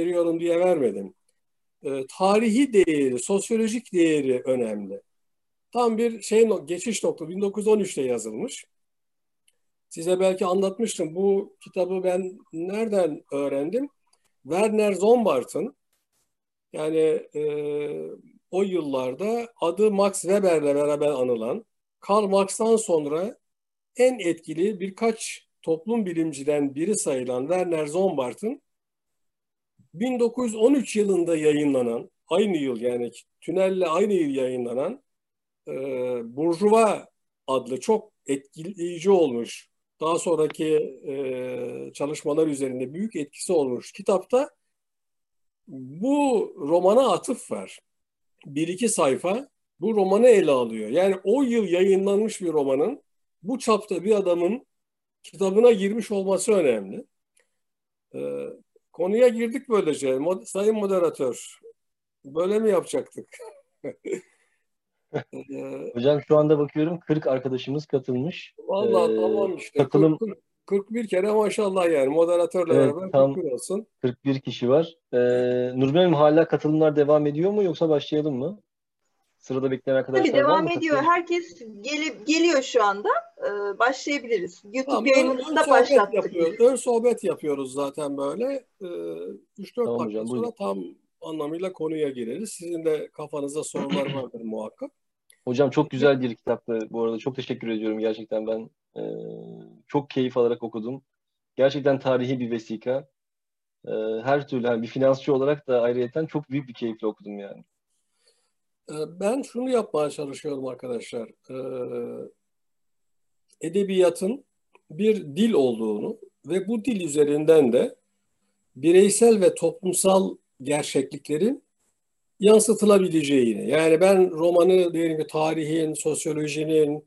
veriyorum diye vermedim. E, tarihi değeri, sosyolojik değeri önemli. Tam bir şey geçiş nokta 1913'te yazılmış. Size belki anlatmıştım. Bu kitabı ben nereden öğrendim? Werner Zombart'ın yani e, o yıllarda adı Max Weber'le beraber anılan Karl Marx'tan sonra en etkili birkaç toplum bilimciden biri sayılan Werner Zombart'ın 1913 yılında yayınlanan, aynı yıl yani tünelle aynı yıl yayınlanan e, Burjuva adlı çok etkileyici olmuş, daha sonraki e, çalışmalar üzerinde büyük etkisi olmuş kitapta bu romana atıf var. Bir iki sayfa bu romanı ele alıyor. Yani o yıl yayınlanmış bir romanın bu çapta bir adamın kitabına girmiş olması önemli. Ee, konuya girdik böylece. Mod Sayın moderatör, böyle mi yapacaktık? Ee, Hocam şu anda bakıyorum 40 arkadaşımız katılmış. Vallahi ee, tamam işte. Katılım... 40, 41 kere maşallah yani moderatörle evet, beraber tam 41 olsun. 41 kişi var. Ee, Nurgül hala katılımlar devam ediyor mu yoksa başlayalım mı? Sırada bekleyen arkadaşlar Tabii devam ediyor. Herkes gelip geliyor şu anda. Ee, başlayabiliriz. YouTube tamam, yayınımızı da başlattık. Yapıyoruz. Ön sohbet yapıyoruz zaten böyle. Ee, 3-4 tamam dakika hocam, sonra buyurun. tam anlamıyla konuya gireriz. Sizin de kafanızda sorular vardır muhakkak. Hocam çok güzel bir kitaptı bu arada. Çok teşekkür ediyorum gerçekten ben. E, çok keyif alarak okudum. Gerçekten tarihi bir vesika. E, her türlü yani bir finansçı olarak da ayrıyeten çok büyük bir keyifle okudum yani. Ee, ben şunu yapmaya çalışıyorum arkadaşlar. Ee, edebiyatın bir dil olduğunu ve bu dil üzerinden de bireysel ve toplumsal gerçekliklerin yansıtılabileceğini. Yani ben romanı diyelim ki tarihin, sosyolojinin,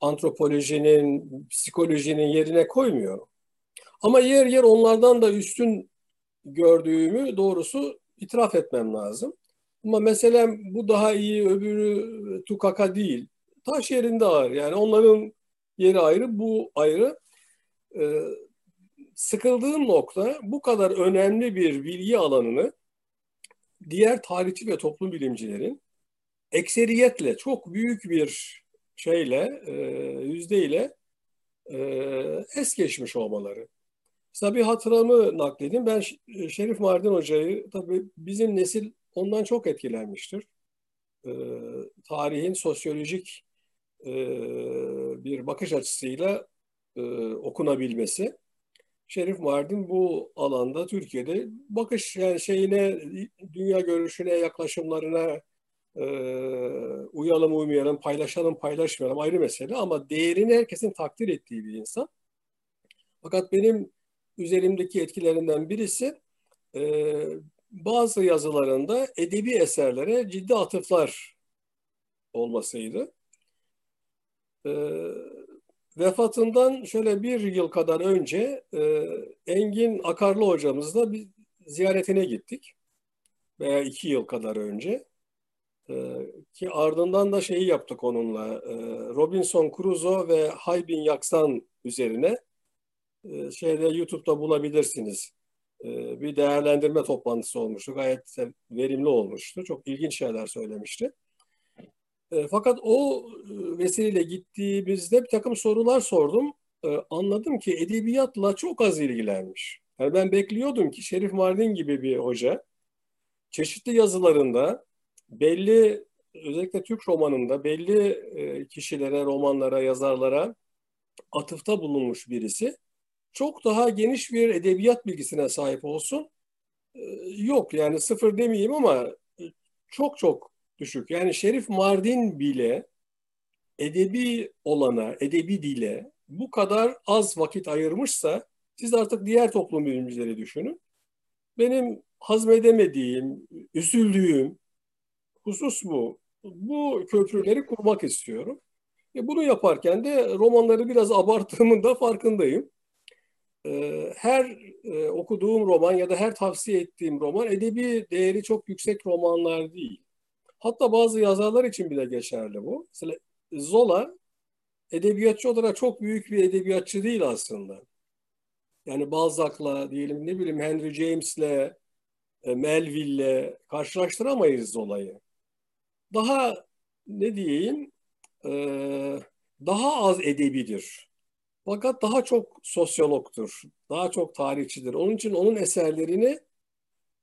antropolojinin, psikolojinin yerine koymuyorum. Ama yer yer onlardan da üstün gördüğümü doğrusu itiraf etmem lazım. Ama mesela bu daha iyi, öbürü tukaka değil. Taş yerinde ağır. Yani onların yeri ayrı, bu ayrı. Ee, sıkıldığım nokta bu kadar önemli bir bilgi alanını diğer tarihçi ve toplum bilimcilerin ekseriyetle çok büyük bir şeyle, e, yüzdeyle e, es geçmiş olmaları. Mesela bir hatıramı nakledeyim. Ben Şerif Mardin Hoca'yı, tabii bizim nesil ondan çok etkilenmiştir. E, tarihin sosyolojik e, bir bakış açısıyla e, okunabilmesi. Şerif Mardin bu alanda Türkiye'de bakış yani şeyine, dünya görüşüne, yaklaşımlarına e, uyalım uymayalım, paylaşalım paylaşmayalım ayrı mesele ama değerini herkesin takdir ettiği bir insan. Fakat benim üzerimdeki etkilerinden birisi e, bazı yazılarında edebi eserlere ciddi atıflar olmasıydı. E, vefatından şöyle bir yıl kadar önce e, Engin Akarlı hocamızla bir ziyaretine gittik. Veya iki yıl kadar önce. E, ki ardından da şeyi yaptık onunla. E, Robinson Crusoe ve Haybin Yaksan üzerine e, şeyde YouTube'da bulabilirsiniz. E, bir değerlendirme toplantısı olmuştu. Gayet verimli olmuştu. Çok ilginç şeyler söylemişti. E, fakat o e, vesileyle gittiğimizde bir takım sorular sordum. E, anladım ki edebiyatla çok az ilgilenmiş. Yani ben bekliyordum ki Şerif Mardin gibi bir hoca çeşitli yazılarında belli özellikle Türk romanında belli kişilere, romanlara, yazarlara atıfta bulunmuş birisi çok daha geniş bir edebiyat bilgisine sahip olsun. Yok yani sıfır demeyeyim ama çok çok düşük. Yani Şerif Mardin bile edebi olana, edebi dile bu kadar az vakit ayırmışsa siz artık diğer toplum bilimcileri düşünün. Benim hazmedemediğim, üzüldüğüm husus bu. Bu köprüleri kurmak istiyorum. E bunu yaparken de romanları biraz abarttığımın da farkındayım. E, her e, okuduğum roman ya da her tavsiye ettiğim roman edebi değeri çok yüksek romanlar değil. Hatta bazı yazarlar için bile geçerli bu. Mesela Zola edebiyatçı olarak çok büyük bir edebiyatçı değil aslında. Yani Balzac'la diyelim ne bileyim Henry James'le e, Melville'le karşılaştıramayız olayı. Daha ne diyeyim e, daha az edebidir. Fakat daha çok sosyologtur, daha çok tarihçidir. Onun için onun eserlerini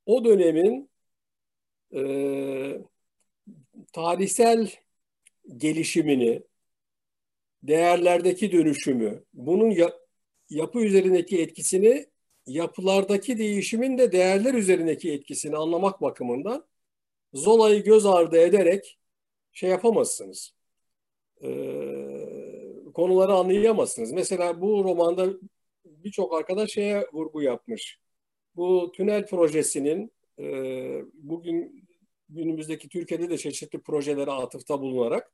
o dönemin e, tarihsel gelişimini, değerlerdeki dönüşümü, bunun ya, yapı üzerindeki etkisini, yapılardaki değişimin de değerler üzerindeki etkisini anlamak bakımından Zola'yı göz ardı ederek şey yapamazsınız. Ee, konuları anlayamazsınız. Mesela bu romanda birçok arkadaş şeye vurgu yapmış. Bu tünel projesinin e, bugün günümüzdeki Türkiye'de de çeşitli projelere atıfta bulunarak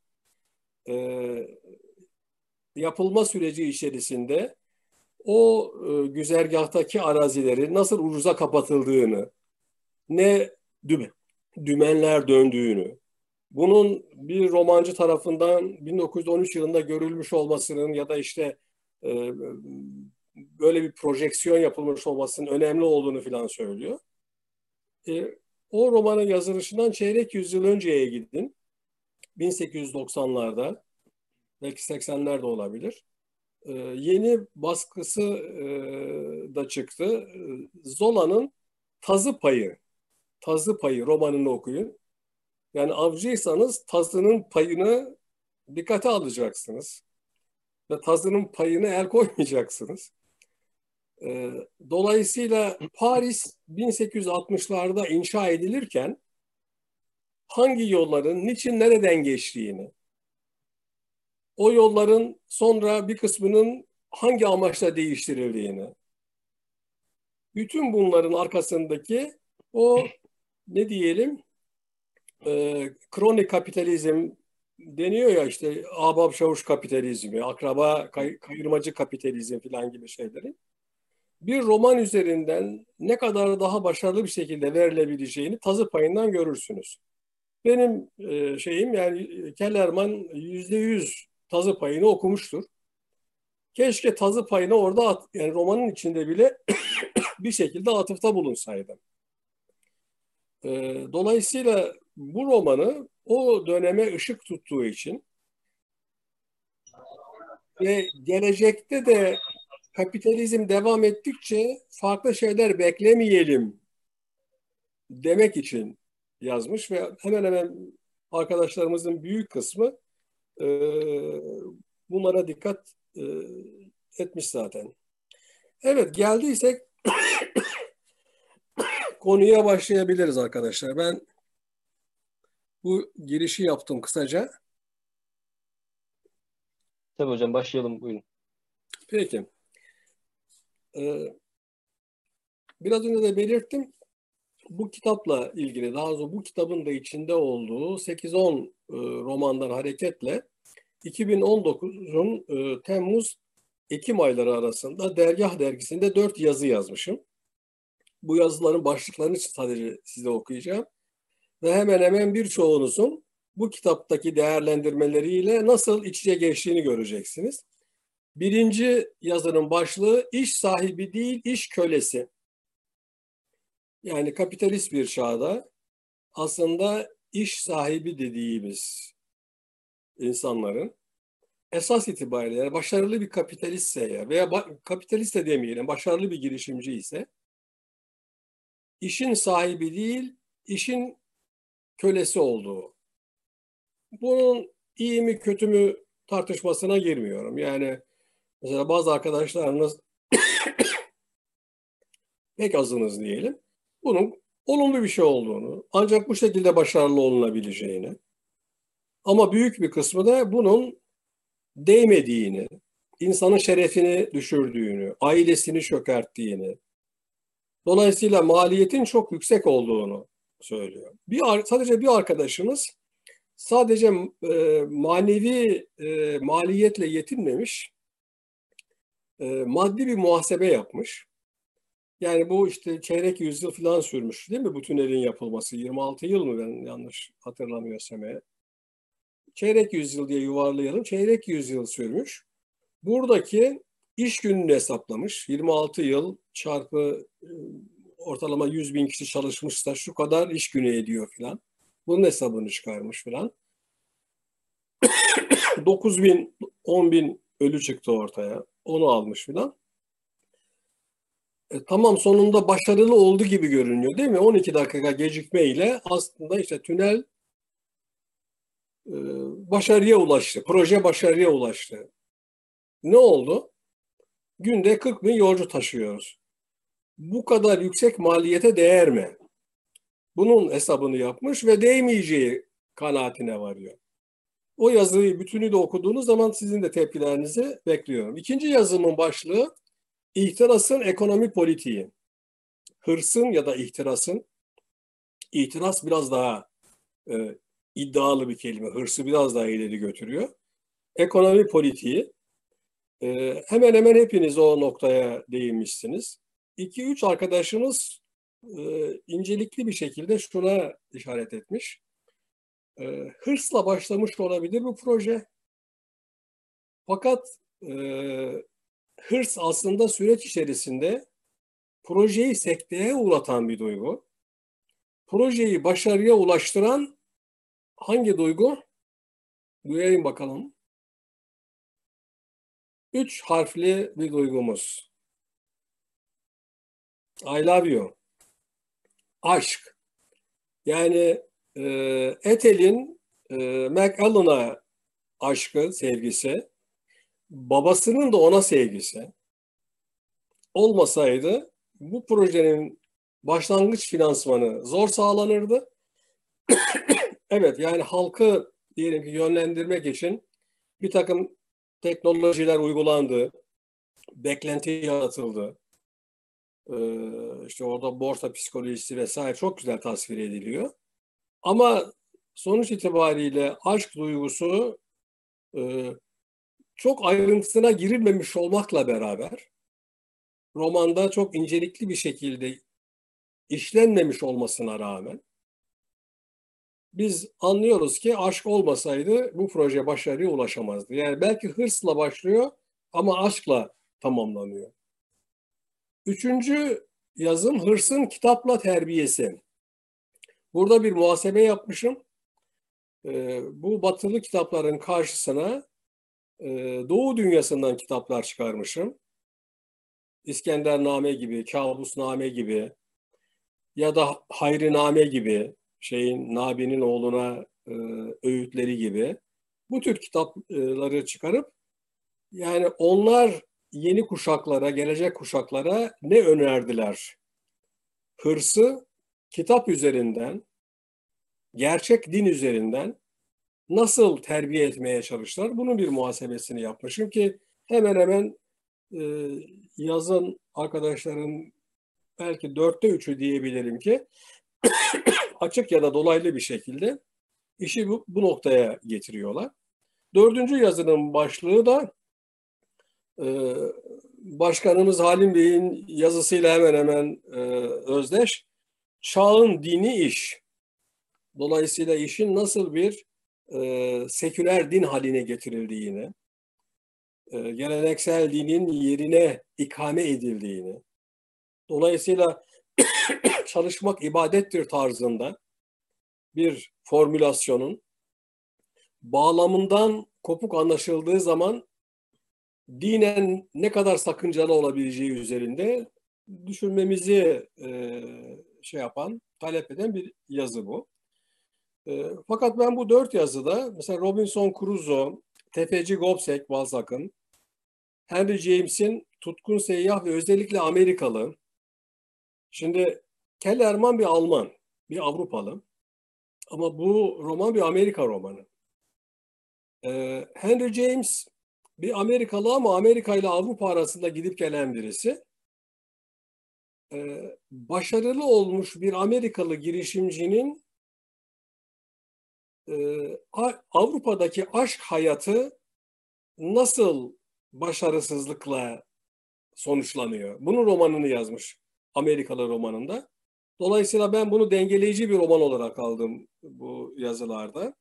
e, yapılma süreci içerisinde o e, güzergahtaki arazileri nasıl ucuza kapatıldığını, ne dümen, dümenler döndüğünü, bunun bir romancı tarafından 1913 yılında görülmüş olmasının ya da işte e, böyle bir projeksiyon yapılmış olmasının önemli olduğunu filan söylüyor. E, o romanın yazılışından çeyrek yüzyıl önceye gidin. 1890'larda belki 80'lerde olabilir. E, yeni baskısı e, da çıktı. Zola'nın Tazı Payı, Tazı Payı romanını okuyun. Yani avcıysanız tazının payını dikkate alacaksınız. Ve tazının payını el koymayacaksınız. Ee, dolayısıyla Paris 1860'larda inşa edilirken hangi yolların, niçin, nereden geçtiğini, o yolların sonra bir kısmının hangi amaçla değiştirildiğini, bütün bunların arkasındaki o ne diyelim e, kronik kapitalizm deniyor ya işte abab şavuş kapitalizmi, akraba kay, kayırmacı kapitalizm falan gibi şeylerin bir roman üzerinden ne kadar daha başarılı bir şekilde verilebileceğini tazı payından görürsünüz. Benim e, şeyim yani Kellerman yüzde yüz tazı payını okumuştur. Keşke tazı payını orada at, yani romanın içinde bile bir şekilde atıfta bulunsaydım. E, dolayısıyla bu romanı o döneme ışık tuttuğu için ve gelecekte de kapitalizm devam ettikçe farklı şeyler beklemeyelim demek için yazmış ve hemen hemen arkadaşlarımızın büyük kısmı e, bunlara dikkat e, etmiş zaten. Evet geldiysek konuya başlayabiliriz arkadaşlar. Ben bu girişi yaptım kısaca. Tabii hocam başlayalım buyurun. Peki. Ee, biraz önce de belirttim. Bu kitapla ilgili daha doğrusu bu kitabın da içinde olduğu 8-10 e, romandan hareketle 2019'un e, Temmuz Ekim ayları arasında Dergah dergisinde dört yazı yazmışım. Bu yazıların başlıklarını sadece size okuyacağım ve hemen hemen birçoğunuzun bu kitaptaki değerlendirmeleriyle nasıl iç içe geçtiğini göreceksiniz. Birinci yazının başlığı iş sahibi değil iş kölesi. Yani kapitalist bir çağda aslında iş sahibi dediğimiz insanların esas itibariyle yani başarılı bir kapitalistse veya kapitalist de demeyelim başarılı bir girişimci ise işin sahibi değil işin kölesi olduğu. Bunun iyi mi kötü mü tartışmasına girmiyorum. Yani mesela bazı arkadaşlarınız pek azınız diyelim. Bunun olumlu bir şey olduğunu, ancak bu şekilde başarılı olunabileceğini ama büyük bir kısmı da bunun değmediğini, insanın şerefini düşürdüğünü, ailesini çökerttiğini, dolayısıyla maliyetin çok yüksek olduğunu söylüyor. Bir sadece bir arkadaşımız sadece e, manevi e, maliyetle yetinmemiş, e, maddi bir muhasebe yapmış. Yani bu işte çeyrek yüzyıl falan sürmüş değil mi bu tünelin yapılması? 26 yıl mı ben yanlış hatırlamıyorsam eğer. Çeyrek yüzyıl diye yuvarlayalım. Çeyrek yüzyıl sürmüş. Buradaki iş gününü hesaplamış. 26 yıl çarpı ortalama 100 bin kişi çalışmışsa şu kadar iş günü ediyor filan. Bunun hesabını çıkarmış filan. 9 bin, 10 bin ölü çıktı ortaya. Onu almış filan. E, tamam sonunda başarılı oldu gibi görünüyor değil mi? 12 dakika gecikme ile aslında işte tünel e, başarıya ulaştı. Proje başarıya ulaştı. Ne oldu? Günde 40 bin yolcu taşıyoruz. Bu kadar yüksek maliyete değer mi? Bunun hesabını yapmış ve değmeyeceği kanaatine varıyor. O yazıyı bütünü de okuduğunuz zaman sizin de tepkilerinizi bekliyorum. İkinci yazımın başlığı İhtirasın ekonomi politiği. Hırsın ya da ihtirasın, ihtiras biraz daha e, iddialı bir kelime, hırsı biraz daha ileri götürüyor. Ekonomi politiği, e, hemen hemen hepiniz o noktaya değinmişsiniz. İki üç arkadaşımız e, incelikli bir şekilde şuna işaret etmiş. E, hırsla başlamış olabilir bu proje. Fakat e, hırs aslında süreç içerisinde projeyi sekteye uğratan bir duygu. Projeyi başarıya ulaştıran hangi duygu? Duyayım bakalım. Üç harfli bir duygumuz. I love you. Aşk. Yani e, Ethel'in e, McAllen'a aşkı, sevgisi babasının da ona sevgisi olmasaydı bu projenin başlangıç finansmanı zor sağlanırdı. evet yani halkı diyelim ki yönlendirmek için bir takım teknolojiler uygulandı, beklenti yaratıldı. Ee, işte orada borsa psikolojisi vesaire çok güzel tasvir ediliyor. Ama sonuç itibariyle aşk duygusu e, çok ayrıntısına girilmemiş olmakla beraber romanda çok incelikli bir şekilde işlenmemiş olmasına rağmen biz anlıyoruz ki aşk olmasaydı bu proje başarıya ulaşamazdı. Yani belki hırsla başlıyor ama aşkla tamamlanıyor. Üçüncü yazım hırsın kitapla terbiyesi. Burada bir muhasebe yapmışım. Ee, bu batılı kitapların karşısına ee, Doğu dünyasından kitaplar çıkarmışım. İskendername gibi, Kabusname gibi ya da Hayriname gibi şeyin Nabi'nin oğluna e, öğütleri gibi bu tür kitapları çıkarıp yani onlar yeni kuşaklara, gelecek kuşaklara ne önerdiler? Hırsı kitap üzerinden, gerçek din üzerinden nasıl terbiye etmeye çalıştılar? Bunun bir muhasebesini yapmışım ki hemen hemen e, yazın arkadaşların belki dörtte üçü diyebilirim ki açık ya da dolaylı bir şekilde işi bu, bu noktaya getiriyorlar. Dördüncü yazının başlığı da e, Başkanımız Halim Bey'in yazısıyla hemen hemen e, özdeş. Çağın dini iş. Dolayısıyla işin nasıl bir e, seküler din haline getirildiğini, e, geleneksel dinin yerine ikame edildiğini, dolayısıyla çalışmak ibadettir tarzında bir formülasyonun bağlamından kopuk anlaşıldığı zaman dinen ne kadar sakıncalı olabileceği üzerinde düşünmemizi e, şey yapan, talep eden bir yazı bu. E, fakat ben bu dört yazıda mesela Robinson Crusoe, Tefeci Gobsek Balzac'ın, Henry James'in Tutkun Seyyah ve özellikle Amerikalı. Şimdi Kellerman bir Alman, bir Avrupalı. Ama bu roman bir Amerika romanı. Ee, Henry James bir Amerikalı ama Amerika ile Avrupa arasında gidip gelen birisi. Ee, başarılı olmuş bir Amerikalı girişimcinin e, Avrupa'daki aşk hayatı nasıl başarısızlıkla sonuçlanıyor? Bunun romanını yazmış Amerikalı romanında. Dolayısıyla ben bunu dengeleyici bir roman olarak aldım bu yazılarda.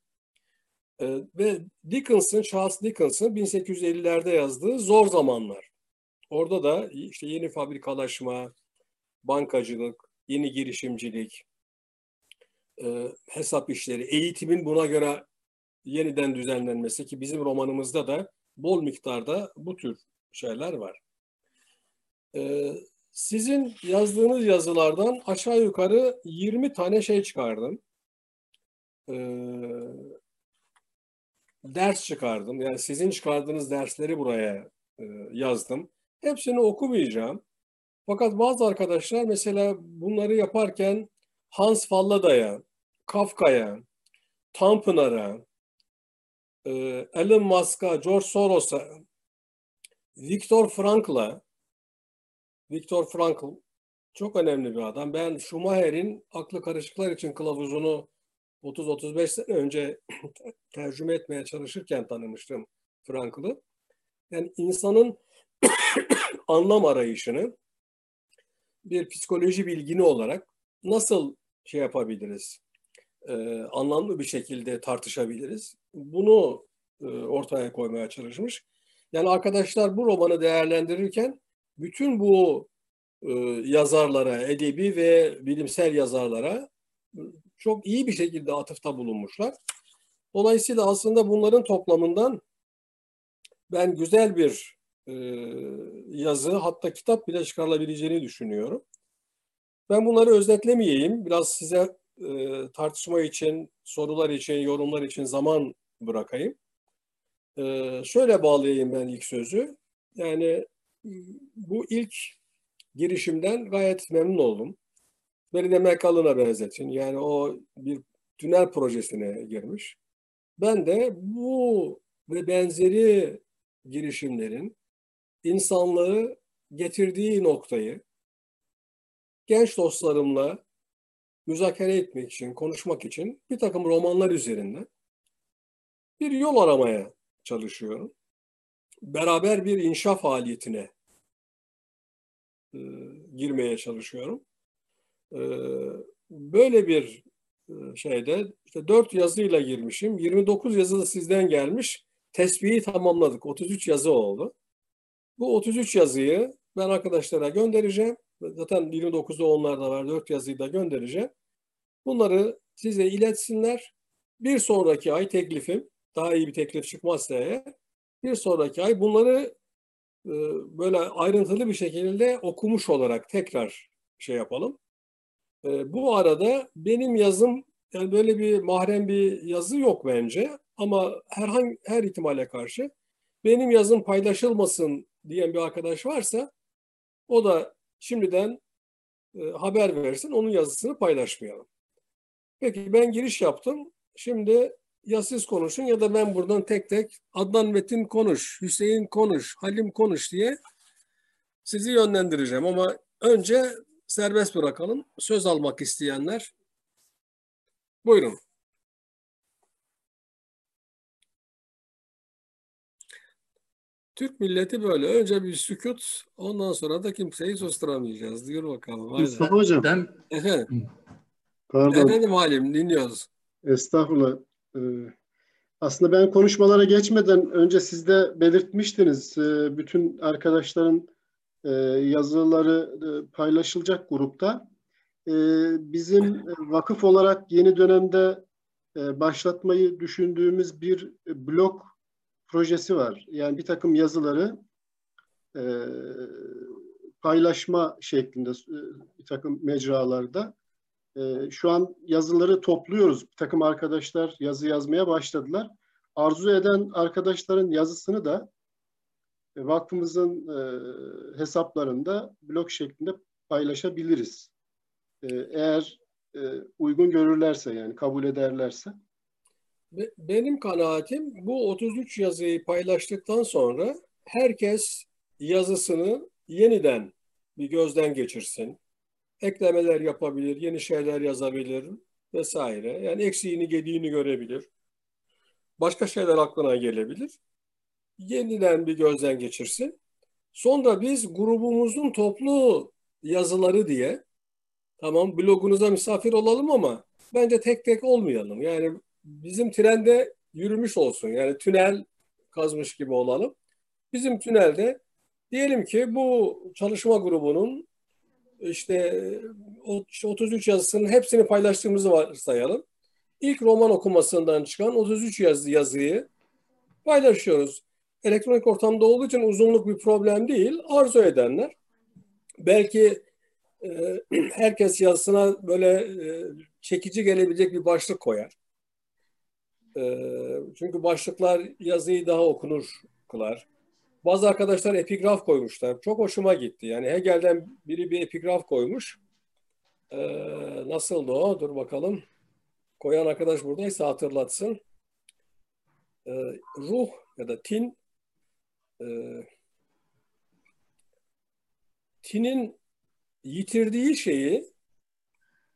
Ee, ve Dickens'ın, Charles Dickens'ın 1850'lerde yazdığı Zor Zamanlar. Orada da işte yeni fabrikalaşma, bankacılık, yeni girişimcilik, e, hesap işleri, eğitimin buna göre yeniden düzenlenmesi ki bizim romanımızda da bol miktarda bu tür şeyler var. E, sizin yazdığınız yazılardan aşağı yukarı 20 tane şey çıkardım. E, ders çıkardım. Yani sizin çıkardığınız dersleri buraya e, yazdım. Hepsini okumayacağım. Fakat bazı arkadaşlar mesela bunları yaparken Hans Fallada'ya, Kafka'ya, Tanpınar'a, e, Elon Musk'a, George Soros'a, Viktor Frankl'a, Viktor Frankl çok önemli bir adam. Ben Schumacher'in aklı karışıklar için kılavuzunu 30-35 sene önce tercüme etmeye çalışırken tanımıştım Frankl'ı. Yani insanın anlam arayışını bir psikoloji bilgini olarak nasıl şey yapabiliriz, e, anlamlı bir şekilde tartışabiliriz. Bunu e, ortaya koymaya çalışmış. Yani arkadaşlar bu romanı değerlendirirken bütün bu e, yazarlara, edebi ve bilimsel yazarlara çok iyi bir şekilde atıfta bulunmuşlar. Dolayısıyla aslında bunların toplamından ben güzel bir e, yazı hatta kitap bile çıkarılabileceğini düşünüyorum. Ben bunları özetlemeyeyim. Biraz size e, tartışma için, sorular için, yorumlar için zaman bırakayım. E, şöyle bağlayayım ben ilk sözü. Yani bu ilk girişimden gayet memnun oldum. Beni de McCallum'a benzetin. Yani o bir tünel projesine girmiş. Ben de bu ve benzeri girişimlerin insanlığı getirdiği noktayı genç dostlarımla müzakere etmek için, konuşmak için bir takım romanlar üzerinde bir yol aramaya çalışıyorum. Beraber bir inşa faaliyetine e, girmeye çalışıyorum. E, böyle bir e, şeyde işte dört yazıyla girmişim. 29 yazı da sizden gelmiş. Tesbihi tamamladık. 33 yazı oldu. Bu 33 yazıyı ben arkadaşlara göndereceğim. Zaten 29'da onlar da var. 4 yazıyı da göndereceğim. Bunları size iletsinler. Bir sonraki ay teklifim, daha iyi bir teklif çıkmazsa eğer, bir sonraki ay bunları e, böyle ayrıntılı bir şekilde okumuş olarak tekrar şey yapalım. E, bu arada benim yazım yani böyle bir mahrem bir yazı yok bence ama herhangi her ihtimale karşı benim yazım paylaşılmasın diyen bir arkadaş varsa o da şimdiden e, haber versin, onun yazısını paylaşmayalım. Peki ben giriş yaptım. Şimdi ya siz konuşun ya da ben buradan tek tek Adnan Metin konuş, Hüseyin konuş, Halim konuş diye sizi yönlendireceğim. Ama önce serbest bırakalım. Söz almak isteyenler buyurun. Türk milleti böyle. Önce bir sükut, ondan sonra da kimseyi susturamayacağız. Diyor bakalım. Haydi. Mustafa Hocam. Ben... Efendim. Pardon. Efendim Halim, dinliyoruz. Estağfurullah. Ee, aslında ben konuşmalara geçmeden önce siz de belirtmiştiniz. Ee, bütün arkadaşların e, yazıları e, paylaşılacak grupta. Ee, bizim vakıf olarak yeni dönemde e, başlatmayı düşündüğümüz bir blog projesi var. Yani bir takım yazıları e, paylaşma şeklinde e, bir takım mecralarda. E, şu an yazıları topluyoruz. Bir takım arkadaşlar yazı yazmaya başladılar. Arzu eden arkadaşların yazısını da e, vakfımızın e, hesaplarında blog şeklinde paylaşabiliriz. E, eğer e, uygun görürlerse yani kabul ederlerse. Benim kanaatim bu 33 yazıyı paylaştıktan sonra herkes yazısını yeniden bir gözden geçirsin. Eklemeler yapabilir, yeni şeyler yazabilir vesaire. Yani eksiğini, gediğini görebilir. Başka şeyler aklına gelebilir. Yeniden bir gözden geçirsin. Sonra biz grubumuzun toplu yazıları diye tamam blogunuza misafir olalım ama bence tek tek olmayalım. Yani bizim trende yürümüş olsun. Yani tünel kazmış gibi olalım. Bizim tünelde diyelim ki bu çalışma grubunun işte 33 yazısının hepsini paylaştığımızı varsayalım. İlk roman okumasından çıkan 33 yazı yazıyı paylaşıyoruz. Elektronik ortamda olduğu için uzunluk bir problem değil. Arzu edenler belki e, herkes yazısına böyle e, çekici gelebilecek bir başlık koyar. E, çünkü başlıklar yazıyı daha okunur kılar. Bazı arkadaşlar epigraf koymuşlar. Çok hoşuma gitti. Yani Hegel'den biri bir epigraf koymuş. E, nasıldı o? Dur bakalım. Koyan arkadaş buradaysa hatırlatsın. Ruh ya da tin e, tinin yitirdiği şeyi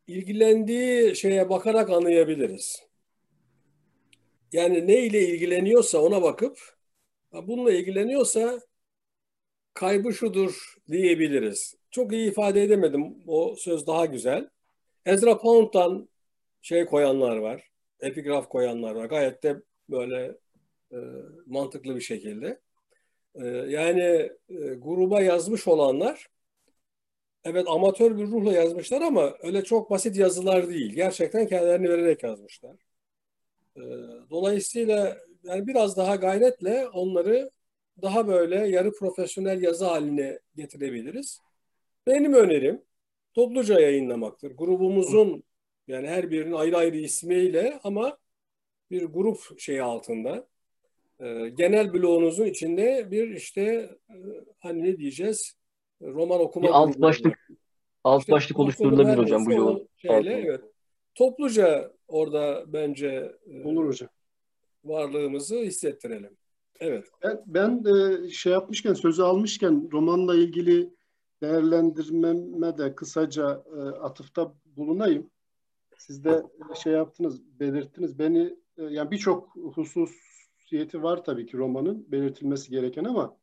ilgilendiği şeye bakarak anlayabiliriz. Yani ne ile ilgileniyorsa ona bakıp bununla ilgileniyorsa kaybı şudur diyebiliriz. Çok iyi ifade edemedim. O söz daha güzel. Ezra Pound'dan şey koyanlar var. Epigraf koyanlar var. Gayet de böyle e, mantıklı bir şekilde. E, yani e, gruba yazmış olanlar evet amatör bir ruhla yazmışlar ama öyle çok basit yazılar değil. Gerçekten kendilerini vererek yazmışlar. E, dolayısıyla yani biraz daha gayretle onları daha böyle yarı profesyonel yazı haline getirebiliriz. Benim önerim topluca yayınlamaktır. Grubumuzun yani her birinin ayrı ayrı ismiyle ama bir grup şeyi altında. E, genel bloğunuzun içinde bir işte e, hani ne diyeceğiz roman okuma bir alt başlık alt işte, başlık oluşturulabilir hocam bloğun. Şeyle, evet. Topluca orada bence e, olur hocam. Varlığımızı hissettirelim. Evet. Ben, ben de şey yapmışken sözü almışken romanla ilgili değerlendirmeme de kısaca e, atıfta bulunayım. Siz de şey yaptınız, belirttiniz. Beni e, yani birçok hususiyeti var tabii ki romanın belirtilmesi gereken ama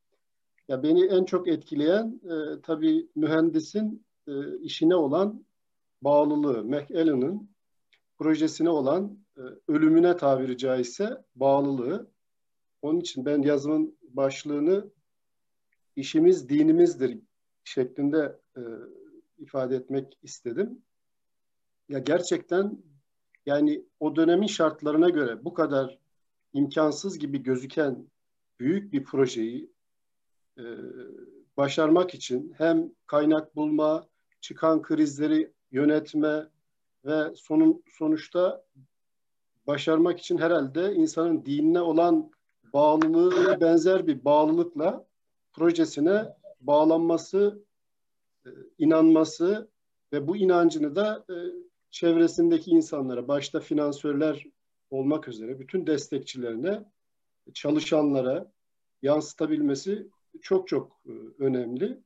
ya beni en çok etkileyen e, tabii mühendisin e, işine olan bağlılığı, McAllen'ın projesine olan e, ölümüne tabiri caizse bağlılığı. Onun için ben yazımın başlığını işimiz dinimizdir şeklinde e, ifade etmek istedim. Ya gerçekten yani o dönemin şartlarına göre bu kadar imkansız gibi gözüken büyük bir projeyi e, başarmak için hem kaynak bulma, çıkan krizleri yönetme ve sonun sonuçta başarmak için herhalde insanın dinine olan bağlılığı benzer bir bağlılıkla projesine bağlanması, e, inanması ve bu inancını da e, çevresindeki insanlara, başta finansörler olmak üzere bütün destekçilerine, çalışanlara yansıtabilmesi çok çok e, önemli.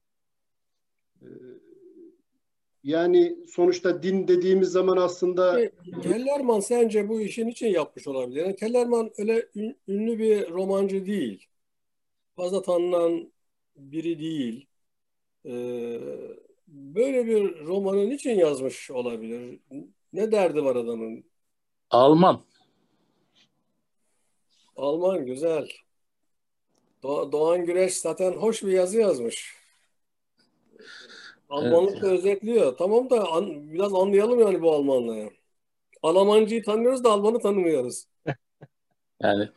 Yani sonuçta din dediğimiz zaman aslında... Kellerman sence bu işin için yapmış olabilir. Yani Kellerman öyle ünlü bir romancı değil. Fazla tanınan biri değil. Böyle bir romanın için yazmış olabilir? Ne derdi var adamın? Alman. Alman güzel. Doğan Güreş zaten hoş bir yazı yazmış. Almanlık evet. özetliyor. Tamam da an, biraz anlayalım yani bu Almanlığı. Almancıyı tanıyoruz da Alman'ı tanımıyoruz. Yani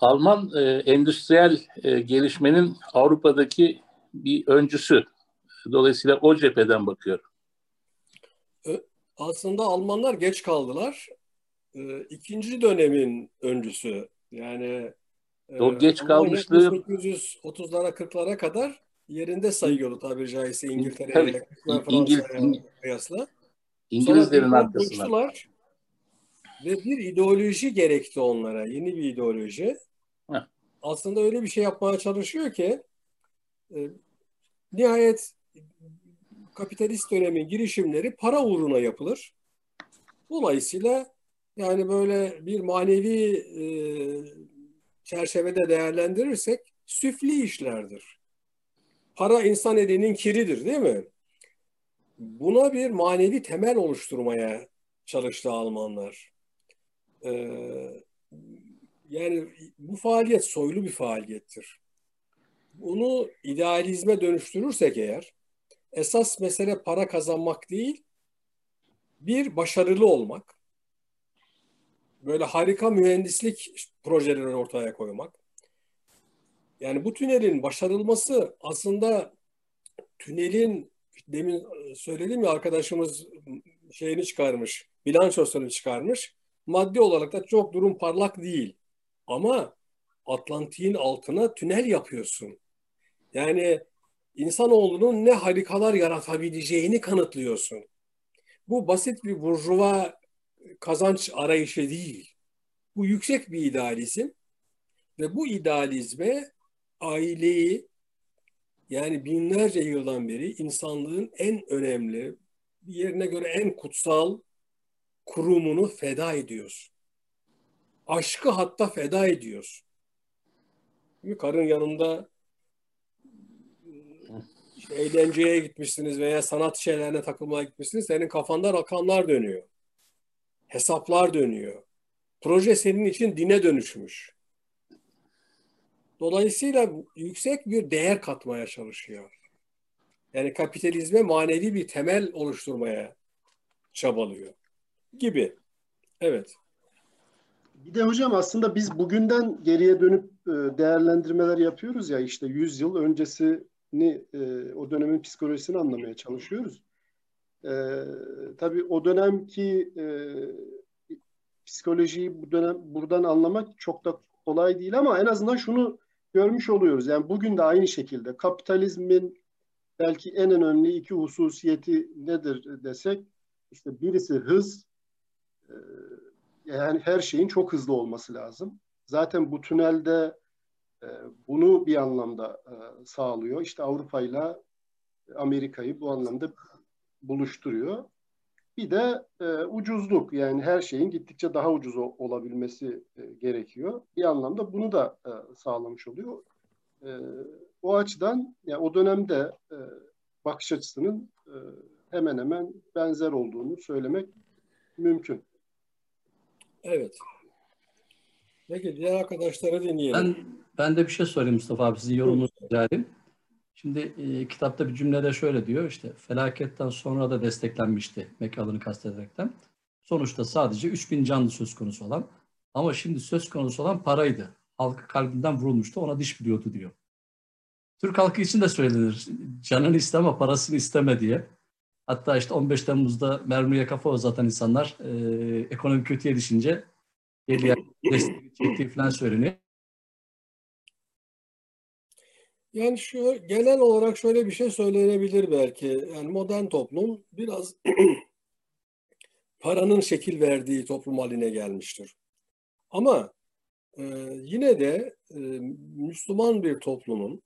Alman e, endüstriyel e, gelişmenin Avrupa'daki bir öncüsü. Dolayısıyla o cepheden bakıyorum. Aslında Almanlar geç kaldılar. E, ikinci dönemin öncüsü. Yani e, geç kalmışlığı 1830'lara 40'lara kadar yerinde sayıyordu tabiri caizse İngiltere'ye, İngiliz, kıyasla. İngilizlerin arkasına. Ve bir ideoloji gerekti onlara. Yeni bir ideoloji. Heh. Aslında öyle bir şey yapmaya çalışıyor ki e, nihayet kapitalist dönemin girişimleri para uğruna yapılır. Dolayısıyla yani böyle bir manevi e, çerçevede değerlendirirsek süfli işlerdir para insan elinin kiridir değil mi? Buna bir manevi temel oluşturmaya çalıştı Almanlar. Ee, yani bu faaliyet soylu bir faaliyettir. Bunu idealizme dönüştürürsek eğer, esas mesele para kazanmak değil, bir başarılı olmak, böyle harika mühendislik projeleri ortaya koymak. Yani bu tünelin başarılması aslında tünelin demin söyledim ya arkadaşımız şeyini çıkarmış, bilançosunu çıkarmış. Maddi olarak da çok durum parlak değil. Ama Atlantik'in altına tünel yapıyorsun. Yani insanoğlunun ne harikalar yaratabileceğini kanıtlıyorsun. Bu basit bir burjuva kazanç arayışı değil. Bu yüksek bir idealizm ve bu idealizme aileyi yani binlerce yıldan beri insanlığın en önemli, bir yerine göre en kutsal kurumunu feda ediyorsun. Aşkı hatta feda ediyorsun. Karın yanında işte eğlenceye gitmişsiniz veya sanat şeylerine takılmaya gitmişsiniz. Senin kafanda rakamlar dönüyor. Hesaplar dönüyor. Proje senin için dine dönüşmüş. Dolayısıyla yüksek bir değer katmaya çalışıyor. Yani kapitalizme manevi bir temel oluşturmaya çabalıyor gibi. Evet. Bir de hocam aslında biz bugünden geriye dönüp e, değerlendirmeler yapıyoruz ya işte 100 yıl öncesini e, o dönemin psikolojisini anlamaya çalışıyoruz. E, tabii o dönemki psikolojiyi bu dönem buradan anlamak çok da kolay değil ama en azından şunu görmüş oluyoruz. Yani bugün de aynı şekilde kapitalizmin belki en önemli iki hususiyeti nedir desek işte birisi hız yani her şeyin çok hızlı olması lazım. Zaten bu tünelde e, bunu bir anlamda e, sağlıyor. İşte Avrupa ile Amerika'yı bu anlamda buluşturuyor. Bir de e, ucuzluk yani her şeyin gittikçe daha ucuz olabilmesi e, gerekiyor. Bir anlamda bunu da e, sağlamış oluyor. E, o açıdan yani o dönemde e, bakış açısının e, hemen hemen benzer olduğunu söylemek mümkün. Evet. Peki diğer arkadaşları dinleyelim. Ben, ben de bir şey sorayım Mustafa abi. Sizin yorumunuzu rica Şimdi e, kitapta bir cümlede şöyle diyor işte felaketten sonra da desteklenmişti mekanını kastederekten. Sonuçta sadece 3000 canlı söz konusu olan ama şimdi söz konusu olan paraydı. Halkı kalbinden vurulmuştu ona diş biliyordu diyor. Türk halkı için de söylenir. Canını isteme parasını isteme diye. Hatta işte 15 Temmuz'da mermiye kafa uzatan insanlar e, ekonomi kötüye düşünce destek çektiği falan söyleniyor. Yani şu genel olarak şöyle bir şey söylenebilir belki. Yani modern toplum biraz paranın şekil verdiği toplum haline gelmiştir. Ama e, yine de e, Müslüman bir toplumun,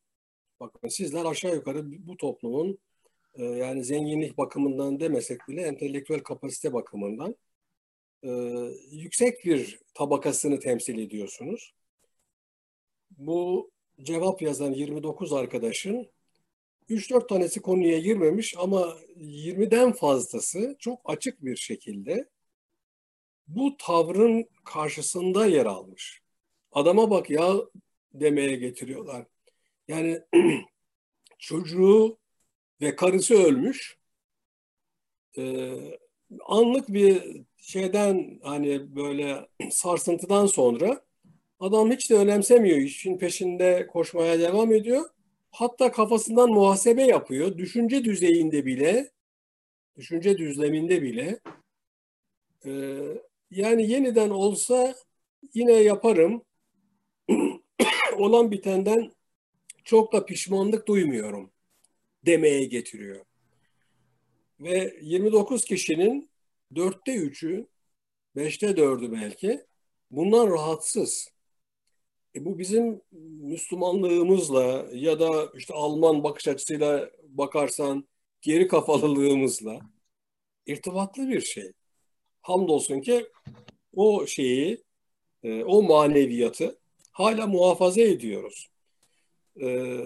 bakın sizler aşağı yukarı bu toplumun e, yani zenginlik bakımından demesek bile entelektüel kapasite bakımından e, yüksek bir tabakasını temsil ediyorsunuz. Bu cevap yazan 29 arkadaşın 3-4 tanesi konuya girmemiş ama 20'den fazlası çok açık bir şekilde bu tavrın karşısında yer almış. Adama bak ya demeye getiriyorlar. Yani çocuğu ve karısı ölmüş. Ee, anlık bir şeyden hani böyle sarsıntıdan sonra adam hiç de önemsemiyor. işin peşinde koşmaya devam ediyor. Hatta kafasından muhasebe yapıyor. Düşünce düzeyinde bile düşünce düzleminde bile e, yani yeniden olsa yine yaparım. Olan bitenden çok da pişmanlık duymuyorum demeye getiriyor. Ve 29 kişinin dörtte üçü, beşte dördü belki bundan rahatsız. E bu bizim Müslümanlığımızla ya da işte Alman bakış açısıyla bakarsan geri kafalılığımızla irtibatlı bir şey. Hamdolsun ki o şeyi, e, o maneviyatı hala muhafaza ediyoruz. E,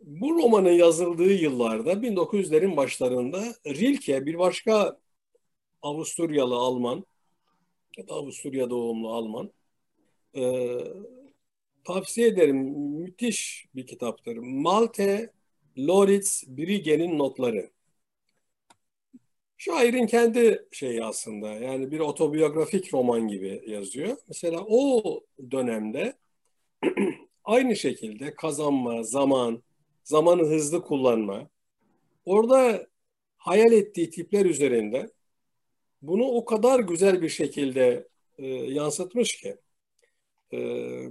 bu romanın yazıldığı yıllarda 1900'lerin başlarında Rilke bir başka Avusturyalı Alman ya da Avusturya doğumlu Alman e, tavsiye ederim. Müthiş bir kitaptır. Malte Loritz Brige'nin notları. Şairin kendi şeyi aslında yani bir otobiyografik roman gibi yazıyor. Mesela o dönemde aynı şekilde kazanma, zaman, zamanı hızlı kullanma, orada hayal ettiği tipler üzerinde bunu o kadar güzel bir şekilde e, yansıtmış ki. E,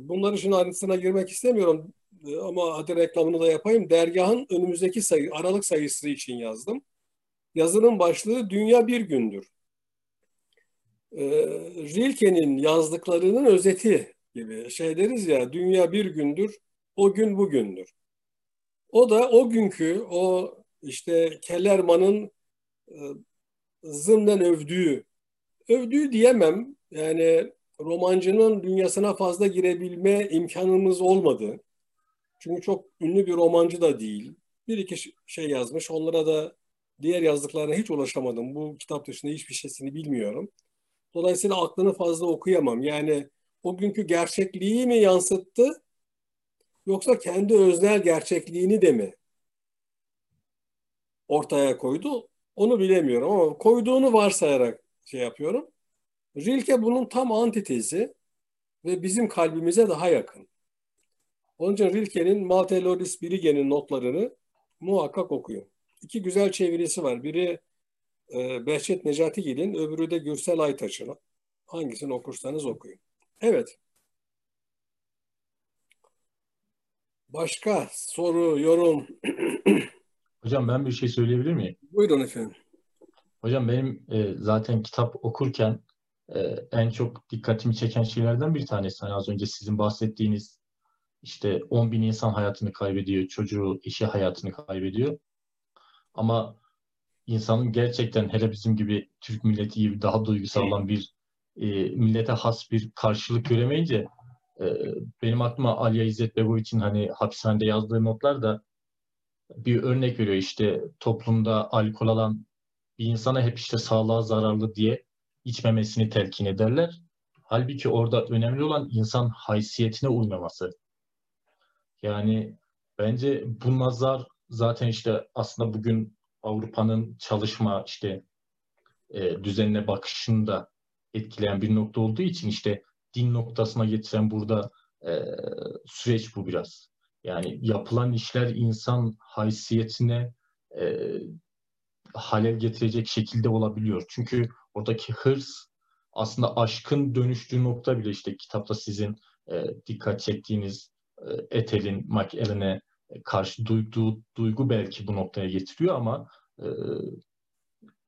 bunların şimdi ayrıntısına girmek istemiyorum e, ama hadi reklamını da yapayım. Dergahın önümüzdeki sayı, Aralık sayısı için yazdım. Yazının başlığı Dünya Bir Gündür. E, Rilke'nin yazdıklarının özeti gibi şey deriz ya dünya bir gündür, o gün bugündür. O da o günkü o işte Kellerman'ın e, zımnen övdüğü, övdüğü diyemem yani romancının dünyasına fazla girebilme imkanımız olmadı. Çünkü çok ünlü bir romancı da değil. Bir iki şey yazmış. Onlara da diğer yazdıklarına hiç ulaşamadım. Bu kitap dışında hiçbir şeysini bilmiyorum. Dolayısıyla aklını fazla okuyamam. Yani o günkü gerçekliği mi yansıttı yoksa kendi öznel gerçekliğini de mi ortaya koydu? Onu bilemiyorum ama koyduğunu varsayarak şey yapıyorum. Rilke bunun tam antitezi ve bizim kalbimize daha yakın. Onun için Rilke'nin Malte Loris Birigen'in notlarını muhakkak okuyun. İki güzel çevirisi var. Biri e, Behçet Necatigil'in, öbürü de Gürsel Aytaç'ın. Hangisini okursanız okuyun. Evet. Başka soru, yorum? Hocam ben bir şey söyleyebilir miyim? Buyurun efendim. Hocam benim e, zaten kitap okurken e, en çok dikkatimi çeken şeylerden bir tanesi. Hani az önce sizin bahsettiğiniz işte 10 bin insan hayatını kaybediyor, çocuğu, işi hayatını kaybediyor. Ama insanın gerçekten hele bizim gibi Türk milleti gibi daha duygusal olan bir e, millete has bir karşılık göremeyince e, benim aklıma Aliya İzzet Begoviç'in hani hapishanede yazdığı notlar da bir örnek veriyor işte toplumda alkol alan bir insana hep işte sağlığa zararlı diye içmemesini telkin ederler. Halbuki orada önemli olan insan haysiyetine uymaması. Yani bence bu nazar zaten işte aslında bugün Avrupa'nın çalışma işte e, düzenine bakışını da etkileyen bir nokta olduğu için işte din noktasına getiren burada e, süreç bu biraz. Yani yapılan işler insan haysiyetine e, halel getirecek şekilde olabiliyor. Çünkü oradaki hırs aslında aşkın dönüştüğü nokta bile işte kitapta sizin e, dikkat çektiğiniz e, Ethel'in McAllen'e karşı duyduğu duygu belki bu noktaya getiriyor ama e,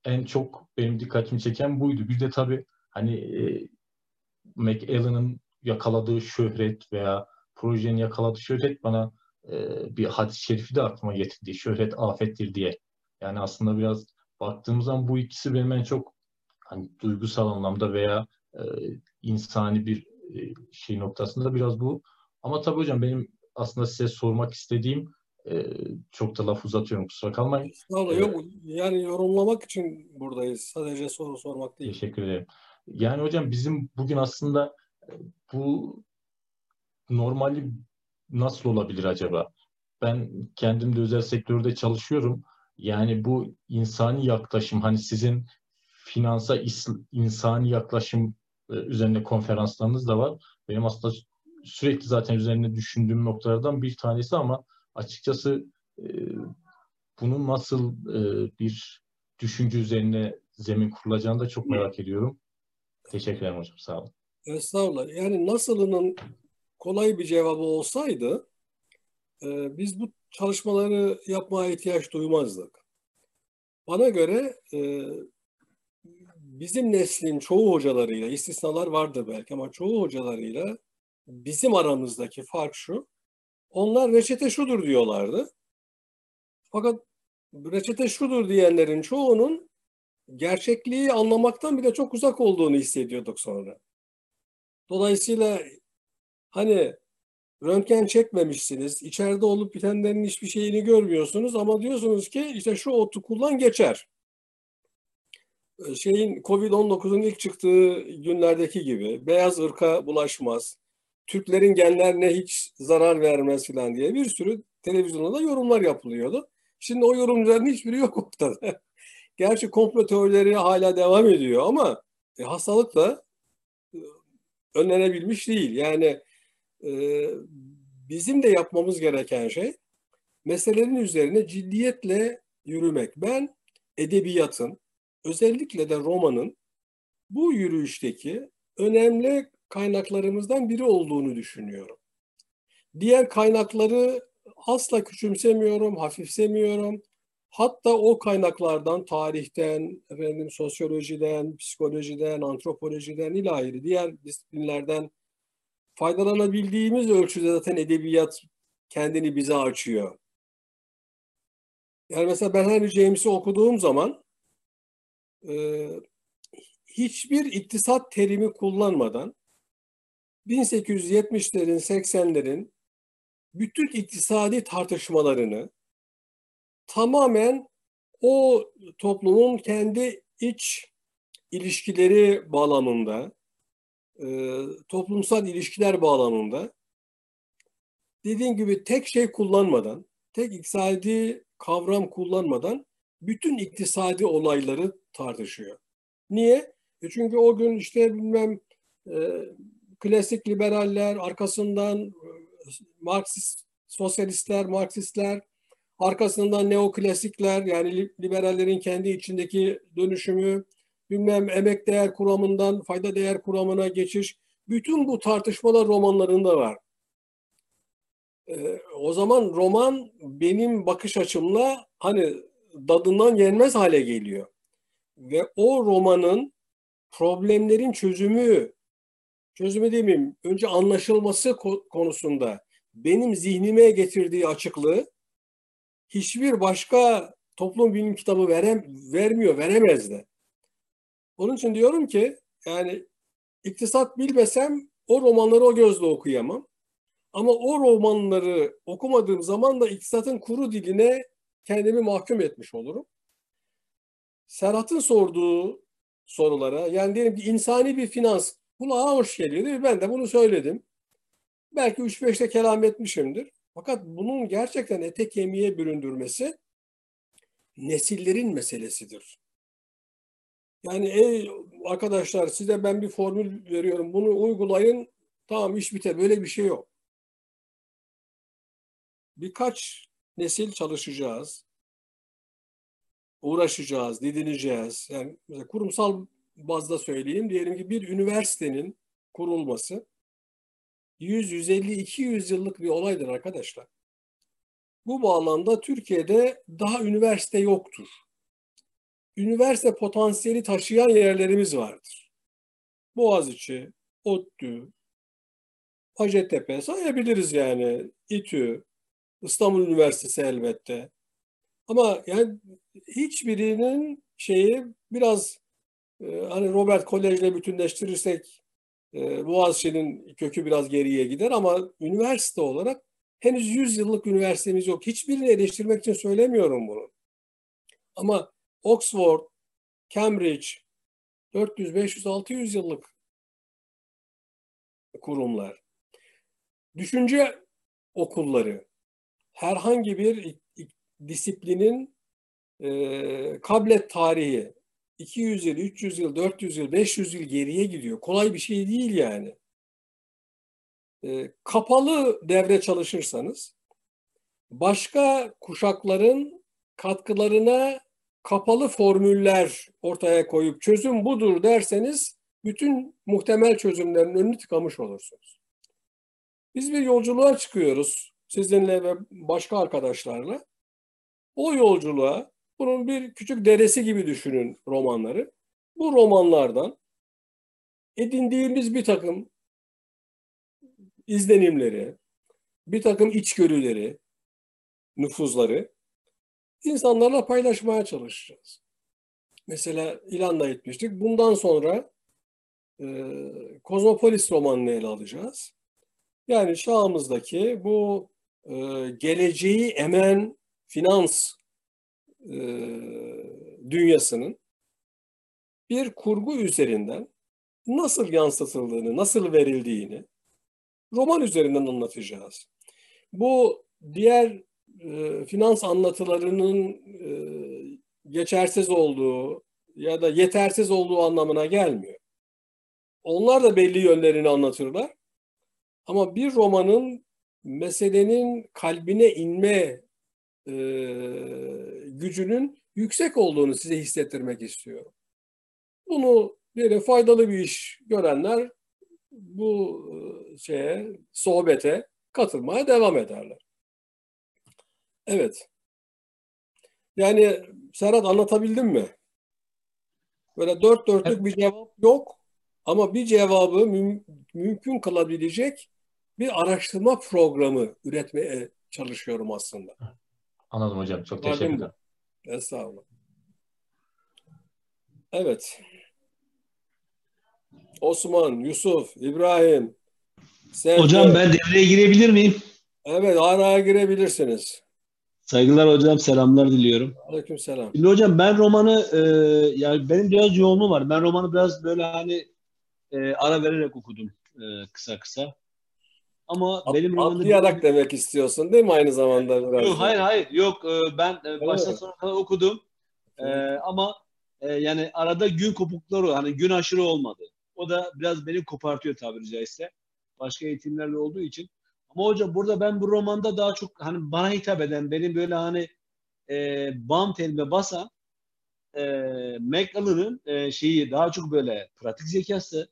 en çok benim dikkatimi çeken buydu. Bir de tabii hani e, McAllen'ın yakaladığı şöhret veya projenin yakaladığı şöhret bana e, bir hadis-i şerifi de aklıma getirdi. Şöhret afettir diye. Yani aslında biraz baktığımız zaman bu ikisi benim en çok hani duygusal anlamda veya e, insani bir e, şey noktasında biraz bu. Ama tabii hocam benim aslında size sormak istediğim e, çok da laf uzatıyorum kusura kalmayın. Sağ ee, yok yani yorumlamak için buradayız. Sadece soru sormak değil. Teşekkür ederim. Yani hocam bizim bugün aslında e, bu normali nasıl olabilir acaba? Ben kendim de özel sektörde çalışıyorum. Yani bu insani yaklaşım hani sizin finansa insani yaklaşım e, üzerine konferanslarınız da var. Benim aslında sürekli zaten üzerine düşündüğüm noktalardan bir tanesi ama açıkçası e, bunun nasıl e, bir düşünce üzerine zemin kurulacağını da çok merak ediyorum. Teşekkür ederim hocam. Sağ olun. Estağfurullah. Yani nasılının kolay bir cevabı olsaydı e, biz bu çalışmaları yapmaya ihtiyaç duymazdık. Bana göre e, bizim neslin çoğu hocalarıyla, istisnalar vardır belki ama çoğu hocalarıyla bizim aramızdaki fark şu. Onlar reçete şudur diyorlardı. Fakat reçete şudur diyenlerin çoğunun gerçekliği anlamaktan bile çok uzak olduğunu hissediyorduk sonra. Dolayısıyla hani röntgen çekmemişsiniz, içeride olup bitenlerin hiçbir şeyini görmüyorsunuz ama diyorsunuz ki işte şu otu kullan geçer. Ee, şeyin Covid-19'un ilk çıktığı günlerdeki gibi beyaz ırka bulaşmaz, Türklerin genlerine hiç zarar vermez falan diye bir sürü televizyonda da yorumlar yapılıyordu. Şimdi o yorumların hiçbiri yok ortada. Gerçi komplo teorileri hala devam ediyor ama e, hastalık da e, önlenebilmiş değil. Yani e, bizim de yapmamız gereken şey meselelerin üzerine ciddiyetle yürümek. Ben edebiyatın, özellikle de romanın bu yürüyüşteki önemli kaynaklarımızdan biri olduğunu düşünüyorum. Diğer kaynakları asla küçümsemiyorum, hafifsemiyorum. Hatta o kaynaklardan, tarihten, efendim, sosyolojiden, psikolojiden, antropolojiden ilahi diğer disiplinlerden faydalanabildiğimiz ölçüde zaten edebiyat kendini bize açıyor. Yani mesela ben Henry James'i okuduğum zaman e, hiçbir iktisat terimi kullanmadan 1870'lerin, 80'lerin bütün iktisadi tartışmalarını tamamen o toplumun kendi iç ilişkileri bağlamında, e, toplumsal ilişkiler bağlamında dediğim gibi tek şey kullanmadan, tek iktisadi kavram kullanmadan bütün iktisadi olayları tartışıyor. Niye? E çünkü o gün işte bilmem e, klasik liberaller arkasından e, Marksist sosyalistler, Marksistler arkasından neoklasikler yani liberallerin kendi içindeki dönüşümü bilmem emek değer kuramından fayda değer kuramına geçiş bütün bu tartışmalar romanlarında var. Ee, o zaman roman benim bakış açımla hani dadından yenmez hale geliyor. Ve o romanın problemlerin çözümü, çözümü demeyeyim, önce anlaşılması konusunda benim zihnime getirdiği açıklığı hiçbir başka toplum bilim kitabı verem, vermiyor, veremez de. Onun için diyorum ki yani iktisat bilmesem o romanları o gözle okuyamam. Ama o romanları okumadığım zaman da iktisatın kuru diline kendimi mahkum etmiş olurum. Serhat'ın sorduğu sorulara yani diyelim ki insani bir finans kulağa hoş geliyor değil mi? Ben de bunu söyledim. Belki 3-5'te kelam etmişimdir. Fakat bunun gerçekten ete kemiğe büründürmesi nesillerin meselesidir. Yani ey arkadaşlar size ben bir formül veriyorum. Bunu uygulayın. Tamam iş biter. Böyle bir şey yok. Birkaç nesil çalışacağız. Uğraşacağız, didineceğiz. Yani mesela kurumsal bazda söyleyeyim. Diyelim ki bir üniversitenin kurulması 100, 150, 200 yıllık bir olaydır arkadaşlar. Bu bağlamda Türkiye'de daha üniversite yoktur. Üniversite potansiyeli taşıyan yerlerimiz vardır. Boğaziçi, ODTÜ, Hacettepe sayabiliriz yani. İTÜ, İstanbul Üniversitesi elbette. Ama yani hiçbirinin şeyi biraz e, hani Robert Kolej'le bütünleştirirsek e, Boğaziçi'nin kökü biraz geriye gider ama üniversite olarak henüz 100 yıllık üniversitemiz yok. Hiçbirini eleştirmek için söylemiyorum bunu. Ama Oxford, Cambridge 400, 500, 600 yıllık kurumlar. Düşünce okulları herhangi bir disiplinin e, kablet tarihi 200 yıl, 300 yıl, 400 yıl, 500 yıl geriye gidiyor. Kolay bir şey değil yani. E, kapalı devre çalışırsanız başka kuşakların katkılarına kapalı formüller ortaya koyup çözüm budur derseniz bütün muhtemel çözümlerin önünü tıkamış olursunuz. Biz bir yolculuğa çıkıyoruz sizinle ve başka arkadaşlarla. O yolculuğa bunun bir küçük deresi gibi düşünün romanları. Bu romanlardan edindiğimiz bir takım izlenimleri, bir takım içgörüleri, nüfuzları insanlarla paylaşmaya çalışacağız. Mesela ilanla etmiştik. Bundan sonra e, Kozmopolis romanını ele alacağız. Yani çağımızdaki bu e, geleceği emen finans e, dünyasının bir kurgu üzerinden nasıl yansıtıldığını, nasıl verildiğini roman üzerinden anlatacağız. Bu diğer e, finans anlatılarının e, geçersiz olduğu ya da yetersiz olduğu anlamına gelmiyor. Onlar da belli yönlerini anlatırlar. Ama bir romanın meselenin kalbine inme e, gücünün yüksek olduğunu size hissettirmek istiyorum. Bunu böyle faydalı bir iş görenler bu e, şeye, sohbete katılmaya devam ederler. Evet. Yani Serhat anlatabildim mi? Böyle dört dörtlük evet. bir cevap yok ama bir cevabı müm- mümkün kılabilecek bir araştırma programı üretmeye çalışıyorum aslında. Anladım hocam. Çok teşekkür ederim. Estağfurullah. Evet. Osman, Yusuf, İbrahim. Sen hocam de... ben devreye girebilir miyim? Evet araya girebilirsiniz. Saygılar hocam, selamlar diliyorum. Aleyküm selam. Şimdi hocam ben romanı, e, yani benim biraz yoğunluğum var. Ben romanı biraz böyle hani e, ara vererek okudum e, kısa kısa. Ama At, benim romanı... Atlayarak demek istiyorsun değil mi aynı zamanda? Biraz yok, hayır hayır, yok e, ben e, baştan sona kadar okudum. E, ama e, yani arada gün kopukları, hani gün aşırı olmadı. O da biraz beni kopartıyor tabiri caizse. Başka eğitimlerle olduğu için. Ama hocam burada ben bu romanda daha çok hani bana hitap eden, benim böyle hani e, bam telime basan e, McAllen'ın e, şeyi daha çok böyle pratik zekası.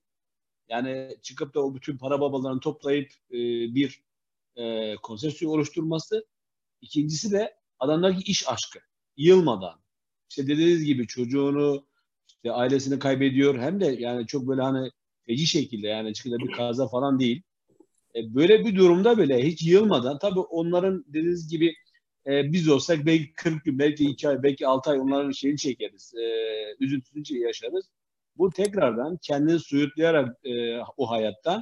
Yani çıkıp da o bütün para babalarını toplayıp e, bir e, konsepsiyon oluşturması. İkincisi de adamdaki iş aşkı. Yılmadan. İşte dediğiniz gibi çocuğunu, işte ailesini kaybediyor. Hem de yani çok böyle hani feci şekilde yani çıkıda bir kaza falan değil. E, böyle bir durumda bile hiç yılmadan tabii onların dediğiniz gibi e, biz olsak belki 40 gün, belki 2 ay, belki 6 ay onların şeyini çekeriz. E, üzüntüsünü yaşarız. Bu tekrardan kendini suyutlayarak e, o hayattan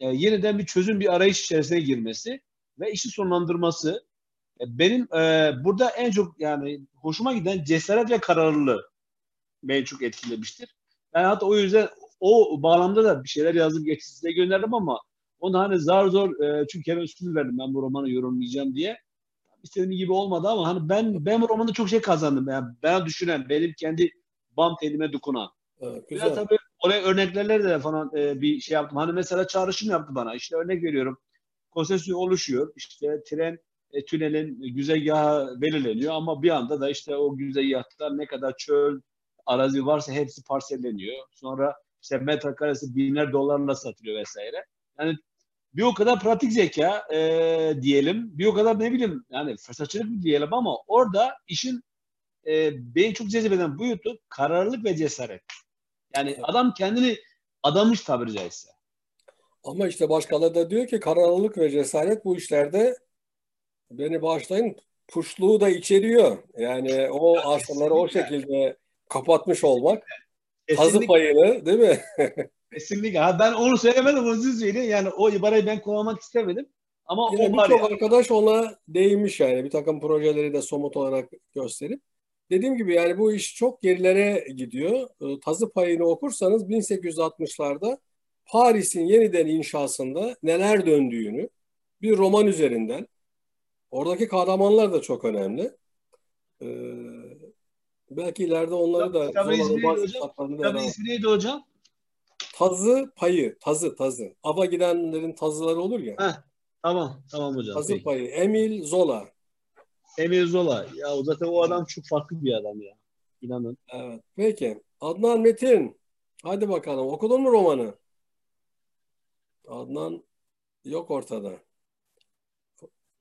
e, yeniden bir çözüm, bir arayış içerisine girmesi ve işi sonlandırması. E, benim e, burada en çok yani hoşuma giden cesaret ve kararlılığı beni çok etkilemiştir. Ben hatta o yüzden o bağlamda da bir şeyler yazdım geçti size gönderdim ama onu hani zar zor e, çünkü hemen üstünü verdim ben bu romanı yorumlayacağım diye. İstediğim gibi olmadı ama hani ben ben bu romanda çok şey kazandım. Yani ben düşünen, benim kendi bam telime dokunan. Evet, güzel. Ya tabii oraya örneklerle de falan e, bir şey yaptım. Hani mesela çağrışım yaptı bana. İşte örnek veriyorum. Konsesyon oluşuyor. İşte tren e, tünelin güzergahı belirleniyor ama bir anda da işte o güzergahta ne kadar çöl, arazi varsa hepsi parselleniyor. Sonra işte metrekaresi binler dolarla satılıyor vesaire. Yani bir o kadar pratik zeka e, diyelim, bir o kadar ne bileyim yani fırsatçılık mı diyelim ama orada işin e, beni çok cezbeden boyutu kararlılık ve cesaret. Yani adam kendini adamış tabiri caizse. Ama işte başkaları da diyor ki kararlılık ve cesaret bu işlerde beni bağışlayın puşluğu da içeriyor. Yani o arsaları o şekilde kapatmış olmak. Kesinlikle. Hazı payını değil mi? Kesinlikle. Ha, ben onu söylemedim onu siz söyleyin. Yani o ibareyi ben kullanmak istemedim. Ama yani o var Birçok yani. arkadaş ona değinmiş yani. Bir takım projeleri de somut olarak gösterip. Dediğim gibi yani bu iş çok gerilere gidiyor. Ee, tazı payını okursanız 1860'larda Paris'in yeniden inşasında neler döndüğünü bir roman üzerinden oradaki kahramanlar da çok önemli. Ee, belki ileride onları da? Kitabın ismi neydi hocam? Tazı payı, tazı, tazı. Ava gidenlerin tazıları olur ya. Heh, tamam, tamam hocam. Tazı peki. payı. Emil Zola. Emil Zola. Ya zaten o adam çok farklı bir adam ya. İnanın. Evet. Peki. Adnan Metin. Hadi bakalım. Okudun mu romanı? Adnan yok ortada.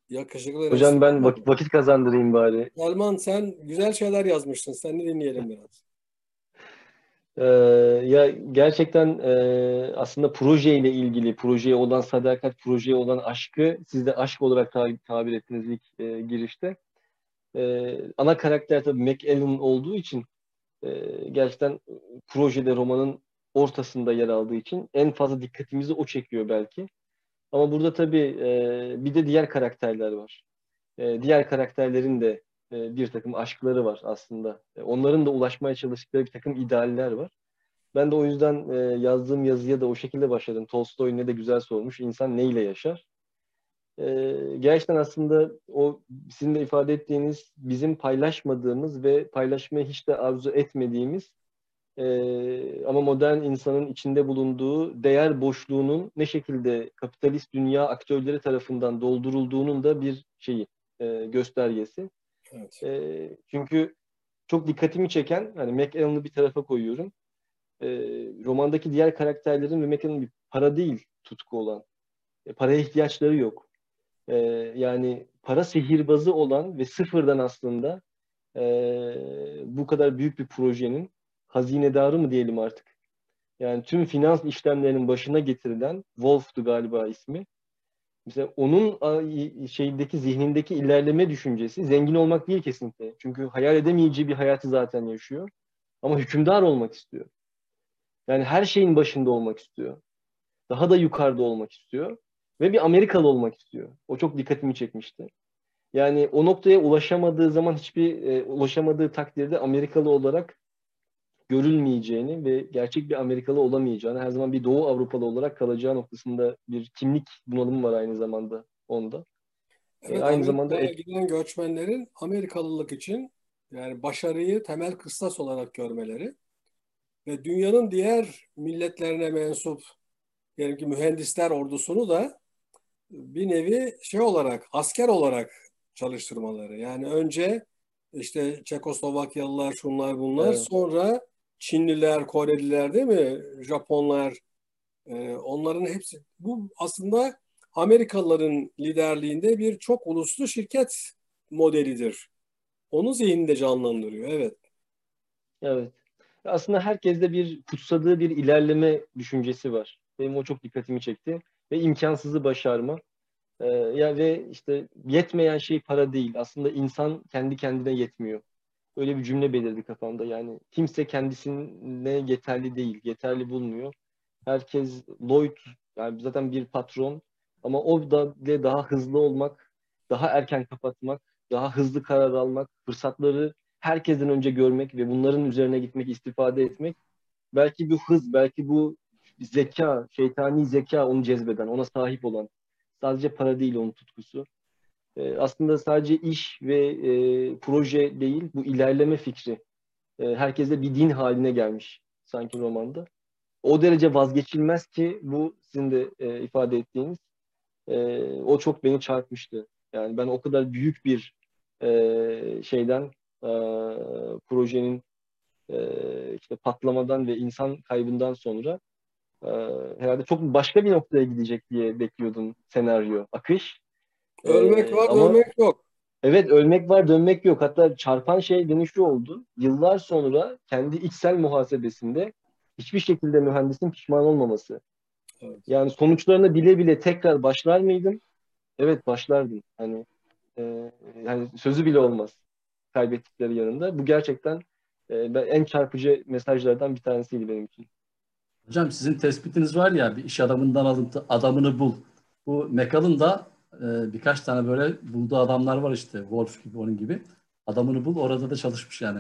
Yakışıklı. Hocam ben vakit, vakit kazandırayım bari. Selman sen güzel şeyler yazmıştın. Seni dinleyelim biraz. Ee, ya gerçekten e, aslında projeyle ilgili, projeye olan sadakat, projeye olan aşkı siz de aşk olarak tab- tabir ettiniz ilk e, girişte. E, ana karakter tabii McAllen olduğu için e, gerçekten projede romanın ortasında yer aldığı için en fazla dikkatimizi o çekiyor belki. Ama burada tabii e, bir de diğer karakterler var. E, diğer karakterlerin de e, bir takım aşkları var aslında. E, onların da ulaşmaya çalıştıkları bir takım idealler var. Ben de o yüzden e, yazdığım yazıya da o şekilde başladım. Tolstoy ne de güzel sormuş. İnsan neyle yaşar? gerçekten aslında o sizin de ifade ettiğiniz bizim paylaşmadığımız ve paylaşmayı hiç de arzu etmediğimiz ama modern insanın içinde bulunduğu değer boşluğunun ne şekilde kapitalist dünya aktörleri tarafından doldurulduğunun da bir şeyi göstergesi. Evet. E, çünkü çok dikkatimi çeken, hani McAllen'ı bir tarafa koyuyorum. E, romandaki diğer karakterlerin ve McAllen'ın bir para değil tutku olan. E, paraya ihtiyaçları yok. E, yani para sihirbazı olan ve sıfırdan aslında e, bu kadar büyük bir projenin hazinedarı mı diyelim artık. Yani tüm finans işlemlerinin başına getirilen Wolf'tu galiba ismi. Mesela onun şeydeki zihnindeki ilerleme düşüncesi zengin olmak değil kesinlikle. Çünkü hayal edemeyeceği bir hayatı zaten yaşıyor. Ama hükümdar olmak istiyor. Yani her şeyin başında olmak istiyor. Daha da yukarıda olmak istiyor. Ve bir Amerikalı olmak istiyor. O çok dikkatimi çekmişti. Yani o noktaya ulaşamadığı zaman hiçbir e, ulaşamadığı takdirde Amerikalı olarak görülmeyeceğini ve gerçek bir Amerikalı olamayacağını, her zaman bir Doğu Avrupalı olarak kalacağı noktasında bir kimlik bunalımı var aynı zamanda onda. Evet, e, aynı zamanda giden göçmenlerin Amerikalılık için yani başarıyı temel kıstas olarak görmeleri ve dünyanın diğer milletlerine mensup diyelim ki mühendisler ordusunu da bir nevi şey olarak asker olarak çalıştırmaları. Yani önce işte Çekoslovakyalılar şunlar bunlar evet. sonra Çinliler, Koreliler değil mi? Japonlar e, onların hepsi bu aslında Amerikalıların liderliğinde bir çok uluslu şirket modelidir. Onu zihninde canlandırıyor. Evet. Evet. Aslında herkeste bir kutsadığı bir ilerleme düşüncesi var. Benim o çok dikkatimi çekti. Ve imkansızı başarma. Ee, ya ve işte yetmeyen şey para değil. Aslında insan kendi kendine yetmiyor öyle bir cümle belirdi kafamda. Yani kimse kendisine yeterli değil, yeterli bulmuyor. Herkes Lloyd, yani zaten bir patron ama o da bile daha hızlı olmak, daha erken kapatmak, daha hızlı karar almak, fırsatları herkesten önce görmek ve bunların üzerine gitmek, istifade etmek. Belki bu hız, belki bu zeka, şeytani zeka onu cezbeden, ona sahip olan. Sadece para değil onun tutkusu. E, aslında sadece iş ve e, proje değil, bu ilerleme fikri e, herkese bir din haline gelmiş sanki romanda. O derece vazgeçilmez ki bu sizin de e, ifade ettiğiniz. E, o çok beni çarpmıştı. Yani ben o kadar büyük bir e, şeyden, e, projenin e, işte patlamadan ve insan kaybından sonra e, herhalde çok başka bir noktaya gidecek diye bekliyordum senaryo, akış. Ölmek ee, var, ama, dönmek yok. Evet, ölmek var, dönmek yok. Hatta çarpan şey beni şu oldu. Yıllar sonra kendi içsel muhasebesinde hiçbir şekilde mühendisin pişman olmaması. Evet. Yani sonuçlarını bile bile tekrar başlar mıydım? Evet, başlardım. Hani e, yani sözü bile olmaz kaybettikleri yanında. Bu gerçekten e, en çarpıcı mesajlardan bir tanesiydi benim için. Hocam sizin tespitiniz var ya bir iş adamından alıntı adamını bul. Bu Mekal'ın da e, birkaç tane böyle bulduğu adamlar var işte Wolf gibi onun gibi. Adamını bul orada da çalışmış yani.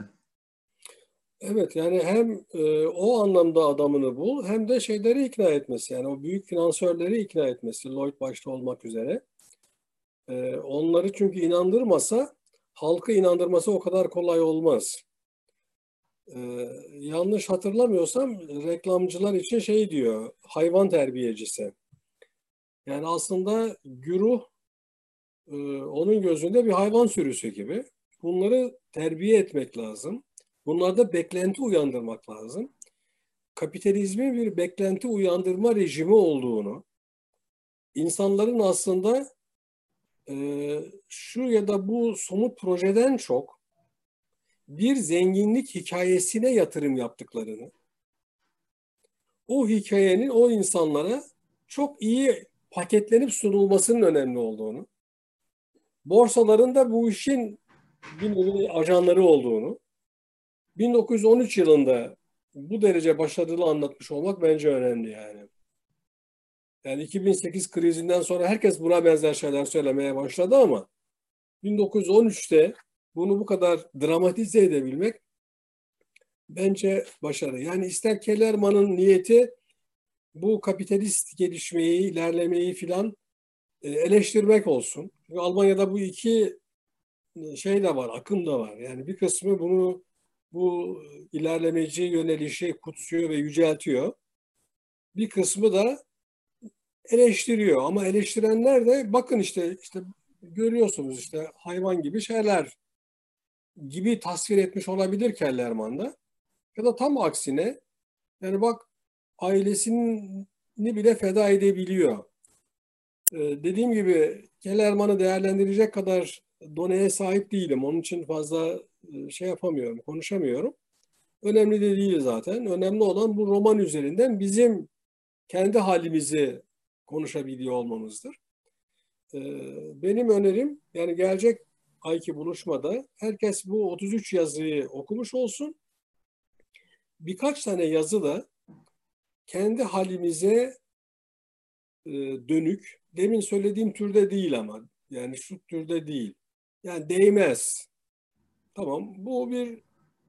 Evet yani hem e, o anlamda adamını bul hem de şeyleri ikna etmesi yani o büyük finansörleri ikna etmesi Lloyd başta olmak üzere. E, onları çünkü inandırmasa halkı inandırması o kadar kolay olmaz. E, yanlış hatırlamıyorsam reklamcılar için şey diyor hayvan terbiyecisi. Yani aslında güruh e, onun gözünde bir hayvan sürüsü gibi. Bunları terbiye etmek lazım. Bunlarda beklenti uyandırmak lazım. Kapitalizmin bir beklenti uyandırma rejimi olduğunu, insanların aslında e, şu ya da bu somut projeden çok bir zenginlik hikayesine yatırım yaptıklarını, o hikayenin o insanlara çok iyi paketlenip sunulmasının önemli olduğunu, borsaların da bu işin bir nevi ajanları olduğunu, 1913 yılında bu derece başarılı anlatmış olmak bence önemli yani. Yani 2008 krizinden sonra herkes buna benzer şeyler söylemeye başladı ama 1913'te bunu bu kadar dramatize edebilmek bence başarı. Yani ister Kellerman'ın niyeti bu kapitalist gelişmeyi, ilerlemeyi filan e, eleştirmek olsun. Çünkü Almanya'da bu iki şey de var, akım da var. Yani bir kısmı bunu bu ilerlemeci yönelişi kutsuyor ve yüceltiyor. Bir kısmı da eleştiriyor ama eleştirenler de bakın işte işte görüyorsunuz işte hayvan gibi şeyler gibi tasvir etmiş olabilir Kellerman'da. Ya da tam aksine yani bak ailesini bile feda edebiliyor. Ee, dediğim gibi Kellerman'ı değerlendirecek kadar doneye sahip değilim. Onun için fazla e, şey yapamıyorum, konuşamıyorum. Önemli de değil zaten. Önemli olan bu roman üzerinden bizim kendi halimizi konuşabiliyor olmamızdır. Ee, benim önerim yani gelecek ayki buluşmada herkes bu 33 yazıyı okumuş olsun. Birkaç tane yazı da kendi halimize e, dönük, demin söylediğim türde değil ama yani şu türde değil. Yani değmez. Tamam bu bir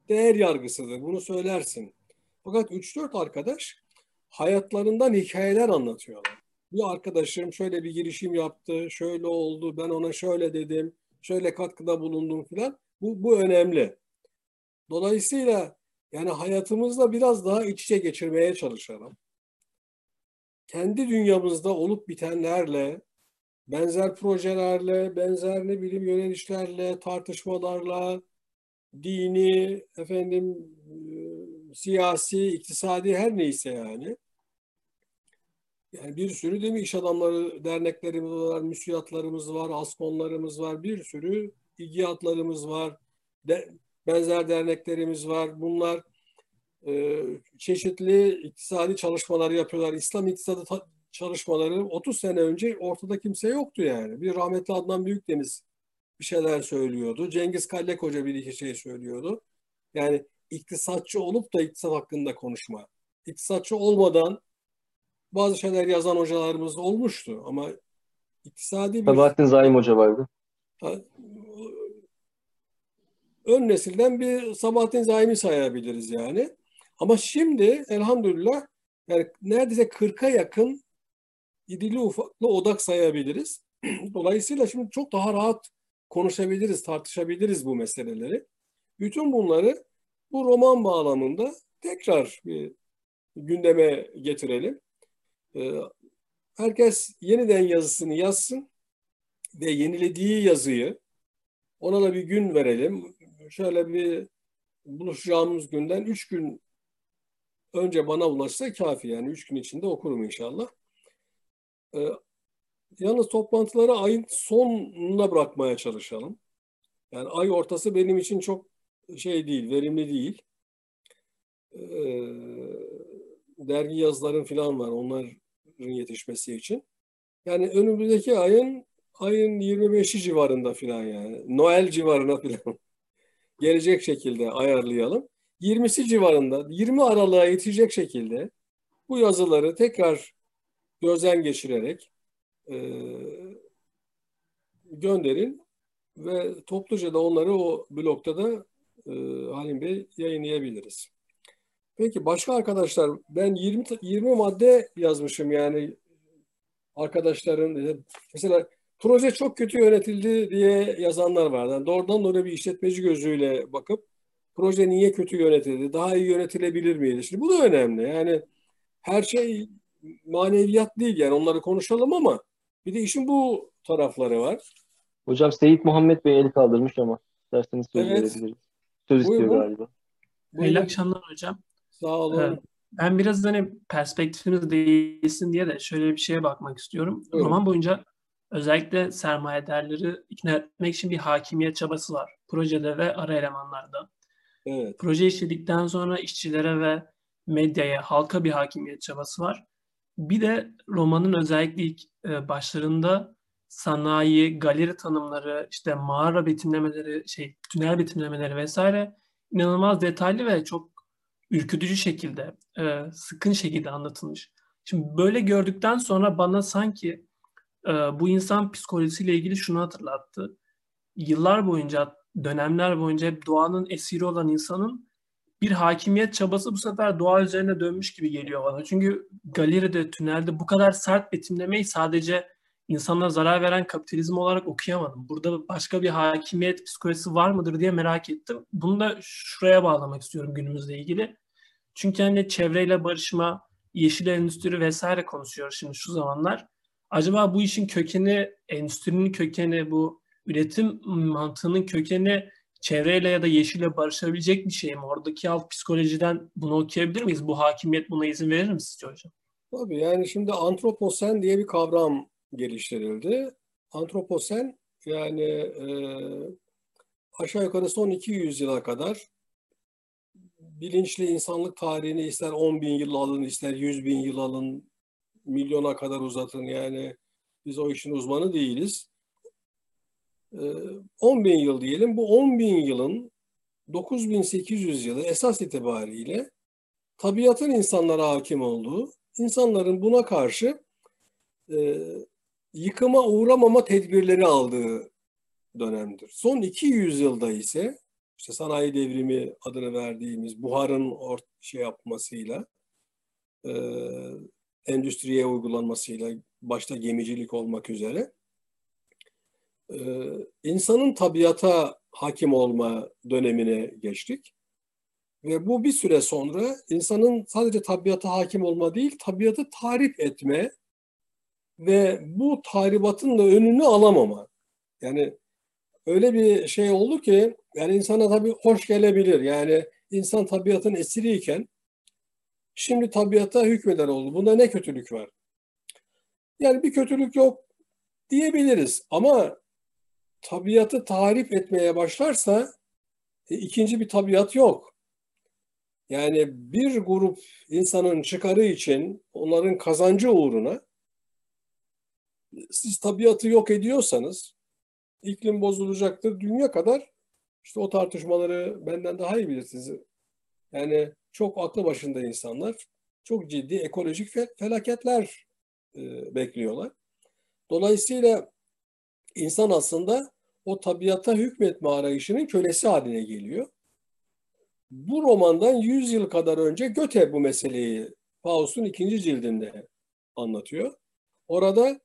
değer yargısıdır. Bunu söylersin. Fakat 3-4 arkadaş hayatlarından hikayeler anlatıyorlar. Bir arkadaşım şöyle bir girişim yaptı, şöyle oldu, ben ona şöyle dedim, şöyle katkıda bulundum filan. Bu, bu önemli. Dolayısıyla yani hayatımızda biraz daha iç içe geçirmeye çalışalım. Kendi dünyamızda olup bitenlerle, benzer projelerle, benzer ne bileyim yönelişlerle, tartışmalarla, dini, efendim siyasi, iktisadi her neyse yani. Yani bir sürü değil mi iş adamları derneklerimiz var, müsiyatlarımız var, askonlarımız var, bir sürü ilgiyatlarımız var, de, benzer derneklerimiz var. Bunlar e, çeşitli iktisadi çalışmalar yapıyorlar. İslam iktisadı çalışmaları 30 sene önce ortada kimse yoktu yani. Bir rahmetli Adnan Büyükdeniz bir şeyler söylüyordu. Cengiz Kallek Hoca bir iki şey söylüyordu. Yani iktisatçı olup da iktisat hakkında konuşma. İktisatçı olmadan bazı şeyler yazan hocalarımız olmuştu ama iktisadi bir... Sabahattin Zaim Hoca vardı. Ön nesilden bir Sabahattin Zaim'i sayabiliriz yani. Ama şimdi elhamdülillah yani neredeyse 40'a yakın idili ufaklı odak sayabiliriz. Dolayısıyla şimdi çok daha rahat konuşabiliriz, tartışabiliriz bu meseleleri. Bütün bunları bu roman bağlamında tekrar bir gündeme getirelim. Ee, herkes yeniden yazısını yazsın ve yenilediği yazıyı ona da bir gün verelim. Şöyle bir buluşacağımız günden üç gün önce bana ulaşsa kafi yani üç gün içinde okurum inşallah. Ee, yalnız toplantıları ayın sonuna bırakmaya çalışalım. Yani ay ortası benim için çok şey değil, verimli değil. Ee, dergi yazılarım falan var onların yetişmesi için. Yani önümüzdeki ayın ayın 25'i civarında falan yani. Noel civarına falan gelecek şekilde ayarlayalım. 20'si civarında 20 Aralık'a yetecek şekilde bu yazıları tekrar gözden geçirerek e, gönderin ve topluca da onları o blokta da e, Halim Bey yayınlayabiliriz. Peki başka arkadaşlar ben 20 20 madde yazmışım yani arkadaşların mesela proje çok kötü yönetildi diye yazanlar var. Yani doğrudan doğruya bir işletmeci gözüyle bakıp proje niye kötü yönetildi? Daha iyi yönetilebilir miydi? Şimdi bu da önemli. Yani her şey maneviyat değil yani onları konuşalım ama bir de işin bu tarafları var. Hocam Seyit Muhammed Bey eli kaldırmış ama derseniz söz evet. verebiliriz. Söz Buyurun. istiyor galiba. Hayırlı akşamlar hocam. Sağ olun. Ee, ben biraz hani perspektifimiz değilsin diye de şöyle bir şeye bakmak istiyorum. Buyurun. Roman boyunca özellikle sermayedarları ikna etmek için bir hakimiyet çabası var. Projede ve ara elemanlarda. Evet. Proje işledikten sonra işçilere ve medyaya, halka bir hakimiyet çabası var. Bir de romanın özellikle ilk e, başlarında sanayi, galeri tanımları, işte mağara betimlemeleri, şey tünel betimlemeleri vesaire inanılmaz detaylı ve çok ürkütücü şekilde, e, sıkın şekilde anlatılmış. Şimdi böyle gördükten sonra bana sanki bu insan psikolojisiyle ilgili şunu hatırlattı. Yıllar boyunca, dönemler boyunca hep doğanın esiri olan insanın bir hakimiyet çabası bu sefer doğa üzerine dönmüş gibi geliyor bana. Çünkü galeride, tünelde bu kadar sert betimlemeyi sadece insanlara zarar veren kapitalizm olarak okuyamadım. Burada başka bir hakimiyet psikolojisi var mıdır diye merak ettim. Bunu da şuraya bağlamak istiyorum günümüzle ilgili. Çünkü hani çevreyle barışma, yeşil endüstri vesaire konuşuyoruz şimdi şu zamanlar. Acaba bu işin kökeni, endüstrinin kökeni, bu üretim mantığının kökeni çevreyle ya da yeşille barışabilecek bir şey mi? Oradaki alt psikolojiden bunu okuyabilir miyiz? Bu hakimiyet buna izin verir mi sizce hocam? Tabii yani şimdi antroposen diye bir kavram geliştirildi. Antroposen yani e, aşağı yukarı son 200 yıla kadar bilinçli insanlık tarihini ister 10 bin yıl alın, ister 100 bin yıl alın, milyona kadar uzatın yani biz o işin uzmanı değiliz. 10 ee, bin yıl diyelim. Bu 10 bin yılın 9800 yılı esas itibariyle tabiatın insanlara hakim olduğu, insanların buna karşı e, yıkıma uğramama tedbirleri aldığı dönemdir. Son 200 yılda ise işte sanayi devrimi adını verdiğimiz buharın ort şey yapmasıyla e, endüstriye uygulanmasıyla başta gemicilik olmak üzere e, insanın tabiata hakim olma dönemine geçtik. Ve bu bir süre sonra insanın sadece tabiata hakim olma değil, tabiatı tarif etme ve bu tahribatın da önünü alamama. Yani öyle bir şey oldu ki yani insana tabii hoş gelebilir. Yani insan tabiatın esiriyken şimdi tabiata hükmeder oldu. Bunda ne kötülük var? Yani bir kötülük yok diyebiliriz ama tabiatı tarif etmeye başlarsa e, ikinci bir tabiat yok. Yani bir grup insanın çıkarı için onların kazancı uğruna siz tabiatı yok ediyorsanız iklim bozulacaktır. Dünya kadar işte o tartışmaları benden daha iyi bilirsiniz. Yani çok aklı başında insanlar çok ciddi ekolojik felaketler e, bekliyorlar. Dolayısıyla insan aslında o tabiata hükmetme arayışının kölesi haline geliyor. Bu romandan 100 yıl kadar önce Göte bu meseleyi Faust'un ikinci cildinde anlatıyor. Orada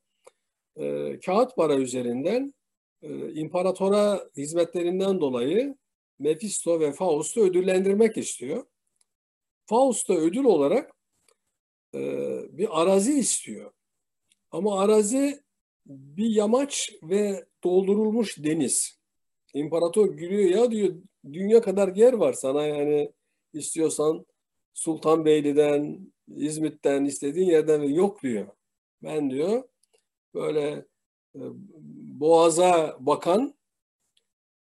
e, kağıt para üzerinden e, imparatora hizmetlerinden dolayı Mephisto ve Faust'u ödüllendirmek istiyor. Faust da ödül olarak e, bir arazi istiyor. Ama arazi bir yamaç ve doldurulmuş deniz. İmparator gülüyor ya diyor dünya kadar yer var sana yani istiyorsan Sultanbeyli'den, İzmit'ten istediğin yerden yok diyor. Ben diyor böyle e, boğaza bakan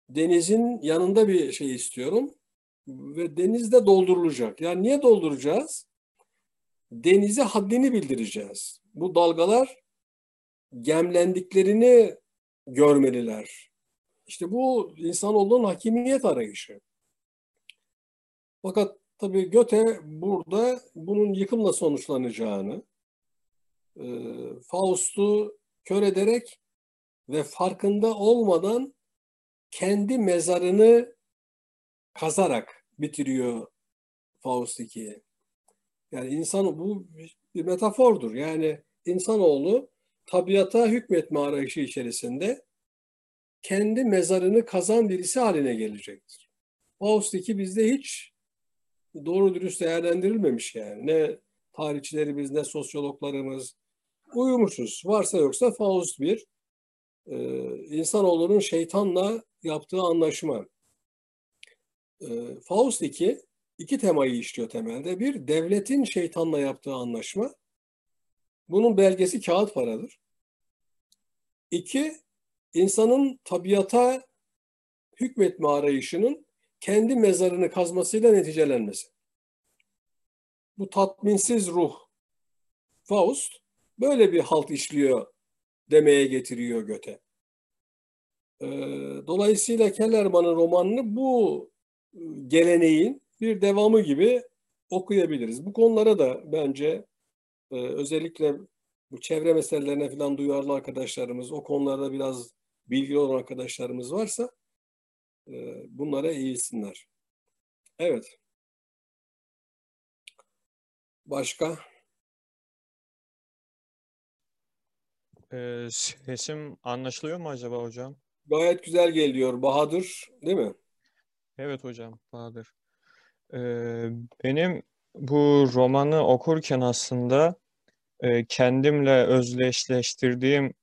denizin yanında bir şey istiyorum ve denizde doldurulacak. Yani niye dolduracağız? Denize haddini bildireceğiz. Bu dalgalar gemlendiklerini görmeliler. İşte bu insanoğlunun hakimiyet arayışı. Fakat tabii Göte burada bunun yıkımla sonuçlanacağını, e, Faust'u kör ederek ve farkında olmadan kendi mezarını kazarak bitiriyor Faust 2'yi. Yani insan bu bir metafordur. Yani insanoğlu tabiata hükmetme arayışı içerisinde kendi mezarını kazan birisi haline gelecektir. Faust 2 bizde hiç doğru dürüst değerlendirilmemiş yani. Ne tarihçilerimiz ne sosyologlarımız uyumuşuz. Varsa yoksa Faust 1 e, insanoğlunun şeytanla yaptığı anlaşma. E, Faust 2 iki temayı işliyor temelde. Bir, devletin şeytanla yaptığı anlaşma. Bunun belgesi kağıt paradır. İki, insanın tabiata hükmetme arayışının kendi mezarını kazmasıyla neticelenmesi. Bu tatminsiz ruh Faust böyle bir halt işliyor demeye getiriyor Göte. Ee, dolayısıyla Kellerman'ın romanını bu geleneğin bir devamı gibi okuyabiliriz. Bu konulara da bence e, özellikle bu çevre meselelerine falan duyarlı arkadaşlarımız, o konularda biraz bilgili olan arkadaşlarımız varsa e, bunlara eğilsinler. Evet. Başka? Ee, sesim anlaşılıyor mu acaba hocam? Gayet güzel geliyor Bahadır, değil mi? Evet hocam, Bahadır. Ee, benim bu romanı okurken aslında e, kendimle özdeşleştirdiğim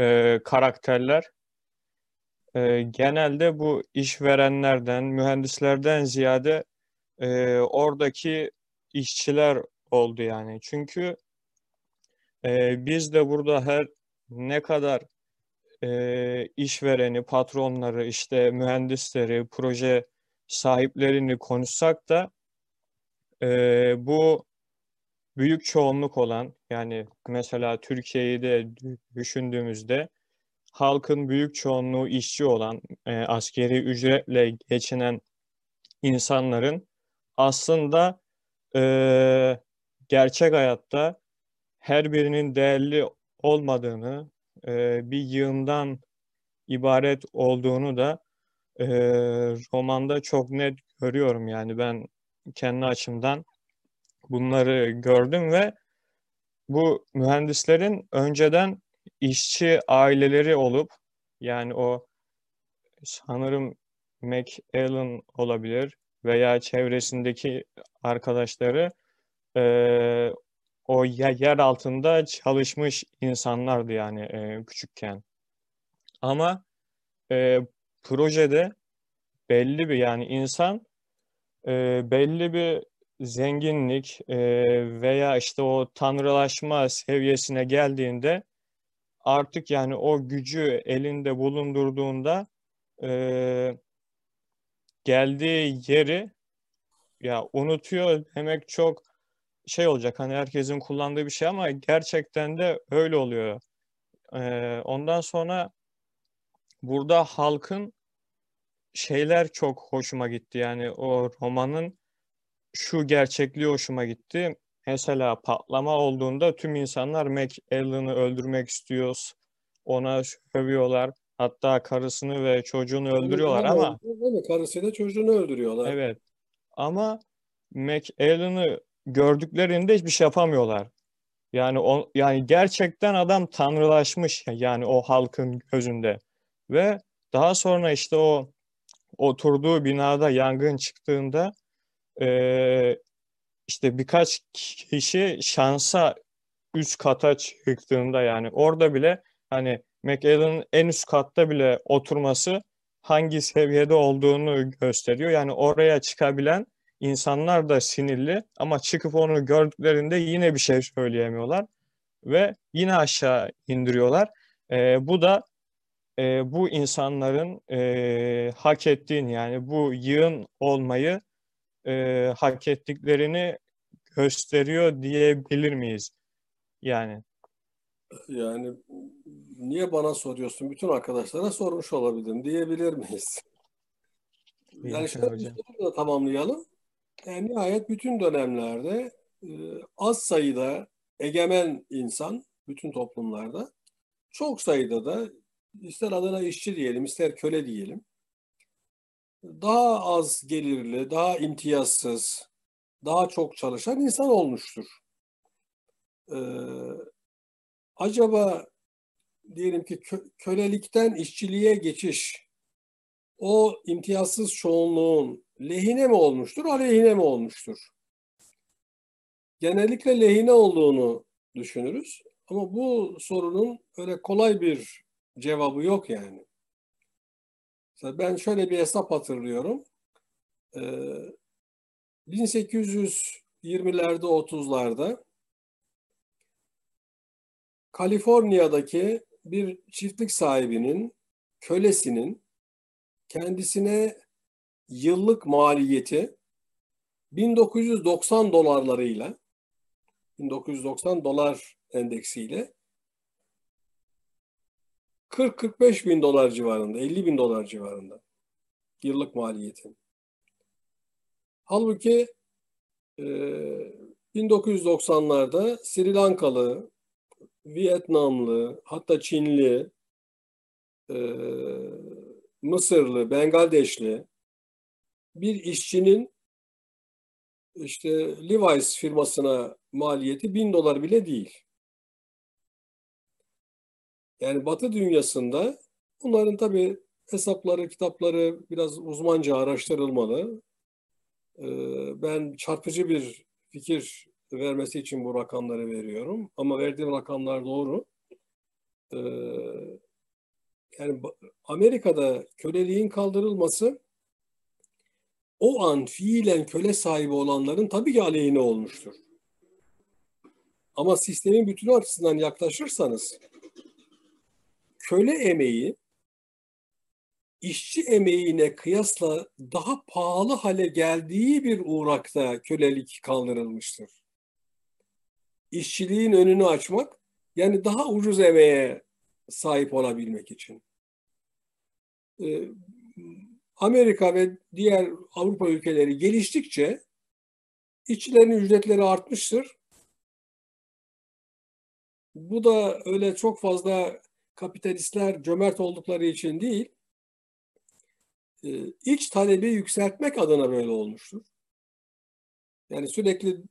e, karakterler e, genelde bu işverenlerden, mühendislerden ziyade e, oradaki işçiler oldu yani. Çünkü e, biz de burada her ne kadar e, işvereni, patronları, işte mühendisleri, proje sahiplerini konuşsak da e, bu büyük çoğunluk olan yani mesela Türkiye'yi de düşündüğümüzde halkın büyük çoğunluğu işçi olan e, askeri ücretle geçinen insanların aslında e, gerçek hayatta her birinin değerli olmadığını, e, bir yığından ibaret olduğunu da e, romanda çok net görüyorum. Yani ben kendi açımdan bunları gördüm ve bu mühendislerin önceden işçi aileleri olup yani o sanırım McAllen olabilir veya çevresindeki arkadaşları e, o yer altında çalışmış insanlardı yani e, küçükken. Ama e, projede belli bir yani insan e, belli bir zenginlik e, veya işte o tanrılaşma seviyesine geldiğinde artık yani o gücü elinde bulundurduğunda e, geldiği yeri ya unutuyor demek çok şey olacak hani herkesin kullandığı bir şey ama gerçekten de öyle oluyor. E, ondan sonra burada halkın şeyler çok hoşuma gitti. Yani o romanın şu gerçekliği hoşuma gitti. Mesela patlama olduğunda tüm insanlar McAllen'ı öldürmek istiyor. Ona sövüyorlar. Hatta karısını ve çocuğunu öldürüyorlar ama Değil mi? Karısıyla çocuğunu öldürüyorlar. evet ama McAllen'ı gördüklerinde hiçbir şey yapamıyorlar. Yani o, yani gerçekten adam tanrılaşmış yani o halkın gözünde. Ve daha sonra işte o oturduğu binada yangın çıktığında e, işte birkaç kişi şansa üst kata çıktığında yani orada bile hani McAllen'ın en üst katta bile oturması hangi seviyede olduğunu gösteriyor. Yani oraya çıkabilen insanlar da sinirli ama çıkıp onu gördüklerinde yine bir şey söyleyemiyorlar ve yine aşağı indiriyorlar. E, bu da e, bu insanların e, hak ettiğini yani bu yığın olmayı e, hak ettiklerini gösteriyor diyebilir miyiz? Yani Yani niye bana soruyorsun? Bütün arkadaşlara sormuş olabilirim diyebilir miyiz? Yani şöyle bir soru da tamamlayalım. Yani nihayet bütün dönemlerde e, az sayıda egemen insan bütün toplumlarda çok sayıda da ister adına işçi diyelim, ister köle diyelim. Daha az gelirli, daha imtiyazsız, daha çok çalışan insan olmuştur. Ee, acaba diyelim ki kö- kölelikten işçiliğe geçiş o imtiyazsız çoğunluğun lehine mi olmuştur, aleyhine mi olmuştur? Genellikle lehine olduğunu düşünürüz. Ama bu sorunun öyle kolay bir cevabı yok yani. Mesela ben şöyle bir hesap hatırlıyorum. Ee, 1820'lerde 30'larda Kaliforniya'daki bir çiftlik sahibinin kölesinin kendisine yıllık maliyeti 1990 dolarlarıyla 1990 dolar endeksiyle 40-45 bin dolar civarında, 50 bin dolar civarında yıllık maliyeti. Halbuki e, 1990'larda Sri Lankalı, Vietnamlı, hatta Çinli, e, Mısırlı, Bengaldeşli bir işçinin işte Levi's firmasına maliyeti bin dolar bile değil. Yani Batı dünyasında bunların tabii hesapları, kitapları biraz uzmanca araştırılmalı. Ee, ben çarpıcı bir fikir vermesi için bu rakamları veriyorum. Ama verdiğim rakamlar doğru. Ee, yani Amerika'da köleliğin kaldırılması o an fiilen köle sahibi olanların tabii ki aleyhine olmuştur. Ama sistemin bütünü açısından yaklaşırsanız köle emeği işçi emeğine kıyasla daha pahalı hale geldiği bir uğrakta kölelik kaldırılmıştır. İşçiliğin önünü açmak yani daha ucuz emeğe sahip olabilmek için. Ee, Amerika ve diğer Avrupa ülkeleri geliştikçe işçilerin ücretleri artmıştır. Bu da öyle çok fazla kapitalistler cömert oldukları için değil, e, iç talebi yükseltmek adına böyle olmuştur. Yani sürekli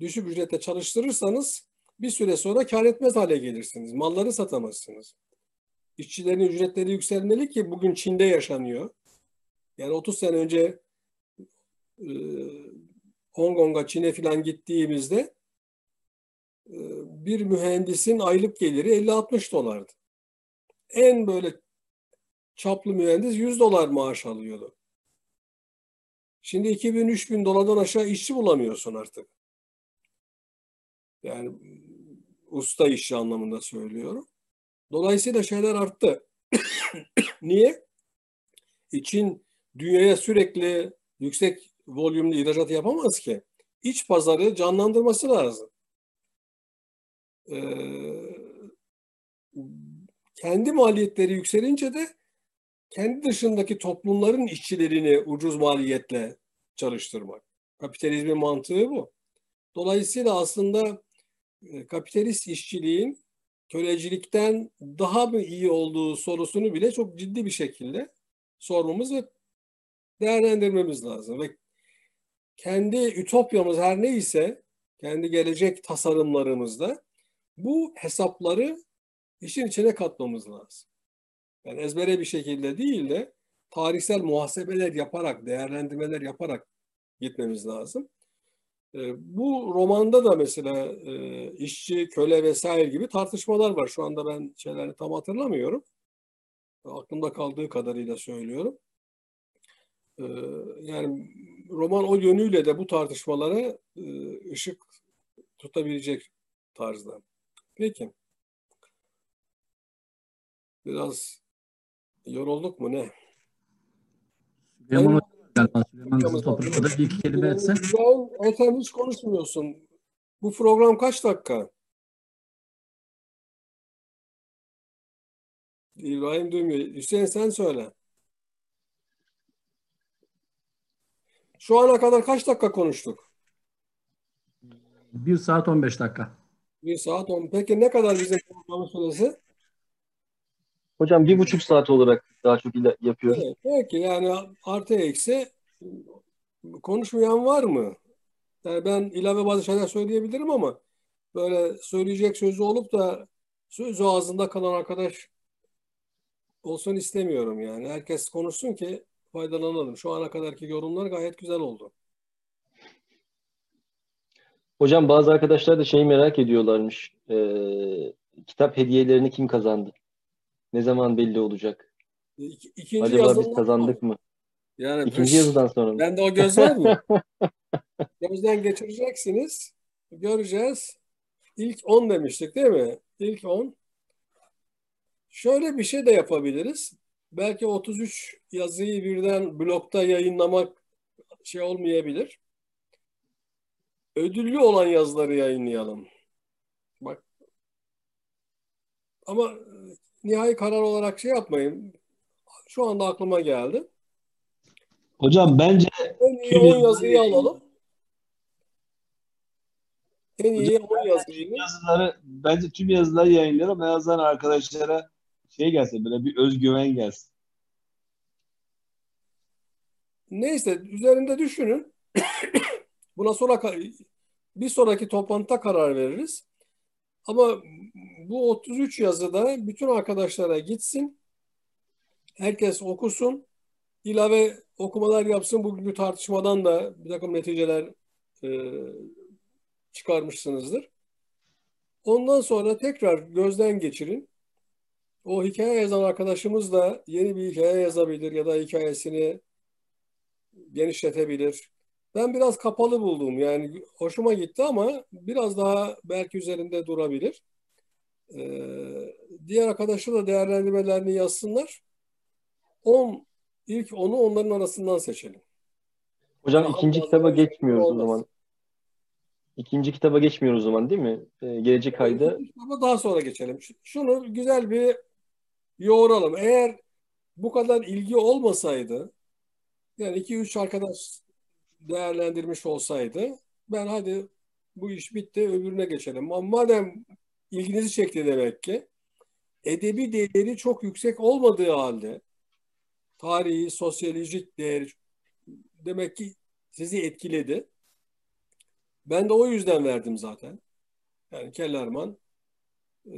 düşük ücretle çalıştırırsanız bir süre sonra kar etmez hale gelirsiniz. Malları satamazsınız. İşçilerin ücretleri yükselmeli ki bugün Çin'de yaşanıyor. Yani 30 sene önce e, Hong Kong'a, Çin'e falan gittiğimizde e, bir mühendisin aylık geliri 50-60 dolardı. En böyle çaplı mühendis 100 dolar maaş alıyordu. Şimdi 2000-3000 dolardan aşağı işçi bulamıyorsun artık. Yani usta işçi anlamında söylüyorum. Dolayısıyla şeyler arttı. Niye? İçin dünyaya sürekli yüksek volümlü ihracat yapamaz ki. İç pazarı canlandırması lazım. Ee, kendi maliyetleri yükselince de kendi dışındaki toplumların işçilerini ucuz maliyetle çalıştırmak. Kapitalizmin mantığı bu. Dolayısıyla aslında e, kapitalist işçiliğin kölecilikten daha mı iyi olduğu sorusunu bile çok ciddi bir şekilde sormamız ve değerlendirmemiz lazım. Ve kendi ütopyamız her neyse, kendi gelecek tasarımlarımızda bu hesapları işin içine katmamız lazım. Yani ezbere bir şekilde değil de tarihsel muhasebeler yaparak, değerlendirmeler yaparak gitmemiz lazım. E, bu romanda da mesela e, işçi, köle vesaire gibi tartışmalar var. Şu anda ben şeyleri tam hatırlamıyorum. Aklımda kaldığı kadarıyla söylüyorum. E, yani roman o yönüyle de bu tartışmalara e, ışık tutabilecek tarzda. Peki. Biraz yorulduk mu ne? Süleyman Hocam, Süleyman Toprak'ta bir iki kelime etse. İbrahim, sen hiç konuşmuyorsun. Bu program kaç dakika? İbrahim duymuyor. Hüseyin sen söyle. Şu ana kadar kaç dakika konuştuk? Bir saat 15 dakika. Bir saat on. Peki ne kadar bize konuşmamız süresi? Hocam bir buçuk saat olarak daha çok yapıyoruz. Evet, peki yani artı eksi konuşmayan var mı? Yani ben ilave bazı şeyler söyleyebilirim ama böyle söyleyecek sözü olup da sözü ağzında kalan arkadaş olsun istemiyorum yani. Herkes konuşsun ki faydalanalım. Şu ana kadarki yorumlar gayet güzel oldu. Hocam bazı arkadaşlar da şeyi merak ediyorlarmış. Ee, kitap hediyelerini kim kazandı? Ne zaman belli olacak? İki, ikinci Acaba biz kazandık mı? Yani İkinci yazıdan sonra mı? Bende o göz var mı? Gözden geçireceksiniz. Göreceğiz. İlk 10 demiştik değil mi? İlk 10. Şöyle bir şey de yapabiliriz. Belki 33 yazıyı birden blokta yayınlamak şey olmayabilir. Ödüllü olan yazıları yayınlayalım. Bak. Ama nihai karar olarak şey yapmayın. Şu anda aklıma geldi. Hocam bence en iyi 10 yazıyı alalım. En iyi 10 yazıyı. Yazıları, bence tüm yazıları yayınlayalım. En azından arkadaşlara şey gelsin böyle bir özgüven gelsin. Neyse üzerinde düşünün. Buna sonra bir sonraki toplantıda karar veririz. Ama bu 33 yazıda bütün arkadaşlara gitsin. Herkes okusun. ilave okumalar yapsın. Bugünkü tartışmadan da bir takım neticeler e, çıkarmışsınızdır. Ondan sonra tekrar gözden geçirin. O hikaye yazan arkadaşımız da yeni bir hikaye yazabilir ya da hikayesini genişletebilir. Ben biraz kapalı buldum. Yani hoşuma gitti ama biraz daha belki üzerinde durabilir. Ee, diğer arkadaşlar da değerlendirmelerini yazsınlar. 10 ilk onu onların arasından seçelim. Hocam Yani ikinci kitaba geçmiyoruz o olmaz. zaman. İkinci kitaba geçmiyoruz o zaman değil mi? Ee, gelecek ayda Ama daha sonra geçelim. Şunu güzel bir yoğuralım. Eğer bu kadar ilgi olmasaydı, yani iki üç arkadaş değerlendirmiş olsaydı, ben hadi bu iş bitti, öbürüne geçelim. Ama madem ilginizi çekti demek ki, edebi değeri çok yüksek olmadığı halde, tarihi, sosyolojik değeri demek ki sizi etkiledi. Ben de o yüzden verdim zaten. Yani Kellerman e,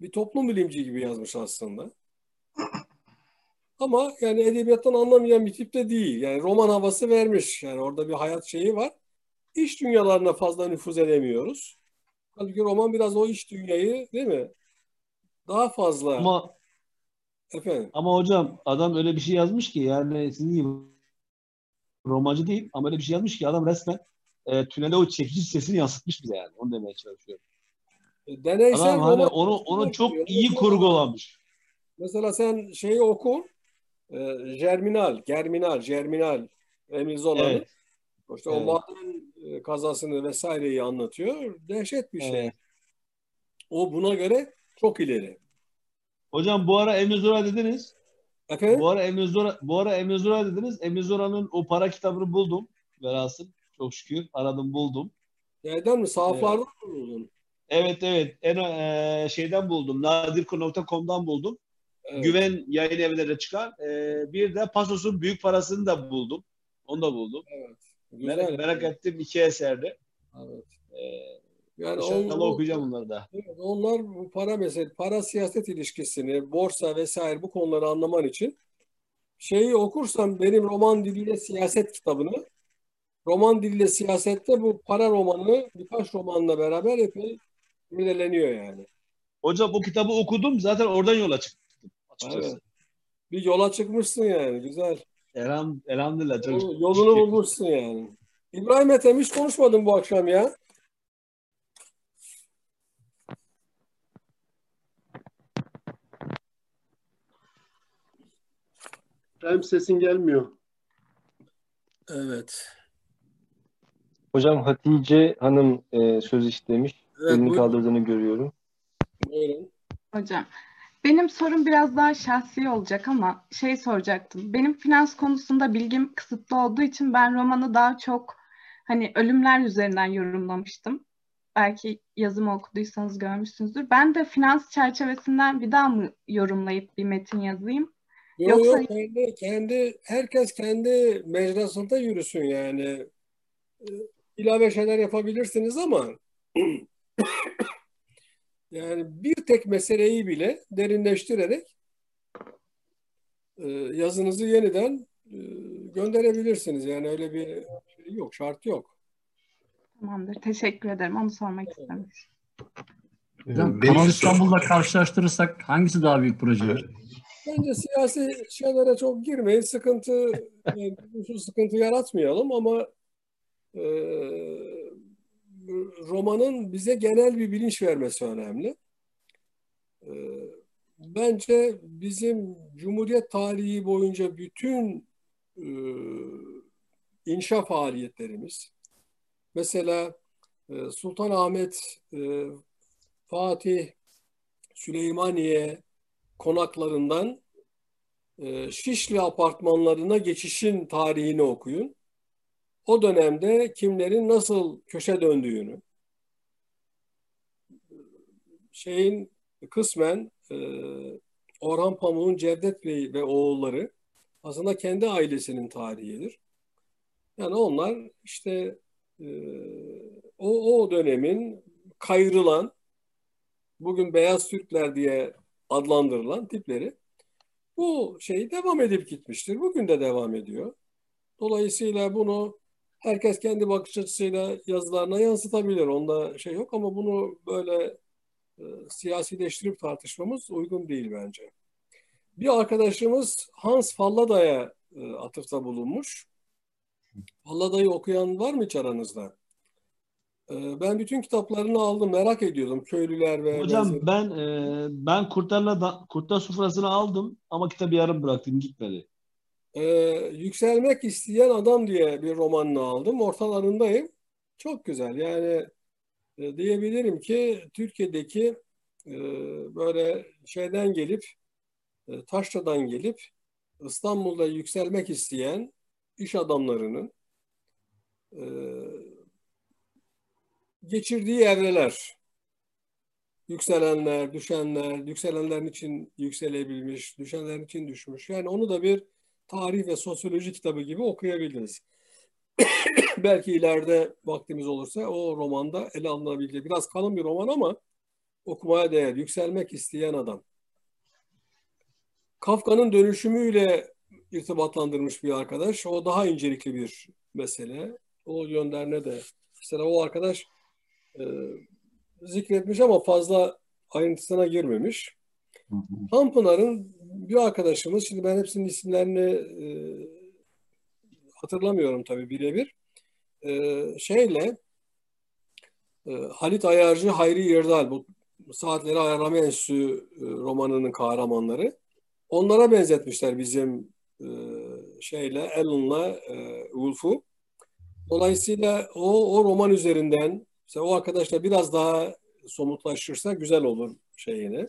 bir toplum bilimci gibi yazmış aslında. Ama yani edebiyattan anlamayan bir tip de değil. Yani roman havası vermiş. Yani orada bir hayat şeyi var. İş dünyalarına fazla nüfuz edemiyoruz. Halbuki roman biraz o iş dünyayı değil mi? Daha fazla Ama efendim. ama hocam adam öyle bir şey yazmış ki yani sizin gibi romancı değil ama öyle bir şey yazmış ki adam resmen e, tünele o çekici sesini yansıtmış bize yani. Onu demeye çalışıyorum. Deneysel Adam hani onu onu diyor. çok iyi Mesela- kurgulamış. Mesela sen şeyi oku. E, Germinal, Germinal, Germinal Emil Zola'nın. Evet. İşte Evet. o maden e, kazasını vesaireyi anlatıyor. Dehşet bir şey. Evet. O buna göre çok ileri. Hocam bu ara Emre Zora dediniz. Efendim? Bu ara Emre Zora, bu ara Emre Zora dediniz. Emre Zora'nın o para kitabını buldum. Velhasıl. Çok şükür. Aradım buldum. Nereden mi? Sahaflardan mı buldun? Evet evet. En e, şeyden buldum. Nadirko.com'dan buldum. Evet. Güven yayın evlerinde çıkan. E, bir de Pasos'un büyük parasını da buldum. Onu da buldum. Güzel. Merak, merak ettim iki eserde. Evet. E, Yani inşallah okuyacağım bunları da. Evet, onlar bu para mesela para siyaset ilişkisini, borsa vesaire bu konuları anlaman için şeyi okursan benim roman diliyle siyaset kitabını roman diliyle siyasette bu para romanı birkaç romanla beraber epey mireleniyor yani. Hocam bu kitabı okudum. Zaten oradan yola çıktım. Açıkçası. Evet. Bir yola çıkmışsın yani güzel. Elham, elhamdülillah. Çok Yol- Yolunu bulmuşsun yani. İbrahim Ethem hiç konuşmadın bu akşam ya. Hem sesin gelmiyor. Evet. hocam Hatice Hanım e, söz istemiş. Evet, Elini buyurun. kaldırdığını görüyorum. Buyurun. Hocam, benim sorum biraz daha şahsi olacak ama şey soracaktım. Benim finans konusunda bilgim kısıtlı olduğu için ben romanı daha çok hani ölümler üzerinden yorumlamıştım. Belki yazımı okuduysanız görmüşsünüzdür. Ben de finans çerçevesinden bir daha mı yorumlayıp bir metin yazayım? Yok Yoksa- yok kendi, kendi herkes kendi mecrasında yürüsün yani. İlave şeyler yapabilirsiniz ama yani bir tek meseleyi bile derinleştirerek e, yazınızı yeniden e, gönderebilirsiniz. Yani öyle bir şey yok, şart yok. Tamamdır. Teşekkür ederim. Onu sormak istemiş. Hocam, Kanal İstanbul'la karşılaştırırsak hangisi daha büyük proje? Bence siyasi şeylere çok girmeyin. Sıkıntı, yani sıkıntı yaratmayalım ama e, romanın bize genel bir bilinç vermesi önemli. E, bence bizim Cumhuriyet tarihi boyunca bütün e, inşa faaliyetlerimiz, mesela e, Sultanahmet, e, Fatih, Süleymaniye, konaklarından e, Şişli apartmanlarına geçişin tarihini okuyun. O dönemde kimlerin nasıl köşe döndüğünü, şeyin kısmen e, Orhan Pamuk'un Cevdet Bey ve oğulları aslında kendi ailesinin tarihidir. Yani onlar işte e, o, o dönemin kayrılan bugün beyaz Türkler diye adlandırılan tipleri bu şey devam edip gitmiştir. Bugün de devam ediyor. Dolayısıyla bunu herkes kendi bakış açısıyla yazılarına yansıtabilir. Onda şey yok ama bunu böyle e, siyasileştirip tartışmamız uygun değil bence. Bir arkadaşımız Hans Fallada'ya e, atıfta bulunmuş. Fallada'yı okuyan var mı hiç aranızda? E, ben bütün kitaplarını aldım, merak ediyordum. Köylüler ve... Hocam benzeri. ben e, ben Kurtlarla da, Kurtlar Sufrası'nı aldım ama kitabı yarım bıraktım gitmedi. Ee, Yükselmek isteyen adam diye bir romanını aldım. Ortalarındayım. Çok güzel. Yani e, diyebilirim ki Türkiye'deki e, böyle şeyden gelip e, Taşra'dan gelip İstanbul'da yükselmek isteyen iş adamlarının e, geçirdiği evreler. Yükselenler, düşenler, yükselenlerin için yükselebilmiş, düşenlerin için düşmüş. Yani onu da bir tarih ve sosyoloji kitabı gibi okuyabiliriz. Belki ileride vaktimiz olursa o romanda ele alınabilecek. Biraz kalın bir roman ama okumaya değer. Yükselmek isteyen adam. Kafka'nın dönüşümüyle irtibatlandırmış bir arkadaş. O daha incelikli bir mesele. O yönlerine de. Mesela o arkadaş e, zikretmiş ama fazla ayrıntısına girmemiş. Tanpınar'ın bir arkadaşımız, şimdi ben hepsinin isimlerini e, hatırlamıyorum tabii birebir. E, şeyle e, Halit Ayarcı, Hayri Yırdal, bu Saatleri Ayarlama Enstitüsü e, romanının kahramanları. Onlara benzetmişler bizim e, şeyle, Allen'la e, Wolf'u. Dolayısıyla o, o roman üzerinden o arkadaşla biraz daha somutlaşırsa güzel olur şeyini.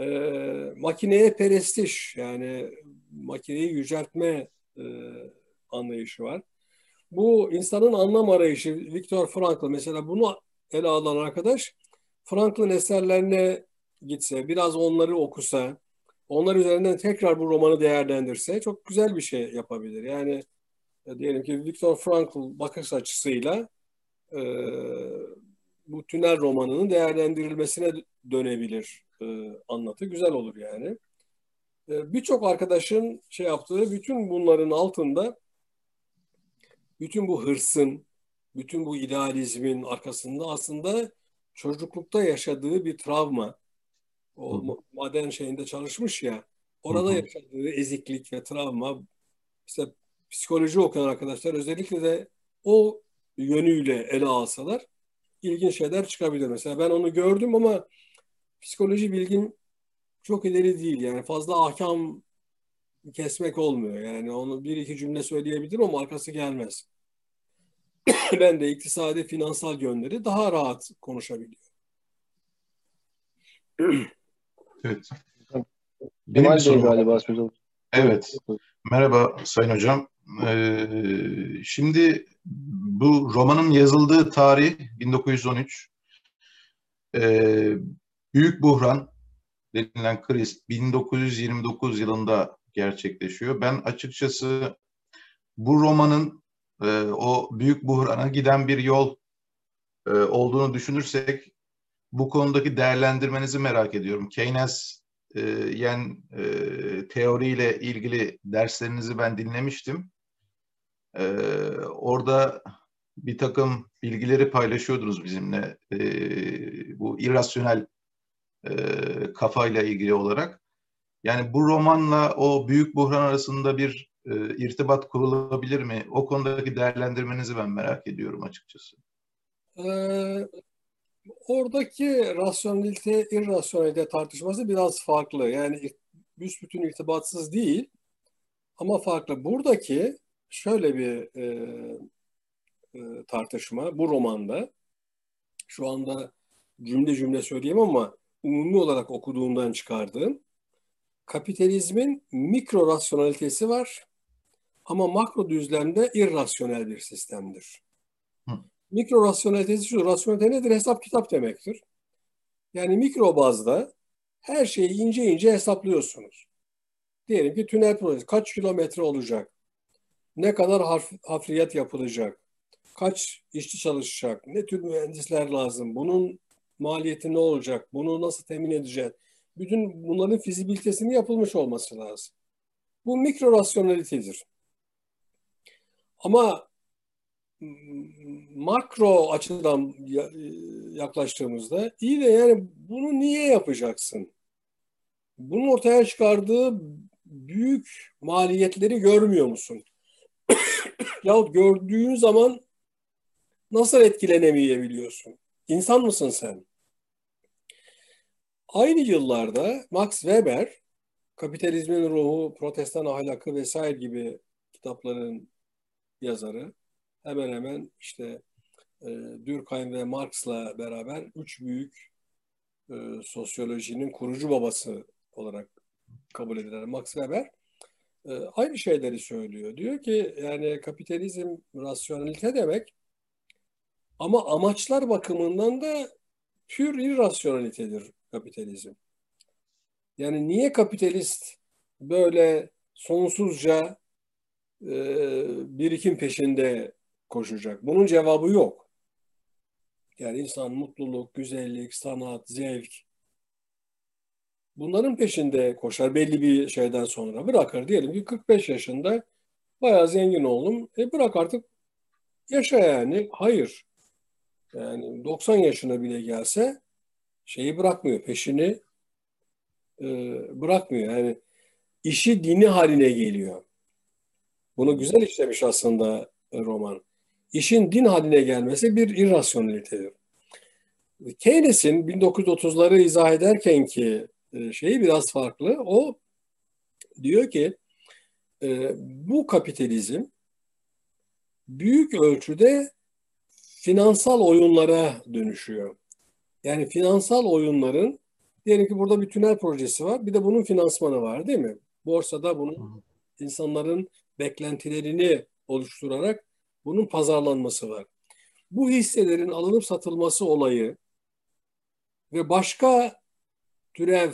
E, makineye perestiş yani makineyi yüceltme e, anlayışı var. Bu insanın anlam arayışı Viktor Frankl mesela bunu ele alan arkadaş Frankl'ın eserlerine gitse, biraz onları okusa, onlar üzerinden tekrar bu romanı değerlendirse çok güzel bir şey yapabilir. Yani e, diyelim ki Viktor Frankl bakış açısıyla e, bu tünel romanının değerlendirilmesine dönebilir e, anlatı. Güzel olur yani. E, Birçok arkadaşın şey yaptığı bütün bunların altında bütün bu hırsın, bütün bu idealizmin arkasında aslında çocuklukta yaşadığı bir travma. O Hı. maden şeyinde çalışmış ya. Orada Hı yaşadığı eziklik ve travma. İşte psikoloji okuyan arkadaşlar özellikle de o yönüyle ele alsalar ilginç şeyler çıkabilir. Mesela ben onu gördüm ama psikoloji bilgim çok ileri değil. Yani fazla ahkam kesmek olmuyor. Yani onu bir iki cümle söyleyebilirim ama arkası gelmez. ben de iktisadi finansal yönleri daha rahat konuşabiliyorum. Evet. Benim Kemal bir Bey galiba söz. Evet. Merhaba Sayın Hocam. Ee, şimdi bu romanın yazıldığı tarih 1913. Ee, Büyük Buhran denilen kriz 1929 yılında gerçekleşiyor. Ben açıkçası bu romanın e, o büyük buhrana giden bir yol e, olduğunu düşünürsek bu konudaki değerlendirmenizi merak ediyorum. Keynes e, yen e, teoriyle ilgili derslerinizi ben dinlemiştim. E, orada bir takım bilgileri paylaşıyordunuz bizimle. E, bu irrasyonel e, kafayla ilgili olarak. Yani bu romanla o büyük buhran arasında bir e, irtibat kurulabilir mi? O konudaki değerlendirmenizi ben merak ediyorum açıkçası. Ee, oradaki rasyonelite, irrasyonelite tartışması biraz farklı. Yani büsbütün irtibatsız değil ama farklı. Buradaki şöyle bir e, e, tartışma bu romanda şu anda cümle cümle söyleyeyim ama umumi olarak okuduğumdan çıkardığım kapitalizmin mikro rasyonalitesi var ama makro düzlemde irrasyonel bir sistemdir. Hı. Mikro rasyonalitesi şu, rasyonelite nedir? Hesap kitap demektir. Yani mikro bazda her şeyi ince ince hesaplıyorsunuz. Diyelim ki tünel projesi kaç kilometre olacak? Ne kadar harf, hafriyat yapılacak? Kaç işçi çalışacak? Ne tür mühendisler lazım? Bunun maliyeti ne olacak? Bunu nasıl temin edeceğiz? Bütün bunların fizibilitesinin yapılmış olması lazım. Bu mikro rasyonelitedir. Ama makro açıdan yaklaştığımızda iyi de yani bunu niye yapacaksın? Bunun ortaya çıkardığı büyük maliyetleri görmüyor musun? Yahut gördüğün zaman nasıl etkilenemeyebiliyorsun? İnsan mısın sen? Aynı yıllarda Max Weber, Kapitalizmin Ruhu, Protestan Ahlakı vesaire gibi kitapların yazarı, hemen hemen işte e, Durkheim ve Marx'la beraber üç büyük e, sosyolojinin kurucu babası olarak kabul edilen Max Weber e, aynı şeyleri söylüyor. Diyor ki yani kapitalizm rasyonelite demek ama amaçlar bakımından da pür irrasyonelitedir kapitalizm. Yani niye kapitalist böyle sonsuzca e, birikim peşinde koşacak? Bunun cevabı yok. Yani insan mutluluk, güzellik, sanat, zevk bunların peşinde koşar belli bir şeyden sonra. Bırakır diyelim ki 45 yaşında bayağı zengin oldum. E bırak artık yaşa yani. Hayır. Yani 90 yaşına bile gelse şeyi bırakmıyor. Peşini e, bırakmıyor. Yani işi dini haline geliyor. Bunu güzel işlemiş aslında roman. İşin din haline gelmesi bir irrasyonelitedir. Keynes'in 1930'ları izah ederken ki e, şeyi biraz farklı. O diyor ki e, bu kapitalizm büyük ölçüde finansal oyunlara dönüşüyor. Yani finansal oyunların diyelim ki burada bir tünel projesi var. Bir de bunun finansmanı var değil mi? Borsada bunun insanların beklentilerini oluşturarak bunun pazarlanması var. Bu hisselerin alınıp satılması olayı ve başka türev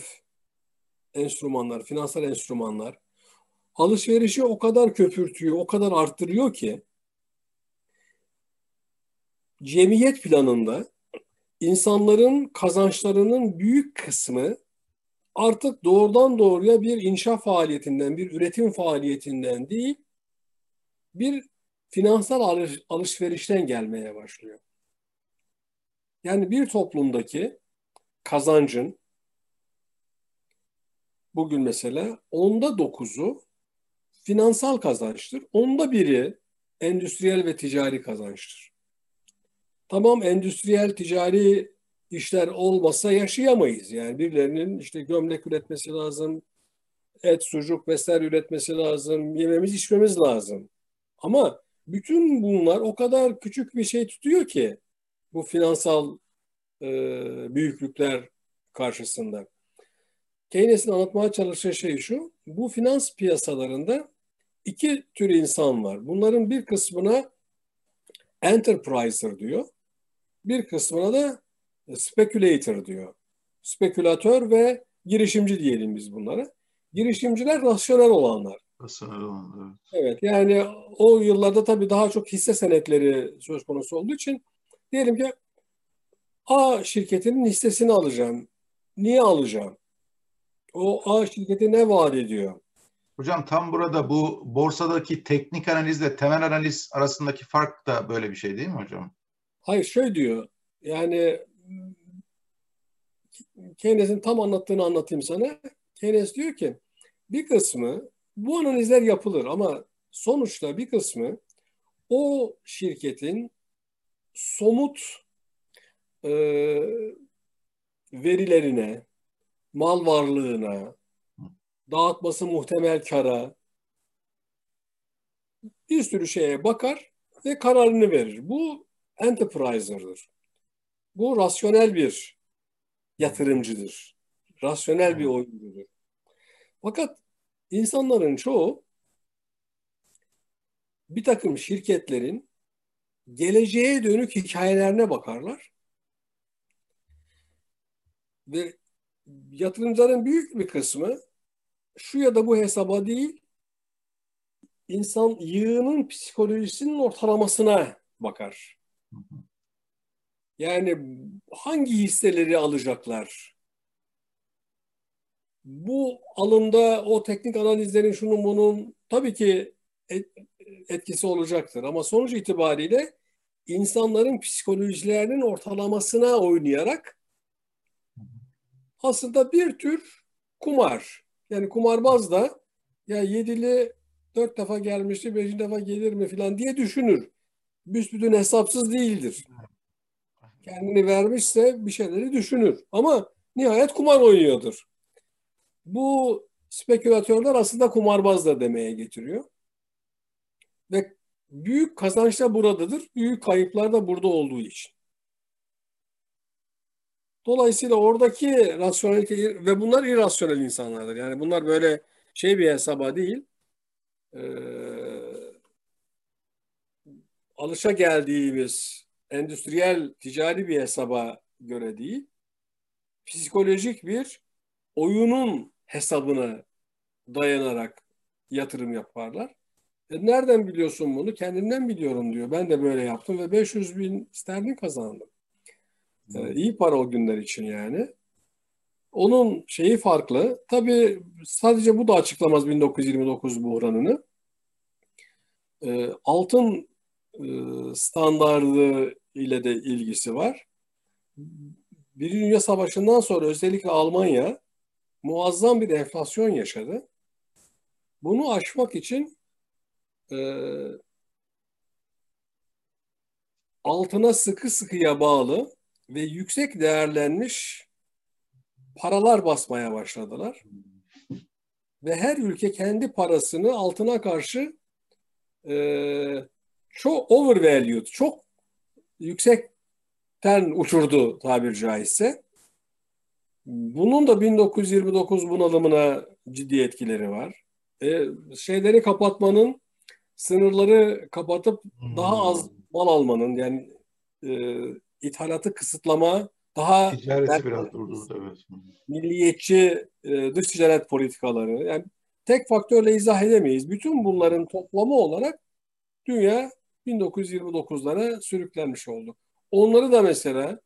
enstrümanlar, finansal enstrümanlar alışverişi o kadar köpürtüyor, o kadar arttırıyor ki cemiyet planında insanların kazançlarının büyük kısmı artık doğrudan doğruya bir inşa faaliyetinden, bir üretim faaliyetinden değil, bir finansal alışverişten gelmeye başlıyor. Yani bir toplumdaki kazancın bugün mesela onda dokuzu finansal kazançtır. Onda biri endüstriyel ve ticari kazançtır. Tamam endüstriyel ticari işler olmasa yaşayamayız. Yani birilerinin işte gömlek üretmesi lazım, et, sucuk vesaire üretmesi lazım, yememiz içmemiz lazım. Ama bütün bunlar o kadar küçük bir şey tutuyor ki bu finansal e, büyüklükler karşısında. Keynes'in anlatmaya çalıştığı şey şu, bu finans piyasalarında iki tür insan var. Bunların bir kısmına enterpriser diyor. Bir kısmına da speculator diyor. Spekülatör ve girişimci diyelim biz bunlara. Girişimciler rasyonel olanlar. Rasyonel olanlar. Evet. evet yani o yıllarda tabii daha çok hisse senetleri söz konusu olduğu için diyelim ki A şirketinin hissesini alacağım. Niye alacağım? O A şirketi ne vaat ediyor? Hocam tam burada bu borsadaki teknik analizle temel analiz arasındaki fark da böyle bir şey değil mi hocam? Hayır şöyle diyor. Yani Keynes'in tam anlattığını anlatayım sana. Keynes diyor ki bir kısmı bu analizler yapılır ama sonuçta bir kısmı o şirketin somut e, verilerine, mal varlığına, dağıtması muhtemel kara bir sürü şeye bakar ve kararını verir. Bu enterpriser'dır. Bu rasyonel bir yatırımcıdır. Rasyonel bir oyuncudur. Fakat insanların çoğu bir takım şirketlerin geleceğe dönük hikayelerine bakarlar. Ve yatırımcıların büyük bir kısmı şu ya da bu hesaba değil, insan yığının psikolojisinin ortalamasına bakar. Yani hangi hisseleri alacaklar? Bu alımda o teknik analizlerin şunun bunun tabii ki etkisi olacaktır. Ama sonuç itibariyle insanların psikolojilerinin ortalamasına oynayarak aslında bir tür kumar. Yani kumarbaz da ya yedili dört defa gelmişti, beşinci defa gelir mi falan diye düşünür. Büsbütün hesapsız değildir. Kendini vermişse bir şeyleri düşünür. Ama nihayet kumar oynuyordur. Bu spekülatörler aslında kumarbaz da demeye getiriyor. Ve büyük kazanç da buradadır. Büyük kayıplar da burada olduğu için. Dolayısıyla oradaki rasyonelite ve bunlar irrasyonel insanlardır. Yani bunlar böyle şey bir hesaba değil. E, alışa geldiğimiz endüstriyel ticari bir hesaba göre değil. Psikolojik bir oyunun hesabına dayanarak yatırım yaparlar. E nereden biliyorsun bunu? Kendimden biliyorum diyor. Ben de böyle yaptım ve 500 bin sterlin kazandım. E, iyi para o günler için yani. Onun şeyi farklı. Tabii sadece bu da açıklamaz 1929 buhranını. E, altın standardı ile de ilgisi var. Birinci Dünya Savaşı'ndan sonra özellikle Almanya muazzam bir enflasyon yaşadı. Bunu aşmak için e, altına sıkı sıkıya bağlı ve yüksek değerlenmiş paralar basmaya başladılar. Ve her ülke kendi parasını altına karşı e, çok overvalued, çok yüksekten uçurdu tabir caizse. Bunun da 1929 bunalımına ciddi etkileri var. E, şeyleri kapatmanın, sınırları kapatıp daha az mal almanın yani e, ithalatı kısıtlama, daha ticareti biraz durdurdu evet. Milliyetçi e, dış ticaret politikaları. Yani tek faktörle izah edemeyiz. Bütün bunların toplamı olarak dünya 1929'lara sürüklenmiş oldu. Onları da mesela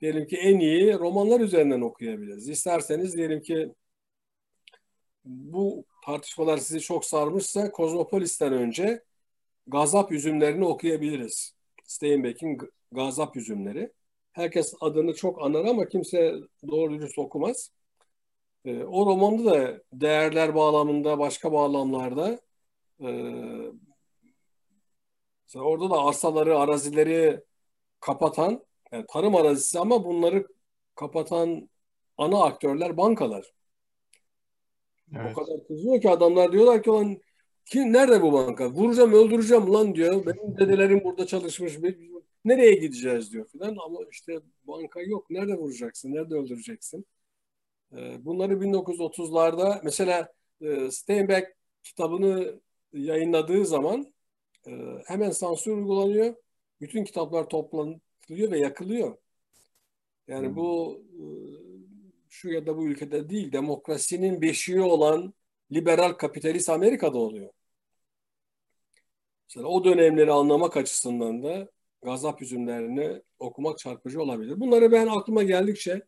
diyelim ki en iyi romanlar üzerinden okuyabiliriz. İsterseniz diyelim ki bu tartışmalar sizi çok sarmışsa Kozmopolis'ten önce Gazap Üzümlerini okuyabiliriz. Steinbeck'in Gazap Üzümleri. Herkes adını çok anar ama kimse doğru dürüst okumaz. E, o romanda da değerler bağlamında, başka bağlamlarda e, orada da arsaları, arazileri kapatan, yani tarım arazisi ama bunları kapatan ana aktörler bankalar. Evet. O kadar kızıyor ki adamlar diyorlar ki lan kim nerede bu banka? Vuracağım, öldüreceğim lan diyor. Benim dedelerim burada çalışmış. Nereye gideceğiz diyor filan ama işte banka yok. Nerede vuracaksın? Nerede öldüreceksin? Ee, bunları 1930'larda mesela e, Steinbeck kitabını yayınladığı zaman e, hemen sansür uygulanıyor. Bütün kitaplar toplanıyor ve yakılıyor. Yani hmm. bu e, şu ya da bu ülkede değil, demokrasinin beşiği olan liberal kapitalist Amerika'da oluyor. Mesela o dönemleri anlamak açısından da gazap üzümlerini okumak çarpıcı olabilir. Bunları ben aklıma geldikçe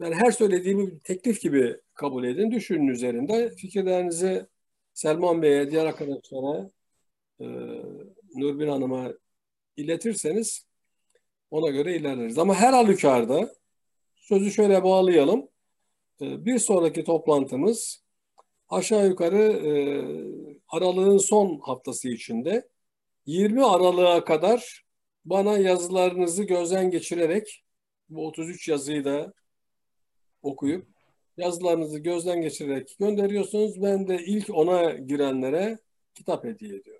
ben her söylediğimi bir teklif gibi kabul edin. Düşünün üzerinde. Fikirlerinizi Selman Bey'e, diğer arkadaşlara, e, Nurbin Hanım'a iletirseniz ona göre ilerleriz. Ama her halükarda sözü şöyle bağlayalım. E, bir sonraki toplantımız aşağı yukarı e, aralığın son haftası içinde 20 Aralık'a kadar bana yazılarınızı gözden geçirerek bu 33 yazıyı da okuyup yazılarınızı gözden geçirerek gönderiyorsunuz. Ben de ilk ona girenlere kitap hediye ediyorum.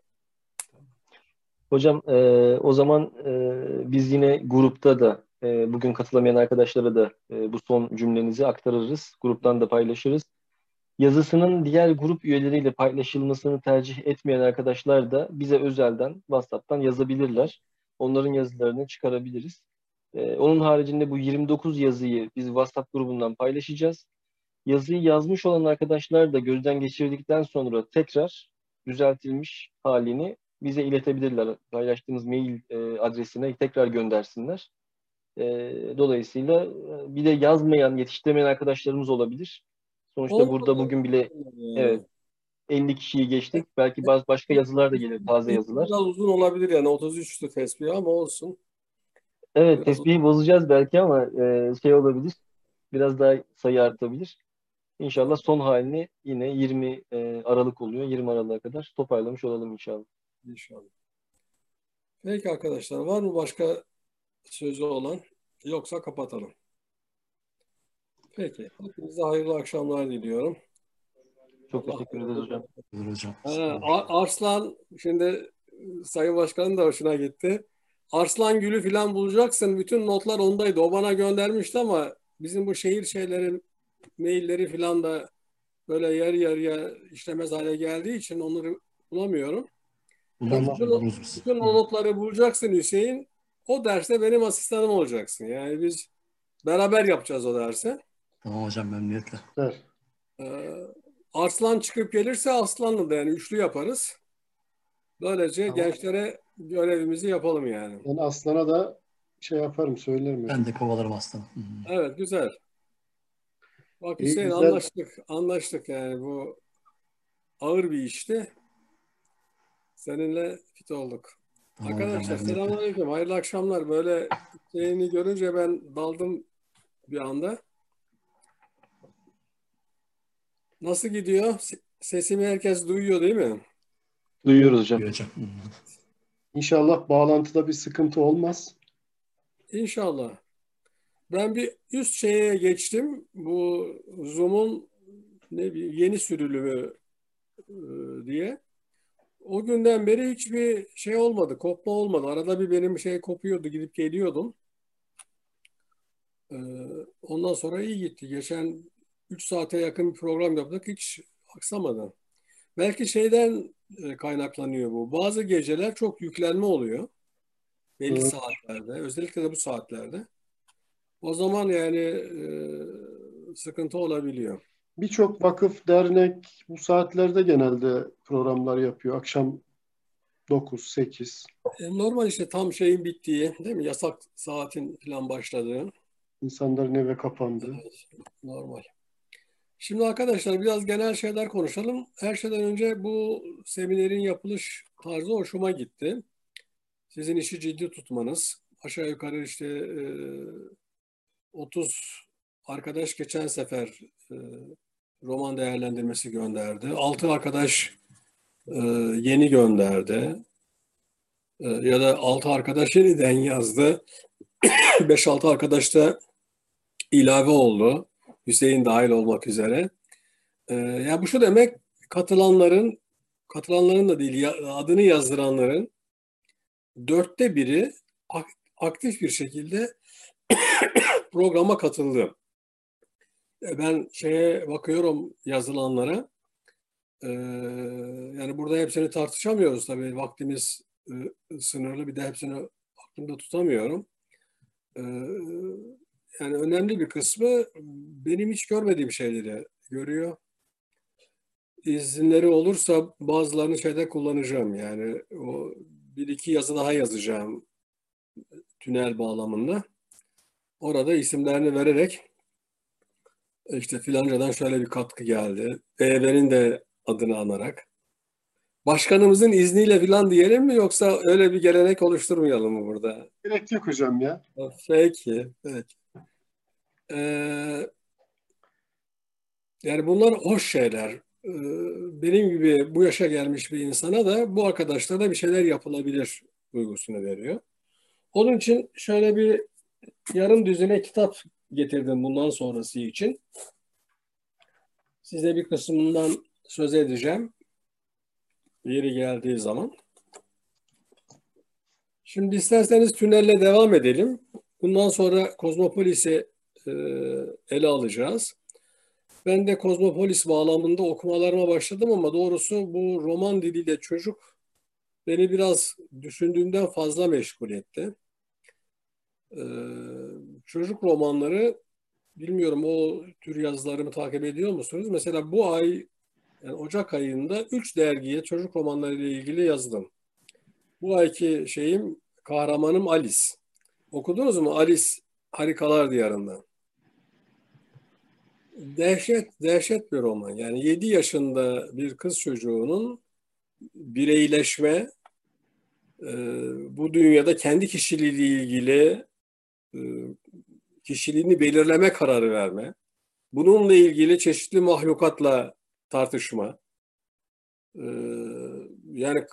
Hocam e, o zaman e, biz yine grupta da e, bugün katılamayan arkadaşlara da e, bu son cümlenizi aktarırız. Gruptan da paylaşırız. Yazısının diğer grup üyeleriyle paylaşılmasını tercih etmeyen arkadaşlar da bize özelden WhatsApp'tan yazabilirler. Onların yazılarını çıkarabiliriz. Ee, onun haricinde bu 29 yazıyı biz WhatsApp grubundan paylaşacağız. Yazıyı yazmış olan arkadaşlar da gözden geçirdikten sonra tekrar düzeltilmiş halini bize iletebilirler. Paylaştığımız mail e, adresine tekrar göndersinler. E, dolayısıyla e, bir de yazmayan, yetiştiremeyen arkadaşlarımız olabilir. Sonuçta Olmadı. burada bugün bile evet 50 kişiyi geçtik. Belki bazı başka yazılar da gelir, taze yazılar. Biraz uzun olabilir yani 33'tü tesbih ama olsun. Evet, tesbihi bozacağız belki ama e, şey olabilir. Biraz daha sayı artabilir. İnşallah son halini yine 20 e, Aralık oluyor. 20 Aralık'a kadar toparlamış olalım inşallah. İnşallah. Peki arkadaşlar var mı başka sözü olan? Yoksa kapatalım. Peki. Hepinize hayırlı akşamlar diliyorum. Çok teşekkür ederiz hocam. hocam. Arslan şimdi Sayın Başkan'ın da hoşuna gitti. Arslan Gülü falan bulacaksın. Bütün notlar ondaydı. O bana göndermişti ama bizim bu şehir şeylerin mailleri falan da böyle yarı yarıya işlemez hale geldiği için onları bulamıyorum. Buluruz, Bütün, buluruz biz. bütün o notları bulacaksın Hüseyin. O derste benim asistanım olacaksın. Yani biz beraber yapacağız o dersi. Tamam hocam memnuniyetle. Evet. Ee, Arslan çıkıp gelirse Aslan'la da yani üçlü yaparız. Böylece Tamam. gençlere görevimizi yapalım yani. Ben Aslan'a da şey yaparım söylerim. Ben de kovalarım. Hı hı. Evet güzel. Bak İyi, Hüseyin güzel. anlaştık. Anlaştık yani bu ağır bir işti. Seninle fit olduk. Arkadaşlar selamünaleyküm. Hayırlı akşamlar. Böyle şeyini görünce ben daldım bir anda. Nasıl gidiyor? Se- Sesimi herkes duyuyor değil mi? Duyuyoruz hocam. hocam. İnşallah bağlantıda bir sıkıntı olmaz. İnşallah. Ben bir üst şeye geçtim. Bu Zoom'un ne bir yeni sürülümü e, diye. O günden beri hiçbir şey olmadı, kopma olmadı. Arada bir benim şey kopuyordu, gidip geliyordum. E, ondan sonra iyi gitti. Geçen 3 saate yakın bir program yaptık, hiç aksamadı. Belki şeyden e, kaynaklanıyor bu. Bazı geceler çok yüklenme oluyor. Belli Evet. saatlerde, özellikle de bu saatlerde. O zaman yani e, sıkıntı olabiliyor. Birçok vakıf, dernek bu saatlerde genelde programlar yapıyor. Akşam 9, 8. E, normal işte tam şeyin bittiği, değil mi? Yasak saatin falan başladığı. İnsanların eve kapandığı. Normal. Şimdi arkadaşlar biraz genel şeyler konuşalım. Her şeyden önce bu seminerin yapılış tarzı hoşuma gitti. Sizin işi ciddi tutmanız. Aşağı yukarı işte e, 30 arkadaş geçen sefer e, roman değerlendirmesi gönderdi. 6 arkadaş e, yeni gönderdi. E, ya da 6 arkadaş yeniden yazdı. 5-6 arkadaş da ilave oldu. Hüseyin dahil olmak üzere. Ya bu şu demek katılanların katılanların da değil adını yazdıranların dörtte biri ak- aktif bir şekilde programa katıldı. E, Ben şeye bakıyorum yazılanlara. Ee, yani burada hepsini tartışamıyoruz tabii. Vaktimiz e, sınırlı. Bir de hepsini aklımda tutamıyorum. Ee, yani önemli bir kısmı benim hiç görmediğim şeyleri görüyor. İzinleri olursa bazılarını şeyde kullanacağım. Yani o bir iki yazı daha yazacağım tünel bağlamında. Orada isimlerini vererek işte filancadan şöyle bir katkı geldi. BB'nin de adını anarak. Başkanımızın izniyle filan diyelim mi yoksa öyle bir gelenek oluşturmayalım mı burada? Gerek yok hocam ya. Peki, peki. Ee, yani bunlar hoş şeyler. Ee, benim gibi bu yaşa gelmiş bir insana da bu arkadaşlara bir şeyler yapılabilir duygusunu veriyor. Onun için şöyle bir yarım düzine kitap getirdim bundan sonrası için. Size bir kısmından söz edeceğim. Yeri geldiği zaman. Şimdi isterseniz tünelle devam edelim. Bundan sonra Kozmopolis'i e, ele alacağız. Ben de Kozmopolis bağlamında okumalarıma başladım ama doğrusu bu roman diliyle çocuk beni biraz düşündüğümden fazla meşgul etti. E, çocuk romanları bilmiyorum o tür yazılarımı takip ediyor musunuz? Mesela bu ay yani Ocak ayında 3 dergiye çocuk romanları ile ilgili yazdım. Bu ayki şeyim kahramanım Alice. Okudunuz mu Alice Harikalar Diyarında. Dehşet, dehşet bir roman. Yani 7 yaşında bir kız çocuğunun bireyleşme, e, bu dünyada kendi kişiliğiyle ilgili kişiliğini belirleme kararı verme, bununla ilgili çeşitli mahlukatla tartışma, e, yani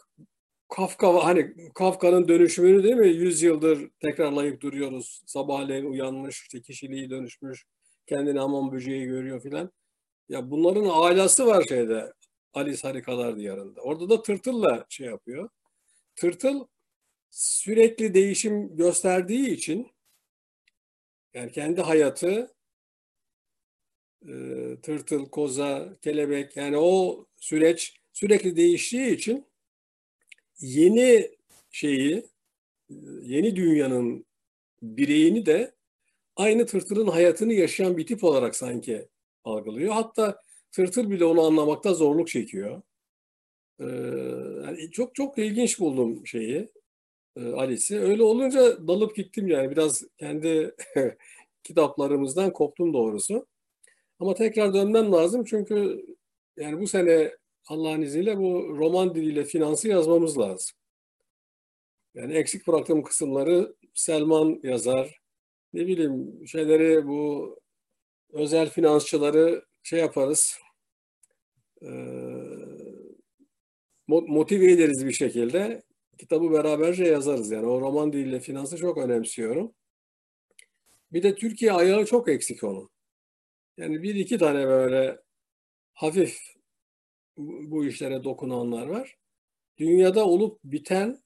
Kafka hani Kafka'nın dönüşümünü değil mi? Yüz yıldır tekrarlayıp duruyoruz. Sabahleyin uyanmış, işte kişiliği dönüşmüş, kendini hamam böceği görüyor filan. Ya bunların ailesi var şeyde. Alice Harikalar Diyarı'nda. Orada da tırtılla şey yapıyor. Tırtıl sürekli değişim gösterdiği için yani kendi hayatı e, tırtıl, koza, kelebek yani o süreç sürekli değiştiği için yeni şeyi, yeni dünyanın bireyini de aynı tırtılın hayatını yaşayan bir tip olarak sanki algılıyor. Hatta tırtıl bile onu anlamakta zorluk çekiyor. Ee, yani çok çok ilginç buldum şeyi, e, Alice'i. Öyle olunca dalıp gittim yani biraz kendi kitaplarımızdan koptum doğrusu. Ama tekrar dönmem lazım çünkü yani bu sene Allah'ın izniyle bu roman diliyle finansı yazmamız lazım. Yani eksik bıraktığım kısımları Selman yazar. Ne bileyim şeyleri bu özel finansçıları şey yaparız. E, motive ederiz bir şekilde. Kitabı beraberce yazarız yani. O roman diliyle finansı çok önemsiyorum. Bir de Türkiye ayağı çok eksik onun. Yani bir iki tane böyle hafif bu işlere dokunanlar var. Dünyada olup biten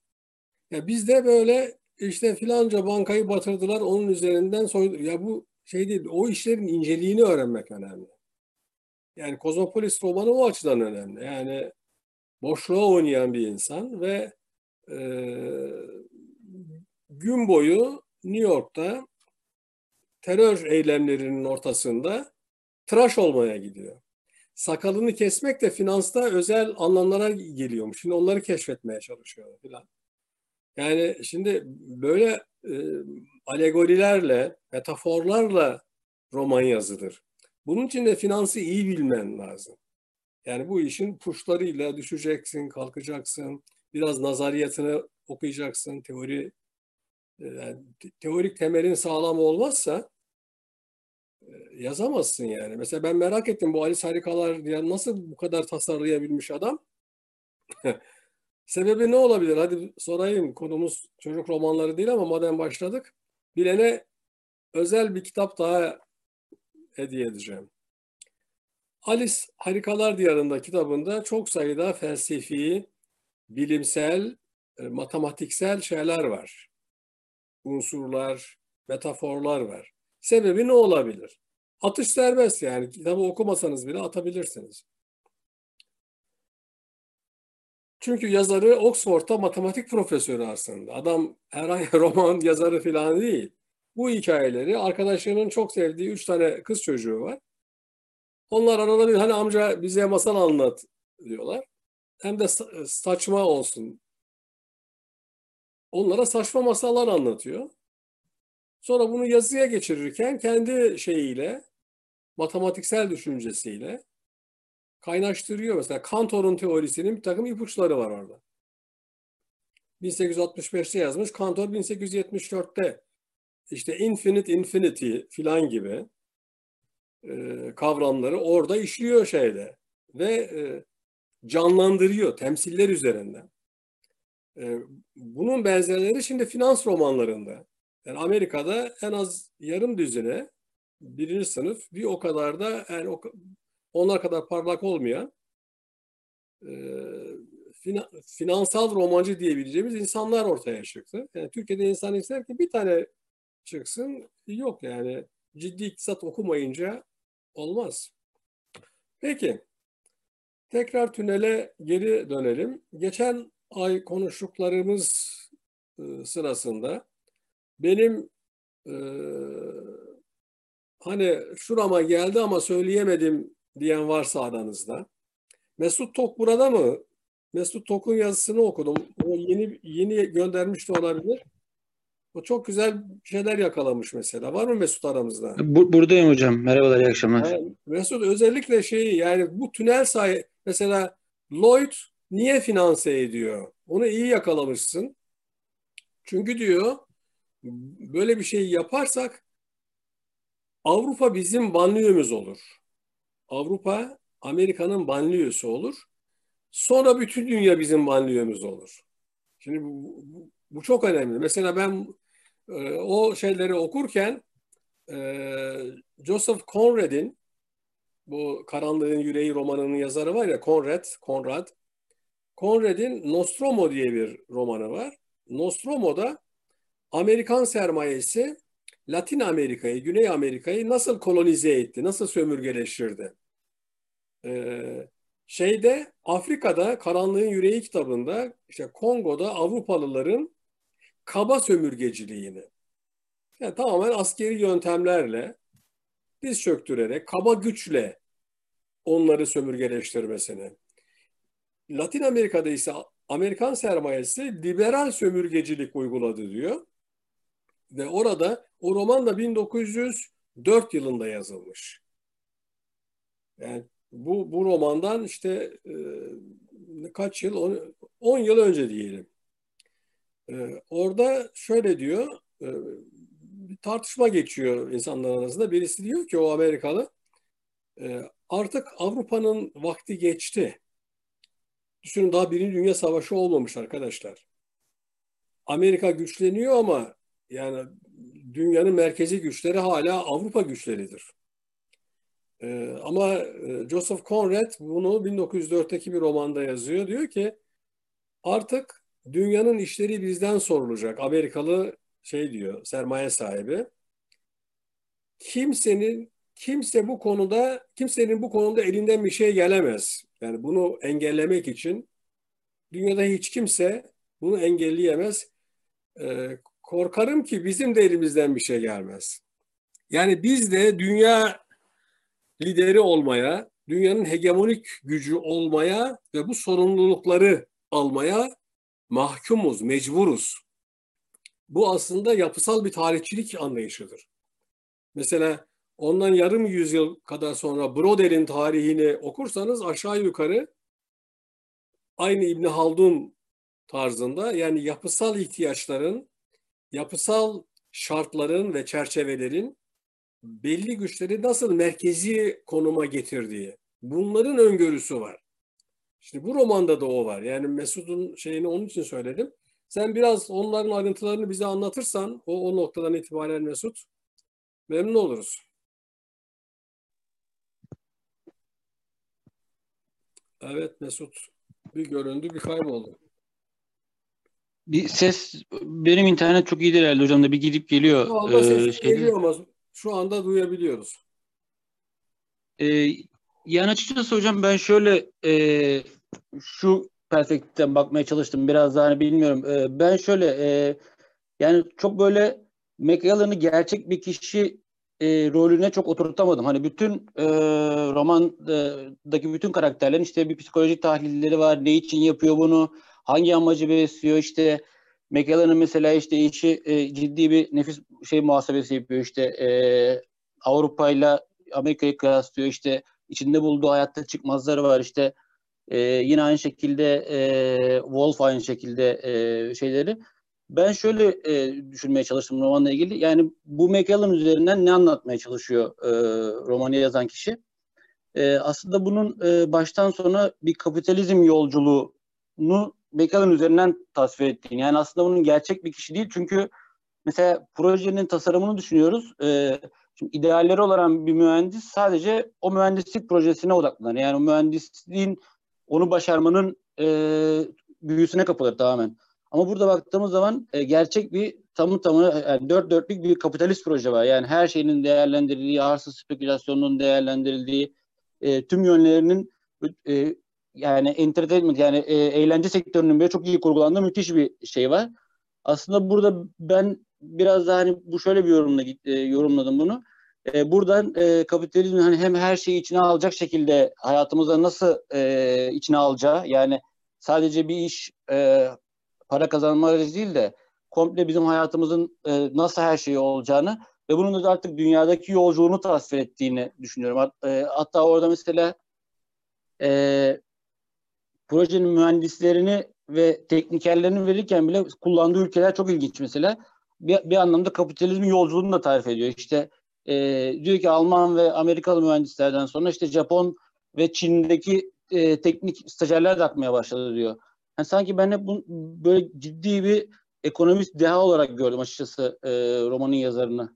ya bizde böyle işte filanca bankayı batırdılar onun üzerinden soydu. Ya bu şey değil o işlerin inceliğini öğrenmek önemli. Yani Kozmopolis romanı o açıdan önemli. Yani boşluğa oynayan bir insan ve e, gün boyu New York'ta terör eylemlerinin ortasında tıraş olmaya gidiyor sakalını kesmek de finansta özel anlamlara geliyormuş. Şimdi onları keşfetmeye çalışıyor filan. Yani şimdi böyle e, alegorilerle, metaforlarla roman yazılır. Bunun için de finansı iyi bilmen lazım. Yani bu işin puşlarıyla düşeceksin, kalkacaksın, biraz nazariyatını okuyacaksın, teori e, yani teorik temelin sağlam olmazsa yazamazsın yani. Mesela ben merak ettim bu Alice Harikalar diye nasıl bu kadar tasarlayabilmiş adam? Sebebi ne olabilir? Hadi sorayım. Konumuz çocuk romanları değil ama madem başladık. Bilene özel bir kitap daha hediye edeceğim. Alice Harikalar Diyarında kitabında çok sayıda felsefi, bilimsel, e, matematiksel şeyler var. Unsurlar, metaforlar var. Sebebi ne olabilir? Atış serbest yani. Kitabı okumasanız bile atabilirsiniz. Çünkü yazarı Oxford'da matematik profesörü aslında. Adam herhangi roman yazarı falan değil. Bu hikayeleri arkadaşlarının çok sevdiği üç tane kız çocuğu var. Onlar arada bir hani amca bize masal anlat diyorlar. Hem de saçma olsun. Onlara saçma masallar anlatıyor. Sonra bunu yazıya geçirirken kendi şeyiyle, matematiksel düşüncesiyle kaynaştırıyor. Mesela Cantor'un teorisinin bir takım ipuçları var orada. 1865'te yazmış, Cantor 1874'te işte infinite infinity filan gibi e, kavramları orada işliyor şeyde ve e, canlandırıyor temsiller üzerinden. E, bunun benzerleri şimdi finans romanlarında. Yani Amerika'da en az yarım düzine birinci sınıf bir o kadar da yani o, onlar kadar parlak olmayan e, fina, finansal romancı diyebileceğimiz insanlar ortaya çıktı. Yani Türkiye'de insan ister ki bir tane çıksın yok yani ciddi iktisat okumayınca olmaz. Peki tekrar tünele geri dönelim. Geçen ay konuştuklarımız e, sırasında benim e, hani şurama geldi ama söyleyemedim diyen varsa aranızda. Mesut Tok burada mı? Mesut Tok'un yazısını okudum. O yeni yeni göndermiş de olabilir. O çok güzel şeyler yakalamış mesela. Var mı Mesut aramızda? Bu, buradayım hocam. Merhabalar, iyi akşamlar. Yani Mesut özellikle şeyi yani bu tünel say mesela Lloyd niye finanse ediyor? Onu iyi yakalamışsın. Çünkü diyor böyle bir şey yaparsak Avrupa bizim banliyömüz olur. Avrupa Amerika'nın banliyösü olur. Sonra bütün dünya bizim banliyömüz olur. Şimdi bu, bu, bu çok önemli. Mesela ben e, o şeyleri okurken e, Joseph Conrad'in bu Karanlığın Yüreği romanının yazarı var ya Conrad, Conrad. Conrad'in Nostromo diye bir romanı var. Nostromo'da Amerikan sermayesi Latin Amerika'yı, Güney Amerika'yı nasıl kolonize etti, nasıl sömürgeleştirdi? Ee, şeyde Afrika'da Karanlığın Yüreği kitabında işte Kongo'da Avrupalıların kaba sömürgeciliğini yani tamamen askeri yöntemlerle diz çöktürerek kaba güçle onları sömürgeleştirmesini. Latin Amerika'da ise Amerikan sermayesi liberal sömürgecilik uyguladı diyor. Ve orada o roman da 1904 yılında yazılmış. Yani bu, bu romandan işte e, kaç yıl? 10 yıl önce diyelim. E, orada şöyle diyor, e, bir tartışma geçiyor insanlar arasında. Birisi diyor ki o Amerikalı, e, artık Avrupa'nın vakti geçti. Düşünün daha Birinci Dünya Savaşı olmamış arkadaşlar. Amerika güçleniyor ama yani dünyanın merkezi güçleri hala Avrupa güçleridir. Ee, ama e, Joseph Conrad bunu 1904'teki bir romanda yazıyor. Diyor ki artık dünyanın işleri bizden sorulacak. Amerikalı şey diyor sermaye sahibi. Kimsenin kimse bu konuda kimsenin bu konuda elinden bir şey gelemez. Yani bunu engellemek için dünyada hiç kimse bunu engelleyemez. Ee, korkarım ki bizim de elimizden bir şey gelmez. Yani biz de dünya lideri olmaya, dünyanın hegemonik gücü olmaya ve bu sorumlulukları almaya mahkumuz, mecburuz. Bu aslında yapısal bir tarihçilik anlayışıdır. Mesela ondan yarım yüzyıl kadar sonra Brodel'in tarihini okursanız aşağı yukarı aynı İbni Haldun tarzında yani yapısal ihtiyaçların, yapısal şartların ve çerçevelerin belli güçleri nasıl merkezi konuma getirdiği, bunların öngörüsü var. Şimdi bu romanda da o var. Yani Mesut'un şeyini onun için söyledim. Sen biraz onların ayrıntılarını bize anlatırsan o, o noktadan itibaren Mesut memnun oluruz. Evet Mesut bir göründü bir kayboldu. Bir ses benim internet çok iyi herhalde hocam da bir gidip geliyor. Şu anda ses ee, geliyor ama şu anda duyabiliyoruz. Ee, yani açıkçası hocam ben şöyle e, şu perspektiften bakmaya çalıştım. Biraz daha hani bilmiyorum. E, ben şöyle e, yani çok böyle McAllen'ı gerçek bir kişi e, rolüne çok oturtamadım. Hani bütün e, romandaki bütün karakterlerin işte bir psikolojik tahlilleri var. Ne için yapıyor bunu? Hangi amacı besliyor? İşte McAllen'ın mesela işte işi e, ciddi bir nefis şey muhasebesi yapıyor. İşte e, Avrupa ile Amerika'yı kıyaslıyor. İşte içinde bulduğu hayatta çıkmazları var. İşte e, yine aynı şekilde e, Wolf aynı şekilde e, şeyleri. Ben şöyle e, düşünmeye çalıştım romanla ilgili. Yani bu McAllen üzerinden ne anlatmaya çalışıyor e, romanı yazan kişi? E, aslında bunun e, baştan sona bir kapitalizm yolculuğunu McAllen üzerinden tasvir ettiğini. Yani aslında bunun gerçek bir kişi değil. Çünkü mesela projenin tasarımını düşünüyoruz. E, şimdi idealleri olan bir mühendis sadece o mühendislik projesine odaklanır. Yani o mühendisliğin onu başarmanın e, büyüsüne kapılır tamamen. Ama burada baktığımız zaman e, gerçek bir tamı tamı yani dört dörtlük bir kapitalist proje var. Yani her şeyinin değerlendirildiği, arsa spekülasyonunun değerlendirildiği, e, tüm yönlerinin e, yani entertainment yani e, eğlence sektörünün böyle çok iyi kurgulandığı müthiş bir şey var. Aslında burada ben biraz daha hani bu şöyle bir yorumla e, yorumladım bunu. E, buradan e, kapitalizmin hani hem her şeyi içine alacak şekilde hayatımıza nasıl e, içine alacağı yani sadece bir iş e, para kazanma aracı değil de komple bizim hayatımızın e, nasıl her şeyi olacağını ve bunun da artık dünyadaki yolculuğunu tasvir ettiğini düşünüyorum. Hat, e, hatta orada mesela e, projenin mühendislerini ve teknikerlerini verirken bile kullandığı ülkeler çok ilginç mesela. Bir, bir anlamda kapitalizmin yolculuğunu da tarif ediyor. İşte e, diyor ki Alman ve Amerikalı mühendislerden sonra işte Japon ve Çin'deki e, teknik stajyerler de akmaya başladı diyor. Yani sanki ben hep bu, böyle ciddi bir ekonomist deha olarak gördüm açıkçası e, romanın yazarını.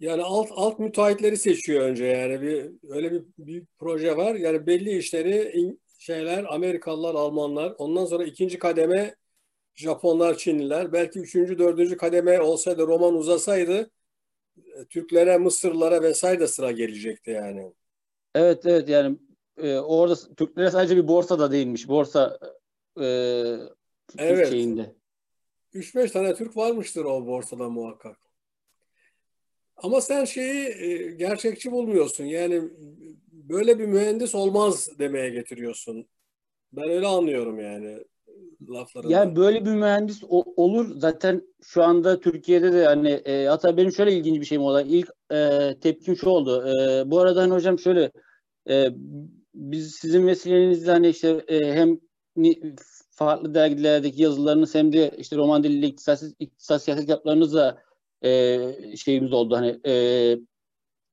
Yani alt alt müteahhitleri seçiyor önce yani bir öyle bir, bir proje var. Yani belli işleri şeyler Amerikalılar, Almanlar. Ondan sonra ikinci kademe Japonlar, Çinliler. Belki üçüncü, dördüncü kademe olsaydı roman uzasaydı e, Türklere, Mısırlılara vesaire de sıra gelecekti yani. Evet evet yani e, orada Türklere sadece bir borsa da değilmiş. Borsa e, evet. şeyinde. 3-5 tane Türk varmıştır o borsada muhakkak. Ama sen şeyi e, gerçekçi bulmuyorsun. Yani böyle bir mühendis olmaz demeye getiriyorsun. Ben öyle anlıyorum yani laflarını. Yani böyle bir mühendis o, olur. Zaten şu anda Türkiye'de de hani e, hatta benim şöyle ilginç bir şeyim oldu. İlk e, tepkim şu oldu. E, bu arada hani hocam şöyle e, biz sizin vesilenizle hani işte e, hem farklı dergilerdeki yazılarınız hem de işte roman diliyle iktisat, iktisat siyaset kitaplarınızla e, şeyimiz oldu. Hani e,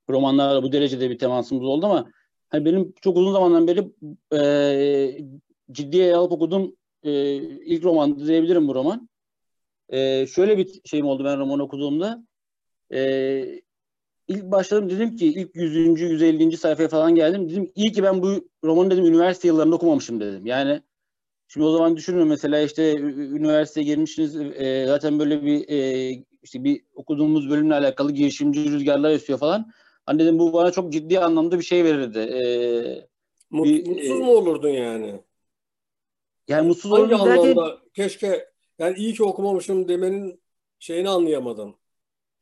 romanlarla bu derecede bir temasımız oldu ama hani benim çok uzun zamandan beri e, ciddiye alıp okuduğum e, ilk roman diyebilirim bu roman. E, şöyle bir şeyim oldu ben roman okuduğumda. E, ilk başladım dedim ki ilk 100. 150. sayfaya falan geldim. Dedim iyi ki ben bu romanı dedim üniversite yıllarında okumamışım dedim. Yani şimdi o zaman düşünün mesela işte üniversiteye girmişsiniz e, zaten böyle bir e, işte bir okuduğumuz bölümle alakalı girişimci rüzgarlar esiyor falan. Hani dedim bu bana çok ciddi anlamda bir şey verirdi. Ee, Mut, bir, mutsuz e, mu olurdun yani? Yani mutsuz olurdum derken... Keşke yani iyi ki okumamışım demenin şeyini anlayamadım.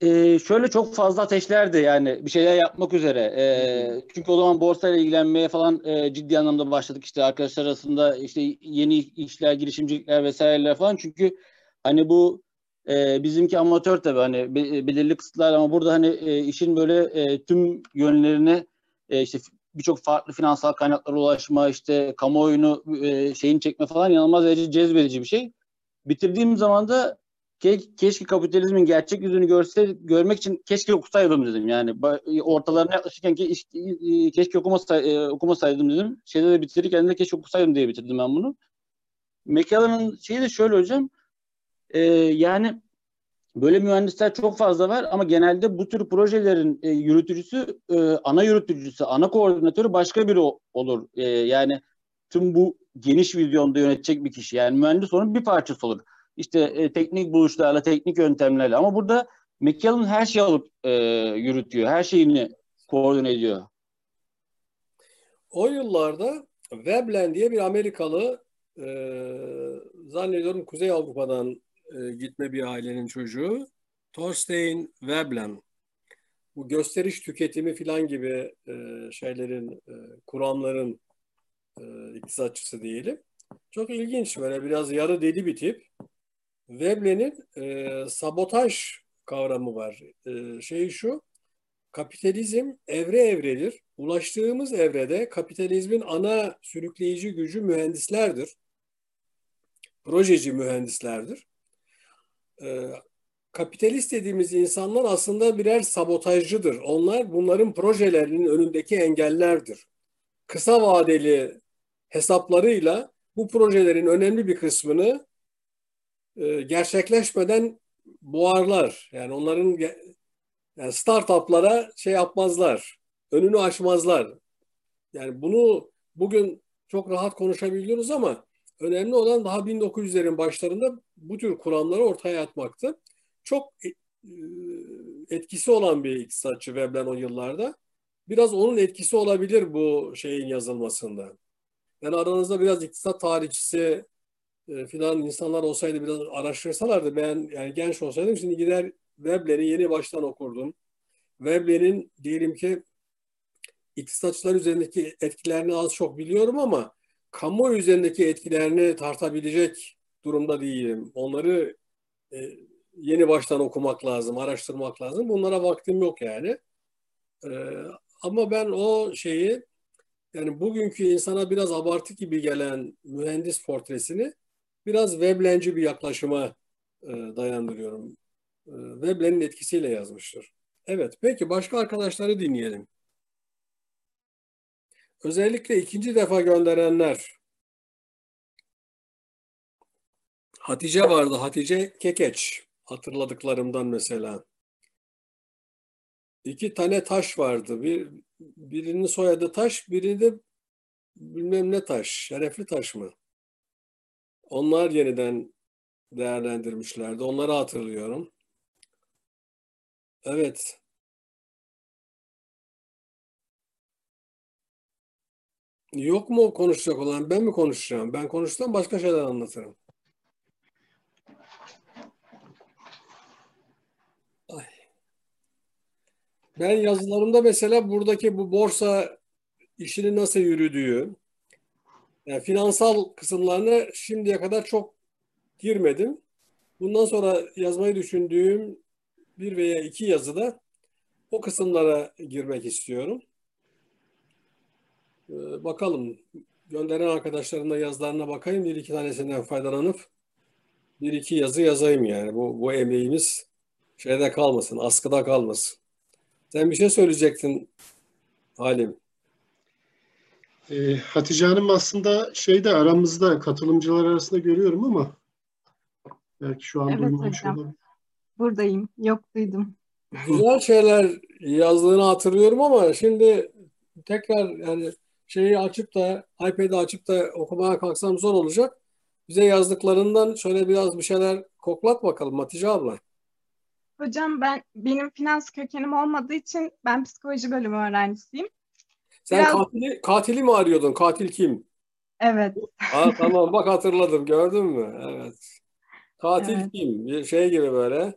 Ee, şöyle çok fazla ateşlerdi yani bir şeyler yapmak üzere. Ee, çünkü o zaman borsayla ilgilenmeye falan e, ciddi anlamda başladık işte arkadaşlar arasında işte yeni işler, girişimcilikler vesaireler falan. Çünkü hani bu e, bizimki amatör tabii hani belirli kısıtlar ama burada hani e, işin böyle e, tüm yönlerine e, işte birçok farklı finansal kaynaklara ulaşma işte kamuoyunu e, şeyin çekme falan inanılmaz derece cezbedici bir şey. Bitirdiğim zaman da ke keşke kapitalizmin gerçek yüzünü görse görmek için keşke okusaydım dedim. Yani ortalarına yaklaşırken ke keşke okumasay e, okumasaydım dedim. Şeyde de bitirirken de keşke okusaydım diye bitirdim ben bunu. Macallan'ın şeyi de şöyle hocam. E, yani böyle mühendisler çok fazla var ama genelde bu tür projelerin e, yürütücüsü, e, ana yürütücüsü, ana koordinatörü başka biri olur. E, yani tüm bu geniş vizyonda yönetecek bir kişi. Yani mühendis onun bir parçası olur. İşte e, teknik buluşlarla, teknik yöntemlerle ama burada McKellen her şeyi alıp e, yürütüyor. Her şeyini koordine ediyor. O yıllarda Veblen diye bir Amerikalı e, zannediyorum Kuzey Avrupa'dan e, gitme bir ailenin çocuğu. Thorstein Veblen. Bu gösteriş tüketimi filan gibi e, şeylerin, e, kuramların e, iktisatçısı diyelim. Çok ilginç böyle biraz yarı deli bir tip. Veblen'in e, sabotaj kavramı var. E, şey şu, kapitalizm evre evredir. Ulaştığımız evrede kapitalizmin ana sürükleyici gücü mühendislerdir. Projeci mühendislerdir e, kapitalist dediğimiz insanlar aslında birer sabotajcıdır. Onlar bunların projelerinin önündeki engellerdir. Kısa vadeli hesaplarıyla bu projelerin önemli bir kısmını e, gerçekleşmeden boğarlar. Yani onların yani startuplara şey yapmazlar. Önünü açmazlar. Yani bunu bugün çok rahat konuşabiliyoruz ama önemli olan daha 1900'lerin başlarında bu tür kuramları ortaya atmaktı. Çok e, etkisi olan bir iktisatçı Veblen o yıllarda. Biraz onun etkisi olabilir bu şeyin yazılmasında. Yani aranızda biraz iktisat tarihçisi e, filan insanlar olsaydı biraz araştırsalardı ben yani genç olsaydım şimdi gider Veblen'i yeni baştan okurdum. Veblen'in diyelim ki iktisatçılar üzerindeki etkilerini az çok biliyorum ama kamu üzerindeki etkilerini tartabilecek durumda değilim. Onları e, yeni baştan okumak lazım, araştırmak lazım. Bunlara vaktim yok yani. E, ama ben o şeyi yani bugünkü insana biraz abartı gibi gelen mühendis portresini biraz Veblenci bir yaklaşıma e, dayandırıyorum. E, Veblen'in etkisiyle yazmıştır. Evet, peki başka arkadaşları dinleyelim. Özellikle ikinci defa gönderenler. Hatice vardı, Hatice Kekeç. Hatırladıklarımdan mesela. İki tane taş vardı. Bir, birinin soyadı taş, biri de bilmem ne taş. Şerefli taş mı? Onlar yeniden değerlendirmişlerdi. Onları hatırlıyorum. Evet. Yok mu konuşacak olan? Ben mi konuşacağım? Ben konuşsam başka şeyler anlatırım. Ay. Ben yazılarımda mesela buradaki bu borsa işinin nasıl yürüdüğü, yani finansal kısımlarına şimdiye kadar çok girmedim. Bundan sonra yazmayı düşündüğüm bir veya iki yazıda o kısımlara girmek istiyorum. Ee, bakalım gönderen arkadaşlarımla da yazılarına bakayım. Bir iki tanesinden faydalanıp bir iki yazı yazayım yani. Bu, bu emeğimiz şeyde kalmasın, askıda kalmasın. Sen bir şey söyleyecektin Halim. E, Hatice Hanım aslında şeyde aramızda katılımcılar arasında görüyorum ama belki şu an Evet duymamış olabilir. Buradayım. Yok duydum. Güzel şeyler yazdığını hatırlıyorum ama şimdi tekrar yani şeyi açıp da iPad'i açıp da okumaya kalksam zor olacak. Bize yazdıklarından şöyle biraz bir şeyler koklat bakalım Hatice abla. Hocam ben benim finans kökenim olmadığı için ben psikoloji bölümü öğrencisiyim. Sen Biraz- katili, katili mi arıyordun? Katil kim? Evet. Ha tamam bak hatırladım gördün mü? Evet. Katil Evet. kim? Bir şey gibi böyle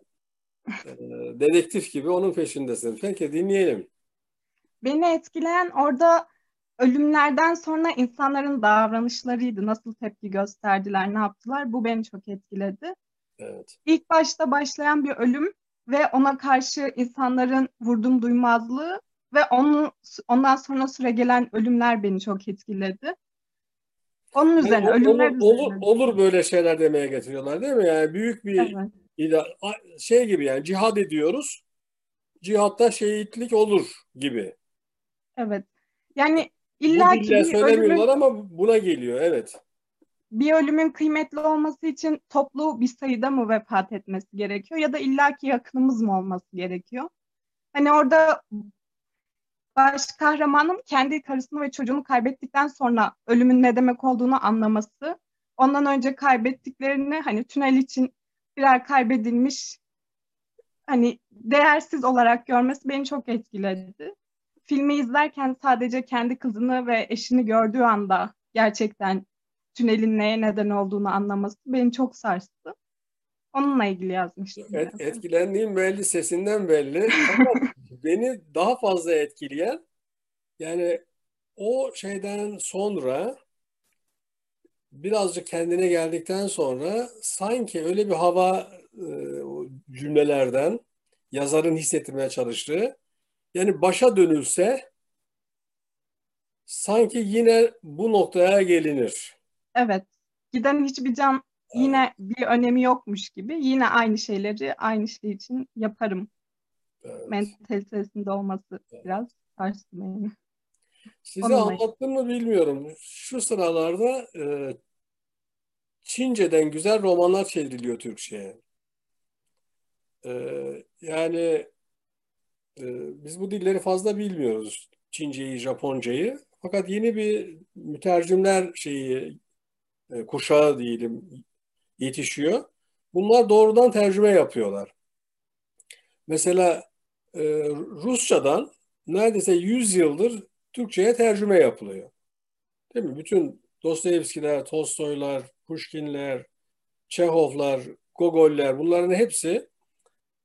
e, dedektif gibi onun peşindesin. Peki dinleyelim. Beni etkileyen orada ölümlerden sonra insanların davranışlarıydı. Nasıl tepki gösterdiler, ne yaptılar? Bu beni çok etkiledi. Evet. İlk başta başlayan bir ölüm ve ona karşı insanların vurdum duymazlığı ve onu ondan sonra süre gelen ölümler beni çok etkiledi. Onun üzerine, Yani ölümler olur, üzerine. olur böyle şeyler demeye getiriyorlar değil mi? Yani büyük bir Evet. şey gibi yani cihad ediyoruz. Cihatta şehitlik olur gibi. Evet. Yani illaki dille bir söylemiyorlar ölümün, ama buna geliyor. Evet. bir ölümün kıymetli olması için toplu bir sayıda mı vefat etmesi gerekiyor ya da illaki yakınımız mı olması gerekiyor? Hani orada baş kahramanın kendi karısını ve çocuğunu kaybettikten sonra ölümün ne demek olduğunu anlaması, ondan önce kaybettiklerini hani tünel için birer kaybedilmiş hani değersiz olarak görmesi beni çok etkiledi. Filmi izlerken sadece kendi kızını ve eşini gördüğü anda gerçekten tünelin neye neden olduğunu anlaması beni çok sarstı. Onunla ilgili yazmıştım. Et, etkilendiğim belli, sesinden belli. Beni daha fazla etkileyen yani o şeyden sonra birazcık kendine geldikten sonra sanki öyle bir hava e, cümlelerden yazarın hissettirmeye çalıştığı yani başa dönülse sanki yine bu noktaya gelinir. Evet. Giden hiçbir can yine bir önemi yokmuş gibi yine aynı şeyleri aynı şey için yaparım. Evet. Mentalitesinde olması biraz sarstı beni. Size Onunla- anlattım mı bilmiyorum. Şu sıralarda e, Çince'den güzel romanlar çevriliyor Türkçe'ye. E, yani e, biz bu dilleri fazla bilmiyoruz. Çince'yi, Japonca'yı. Fakat yeni bir mütercimler şeyi e, kuşağı diyelim yetişiyor. Bunlar doğrudan tercüme yapıyorlar. Mesela e, Rusçadan neredeyse 100 yıldır Türkçe'ye tercüme yapılıyor. Değil mi? Bütün Dostoyevskiler, Tolstoylar, Pushkinler, Çehovlar, Gogol'ler bunların hepsi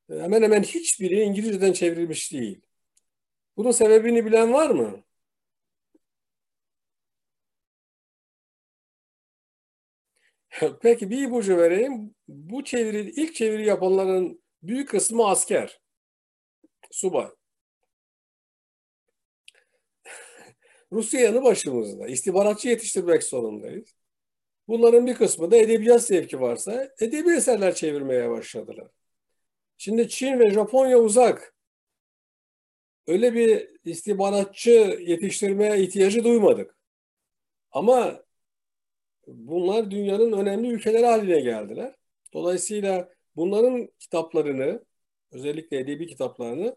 e, hemen hemen hiçbiri İngilizceden çevrilmiş değil. Bunun sebebini bilen var mı? Peki bir ipucu vereyim. Bu çeviri, ilk çeviri yapanların büyük kısmı asker. Subay. Rusya yanı başımızda. İstihbaratçı yetiştirmek zorundayız. Bunların bir kısmı da edebiyat zevki varsa edebi eserler çevirmeye başladılar. Şimdi Çin ve Japonya uzak. Öyle bir istihbaratçı yetiştirmeye ihtiyacı duymadık. Ama bunlar dünyanın önemli ülkeleri haline geldiler. Dolayısıyla bunların kitaplarını, özellikle edebi kitaplarını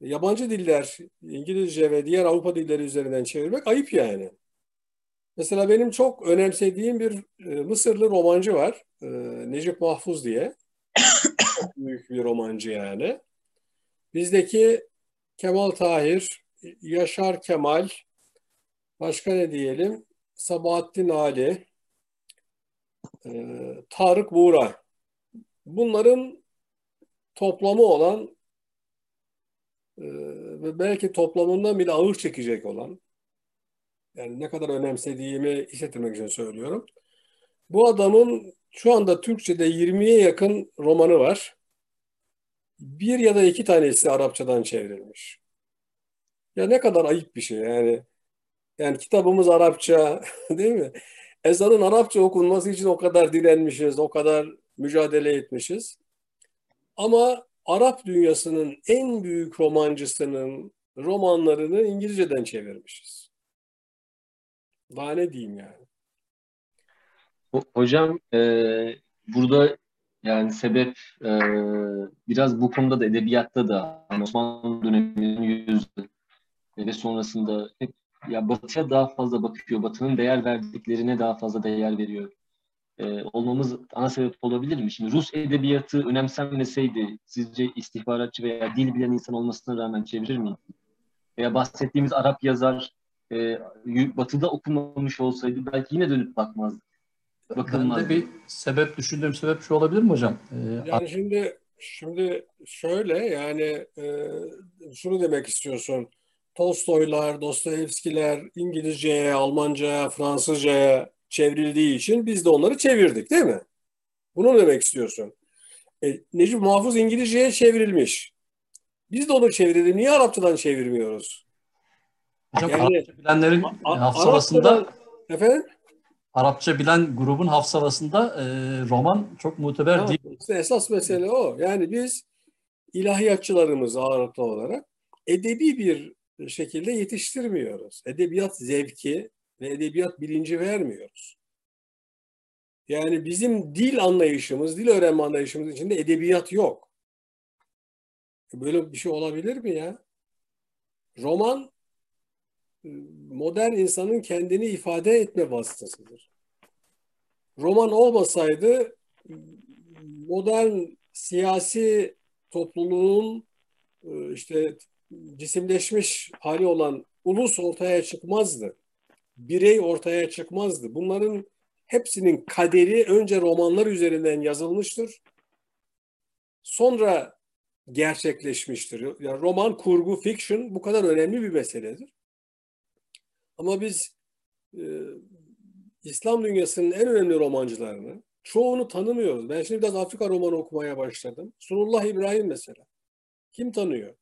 yabancı diller, İngilizce ve diğer Avrupa dilleri üzerinden çevirmek ayıp yani. Mesela benim çok önemsediğim bir e, Mısırlı romancı var. E, Necip Mahfuz diye. çok büyük bir romancı yani. Bizdeki Kemal Tahir, Yaşar Kemal, başka ne diyelim? Sabahattin Ali, e, Tarık Buğra. Bunların toplamı olan ve belki toplamından bile ağır çekecek olan yani ne kadar önemsediğimi hissettirmek için söylüyorum. Bu adamın şu anda Türkçe'de 20'ye yakın romanı var. Bir ya da iki tanesi Arapçadan çevrilmiş. Ya ne kadar ayıp bir şey yani. Yani kitabımız Arapça değil mi? Ezanın Arapça okunması için o kadar direnmişiz, o kadar mücadele etmişiz. Ama Arap dünyasının en büyük romancısının romanlarını İngilizceden çevirmişiz. Daha ne diyeyim yani. Hocam e, burada yani sebep e, biraz bu konuda da edebiyatta da Osmanlı döneminin yüzü ve sonrasında hep ya Batı'ya daha fazla bakıyor. Batı'nın değer verdiklerine daha fazla değer veriyor. Ee, olmamız ana sebep olabilir mi? Şimdi Rus edebiyatı önemsenmeseydi sizce istihbaratçı veya dil bilen insan olmasına rağmen çevirir miydi? Veya bahsettiğimiz Arap yazar e, Batı'da okunmamış olsaydı belki yine dönüp bakmazdı. Bakılmaz. Ben de bir sebep düşündüğüm sebep şu olabilir mi hocam? Ee, yani şimdi şimdi şöyle yani e, şunu demek istiyorsun. Tolstoylar, Dostoyevskiler İngilizceye, Almanca'ya, Fransızca'ya çevrildiği için biz de onları çevirdik değil mi? Bunu demek istiyorsun. E, Necip Mahfuz İngilizceye çevrilmiş. Biz de onu çevirdik. Niye Arapçadan çevirmiyoruz? Hocam yani, Arapça bilenlerin hafsalasında efendim? Arapça bilen grubun hafsalasında e, roman çok muteber ha, değil. İşte esas mesele o. Yani biz ilahiyatçılarımız ağırlıklı olarak edebi bir şekilde yetiştirmiyoruz. Edebiyat zevki ve edebiyat bilinci vermiyoruz. Yani bizim dil anlayışımız, dil öğrenme anlayışımız içinde edebiyat yok. Böyle bir şey olabilir mi ya? Roman modern insanın kendini ifade etme vasıtasıdır. Roman olmasaydı modern siyasi topluluğun işte cisimleşmiş hali olan ulus ortaya çıkmazdı. Birey ortaya çıkmazdı. Bunların hepsinin kaderi önce romanlar üzerinden yazılmıştır. Sonra gerçekleşmiştir. Yani roman, kurgu, fiction bu kadar önemli bir meseledir. Ama biz e, İslam dünyasının en önemli romancılarını çoğunu tanımıyoruz. Ben şimdi biraz Afrika romanı okumaya başladım. Sunullah İbrahim mesela. Kim tanıyor?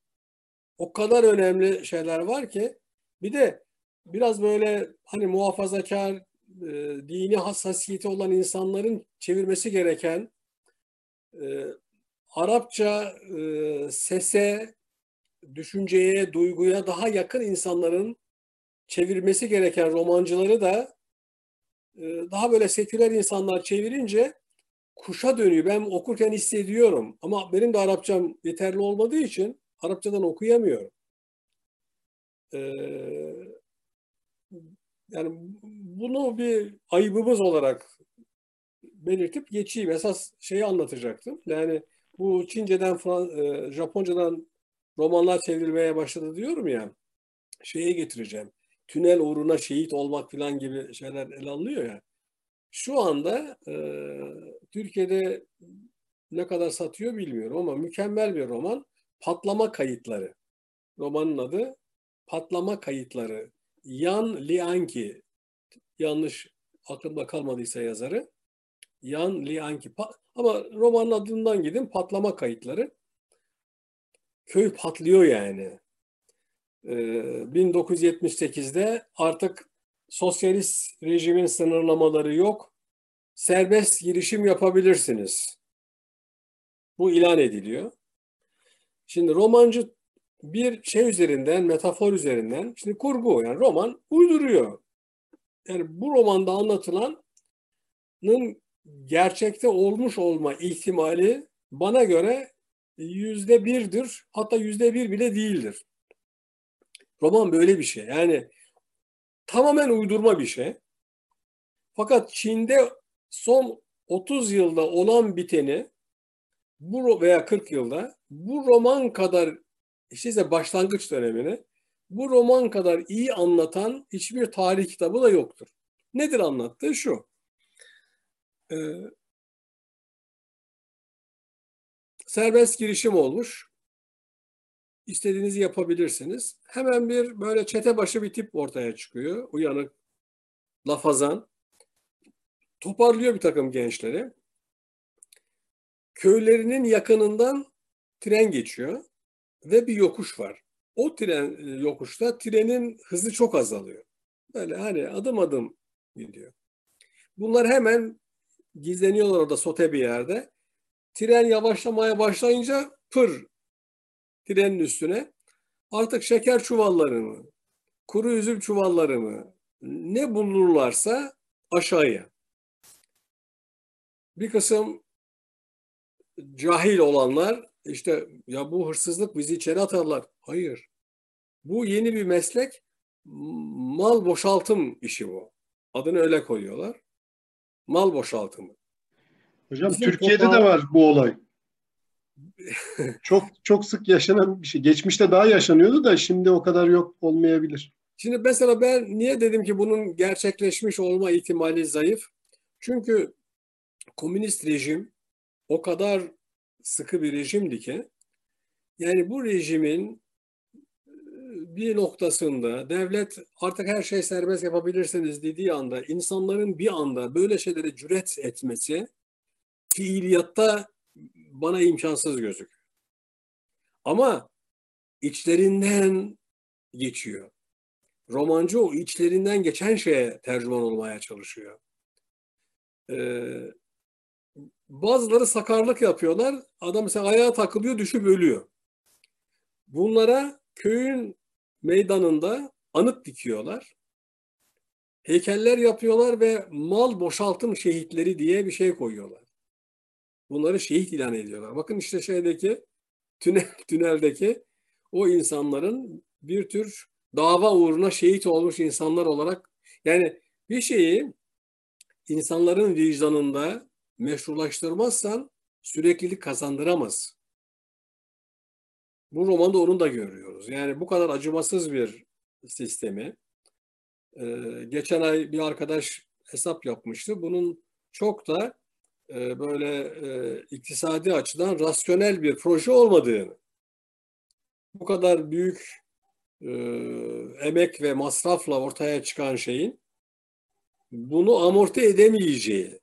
O kadar önemli şeyler var ki bir de biraz böyle hani muhafazakar e, dini hassasiyeti olan insanların çevirmesi gereken e, Arapça e, sese, düşünceye, duyguya daha yakın insanların çevirmesi gereken romancıları da e, daha böyle seküler insanlar çevirince kuşa dönüyor. Ben okurken hissediyorum ama benim de Arapçam yeterli olmadığı için Arapçadan okuyamıyorum. Ee, yani bunu bir ayıbımız olarak belirtip geçeyim. Esas şeyi anlatacaktım. Yani bu Çince'den, e, Japoncadan romanlar çevrilmeye başladı diyorum ya. Şeye getireceğim. Tünel uğruna şehit olmak falan gibi şeyler ele alınıyor ya. Şu anda e, Türkiye'de ne kadar satıyor bilmiyorum ama mükemmel bir roman. Patlama Kayıtları. Romanın adı Patlama Kayıtları. Yan Lianki. Yanlış aklımda kalmadıysa yazarı. Yan Lianki. Ama romanın adından gidin patlama kayıtları. Köy patlıyor yani. Ee, 1978'de artık sosyalist rejimin sınırlamaları yok. Serbest girişim yapabilirsiniz. Bu ilan ediliyor. Şimdi romancı bir şey üzerinden, metafor üzerinden, şimdi kurgu yani roman uyduruyor. Yani bu romanda anlatılanın gerçekte olmuş olma ihtimali bana göre yüzde birdir. Hatta yüzde bir bile değildir. Roman böyle bir şey. Yani tamamen uydurma bir şey. Fakat Çin'de son 30 yılda olan biteni bu veya 40 yılda bu roman kadar işte ise başlangıç dönemini bu roman kadar iyi anlatan hiçbir tarih kitabı da yoktur. Nedir anlattığı şu. Ee, serbest girişim olmuş. İstediğinizi yapabilirsiniz. Hemen bir böyle çete başı bir tip ortaya çıkıyor. Uyanık, lafazan. Toparlıyor bir takım gençleri. Köylerinin yakınından tren geçiyor ve bir yokuş var. O tren e, yokuşta trenin hızı çok azalıyor. Böyle hani adım adım gidiyor. Bunlar hemen gizleniyorlar orada sote bir yerde. Tren yavaşlamaya başlayınca pır trenin üstüne artık şeker çuvalları mı, kuru üzüm çuvalları mı ne bulurlarsa aşağıya. Bir kısım cahil olanlar işte ya bu hırsızlık bizi içeri atarlar. Hayır. Bu yeni bir meslek. Mal boşaltım işi bu. Adını öyle koyuyorlar. Mal boşaltımı. Hocam Bizim Türkiye'de toprağı... de var bu olay. çok çok sık yaşanan bir şey. Geçmişte daha yaşanıyordu da şimdi o kadar yok olmayabilir. Şimdi mesela ben niye dedim ki bunun gerçekleşmiş olma ihtimali zayıf? Çünkü komünist rejim o kadar sıkı bir rejimdi ki yani bu rejimin e, bir noktasında devlet artık her şey serbest yapabilirsiniz dediği anda insanların bir anda böyle şeylere cüret etmesi fiiliyatta bana imkansız gözüküyor. Ama içlerinden geçiyor. Romancı o içlerinden geçen şeye tercüman olmaya çalışıyor. Ee, Bazıları sakarlık yapıyorlar. Adam mesela ayağa takılıyor, düşüp ölüyor. Bunlara köyün meydanında anıt dikiyorlar. Heykeller yapıyorlar ve mal boşaltım şehitleri diye bir şey koyuyorlar. Bunları şehit ilan ediyorlar. Bakın işte şeydeki tünel, tüneldeki o insanların bir tür dava uğruna şehit olmuş insanlar olarak yani bir şeyi insanların vicdanında meşrulaştırmazsan süreklilik kazandıramaz. Bu romanda onu da görüyoruz. Yani bu kadar acımasız bir sistemi. Ee, geçen ay bir arkadaş hesap yapmıştı. Bunun çok da e, böyle e, iktisadi açıdan rasyonel bir proje olmadığını, bu kadar büyük e, emek ve masrafla ortaya çıkan şeyin bunu amorti edemeyeceği,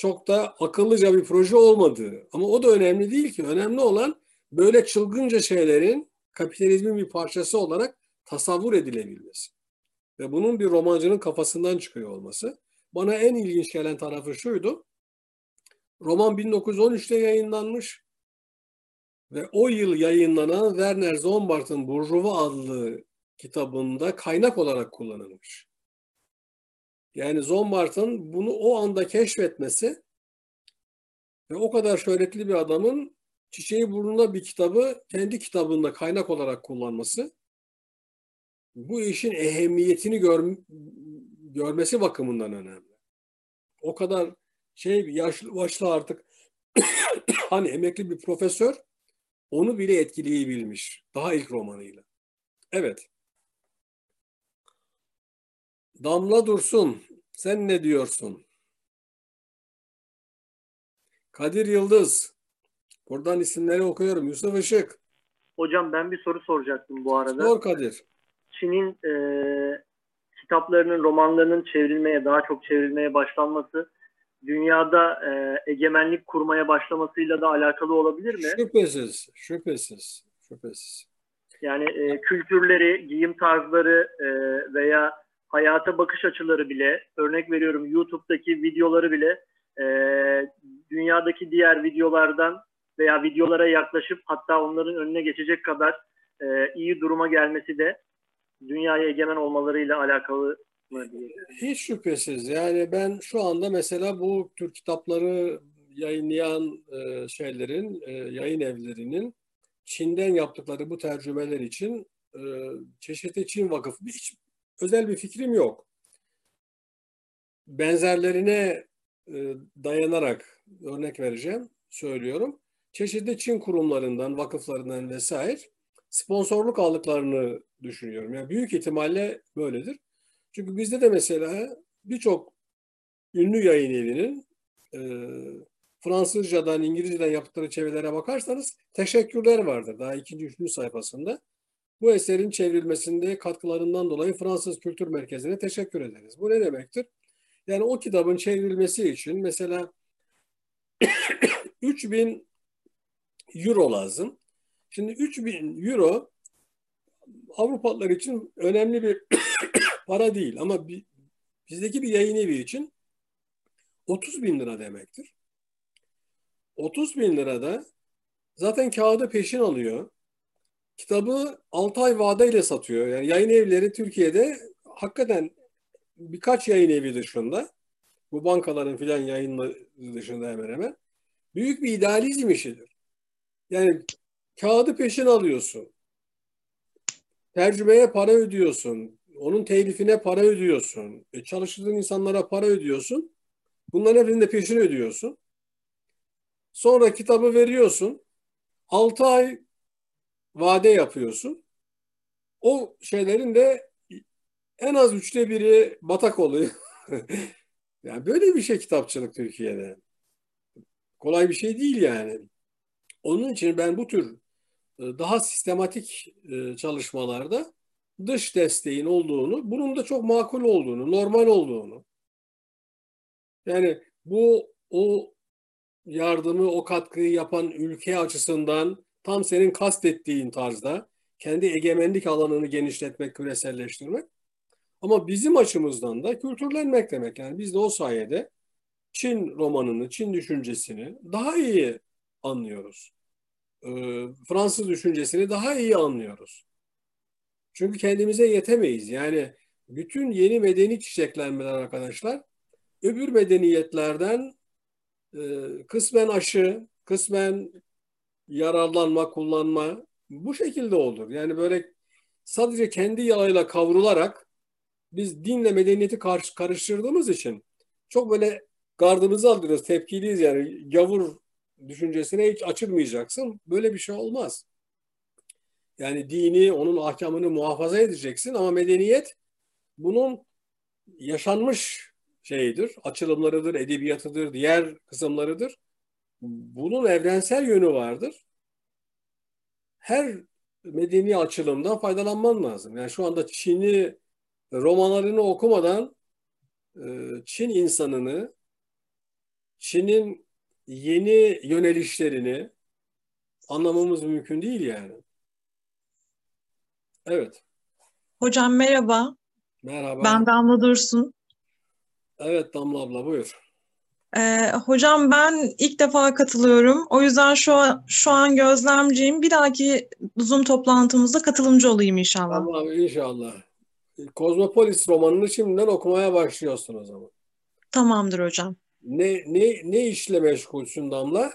çok da akıllıca bir proje olmadığı. Ama o da önemli değil ki. Önemli olan böyle çılgınca şeylerin kapitalizmin bir parçası olarak tasavvur edilebilmesi. Ve bunun bir romancının kafasından çıkıyor olması. Bana en ilginç gelen tarafı şuydu. Roman 1913'te yayınlanmış ve o yıl yayınlanan Werner Zombart'ın Burjuva adlı kitabında kaynak olarak kullanılmış. Yani Zombart'ın bunu o anda keşfetmesi ve o kadar şöhretli bir adamın Çiçeği Burnuna bir kitabı kendi kitabında kaynak olarak kullanması bu işin ehemmiyetini gör, görmesi bakımından önemli. O kadar şey yaşlı başlı artık hani emekli bir profesör onu bile etkileyebilmiş. Daha ilk romanıyla. Evet. Damla Dursun, sen ne diyorsun? Kadir Yıldız, buradan isimleri okuyorum. Yusuf Işık. Hocam ben bir soru soracaktım bu arada. Sor Kadir. Çin'in e, kitaplarının, romanlarının çevrilmeye, daha çok çevrilmeye başlanması dünyada e, egemenlik kurmaya başlamasıyla da alakalı olabilir mi? Şüphesiz, şüphesiz, şüphesiz. Yani e, kültürleri, giyim tarzları e, veya hayata bakış açıları bile, örnek veriyorum YouTube'daki videoları bile e, dünyadaki diğer videolardan veya videolara yaklaşıp hatta onların önüne geçecek kadar e, iyi duruma gelmesi de dünyaya egemen olmalarıyla alakalı mı diye. Hiç şüphesiz. Yani ben şu anda mesela bu tür kitapları yayınlayan e, şeylerin, e, yayın evlerinin Çin'den yaptıkları bu tercümeler için e, çeşitli Çin vakıfı hiç özel bir fikrim yok. Benzerlerine e, dayanarak örnek vereceğim, söylüyorum. Çeşitli Çin kurumlarından, vakıflarından vesaire sponsorluk aldıklarını düşünüyorum. Yani büyük ihtimalle böyledir. Çünkü bizde de mesela birçok ünlü yayın evinin e, Fransızcadan, İngilizceden yaptıkları çevirilere bakarsanız teşekkürler vardır. Daha ikinci, üçüncü sayfasında. Bu eserin çevrilmesinde katkılarından dolayı Fransız Kültür Merkezi'ne teşekkür ederiz. Bu ne demektir? Yani o kitabın çevrilmesi için mesela 3000 euro lazım. Şimdi 3000 euro Avrupalılar için önemli bir para değil ama bizdeki bir yayın evi için 30 bin lira demektir. 30 bin lirada zaten kağıdı peşin alıyor. Kitabı 6 ay vadeyle satıyor. Yani yayın evleri Türkiye'de hakikaten birkaç yayın evi dışında bu bankaların filan yayınları dışında hemen hemen büyük bir idealizm işidir. Yani kağıdı peşin alıyorsun. Tercümeye para ödüyorsun. Onun telifine para ödüyorsun. E, çalıştırdığın insanlara para ödüyorsun. Bunların hepsini de peşin ödüyorsun. Sonra kitabı veriyorsun. 6 ay vade yapıyorsun. O şeylerin de en az üçte biri batak oluyor. yani böyle bir şey kitapçılık Türkiye'de. Kolay bir şey değil yani. Onun için ben bu tür e, daha sistematik e, çalışmalarda dış desteğin olduğunu, bunun da çok makul olduğunu, normal olduğunu. Yani bu o yardımı, o katkıyı yapan ülke açısından tam senin kastettiğin tarzda kendi egemenlik alanını genişletmek, küreselleştirmek. Ama bizim açımızdan da kültürlenmek demek. Yani biz de o sayede Çin romanını, Çin düşüncesini daha iyi anlıyoruz. Ee, Fransız düşüncesini daha iyi anlıyoruz. Çünkü kendimize yetemeyiz. Yani bütün yeni medeni çiçeklenmeler arkadaşlar öbür medeniyetlerden e, kısmen aşı, kısmen yararlanma, kullanma bu şekilde olur. Yani böyle sadece kendi yağıyla kavrularak biz dinle medeniyeti karıştırdığımız için çok böyle gardımızı alıyoruz, tepkiliyiz yani gavur düşüncesine hiç açılmayacaksın. Böyle bir şey olmaz. Yani dini, onun ahkamını muhafaza edeceksin ama medeniyet bunun yaşanmış şeyidir, açılımlarıdır, edebiyatıdır, diğer kısımlarıdır. Bunun evrensel yönü vardır. Her medeni açılımdan faydalanman lazım. Yani şu anda Çin'i romanlarını okumadan e, Çin insanını, Çin'in yeni yönelişlerini anlamamız mümkün değil yani. Evet. Hocam merhaba. Merhaba. Ben Damla Dursun. Evet Damla abla buyur. Ee, hocam ben ilk defa katılıyorum. O yüzden şu an, şu an gözlemciyim. Bir dahaki Zoom toplantımızda katılımcı olayım inşallah. Tamam inşallah. Kozmopolis romanını şimdiden okumaya başlıyorsun o zaman. Tamamdır hocam. Ne ne ne işle meşgulsün Damla?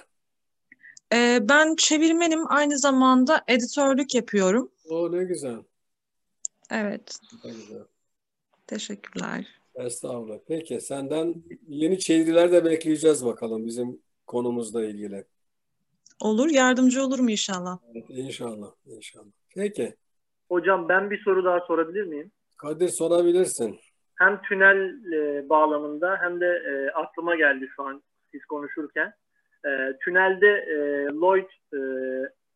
Ee, ben çevirmenim. Aynı zamanda editörlük yapıyorum. O ne güzel. Evet. Ne güzel. Teşekkürler. Estağfurullah. Peki senden yeni çeviriler de bekleyeceğiz bakalım bizim konumuzla ilgili. Olur. Yardımcı olurum inşallah. Evet, inşallah. İnşallah. Peki. Hocam ben bir soru daha sorabilir miyim? Kadir sorabilirsin. Hem tünel e, bağlamında hem de e, aklıma geldi şu an siz konuşurken. E, tünelde e, Lloyd e,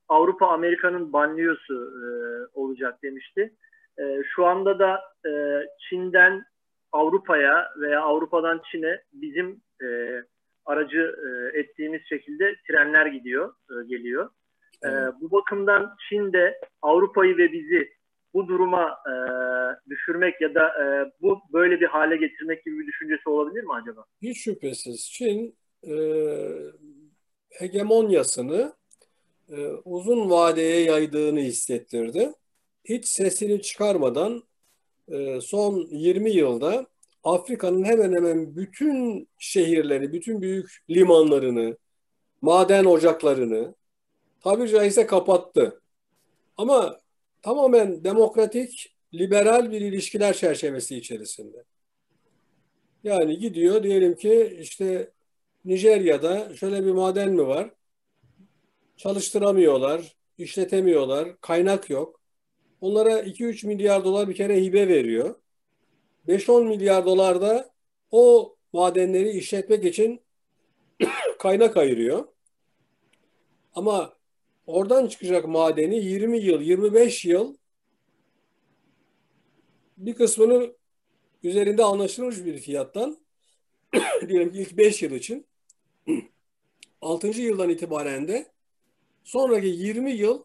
Avrupa Amerika'nın banliyosu e, olacak demişti. E, şu anda da e, Çin'den Avrupa'ya veya Avrupa'dan Çin'e bizim e, aracı e, ettiğimiz şekilde trenler gidiyor, e, geliyor. E, bu bakımdan Çin de Avrupa'yı ve bizi bu duruma e, düşürmek ya da e, bu böyle bir hale getirmek gibi bir düşüncesi olabilir mi acaba? Hiç şüphesiz. Çin e, hegemonyasını e, uzun vadeye yaydığını hissettirdi. Hiç sesini çıkarmadan son 20 yılda Afrika'nın hemen hemen bütün şehirleri, bütün büyük limanlarını, maden ocaklarını tabiri caizse kapattı. Ama tamamen demokratik, liberal bir ilişkiler çerçevesi içerisinde. Yani gidiyor diyelim ki işte Nijerya'da şöyle bir maden mi var? Çalıştıramıyorlar, işletemiyorlar, kaynak yok. Onlara 2-3 milyar dolar bir kere hibe veriyor. 5-10 milyar dolar da o madenleri işletmek için kaynak ayırıyor. Ama oradan çıkacak madeni 20 yıl, 25 yıl bir kısmını üzerinde anlaşılmış bir fiyattan diyelim ki ilk 5 yıl için 6. yıldan itibaren de sonraki 20 yıl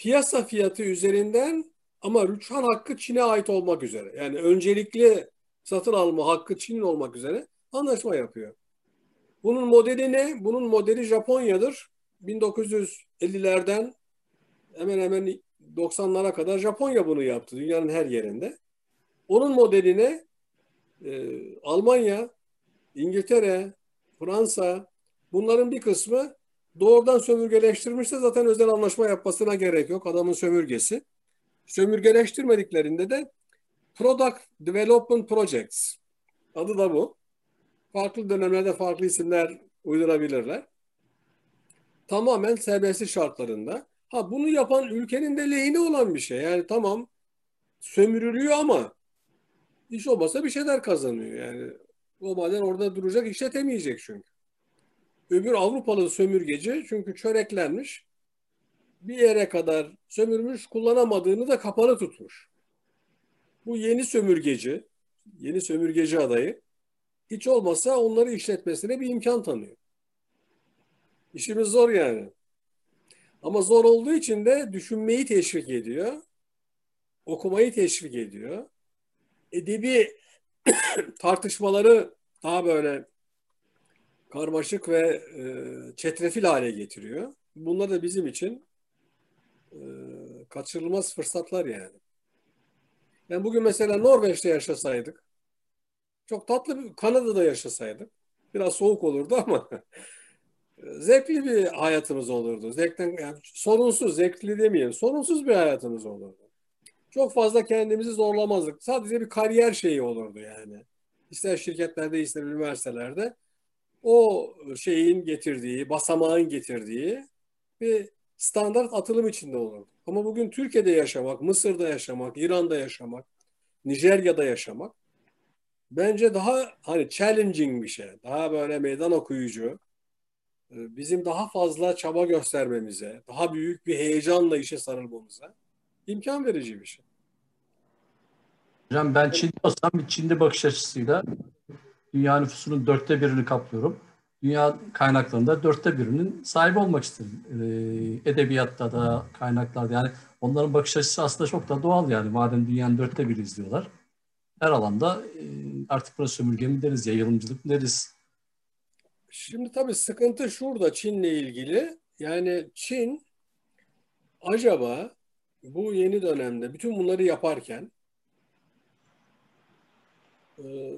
piyasa fiyatı üzerinden ama rüçhan hakkı Çin'e ait olmak üzere. Yani öncelikli satın alma hakkı Çin'in olmak üzere anlaşma yapıyor. Bunun modeli ne? Bunun modeli Japonya'dır. 1950'lerden hemen hemen 90'lara kadar Japonya bunu yaptı dünyanın her yerinde. Onun modeline e, Almanya, İngiltere, Fransa bunların bir kısmı doğrudan sömürgeleştirmişse zaten özel anlaşma yapmasına gerek yok. Adamın sömürgesi. Sömürgeleştirmediklerinde de Product Development Projects adı da bu. Farklı dönemlerde farklı isimler uydurabilirler. Tamamen serbestlik şartlarında. Ha bunu yapan ülkenin de lehine olan bir şey. Yani tamam sömürülüyor ama iş olmasa bir şeyler kazanıyor. Yani o maden orada duracak, işletemeyecek çünkü. Öbür Avrupalı sömürgeci çünkü çöreklenmiş bir yere kadar sömürmüş, kullanamadığını da kapalı tutmuş. Bu yeni sömürgeci, yeni sömürgeci adayı hiç olmasa onları işletmesine bir imkan tanıyor. İşimiz zor yani. Ama zor olduğu için de düşünmeyi teşvik ediyor. Okumayı teşvik ediyor. Edebi tartışmaları daha böyle karmaşık ve e, çetrefil hale getiriyor. Bunlar da bizim için e, kaçırılmaz fırsatlar yani. Yani bugün mesela Norveç'te yaşasaydık, çok tatlı bir Kanada'da yaşasaydık, biraz soğuk olurdu ama zevkli bir hayatımız olurdu. Zevkten, yani sorunsuz, zevkli demeyelim, sorunsuz bir hayatımız olurdu. Çok fazla kendimizi zorlamazdık. Sadece bir kariyer şeyi olurdu yani. İster şirketlerde, ister üniversitelerde o şeyin getirdiği, basamağın getirdiği bir standart atılım içinde olurdu. Ama bugün Türkiye'de yaşamak, Mısır'da yaşamak, İran'da yaşamak, Nijerya'da yaşamak bence daha hani challenging bir şey. Daha böyle meydan okuyucu. Ee, bizim daha fazla çaba göstermemize, daha büyük bir heyecanla işe sarılmamıza imkan verici bir şey. Hocam ben Çin'de olsam bir Çin'de bakış açısıyla dünya nüfusunun dörtte birini kaplıyorum. Dünya kaynaklarında dörtte birinin sahibi olmak isterim. Ee, edebiyatta da, kaynaklarda yani onların bakış açısı aslında çok da doğal yani. Madem dünyanın dörtte biri izliyorlar. Her alanda e, artık burası sömürge mi deriz, yayılımcılık mı deriz? Şimdi tabii sıkıntı şurada Çin'le ilgili. Yani Çin acaba bu yeni dönemde bütün bunları yaparken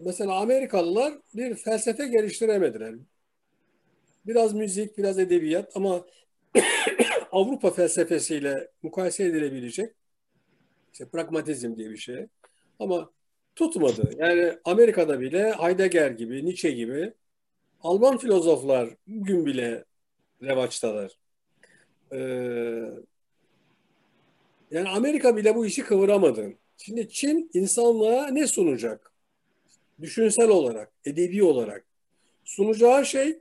mesela Amerikalılar bir felsefe geliştiremediler. Biraz müzik, biraz edebiyat ama Avrupa felsefesiyle mukayese edilebilecek işte pragmatizm diye bir şey. Ama tutmadı. Yani Amerika'da bile Heidegger gibi, Nietzsche gibi Alman filozoflar bugün bile revaçtalar. Ee, yani Amerika bile bu işi kıvıramadı. Şimdi Çin insanlığa ne sunacak? Düşünsel olarak, edebi olarak sunacağı şey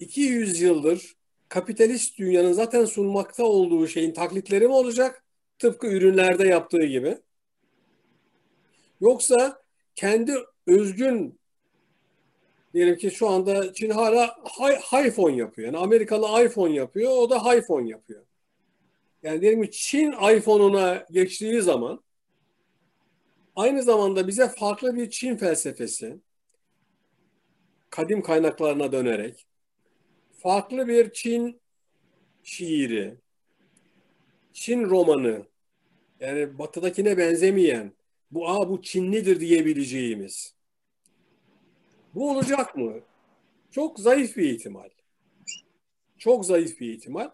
200 yıldır kapitalist dünyanın zaten sunmakta olduğu şeyin taklitleri mi olacak? Tıpkı ürünlerde yaptığı gibi. Yoksa kendi özgün diyelim ki şu anda Çin hala iPhone yapıyor. Yani Amerikalı iPhone yapıyor, o da iPhone yapıyor. Yani diyelim ki Çin iPhone'una geçtiği zaman aynı zamanda bize farklı bir Çin felsefesi, kadim kaynaklarına dönerek farklı bir Çin şiiri, Çin romanı, yani batıdakine benzemeyen, bu a bu Çinlidir diyebileceğimiz. Bu olacak mı? Çok zayıf bir ihtimal. Çok zayıf bir ihtimal.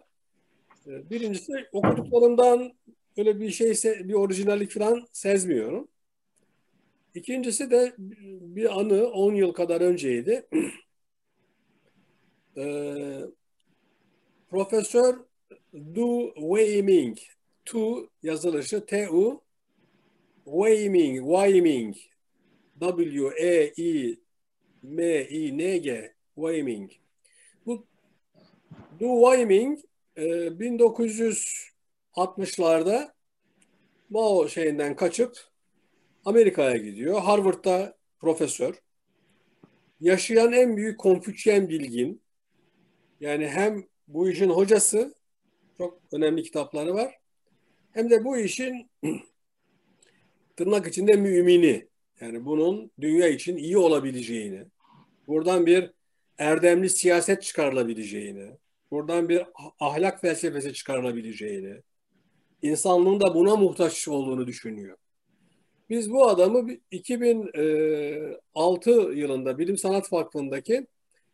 Ee, birincisi okuduklarımdan öyle bir şeyse bir orijinallik falan sezmiyorum. İkincisi de bir anı 10 yıl kadar önceydi. Ee, Profesör Du Weiming, Tu yazılışı T-U, Weiming, Weiming, W-E-I-M-I-N-G, Weiming. Bu Du Weiming 1960'larda Mao şeyinden kaçıp Amerika'ya gidiyor. Harvard'da profesör. Yaşayan en büyük Konfüçyen bilgin. Yani hem bu işin hocası, çok önemli kitapları var. Hem de bu işin tırnak içinde mümini. Yani bunun dünya için iyi olabileceğini, buradan bir erdemli siyaset çıkarılabileceğini, buradan bir ahlak felsefesi çıkarılabileceğini, insanlığın da buna muhtaç olduğunu düşünüyor. Biz bu adamı 2006 yılında Bilim Sanat Vakfı'ndaki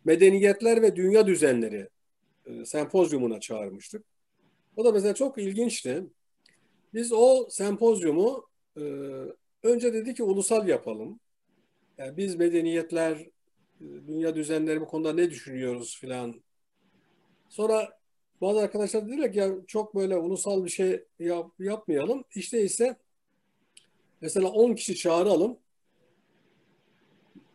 Medeniyetler ve Dünya Düzenleri e, sempozyumuna çağırmıştık. O da mesela çok ilginçti. Biz o sempozyumu e, önce dedi ki ulusal yapalım. Yani biz medeniyetler, e, dünya düzenleri bu konuda ne düşünüyoruz filan. Sonra bazı arkadaşlar dediler ki ya çok böyle ulusal bir şey yap, yapmayalım. İşte ise mesela 10 kişi çağıralım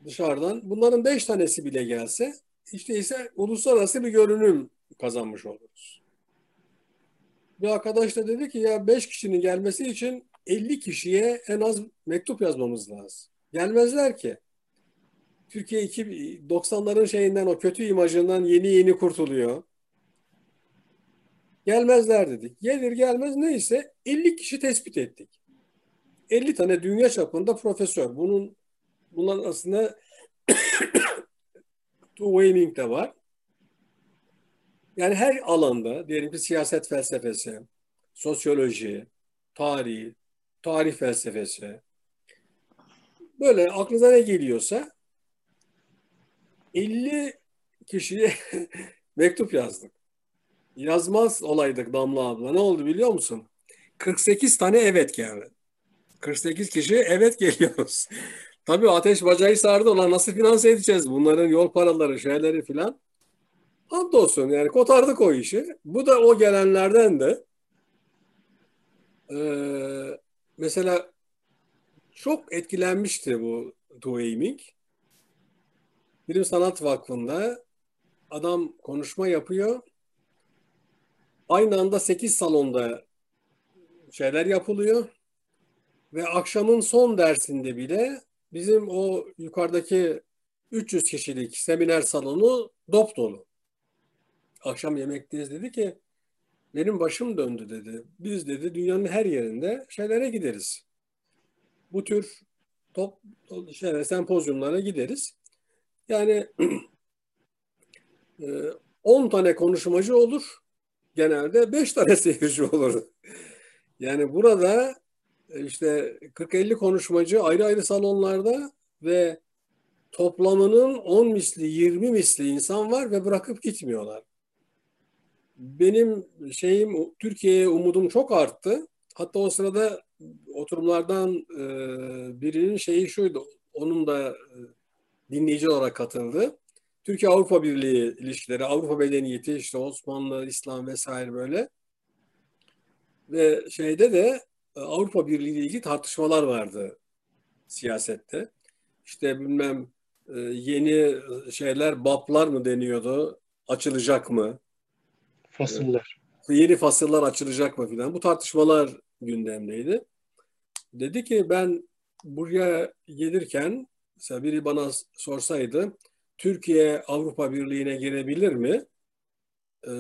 dışarıdan. Bunların 5 tanesi bile gelse işte ise uluslararası bir görünüm kazanmış oluruz. Bir arkadaş da dedi ki ya 5 kişinin gelmesi için 50 kişiye en az mektup yazmamız lazım. Gelmezler ki. Türkiye 90'ların şeyinden o kötü imajından yeni yeni kurtuluyor. Gelmezler dedik. Gelir gelmez neyse 50 kişi tespit ettik. 50 tane dünya çapında profesör. Bunun bunların arasında Tu Weining de var. Yani her alanda diyelim ki siyaset felsefesi, sosyoloji, tarih, tarih felsefesi böyle aklınıza ne geliyorsa 50 kişiye mektup yazdık. Yazmaz olaydık Damla abla. Ne oldu biliyor musun? 48 tane evet geldi. 48 kişi evet geliyoruz. Tabii ateş bacayı sardı. Ulan nasıl finanse edeceğiz bunların yol paraları, şeyleri filan. Hamdolsun yani kotardık o işi. Bu da o gelenlerden de ee, mesela çok etkilenmişti bu Tuğeyming. Bilim Sanat Vakfı'nda adam konuşma yapıyor. Aynı anda 8 salonda şeyler yapılıyor. Ve akşamın son dersinde bile bizim o yukarıdaki 300 kişilik seminer salonu dop dolu akşam yemekteyiz dedi ki benim başım döndü dedi. Biz dedi dünyanın her yerinde şeylere gideriz. Bu tür top şeyler, sempozyumlara gideriz. Yani 10 tane konuşmacı olur. Genelde 5 tane seyirci olur. Yani burada işte 40-50 konuşmacı ayrı ayrı salonlarda ve toplamının 10 misli 20 misli insan var ve bırakıp gitmiyorlar benim şeyim Türkiye'ye umudum çok arttı. Hatta o sırada oturumlardan e, birinin şeyi şuydu. Onun da e, dinleyici olarak katıldı. Türkiye-Avrupa Birliği ilişkileri, Avrupa medeniyeti, işte Osmanlı, İslam vesaire böyle. Ve şeyde de Avrupa Birliği ile ilgili tartışmalar vardı siyasette. İşte bilmem e, yeni şeyler, BAP'lar mı deniyordu, açılacak mı? Fasıller. Yeni fasıllar açılacak mı filan. Bu tartışmalar gündemdeydi. Dedi ki ben buraya gelirken mesela biri bana sorsaydı Türkiye Avrupa Birliği'ne girebilir mi? Ee,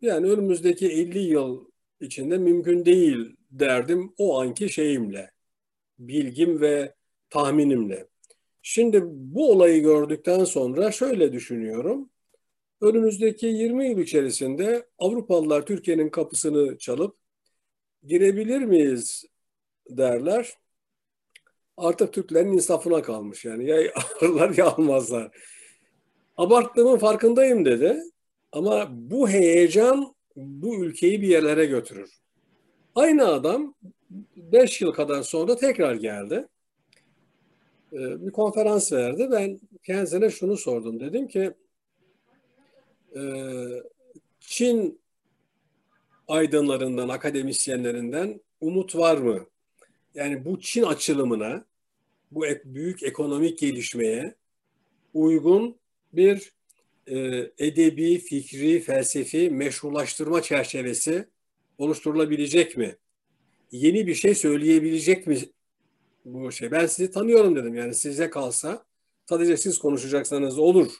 yani önümüzdeki 50 yıl içinde mümkün değil derdim o anki şeyimle, bilgim ve tahminimle. Şimdi bu olayı gördükten sonra şöyle düşünüyorum. Önümüzdeki 20 yıl içerisinde Avrupalılar Türkiye'nin kapısını çalıp girebilir miyiz derler. Artık Türklerin insafına kalmış yani ya alırlar ya almazlar. Abarttığımın farkındayım dedi. Ama bu heyecan bu ülkeyi bir yerlere götürür. Aynı adam 5 yıl kadar sonra tekrar geldi. Ee, bir konferans verdi. Ben kendisine şunu sordum. Dedim ki e, Çin aydınlarından, akademisyenlerinden umut var mı? Yani bu Çin açılımına, bu büyük ekonomik gelişmeye uygun bir e, edebi, fikri, felsefi meşrulaştırma çerçevesi oluşturulabilecek mi? Yeni bir şey söyleyebilecek mi bu şey? Ben sizi tanıyorum dedim. Yani size kalsa sadece siz konuşacaksanız olur.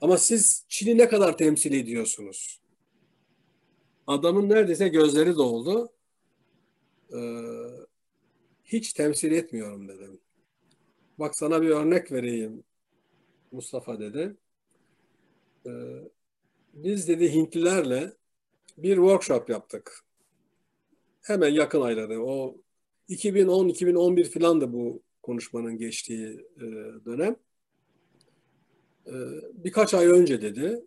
Ama siz Çin'i ne kadar temsil ediyorsunuz? Adamın neredeyse gözleri doldu. Ee, hiç temsil etmiyorum dedim. Bak sana bir örnek vereyim Mustafa dedi. Ee, biz dedi Hintlilerle bir workshop yaptık. Hemen yakın aylarda. O 2010-2011 filan da bu konuşmanın geçtiği e, dönem. E, birkaç ay önce dedi.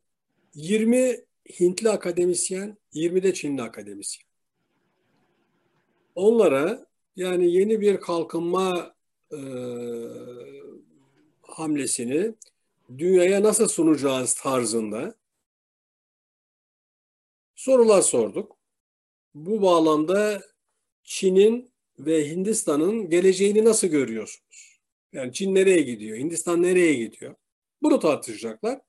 20 Hintli akademisyen, 20 de Çinli akademisyen. Onlara yani yeni bir kalkınma e, hamlesini dünyaya nasıl sunacağız tarzında sorular sorduk. Bu bağlamda Çin'in ve Hindistan'ın geleceğini nasıl görüyorsunuz? Yani Çin nereye gidiyor? Hindistan nereye gidiyor? Bunu tartışacaklar.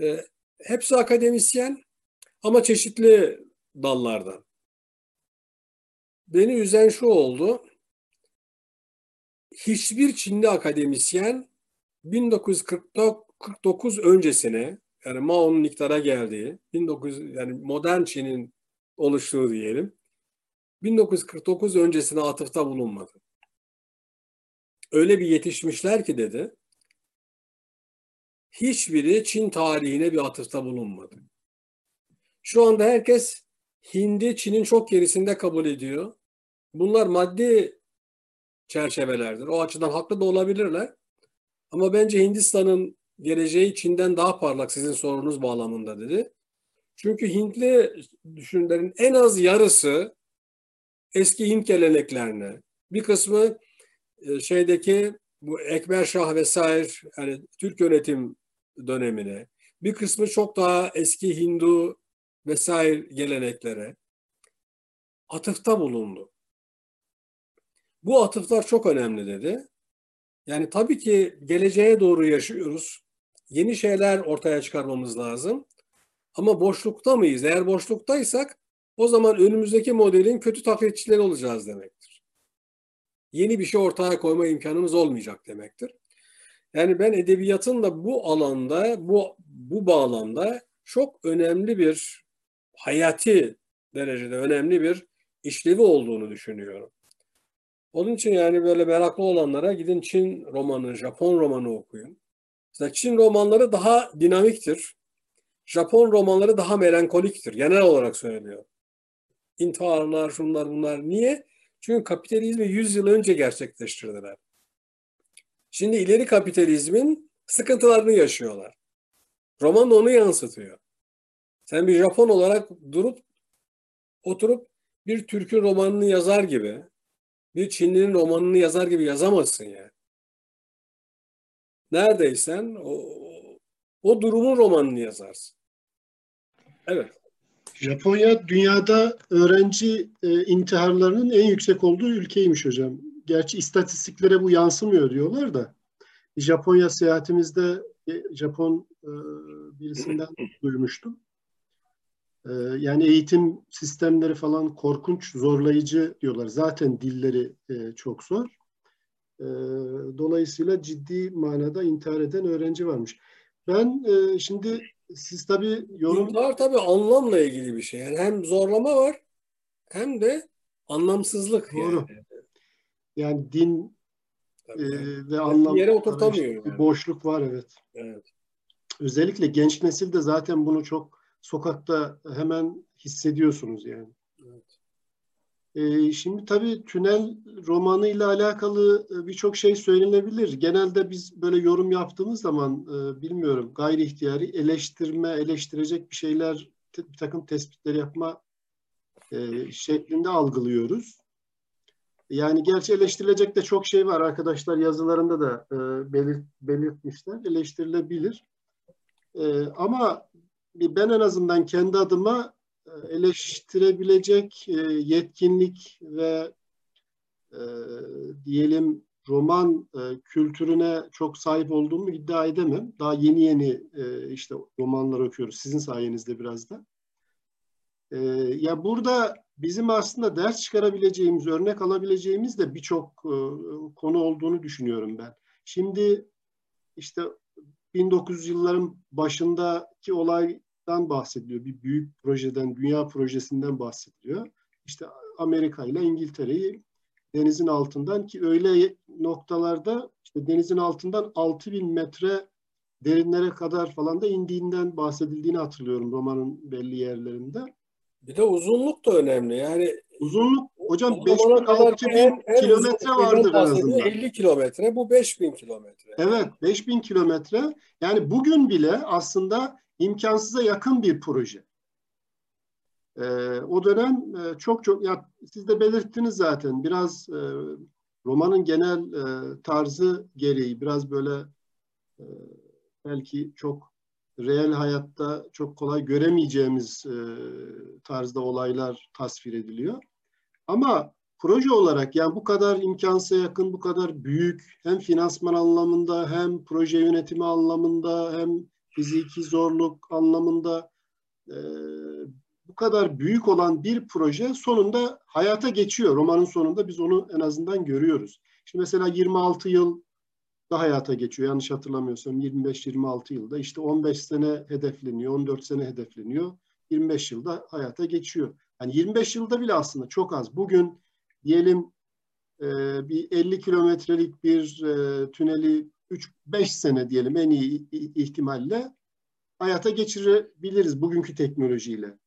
E, hepsi akademisyen ama çeşitli dallardan. Beni üzen şu oldu. Hiçbir Çinli akademisyen 1949 öncesine yani Mao'nun iktidara geldiği 1900 yani modern Çin'in oluştuğu diyelim 1949 öncesine atıfta bulunmadı. Öyle bir yetişmişler ki dedi hiçbiri Çin tarihine bir atıfta bulunmadı. Şu anda herkes Hindi Çin'in çok gerisinde kabul ediyor. Bunlar maddi çerçevelerdir. O açıdan haklı da olabilirler. Ama bence Hindistan'ın geleceği Çin'den daha parlak sizin sorunuz bağlamında dedi. Çünkü Hintli düşünürlerin en az yarısı eski Hint geleneklerine, bir kısmı e, şeydeki bu Ekber Şah vesaire yani Türk yönetim dönemine, bir kısmı çok daha eski Hindu vesaire geleneklere atıfta bulundu. Bu atıflar çok önemli dedi. Yani tabii ki geleceğe doğru yaşıyoruz. Yeni şeyler ortaya çıkarmamız lazım. Ama boşlukta mıyız? Eğer boşluktaysak o zaman önümüzdeki modelin kötü taklitçileri olacağız demektir. Yeni bir şey ortaya koyma imkanımız olmayacak demektir. Yani ben edebiyatın da bu alanda, bu bu bağlamda çok önemli bir hayati derecede önemli bir işlevi olduğunu düşünüyorum. Onun için yani böyle meraklı olanlara gidin Çin romanı, Japon romanı okuyun. Mesela Çin romanları daha dinamiktir. Japon romanları daha melankoliktir. Genel olarak söylüyor. İntiharlar, şunlar bunlar. Niye? Çünkü kapitalizmi 100 yıl önce gerçekleştirdiler. Şimdi ileri kapitalizmin sıkıntılarını yaşıyorlar. Roman da onu yansıtıyor. Sen bir Japon olarak durup oturup bir Türk'ün romanını yazar gibi, bir Çinli'nin romanını yazar gibi yazamazsın yani. Neredeysen o, o durumun romanını yazarsın. Evet. Japonya dünyada öğrenci e, intiharlarının en yüksek olduğu ülkeymiş hocam. Gerçi istatistiklere bu yansımıyor diyorlar da. Japonya seyahatimizde e, Japon e, birisinden duymuştum. E, yani eğitim sistemleri falan korkunç, zorlayıcı diyorlar. Zaten dilleri e, çok zor. E, dolayısıyla ciddi manada intihar eden öğrenci varmış. Ben e, şimdi siz tabii yorum... İntihar tabii anlamla ilgili bir şey. Yani hem zorlama var hem de anlamsızlık Doğru. yani. Yani din Tabii. e, ve Bir anlam yere oturtamıyor arayışta bir yani. boşluk var evet. Evet. Özellikle genç nesil de zaten bunu çok sokakta hemen hissediyorsunuz yani. Ee, şimdi tabii tünel romanıyla alakalı e, birçok şey söylenebilir. Genelde biz böyle yorum yaptığımız zaman e, bilmiyorum gayri ihtiyari eleştirme, eleştirecek bir şeyler, bir takım tespitler yapma e, şeklinde algılıyoruz. Yani gerçi eleştirilecek de çok şey var. Arkadaşlar yazılarında da e, belir- belirtmişler. Eleştirilebilir. Ama ben en azından kendi adıma eleştirebilecek e, yetkinlik ve e, diyelim roman e, kültürüne çok sahip olduğumu iddia edemem. Daha yeni yeni e, işte romanlar okuyoruz. Sizin sayenizde biraz da. E, ya burada bizim aslında ders çıkarabileceğimiz, örnek alabileceğimiz de birçok e, konu olduğunu düşünüyorum ben. Şimdi işte 1900 yılların başındaki olaydan bahsediliyor. Bir büyük projeden, dünya projesinden bahsediliyor. İşte Amerika ile İngiltere'yi denizin altından ki öyle noktalarda işte denizin altından 6000 metre derinlere kadar falan da indiğinden bahsedildiğini hatırlıyorum romanın belli yerlerinde. Bir de uzunluk da önemli. Yani Uzunluk hocam o zamana kadar 5000 en, en uzun kilometre şeyden vardır en azından. 50 kilometre. Bu 5000 kilometre. Evet 5000 kilometre. Yani bugün bile aslında imkansıza yakın bir proje. Ee, o dönem e, çok çok ya siz de belirttiniz zaten biraz e, romanın genel e, tarzı gereği biraz böyle e, belki çok reel hayatta çok kolay göremeyeceğimiz e, tarzda olaylar tasvir ediliyor. Ama proje olarak yani bu kadar imkansıza yakın, bu kadar büyük hem finansman anlamında hem proje yönetimi anlamında hem fiziki zorluk anlamında e, bu kadar büyük olan bir proje sonunda hayata geçiyor. Romanın sonunda biz onu en azından görüyoruz. Şimdi mesela 26 yıl da hayata geçiyor. Yanlış hatırlamıyorsam 25-26 yılda işte 15 sene hedefleniyor, 14 sene hedefleniyor. 25 yılda hayata geçiyor. Yani 25 yılda bile aslında çok az. Bugün diyelim e, bir 50 kilometrelik bir e, tüneli 3-5 sene diyelim en iyi ihtimalle hayata geçirebiliriz bugünkü teknolojiyle.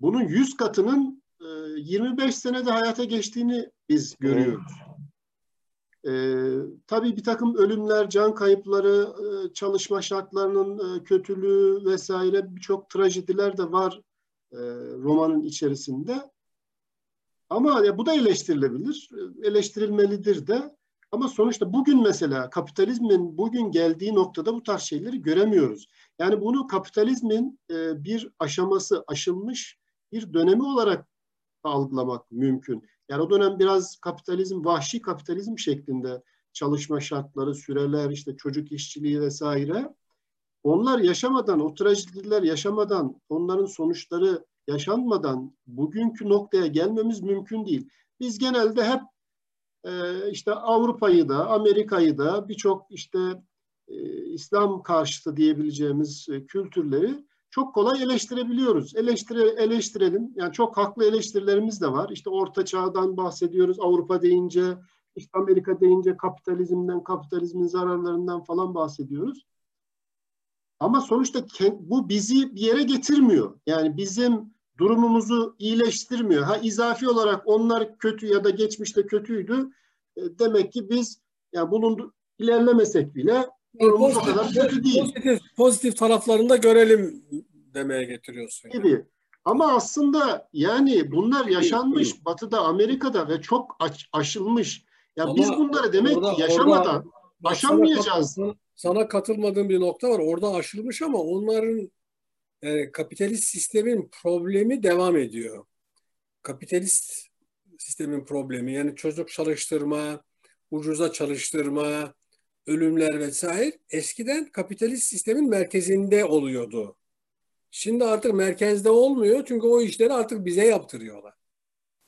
Bunun 100 katının e, 25 senede hayata geçtiğini biz görüyoruz. E, tabii bir takım ölümler, can kayıpları, e, çalışma şartlarının e, kötülüğü vesaire birçok trajediler de var e, romanın içerisinde. Ama ya bu da eleştirilebilir, eleştirilmelidir de. Ama sonuçta bugün mesela kapitalizmin bugün geldiği noktada bu tarz şeyleri göremiyoruz. Yani bunu kapitalizmin e, bir aşaması, aşılmış bir dönemi olarak algılamak mümkün. Yani o dönem biraz kapitalizm, vahşi kapitalizm şeklinde çalışma şartları, süreler, işte çocuk işçiliği vesaire. Onlar yaşamadan, o trajediler yaşamadan, onların sonuçları yaşanmadan bugünkü noktaya gelmemiz mümkün değil. Biz genelde hep e, işte Avrupa'yı da, Amerika'yı da birçok işte e, İslam karşıtı diyebileceğimiz e, kültürleri çok kolay eleştirebiliyoruz. Eleştire, eleştirelim. Yani çok haklı eleştirilerimiz de var. İşte Orta Çağ'dan bahsediyoruz. Avrupa deyince, işte Amerika deyince kapitalizmden, kapitalizmin zararlarından falan bahsediyoruz. Ama sonuçta bu bizi bir yere getirmiyor. Yani bizim durumumuzu iyileştirmiyor. Ha izafi olarak onlar kötü ya da geçmişte kötüydü. E, demek ki biz yani bulundu ilerlemesek bile durumumuz o kadar kötü değil. Pozitif, pozitif taraflarını da görelim demeye getiriyorsun. Gibi. Yani. Ama aslında yani bunlar yaşanmış Batı'da, Amerika'da ve çok aş, aşılmış. Ya yani biz bunları demek orada, ki yaşamadan orada, aşamayacağız. Sana, sana katılmadığım bir nokta var. Orada aşılmış ama onların yani kapitalist sistemin problemi devam ediyor. Kapitalist sistemin problemi yani çocuk çalıştırma, ucuza çalıştırma, ölümler vesaire eskiden kapitalist sistemin merkezinde oluyordu. Şimdi artık merkezde olmuyor çünkü o işleri artık bize yaptırıyorlar.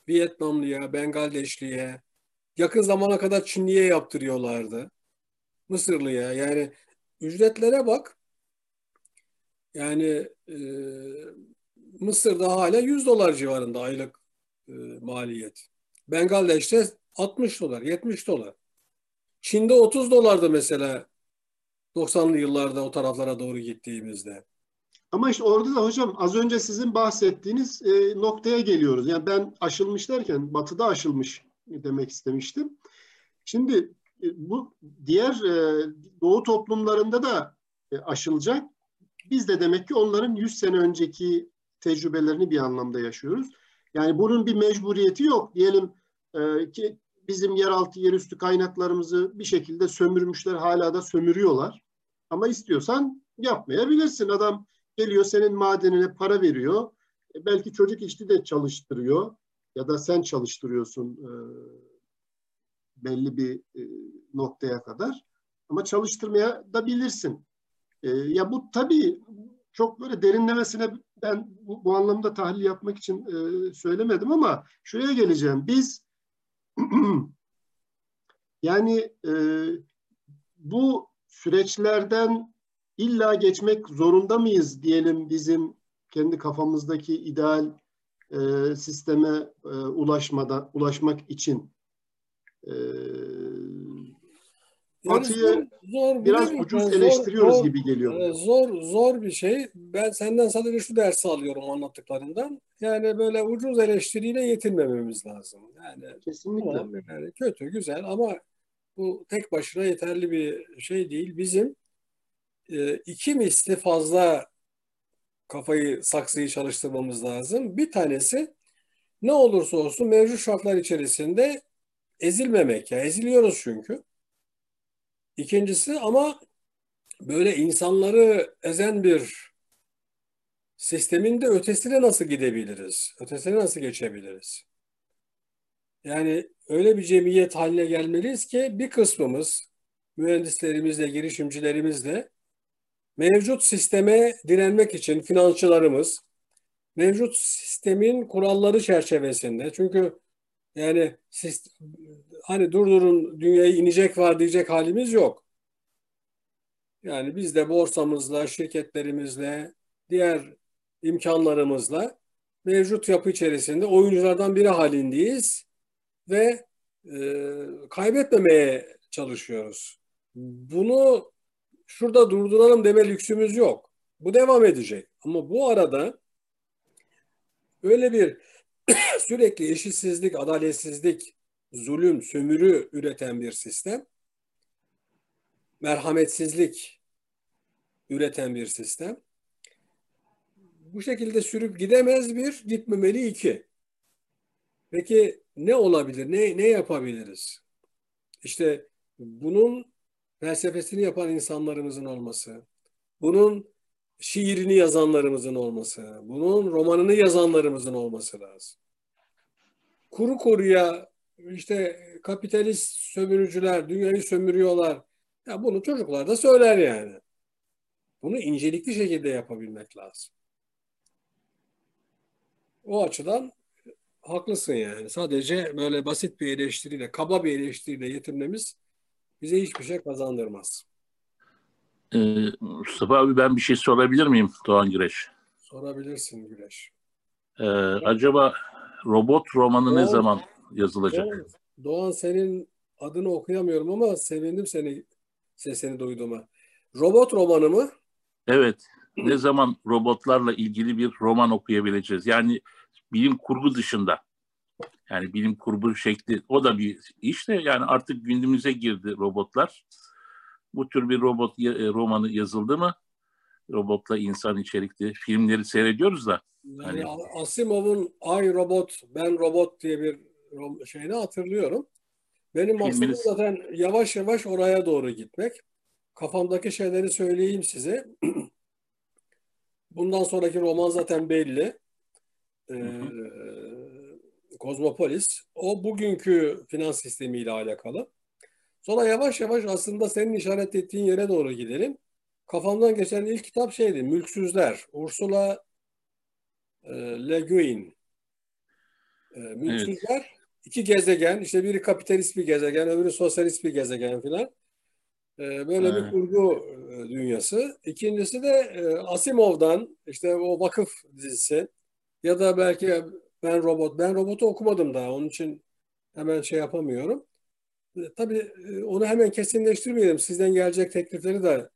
Vietnamlıya, Bengaldeşliye, yakın zamana kadar Çinli'ye yaptırıyorlardı. Mısırlı'ya. Yani ücretlere bak. Yani e, Mısır'da hala 100 dolar civarında aylık e, maliyet. Bengaldeş'te 60 dolar, 70 dolar. Çin'de 30 dolardı mesela 90'lı yıllarda o taraflara doğru gittiğimizde. Ama işte orada da hocam az önce sizin bahsettiğiniz e, noktaya geliyoruz. Yani ben aşılmış derken batıda aşılmış demek istemiştim. Şimdi e, bu diğer e, doğu toplumlarında da e, aşılacak. Biz de demek ki onların 100 sene önceki tecrübelerini bir anlamda yaşıyoruz. Yani bunun bir mecburiyeti yok. Diyelim e, ki bizim yeraltı yerüstü kaynaklarımızı bir şekilde sömürmüşler hala da sömürüyorlar. Ama istiyorsan yapmayabilirsin. Adam geliyor senin madenine para veriyor. E, belki çocuk işçi de çalıştırıyor ya da sen çalıştırıyorsun e, belli bir e, noktaya kadar. Ama çalıştırmaya da bilirsin. E, ya bu tabii çok böyle derinlemesine ben bu, bu anlamda tahlil yapmak için e, söylemedim ama şuraya geleceğim. Biz yani e, bu süreçlerden illa geçmek zorunda mıyız diyelim bizim kendi kafamızdaki ideal e, sisteme e, ulaşmada ulaşmak için e, Batı'yı zor, zor biraz mi? ucuz Zor- eleştiriyoruz zor- gibi geliyor. e, Zor zor bir şey. Ben senden sadece şu dersi alıyorum anlattıklarından. Yani böyle ucuz eleştiriyle yetinmememiz lazım. Yani Kesinlikle. tamam, yani kötü, güzel ama bu tek başına yeterli bir şey değil. Bizim e, iki misli fazla kafayı, saksıyı çalıştırmamız lazım. Bir tanesi ne olursa olsun mevcut şartlar içerisinde ezilmemek. Ya eziliyoruz çünkü. İkincisi ama böyle insanları ezen bir sistemin de ötesine nasıl gidebiliriz? Ötesine nasıl geçebiliriz? Yani öyle bir cemiyet haline gelmeliyiz ki bir kısmımız mühendislerimizle, girişimcilerimizle mevcut sisteme direnmek için finansçılarımız mevcut sistemin kuralları çerçevesinde çünkü yani hani durdurun dünyayı inecek var diyecek halimiz yok. Yani biz de borsamızla, şirketlerimizle, diğer imkanlarımızla mevcut yapı içerisinde oyunculardan biri halindeyiz ve e, kaybetmemeye çalışıyoruz. Bunu şurada durduralım deme lüksümüz yok. Bu devam edecek. Ama bu arada öyle bir sürekli eşitsizlik, adaletsizlik, zulüm, sömürü üreten bir sistem, merhametsizlik üreten bir sistem. Bu şekilde sürüp gidemez bir, gitmemeli iki. Peki ne olabilir, ne, ne yapabiliriz? İşte bunun felsefesini yapan insanlarımızın olması, bunun şiirini yazanlarımızın olması, bunun romanını yazanlarımızın olması lazım. Kuru kuruya işte kapitalist sömürücüler dünyayı sömürüyorlar. Ya bunu çocuklar da söyler yani. Bunu incelikli şekilde yapabilmek lazım. O açıdan haklısın yani. Sadece böyle basit bir eleştiriyle, kaba bir eleştiriyle yetinmemiz bize hiçbir şey kazandırmaz. Ee, Mustafa abi ben bir şey sorabilir miyim Doğan Güreş? Sorabilirsin Güneş. Ee, acaba robot romanı ne zaman yazılacak? Doğan, Doğan senin adını okuyamıyorum ama sevindim seni sesini duyduğuma. Robot romanı mı? Evet. Ne zaman robotlarla ilgili bir roman okuyabileceğiz? Yani bilim kurgu dışında. Yani bilim kurgu şekli o da bir iş de yani artık gündemimize girdi robotlar. Bu tür bir robot e, romanı yazıldı mı? Robotla insan içerikli filmleri seyrediyoruz da. Yani Hani Asimov'un I Robot, Ben Robot diye bir şeyini hatırlıyorum. Benim maksadım zaten yavaş yavaş oraya doğru gitmek. Kafamdaki şeyleri söyleyeyim size. Bundan sonraki roman zaten belli. Ee, Kozmopolis. O bugünkü finans sistemiyle alakalı. Sonra yavaş yavaş aslında senin işaret ettiğin yere doğru gidelim. Kafamdan geçen ilk kitap şeydi, Mülksüzler. Ursula e, Le Guin. E, Mülksüzler iki gezegen, işte biri kapitalist bir gezegen, öbürü sosyalist bir gezegen filan. E, böyle bir Evet. kurgu e, dünyası. İkincisi de e, Asimov'dan işte o vakıf dizisi ya da belki Ben Robot. Ben Robot'u okumadım daha. Onun için hemen şey yapamıyorum. E, Tabii e, onu hemen kesinleştirmeyelim. Sizden gelecek teklifleri de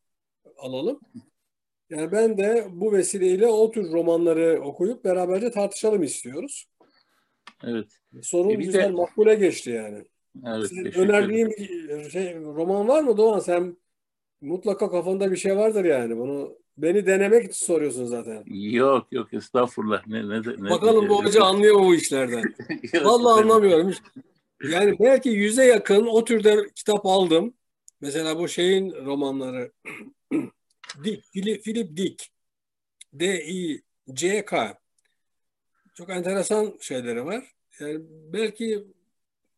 alalım. Yani ben de bu vesileyle o tür romanları okuyup beraberce tartışalım istiyoruz. Evet. Sorun E güzel, de- makbule geçti yani. Evet, Senin önerdiğin bir şey, roman var mı Doğan? Sen mutlaka kafanda bir şey vardır yani. Bunu beni denemek için soruyorsun zaten. Yok yok estağfurullah. Ne, ne, ne, Bakalım bu hoca anlıyor mu bu işlerden? Vallahi anlamıyorum. Yani belki yüze yakın o türde kitap aldım. Mesela bu şeyin romanları Dick, Philip, Philip Dick D-I-C-K çok enteresan şeyleri var. Yani belki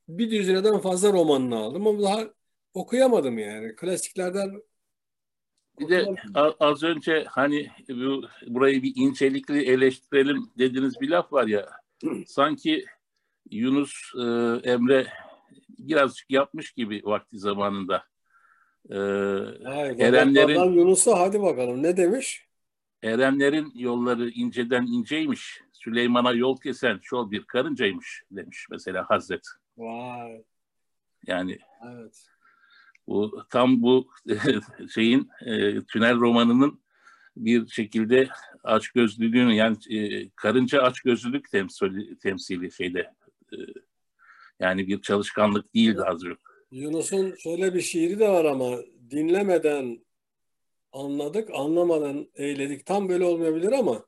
bir düzineden fazla romanını aldım ama daha okuyamadım yani. Klasiklerden Bir de az önce hani bu burayı bir incelikli eleştirelim dediğiniz bir laf var ya. Sanki Yunus e, Emre birazcık yapmış gibi vakti zamanında. E, Hayır, erenlerin Yunus'a hadi bakalım ne demiş? erenlerin yolları inceden inceymiş. Süleyman'a yol kesen şol bir karıncaymış demiş mesela Hazret. Vay. Yani Evet. bu tam bu şeyin e, tünel romanının bir şekilde açgözlülüğünü yani e, karınca açgözlülük temsili, temsili şeyde e, yani bir çalışkanlık değil daha çok. Yunus'un şöyle bir şiiri de var ama dinlemeden anladık, anlamadan eyledik. Tam böyle olmayabilir ama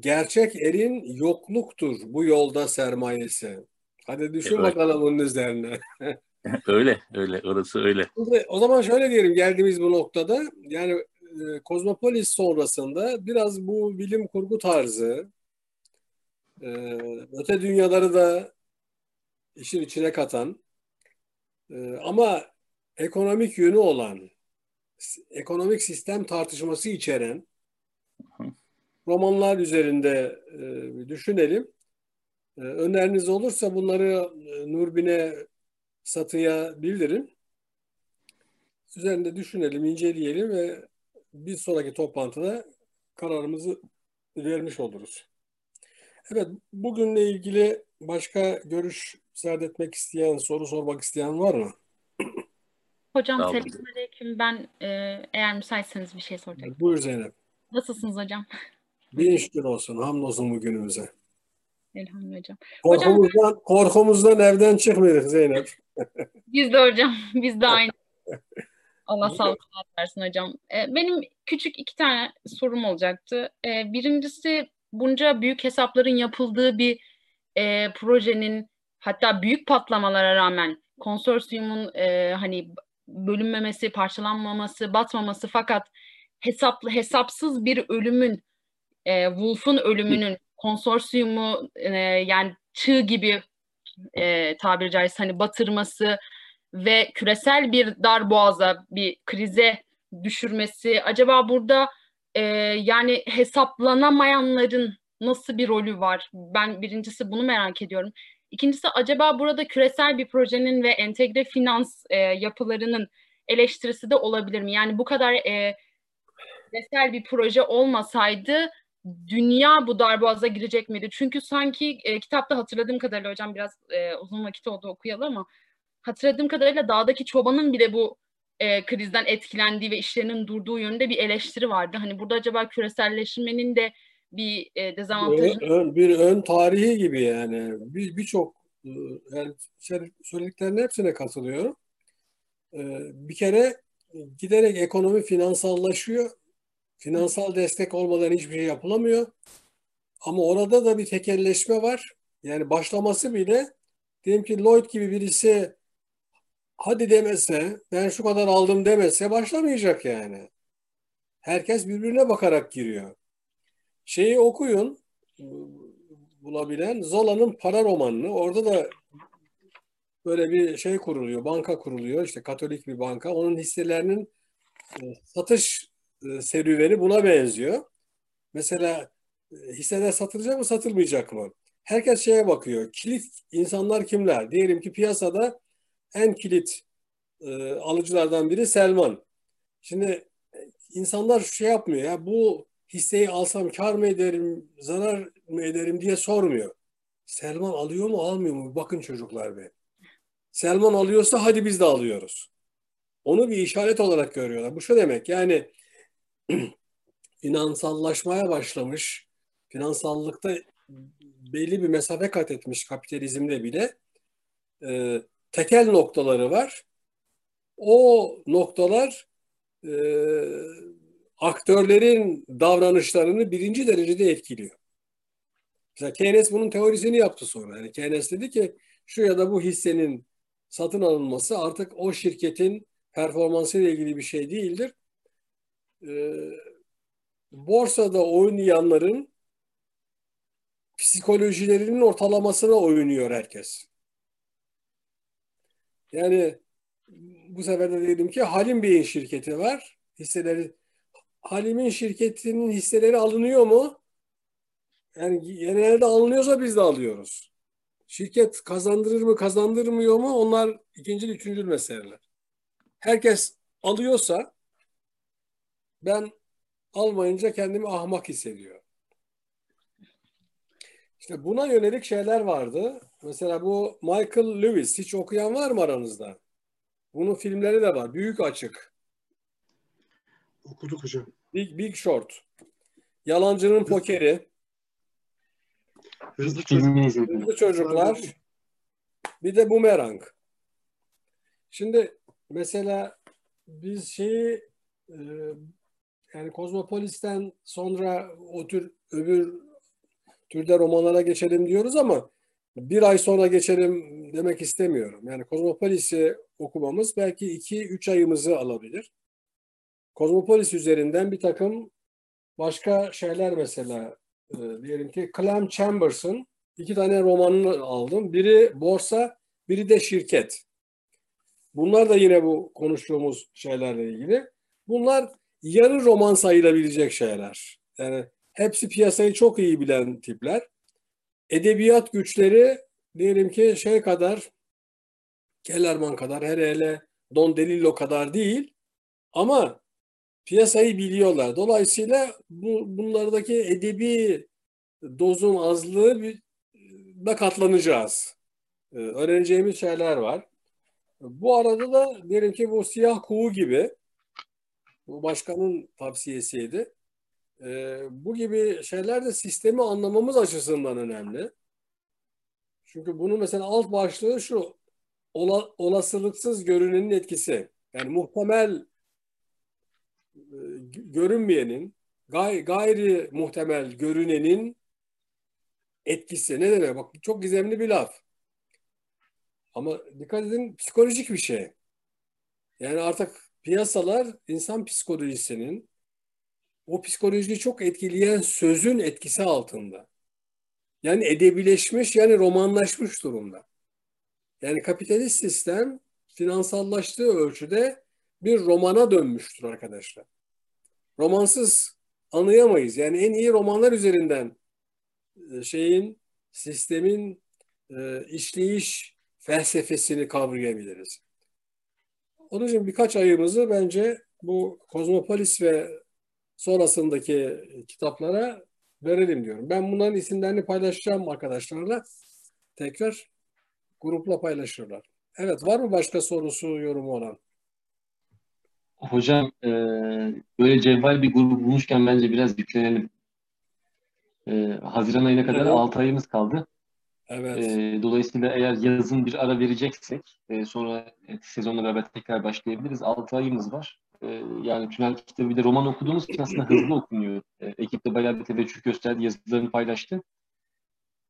gerçek erin yokluktur bu yolda sermayesi. Hadi düşün Evet. bakalım bunun üzerine. öyle öyle orası öyle. Şimdi o zaman şöyle diyelim geldiğimiz bu noktada yani e, Kozmopolis sonrasında biraz bu bilim kurgu tarzı e, öte dünyaları da işin içine katan e, ama ekonomik yönü olan ekonomik sistem tartışması içeren romanlar üzerinde e, bir düşünelim. E, öneriniz olursa bunları e, Nurbin'e Satı'ya bildirin. Üzerinde düşünelim, inceleyelim ve bir sonraki toplantıda kararımızı vermiş oluruz. Evet, bugünle ilgili başka görüş serdetmek isteyen, soru sormak isteyen var mı? Hocam selamünaleyküm. Ben e, eğer müsaitseniz bir şey soracaktım. Buyur Zeynep. Nasılsınız hocam? Bin şükür olsun, hamdolsun bugünümüze. Elhamdülillah hocam. Hocam Korkumuzdan, korkumuzdan evden çıkmıyorduk Zeynep. biz de hocam, biz de aynı. Allah sağlık versin hocam. E, benim küçük iki tane sorum olacaktı. E, birincisi bunca büyük hesapların yapıldığı bir e, projenin hatta büyük patlamalara rağmen konsorsiyumun e, hani bölünmemesi, parçalanmaması, batmaması fakat hesaplı hesapsız bir ölümün e, Wolf'un ölümünün konsorsiyumu e, yani çığ gibi e, tabiri caizse hani batırması ve küresel bir dar boğaza, bir krize düşürmesi acaba burada e, yani hesaplanamayanların nasıl bir rolü var? Ben birincisi bunu merak ediyorum. İkincisi acaba burada küresel bir projenin ve entegre finans e, yapılarının eleştirisi de olabilir mi? Yani bu kadar e, küresel bir proje olmasaydı dünya bu darboğaza girecek miydi? Çünkü sanki e, kitapta hatırladığım kadarıyla hocam biraz e, uzun vakit oldu okuyalı ama hatırladığım kadarıyla dağdaki çobanın bile bu e, krizden etkilendiği ve işlerinin durduğu yönünde bir eleştiri vardı. Hani burada acaba küreselleşmenin de bir e, dezavantajı Ön- bir ön tarihi gibi yani. Bir- Birçok e, yani söyle- söylediklerinin hepsine katılıyorum. E, Bir kere giderek ekonomi finansallaşıyor. Finansal destek olmadan hiçbir şey yapılamıyor. Ama orada da bir tekelleşme var. Yani başlaması bile diyelim ki Lloyd gibi birisi hadi demese, ben şu kadar aldım demese başlamayacak yani. Herkes birbirine bakarak giriyor. Şeyi okuyun, bulabilen Zola'nın para romanını. Orada da böyle bir şey kuruluyor, banka kuruluyor. İşte Katolik bir banka. Onun hisselerinin e, satış serüveni buna benziyor. Mesela e, hisseler satılacak mı, satılmayacak mı? herkes şeye bakıyor. Kilit insanlar kimler? Diyelim ki piyasada en kilit e, alıcılardan biri Selman. Şimdi insanlar şey yapmıyor ya bu hisseyi alsam kar mı ederim, zarar mı ederim diye sormuyor. Selman alıyor mu almıyor mu? Bakın çocuklar be. Selman alıyorsa hadi biz de alıyoruz. Onu bir işaret olarak görüyorlar. Bu şu demek yani finansallaşmaya başlamış, finansallıkta belli bir mesafe kat etmiş kapitalizmde bile e, tekel noktaları var. O noktalar e, aktörlerin davranışlarını birinci derecede etkiliyor. Mesela Keynes bunun teorisini yaptı sonra. Yani Keynes dedi ki şu ya da bu hissenin satın alınması artık o şirketin performansıyla ilgili bir şey değildir. Ee, borsada oynayanların psikolojilerinin ortalamasına oynuyor herkes. Yani bu sefer de dedim ki Halim Bey'in şirketi var. Hisseleri Halim'in şirketinin hisseleri alınıyor mu? Yani genelde alınıyorsa biz de alıyoruz. Şirket kazandırır mı kazandırmıyor mu onlar ikinci üçüncü meseleler. Herkes alıyorsa ben almayınca kendimi ahmak hissediyorum. İşte buna yönelik şeyler vardı. Mesela bu Michael Lewis hiç okuyan var mı aranızda? Bunun filmleri de var. Büyük Açık. Okuduk hocam. Big, Big Short. Yalancının Pokeri. Hızlı, çocuk. Hızlı Çocuklar. Bir de Boomerang. Şimdi mesela biz şeyi e, yani Kozmopolis'ten sonra o tür öbür türde romanlara geçelim diyoruz ama bir ay sonra geçelim demek istemiyorum. Yani Kozmopolis'i okumamız belki iki üç ayımızı alabilir. Kozmopolis üzerinden bir takım başka şeyler mesela e, diyelim ki Clem Chambers'ın iki tane romanını aldım. Biri borsa, biri de şirket. Bunlar da yine bu konuştuğumuz şeylerle ilgili. Bunlar yarı roman sayılabilecek şeyler. Yani hepsi piyasayı çok iyi bilen tipler. Edebiyat güçleri diyelim ki şey kadar Kellerman kadar, hele hele Don DeLillo kadar değil ama piyasayı biliyorlar. Dolayısıyla bu, bunlardaki edebi dozun azlığı bir, da katlanacağız. Ee, öğreneceğimiz şeyler var. Bu arada da diyelim ki bu siyah kuğu gibi bu başkanın tavsiyesiydi. Ee, bu gibi şeyler de sistemi anlamamız açısından önemli. Çünkü bunun mesela alt başlığı şu ola, olasılıksız görünenin etkisi. Yani muhtemel e, görünmeyenin gay, gayri muhtemel görünenin etkisi. Ne demek? Bak çok gizemli bir laf. Ama dikkat edin psikolojik bir şey. Yani artık piyasalar insan psikolojisinin o psikolojiyi çok etkileyen sözün etkisi altında. Yani edebileşmiş yani romanlaşmış durumda. Yani kapitalist sistem finansallaştığı ölçüde bir romana dönmüştür arkadaşlar. Romansız anlayamayız. Yani en iyi romanlar üzerinden e, şeyin, sistemin e, işleyiş felsefesini kavrayabiliriz. Onun için birkaç ayımızı bence bu Kozmopolis ve sonrasındaki kitaplara verelim diyorum. Ben bunların isimlerini paylaşacağım arkadaşlarla. Tekrar grupla paylaşırlar. Evet var mı başka sorusu, yorumu olan? Hocam e, böyle cevval bir grubu bulmuşken bence biraz yüklenelim. E, Haziran ayına kadar Evet. 6 ayımız kaldı. Evet. E, dolayısıyla eğer yazın bir ara vereceksek e, sonra e, sezonla beraber tekrar başlayabiliriz. 6 ayımız var. E, yani tünel kitabı bir de roman okuduğumuz için aslında hızlı okunuyor. E, ekip de bayağı bir teveccüh gösterdi, yazılarını paylaştı.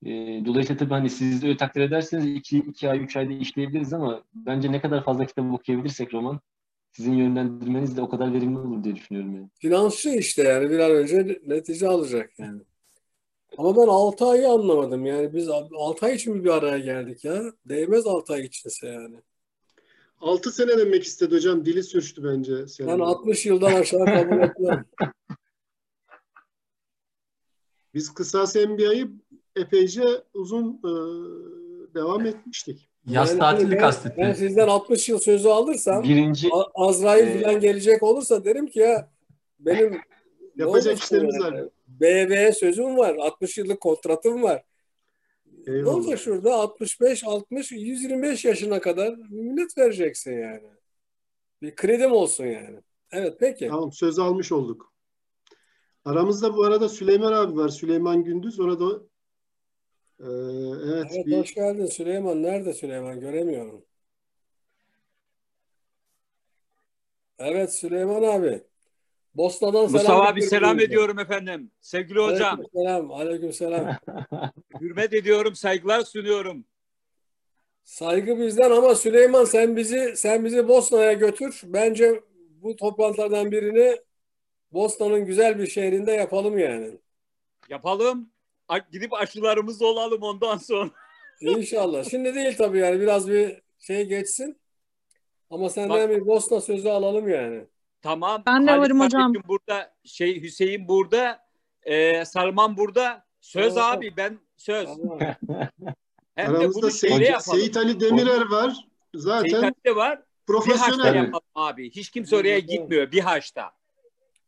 E, dolayısıyla tabii hani siz de öyle takdir ederseniz 2, 2 ay, 3 ayda işleyebiliriz ama bence ne kadar fazla kitap okuyabilirsek roman sizin yönlendirmeniz de o kadar verimli olur diye düşünüyorum yani. Finansçı işte yani bir an önce netice alacak yani. Ama ben 6 ayı anlamadım. Yani biz 6 ay için mi bir araya geldik ya? Değmez 6 ay içinse yani. 6 sene demek istedi hocam. Dili sürçtü bence. Senin. Ben 60 yıldan aşağı kabul etmem. Biz Kısas NBA'yı epeyce uzun e, devam etmiştik. Yaz Yani tatili ben, kastetti. ben sizden 60 yıl sözü alırsam Birinci Azrail e, falan gelecek olursa derim ki ya benim Yapacak işlerimiz yani? Var. BB'ye sözüm var. 60 yıllık kontratım var. Ne Eyvallah. olacak şurada 65, 60, 125 yaşına kadar millet vereceksin yani. Bir kredim olsun yani. Evet peki. Tamam söz almış olduk. Aramızda bu arada Süleyman abi var. Süleyman Gündüz. Ona da e, evet, Evet bir hoş geldin Süleyman. Nerede Süleyman? Göremiyorum. Evet Süleyman abi. Bosna'dan selam Mustafa abi selam ediyorum efendim. Sevgili hocam. Aleykümselam. Aleykümselam. Hürmet ediyorum, saygılar sunuyorum. Saygı bizden ama Süleyman sen bizi sen bizi Bosna'ya götür. Bence bu toplantılardan birini Bosna'nın güzel bir şehrinde yapalım yani. Yapalım. A- Gidip aşılarımız olalım ondan sonra. İnşallah. Şimdi değil tabii yani biraz bir şey geçsin. Ama senden bir Bosna sözü alalım yani. Tamam. Ben de Halit varım hocam. burada, şey Hüseyin burada, e, Salman burada. Söz Tamam. abi ben söz. Hem de aramızda bunu Seyit, yapalım. Seyit Ali Demirer var. Seyit Zaten Ali de var. Bir haçta profesyonel. yapalım abi. Hiç kimse oraya gitmiyor. Bir haçta.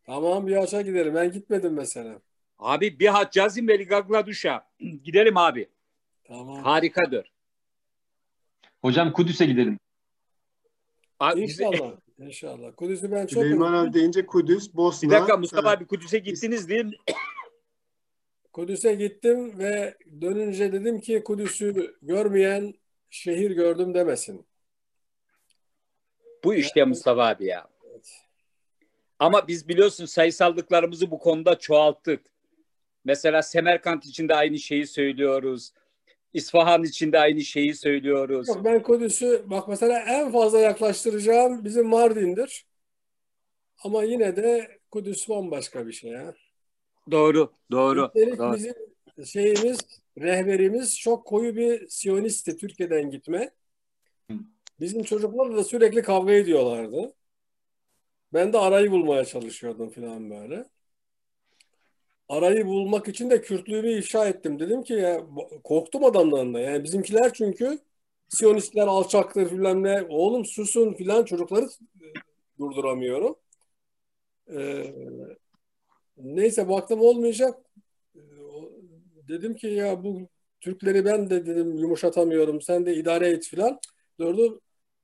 Tamam bir aşağı gidelim. Ben gitmedim mesela. Abi bir haç Cazim ve Ligagladuş'a. Gidelim abi. Tamam. Harikadır. hocam Kudüs'e gidelim. Abi, İnşallah. İnşallah. Kudüs'ü ben çok Süleyman abi deyince Kudüs, Bosna. Bir dakika Mustafa Evet. abi Kudüs'e gittiniz değil mi? Kudüs'e gittim ve dönünce dedim ki Kudüs'ü görmeyen şehir gördüm demesin. Bu işte Mustafa abi ya. Ama biz biliyorsun sayısallıklarımızı bu konuda çoğalttık. Mesela Semerkant için de aynı şeyi söylüyoruz. İsfahan için de aynı şeyi söylüyoruz. Yok, ben Kudüs'ü bak mesela en fazla yaklaştıracağım bizim Mardin'dir. Ama yine de Kudüs bambaşka bir şey ya. Doğru, doğru. Üstelik doğru. bizim şeyimiz, rehberimiz çok koyu bir Siyonisti Türkiye'den gitme. Bizim çocuklarla da sürekli kavga ediyorlardı. Ben de arayı bulmaya çalışıyordum falan böyle. Arayı bulmak için de Kürtlüğümü ifşa ettim. Dedim ki ya korktum adamdan da. Yani bizimkiler çünkü Siyonistler alçaktır filan ne. Oğlum susun filan çocukları e, durduramıyorum. Ee, neyse baktım olmayacak. O- Dedim ki ya bu Türkleri ben de dedim yumuşatamıyorum. Sen de idare et filan. Durdu.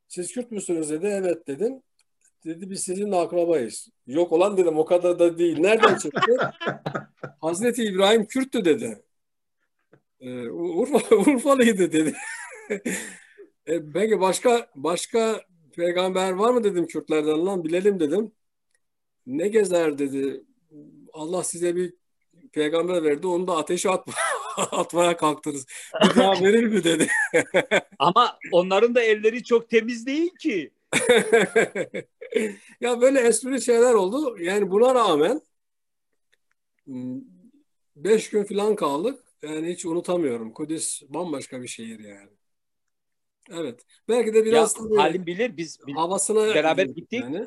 Siz Kürt müsünüz dedi. Evet dedim. Dedi biz sizinle akrabayız. Yok olan dedim o kadar da değil. Nereden çıktı? Hazreti İbrahim Kürttü dedi. Ee, Urfa, Urfalıydı dedi. e, peki başka başka peygamber var mı dedim Kürtlerden lan bilelim dedim. Ne gezer dedi. Allah size bir peygamber verdi onu da ateşe atma, atmaya kalktınız. Bir daha verir mi dedi. Ama onların da elleri çok temiz değil ki. ya böyle espri şeyler oldu. Yani buna rağmen hmm, beş gün falan kaldık. Yani hiç unutamıyorum. Kudüs bambaşka bir şehir yani. Evet. Belki de biraz ya, tabii Halim bilir biz bil- havasına beraber gittik. yani.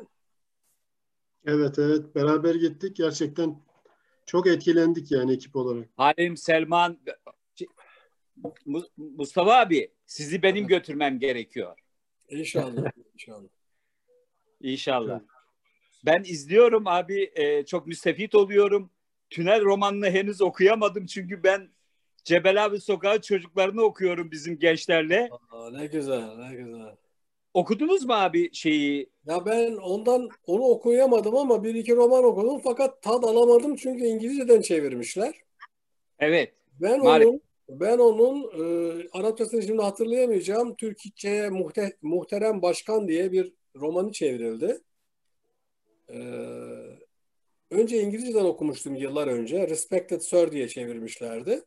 Evet evet beraber gittik. Gerçekten çok etkilendik yani ekip olarak. Halim, Selman, Mu- Mustafa abi sizi benim götürmem gerekiyor. İnşallah. İnşallah. İnşallah. Ben izliyorum abi e, çok müstefit oluyorum. Tünel romanını henüz okuyamadım çünkü ben Cebel abi Sokağı çocuklarını okuyorum bizim gençlerle. Aa, ne güzel, ne güzel. Okudunuz mu abi şeyi? Ya ben ondan onu okuyamadım ama bir iki roman okudum fakat tad alamadım çünkü İngilizceden çevirmişler. Evet. Ben Maalesef. onun ben onun e, Arapçasını şimdi hatırlayamayacağım. Türkçe'ye muhte, Muhterem Başkan diye bir romanı çevrildi. E, önce İngilizceden okumuştum yıllar önce. Respected Sir diye çevirmişlerdi.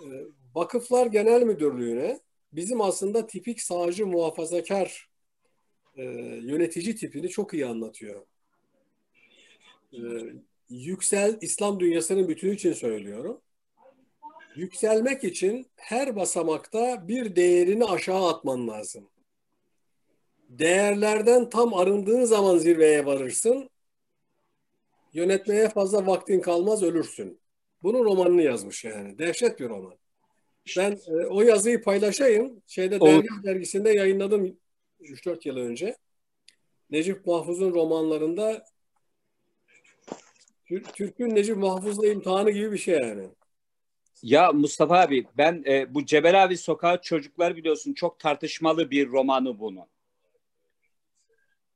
E, Vakıflar Genel Müdürlüğü'ne bizim aslında tipik sağcı muhafazakar e, yönetici tipini çok iyi anlatıyor. E, yüksel İslam dünyasının bütünü için söylüyorum. Yükselmek için her basamakta bir değerini aşağı atman lazım. Değerlerden tam arındığın zaman zirveye varırsın. Yönetmeye fazla vaktin kalmaz ölürsün. bunun romanını yazmış yani. Dehşet bir roman. Ben e, o yazıyı paylaşayım. Şeyde. Dergi dergisinde yayınladım 3-4 yıl önce. Necip Mahfuz'un romanlarında Tür- Türk'ün Necip Mahfuz'la imtihanı gibi bir şey yani. Ya Mustafa abi ben e, bu Cebelavi Sokağı Çocuklar biliyorsun çok tartışmalı bir romanı bunu.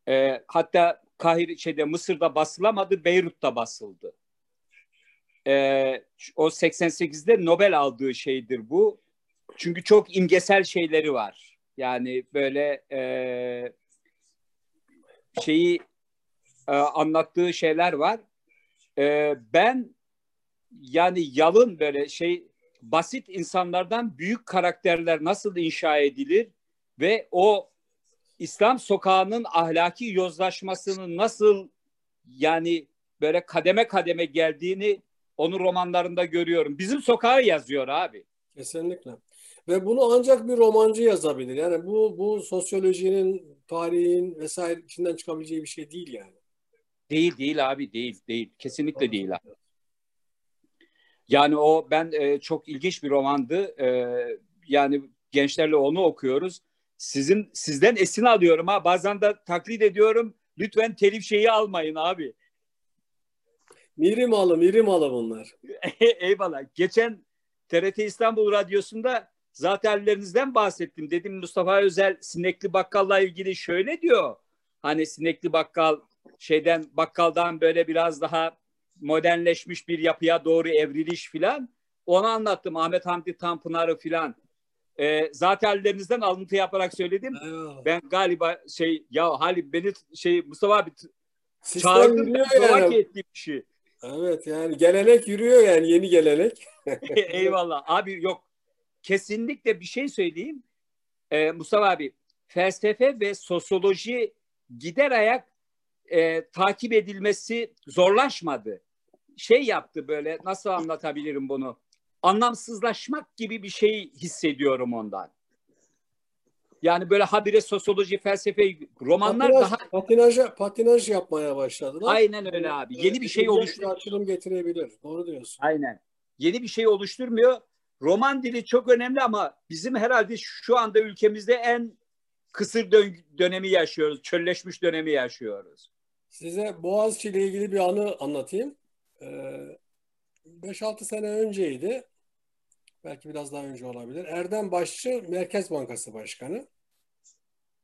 E, hatta Kahire şeyde Mısır'da basılamadı, Beyrut'ta basıldı. E, o 88'de Nobel aldığı şeydir bu. Çünkü çok imgesel şeyleri var. Yani böyle e, şeyi e, anlattığı şeyler var. E, ben yani yalın böyle şey basit insanlardan büyük karakterler nasıl inşa edilir ve o İslam sokağının ahlaki yozlaşmasının nasıl yani böyle kademe kademe geldiğini onun romanlarında görüyorum. Bizim sokağı yazıyor abi. Kesinlikle. Ve bunu ancak bir romancı yazabilir. Yani bu bu sosyolojinin, tarihin vesaire içinden çıkabileceği bir şey değil yani. Değil değil abi değil değil kesinlikle değil abi. Yani o ben e, çok ilginç bir romandı. E, yani gençlerle onu okuyoruz. Sizin sizden esin alıyorum ha. Bazen de taklit ediyorum. Lütfen telif şeyi almayın abi. Miri malı, miri malı bunlar. Eyvallah. Geçen TRT İstanbul Radyosu'nda zatenlerinizden bahsettim. Dedim Mustafa Özel Sinekli Bakkal'la ilgili şöyle diyor. Hani Sinekli Bakkal şeyden bakkaldan böyle biraz daha modernleşmiş bir yapıya doğru evriliş filan. Onu anlattım. Ahmet Hamdi Tanpınar'ı filan. Ee, zatenlerinizden alıntı yaparak söyledim. Ben galiba şey ya Halim beni şey Mustafa abi Sistem çağırdım yani. ettiğim işi. Evet yani gelenek yürüyor yani yeni gelenek. Eyvallah. Abi yok. Kesinlikle bir şey söyleyeyim. Ee, Mustafa abi felsefe ve sosyoloji gider ayak e, takip edilmesi zorlaşmadı. Şey yaptı böyle nasıl anlatabilirim bunu? Anlamsızlaşmak gibi bir şey hissediyorum ondan. Yani böyle habire sosyoloji, felsefe, romanlar Patinaj, daha patinaj, patinaj yapmaya başladılar. Aynen öyle abi. Yeni bir şey İlginç oluştu. açılım getirebilir. Doğru diyorsun. Aynen. Yeni bir şey oluşturmuyor. Roman dili çok önemli ama bizim herhalde şu anda ülkemizde en kısır dön- dönemi yaşıyoruz. Çölleşmiş dönemi yaşıyoruz. Size Boğaziçi ile ilgili bir anı anlatayım. Ee, 5-6 sene önceydi. Belki biraz daha önce olabilir. Erdem Başçı Merkez Bankası Başkanı.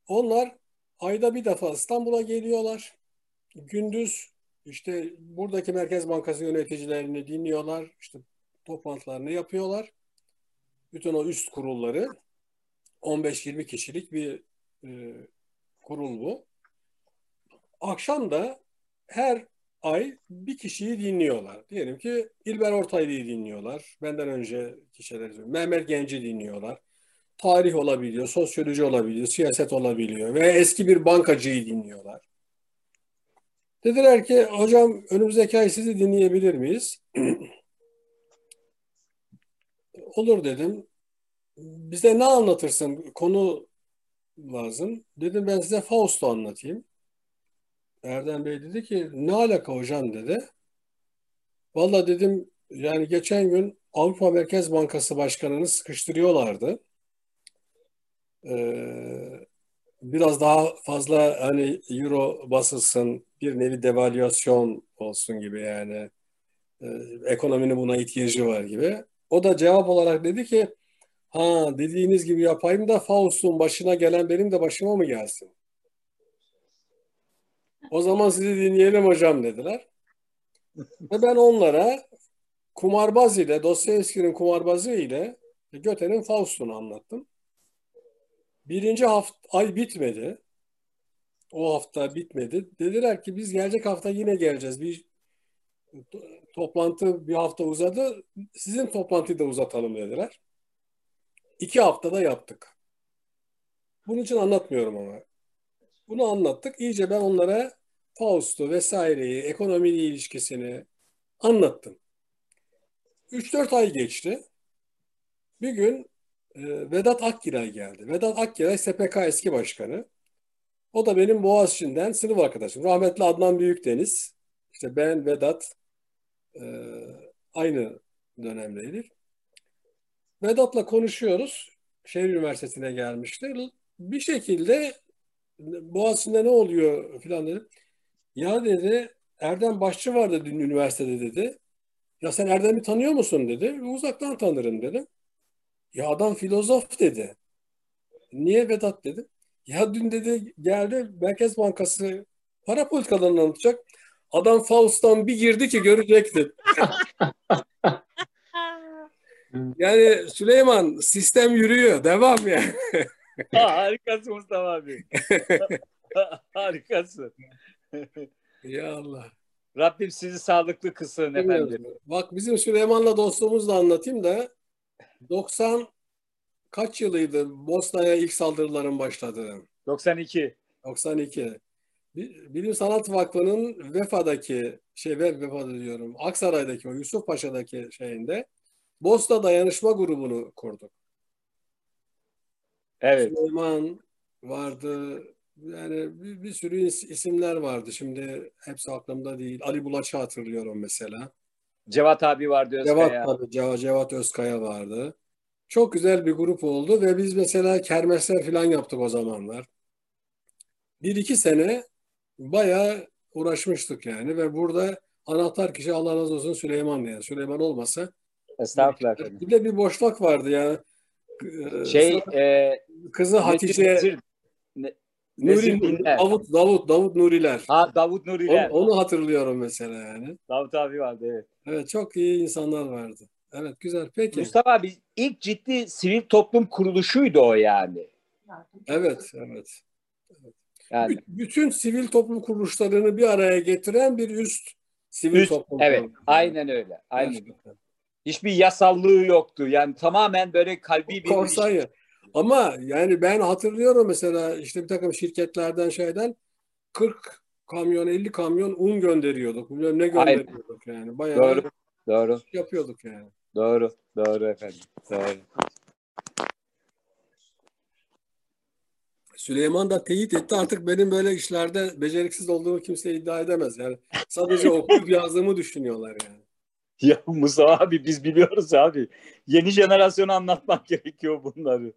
Onlar ayda bir defa İstanbul'a geliyorlar. Gündüz işte buradaki Merkez Bankası yöneticilerini dinliyorlar. İşte toplantılarını yapıyorlar. Bütün o üst kurulları 15-20 kişilik bir e, kurul bu. Akşam da her ay bir kişiyi dinliyorlar. Diyelim ki İlber Ortaylı'yı dinliyorlar. Benden önce kişileri Mehmet Genç'i dinliyorlar. Tarih olabiliyor, sosyoloji olabiliyor, siyaset olabiliyor ve eski bir bankacıyı dinliyorlar. Dediler ki hocam önümüzdeki ay sizi dinleyebilir miyiz? Olur dedim. Bize ne anlatırsın? Konu lazım. Dedim ben size Faust'u anlatayım. Erdem Bey dedi ki ne alaka hocam dedi. Valla dedim yani geçen gün Avrupa Merkez Bankası Başkanı'nı sıkıştırıyorlardı. Ee, biraz daha fazla hani euro basılsın, bir nevi devalüasyon olsun gibi yani. Ee, ekonominin buna ihtiyacı var gibi. O da cevap olarak dedi ki ha dediğiniz gibi yapayım da Faust'un başına gelen benim de başıma mı gelsin? O zaman sizi dinleyelim hocam dediler. Ve ben onlara kumarbaz ile, Dostoyevski'nin kumarbazı ile Göte'nin Faust'unu anlattım. Birinci hafta, ay bitmedi. O hafta bitmedi. Dediler ki biz gelecek hafta yine geleceğiz. Bir toplantı bir hafta uzadı. Sizin toplantıyı da uzatalım dediler. İki haftada yaptık. Bunun için anlatmıyorum ama. Bunu anlattık. İyice ben onlara Faust'u vesaireyi, ekonomiyle ilişkisini anlattım. 3-4 ay geçti. Bir gün e, Vedat Akgiray geldi. Vedat Akgiray SPK eski başkanı. O da benim Boğaziçi'nden sınıf arkadaşım. Rahmetli Adnan Büyükdeniz. İşte ben, Vedat e, aynı dönemdeydik. Vedat'la konuşuyoruz. Şehir Üniversitesi'ne gelmişti. Bir şekilde Boğaziçi'nde ne oluyor filan dedim. Ya dedi Erdem Başçı vardı dün üniversitede dedi. Ya sen Erdem'i tanıyor musun dedi. Uzaktan tanırım dedim. Ya adam filozof dedi. Niye Vedat dedi. Ya dün dedi geldi Merkez Bankası para politikalarını anlatacak. Adam Faust'tan bir girdi ki görecektin. yani Süleyman sistem yürüyor. Devam ya. Harikasın Mustafa abi. Harikasın. ya Allah. Rabbim sizi sağlıklı kılsın efendim. Bak bizim Süleyman'la dostluğumuzu da anlatayım da 90 kaç yılıydı Bosna'ya ilk saldırıların başladığı? 92. 92. Bilim Sanat Vakfı'nın Vefa'daki şey ve Vefa'da diyorum Aksaray'daki o Yusuf Paşa'daki şeyinde Bosna Dayanışma grubunu kurduk. Evet. Süleyman vardı. Yani bir, bir sürü isimler vardı. Şimdi hepsi aklımda değil. Ali Bulaç'ı hatırlıyorum mesela. Cevat abi vardı Özkaya. Cevat, tabii, Cevat, Cevat Özkaya vardı. Çok güzel bir grup oldu ve biz mesela kermesler falan yaptık o zamanlar. Bir iki sene bayağı uğraşmıştık yani ve burada anahtar kişi Allah razı olsun Süleyman yani. Süleyman olmasa Estağfurullah. Bir de bir boşluk vardı ya. Şey e, kızı Hatice Nezir, Nuri, Davut, Davut, Davut Nuriler. Ha Davut Nuriler. Onu, onu hatırlıyorum mesela yani. Davut abi vardı evet. Evet çok iyi insanlar vardı. Evet güzel peki. Mustafa abi ilk ciddi sivil toplum kuruluşuydu o yani. Evet evet. Yani. Bütün sivil toplum kuruluşlarını bir araya getiren bir üst sivil Üst, toplum Evet kuruluşu. aynen öyle. Aynen. Gerçekten. Hiçbir yasallığı yoktu. Yani tamamen böyle kalbi bir Korsan ya. Ama yani ben hatırlıyorum mesela işte bir takım şirketlerden şeyden 40 kamyon 50 kamyon un gönderiyorduk. Bilmem ne Aynen. gönderiyorduk yani. Bayağı Doğru. Doğru. yapıyorduk yani. Doğru. Doğru efendim. Doğru. Süleyman da teyit etti artık benim böyle işlerde beceriksiz olduğumu kimse iddia edemez. Yani sadece okuyup yazdığımı düşünüyorlar yani. Ya Musa abi biz biliyoruz abi. Yeni jenerasyona anlatmak gerekiyor bunları.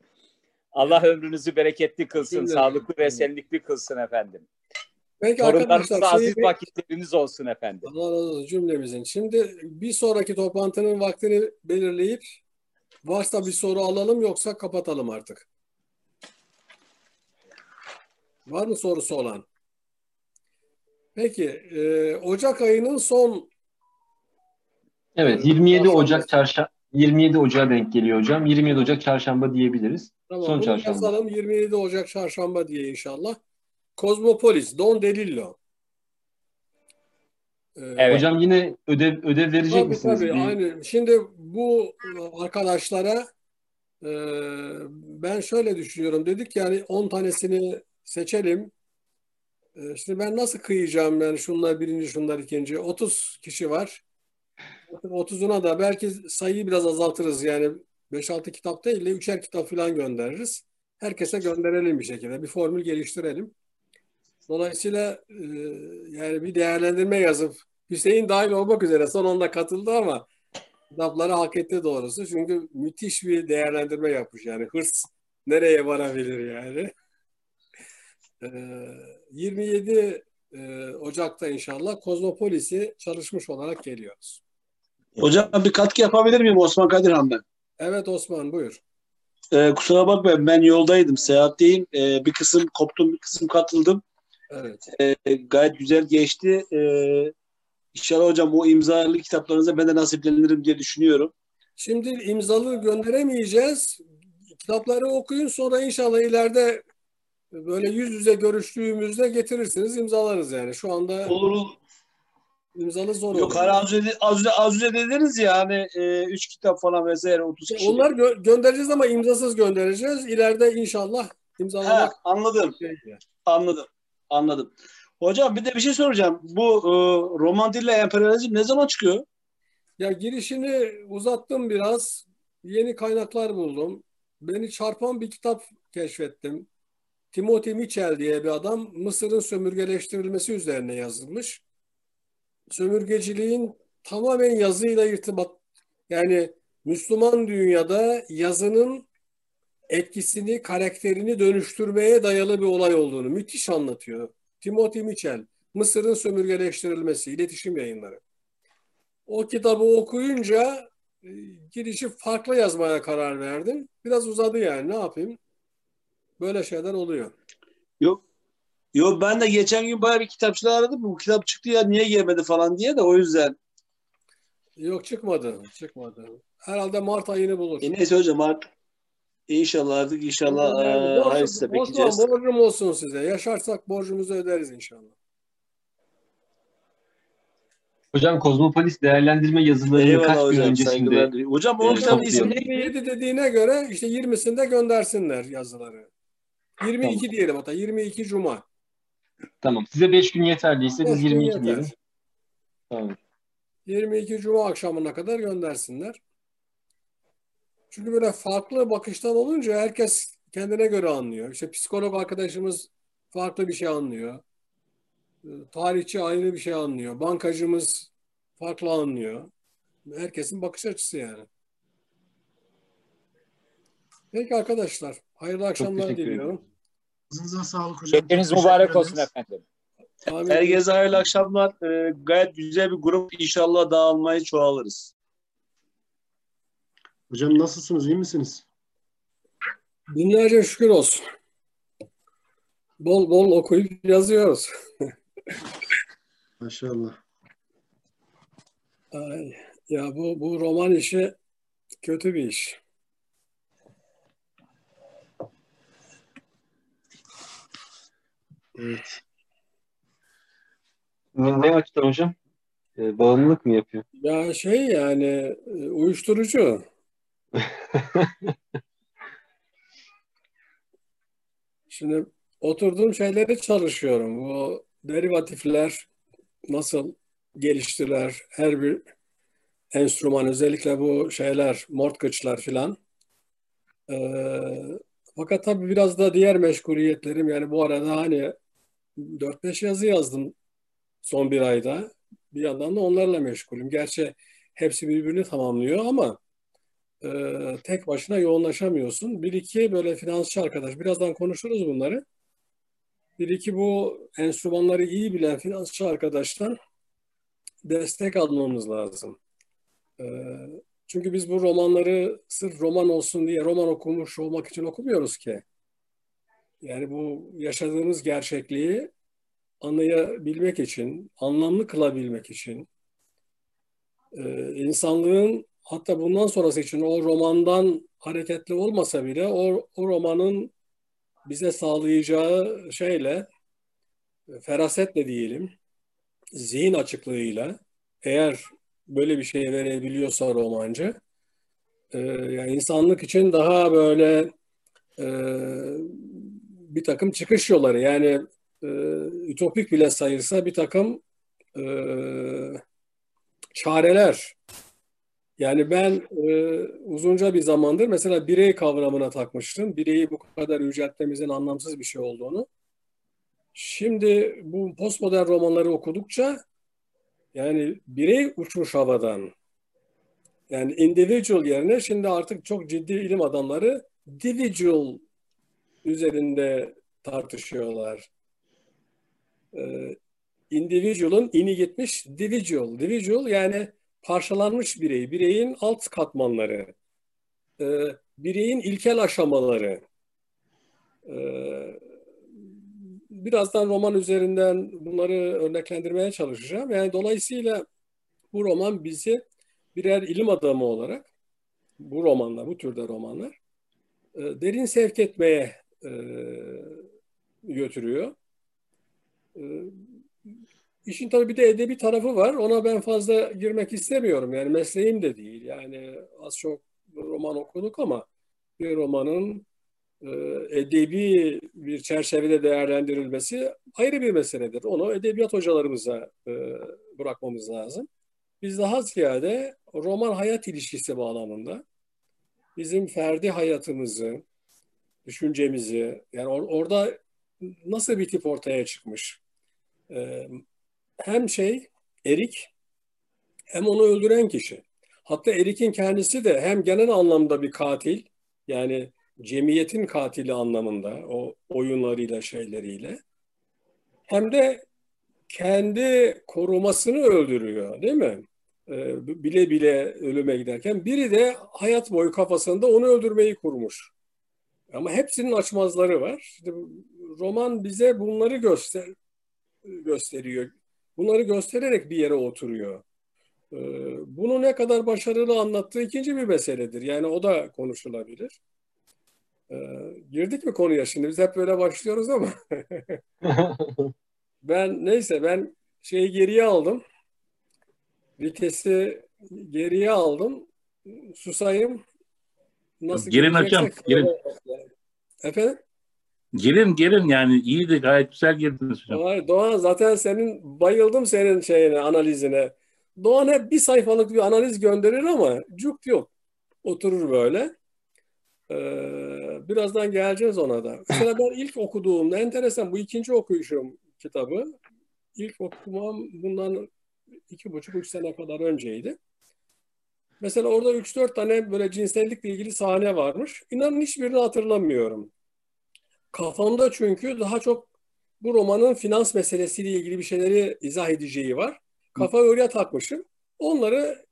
Allah ömrünüzü bereketli kılsın, Şimdi- sağlıklı ve esenlikli kılsın efendim. Peki Torunlarınızla arkadaşlar aziz şeyi- vakitleriniz olsun efendim. Allah razı olsun cümlemizin. Şimdi bir sonraki toplantının vaktini belirleyip varsa bir soru alalım yoksa kapatalım artık. Var mı sorusu olan? Peki, e, Ocak ayının son Evet 27 Ocak çarşamba 27 Ocak'a denk geliyor hocam. 27 Ocak çarşamba diyebiliriz. Tamam, Son çarşamba. yazalım 27 Ocak çarşamba diye inşallah. Kozmopolis, Don DeLillo. Ee, Hocam yine ödev ödev verecek Tabii misiniz? tabii Bir- aynı. Şimdi bu arkadaşlara e, ben şöyle düşünüyorum. Dedik yani 10 tanesini seçelim. E, şimdi ben nasıl kıyacağım yani şunlar birinci şunlar ikinci. 30 kişi var. 30'una da belki sayıyı biraz azaltırız yani 5-6 kitap değil de 3'er kitap falan göndeririz. Herkese gönderelim bir şekilde. Bir formül geliştirelim. Dolayısıyla e, yani bir değerlendirme yazıp Hüseyin dahil olmak üzere son anda katıldı ama kitapları hak etti doğrusu. Çünkü müthiş bir değerlendirme yapmış yani. Hırs nereye varabilir yani. E, 27 e, Ocak'ta inşallah Kozmopolis'i çalışmış olarak geliyoruz. Hocam bir katkı yapabilir miyim Osman Kadirhan ben? Evet Osman buyur. Ee, kusura bakmayın ben yoldaydım, seyahatteyim. Ee, bir kısım koptum, bir kısım katıldım. Evet. Ee, gayet güzel geçti. Ee, inşallah hocam o imzalı kitaplarınıza ben de nasiplenirim diye düşünüyorum. Şimdi imzalı gönderemeyeceğiz. Kitapları okuyun sonra inşallah ileride böyle yüz yüze görüştüğümüzde getirirsiniz imzalarız yani. Şu anda Olur. İmzalı zor Yok olur. hani az önce, az önce, az önce dediniz ya hani e, üç kitap falan vesaire 30 kişi. Onlar gö- göndereceğiz ama imzasız göndereceğiz. İleride inşallah imzalamak. Ha, anladım. Anladım. Anladım. Hocam bir de bir şey soracağım. Bu e, romantizmle emperyalizm ne zaman çıkıyor? Ya girişini uzattım biraz. Yeni kaynaklar buldum. Beni çarpan bir kitap keşfettim. Timothy Mitchell diye bir adam Mısır'ın sömürgeleştirilmesi üzerine yazılmış. Sömürgeciliğin tamamen yazıyla irtibat Yani Müslüman dünyada yazının etkisini, karakterini dönüştürmeye dayalı bir olay olduğunu müthiş anlatıyor. Timothy Mitchell, Mısır'ın sömürgeleştirilmesi, iletişim yayınları. O kitabı okuyunca e, girişi farklı yazmaya karar verdim. Biraz uzadı yani ne yapayım? Böyle şeyler oluyor. Yok. Yok ben de geçen gün bayağı bir kitapçılar aradım. Bu kitap çıktı ya niye gelmedi falan diye de o yüzden. Yok çıkmadı. Çıkmadı. Herhalde Mart ayını bulur. E neyse hocam artık inşallah artık inşallah Yani eee, borç- hayırlısı Osman bekleyeceğiz. borcum olsun size. Yaşarsak borcumuzu öderiz inşallah. Hocam Kozmopolis değerlendirme yazılarını Eyvallah kaç gün hocam, öncesinde. Hocam o e, kitabın ismi neydi? 27 dediğine göre işte 20'sinde göndersinler yazıları. 22 Tamam. diyelim hatta 22 Cuma. Tamam. Size 5 gün yeterliyse biz gün 22 yeter. diyelim. Tamam. 22 Cuma akşamına kadar göndersinler. Çünkü böyle farklı bakıştan olunca herkes kendine göre anlıyor. İşte psikolog arkadaşımız farklı bir şey anlıyor. Ee, Tarihçi ayrı bir şey anlıyor. Bankacımız farklı anlıyor. Herkesin bakış açısı yani. Peki arkadaşlar. Hayırlı akşamlar diliyorum. Ağzınıza sağlık hocam. Geceniz mübarek olsun efendim. Amin. Herkese hayırlı akşamlar. Eee, gayet güzel bir grup. İnşallah dağılmayı çoğalırız. Hocam nasılsınız? iyi misiniz? Binlerce şükür olsun. Bol bol okuyup yazıyoruz. Maşallah. Ay, ya bu bu roman işi kötü bir iş. Evet. Ne, açıdan hocam? E, bağımlılık mı yapıyor? Ya şey yani e, uyuşturucu. Şimdi oturduğum şeyleri çalışıyorum. Bu derivatifler nasıl geliştiler? Her bir enstrüman özellikle bu şeyler, mortgage'lar filan. Ee, fakat tabii biraz da diğer meşguliyetlerim yani bu arada hani 4-5 yazı yazdım son bir ayda. Bir yandan da onlarla meşgulüm. Gerçi hepsi birbirini tamamlıyor ama e, tek başına yoğunlaşamıyorsun. Bir iki böyle finansçı arkadaş, birazdan konuşuruz bunları. Bir iki bu enstrümanları iyi bilen finansçı arkadaştan destek almamız lazım. E, çünkü biz bu romanları sırf roman olsun diye roman okumuş olmak için okumuyoruz ki. Yani bu yaşadığımız gerçekliği anlayabilmek için, anlamlı kılabilmek için, e, insanlığın hatta bundan sonrası için o romandan hareketli olmasa bile o, o romanın bize sağlayacağı şeyle, e, ferasetle diyelim, zihin açıklığıyla, eğer böyle bir şey verebiliyorsa romancı, e, yani insanlık için daha böyle e, bir takım çıkış yolları, yani e, ütopik bile sayılsa bir takım e, çareler. Yani ben e, uzunca bir zamandır mesela birey kavramına takmıştım. Bireyi bu kadar yüceltmemizin anlamsız bir şey olduğunu. Şimdi bu postmodern romanları okudukça yani birey uçmuş havadan. Yani individual yerine şimdi artık çok ciddi ilim adamları individual üzerinde tartışıyorlar. Ee, individual'ın ini gitmiş individual. Individual yani parçalanmış birey, bireyin alt katmanları, e, bireyin ilkel aşamaları. E, birazdan roman üzerinden bunları örneklendirmeye çalışacağım. Yani dolayısıyla bu roman bizi birer ilim adamı olarak bu romanlar, bu türde romanlar e, derin sevk etmeye e, götürüyor. E, İşin tabii bir de edebi tarafı var. Ona ben fazla girmek istemiyorum. Yani mesleğim de değil. Yani az çok roman okuduk ama bir romanın e, edebi bir çerçevede değerlendirilmesi ayrı bir meseledir. Onu edebiyat hocalarımıza e, bırakmamız lazım. Biz daha ziyade roman hayat ilişkisi bağlamında bizim ferdi hayatımızı, düşüncemizi, yani or- orada nasıl bir tip ortaya çıkmış? E, hem şey Erik hem onu öldüren kişi. Hatta Erik'in kendisi de hem genel anlamda bir katil, yani cemiyetin katili anlamında o oyunlarıyla şeyleriyle hem de kendi korumasını öldürüyor değil mi? Ee, bile bile ölüme giderken biri de hayat boyu kafasında onu öldürmeyi kurmuş. Ama hepsinin açmazları var. İşte roman bize bunları göster gösteriyor. Bunları göstererek bir yere oturuyor. Ee, bunu ne kadar başarılı anlattığı ikinci bir meseledir. Yani o da konuşulabilir. Ee, girdik mi konuya şimdi? Biz hep böyle başlıyoruz ama. ben neyse ben şeyi geriye aldım. Vitesi geriye aldım. Susayım. Nasıl girin hocam, girin. Efendim? Girin girin yani iyiydi gayet güzel girdiniz hocam. Doğan zaten senin bayıldım senin şeyine analizine. Doğan hep bir sayfalık bir analiz gönderir ama cuk yok. Oturur böyle. Ee, birazdan geleceğiz ona da. Mesela ben ilk okuduğumda enteresan bu ikinci okuyuşum kitabı. İlk okumam bundan iki buçuk üç sene kadar önceydi. Mesela orada üç dört tane böyle cinsellikle ilgili sahne varmış. İnanın hiçbirini hatırlamıyorum. Kafamda çünkü daha çok bu romanın finans meselesiyle ilgili bir şeyleri izah edeceği var. Kafa oraya takmışım. Onları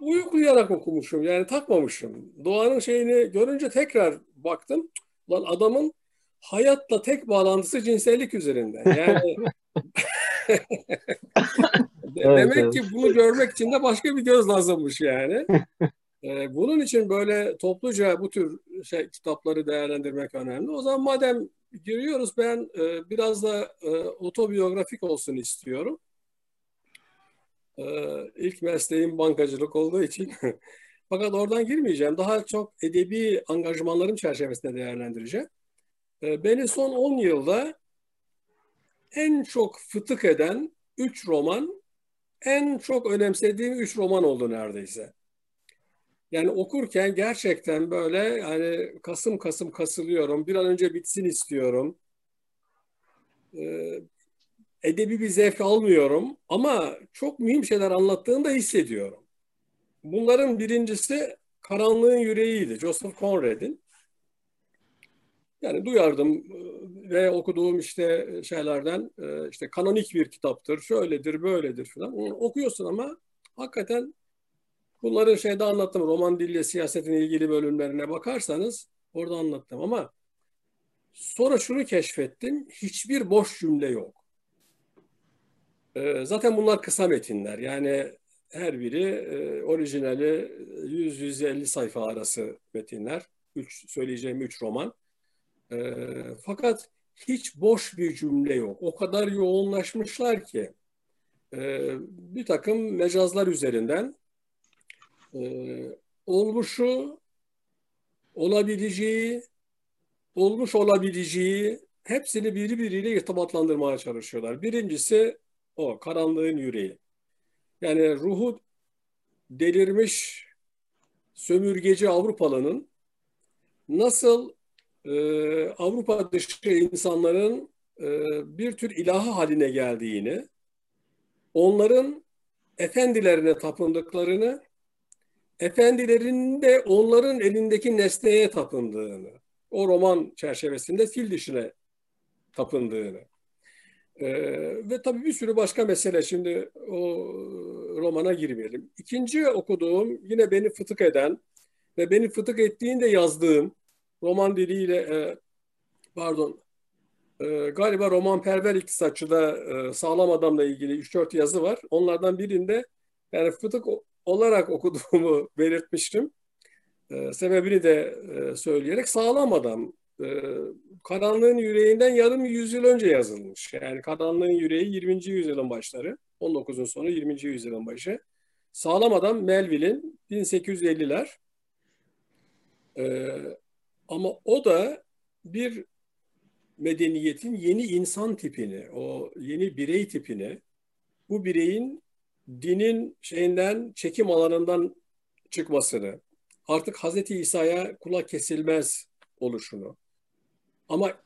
uyuklayarak okumuşum. Yani takmamışım. Doğanın şeyini görünce tekrar baktım. Lan adamın hayatla tek bağlantısı cinsellik üzerinden. Yani demek evet. ki bunu görmek için de başka bir göz lazımmış yani. Ee, bunun için böyle topluca bu tür şey kitapları değerlendirmek önemli. O zaman madem giriyoruz ben e, biraz da e, otobiyografik olsun istiyorum. E, ilk mesleğim bankacılık olduğu için. Fakat oradan girmeyeceğim. Daha çok edebi angajmanlarım çerçevesinde değerlendireceğim. E, beni son 10 yılda en çok fıtık eden 3 roman, en çok önemsediğim 3 roman oldu neredeyse. Yani okurken gerçekten böyle yani kasım kasım kasılıyorum. Bir an önce bitsin istiyorum. Ee, edebi bir zevk almıyorum ama çok mühim şeyler anlattığını da hissediyorum. Bunların birincisi Karanlığın Yüreği'ydi. Joseph Conrad'in. Yani duyardım ve okuduğum işte şeylerden işte kanonik bir kitaptır, şöyledir, böyledir falan. Onu okuyorsun ama hakikaten bunları şeyde anlattım. Roman dille siyasetin ilgili bölümlerine bakarsanız orada anlattım ama sonra şunu keşfettim. Hiçbir boş cümle yok. Zaten bunlar kısa metinler. Yani her biri e, orijinali 100-150 sayfa arası metinler. Üç, söyleyeceğim üç roman. E, fakat hiç boş bir cümle yok. O kadar yoğunlaşmışlar ki e, bir takım mecazlar üzerinden e, olmuşu, olabileceği, olmuş olabileceği hepsini biri biriyle irtibatlandırmaya çalışıyorlar. Birincisi o karanlığın yüreği. Yani ruhu delirmiş sömürgeci Avrupalının nasıl e, Avrupa dışı insanların e, bir tür ilahı haline geldiğini, onların efendilerine tapındıklarını, efendilerin de onların elindeki nesneye tapındığını, o roman çerçevesinde fil dişine tapındığını. Ee, ve tabii bir sürü başka mesele şimdi o romana girmeyelim. İkinci okuduğum yine beni fıtık eden ve beni fıtık ettiğinde yazdığım roman diliyle e, pardon e, galiba roman perver iktisatçıda e, sağlam adamla ilgili 3-4 yazı var. Onlardan birinde yani fıtık olarak okuduğumu belirtmiştim. E, sebebini de e, söyleyerek sağlam adam. E, Karanlığın Yüreği'nden yarım yüzyıl önce yazılmış. Yani Karanlığın Yüreği 20. yüzyılın başları. 19'un sonu 20. yüzyılın başı. Sağlam adam Melville'in 1850'ler. Ee, ama o da bir medeniyetin yeni insan tipini, o yeni birey tipini, bu bireyin dinin şeyinden, çekim alanından çıkmasını, artık Hazreti İsa'ya kulak kesilmez oluşunu. Ama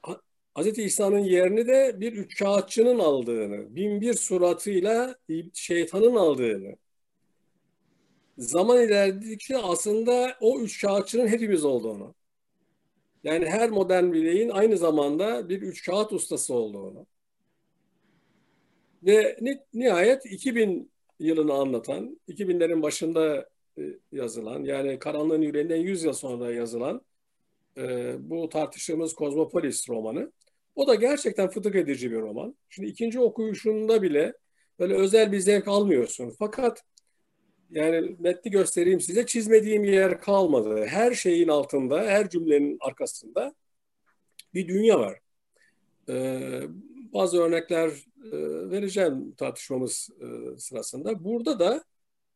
Hz. İsa'nın yerini de bir üç kağıtçının aldığını, bin bir suratıyla şeytanın aldığını, zaman ilerledikçe aslında o üç kağıtçının hepimiz olduğunu. Yani her modern bireyin aynı zamanda bir üç kağıt ustası olduğunu. Ve nihayet 2000 yılını anlatan, 2000'lerin başında e, yazılan, yani Karanlığın Yüreğinden 100 yıl sonra yazılan e, bu tartıştığımız Kozmopolis romanı. O da gerçekten fıtık edici bir roman. Şimdi ikinci okuyuşunda bile böyle özel bir zevk almıyorsun. Fakat yani metni göstereyim size çizmediğim yer kalmadı. Her şeyin altında, her cümlenin arkasında bir dünya var. Ee, bazı örnekler e, vereceğim tartışmamız e, sırasında. Burada da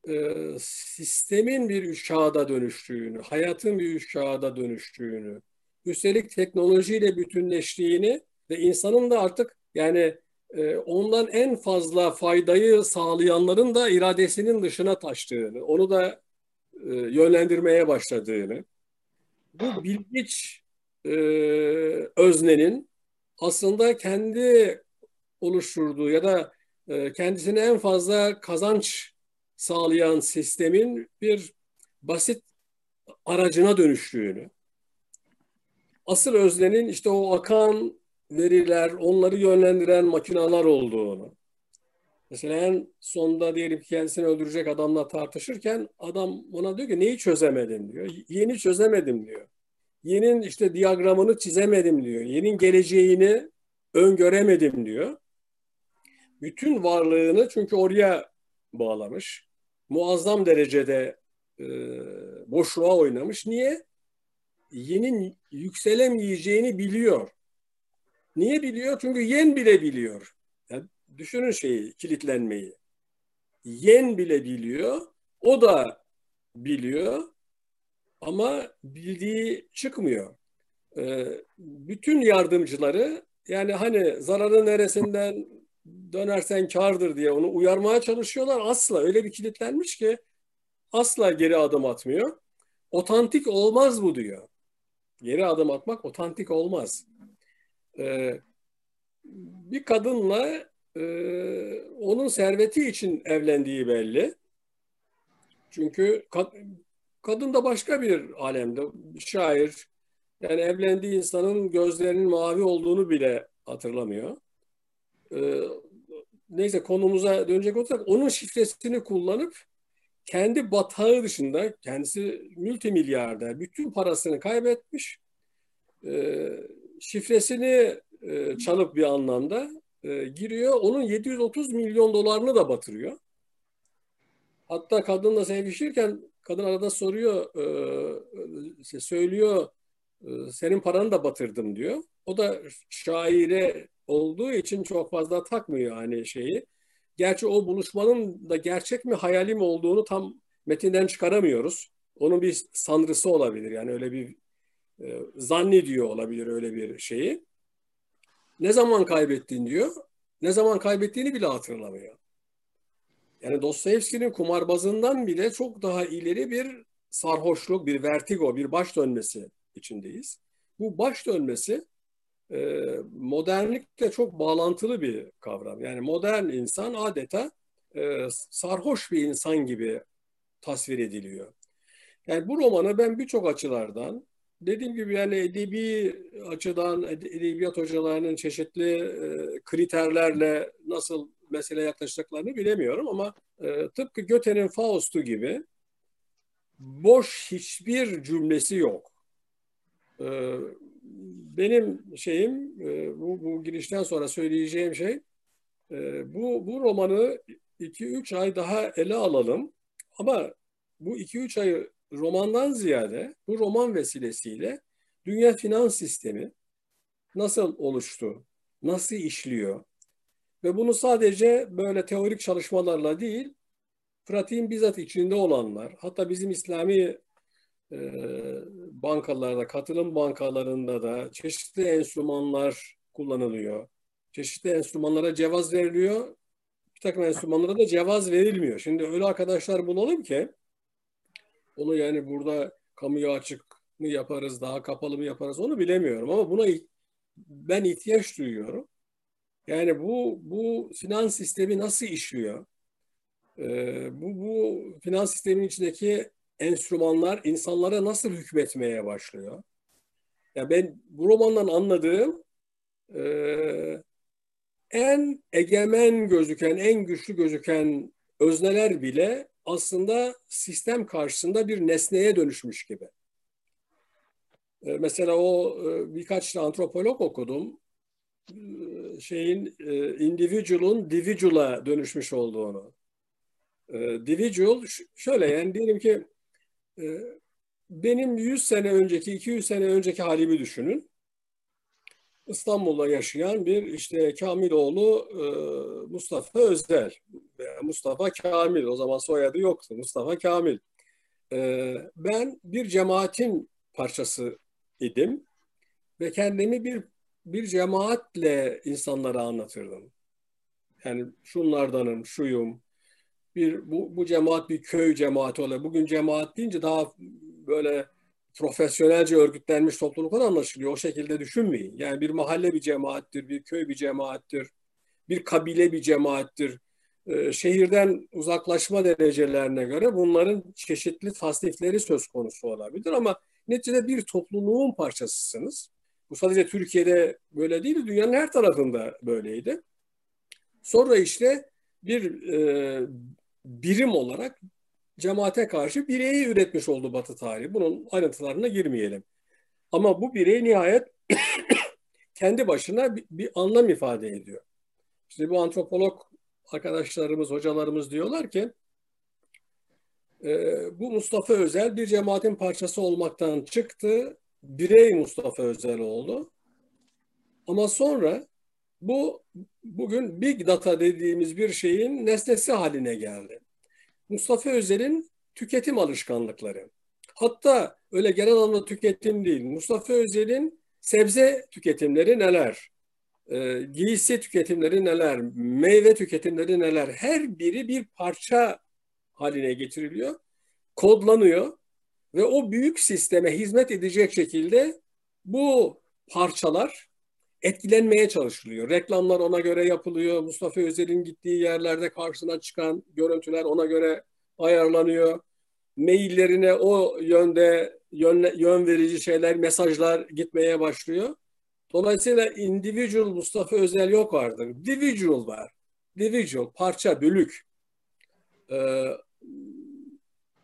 e, sistemin bir üç kağıda dönüştüğünü, hayatın bir üç kağıda dönüştüğünü, üstelik teknolojiyle bütünleştiğini ve insanın da artık yani ondan en fazla faydayı sağlayanların da iradesinin dışına taştığını, onu da e, yönlendirmeye başladığını, bu bilgiç e, öznenin aslında kendi oluşturduğu ya da e, kendisine en fazla kazanç sağlayan sistemin bir basit aracına dönüştüğünü, asıl öznenin işte o akan veriler, onları yönlendiren makineler olduğunu. Mesela en sonunda diyelim kendisini öldürecek adamla tartışırken adam ona diyor ki neyi çözemedim diyor. Yeni çözemedim diyor. Yenin işte diyagramını çizemedim diyor. Yenin geleceğini öngöremedim diyor. Bütün varlığını çünkü oraya bağlamış. Muazzam derecede e, boşluğa oynamış. Niye? Yenin yükselemeyeceğini biliyor. Niye biliyor? Çünkü yen bile biliyor. Yani düşünün şeyi, kilitlenmeyi. Yen bile biliyor. O da biliyor. Ama bildiği çıkmıyor. Ee, bütün yardımcıları yani hani zararı neresinden dönersen kardır diye onu uyarmaya çalışıyorlar. Asla öyle bir kilitlenmiş ki asla geri adım atmıyor. Otantik olmaz bu diyor. Geri adım atmak otantik olmaz. Ee, bir kadınla e, onun serveti için evlendiği belli. Çünkü kad, kadın da başka bir alemde. Şair. Yani evlendiği insanın gözlerinin mavi olduğunu bile hatırlamıyor. Ee, neyse konumuza dönecek olursak onun şifresini kullanıp kendi batağı dışında kendisi multimilyarder bütün parasını kaybetmiş e, şifresini e, çalıp bir anlamda e, giriyor onun 730 milyon dolarını da batırıyor hatta kadınla sevişirken kadın arada soruyor e, söylüyor e, senin paranı da batırdım diyor o da şaire olduğu için çok fazla takmıyor hani şeyi. Gerçi o buluşmanın da gerçek mi hayali mi olduğunu tam metinden çıkaramıyoruz. Onun bir sanrısı olabilir yani öyle bir e, zannediyor olabilir öyle bir şeyi. Ne zaman kaybettin diyor. Ne zaman kaybettiğini bile hatırlamıyor. Yani Dostoyevski'nin kumarbazından bile çok daha ileri bir sarhoşluk, bir vertigo, bir baş dönmesi içindeyiz. Bu baş dönmesi e, modernlikle çok bağlantılı bir kavram. Yani modern insan adeta e, sarhoş bir insan gibi tasvir ediliyor. Yani bu romanı ben birçok açılardan dediğim gibi yani edebi açıdan edebiyat hocalarının çeşitli kriterlerle nasıl mesele yaklaşacaklarını bilemiyorum ama tıpkı Göte'nin Faust'u gibi boş hiçbir cümlesi yok. Benim şeyim bu, bu girişten sonra söyleyeceğim şey bu, bu romanı 2-3 ay daha ele alalım ama bu 2-3 ay romandan ziyade bu roman vesilesiyle dünya finans sistemi nasıl oluştu, nasıl işliyor ve bunu sadece böyle teorik çalışmalarla değil, pratiğin bizzat içinde olanlar, hatta bizim İslami e, bankalarda, katılım bankalarında da çeşitli enstrümanlar kullanılıyor. Çeşitli enstrümanlara cevaz veriliyor. Bir takım enstrümanlara da cevaz verilmiyor. Şimdi öyle arkadaşlar bulalım ki onu yani burada kamuya açık mı yaparız, daha kapalı mı yaparız onu bilemiyorum. Ama buna ben ihtiyaç duyuyorum. Yani bu, bu finans sistemi nasıl işliyor? E, bu, bu finans sistemin içindeki enstrümanlar insanlara nasıl hükmetmeye başlıyor? Ya ben bu romandan anladığım e, en egemen gözüken, en güçlü gözüken özneler bile aslında sistem karşısında bir nesneye dönüşmüş gibi. E, mesela o e, birkaç antropolog okudum. E, şeyin e, individual'un individual'a dönüşmüş olduğunu. E, individual şöyle yani diyelim ki e, benim 100 sene önceki, 200 sene önceki halimi düşünün. İstanbul'da yaşayan bir işte Kamiloğlu e, Mustafa Özdel. Mustafa Kamil. O zaman soyadı yoktu. Mustafa Kamil. E, ben bir cemaatin parçası idim ve kendimi bir bir cemaatle insanlara anlatırdım. Yani şunlardanım, şuyum. Bir bu, bu cemaat bir köy cemaati oluyor. Bugün cemaat deyince daha böyle profesyonelce örgütlenmiş topluluklar anlaşılıyor. O şekilde düşünmeyin. Yani bir mahalle bir cemaattir, bir köy bir cemaattir, bir kabile bir cemaattir. Ee, şehirden uzaklaşma derecelerine göre bunların çeşitli tasnifleri söz konusu olabilir ama neticede bir topluluğun parçasısınız. Bu sadece Türkiye'de böyle değil, dünyanın her tarafında böyleydi. Sonra işte bir e, birim olarak cemaate karşı bireyi üretmiş oldu Batı tarihi. Bunun ayrıntılarına girmeyelim. Ama bu birey nihayet kendi başına bir, bir anlam ifade ediyor. İşte bu antropolog arkadaşlarımız, hocalarımız diyorlar ki e, bu Mustafa Özel bir cemaatin parçası olmaktan çıktı. Birey Mustafa Özel oldu. Ama sonra bu bugün big data dediğimiz bir şeyin nesnesi haline geldi. Mustafa Özel'in tüketim alışkanlıkları. Hatta öyle genel anlamda tüketim değil. Mustafa Özel'in sebze tüketimleri neler? E, giysi tüketimleri neler? Meyve tüketimleri neler? Her biri bir parça haline getiriliyor, kodlanıyor ve o büyük sisteme hizmet edecek şekilde bu parçalar etkilenmeye çalışılıyor. Reklamlar ona göre yapılıyor. Mustafa Özel'in gittiği yerlerde karşısına çıkan görüntüler ona göre ayarlanıyor. Maillerine o yönde yön, yön verici şeyler, mesajlar gitmeye başlıyor. Dolayısıyla individual Mustafa Özel yok artık. Individual var. Individual, parça, bölük. Ee,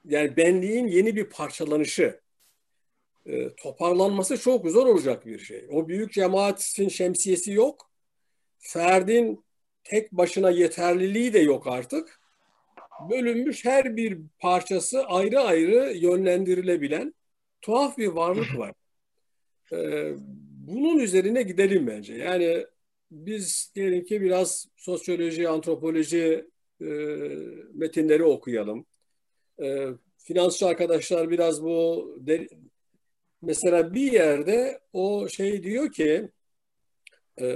yani benliğin yeni bir parçalanışı e, toparlanması çok zor olacak bir şey. O büyük cemaatin şemsiyesi yok. Ferdin tek başına yeterliliği de yok artık. Bölünmüş her bir parçası ayrı ayrı yönlendirilebilen tuhaf bir varlık var. E, bunun üzerine gidelim bence. Yani biz diyelim ki biraz sosyoloji, antropoloji e, metinleri okuyalım. E, finansçı arkadaşlar biraz bu de, Mesela bir yerde o şey diyor ki e,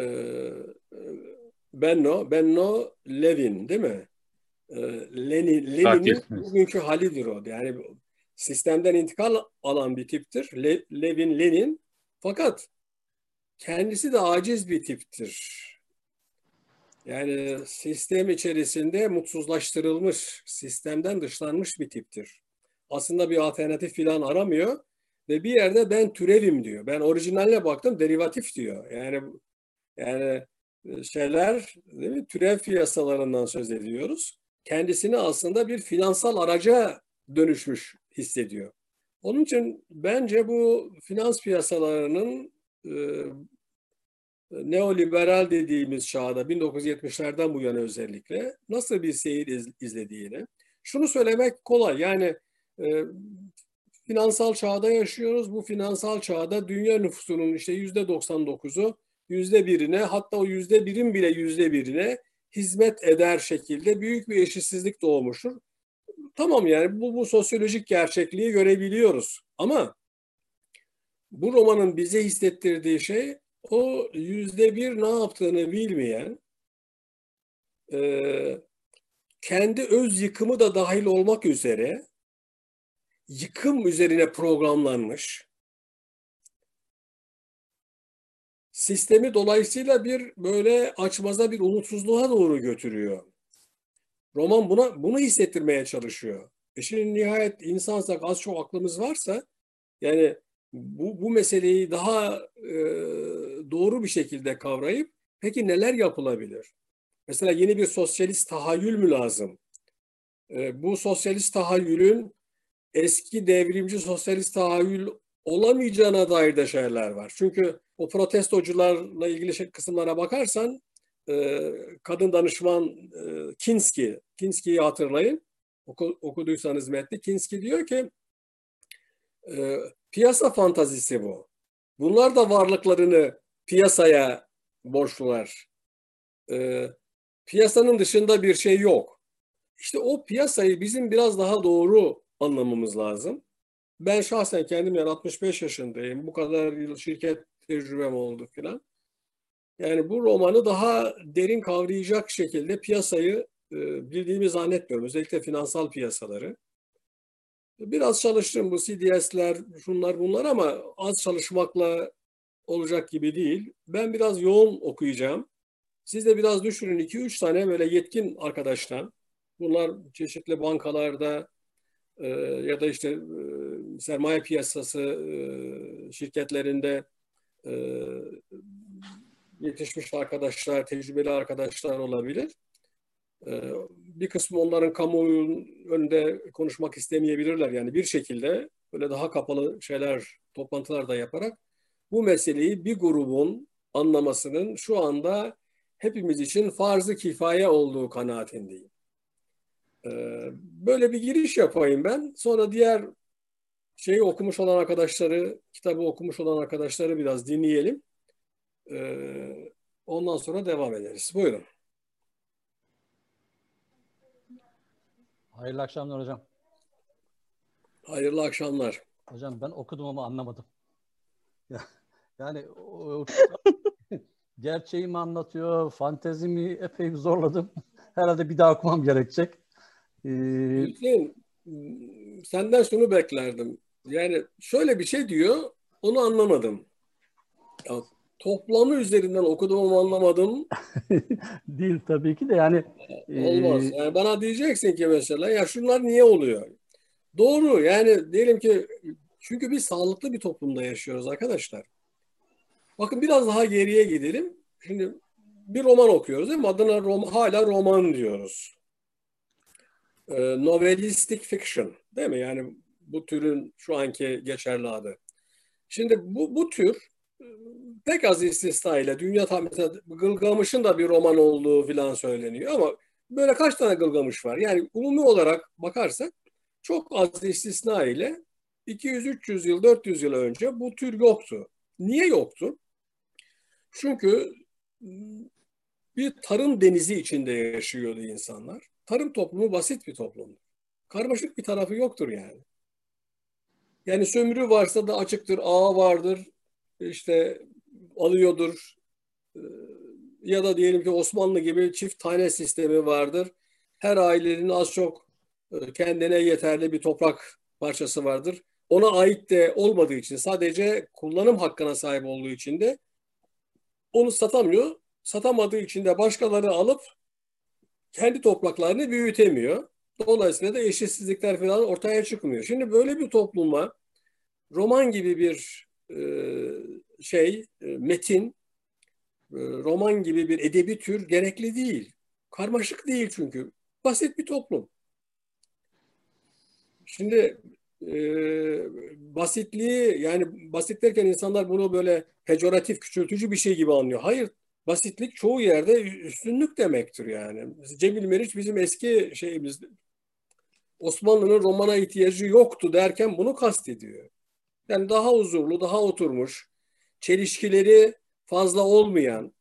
Benno, Benno Levin değil mi? E, Lenin, Lenin'in bugünkü halidir o. Yani sistemden intikal alan bir tiptir. Le, Levin, Lenin. Fakat kendisi de aciz bir tiptir. Yani sistem içerisinde mutsuzlaştırılmış, sistemden dışlanmış bir tiptir. Aslında bir alternatif filan aramıyor ve bir yerde ben türevim diyor. Ben orijinaline baktım derivatif diyor. Yani yani e, şeyler değil mi? türev piyasalarından söz ediyoruz. Kendisini aslında bir finansal araca dönüşmüş hissediyor. Onun için bence bu finans piyasalarının e, neoliberal dediğimiz çağda 1970'lerden bu yana özellikle nasıl bir seyir izlediğini şunu söylemek kolay. Yani e, finansal çağda yaşıyoruz. Bu finansal çağda dünya nüfusunun işte yüzde 99'u yüzde birine hatta o yüzde birin bile yüzde birine hizmet eder şekilde büyük bir eşitsizlik doğmuştur. Tamam yani bu, bu sosyolojik gerçekliği görebiliyoruz. Ama bu romanın bize hissettirdiği şey o yüzde bir ne yaptığını bilmeyen, e, kendi öz yıkımı da dahil olmak üzere yıkım üzerine programlanmış. Sistemi dolayısıyla bir böyle açmaza bir umutsuzluğa doğru götürüyor. Roman buna bunu hissettirmeye çalışıyor. E şimdi nihayet insansak az çok aklımız varsa yani bu, bu meseleyi daha e, doğru bir şekilde kavrayıp peki neler yapılabilir? Mesela yeni bir sosyalist tahayyül mü lazım? E, bu sosyalist tahayyülün eski devrimci sosyalist tahayyül olamayacağına dair de şeyler var. Çünkü o protestocularla ilgili şey, kısımlara bakarsan e, kadın danışman e, Kinski, Kinski'yi hatırlayın. Oku, okuduysanız metni. Kinski diyor ki e, piyasa fantazisi bu. Bunlar da varlıklarını piyasaya borçlular. Piyasanın dışında bir şey yok. İşte o piyasayı bizim biraz daha doğru anlamamız lazım. Ben şahsen kendim yani 65 yaşındayım. Bu kadar yıl şirket tecrübem oldu filan. Yani bu romanı daha derin kavrayacak şekilde piyasayı e, bildiğimi zannetmiyorum. Özellikle finansal piyasaları. Biraz çalıştım bu CDS'ler, şunlar bunlar ama az çalışmakla olacak gibi değil. Ben biraz yoğun okuyacağım. Siz de biraz düşünün 2-3 tane böyle yetkin arkadaştan. Bunlar çeşitli bankalarda e, ya da işte e, sermaye piyasası e, şirketlerinde e, yetişmiş arkadaşlar, tecrübeli arkadaşlar olabilir. E, bir kısmı onların kamuoyunun önünde konuşmak istemeyebilirler. Yani bir şekilde böyle daha kapalı şeyler, toplantılar da yaparak bu meseleyi bir grubun anlamasının şu anda hepimiz için farz-ı kifaye olduğu kanaatindeyim. Ee, böyle bir giriş yapayım ben. Sonra diğer şeyi okumuş olan arkadaşları, kitabı okumuş olan arkadaşları biraz dinleyelim. Ee, ondan sonra devam ederiz. Buyurun. Hayırlı akşamlar hocam. Hayırlı akşamlar. Hocam ben okudum ama anlamadım. Yani o, gerçeği mi anlatıyor, fantezimi epey zorladım. Herhalde bir daha okumam gerekecek. Ee, Hüseyin, senden şunu beklerdim. Yani şöyle bir şey diyor, onu anlamadım. Ya, toplamı üzerinden okudum ama anlamadım. Değil tabii ki de yani. Olmaz. E... Yani bana diyeceksin ki mesela ya şunlar niye oluyor? Doğru yani diyelim ki çünkü biz sağlıklı bir toplumda yaşıyoruz arkadaşlar. Bakın biraz daha geriye gidelim. Şimdi bir roman okuyoruz değil mi? Adına rom hala roman diyoruz. Ee, novelistic fiction değil mi? Yani bu türün şu anki geçerli adı. Şimdi bu, bu tür pek az istisna ile dünya mesela Gılgamış'ın da bir roman olduğu filan söyleniyor ama böyle kaç tane Gılgamış var? Yani umumi olarak bakarsak çok az istisna ile 200-300 yıl, 400 yıl önce bu tür yoktu. Niye yoktu? Çünkü bir tarım denizi içinde yaşıyordu insanlar. Tarım toplumu basit bir toplum. Karmaşık bir tarafı yoktur yani. Yani sömürü varsa da açıktır, ağa vardır, işte alıyordur. Ee, ya da diyelim ki Osmanlı gibi çift tane sistemi vardır. Her ailenin az çok e, kendine yeterli bir toprak parçası vardır. Ona ait de olmadığı için sadece kullanım hakkına sahip olduğu için de onu satamıyor. Satamadığı için de başkaları alıp kendi topraklarını büyütemiyor. Dolayısıyla da eşitsizlikler falan ortaya çıkmıyor. Şimdi böyle bir topluma roman gibi bir e, şey, e, metin, e, roman gibi bir edebi tür gerekli değil. Karmaşık değil çünkü. Basit bir toplum. Şimdi e, basitliği yani basit derken insanlar bunu böyle pejoratif, küçültücü bir şey gibi anlıyor. Hayır, basitlik çoğu yerde üstünlük demektir yani. Cemil Meriç bizim eski şeyimiz Osmanlı'nın romana ihtiyacı yoktu derken bunu kastediyor. Yani daha huzurlu, daha oturmuş, çelişkileri fazla olmayan,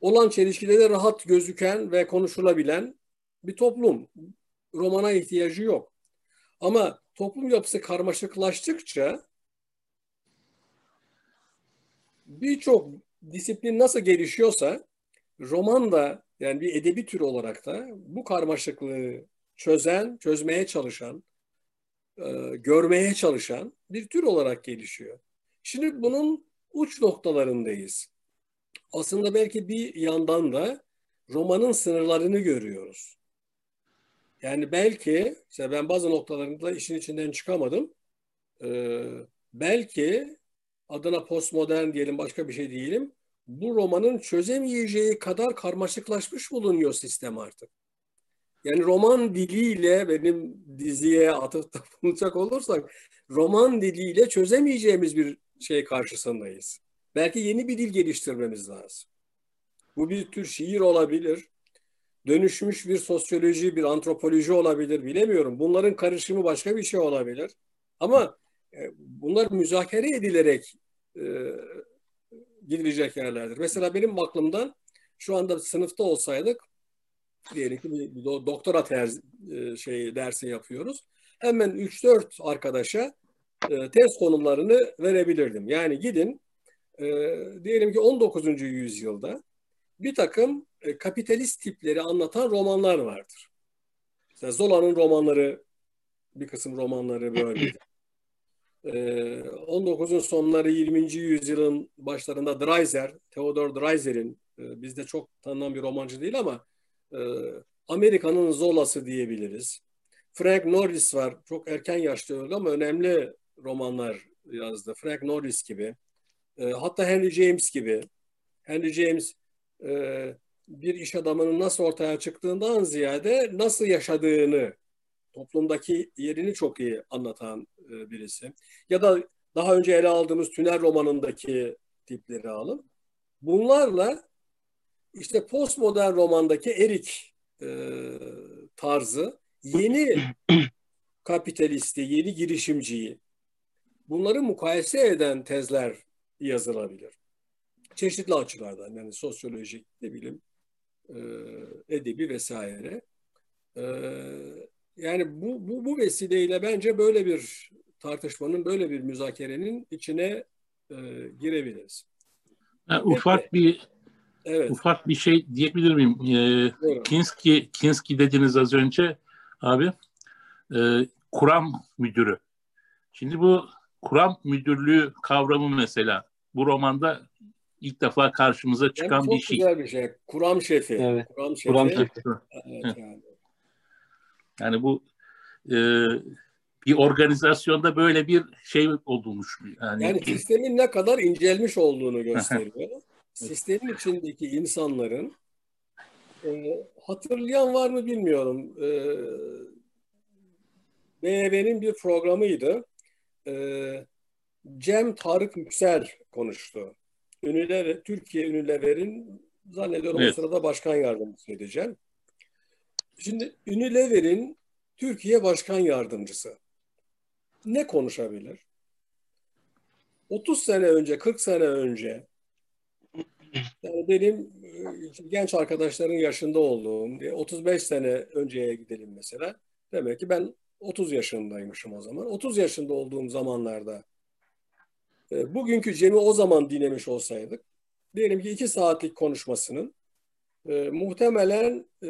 olan çelişkileri rahat gözüken ve konuşulabilen bir toplum. Romana ihtiyacı yok. Ama toplum yapısı karmaşıklaştıkça birçok disiplin nasıl gelişiyorsa roman da yani bir edebi tür olarak da bu karmaşıklığı çözen, çözmeye çalışan, e, görmeye çalışan bir tür olarak gelişiyor. Şimdi bunun uç noktalarındayız. Aslında belki bir yandan da romanın sınırlarını görüyoruz. Yani belki, işte ben bazı noktalarında işin içinden çıkamadım. Ee, belki adına postmodern diyelim başka bir şey diyelim. Bu romanın çözemeyeceği kadar karmaşıklaşmış bulunuyor sistem artık. Yani roman diliyle benim diziye atıfta bulunacak olursak roman diliyle çözemeyeceğimiz bir şey karşısındayız. Belki yeni bir dil geliştirmemiz lazım. Bu bir tür şiir olabilir. Dönüşmüş bir sosyoloji, bir antropoloji olabilir bilemiyorum. Bunların karışımı başka bir şey olabilir. Ama bunlar müzakere edilerek e, gidilecek yerlerdir. Mesela benim aklımdan şu anda sınıfta olsaydık diyelim ki bir doktora terz, e, şey dersi yapıyoruz. Hemen 3-4 arkadaşa e, test konumlarını verebilirdim. Yani gidin e, diyelim ki 19. yüzyılda bir takım e, kapitalist tipleri anlatan romanlar vardır. Mesela Zola'nın romanları bir kısım romanları böyle. 19'un ee, sonları 20. yüzyılın başlarında Dreiser, Theodor Dreiser'in e, bizde çok tanınan bir romancı değil ama e, Amerika'nın Zola'sı diyebiliriz. Frank Norris var. Çok erken yaşta öldü ama önemli romanlar yazdı. Frank Norris gibi. E, hatta Henry James gibi. Henry James bir iş adamının nasıl ortaya çıktığından ziyade nasıl yaşadığını toplumdaki yerini çok iyi anlatan e, birisi. Ya da daha önce ele aldığımız Tünel romanındaki tipleri alın. Bunlarla işte postmodern romandaki Erik e, tarzı yeni kapitalisti, yeni girişimciyi bunları mukayese eden tezler yazılabilir. Çeşitli açılardan yani sosyolojik, ne bileyim, e, edebi vesaire. E, yani bu, bu, bu vesileyle bence böyle bir tartışmanın, böyle bir müzakerenin içine e, girebiliriz. Ha, ufak bir evet. ufak bir şey diyebilir miyim? Ee, Kinski, Kinski dediniz az önce abi. E, kuram müdürü. Şimdi bu kuram müdürlüğü kavramı mesela bu romanda ilk defa karşımıza çıkan yani bir şey. Çok güzel bir şey. Kuram şefi. Evet. Kuram şefi. Kuram şefi. Evet, yani. Yani bu e, bir organizasyonda böyle bir şey olmuş. Yani, yani sistemin ne kadar incelmiş olduğunu gösteriyor. sistemin içindeki insanların e, hatırlayan var mı bilmiyorum. E, BEV'nin bir programıydı. E, Cem Tarık Yüksel konuştu. Ünlüler, Türkiye Ünlüler'in zannediyorum evet. o sırada başkan yardımcısı Cem. Şimdi Unilever'in Türkiye Başkan Yardımcısı ne konuşabilir? 30 sene önce, 40 sene önce yani benim e, genç arkadaşların yaşında olduğum 35 sene önceye gidelim mesela. Demek ki ben 30 yaşındaymışım o zaman. 30 yaşında olduğum zamanlarda e, bugünkü Cem'i o zaman dinlemiş olsaydık diyelim ki iki saatlik konuşmasının e, muhtemelen e,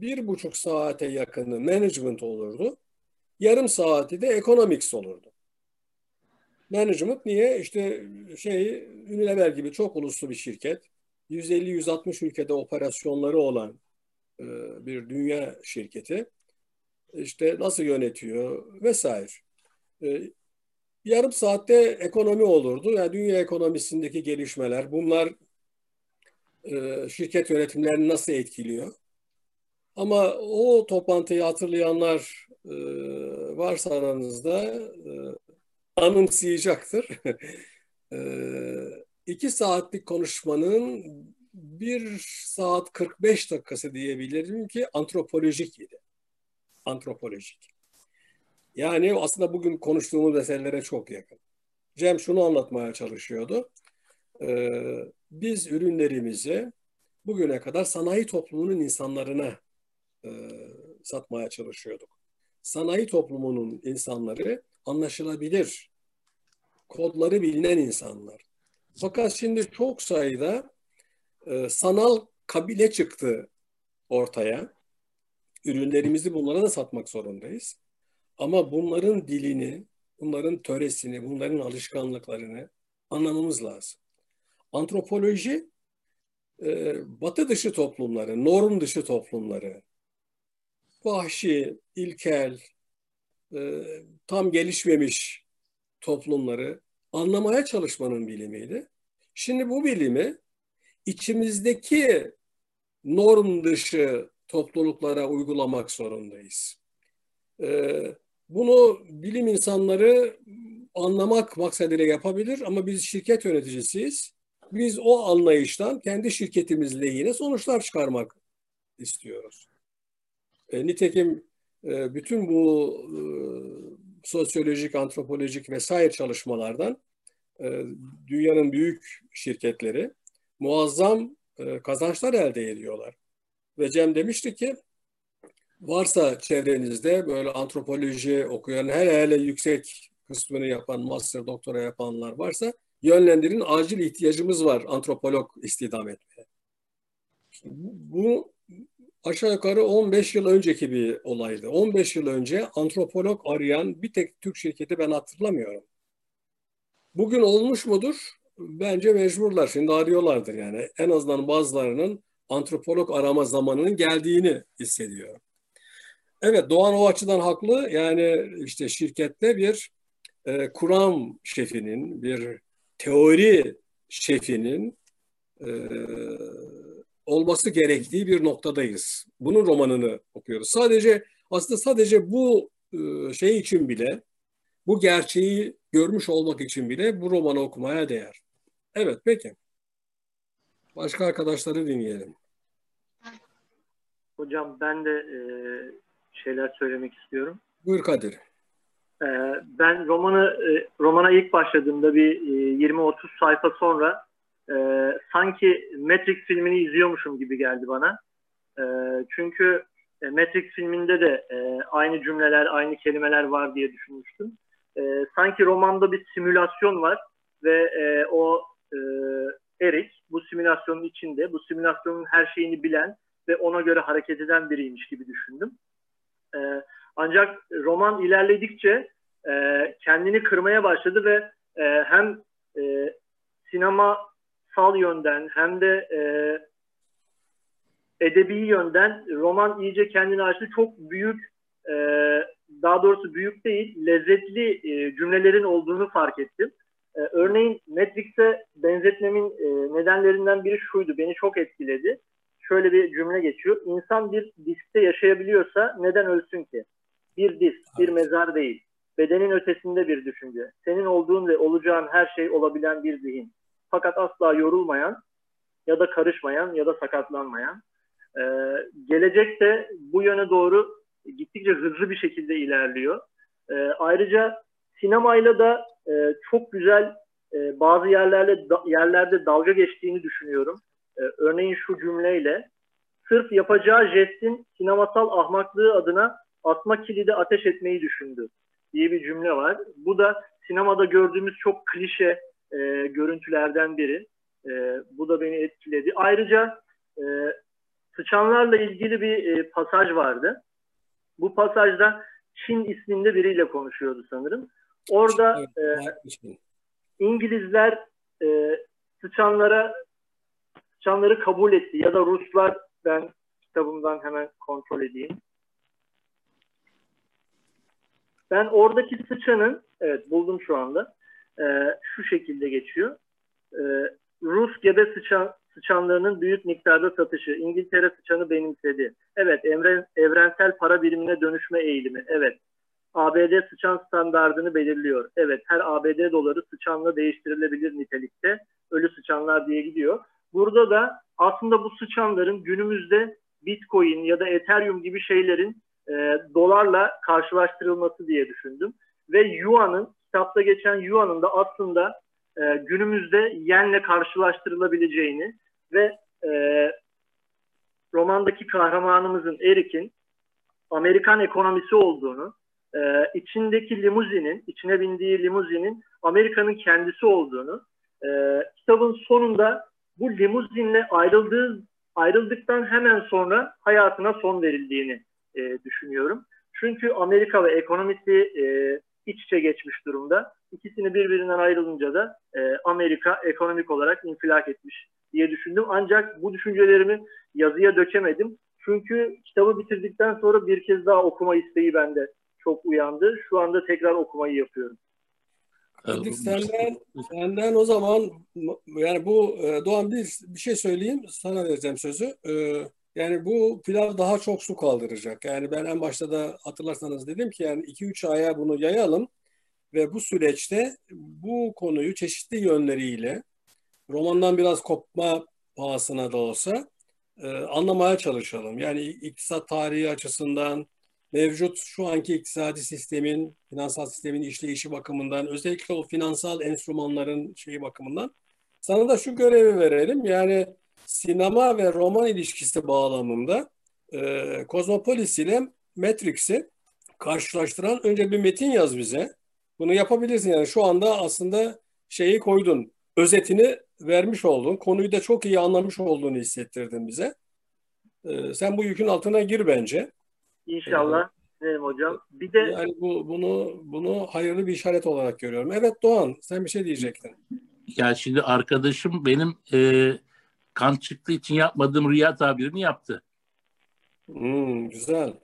bir buçuk saate yakını management olurdu. Yarım saati de economics olurdu. Management niye? İşte şey Unilever gibi çok uluslu bir şirket. 150-160 ülkede operasyonları olan e, bir dünya şirketi. İşte nasıl yönetiyor vesaire. E, yarım saatte ekonomi olurdu. Yani dünya ekonomisindeki gelişmeler bunlar e, şirket yönetimlerini nasıl etkiliyor? Ama o toplantıyı hatırlayanlar e, varsa aranızda e, anımsayacaktır. İki saatlik konuşmanın bir saat 45 dakikası diyebilirim ki antropolojik idi. Antropolojik. Yani aslında bugün konuştuğumuz meselelere çok yakın. Cem şunu anlatmaya çalışıyordu. Ee, biz ürünlerimizi bugüne kadar sanayi toplumunun insanlarına e, satmaya çalışıyorduk. Sanayi toplumunun insanları anlaşılabilir, kodları bilinen insanlar. Fakat şimdi çok sayıda e, sanal kabile çıktı ortaya. Ürünlerimizi bunlara da satmak zorundayız. Ama bunların dilini, bunların töresini, bunların alışkanlıklarını anlamamız lazım. Antropoloji e, batı dışı toplumları, norm dışı toplumları vahşi, ilkel, e, tam gelişmemiş toplumları anlamaya çalışmanın bilimiydi. Şimdi bu bilimi içimizdeki norm dışı topluluklara uygulamak zorundayız. Ee, bunu bilim insanları anlamak maksadıyla yapabilir ama biz şirket yöneticisiyiz. Biz o anlayıştan kendi şirketimiz lehine sonuçlar çıkarmak istiyoruz. E, nitekim e, bütün bu e, sosyolojik, antropolojik vesaire çalışmalardan e, dünyanın büyük şirketleri muazzam e, kazançlar elde ediyorlar. Ve Cem demişti ki varsa çevrenizde böyle antropoloji okuyan, hele hele yüksek kısmını yapan, master, doktora yapanlar varsa yönlendirin acil ihtiyacımız var antropolog istihdam etmeye. Bu aşağı yukarı 15 yıl önceki bir olaydı. 15 yıl önce antropolog arayan bir tek Türk şirketi ben hatırlamıyorum. Bugün olmuş mudur? Bence mecburlar. Şimdi arıyorlardır yani. En azından bazılarının antropolog arama zamanının geldiğini hissediyor. Evet Doğan o açıdan haklı. Yani işte şirkette bir e, kuram şefinin, bir teori şefinin e, olması gerektiği bir noktadayız. Bunun romanını okuyoruz. Sadece aslında sadece bu e, şey için bile, bu gerçeği görmüş olmak için bile bu romanı okumaya değer. Evet peki. Başka arkadaşları dinleyelim. Hocam ben de e, şeyler söylemek istiyorum. Buyur Kadir. E, ben romanı e, romana ilk başladığımda bir e, 20-30 sayfa sonra e, sanki Matrix filmini izliyormuşum gibi geldi bana. E, çünkü e, Matrix filminde de e, aynı cümleler, aynı kelimeler var diye düşünmüştüm. E, sanki romanda bir simülasyon var ve e, o e, Eric bu simülasyonun içinde, bu simülasyonun her şeyini bilen ve ona göre hareket eden biriymiş gibi düşündüm. E, ancak roman ilerledikçe e, kendini kırmaya başladı ve e, hem e, sinemasal yönden hem de e, edebi yönden roman iyice kendini açtı. Çok büyük, e, daha doğrusu büyük değil, lezzetli e, cümlelerin olduğunu fark ettim. E, örneğin Matrix'e benzetmemin e, nedenlerinden biri şuydu, beni çok etkiledi. Şöyle bir cümle geçiyor. İnsan bir diskte yaşayabiliyorsa neden ölsün ki? Bir disk, bir mezar değil. Bedenin ötesinde bir düşünce. Senin olduğun ve olacağın her şey olabilen bir zihin. Fakat asla yorulmayan ya da karışmayan ya da sakatlanmayan. Ee, gelecek de bu yöne doğru gittikçe hızlı bir şekilde ilerliyor. Ee, ayrıca sinemayla da e, çok güzel e, bazı yerlerde da, yerlerde dalga geçtiğini düşünüyorum. E, örneğin şu cümleyle sırf yapacağı jestin sinemasal ahmaklığı adına atma kilidi ateş etmeyi düşündü diye bir cümle var. Bu da sinemada gördüğümüz çok klişe e, görüntülerden biri. E, bu da beni etkiledi. Ayrıca e, sıçanlarla ilgili bir e, pasaj vardı. Bu pasajda Çin isminde biriyle konuşuyordu sanırım. Orada e, İngilizler e, sıçanlara sıçanları kabul etti ya da Ruslar ben kitabımdan hemen kontrol edeyim. Ben oradaki sıçanın evet buldum şu anda e, şu şekilde geçiyor. E, Rus gebe sıçan, sıçanlarının büyük miktarda satışı. İngiltere sıçanı benimsedi. Evet evren, evrensel para birimine dönüşme eğilimi. Evet ABD sıçan standartını belirliyor. Evet her ABD doları sıçanla değiştirilebilir nitelikte. Ölü sıçanlar diye gidiyor. Burada da aslında bu sıçanların günümüzde Bitcoin ya da Ethereum gibi şeylerin e, dolarla karşılaştırılması diye düşündüm. Ve Yuan'ın, kitapta geçen Yuan'ın da aslında e, günümüzde yenle karşılaştırılabileceğini ve e, romandaki kahramanımızın Eric'in Amerikan ekonomisi olduğunu, e, içindeki limuzinin, içine bindiği limuzinin Amerika'nın kendisi olduğunu, e, kitabın sonunda bu limuzinle ayrıldığı ayrıldıktan hemen sonra hayatına son verildiğini e, düşünüyorum. Çünkü Amerika ve ekonomisi e, iç içe geçmiş durumda. İkisini birbirinden ayrılınca da e, Amerika ekonomik olarak infilak etmiş diye düşündüm. Ancak bu düşüncelerimi yazıya dökemedim. Çünkü kitabı bitirdikten sonra bir kez daha okuma isteği bende çok uyandı. Şu anda tekrar okumayı yapıyorum. Kadir senden, senden o zaman yani bu e, Doğan bir, bir şey söyleyeyim sana vereceğim sözü. E, yani bu pilav daha çok su kaldıracak. Yani ben en başta da hatırlarsanız dedim ki yani 2-3 aya bunu yayalım ve bu süreçte bu konuyu çeşitli yönleriyle romandan biraz kopma pahasına da olsa e, anlamaya çalışalım. Yani iktisat tarihi açısından mevcut şu anki iktisadi sistemin, finansal sistemin işleyişi bakımından, özellikle o finansal enstrümanların şeyi bakımından sana da şu görevi verelim. Yani sinema ve roman ilişkisi bağlamında e, Kozmopolis ile Matrix'i karşılaştıran önce bir metin yaz bize. Bunu yapabilirsin yani şu anda aslında şeyi koydun, özetini vermiş oldun. Konuyu da çok iyi anlamış olduğunu hissettirdin bize. E, sen bu yükün altına gir bence. İnşallah diyelim hocam. Bir de yani bu bunu bunu hayırlı bir işaret olarak görüyorum. Evet Doğan, sen bir şey diyecektin. Ya şimdi arkadaşım benim e, kan çıktığı için yapmadığım rüya tabirini yaptı. Hmm, güzel.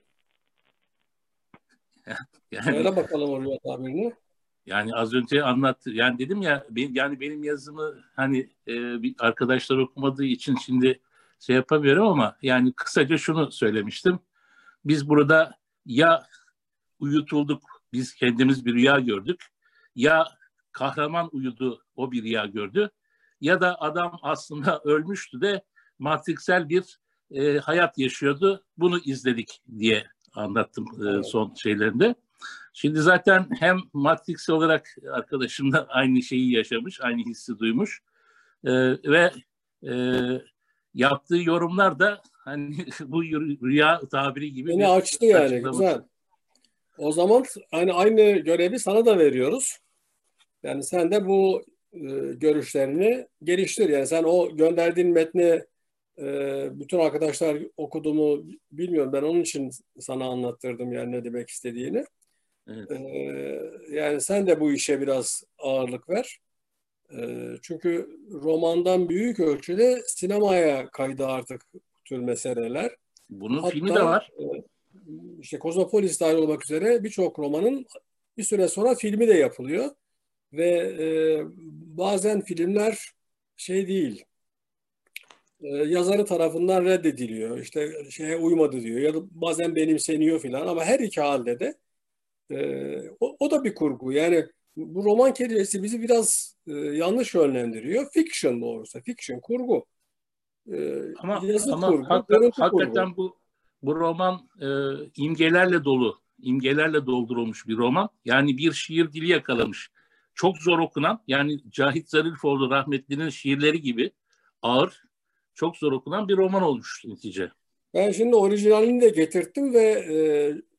Yani, Söyle bakalım o rüya tabirini. Yani az önce anlattı. Yani dedim ya ben, yani benim yazımı hani e, bir arkadaşlar okumadığı için şimdi şey yapamıyorum ama yani kısaca şunu söylemiştim. Biz burada ya uyutulduk, biz kendimiz bir rüya gördük. Ya kahraman uyudu, o bir rüya gördü. Ya da adam aslında ölmüştü de matriksel bir e, hayat yaşıyordu. Bunu izledik diye anlattım e, son şeylerinde. Şimdi zaten hem Matrix olarak arkadaşım da aynı şeyi yaşamış, aynı hissi duymuş. E, ve e, yaptığı yorumlar da hani bu rüya tabiri gibi. Beni açtı yani güzel. O zaman hani aynı görevi sana da veriyoruz. Yani sen de bu görüşlerini geliştir. Yani sen o gönderdiğin metni e, bütün arkadaşlar okuduğumu bilmiyorum. Ben onun için sana anlattırdım yani ne demek istediğini. Evet. E, yani sen de bu işe biraz ağırlık ver. E, çünkü romandan büyük ölçüde sinemaya kaydı artık tür meseleler. Bunun Hatta, filmi de var. E, işte Kozmopolis dahil olmak üzere birçok romanın bir süre sonra filmi de yapılıyor. Ve e, bazen filmler şey değil, e, yazarı tarafından reddediliyor. İşte şeye uymadı diyor ya da bazen benimseniyor filan ama her iki halde de e, o, o da bir kurgu. Yani bu roman kelimesi bizi biraz e, yanlış yönlendiriyor. Fiction doğrusu. Fiction, kurgu. E, ama yazı ama kurgu, hakika, görüntü hakikaten kurgu. bu bu roman e, imgelerle dolu, imgelerle doldurulmuş bir roman. Yani bir şiir dili yakalamış. Çok zor okunan, yani Cahit Zarifoğlu rahmetlinin şiirleri gibi ağır, çok zor okunan bir roman olmuş netice. Ben şimdi orijinalini de getirttim ve e,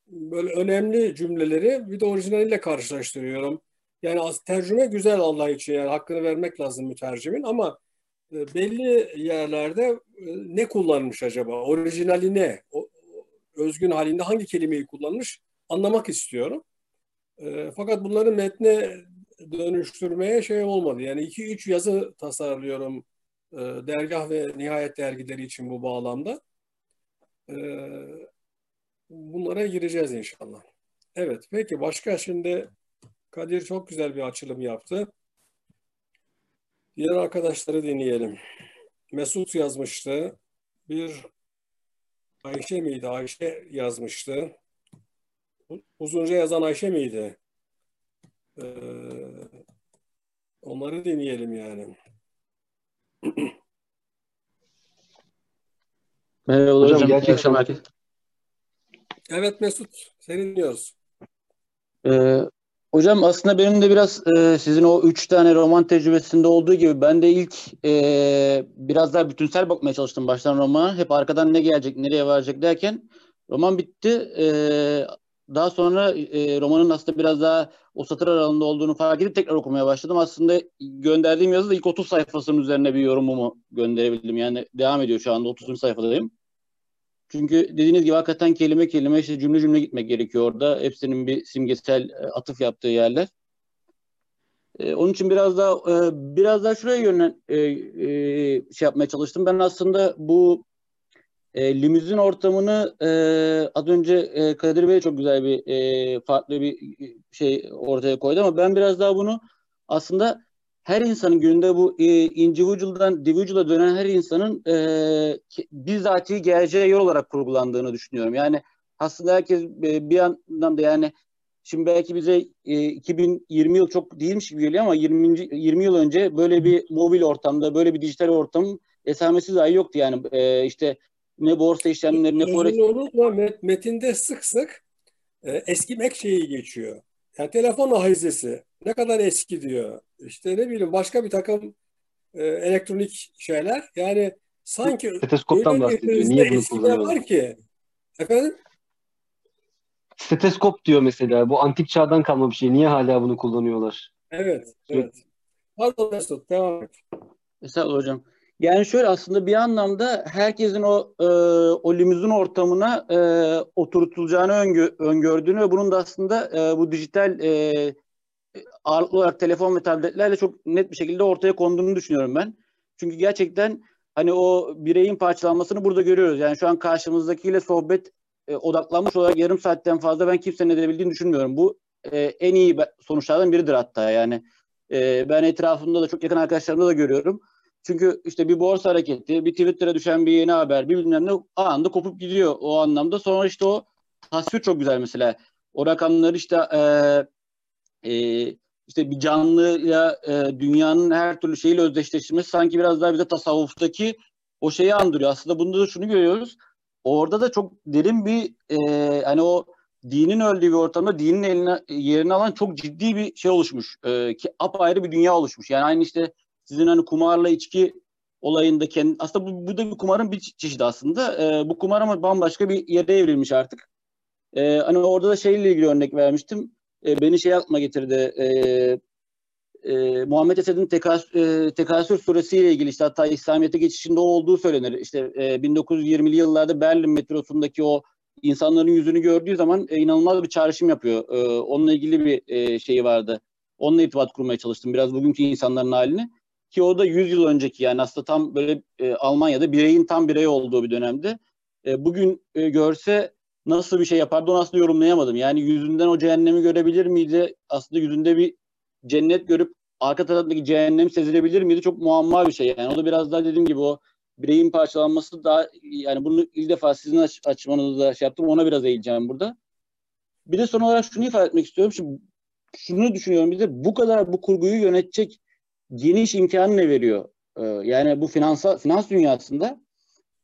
böyle önemli cümleleri bir de orijinaliyle karşılaştırıyorum. Yani tercüme güzel Allah için yani hakkını vermek lazım mütercimin ama e, belli yerlerde e, ne kullanmış acaba? Orijinali ne? O, özgün halinde hangi kelimeyi kullanmış? Anlamak istiyorum. E, fakat bunları metne dönüştürmeye şey olmadı. Yani iki üç yazı tasarlıyorum e, dergah ve nihayet dergileri için bu bağlamda. E, bunlara gireceğiz inşallah. Evet, peki başka şimdi Kadir çok güzel bir açılım yaptı. Diğer arkadaşları dinleyelim. Mesut yazmıştı. Bir Ayşe miydi? Ayşe yazmıştı. Uzunca yazan Ayşe miydi? Ee, onları dinleyelim yani. Merhaba hocam. hocam gerçek akşam herkes. Evet Mesut, seni dinliyoruz. Ee, hocam aslında benim de biraz e, sizin o üç tane roman tecrübesinde olduğu gibi ben de ilk e, biraz daha bütünsel bakmaya çalıştım baştan romana. Hep arkadan ne gelecek, nereye varacak derken roman bitti. E, daha sonra e, romanın aslında biraz daha o satır aralığında olduğunu fark edip tekrar okumaya başladım. Aslında gönderdiğim yazı da ilk 30 sayfasının üzerine bir yorumumu gönderebildim. Yani devam ediyor şu anda 30. sayfadayım. Çünkü dediğiniz gibi hakikaten kelime kelime işte cümle cümle gitmek gerekiyor orada. Hepsinin bir simgesel e, atıf yaptığı yerler. E, onun için biraz daha e, biraz daha şuraya yönlen e, e, şey yapmaya çalıştım. Ben aslında bu e, limüzin ortamını e, az önce e, Kadir Bey çok güzel bir e, farklı bir şey ortaya koydu ama ben biraz daha bunu aslında her insanın gününde bu e, individual'dan individual'a dönen her insanın e, bizzatihi geleceği yer olarak kurgulandığını düşünüyorum. Yani aslında herkes e, bir yandan da yani şimdi belki bize e, 2020 yıl çok değilmiş gibi geliyor ama 20. 20 yıl önce böyle bir mobil ortamda böyle bir dijital ortamın esamesi dahi yoktu yani e, işte ne borsa işlemleri ne forex. unutma met, metinde sık sık e, eskimek şeyi geçiyor. Yani telefon ahizesi ne kadar eski diyor. İşte ne bileyim başka bir takım e, elektronik şeyler. Yani sanki Stetoskoptan bahsediyor. Niye bunu kullanıyorlar? var ki. Efendim? Steteskop diyor mesela. Bu antik çağdan kalma bir şey. Niye hala bunu kullanıyorlar? Evet, evet. Pardon Mesut, devam et. Estağfurullah hocam. Yani şöyle aslında bir anlamda herkesin o e, o limuzin ortamına e, oturtulacağını öngö öngördüğünü ve bunun da aslında e, bu dijital e, ağırlıklı olarak telefon ve tabletlerle çok net bir şekilde ortaya konduğunu düşünüyorum ben. Çünkü gerçekten hani o bireyin parçalanmasını burada görüyoruz. Yani şu an karşımızdakiyle sohbet e, odaklanmış olarak yarım saatten fazla ben kimsenin edebildiğini düşünmüyorum. Bu e, en iyi sonuçlardan biridir hatta yani. E, ben etrafımda da çok yakın arkadaşlarımda da görüyorum. Çünkü işte bir borsa hareketi, bir Twitter'a düşen bir yeni haber, bir bilmem ne anında kopup gidiyor o anlamda. Sonra işte o tasvir çok güzel mesela. O rakamları işte e, e, işte bir canlıyla e, dünyanın her türlü şeyiyle özdeşleştirmesi sanki biraz daha bize tasavvuftaki o şeyi andırıyor. Aslında bunda da şunu görüyoruz. Orada da çok derin bir e, hani o dinin öldüğü bir ortamda dinin eline yerini alan çok ciddi bir şey oluşmuş. E, ki apayrı bir dünya oluşmuş. Yani aynı işte sizin hani kumarla içki olayında kendi aslında bu, bu da bir kumarın bir çeşidi aslında. E, bu kumar ama bambaşka bir yere evrilmiş artık. E, hani orada da şeyle ilgili örnek vermiştim. E, beni şey aklıma getirdi. E, e, Muhammed Esed'in tekas, e, Tekasür suresiyle ilgili işte hatta İslamiyet'e geçişinde olduğu söylenir. İşte e, 1920'li yıllarda Berlin metrosundaki o insanların yüzünü gördüğü zaman e, inanılmaz bir çağrışım yapıyor. E, onunla ilgili bir e, şeyi vardı. Onunla irtibat kurmaya çalıştım biraz bugünkü insanların halini. Ki o da 100 yıl önceki yani aslında tam böyle e, Almanya'da bireyin tam birey olduğu bir dönemde. E, bugün e, görse nasıl bir şey yapardı onu aslında yorumlayamadım. Yani yüzünden o cehennemi görebilir miydi? Aslında yüzünde bir cennet görüp arka taraftaki cehennem sezilebilir miydi? Çok muamma bir şey yani. O da biraz daha dediğim gibi o bireyin parçalanması daha yani bunu ilk defa sizin aç, açmanızda şey yaptım. Ona biraz eğileceğim burada. Bir de son olarak şunu ifade etmek istiyorum. Şimdi şunu düşünüyorum bir de bu kadar bu kurguyu yönetecek geniş imkanı ne veriyor? Ee, yani bu finansal finans dünyasında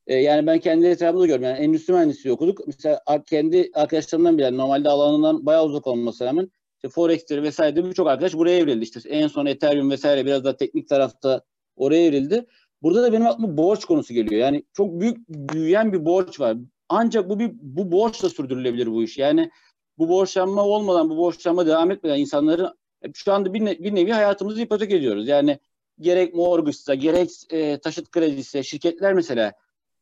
e, yani ben kendi etrafımda görüyorum. Yani endüstri mühendisliği okuduk. Mesela kendi arkadaşlarımdan bile normalde alanından bayağı uzak olmasına rağmen işte Forex'tir vesaire birçok arkadaş buraya evrildi. İşte en son Ethereum vesaire biraz da teknik tarafta oraya evrildi. Burada da benim aklıma borç konusu geliyor. Yani çok büyük büyüyen bir borç var. Ancak bu bir bu borçla sürdürülebilir bu iş. Yani bu borçlanma olmadan, bu borçlanma devam etmeden insanların şu anda bir, ne, bir nevi hayatımızı ipotek ediyoruz. Yani gerek mortgage'sa, gerek e, taşıt kredisi, şirketler mesela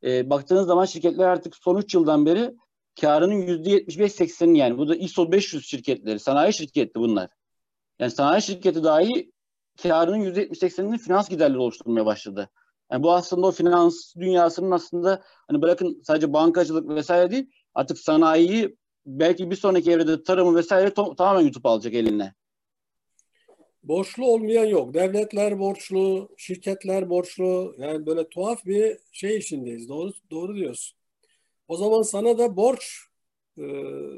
e, baktığınız zaman şirketler artık son 3 yıldan beri karının %75-80'ini yani bu da ISO 500 şirketleri, sanayi şirketi bunlar. Yani sanayi şirketi dahi karının %70-80'ini finans giderleri oluşturmaya başladı. Yani bu aslında o finans dünyasının aslında hani bırakın sadece bankacılık vesaire değil artık sanayiyi belki bir sonraki evrede tarımı vesaire to- tamamen YouTube alacak eline. Borçlu olmayan yok. Devletler borçlu, şirketler borçlu. Yani böyle tuhaf bir şey içindeyiz. Doğru doğru diyorsun. O zaman sana da borç e,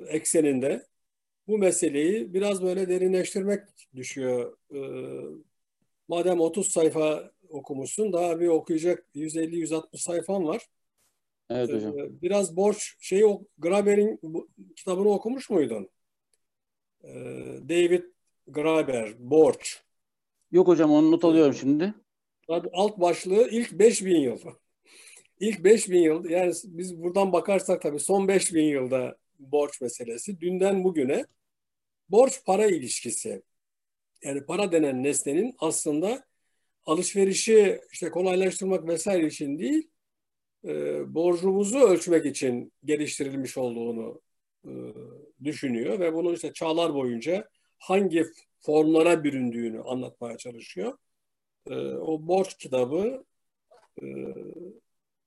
ekseninde bu meseleyi biraz böyle derinleştirmek düşüyor. E, madem 30 sayfa okumuşsun, daha bir okuyacak 150-160 sayfan var. Evet hocam. E, biraz borç şeyi Graeber'in kitabını okumuş muydun? E, David Graeber, borç. Yok hocam onu not alıyorum şimdi. Alt başlığı ilk 5000 yıl. İlk 5000 yıl yani biz buradan bakarsak tabii son 5000 yılda borç meselesi. Dünden bugüne borç para ilişkisi. Yani para denen nesnenin aslında alışverişi işte kolaylaştırmak vesaire için değil, e, borcumuzu ölçmek için geliştirilmiş olduğunu e, düşünüyor ve bunu işte çağlar boyunca hangi formlara büründüğünü anlatmaya çalışıyor. E, o borç kitabı e,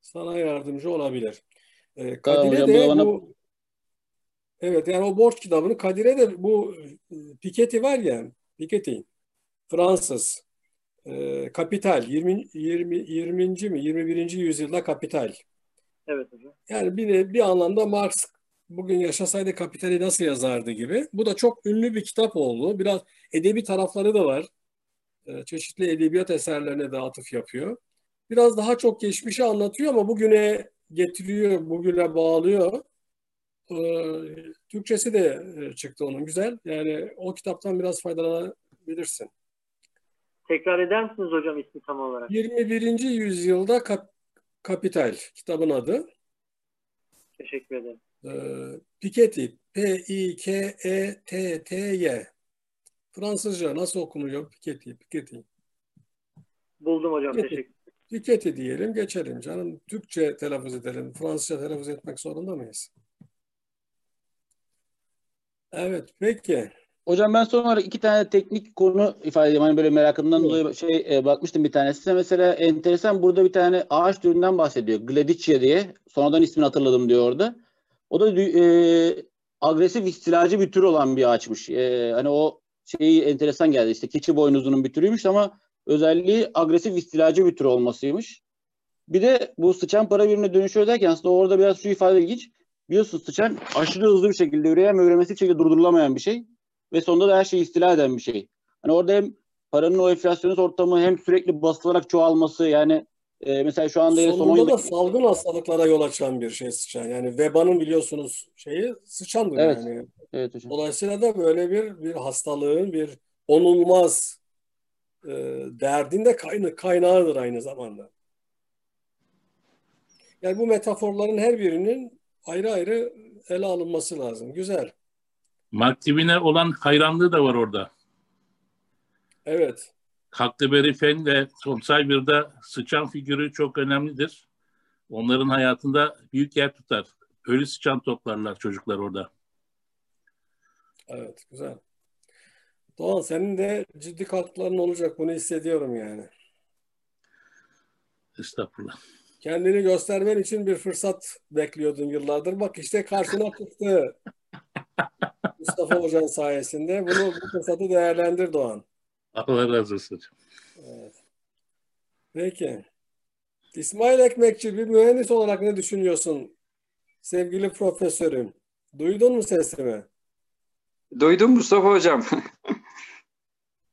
sana yardımcı olabilir. E, Kadir'e hocam, de bana- bu evet yani o borç kitabını Kadir'e de bu e, Piketty var ya Piketty Fransız e, Kapital 20 20 20. mi 21. yüzyılda Kapital. Evet hocam. Yani bir bir anlamda Marx bugün yaşasaydı Kapital'i nasıl yazardı gibi. Bu da çok ünlü bir kitap oldu. Biraz edebi tarafları da var. E, Çeşitli edebiyat eserlerine de atıf yapıyor. Biraz daha çok geçmişi anlatıyor ama bugüne getiriyor, bugüne bağlıyor. E, Türkçesi de e, çıktı onun güzel. Yani o kitaptan biraz faydalanabilirsin. Tekrar eder misiniz hocam ismi tam olarak? 21. yüzyılda Kap- Kapital kitabın adı. Teşekkür ederim. Ee, Piketty, P-I-K-E-T-T-Y. Fransızca nasıl okunuyor? Piketty, Piketty. Buldum hocam. Piketty. Teşekkür Piketty diyelim, geçelim canım. Türkçe telaffuz edelim. Fransızca telaffuz etmek zorunda mıyız? Evet, peki. Hocam ben son olarak iki tane teknik konu ifade edeyim. Hani böyle merakımdan dolayı şey e, bakmıştım bir tanesi. Mesela enteresan burada bir tane ağaç türünden bahsediyor. Gleditschia diye. Sonradan ismini hatırladım diyor orada. O da e, agresif istilacı bir tür olan bir ağaçmış. E, hani o şeyi enteresan geldi. İşte keçi boynuzunun bir türüymüş ama özelliği agresif istilacı bir tür olmasıymış. Bir de bu sıçan para birimine dönüşüyor derken aslında orada biraz şu ifade ilginç. Biliyorsun sıçan aşırı hızlı bir şekilde üreyen ve üremesi şekilde durdurulamayan bir şey. Ve sonunda da her şeyi istila eden bir şey. Hani orada hem paranın o enflasyonist ortamı hem sürekli basılarak çoğalması yani e, mesela şu anda son 10 Sonunda da salgın hastalıklara yol açan bir şey sıçan. Yani vebanın biliyorsunuz şeyi sıçandır Evet. yani. Evet hocam. Dolayısıyla da böyle bir bir hastalığın bir onulmaz e, derdin de kayna- kaynağıdır aynı zamanda. Yani bu metaforların her birinin ayrı ayrı ele alınması lazım. Güzel. Mark Twain'e olan hayranlığı da var orada. Evet. Huckleberry Finn ve Tom Sawyer'da sıçan figürü çok önemlidir. Onların hayatında büyük yer tutar. Ölü sıçan toplarlar çocuklar orada. Evet, güzel. Doğan senin de ciddi katkıların olacak. Bunu hissediyorum yani. Estağfurullah. Kendini göstermen için bir fırsat bekliyordun yıllardır. Bak işte karşına çıktı. Mustafa Hoca'nın sayesinde. Bunu bu fırsatı değerlendir Doğan. Allah razı olsun hocam. Evet. Peki. İsmail Ekmekçi bir mühendis olarak ne düşünüyorsun? Sevgili profesörüm. Duydun mu sesimi? Duydum Mustafa Hocam.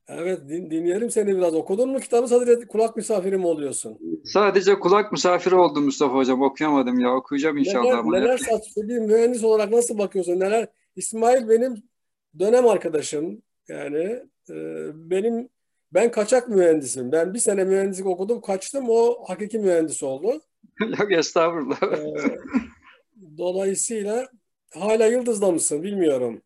Evet din- dinleyelim seni biraz. Okudun mu kitabı sadece kulak misafiri mi oluyorsun? Sadece kulak misafiri oldum Mustafa Hocam. Okuyamadım ya. Okuyacağım inşallah Neler, ama. neler saç, bir mühendis olarak nasıl bakıyorsun? Neler? İsmail benim dönem arkadaşım. Yani e, benim ben kaçak mühendisim. Ben bir sene mühendislik okudum, kaçtım. O hakiki mühendis oldu. Yok estağfurullah. E, dolayısıyla hala Yıldız'da mısın bilmiyorum.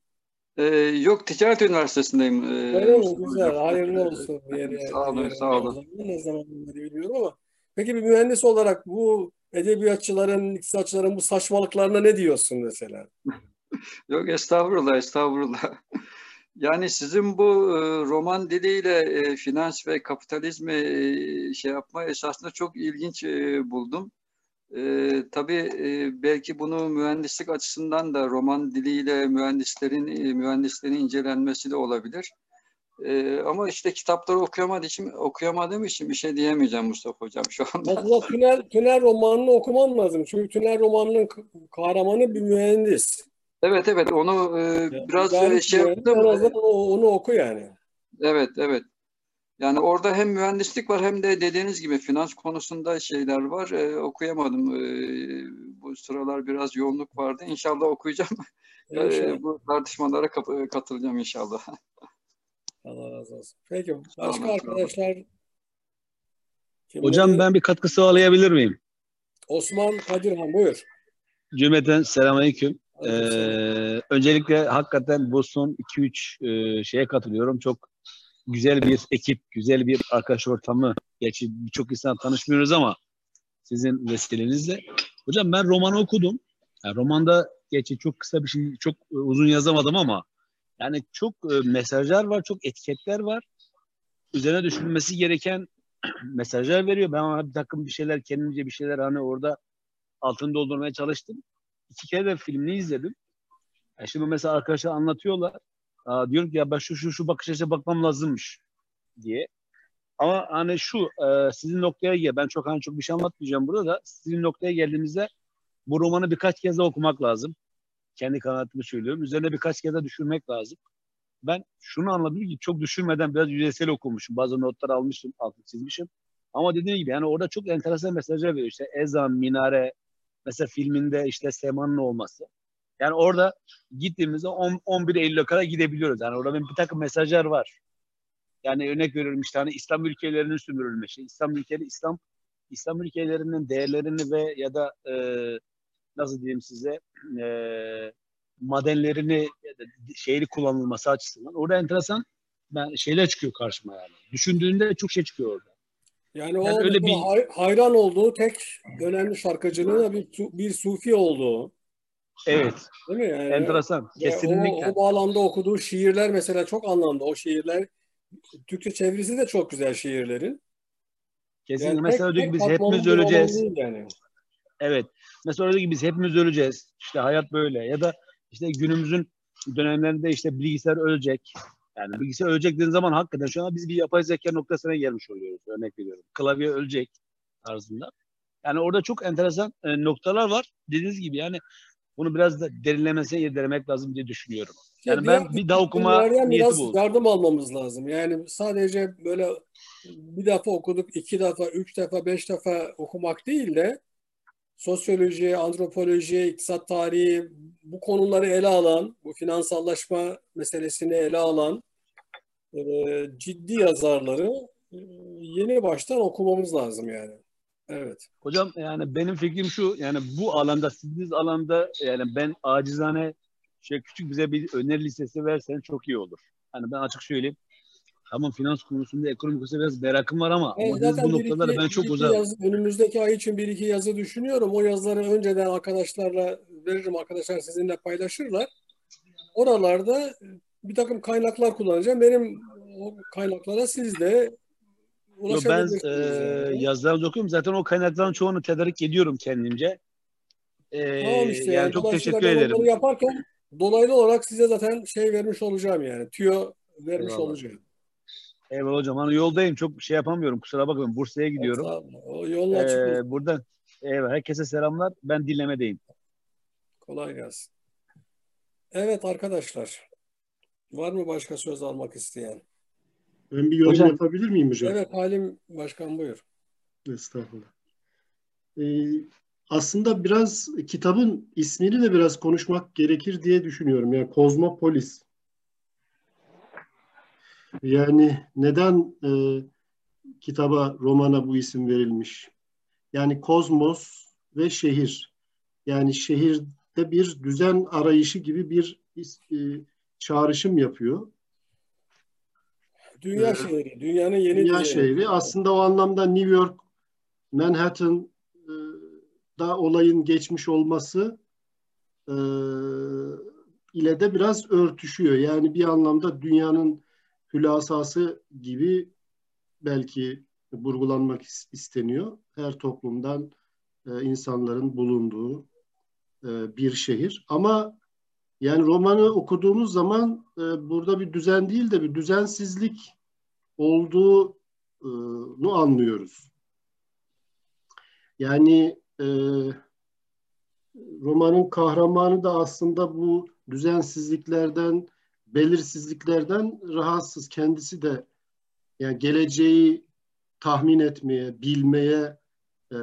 Ee, yok Ticaret Üniversitesi'ndeyim. Ee, Öyle mi? Güzel. Hocam. Hayırlı olsun. Yeri, Sağ olun, yeri- sağ olun. Ne zaman bilmiyorum ama peki bir mühendis olarak bu edebiyatçıların, iktisatçıların bu saçmalıklarına ne diyorsun mesela? Yok estağfurullah, estağfurullah. Yani sizin bu e, roman diliyle e, finans ve kapitalizmi e, şey yapma esasında çok ilginç buldum. Tabii belki bunu mühendislik açısından da roman diliyle mühendislerin mühendislerin incelenmesi de olabilir. E, ama işte kitapları okuyamadığım için okuyamadığım için bir şey diyemeyeceğim Mustafa Hocam şu anda. Aslında Tünel, Tünel romanını okuman lazım. Çünkü Tünel romanının kahramanı bir mühendis. Evet evet onu e, biraz e, Yani şey mühendis, yaptım. en azından onu oku yani. Evet, evet. Yani orada hem mühendislik var hem de dediğiniz gibi finans konusunda şeyler var. Ee, okuyamadım. Ee, bu sıralar biraz yoğunluk vardı. İnşallah okuyacağım. Ee, İnşallah. bu tartışmalara kap- katılacağım inşallah. Allah razı olsun. Peki başka arkadaşlar kimleri? Hocam ben bir katkı sağlayabilir miyim? Osman Kadirhan buyur. Cümleten selamünaleyküm. Ee, öncelikle hakikaten bu son 2-3 e, şeye katılıyorum. Çok güzel bir ekip, güzel bir arkadaş ortamı. Gerçi birçok insan tanışmıyoruz ama sizin vesilenizle. Hocam ben romanı okudum. Yani romanda gerçi çok kısa bir şey, çok e, uzun yazamadım ama yani çok e, mesajlar var, çok etiketler var. Üzerine düşünülmesi gereken mesajlar veriyor. Ben bir takım bir şeyler kendimce bir şeyler hani orada altını doldurmaya çalıştım. İki kere de filmini izledim. E şimdi mesela arkadaşlar anlatıyorlar. Diyorum ki ya ben şu şu şu bakış açıya bakmam lazımmış diye. Ama hani şu e, sizin noktaya gel. Ben çok hani çok bir şey anlatmayacağım burada da sizin noktaya geldiğimizde bu romanı birkaç kez de okumak lazım. Kendi kanaatimi söylüyorum. Üzerine birkaç kez de düşünmek lazım. Ben şunu anladım ki çok düşünmeden biraz yüzeysel okumuşum. Bazı notlar almışım, altını çizmişim. Ama dediğim gibi yani orada çok enteresan mesajlar veriyor. İşte ezan, minare, mesela filminde işte semanın olması. Yani orada gittiğimizde 10, 11 Eylül'e kadar gidebiliyoruz. Yani orada bir takım mesajlar var. Yani örnek veriyorum işte hani İslam ülkelerinin sömürülmesi, İslam ülkeleri, İslam İslam ülkelerinin değerlerini ve ya da e, nasıl diyeyim size e, madenlerini şehri kullanılması açısından orada enteresan ben şeyler çıkıyor karşıma yani. Düşündüğünde çok şey çıkıyor orada. Yani o Yani öyle mesela bir- hay- hayran olduğu tek önemli şarkıcının da bir, bir sufi olduğu. Evet. Değil mi? Yani Enteresan. Kesinlikle. O, o bağlamda okuduğu şiirler mesela çok anlamlı. O şiirler Türkçe çevirisi de çok güzel şiirlerin. Kesinlikle. Yani Mesela tek ki biz hepimiz öleceğiz. yani. Evet. Mesela öyle ki biz hepimiz öleceğiz. İşte hayat böyle. Ya da işte günümüzün dönemlerinde işte bilgisayar ölecek. Yani bilgisayar ölecek dediğin zaman hakikaten şu an biz bir yapay zeka noktasına gelmiş oluyoruz. Örnek veriyorum. Klavye ölecek tarzında. Yani orada çok enteresan e, noktalar var. Dediğiniz gibi yani bunu biraz da derinlemesine irdelemek lazım diye düşünüyorum. Yani İşte ben diğer bir daha okuma niyeti biraz bu. yardım almamız lazım. Yani sadece böyle bir defa okuduk, iki defa, üç defa, beş defa okumak değil de sosyoloji, antropoloji, iktisat tarihi bu konuları ele alan, bu finansallaşma meselesini ele alan e, ciddi yazarları e, yeni baştan okumamız lazım yani. Evet. Hocam yani benim fikrim şu yani bu alanda sizin alanda yani ben acizane şey küçük bize bir öneri listesi versen çok iyi olur. Hani ben açık söyleyeyim. Tamam finans konusunda ekonomi konusunda biraz merakım var ama, Ben ama bu iki, noktalara ben çok yazı, önümüzdeki ay için bir iki yazı düşünüyorum. O yazıları önceden arkadaşlarla veririm. Arkadaşlar sizinle paylaşırlar. Oralarda bir takım kaynaklar kullanacağım. Benim o kaynaklara siz de Yo, ben e, yazılarınızı okuyorum. Zaten o kaynakların çoğunu tedarik ediyorum kendimce. E, Tamam işte yani yani çok teşekkür ederim. onları yaparken dolaylı olarak size zaten şey vermiş olacağım yani. Tüyo vermiş Eyvallah. olacağım. Eyvallah hocam. Hani yoldayım. Çok şey yapamıyorum. Kusura bakmayın. Bursa'ya gidiyorum. Estağfurullah. O yolun açık olsun. E, buradan eyvallah. Herkese selamlar. Ben dinlemedeyim. Kolay gelsin. Evet arkadaşlar. Var mı başka söz almak isteyen? Ben bir yorum Hocam. yapabilir miyim hocam? Evet Halim Başkan buyur. Estağfurullah. Ee, aslında biraz kitabın ismini de biraz konuşmak gerekir diye düşünüyorum. Yani Kozmopolis. Yani neden e, kitaba, romana bu isim verilmiş? Yani kozmos ve şehir. Yani şehirde bir düzen arayışı gibi bir e, çağrışım yapıyor. Dünya Ee, şehri, dünyanın yeni Dünya şehri. Aslında o anlamda New York, Manhattan e, da olayın geçmiş olması e, ile de biraz örtüşüyor. Yani bir anlamda dünyanın hülasası gibi belki vurgulanmak is- isteniyor. Her toplumdan e, insanların bulunduğu e, bir şehir. Ama yani romanı okuduğumuz zaman e, burada bir düzen değil de bir düzensizlik olduğunu anlıyoruz. Yani e, romanın kahramanı da aslında bu düzensizliklerden, belirsizliklerden rahatsız. Kendisi de yani geleceği tahmin etmeye, bilmeye e,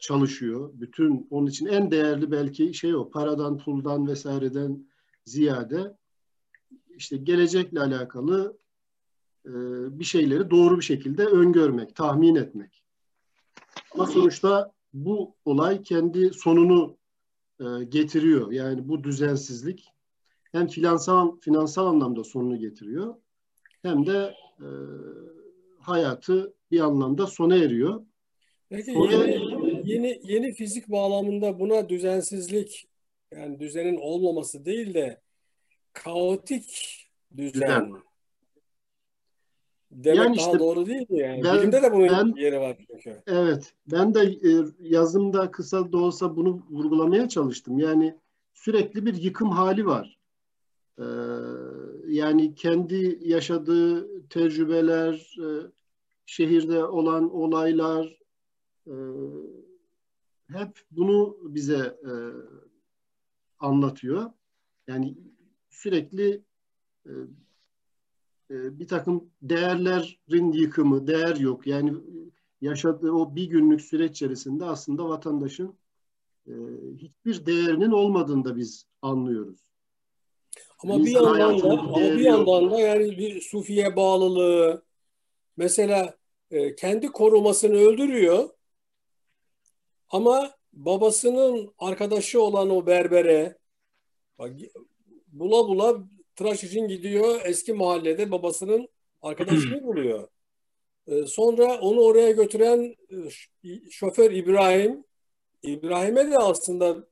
çalışıyor. Bütün onun için en değerli belki şey o paradan, puldan vesaireden ziyade işte gelecekle alakalı e, bir şeyleri doğru bir şekilde öngörmek, tahmin etmek. Ama sonuçta bu olay kendi sonunu e, getiriyor. Yani bu düzensizlik hem finansal finansal anlamda sonunu getiriyor hem de e, hayatı bir anlamda sona eriyor. Peki yeni, yeni, yeni fizik bağlamında buna düzensizlik yani düzenin olmaması değil de kaotik düzen. Düzen. demek Yani daha işte doğru değil mi yani? ben- Bilimde de bunun ben- yeri var çünkü. Evet, ben de e, yazımda kısa da olsa bunu vurgulamaya çalıştım. Yani sürekli bir yıkım hali var. Ee, yani kendi yaşadığı tecrübeler, e, şehirde olan olaylar, e, hep bunu bize e, anlatıyor. Yani sürekli e, e, bir takım değerlerin yıkımı, değer yok. Yani yaşadığı o bir günlük süreç içerisinde aslında vatandaşın e, hiçbir değerinin olmadığını da biz anlıyoruz. Ama bir yandan da ama bir yok. yandan da yani bir sufiye bağlılığı mesela e, kendi korumasını öldürüyor ama babasının arkadaşı olan o berbere bak, bula bula tıraş için gidiyor eski mahallede babasının arkadaşını buluyor. E, sonra onu oraya götüren e, şoför İbrahim İbrahim'e de aslında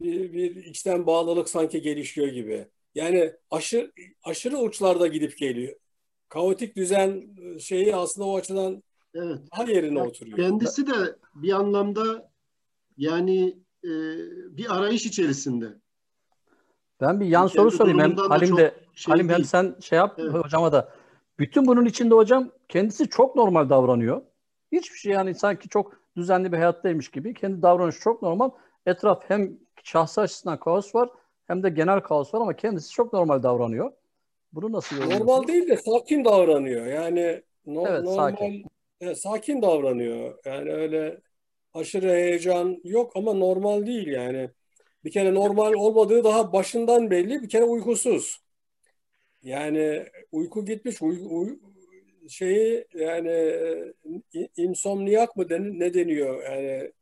bir, bir içten bağlılık sanki gelişiyor gibi. Yani aşırı, aşırı uçlarda gidip geliyor. Kaotik düzen e, şeyi aslında o açıdan Evet. daha yerine oturuyor. Kendisi de bir anlamda yani e, bir arayış içerisinde. Ben bir yan Kendi soru sorayım. Hem Halim de şey Halim hem sen şey yap Evet. hocama da. Bütün bunun içinde hocam kendisi çok normal davranıyor. Hiçbir şey yani sanki çok düzenli bir hayattaymış gibi. Kendi davranışı çok normal. Etraf hem şahsı açısından kaos var hem de genel kaos var ama kendisi çok normal davranıyor. Bunu nasıl yorumluyorsunuz? Normal değil de sakin davranıyor. Yani no- Evet, normal sakin. E, sakin davranıyor. Yani öyle aşırı heyecan yok ama normal değil yani. Bir kere normal olmadığı daha başından belli. Bir kere uykusuz. Yani uyku gitmiş. Uy, uy- şeyi yani e, insomniyak mı den, ne deniyor? Yani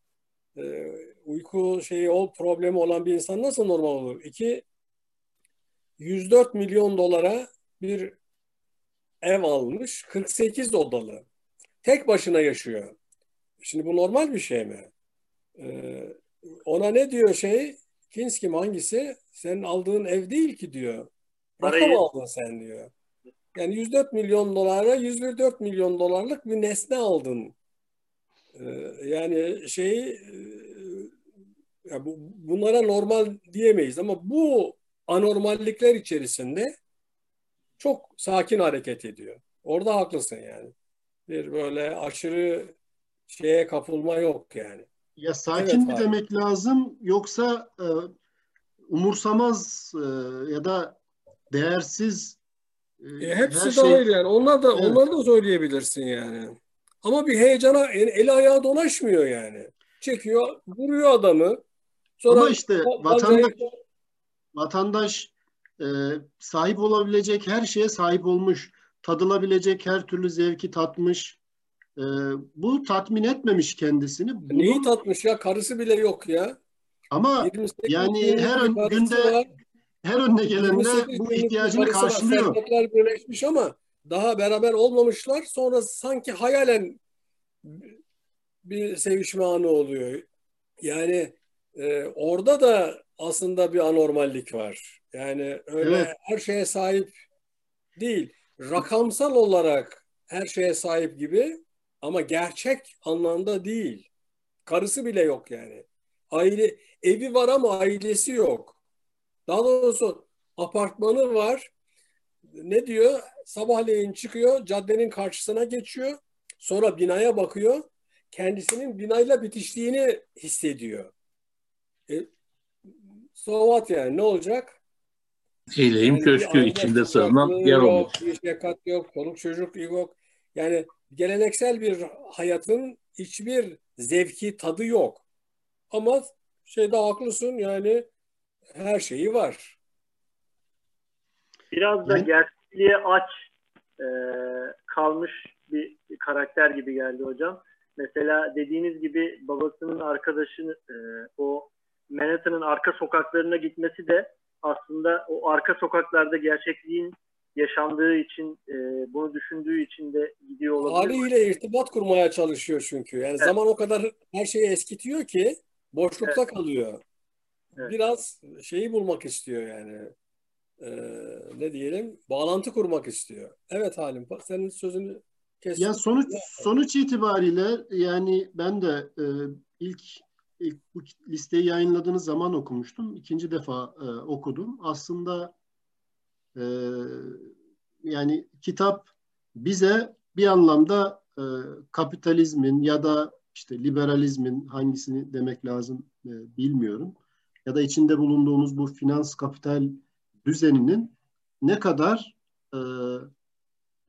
e, uyku şeyi ol problemi olan bir insan nasıl normal olur? İki 104 milyon dolara bir ev almış. 48 odalı. Tek başına yaşıyor. Şimdi bu normal bir şey mi? Ee, ona ne diyor şey? Kinski mi hangisi? Senin aldığın ev değil ki diyor. Rakam aldın sen diyor. Yani 104 milyon dolara 104 milyon dolarlık bir nesne aldın. Ee, yani şeyi e, ya bu, bunlara normal diyemeyiz ama bu anormallikler içerisinde çok sakin hareket ediyor. Orada haklısın yani. Bir böyle aşırı şeye kapılma yok yani. Ya sakin Evet, mi demek lazım yoksa e, umursamaz e, ya da değersiz e, E, hepsi şey dahil yani. Onlar da Evet. onları da söyleyebilirsin yani. Ama bir heyecana el- eli ayağı dolaşmıyor yani. Çekiyor, vuruyor adamı. Sonra Ama işte vatandaş vatandaş e, sahip olabilecek her şeye sahip olmuş, tadılabilecek her türlü zevki tatmış. E, bu tatmin etmemiş kendisini. neyi Bunun, tatmış ya? Karısı bile yok ya. ama 28 yani her ön- günde var. her önüne gelende 28 bu ihtiyacını var. karşılıyor. Servetler birleşmiş ama daha beraber olmamışlar. Sonra sanki hayalen bir sevişme anı oluyor. Yani e, orada da aslında bir anormallik var. Yani öyle Evet. her şeye sahip değil. Rakamsal olarak her şeye sahip gibi ama gerçek anlamda değil. Karısı bile yok yani. Aile evi var ama ailesi yok. Daha doğrusu apartmanı var. Ne diyor? Sabahleyin çıkıyor, caddenin karşısına geçiyor. Sonra binaya bakıyor. Kendisinin binayla bitiştiğini hissediyor. E, so what yani ne olacak? Bir köşkü içinde sığınan yer bir şefkat yok, çoluk çocuk yok. Yani geleneksel bir hayatın hiçbir zevki, tadı yok. Ama şeyde haklısın yani her şeyi var. Biraz da gerçekliğe aç e, kalmış bir karakter gibi geldi hocam. Mesela dediğiniz gibi babasının arkadaşını e, o Manhattan'ın arka sokaklarına gitmesi de aslında o arka sokaklarda gerçekliğin yaşandığı için e, bunu düşündüğü için de gidiyor olabilir. Haliyle irtibat kurmaya çalışıyor çünkü. Yani Evet. zaman o kadar her şeyi eskitiyor ki boşlukta kalıyor. Biraz şeyi bulmak istiyor yani. e, ne diyelim bağlantı kurmak istiyor. Evet Halim senin sözünü kestim. Ya sonuç sonuç itibariyle yani ben de e, ilk ilk bu listeyi yayınladığınız zaman okumuştum. İkinci defa e, okudum. Aslında e, yani kitap bize bir anlamda e, kapitalizmin ya da işte liberalizmin hangisini demek lazım e, bilmiyorum. Ya da içinde bulunduğumuz bu finans kapital düzeninin ne kadar e,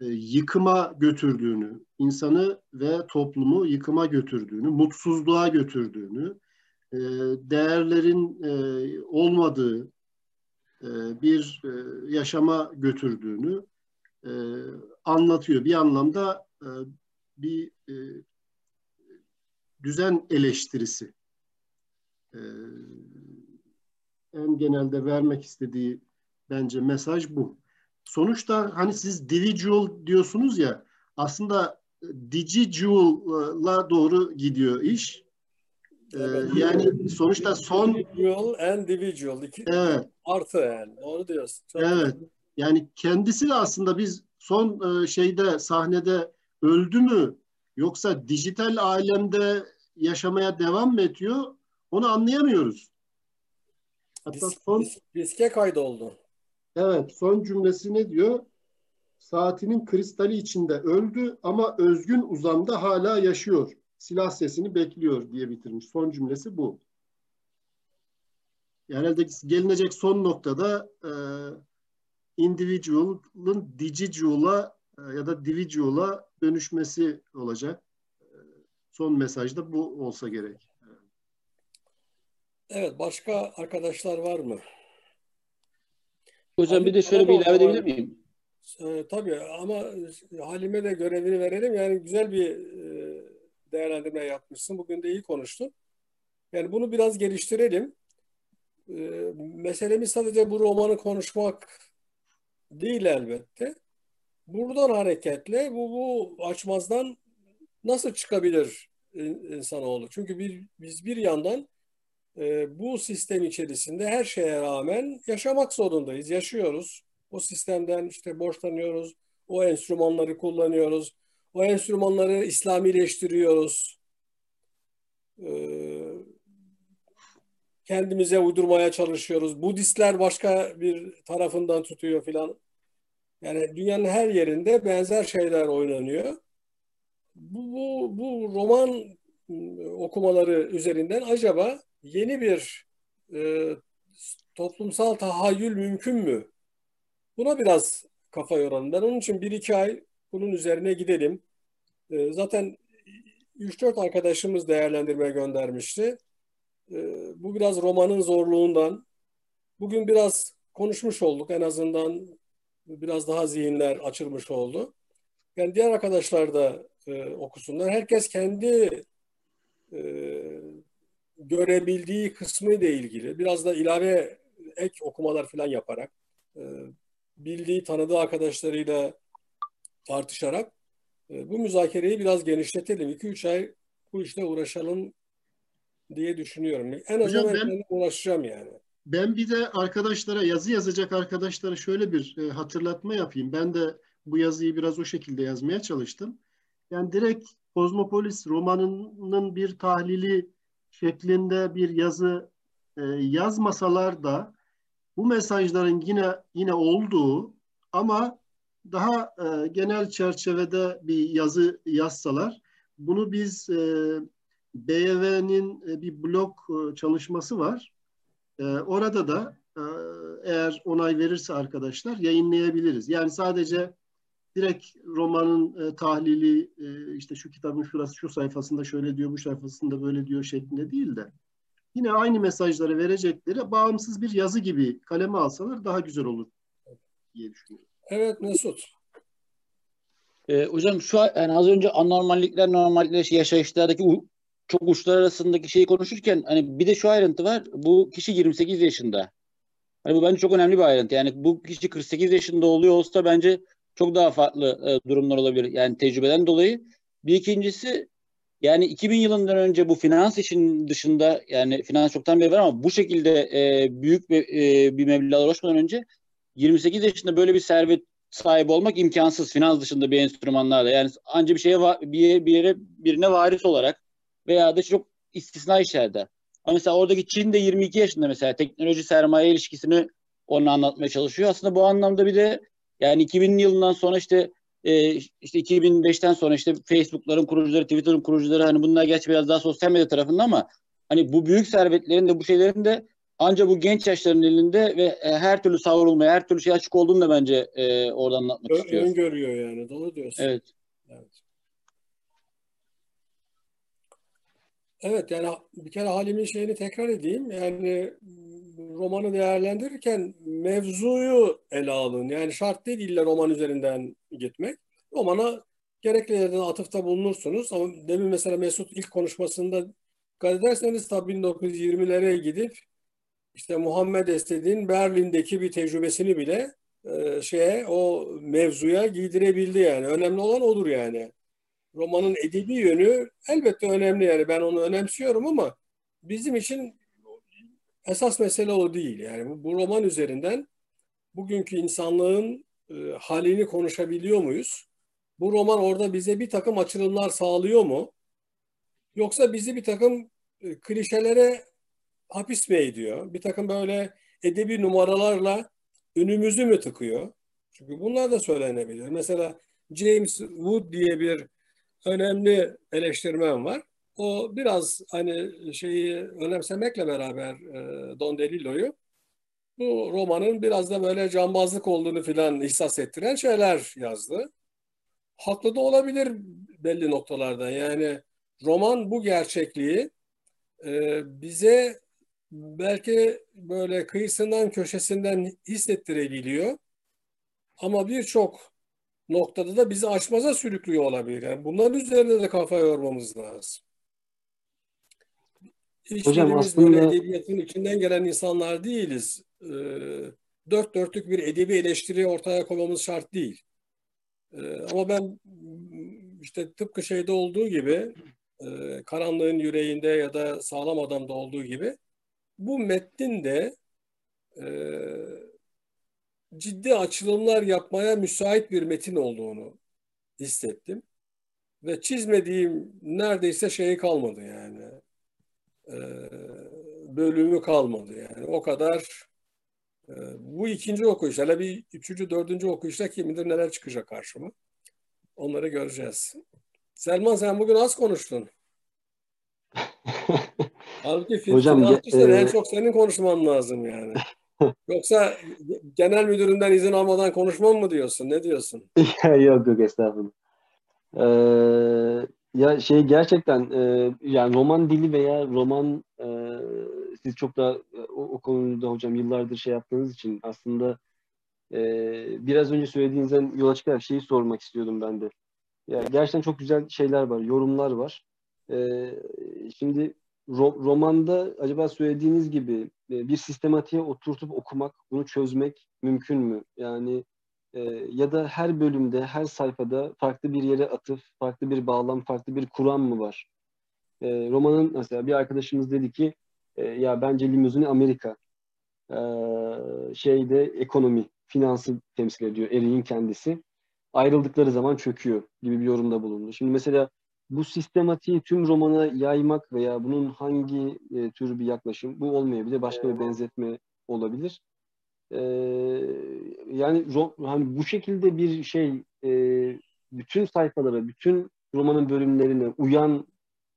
e, yıkıma götürdüğünü, insanı ve toplumu yıkıma götürdüğünü, mutsuzluğa götürdüğünü, e, değerlerin e, olmadığı e, bir yaşama götürdüğünü anlatıyor. Bir anlamda bir düzen eleştirisi. En genelde vermek istediği bence mesaj bu. Sonuçta hani siz individual diyorsunuz ya aslında digital'a doğru gidiyor iş. Ee, yani sonuçta son individual and individual iki evet. artı yani doğru diyorsun. Çok evet. Yani kendisi de aslında biz son şeyde sahnede öldü mü yoksa dijital alemde yaşamaya devam mı ediyor onu anlayamıyoruz. Hatta son riske kaydoldu. Evet, son cümlesi ne diyor? Saatinin kristali içinde öldü ama özgün uzamda hala yaşıyor. Silah sesini bekliyor diye bitirmiş. Son cümlesi bu. Yani herhalde gelinecek son noktada e, individual'ın digital'a e, ya da individual'a dönüşmesi olacak. E, son mesajda bu olsa gerek. Evet, başka arkadaşlar var mı? Hocam bir de şöyle bir ilave edebilir miyim? E, tabii ama Halime de görevini verelim. Yani güzel bir e, değerlendirme yapmışsın. Bugün de iyi konuştun. Yani bunu biraz geliştirelim. E, meselemiz sadece bu romanı konuşmak değil elbette. Buradan hareketle bu, bu açmazdan nasıl çıkabilir insanoğlu? Çünkü bir, biz bir yandan e, bu sistem içerisinde her şeye rağmen yaşamak zorundayız. Yaşıyoruz. O sistemden işte borçlanıyoruz. O enstrümanları kullanıyoruz. O enstrümanları İslamileştiriyoruz. E, kendimize uydurmaya çalışıyoruz. Budistler başka bir tarafından tutuyor filan. Yani dünyanın her yerinde benzer şeyler oynanıyor. Bu, bu, bu roman okumaları üzerinden acaba yeni bir e, toplumsal tahayyül mümkün mü? Buna biraz kafa yoralım. Ben onun için bir iki ay bunun üzerine gidelim. E, zaten 3-4 arkadaşımız değerlendirme göndermişti. E, bu biraz romanın zorluğundan. Bugün biraz konuşmuş olduk. En azından biraz daha zihinler açılmış oldu. Yani diğer arkadaşlar da e, okusunlar. Herkes kendi e, görebildiği kısmı ile ilgili biraz da ilave ek okumalar falan yaparak e, bildiği, tanıdığı arkadaşlarıyla tartışarak e, bu müzakereyi biraz genişletelim. 2-3 ay bu işle uğraşalım diye düşünüyorum. En azından Hocam ben, uğraşacağım yani. Ben bir de arkadaşlara, yazı yazacak arkadaşlara şöyle bir e, hatırlatma yapayım. Ben de bu yazıyı biraz o şekilde yazmaya çalıştım. Yani direkt Kozmopolis romanının bir tahlili şeklinde bir yazı e, yazmasalar da bu mesajların yine yine olduğu ama daha e, genel çerçevede bir yazı yazsalar bunu biz e, BYV'nin e, bir blog e, çalışması var. E, orada da e, eğer onay verirse arkadaşlar yayınlayabiliriz. Yani sadece direkt romanın e, tahlili e, işte şu kitabın şurası şu sayfasında şöyle diyor bu sayfasında böyle diyor şeklinde değil de yine aynı mesajları verecekleri bağımsız bir yazı gibi kaleme alsalar daha güzel olur diye düşünüyorum. Evet Mesut. Ee, hocam şu yani az önce anormallikler normallikler yaşayışlardaki çok uçlar arasındaki şeyi konuşurken hani bir de şu ayrıntı var. Bu kişi 28 yaşında. Hani bu bence çok önemli bir ayrıntı. Yani bu kişi 48 yaşında oluyor olsa bence çok daha farklı e, durumlar olabilir. Yani tecrübeden dolayı. Bir ikincisi yani 2000 yılından önce bu finans işin dışında yani finans çoktan beri var ama bu şekilde e, büyük bir, e, bir meblağlar ulaşmadan önce 28 yaşında böyle bir servet sahibi olmak imkansız finans dışında bir enstrümanlarla. Yani anca bir şeye bir yere, bir yere birine varis olarak veya da çok istisna işlerde. Ama mesela oradaki Çin de 22 yaşında mesela teknoloji sermaye ilişkisini onu anlatmaya çalışıyor. Aslında bu anlamda bir de yani 2000 yılından sonra işte e, işte 2005'ten sonra işte Facebook'ların kurucuları, Twitter'ın kurucuları hani bunlar gerçi biraz daha sosyal medya tarafında ama hani bu büyük servetlerin de bu şeylerin de ancak bu genç yaşların elinde ve e, her türlü savrulmaya, her türlü şey açık olduğunu da bence e, oradan anlatmak Ö- istiyor. öngörüyor yani. Doğru diyorsun. Evet. Evet yani bir kere Halim'in şeyini tekrar edeyim. Yani romanı değerlendirirken mevzuyu ele alın. Yani şart değil illa roman üzerinden gitmek. Romana gerekli yerden atıfta bulunursunuz. Ama demin mesela Mesut ilk konuşmasında dikkat ederseniz tabii 1920'lere gidip işte Muhammed Essed'in Berlin'deki bir tecrübesini bile e, şeye o mevzuya giydirebildi yani. Önemli olan odur yani. Romanın edebi yönü elbette önemli yani ben onu önemsiyorum ama bizim için esas mesele o değil. Yani bu, bu roman üzerinden bugünkü insanlığın e, halini konuşabiliyor muyuz? Bu roman orada bize bir takım açılımlar sağlıyor mu? Yoksa bizi bir takım e, klişelere hapis mi ediyor? Bir takım böyle edebi numaralarla önümüzü mü tıkıyor? Çünkü bunlar da söylenebilir. Mesela James Wood diye bir önemli eleştirmen var. O biraz hani şeyi önemsemekle beraber e, Don DeLillo'yu bu romanın biraz da böyle cambazlık olduğunu filan ihsas ettiren şeyler yazdı. Haklı da olabilir belli noktalarda. Yani roman bu gerçekliği e, bize belki böyle kıyısından köşesinden hissettirebiliyor. Ama birçok noktada da bizi açmaza sürüklüyor olabilir. Yani bunların üzerinde de kafa yormamız lazım. Hocam aslında- böyle edebiyatın içinden gelen insanlar değiliz. Ee, dört dörtlük bir edebi eleştiri ortaya koymamız şart değil. Ee, ama ben işte tıpkı şeyde olduğu gibi e, karanlığın yüreğinde ya da sağlam adamda olduğu gibi bu metnin de e, ciddi açılımlar yapmaya müsait bir metin olduğunu hissettim. Ve çizmediğim neredeyse şeyi kalmadı yani. E, bölümü kalmadı yani. O kadar e, bu ikinci okuyuş. Hele bir üçüncü, dördüncü okuyuşta kim bilir neler çıkacak karşıma. Onları göreceğiz. Selman sen bugün az konuştun. Halbuki film Hocam, sanatçısın. e- En çok senin konuşman lazım yani. Yoksa genel müdüründen izin almadan konuşmam mı diyorsun? Ne diyorsun? yok yok estağfurullah. Ee, ya şey gerçekten e, yani roman dili veya roman e, siz çok da e, o, o konuda hocam yıllardır şey yaptığınız için aslında e, biraz önce söylediğinizden yola çıkarak şeyi sormak istiyordum ben de. Ya gerçekten çok güzel şeyler var, yorumlar var. E, şimdi ro- romanda acaba söylediğiniz gibi e, bir sistematiğe oturtup okumak, bunu çözmek mümkün mü? Yani e, ya da her bölümde, her sayfada farklı bir yere atıf, farklı bir bağlam, farklı bir kuram mı var? E, romanın mesela bir arkadaşımız dedi ki e, ya bence limuzini Amerika e, şeyde ekonomi, finansı temsil ediyor Eri'nin kendisi. Ayrıldıkları zaman çöküyor gibi bir yorumda bulundu. Şimdi mesela bu sistematiği tüm romana yaymak veya bunun hangi e, tür bir yaklaşım bu olmayabilir. Başka bir benzetme olabilir. Ee, yani hani bu şekilde bir şey e, bütün sayfalara, bütün romanın bölümlerine uyan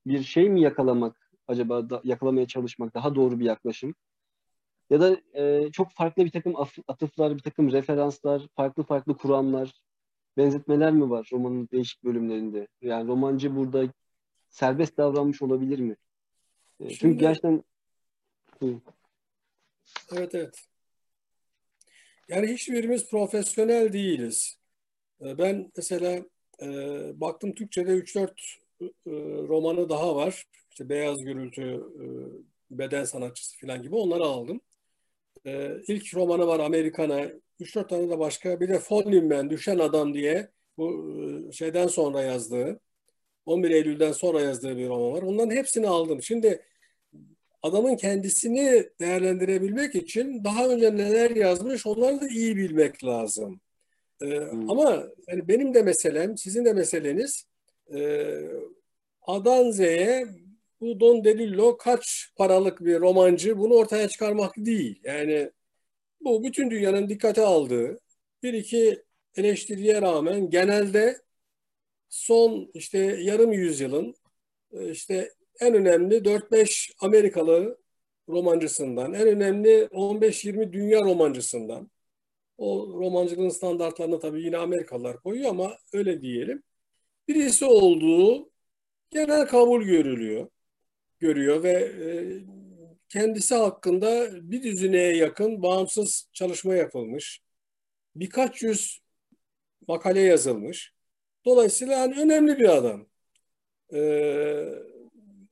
bir şey mi yakalamak acaba da, yakalamaya çalışmak daha doğru bir yaklaşım? Ya da e, çok farklı bir takım atıflar, bir takım referanslar, farklı farklı kuramlar, benzetmeler mi var romanın değişik bölümlerinde? Yani romancı burada serbest davranmış olabilir mi? E, çünkü Şimdi- gerçekten Buyurun. Evet evet. Yani hiçbirimiz profesyonel değiliz. Ee, Ben mesela e, baktım Türkçe'de 3-4 e, romanı daha var. İşte Beyaz Gürültü, e, Beden Sanatçısı falan gibi onları aldım. E, ilk romanı var Amerikana. 3-4 tane de başka. Bir de Man, Düşen Adam diye bu e, şeyden sonra yazdığı, 11 Eylül'den sonra yazdığı bir roman var. Onların hepsini aldım. Şimdi adamın kendisini değerlendirebilmek için daha önce neler yazmış onları da iyi bilmek lazım. Ee, Ama yani benim de meselem, sizin de meseleniz e, A'dan Z'ye bu Don DeLillo kaç paralık bir romancı bunu ortaya çıkarmak değil. Yani bu bütün dünyanın dikkate aldığı bir iki eleştiriye rağmen genelde son işte yarım yüzyılın e, işte en önemli 4-5 Amerikalı romancısından, en önemli 15-20 dünya romancısından. O romancılığın standartlarını tabii yine Amerikalılar koyuyor ama öyle diyelim. Birisi olduğu genel kabul görülüyor. Görüyor ve e, kendisi hakkında bir düzineye yakın bağımsız çalışma yapılmış. Birkaç yüz makale yazılmış. Dolayısıyla yani önemli bir adam. Ee,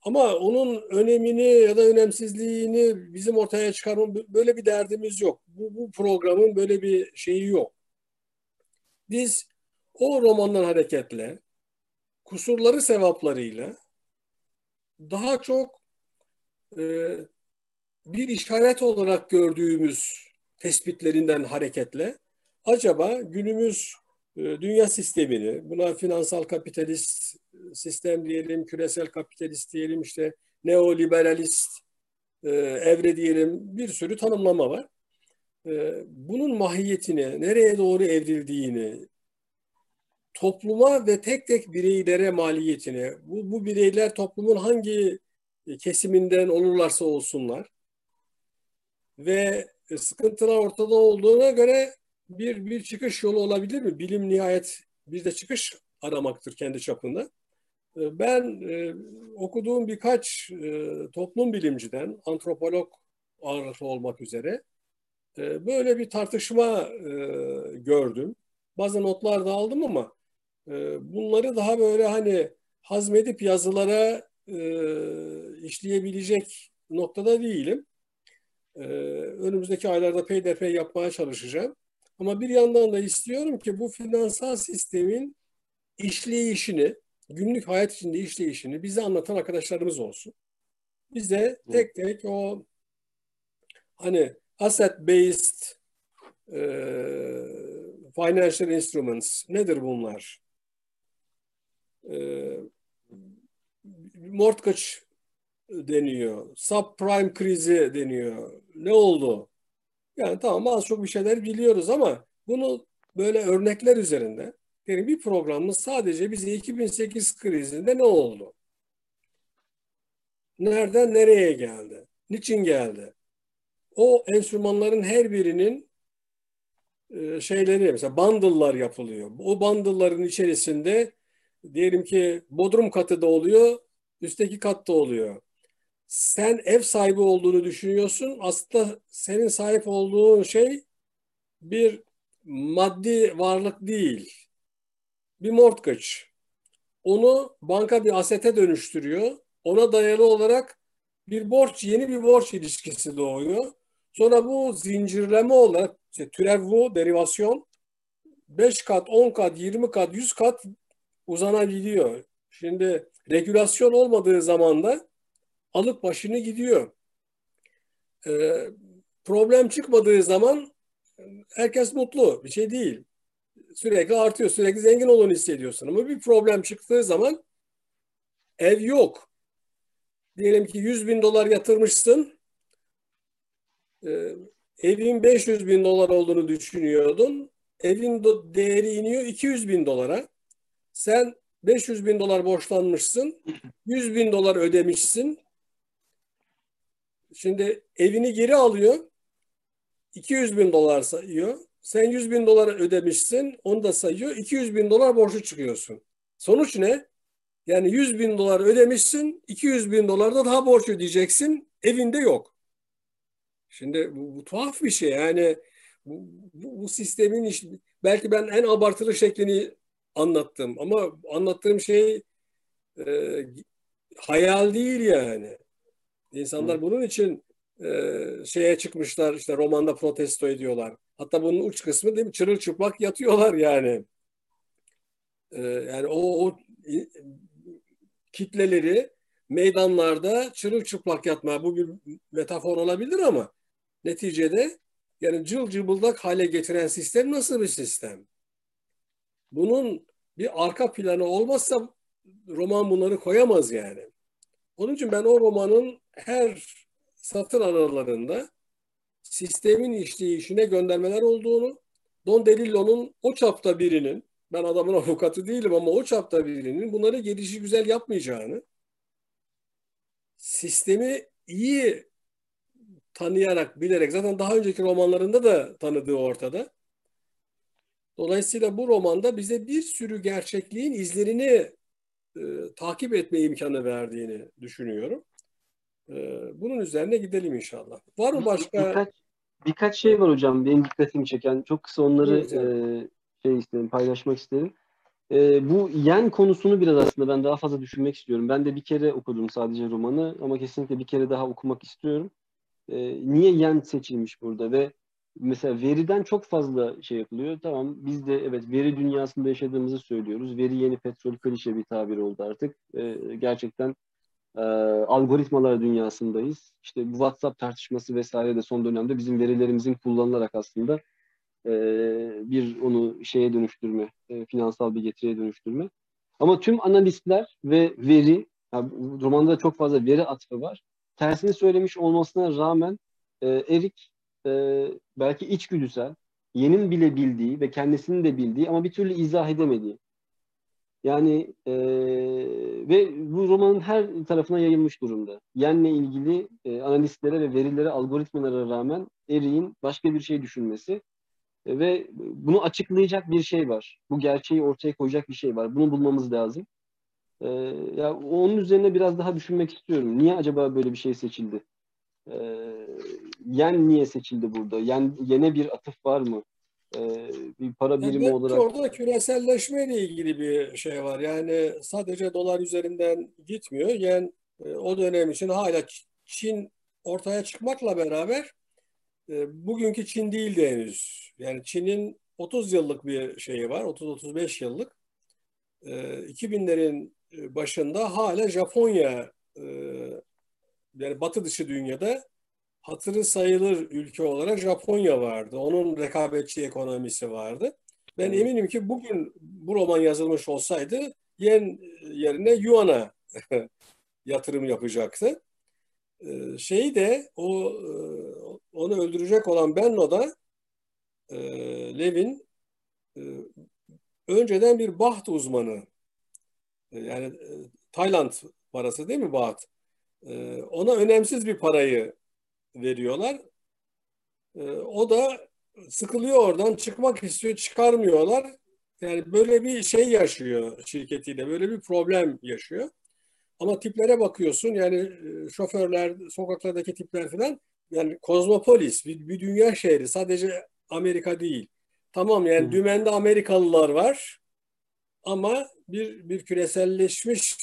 ama onun önemini ya da önemsizliğini bizim ortaya çıkarma böyle bir derdimiz yok. Bu, bu programın böyle bir şeyi yok. Biz o romandan hareketle kusurları sevaplarıyla daha çok e, bir işaret olarak gördüğümüz tespitlerinden hareketle acaba günümüz e, dünya sistemini, buna finansal kapitalist sistem diyelim, küresel kapitalist diyelim, işte neoliberalist e, evre diyelim bir sürü tanımlama var. E, bunun mahiyetini, nereye doğru evrildiğini, topluma ve tek tek bireylere maliyetini, bu, bu bireyler toplumun hangi kesiminden olurlarsa olsunlar ve sıkıntılar ortada olduğuna göre bir bir çıkış yolu olabilir mi? Bilim nihayet bir de çıkış aramaktır kendi çapında. Ee, ben e, okuduğum birkaç e, toplum bilimciden, antropolog ağırlıklı olmak üzere e, böyle bir tartışma e, gördüm. Bazı notlar da aldım ama e, bunları daha böyle hani hazmedip yazılara e, işleyebilecek noktada değilim. E, önümüzdeki aylarda peyderpey yapmaya çalışacağım. Ama bir yandan da istiyorum ki bu finansal sistemin işleyişini, günlük hayat içinde işleyişini bize anlatan arkadaşlarımız olsun. Bize tek tek o hani asset based e, financial instruments nedir bunlar? E, mortgage deniyor. Subprime krizi deniyor. Ne oldu? Yani tamam az çok bir şeyler biliyoruz ama bunu böyle örnekler üzerinde yani bir programımız sadece bize 2008 krizinde ne oldu? Nereden nereye geldi? Niçin geldi? O enstrümanların her birinin e, şeyleri mesela bundle'lar yapılıyor. O bundle'ların içerisinde diyelim ki bodrum katı da oluyor, üstteki kat da oluyor sen ev sahibi olduğunu düşünüyorsun. Aslında senin sahip olduğun şey bir maddi varlık değil. Bir mortgage. Onu banka bir asete dönüştürüyor. Ona dayalı olarak bir borç, yeni bir borç ilişkisi doğuyor. Sonra bu zincirleme olarak işte türev bu, derivasyon 5 kat, 10 kat, 20 kat, 100 kat uzanabiliyor. Şimdi regülasyon olmadığı zaman da alıp başını gidiyor. Ee, problem çıkmadığı zaman herkes mutlu. Bir şey değil. Sürekli artıyor. Sürekli zengin olduğunu hissediyorsun. Ama bir problem çıktığı zaman ev yok. Diyelim ki 100 bin dolar yatırmışsın. Ee, evin 500 bin dolar olduğunu düşünüyordun. Evin değeri iniyor 200 bin dolara. Sen 500 bin dolar borçlanmışsın. 100 bin dolar ödemişsin. Şimdi evini geri alıyor. 200 bin dolar sayıyor. Sen 100 bin dolar ödemişsin. Onu da sayıyor. 200 bin dolar borçlu çıkıyorsun. Sonuç ne? Yani 100 bin dolar ödemişsin. 200 bin dolar da daha borç ödeyeceksin. Evinde yok. Şimdi bu, bu tuhaf bir şey. Yani bu, bu, bu sistemin iş, belki ben en abartılı şeklini anlattım. Ama anlattığım şey e, hayal değil yani. İnsanlar bunun için e, şeye çıkmışlar işte romanda protesto ediyorlar. Hatta bunun uç kısmı değil mi? Çırılçıplak yatıyorlar yani. E, yani o, o kitleleri meydanlarda çırılçıplak yatma bu bir metafor olabilir ama neticede yani cıl cıbıldak hale getiren sistem nasıl bir sistem? Bunun bir arka planı olmazsa roman bunları koyamaz yani. Onun için ben o romanın her satır aralarında sistemin işleyişine göndermeler olduğunu, Don DeLillo'nun o çapta birinin, ben adamın avukatı değilim ama o çapta birinin bunları gelişi güzel yapmayacağını, sistemi iyi tanıyarak, bilerek, zaten daha önceki romanlarında da tanıdığı ortada. Dolayısıyla bu romanda bize bir sürü gerçekliğin izlerini e, takip etme imkanı verdiğini düşünüyorum. E, bunun üzerine gidelim inşallah. Var mı başka? Birkaç, birkaç şey var hocam benim dikkatimi çeken. Çok kısa onları e, şey isterim, paylaşmak isterim. E, bu yen konusunu biraz aslında ben daha fazla düşünmek istiyorum. Ben de bir kere okudum sadece romanı ama kesinlikle bir kere daha okumak istiyorum. E, niye yen seçilmiş burada ve mesela veriden çok fazla şey yapılıyor. Tamam biz de evet veri dünyasında yaşadığımızı söylüyoruz. Veri yeni petrol klişe bir tabir oldu artık. E, gerçekten e, algoritmalar dünyasındayız. İşte bu WhatsApp tartışması vesaire de son dönemde bizim verilerimizin kullanılarak aslında e, bir onu şeye dönüştürme, e, finansal bir getiriye dönüştürme. Ama tüm analistler ve veri, yani romanda çok fazla veri atfı var. Tersini söylemiş olmasına rağmen e, Erik e, belki içgüdüsel, yenin bile bildiği ve kendisinin de bildiği ama bir türlü izah edemediği. Yani e, ve bu romanın her tarafına yayılmış durumda. Yenle ilgili e, analistlere ve verilere, algoritmalara rağmen Erik'in başka bir şey düşünmesi e, ve bunu açıklayacak bir şey var. Bu gerçeği ortaya koyacak bir şey var. Bunu bulmamız lazım. E, ya onun üzerine biraz daha düşünmek istiyorum. Niye acaba böyle bir şey seçildi? E, yen niye seçildi burada? Yen, yene bir atıf var mı? E, bir para birimi yani olarak. Orada küreselleşme ile ilgili bir şey var. Yani sadece dolar üzerinden gitmiyor. Yen e, o dönem için hala Çin ortaya çıkmakla beraber e, bugünkü Çin değildi henüz. Yani Çin'in 30 yıllık bir şeyi var. 30-35 yıllık. E, 2000'lerin başında hala Japonya e, yani batı dışı dünyada hatırı sayılır ülke olarak Japonya vardı. Onun rekabetçi ekonomisi vardı. Ben hmm. eminim ki bugün bu roman yazılmış olsaydı yen yerine yuan'a yatırım yapacaktı. Ee, şeyi de o e, onu öldürecek olan Benno da e, Levin e, önceden bir baht uzmanı. Yani Tayland parası değil mi baht? Ona önemsiz bir parayı veriyorlar. E, o da sıkılıyor oradan çıkmak istiyor çıkarmıyorlar. Yani böyle bir şey yaşıyor şirketiyle böyle bir problem yaşıyor. Ama tiplere bakıyorsun yani e, şoförler, sokaklardaki tipler falan yani kozmopolis bir, bir dünya şehri sadece Amerika değil. Tamam yani hmm. dümende Amerikalılar var ama bir bir küreselleşmiş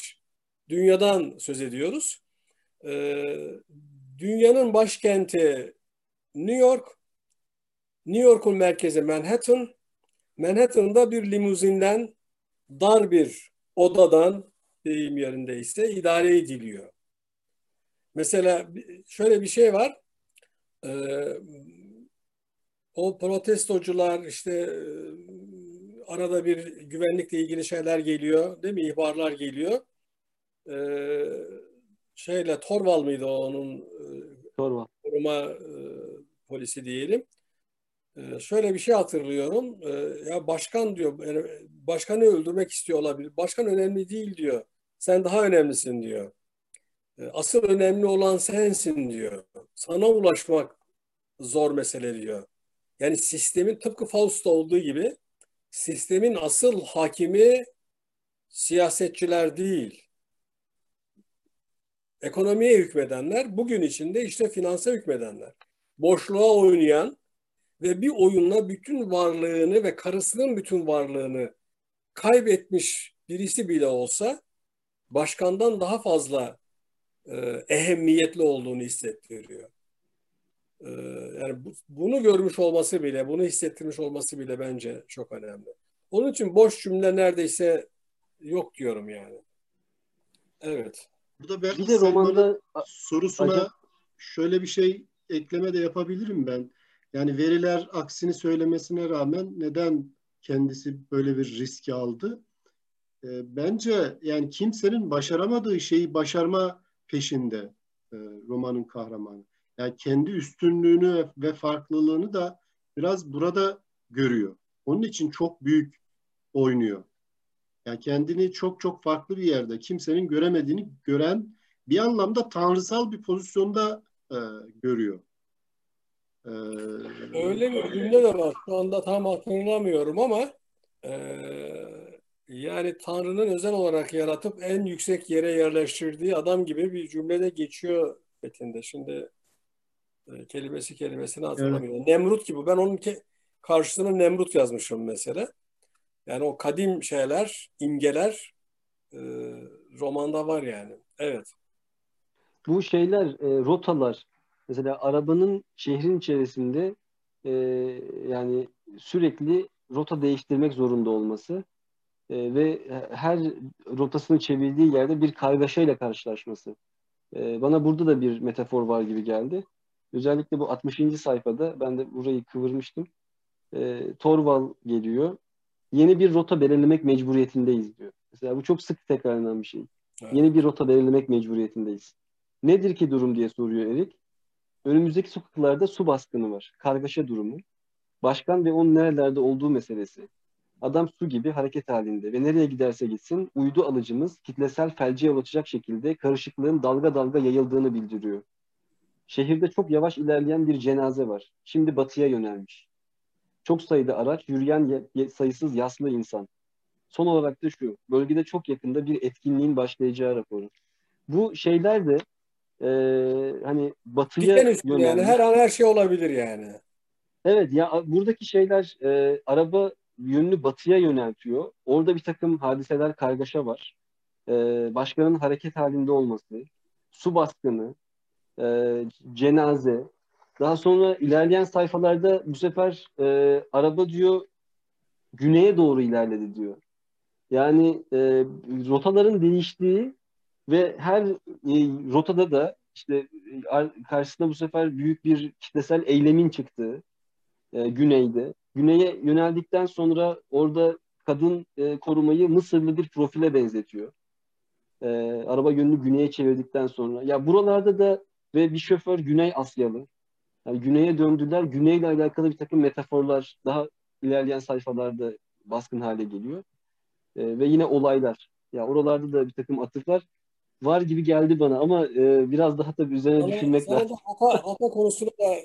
dünyadan söz ediyoruz. Ee, dünyanın başkenti New York, New York'un merkezi Manhattan, Manhattan'da bir limuzinden dar bir odadan deyim yerindeyse idare ediliyor. Mesela şöyle bir şey var. Ee, o protestocular işte e, arada bir güvenlikle ilgili şeyler geliyor, değil mi? İhbarlar geliyor. Ee, şeyle Torval mıydı onun e, Torval. koruma e, polisi diyelim. E, şöyle bir şey hatırlıyorum. E, ya başkan diyor yani başkanı öldürmek istiyor olabilir. Başkan önemli değil diyor. Sen daha önemlisin diyor. E, asıl önemli olan sensin diyor. Sana ulaşmak zor mesele diyor. Yani sistemin tıpkı Faust'ta olduğu gibi sistemin asıl hakimi siyasetçiler değil ekonomiye hükmedenler, bugün içinde işte finansa hükmedenler. Boşluğa oynayan ve bir oyunla bütün varlığını ve karısının bütün varlığını kaybetmiş birisi bile olsa başkandan daha fazla e, ehemmiyetli olduğunu hissettiriyor. E, yani bu, bunu görmüş olması bile, bunu hissettirmiş olması bile bence çok önemli. Onun için boş cümle neredeyse yok diyorum yani. Evet. Burada belki Bir de romanda sorusuna Acaba- şöyle bir şey ekleme de yapabilirim ben. Yani veriler aksini söylemesine rağmen neden kendisi böyle bir riski aldı? E, bence yani kimsenin başaramadığı şeyi başarma peşinde e, romanın kahramanı. Yani kendi üstünlüğünü ve farklılığını da biraz burada görüyor. Onun için çok büyük oynuyor. Yani kendini çok çok farklı bir yerde, kimsenin göremediğini gören bir anlamda tanrısal bir pozisyonda e, görüyor. E, Öyle bir cümle de var. Şu anda tam hatırlamıyorum ama e, yani Tanrı'nın özel olarak yaratıp en yüksek yere yerleştirdiği adam gibi bir cümlede geçiyor metinde. Şimdi e, kelimesi kelimesini hatırlamıyorum. Nemrut gibi. Ben onun ke- karşısına Nemrut yazmışım mesela. Yani o kadim şeyler, imgeler e, romanda var yani. Evet. Bu şeyler, e, rotalar, mesela arabanın şehrin içerisinde e, yani sürekli rota değiştirmek zorunda olması e, ve her rotasını çevirdiği yerde bir kargaşayla karşılaşması. E, bana burada da bir metafor var gibi geldi. Özellikle bu 60. sayfada ben de burayı kıvırmıştım. E, Torval geliyor. Yeni bir rota belirlemek mecburiyetindeyiz diyor. Mesela bu çok sık tekrarlanan bir şey. Yeni bir rota belirlemek mecburiyetindeyiz. Nedir ki durum diye soruyor Erik. Önümüzdeki sokaklarda su baskını var. Kargaşa durumu. Başkan ve onun nerelerde olduğu meselesi. Adam su gibi hareket halinde ve nereye giderse gitsin uydu alıcımız kitlesel felce yol açacak şekilde karışıklığın dalga dalga yayıldığını bildiriyor. Şehirde çok yavaş ilerleyen bir cenaze var. Şimdi batıya yönelmiş. Çok sayıda araç, yürüyen ye- ye- sayısız yaslı insan. Son olarak da şu, bölgede çok yakında bir etkinliğin başlayacağı raporu. Bu şeyler de e, hani batıya üstü yani yönelmiş. her an her şey olabilir yani. Evet ya buradaki şeyler e, araba yönünü batıya yöneltiyor. Orada bir takım hadiseler, kargaşa var. E, başkanın hareket halinde olması, su baskını, e, cenaze. Daha sonra ilerleyen sayfalarda bu sefer e, araba diyor güneye doğru ilerledi diyor. Yani e, rotaların değiştiği ve her e, rotada da işte e, ar- karşısına bu sefer büyük bir kitlesel eylemin çıktığı e, güneyde. Güneye yöneldikten sonra orada kadın e, korumayı Mısırlı bir profile benzetiyor. E, araba yönünü güneye çevirdikten sonra. Ya buralarda da ve bir şoför Güney Asyalı. Yani güneye döndüler. Güneyle alakalı bir takım metaforlar daha ilerleyen sayfalarda baskın hale geliyor. E, ve yine olaylar. Ya oralarda da bir takım atıflar var gibi geldi bana ama e, biraz daha tabii üzerine Sana, düşünmek lazım. da hata, hata konusunu da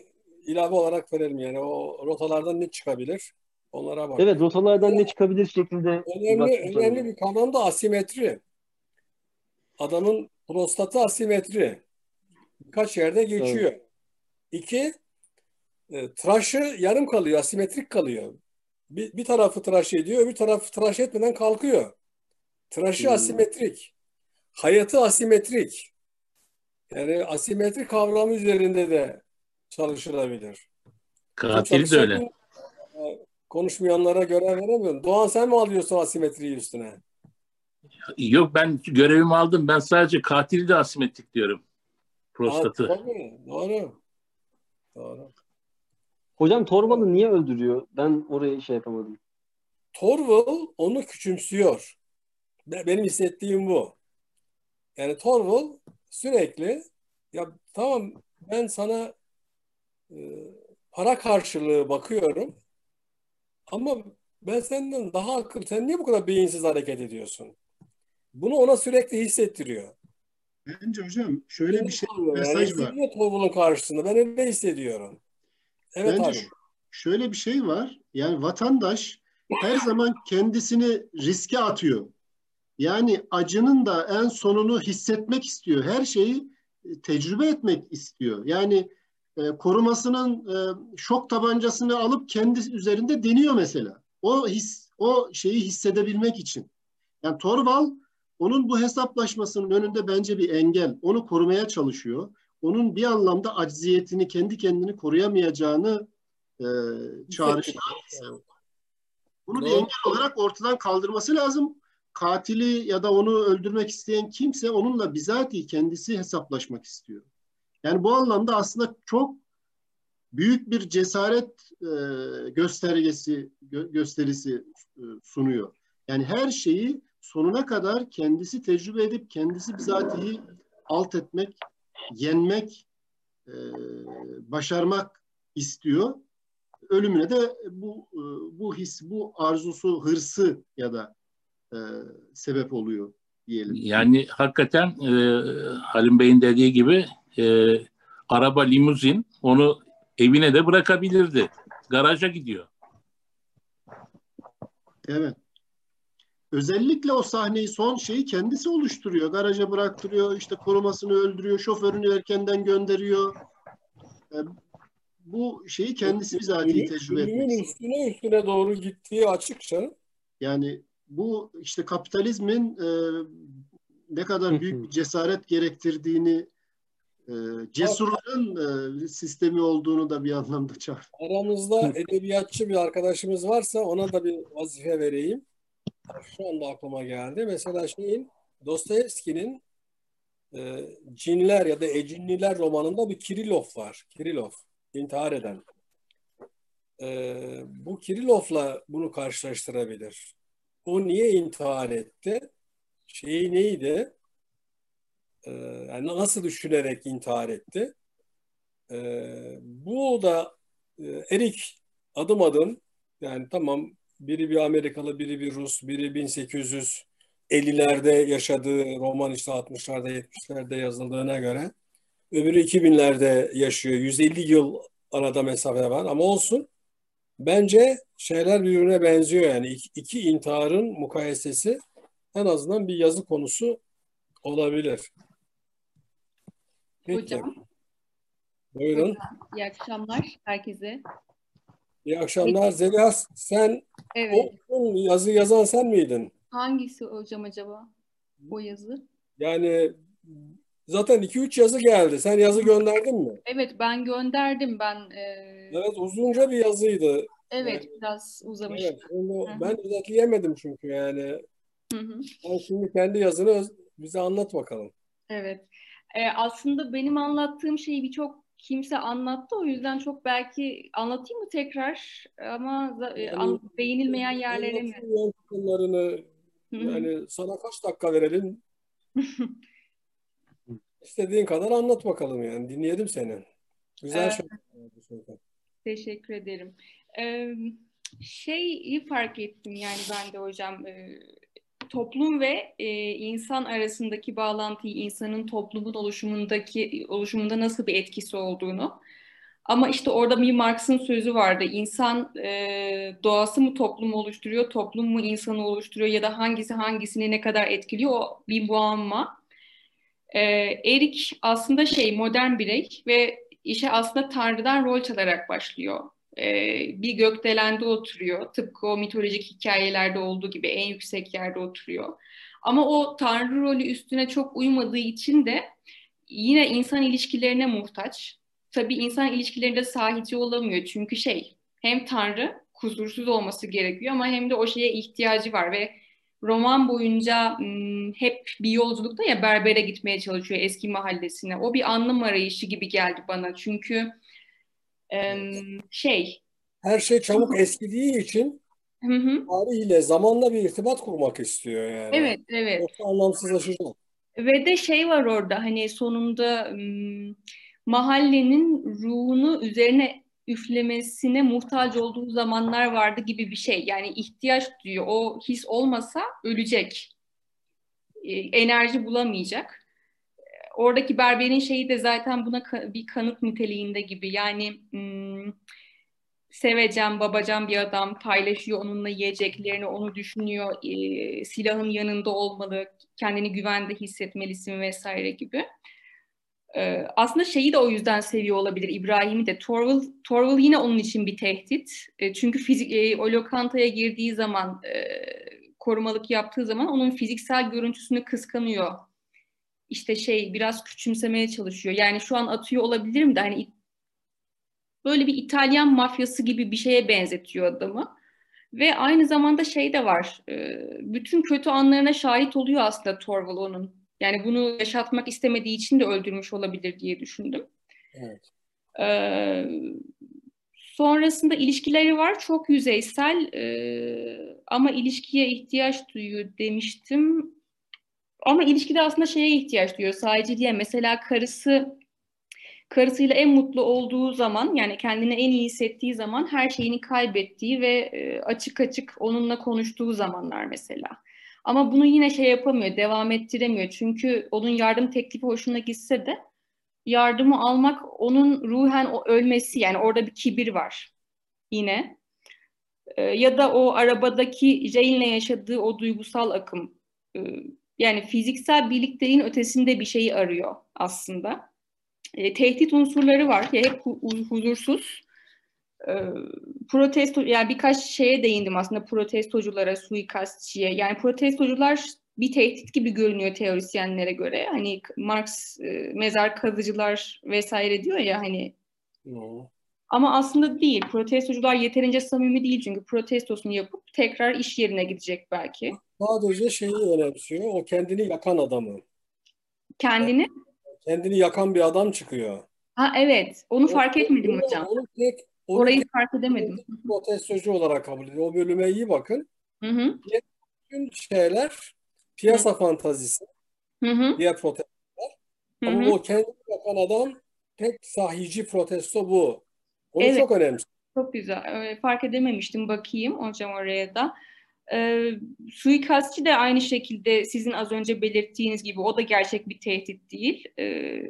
ilave olarak verelim yani o rotalardan ne çıkabilir? Onlara bak. Evet rotalardan ne çıkabilir şeklinde Önemli, önemli bir kavram da asimetri. Adamın prostatı asimetri. Birkaç yerde geçiyor. İki, e, tıraşı yarım kalıyor, asimetrik kalıyor. Bir, bir tarafı tıraş ediyor, öbür tarafı tıraş etmeden kalkıyor. Tıraşı Hmm. asimetrik. Hayatı asimetrik. Yani asimetri kavramı üzerinde de çalışılabilir. Katili de öyle. e, Konuşmayanlara görev veremiyorum. Doğan sen mi alıyorsun asimetriyi üstüne? Yok ben görevimi aldım. Ben sadece katili de asimetrik diyorum. Prostatı. Ha, tabii, doğru. Doğru. Hocam Torval'ı niye öldürüyor? Ben orayı şey yapamadım. Torval onu küçümsüyor. Be- Benim hissettiğim bu. Yani Torval sürekli ya tamam ben sana e, para karşılığı bakıyorum ama ben senden daha akıllı. Sen niye bu kadar beyinsiz hareket ediyorsun? Bunu ona sürekli hissettiriyor. Bence hocam şöyle bir şey Yani mesaj var. hissediyor Torval'ın karşısında. Ben öyle hissediyorum. Evet Bence abi. şöyle bir şey var. Yani vatandaş her zaman kendisini riske atıyor. Yani acının da en sonunu hissetmek istiyor. Her şeyi e, tecrübe etmek istiyor. Yani e, korumasının e, şok tabancasını alıp kendi üzerinde deniyor mesela. O his, o şeyi hissedebilmek için. Yani Torval onun bu hesaplaşmasının önünde bence bir engel. Onu korumaya çalışıyor. Onun bir anlamda acziyetini, kendi kendini koruyamayacağını e, çağrıştıran insan. Bunu bir Doğru. engel olarak ortadan kaldırması lazım. katili ya da onu öldürmek isteyen kimse onunla bizatihi kendisi hesaplaşmak istiyor. Yani bu anlamda aslında çok büyük bir cesaret e, göstergesi gö, gösterisi e, sunuyor. Yani her şeyi sonuna kadar kendisi tecrübe edip kendisi bizatihi alt etmek, yenmek, e, başarmak istiyor. Ölümüne de bu e, bu his, bu arzusu, hırsı ya da e, sebep oluyor diyelim. Yani hakikaten e, Halim Bey'in dediği gibi e, araba limuzin onu evine de bırakabilirdi. Garaja gidiyor. Evet. Özellikle o sahneyi son şeyi kendisi oluşturuyor. Garaja bıraktırıyor, işte korumasını öldürüyor, şoförünü erkenden gönderiyor. E, bu şeyi kendisi bizatihi tecrübe etmek Ölümün üstüne üstüne doğru gittiği açıkça. Yani bu işte kapitalizmin e, ne kadar büyük bir cesaret gerektirdiğini, e, cesurların e, sistemi olduğunu da bir anlamda çağır. Aramızda edebiyatçı bir arkadaşımız varsa ona da bir vazife vereyim. Şu anda aklıma geldi. Mesela şeyin Dostoyevski'nin e, Cinler ya da Ecinliler romanında bir Kirilov var. Kirilov, intihar eden. E, bu Kirilov'la bunu karşılaştırabilir. O niye intihar etti? Şeyi neydi? E, yani nasıl düşünerek intihar etti? E, bu da e, Erik adım adım yani tamam biri bir Amerikalı, biri bir Rus, biri 1850'lerde yaşadığı roman işte 60'larda 70'lerde yazıldığına göre öbürü 2000'lerde yaşıyor. 150 yıl arada mesafe var ama olsun. Bence şeyler birbirine benziyor yani iki, iki intiharın mukayesesi en azından bir yazı konusu olabilir. Peki. Hocam. Buyurun. Hocam, iyi akşamlar herkese. İyi akşamlar. Zeliha sen Evet. o yazı yazan sen miydin? Hangisi hocam acaba? O yazı. Yani zaten 2-3 yazı geldi. Sen yazı gönderdin mi? Evet ben gönderdim ben. e, Evet uzunca bir yazıydı. evet biraz uzamıştı. Evet, onu ben özetleyemedim çünkü yani. Hı hı. Sen şimdi kendi yazını öz- bize anlat bakalım. Evet. E, aslında benim anlattığım şeyi birçok kimse anlattı. O yüzden çok belki anlatayım mı tekrar? Ama e, an- beğenilmeyen yerleri mi? Hı. yani sana kaç dakika verelim? İstediğin kadar anlat bakalım yani. Dinleyelim seni. Güzel Ee, şey. Teşekkür ederim. Ee, şeyi fark ettim yani ben de hocam e, toplum ve e, insan arasındaki bağlantıyı insanın toplumun oluşumundaki oluşumunda nasıl bir etkisi olduğunu. Ama işte orada bir Marx'ın sözü vardı. İnsan e, doğası mı toplumu oluşturuyor, toplum mu insanı oluşturuyor ya da hangisi hangisini ne kadar etkiliyor o bir muamma. Ee, Erik aslında şey modern birey ve işe aslında Tanrı'dan rol çalarak başlıyor. Ee, bir gökdelende oturuyor. Tıpkı o mitolojik hikayelerde olduğu gibi en yüksek yerde oturuyor. Ama o Tanrı rolü üstüne çok uymadığı için de yine insan ilişkilerine muhtaç. Tabii insan ilişkilerinde sahici olamıyor. Çünkü şey hem Tanrı kusursuz olması gerekiyor ama hem de o şeye ihtiyacı var ve roman boyunca hep bir yolculukta ya berbere gitmeye çalışıyor eski mahallesine. O bir anlam arayışı gibi geldi bana. Çünkü şey Her şey çabuk eskidiği için Hı hı. tarihiyle, zamanla bir irtibat kurmak istiyor yani. Evet, evet. Yoksa anlamsızlaşacak. Ve de şey var orada hani sonunda mahallenin ruhunu üzerine üflemesine muhtaç olduğu zamanlar vardı gibi bir şey. Yani ihtiyaç duyuyor. O his olmasa ölecek. E, enerji bulamayacak. Oradaki berberin şeyi de zaten buna ka- bir kanıt niteliğinde gibi. Yani m, sevecen, babacan bir adam paylaşıyor onunla yiyeceklerini, onu düşünüyor, e, silahın yanında olmalı, kendini güvende hissetmelisin vesaire gibi. E, aslında şeyi de o yüzden seviyor olabilir İbrahim'i de. Torval, Torval yine onun için bir tehdit. E, çünkü fizik, e, o lokantaya girdiği zaman, e, korumalık yaptığı zaman onun fiziksel görüntüsünü kıskanıyor. İşte şey biraz küçümsemeye çalışıyor. Yani şu an atıyor olabilirim de hani böyle bir İtalyan mafyası gibi bir şeye benzetiyor adamı. Ve aynı zamanda şey de var. e, bütün kötü anlarına şahit oluyor aslında Torval onun. Yani bunu yaşatmak istemediği için de öldürmüş olabilir diye düşündüm. Evet. Ee, sonrasında ilişkileri var çok yüzeysel e, ama ilişkiye ihtiyaç duyuyor demiştim. Ama ilişkide aslında şeye ihtiyaç duyuyor sadece diye mesela karısı karısıyla en mutlu olduğu zaman yani kendini en iyi hissettiği zaman her şeyini kaybettiği ve e, açık açık onunla konuştuğu zamanlar mesela. Ama bunu yine şey yapamıyor, devam ettiremiyor. Çünkü onun yardım teklifi hoşuna gitse de yardımı almak onun ruhen ölmesi yani orada bir kibir var yine. Ee, ya da o arabadaki Jane'le yaşadığı o duygusal akım. Ee, yani fiziksel birlikteliğin ötesinde bir şeyi arıyor aslında. Ee, tehdit unsurları var. Ya hep hu- hu- huzursuz. Ee, protesto yani birkaç şeye değindim aslında protestoculara, suikastçiye. Yani protestocular bir tehdit gibi görünüyor teorisyenlere göre. Hani Marx e, mezar kazıcılar vesaire diyor ya hani. Ama aslında değil. Protestocular yeterince samimi değil çünkü protestosunu yapıp tekrar iş yerine gidecek belki. Sadece şeyi önemsiyor. O kendini yakan adamı. Kendini Kendini yakan bir adam çıkıyor. ha evet onu fark etmedim Onu- hocam. Onu tek, onu Orayı tek fark edemedim. protestocu olarak kabul ediyor. O bölüme iyi bakın. Hı hı. Bütün şeyler piyasa fantazisi. Hı hı. Diğer protestolar. Hı Ama hı. o kendini yakan adam tek sahici protesto bu. Onu Evet. çok önemsiyor. Çok güzel. Fark edememiştim. Bakayım hocam oraya da. Ee, suikastçı da aynı şekilde sizin az önce belirttiğiniz gibi o da gerçek bir tehdit değil. Ee,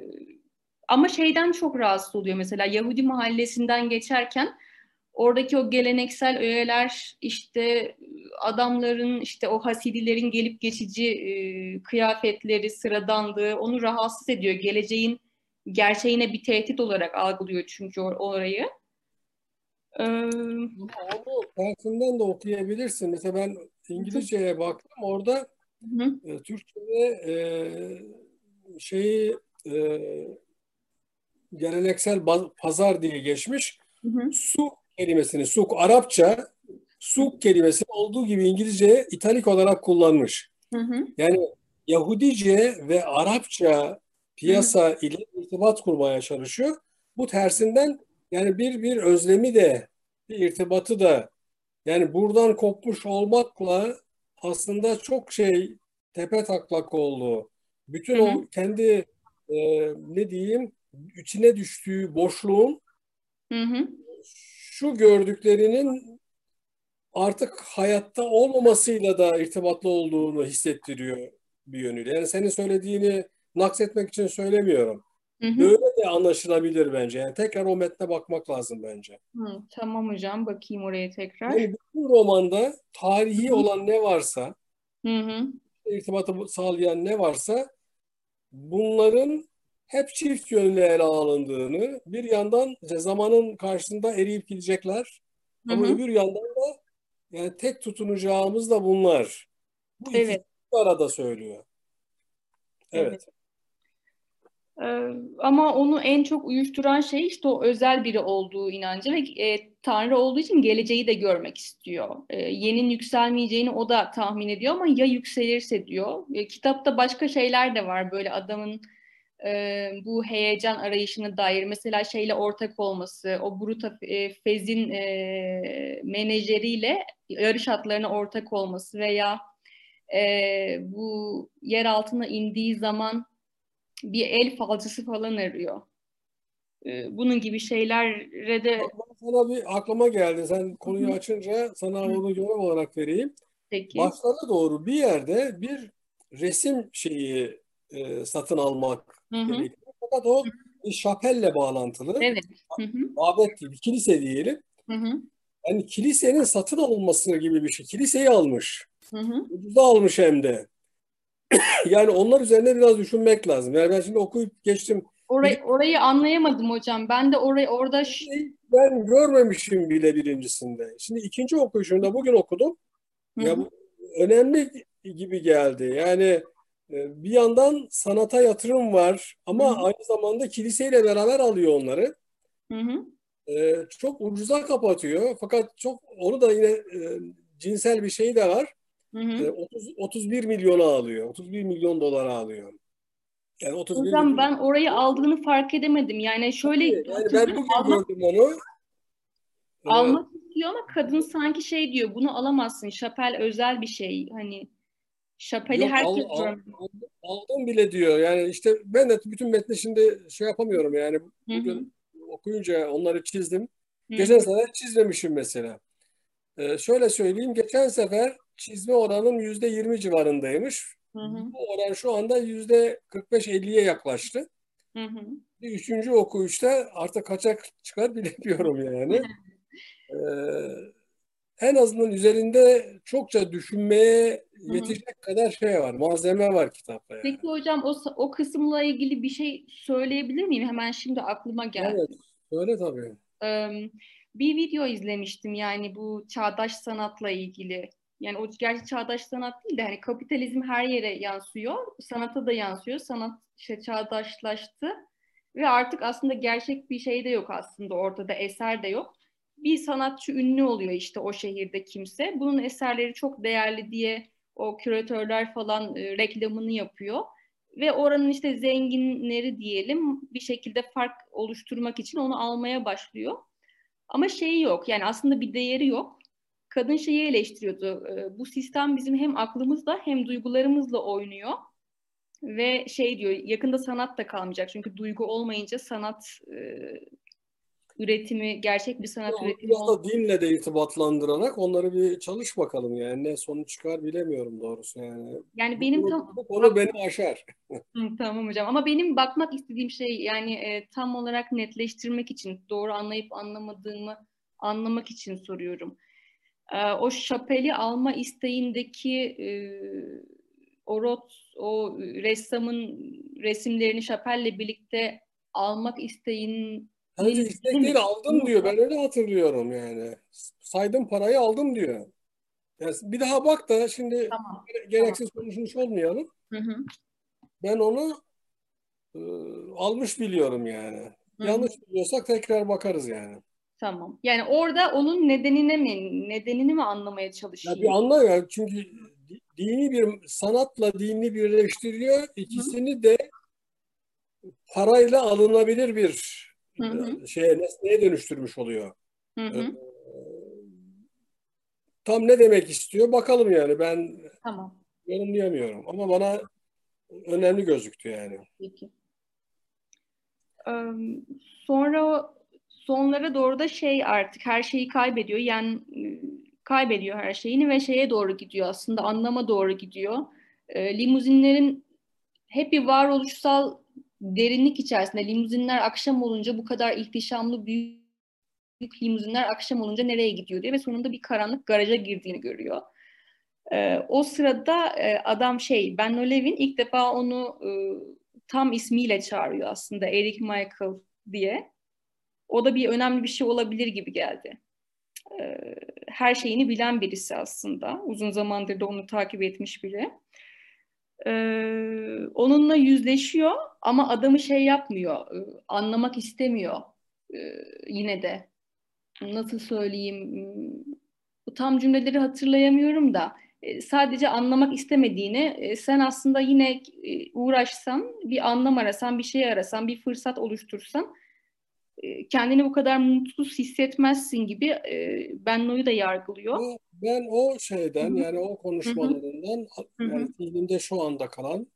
ama şeyden çok rahatsız oluyor mesela Yahudi mahallesinden geçerken oradaki o geleneksel öğeler işte adamların işte o Hasidilerin gelip geçici e, kıyafetleri sıradanlığı onu rahatsız ediyor. Geleceğin gerçeğine bir tehdit olarak algılıyor çünkü or- orayı. Ee, Onu tersinden de okuyabilirsin. Mesela ben İngilizceye baktım. Orada e, Türkçe'de e, şeyi e, geleneksel pazar diye geçmiş. Su kelimesini, suk Arapça suk kelimesini olduğu gibi İngilizceye italik olarak kullanmış. Hı hı. Yani Yahudice ve Arapça piyasa ile irtibat kurmaya çalışıyor. Bu tersinden yani bir bir özlemi de bir irtibatı da yani buradan kopmuş olmakla aslında çok şey tepe taklak oldu. Bütün o kendi e, ne diyeyim içine düştüğü boşluğun Hı hı. şu gördüklerinin artık hayatta olmamasıyla da irtibatlı olduğunu hissettiriyor bir yönüyle. Yani senin söylediğini naksetmek için söylemiyorum. Hı hı. Böyle de anlaşılabilir bence. Yani tekrar o metne bakmak lazım bence. Hı, tamam hocam bakayım oraya tekrar. Yani bütün romanda tarihi olan ne varsa, Hı hı. irtibatı sağlayan ne varsa bunların hep çift yönlü ele alındığını, bir yandan zamanın karşısında eriyip gidecekler Hı ama hı. öbür yandan da yani tek tutunacağımız da bunlar. Bu Evet. arada söylüyor. Evet. Ama onu en çok uyuşturan şey işte o özel biri olduğu inancı ve e, Tanrı olduğu için geleceği de görmek istiyor. E, yenin yükselmeyeceğini o da tahmin ediyor ama ya yükselirse diyor. E, kitapta başka şeyler de var böyle adamın e, bu heyecan arayışına dair mesela şeyle ortak olması, o Bruta e, Fez'in e, menajeriyle yarış atlarına ortak olması veya e, bu yer altına indiği zaman bir el falcısı falan arıyor. Ee, Bunun gibi şeylere de Sana bir aklıma geldi. Sen konuyu açınca sana onu görev olarak vereyim. peki. Başlara doğru bir yerde bir resim şeyi e, satın almak gerekiyor. Fakat o bir şapelle bağlantılı. Evet. Hı hı. Mabet gibi, kilise diyelim. Hı hı. Yani kilisenin satın alınması gibi bir şey. Kiliseyi almış. Hı hı. Ucuza almış hem de. Yani onlar üzerine biraz düşünmek lazım. Yani ben şimdi okuyup geçtim. Orayı, orayı anlayamadım hocam. Ben de orayı orada Ben görmemişim bile birincisinde. Şimdi ikinci okuyuşumda bugün okudum. Hı Ya bu önemli gibi geldi. Yani e, bir yandan sanata yatırım var ama Hı hı. aynı zamanda kiliseyle beraber alıyor onları. Hı hı. e, çok ucuza kapatıyor. Fakat çok onu da yine e, cinsel bir şey de var. Hı hı. E, 30, 31 milyona alıyor. 31 milyon dolara alıyor. Yani 31 Hocam milyon. ben orayı aldığını fark edemedim. Yani şöyle Yani ben bugün almak, gördüm onu. Almak istiyor ama kadın sanki şey diyor bunu alamazsın. Şapel özel bir şey. Hani şapeli Yok, herkes al- al- aldım bile diyor. Yani işte ben de bütün metni şimdi şey yapamıyorum yani. Bugün okuyunca onları çizdim. Hı Geçen sefer çizmemişim mesela. Ee, şöyle söyleyeyim. Geçen sefer çizme oranım yüzde yirmi civarındaymış. Hı hı. Bu oran şu anda yüzde 45-50'ye yaklaştı. Hı hı. Bir üçüncü okuyuşta artık kaçak çıkar bilemiyorum yani. Ee, en azından üzerinde çokça düşünmeye yetecek kadar şey var, malzeme var kitapta yani. Peki hocam o, o kısımla ilgili bir şey söyleyebilir miyim? Hemen şimdi aklıma geldi. Evet, öyle tabii. Eee, bir video izlemiştim yani bu çağdaş sanatla ilgili. Yani o gerçi çağdaş sanat değil de hani kapitalizm her yere yansıyor. Sanata da yansıyor. Sanat işte çağdaşlaştı ve artık aslında gerçek bir şey de yok aslında ortada eser de yok. Bir sanatçı ünlü oluyor işte o şehirde kimse. Bunun eserleri çok değerli diye o küratörler falan e, reklamını yapıyor. Ve oranın işte zenginleri diyelim bir şekilde fark oluşturmak için onu almaya başlıyor. Ama şeyi yok yani aslında bir değeri yok. Kadın şeyi eleştiriyordu. e, Bu sistem bizim hem aklımızla hem duygularımızla oynuyor. Ve şey diyor yakında sanat da kalmayacak. Çünkü duygu olmayınca sanat e, üretimi, gerçek bir sanat üretimi Biraz olmuyor. da dinle de irtibatlandırarak onları bir çalış bakalım yani. Ne sonuç çıkar bilemiyorum doğrusu yani. Yani benim Bu, tam bu konu beni aşar. Tamam hocam ama benim bakmak istediğim şey yani e, tam olarak netleştirmek için doğru anlayıp anlamadığımı anlamak için soruyorum. E, o şapeli alma isteğindeki e, o rot, o ressamın resimlerini şapelle birlikte almak isteğinin Bence istek değil aldım diyor. Ben öyle hatırlıyorum yani. Saydım parayı aldım diyor. Yani bir daha bak da şimdi gere- gereksiz konuşmuş olmayalım. Hı hı. Ben onu e, almış biliyorum yani. Hı. Yanlış biliyorsak tekrar bakarız yani. Tamam. Yani orada onun nedenine mi nedenini mi anlamaya Ya çalışıyor? bir anla ya çünkü di- dini bir sanatla dini birleştiriyor. İkisini de parayla alınabilir bir Hı hı. şeye nesneye dönüştürmüş oluyor. Hı hı. Tam ne demek istiyor bakalım yani ben Tamam. yorumlayamıyorum ama bana önemli gözüktü yani. Peki. Eee, Sonra sonlara doğru da şey artık her şeyi kaybediyor. Yani e, kaybediyor her şeyini ve şeye doğru gidiyor aslında anlama doğru gidiyor. Eee, Limuzinlerin hep bir varoluşsal derinlik içerisinde. Limuzinler akşam olunca bu kadar ihtişamlı büyük büyük limuzinler akşam olunca nereye gidiyor diye ve sonunda bir karanlık garaja girdiğini görüyor. Ee, o sırada e, adam şey Ben Levin ilk defa onu e, tam ismiyle çağırıyor aslında Eric Michael diye. O da bir önemli bir şey olabilir gibi geldi. Ee, her şeyini bilen birisi aslında. Uzun zamandır da onu takip etmiş biri. Ee, onunla yüzleşiyor ama adamı şey yapmıyor, e, anlamak istemiyor e, yine de. Nasıl söyleyeyim? Bu tam cümleleri hatırlayamıyorum da e, sadece anlamak istemediğini e, sen aslında yine e, uğraşsan, bir anlam arasan, bir şey arasan, bir fırsat oluştursan e, kendini bu kadar mutsuz hissetmezsin gibi e, Benno'yu da yargılıyor. Ben o şeyden Hı hı. yani o konuşmalarından Hı hı. yani zihnimde şu anda kalan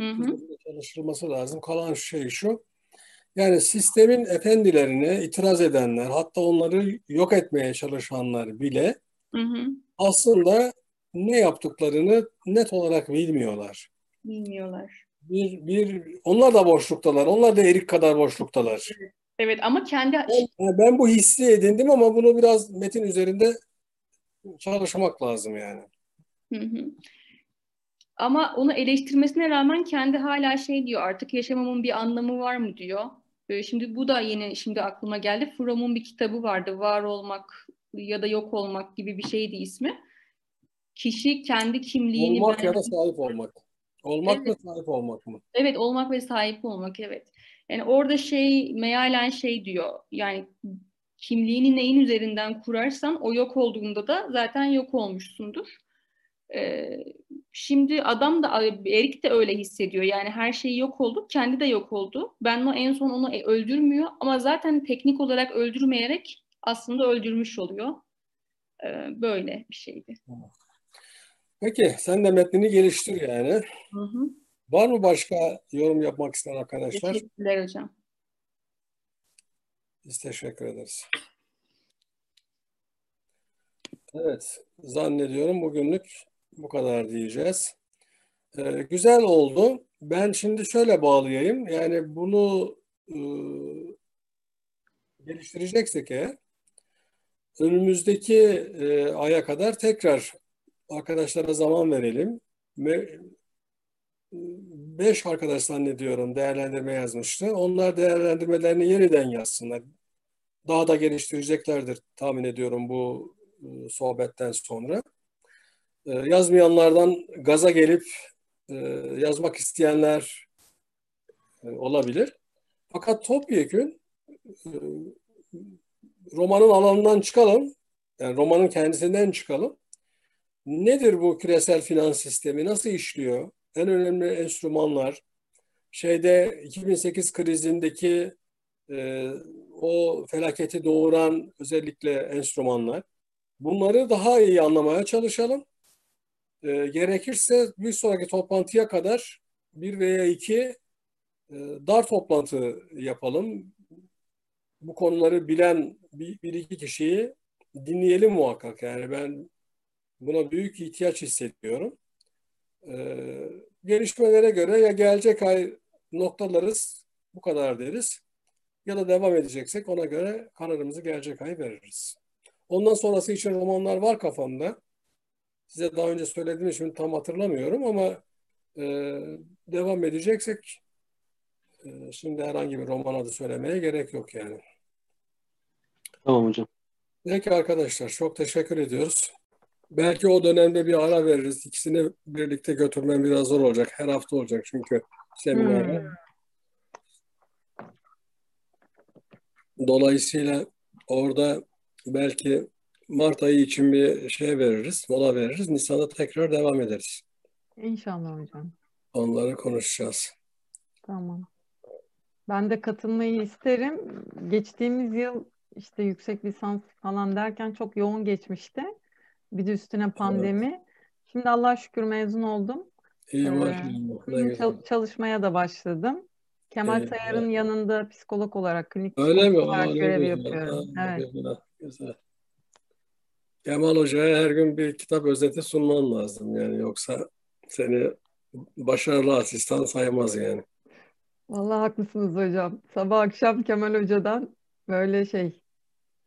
Hı hı. üzerinde çalışılması lazım kalan şey şu. Yani sistemin efendilerine itiraz edenler hatta onları yok etmeye çalışanlar bile Hı hı. aslında ne yaptıklarını net olarak bilmiyorlar. Bilmiyorlar. Bir, bir, onlar da boşluktalar. Onlar da erik kadar boşluktalar. Evet ama kendi Ben, ben bu hissi edindim ama bunu biraz metin üzerinde çalışmak lazım yani. Hı hı. Ama onu eleştirmesine rağmen kendi hala şey diyor artık yaşamamın bir anlamı var mı diyor. Ee, Şimdi bu da yine şimdi aklıma geldi. Fromm'un bir kitabı vardı. Var olmak ya da yok olmak gibi bir şeydi ismi. Kişi kendi kimliğini Olmak ya da ben- sahip olmak. Olmak mı Evet. sahip olmak mı? Evet olmak ve sahip olmak evet. Yani orada şey mealen şey diyor yani kimliğini neyin üzerinden kurarsan o yok olduğunda da zaten yok olmuşsundur. Ee, şimdi adam da Erik de öyle hissediyor. Yani her şey yok oldu, kendi de yok oldu. Ben o en son onu e, öldürmüyor ama zaten teknik olarak öldürmeyerek aslında öldürmüş oluyor. Ee, böyle bir şeydi. Peki sen de metnini geliştir yani. Hı hı. Var mı başka yorum yapmak isteyen arkadaşlar? Teşekkürler hocam. Biz teşekkür ederiz. Evet, zannediyorum bugünlük bu kadar diyeceğiz. Ee, güzel oldu. Ben şimdi şöyle bağlayayım. Yani bunu e, geliştireceksek eğer önümüzdeki e, aya kadar tekrar arkadaşlara zaman verelim. Ve beş arkadaş zannediyorum değerlendirme yazmıştı. Onlar değerlendirmelerini yeniden yazsınlar. Daha da geliştireceklerdir tahmin ediyorum bu e, sohbetten sonra. E, yazmayanlardan gaza gelip e, yazmak isteyenler olabilir. Fakat topyekün romanın alanından çıkalım. Yani romanın kendisinden çıkalım. Nedir bu küresel finans sistemi? Nasıl işliyor? En önemli enstrümanlar şeyde 2008 krizindeki e, o felaketi doğuran özellikle enstrümanlar. Bunları daha iyi anlamaya çalışalım. E, gerekirse bir sonraki toplantıya kadar bir veya iki e, dar toplantı yapalım. Bu konuları bilen bir, bir iki kişiyi dinleyelim muhakkak. Yani ben buna büyük ihtiyaç hissediyorum. Ee, gelişmelere göre ya gelecek ay noktalarız, bu kadar deriz. Ya da devam edeceksek ona göre kararımızı gelecek ay veririz. Ondan sonrası için romanlar var kafamda. Size daha önce söylediğim için tam hatırlamıyorum ama e, devam edeceksek e, şimdi herhangi bir roman adı söylemeye gerek yok yani. Tamam hocam. Peki arkadaşlar çok teşekkür ediyoruz. Belki o dönemde bir ara veririz. İkisini birlikte götürmem biraz zor olacak. Her hafta olacak çünkü seminerler. Hmm. Dolayısıyla orada belki Mart ayı için bir şey veririz, mola veririz. Nisan'da tekrar devam ederiz. İnşallah hocam. Onları konuşacağız. Tamam. Ben de katılmayı isterim. Geçtiğimiz yıl işte yüksek lisans falan derken çok yoğun geçmişti. Bir de üstüne pandemi. Evet. Şimdi Allah'a şükür mezun oldum. İyi ee, çal- çalışmaya da başladım. Kemal evet, Sayar'ın evet. yanında psikolog olarak, klinik Öyle mi? olarak Aa, görev yapıyorum. Aa, evet. Güzel. Kemal Hoca'ya her gün bir kitap özeti sunman lazım yani yoksa seni başarılı asistan sayamaz yani. Vallahi haklısınız hocam. Sabah akşam Kemal Hoca'dan böyle şey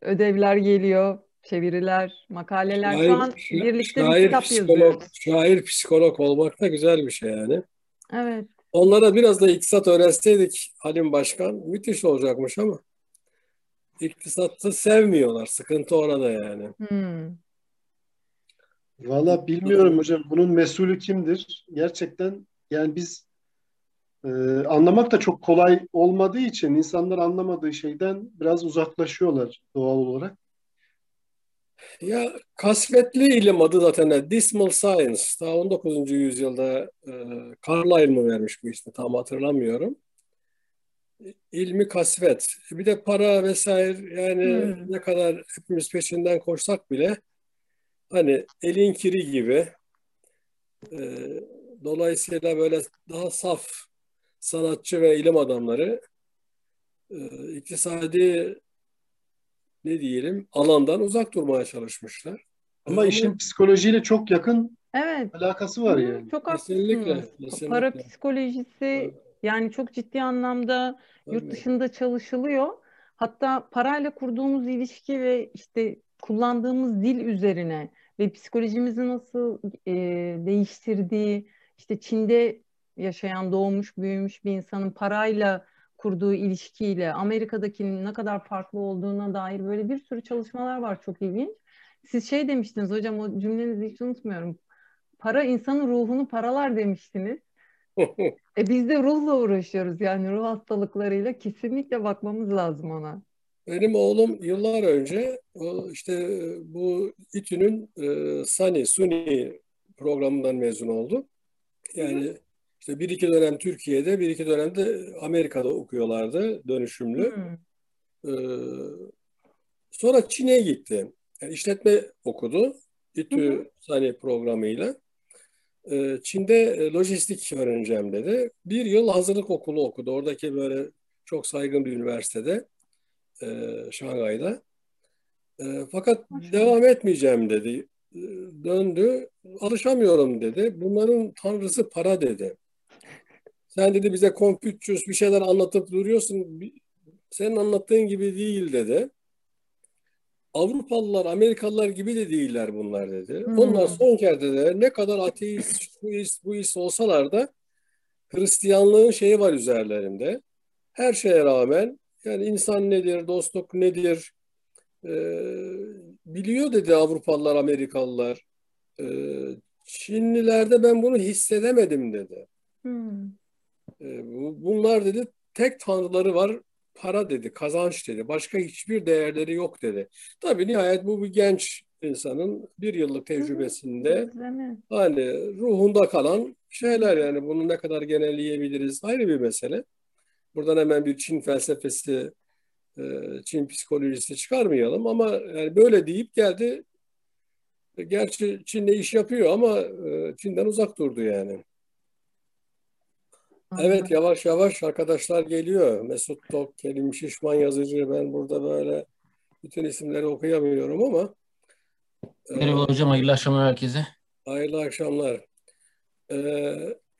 ödevler geliyor, çeviriler, makaleler. Şair, Şu an birlikte bir şair kitap psikolog, yazıyoruz. şair psikolog olmak da güzel bir şey yani. Evet. Onlara biraz da iktisat öğretseydik Halim Başkan müthiş olacakmış ama iktisatı sevmiyorlar. Sıkıntı orada yani. Hmm. Valla bilmiyorum hocam. Bunun mesulü kimdir? Gerçekten yani biz e, anlamak da çok kolay olmadığı için insanlar anlamadığı şeyden biraz uzaklaşıyorlar doğal olarak. Ya kasvetli ilim adı zaten Dismal Science. Daha 19. yüzyılda e, Carlyle mı vermiş bu ismi tam hatırlamıyorum. İlmi kasvet. Bir de para vesaire yani Hmm. ne kadar hepimiz peşinden koşsak bile hani elin kiri gibi e, dolayısıyla böyle daha saf sanatçı ve ilim adamları e, iktisadi ne diyelim alandan uzak durmaya çalışmışlar. Ama işin psikolojiyle çok yakın Evet. alakası var yani. Çok Kesinlikle, haklısınız. kesinlikle. Para psikolojisi yani çok ciddi anlamda yurt Tabii. dışında çalışılıyor. Hatta parayla kurduğumuz ilişki ve işte kullandığımız dil üzerine ve psikolojimizi nasıl e, değiştirdiği, işte Çin'de yaşayan, doğmuş, büyümüş bir insanın parayla kurduğu ilişkiyle Amerika'dakinin ne kadar farklı olduğuna dair böyle bir sürü çalışmalar var çok ilginç. Siz şey demiştiniz hocam o cümlenizi hiç unutmuyorum. Para insanın ruhunu paralar demiştiniz. E biz de ruhla uğraşıyoruz yani ruh hastalıklarıyla kesinlikle bakmamız lazım ona. Benim oğlum yıllar önce işte bu İTÜ'nün e, Sani, Suni programından mezun oldu. Yani işte bir iki dönem Türkiye'de, bir iki dönem de Amerika'da okuyorlardı dönüşümlü. Ee, sonra Çin'e gitti. Yani işletme okudu. İTÜ Sani programıyla. Ee, Çin'de e, lojistik öğreneceğim dedi. Bir yıl hazırlık okulu okudu. Oradaki böyle çok saygın bir üniversitede. e, Şangay'da. E, fakat devam etmeyeceğim dedi. E, Döndü. Alışamıyorum dedi. Bunların tanrısı para dedi. Sen dedi bize Konfüçyüs bir şeyler anlatıp duruyorsun. Senin anlattığın gibi değil dedi. Avrupalılar, Amerikalılar gibi de değiller bunlar dedi. Hmm. Onlar son kerteler ne kadar ateist, şuist, buist olsalar da Hristiyanlığın şeyi var üzerlerinde. Her şeye rağmen yani insan nedir, dostluk nedir e, biliyor dedi Avrupalılar, Amerikalılar. E, Çinlilerde ben bunu hissedemedim dedi. Hmm. E, bu- bunlar dedi tek tanrıları var para dedi, kazanç dedi. Başka hiçbir değerleri yok dedi. Tabii nihayet bu bir genç insanın bir yıllık tecrübesinde hani ruhunda kalan şeyler yani bunu ne kadar genelleyebiliriz ayrı bir mesele. Buradan hemen bir Çin felsefesi, e, Çin psikolojisi çıkarmayalım ama yani böyle deyip geldi. Gerçi Çin'de iş yapıyor ama e, Çin'den uzak durdu yani. Evet yavaş yavaş arkadaşlar geliyor. Mesut Tok, Kerim Şişman yazıcı. Ben burada böyle bütün isimleri okuyamıyorum ama e, Merhaba hocam, hayırlı akşamlar herkese. hayırlı akşamlar. E,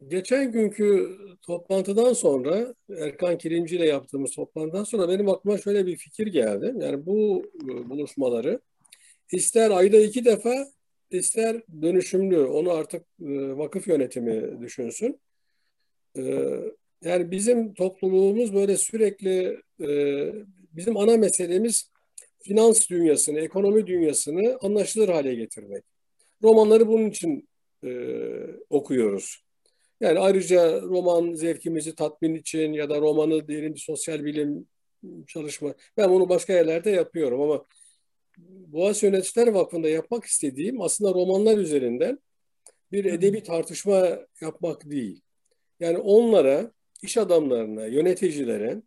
geçen günkü toplantıdan sonra Erkan Kirimci ile yaptığımız toplantıdan sonra benim aklıma şöyle bir fikir geldi. Yani bu e, buluşmaları ister ayda iki defa ister dönüşümlü onu artık e, vakıf yönetimi düşünsün. Ee, Yani bizim topluluğumuz böyle sürekli e, bizim ana meselemiz finans dünyasını, ekonomi dünyasını anlaşılır hale getirmek. Romanları bunun için e, okuyoruz. Yani ayrıca roman zevkimizi tatmin için ya da romanı diyelim bir sosyal bilim çalışma. Ben bunu başka yerlerde yapıyorum ama Boğaziçi Yöneticiler Vakfı'nda yapmak istediğim aslında romanlar üzerinden bir edebi tartışma yapmak değil. Yani onlara, iş adamlarına, yöneticilere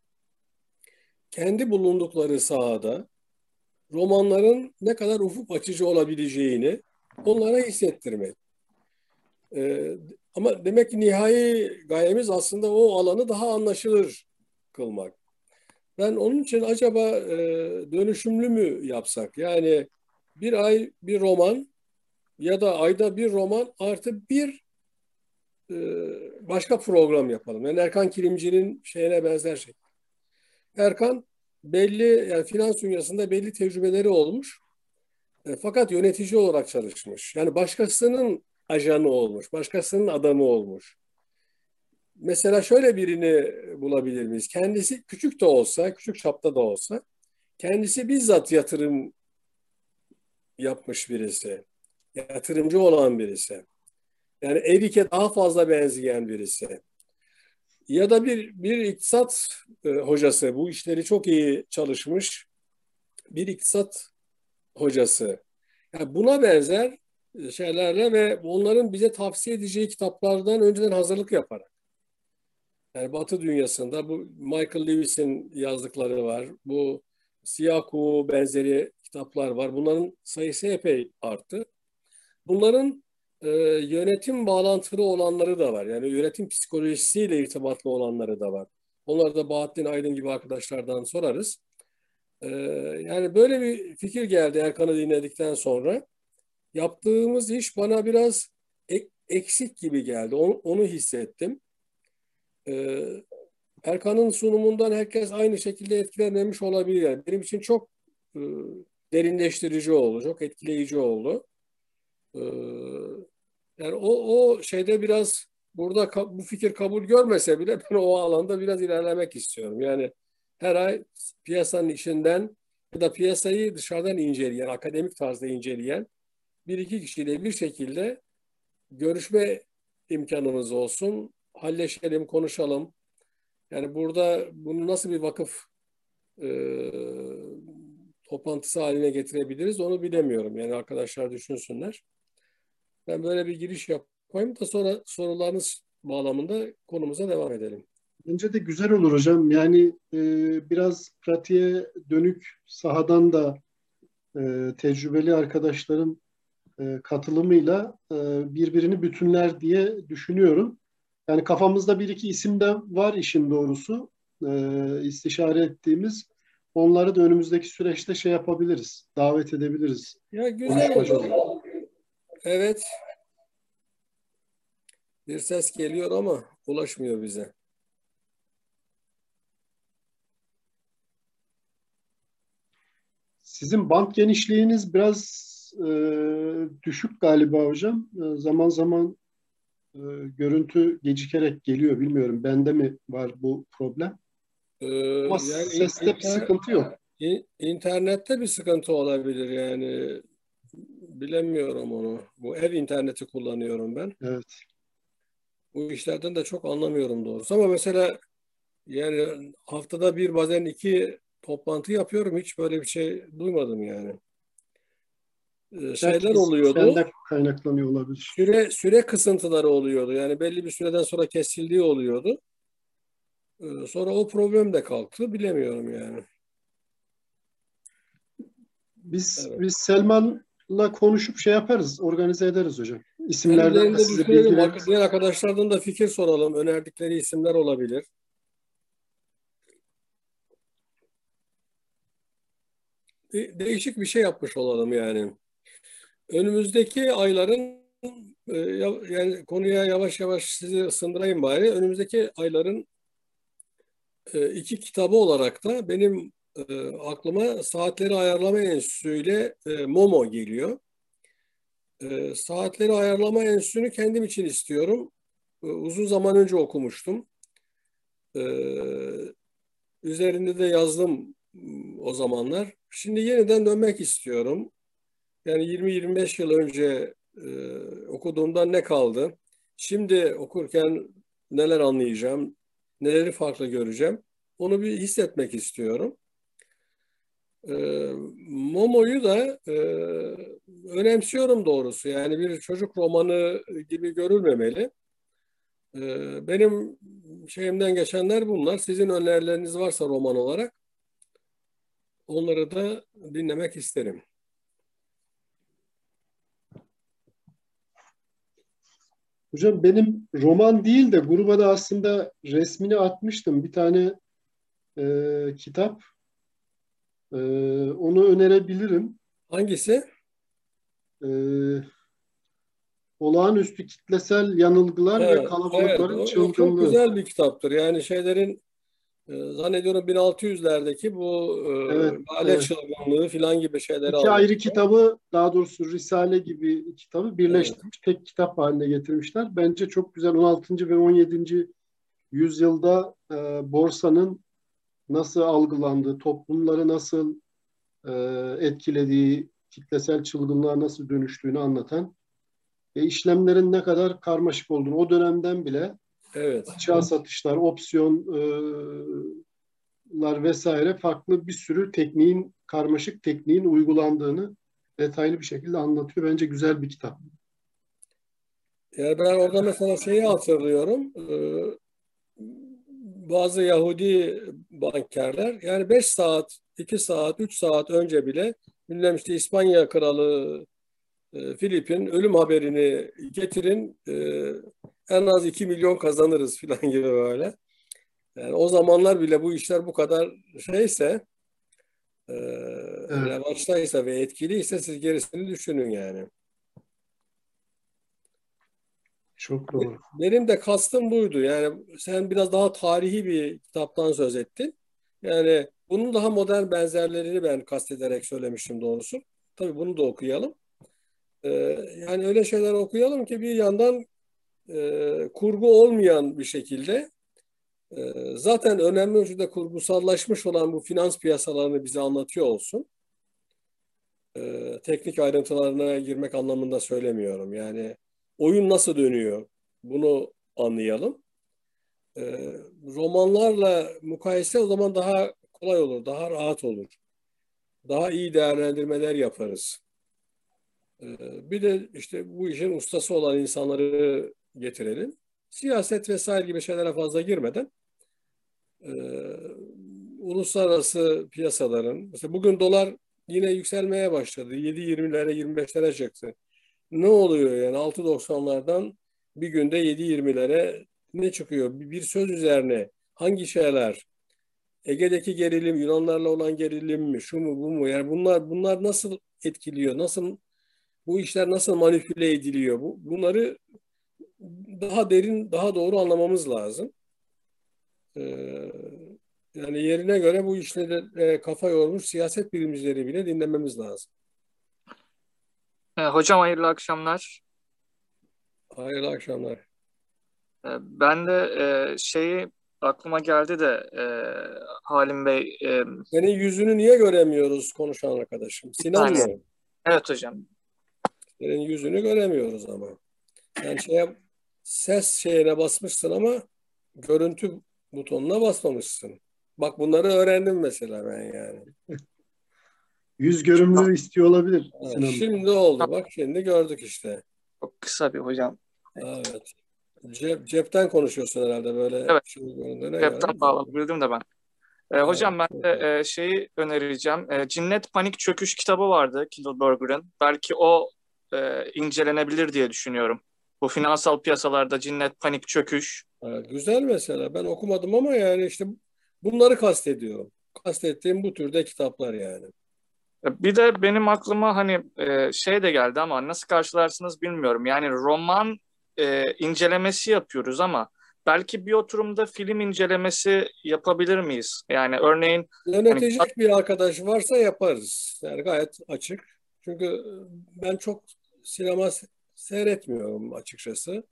kendi bulundukları sahada romanların ne kadar ufuk açıcı olabileceğini onlara hissettirmek. Ee, ama demek ki nihai gayemiz aslında o alanı daha anlaşılır kılmak. Ben onun için acaba e, dönüşümlü mü yapsak? Yani bir ay bir roman ya da ayda bir roman artı bir başka program yapalım. Yani Erkan Kilimci'nin şeyine benzer şey. Erkan belli yani finans dünyasında belli tecrübeleri olmuş. E, fakat yönetici olarak çalışmış. Yani başkasının ajanı olmuş, başkasının adamı olmuş. Mesela şöyle birini bulabilir miyiz? Kendisi küçük de olsa, küçük çapta da olsa, kendisi bizzat yatırım yapmış birisi. Yatırımcı olan birisi. Yani Erik'e daha fazla benzeyen birisi. Ya da bir bir iktisat e, hocası, bu işleri çok iyi çalışmış bir iktisat hocası. Yani buna benzer şeylerle ve onların bize tavsiye edeceği kitaplardan önceden hazırlık yaparak. Yani Batı dünyasında bu Michael Lewis'in yazdıkları var. Bu Siyah Kuğu benzeri kitaplar var. Bunların sayısı epey arttı. Bunların e, yönetim bağlantılı olanları da var. Yani yönetim psikolojisiyle irtibatlı olanları da var. Onları da Bahattin Aydın gibi arkadaşlardan sorarız. E, yani böyle bir fikir geldi Erkan'ı dinledikten sonra. Yaptığımız iş bana biraz ek- eksik gibi geldi. Onu, onu hissettim. E, Erkan'ın sunumundan herkes aynı şekilde etkilenmemiş olabilir. Yani benim için çok e, derinleştirici oldu, çok etkileyici oldu. Yani o, o şeyde biraz burada bu fikir kabul görmese bile ben o alanda biraz ilerlemek istiyorum. Yani her ay piyasanın içinden ya da piyasayı dışarıdan inceleyen, akademik tarzda inceleyen bir iki kişiyle bir şekilde görüşme imkanımız olsun. Halleşelim, konuşalım. Yani burada bunu nasıl bir vakıf e, toplantısı haline getirebiliriz onu bilemiyorum. Yani arkadaşlar düşünsünler. Ben böyle bir giriş yapayım da sonra sorularınız bağlamında konumuza devam edelim. Bence de güzel olur hocam. Yani e, biraz pratiğe dönük sahadan da e, tecrübeli arkadaşların e, katılımıyla e, birbirini bütünler diye düşünüyorum. Yani kafamızda bir iki isim de var işin doğrusu. E, istişare ettiğimiz. Onları da önümüzdeki süreçte şey yapabiliriz. Davet edebiliriz. Ya güzel olur. Evet. Bir ses geliyor ama ulaşmıyor bize. Sizin band genişliğiniz biraz e, düşük galiba hocam. E, zaman zaman e, görüntü gecikerek geliyor. Bilmiyorum bende mi var bu problem? Ee, Ama yani seste bir sıkıntı yok. İnternette bir sıkıntı olabilir yani. Bilemiyorum onu. Bu ev interneti kullanıyorum ben. Evet. Bu işlerden de çok anlamıyorum doğrusu. Ama mesela yani haftada bir bazen iki toplantı yapıyorum. Hiç böyle bir şey duymadım yani. Ee, şeyler Belki oluyordu. senden kaynaklanıyor olabilir. Süre süre kısıntıları oluyordu. Yani belli bir süreden sonra kesildiği oluyordu. Ee, Sonra o problem de kalktı. Bilemiyorum yani. Biz biz Selman'la konuşup şey yaparız, organize ederiz hocam. İsimlerden de size bilgi veririz. Diğer arkadaşlardan da fikir soralım. Önerdikleri isimler olabilir. De- değişik bir şey yapmış olalım yani. Önümüzdeki ayların e, ya- yani konuya yavaş yavaş sizi ısındırayım bari. Önümüzdeki ayların e, iki kitabı olarak da benim e, aklıma Saatleri Ayarlama Enstitüsü ile e, Momo geliyor. E, Saatleri Ayarlama Enstitüsü'nü kendim için istiyorum. E, uzun zaman önce okumuştum. E, üzerinde de yazdım m, o zamanlar. Şimdi yeniden dönmek istiyorum. Yani 20-25 yıl önce e, okuduğumdan ne kaldı? Şimdi okurken neler anlayacağım, neleri farklı göreceğim? Onu bir hissetmek istiyorum. E, Momo'yu da e, önemsiyorum doğrusu. Yani bir çocuk romanı gibi görülmemeli. E, benim şeyimden geçenler bunlar. Sizin önerileriniz varsa roman olarak onları da dinlemek isterim. Hocam benim roman değil de gruba da aslında resmini atmıştım. Bir tane e, kitap. E, onu önerebilirim. Hangisi? E, Olağanüstü kitlesel yanılgılar ve Evet, evet. kalabalıkların O, o çok çılgınlığı. güzel bir kitaptır. Yani şeylerin e, zannediyorum 1600'lerdeki bu e, Evet, lale evet. çılgınlığı filan gibi şeyleri İki ayrı anlatıyor. kitabı, daha doğrusu Risale gibi kitabı birleştirmiş, tek kitap haline getirmişler. Bence çok güzel 16. ve 17. yüzyılda e, borsanın nasıl algılandığı, toplumları nasıl e, etkilediği, kitlesel çılgınlığa nasıl dönüştüğünü anlatan ve işlemlerin ne kadar karmaşık olduğunu o dönemden bile Evet. açığa satışlar, opsiyonlar vesaire farklı bir sürü tekniğin, karmaşık tekniğin uygulandığını detaylı bir şekilde anlatıyor. Bence güzel bir kitap. Yani ben orada mesela şeyi hatırlıyorum. e, bazı Yahudi bankerler yani 5 saat, 2 saat, 3 saat önce bile bilmem işte İspanya kralı e, Filip'in ölüm haberini getirin e, en az 2 milyon kazanırız filan gibi böyle. Yani o zamanlar bile bu işler bu kadar şeyse e, revaçtaysa ve etkiliyse siz gerisini düşünün yani. Çok doğru. Benim de kastım buydu. Yani sen biraz daha tarihi bir kitaptan söz ettin. Yani bunun daha modern benzerlerini ben kastederek söylemiştim doğrusu. Tabii bunu da okuyalım. Ee, yani öyle şeyler okuyalım ki bir yandan e, kurgu olmayan bir şekilde e, zaten önemli ölçüde kurgusallaşmış olan bu finans piyasalarını bize anlatıyor olsun. E, teknik ayrıntılarına girmek anlamında söylemiyorum. Yani oyun nasıl dönüyor bunu anlayalım. E, romanlarla mukayese o zaman daha kolay olur, daha rahat olur. daha iyi değerlendirmeler yaparız. Ee, bir de işte bu işin ustası olan insanları getirelim. Siyaset vesaire gibi şeylere fazla girmeden e, uluslararası piyasaların mesela bugün dolar yine yükselmeye başladı. 7.20'lere 25'lere çıktı. Ne oluyor yani 6.90'lardan bir günde 7.20'lere ne çıkıyor? Bir söz üzerine hangi şeyler? Ege'deki gerilim, Yunanlarla olan gerilim mi, şu mu, bu mu? Yani bunlar bunlar nasıl etkiliyor? Nasıl bu işler nasıl manipüle ediliyor? Bu, bunları daha derin, daha doğru anlamamız lazım. Ee, yani yerine göre bu işlere kafa yormuş siyaset bilimcileri bile dinlememiz lazım. E, hocam hayırlı akşamlar. Hayırlı akşamlar. E, ben de e, şeyi aklıma geldi de e, Halim Bey. E, Senin yüzünü niye göremiyoruz konuşan arkadaşım? Sinan mı? Evet hocam. Senin yüzünü göremiyoruz ama. Sen şeye, ses şeyine basmışsın ama görüntü butonuna basmamışsın. Bak bunları öğrendim mesela ben yani. Yüz görümlü istiyor olabilir. Sinan Bey. şimdi oldu bak şimdi gördük işte. Çok kısa bir hocam. Evet. Cep, cepten konuşuyorsun herhalde böyle Evet. şey göre. bağlayabildim de ben. E, hocam ben de e, şeyi önereceğim. E, Cinnet Panik Çöküş kitabı vardı Kindleberger'ın. Belki o e, incelenebilir diye düşünüyorum. Bu finansal piyasalarda cinnet, panik, çöküş. Evet, güzel mesela. Ben okumadım ama yani işte bunları kastediyorum. Kastettiğim bu türde kitaplar yani. Bir de benim aklıma hani e, şey de geldi ama nasıl karşılarsınız bilmiyorum. Yani roman e, incelemesi yapıyoruz ama belki bir oturumda film incelemesi yapabilir miyiz? Yani örneğin hani, Yönetecek bir arkadaş varsa yaparız. Yani gayet açık. Çünkü ben çok sinema se- seyretmiyorum açıkçası.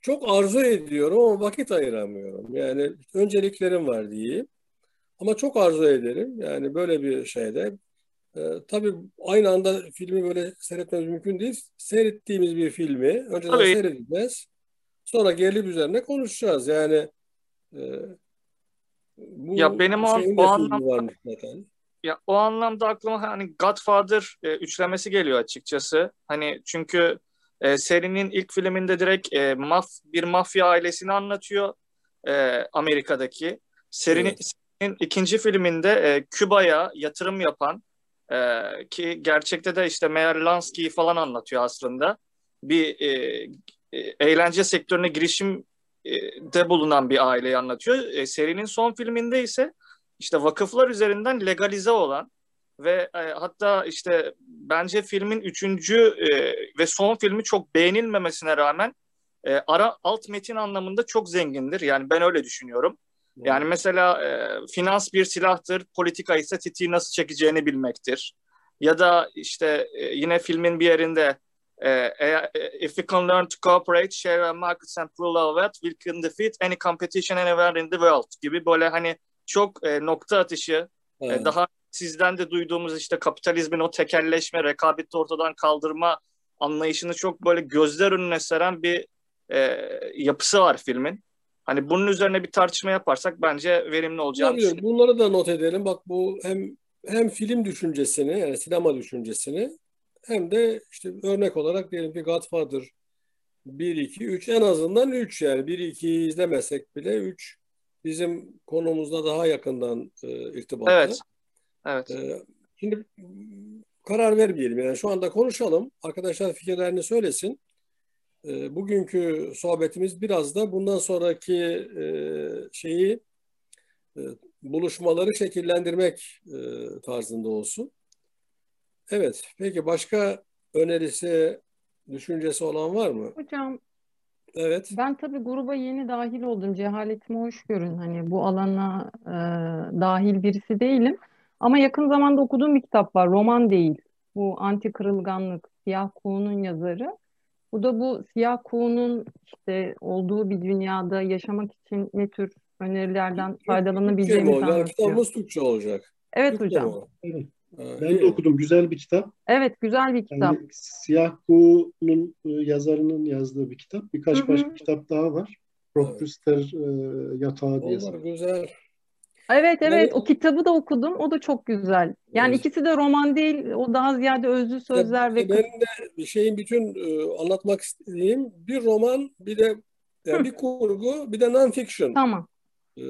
Çok arzu ediyorum ama vakit ayıramıyorum. Yani önceliklerim var diyeyim. Ama çok arzu ederim. Yani böyle bir şeyde. Ee, tabii aynı anda filmi böyle seyretmemiz mümkün değil. Seyrettiğimiz bir filmi önceden Tabii. seyredeceğiz. Sonra gelip üzerine konuşacağız. Yani e, bu ya benim o, o anlamda zaten. Ya o anlamda aklıma hani Godfather e, üçlemesi geliyor açıkçası. Hani çünkü e, serinin ilk filminde direkt e, maf bir mafya ailesini anlatıyor e, Amerika'daki. Serinin, Evet. serinin ikinci filminde e, Küba'ya yatırım yapan e, ki gerçekte de işte Meyer Lansky'yi falan anlatıyor aslında. Bir e, e, eğlence sektörüne girişim e, de bulunan bir aileyi anlatıyor. E, serinin son filminde ise işte vakıflar üzerinden legalize olan ve e, hatta işte bence filmin üçüncü e, ve son filmi çok beğenilmemesine rağmen e, ara alt metin anlamında çok zengindir. Yani ben öyle düşünüyorum. Yani mesela e, finans bir silahtır, politika ise tetiği nasıl çekeceğini bilmektir. Ya da işte e, yine filmin bir yerinde e, e, if we can learn to cooperate, share our markets and pool our wealth, we can defeat any competition anywhere in the world gibi böyle hani çok e, nokta atışı, e, Evet. daha sizden de duyduğumuz işte kapitalizmin o tekelleşme, rekabeti ortadan kaldırma anlayışını çok böyle gözler önüne seren bir e, yapısı var filmin. Hani bunun üzerine bir tartışma yaparsak bence verimli olacağını Olabilir. düşünüyorum. Bunları da not edelim. Bak bu hem hem film düşüncesini yani sinema düşüncesini hem de işte örnek olarak diyelim ki Godfather 1, 2, 3 en azından 3 yani 1, 2'yi izlemesek bile 3 bizim konumuzda daha yakından e, irtibatlı. Evet. Evet. E, şimdi karar vermeyelim yani şu anda konuşalım. Arkadaşlar fikirlerini söylesin. E, bugünkü sohbetimiz biraz da bundan sonraki e, şeyi e, buluşmaları şekillendirmek e, tarzında olsun. Evet, peki başka önerisi, düşüncesi olan var mı? Hocam Evet. ben tabii gruba yeni dahil oldum. Cehaletimi hoş görün. Hani bu alana e, dahil birisi değilim. Ama yakın zamanda okuduğum bir kitap var. Roman değil. Bu Anti Kırılganlık. Siyah Kuğu'nun yazarı. Bu da bu siyah kuğunun işte olduğu bir dünyada yaşamak için ne tür önerilerden Türkçe mi faydalanabileceğimizi olacak? anlatıyor. Kitabımız Türkçe olacak. Evet Türkçe hocam. Evet. Ben de okudum. Güzel bir kitap. Evet güzel bir kitap. Yani Siyah Kuğu'nun e, yazarının yazdığı bir kitap. Birkaç Hı hı. başka kitap daha var. Rochester e, Yatağı diye. Onlar güzel. Evet evet Yani- o kitabı da okudum. O da çok güzel. Yani ikisi de roman değil. O daha ziyade özlü sözler ve Benim de bir şeyin bütün e, anlatmak istediğim bir roman, bir de yani bir kurgu, bir de non-fiction Tamam. e,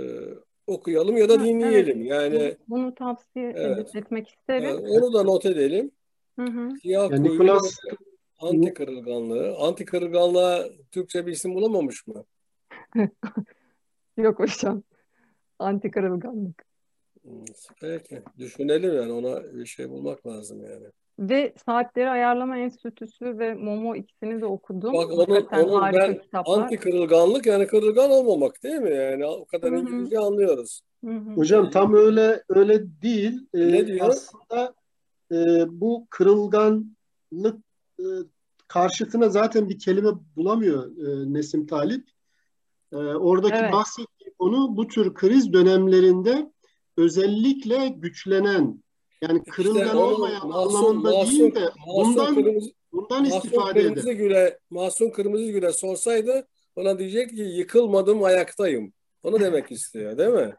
okuyalım ya da Ha, dinleyelim. evet. Yani Bunu, tavsiye Evet. etmek isterim. yani onu da not edelim. Hı hı. Siyah Yani kuyruğu Nicholas anti kırılganlığı. Anti kırılganlığa Türkçe bir isim bulamamış mı? Yok hocam. Anti kırılganlık. Peki. Düşünelim yani ona bir şey bulmak lazım yani. Ve Saatleri Ayarlama Enstitüsü ve Momo ikisini de okudum. Bak onun, Hakikaten onun ben kitaplar. anti kırılganlık yani kırılgan olmamak değil mi? Yani o kadar Hı hı. İngilizce anlıyoruz. Hı hı. Hocam tam öyle öyle değil. Ee, Ne diyor? Aslında e, bu kırılganlık e, karşıtına zaten bir kelime bulamıyor e, Nesim Talip. E, oradaki Evet. bahsettiği konu bu tür kriz dönemlerinde özellikle güçlenen yani kırılgan onu olmayan Mahsun, anlamında Mahsun, değil de bundan Kırmızı, bundan istifade eder. Kırmızıgül'e, Mahsun Kırmızıgül'e sorsaydı ona diyecek ki yıkılmadım ayaktayım. Onu demek istiyor değil mi?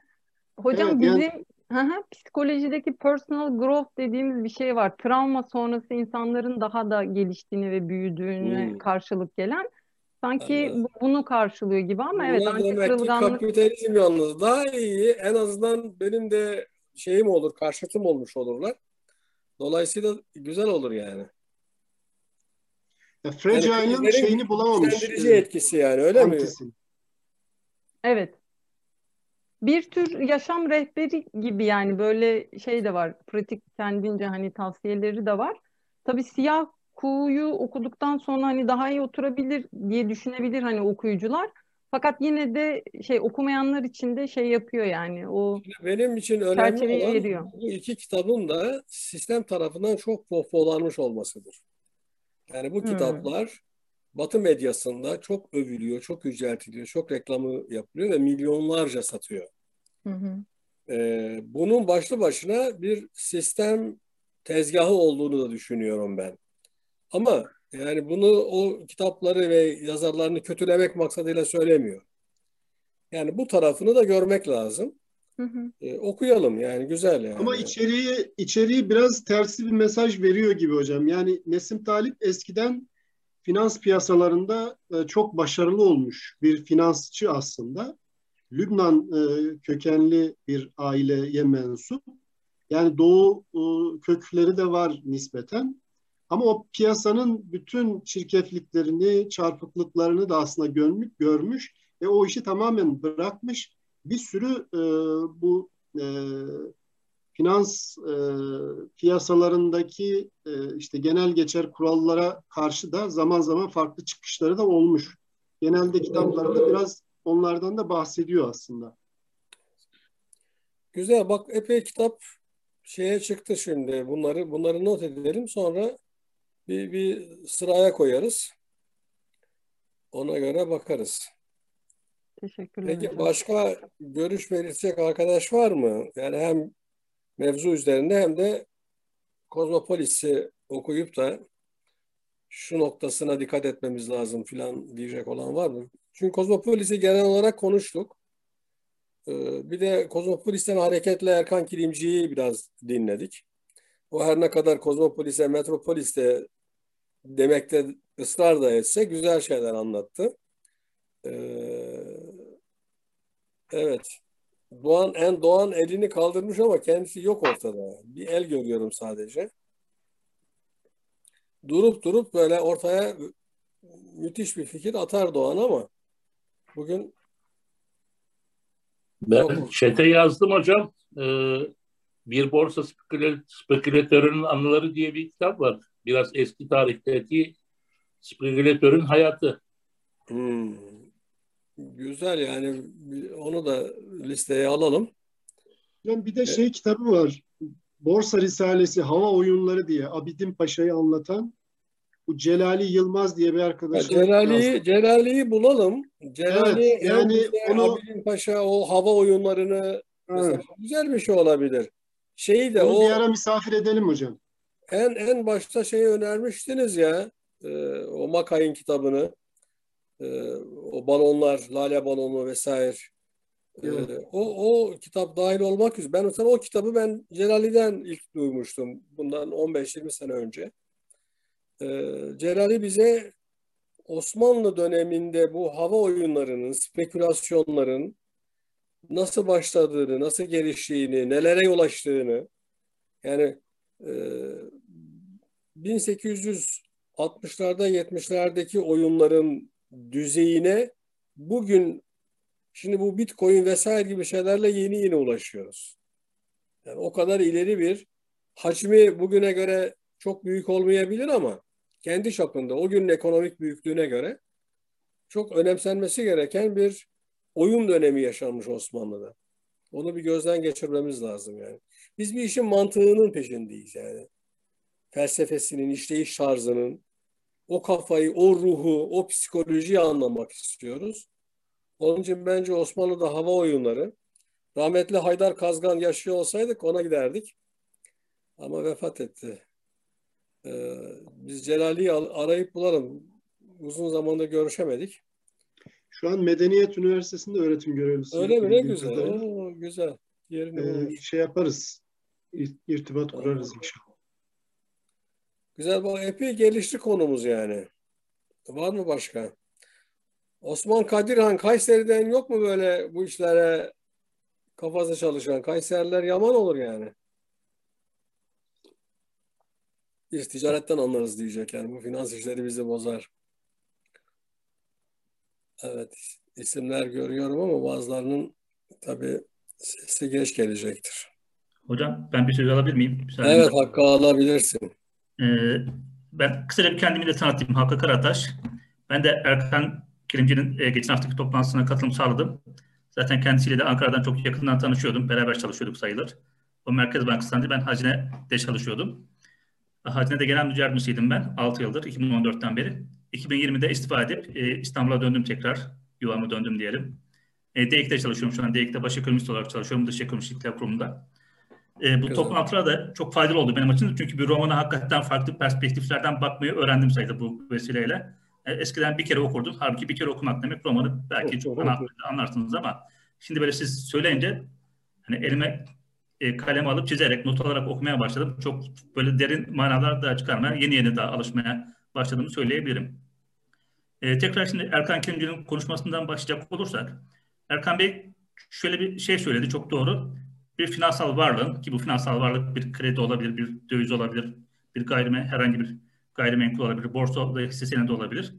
Hocam Evet, bizim yani- hı, psikolojideki personal growth dediğimiz bir şey var. Travma sonrası insanların daha da geliştiğini ve büyüdüğüne Hmm. karşılık gelen. Sanki bu- bunu karşılıyor gibi ama evet Bunlar anti demek ki kırılganlık kapitalizm yalnız daha iyi. En azından benim de şeyim olur, karşıtım olmuş olurlar. Dolayısıyla güzel olur yani. Ya Yani Fragile'ın krizlerin şeyini bulamamış. güçlendirici e, etkisi yani öyle mi? antisi. Evet. Bir tür yaşam rehberi gibi yani böyle şey de var. Pratik kendince hani tavsiyeleri de var. Tabii Siyah Kuğu'yu okuduktan sonra hani daha iyi oturabilir diye düşünebilir hani okuyucular. Fakat yine de şey okumayanlar için de şey yapıyor yani o Benim için önemli olan veriyor. bu iki kitabın da sistem tarafından çok pohpohlanmış olmasıdır. Yani bu Hmm. kitaplar Batı medyasında çok övülüyor, çok yüceltiliyor, çok reklamı yapılıyor ve milyonlarca satıyor. Hı hı. Ee, bunun başlı başına bir sistem tezgahı olduğunu da düşünüyorum ben. Ama yani bunu o kitapları ve yazarlarını kötülemek maksadıyla söylemiyor. Yani bu tarafını da görmek lazım. Hı hı. Ee, okuyalım yani güzel yani. Ama içeriği içeriği biraz tersi bir mesaj veriyor gibi hocam. Yani Nesim Talip eskiden finans piyasalarında e, çok başarılı olmuş bir finansçı aslında. Lübnan e, kökenli bir aileye mensup. Yani doğu e, kökleri de var nispeten. Ama o piyasanın bütün çirkefliklerini, çarpıklıklarını da aslında görmüş, görmüş ve o işi tamamen bırakmış. Bir sürü e, bu e, finans e, piyasalarındaki e, işte genel geçer kurallara karşı da zaman zaman farklı çıkışları da olmuş. Genelde kitaplarında biraz onlardan da bahsediyor aslında. Güzel bak epey kitap şeye çıktı şimdi. Bunları bunları not edelim sonra bir, bir sıraya koyarız. Ona göre bakarız. Teşekkürler Peki hocam. başka görüş belirtecek arkadaş var mı? Yani hem mevzu üzerinde hem de Kozmopolis'i okuyup da şu noktasına dikkat etmemiz lazım filan diyecek olan var mı? Çünkü Kozmopolis'i genel olarak konuştuk. Ee, Bir de Kozmopolis'ten hareketle Erkan Kilimci'yi biraz dinledik. O her ne kadar Kozmopolis'e Metropolis'te demekte ısrar da etse güzel şeyler anlattı. Ee, evet. Doğan en Doğan elini kaldırmış ama kendisi yok ortada. Bir el görüyorum sadece. Durup durup böyle ortaya müthiş bir fikir atar Doğan ama bugün Ben çete yazdım hocam. Ee, bir borsa spekülatörünün anıları diye bir kitap var. Biraz eski tarihteki spekülatörün hayatı. Hmm. Güzel yani onu da listeye alalım. Yani bir de şey kitabı var. Borsa Risalesi Hava Oyunları diye Abidin Paşa'yı anlatan bu Celali Yılmaz diye bir Ya arkadaşım. Celali'yi bulalım. Celali Evet, yani onu- Abidin Paşa o hava oyunlarını Evet. güzel bir şey olabilir. Şeyi de Onu o bir ara misafir edelim hocam. En en başta şeyi önermiştiniz ya e, o Makay'ın kitabını e, o balonlar, lale balonu vesaire. Ee, o, o kitap dahil olmak üzere. Ben mesela o kitabı ben Celali'den ilk duymuştum. Bundan 15-20 sene önce. Ee, Celali bize Osmanlı döneminde bu hava oyunlarının, spekülasyonların nasıl başladığını, nasıl geliştiğini, nelere yol açtığını yani e, 1860'larda 70'lerdeki oyunların düzeyine bugün şimdi bu Bitcoin vesaire gibi şeylerle yeni yeni ulaşıyoruz. Yani o kadar ileri bir hacmi bugüne göre çok büyük olmayabilir ama kendi çapında o günün ekonomik büyüklüğüne göre çok önemsenmesi gereken bir oyun dönemi yaşanmış Osmanlı'da. Onu bir gözden geçirmemiz lazım yani. Biz bir işin mantığının peşindeyiz yani. Felsefesinin, işleyiş tarzının, o kafayı, o ruhu, o psikolojiyi anlamak istiyoruz. Onun için bence Osmanlı'da hava oyunları, rahmetli Haydar Kazgan yaşıyor olsaydık ona giderdik. Ama vefat etti. Ee, biz Celali'yi arayıp bulalım. Uzun zamandır görüşemedik. Şu an Medeniyet Üniversitesi'nde öğretim görevlisi. Öyle mi? Ne güzel. Oo, güzel. Yerini ee, şey yaparız. İrtibat kurarız inşallah. Güzel. Bu epey gelişti konumuz yani. Var mı başka? Osman Kadirhan Kayseri'den yok mu böyle bu işlere kafası çalışan? Kayseriler yaman olur yani. Biz ticaretten anlarız diyecek yani. Bu finans işleri bizi bozar. Evet, isimler görüyorum ama bazılarının tabii sesi geç gelecektir. Hocam ben bir söz alabilir miyim? Müsaade evet, hakkı alabilirsin. Ee, ben kısaca bir kendimi de tanıtayım. Hakkı Karataş. Ben de Erkan Kilimci'nin e, geçen haftaki toplantısına katılım sağladım. Zaten kendisiyle de Ankara'dan çok yakından tanışıyordum. Beraber çalışıyorduk sayılır. O Merkez Bankası'ndan ben Hazine'de çalışıyordum. Hazine'de genel müdür yardımcısıydım ben 6 yıldır, 2014'ten beri. 2020'de istifa edip e, İstanbul'a döndüm tekrar. Yuvama döndüm diyelim. E, DEİK'te çalışıyorum şu an. DEİK'te baş ekonomist olarak çalışıyorum. Dış ekonomistlikler kurumunda. E, bu toplantılar da çok faydalı oldu benim açımdan. Çünkü bir romana hakikaten farklı perspektiflerden bakmayı öğrendim sayıda bu vesileyle. E, eskiden bir kere okurdum. Halbuki bir kere okumak demek romanı belki çok anlarsınız ama şimdi böyle siz söyleyince hani elime e, kalem alıp çizerek, not alarak okumaya başladım. Çok böyle derin manalar da çıkarmaya, yeni yeni daha alışmaya başladığımı söyleyebilirim. E, tekrar şimdi Erkan Kerimci'nin konuşmasından başlayacak olursak, Erkan Bey şöyle bir şey söyledi, çok doğru. Bir finansal varlığın, ki bu finansal varlık bir kredi olabilir, bir döviz olabilir, bir gayrime, herhangi bir gayrimenkul olabilir, borsa hisse senedi olabilir.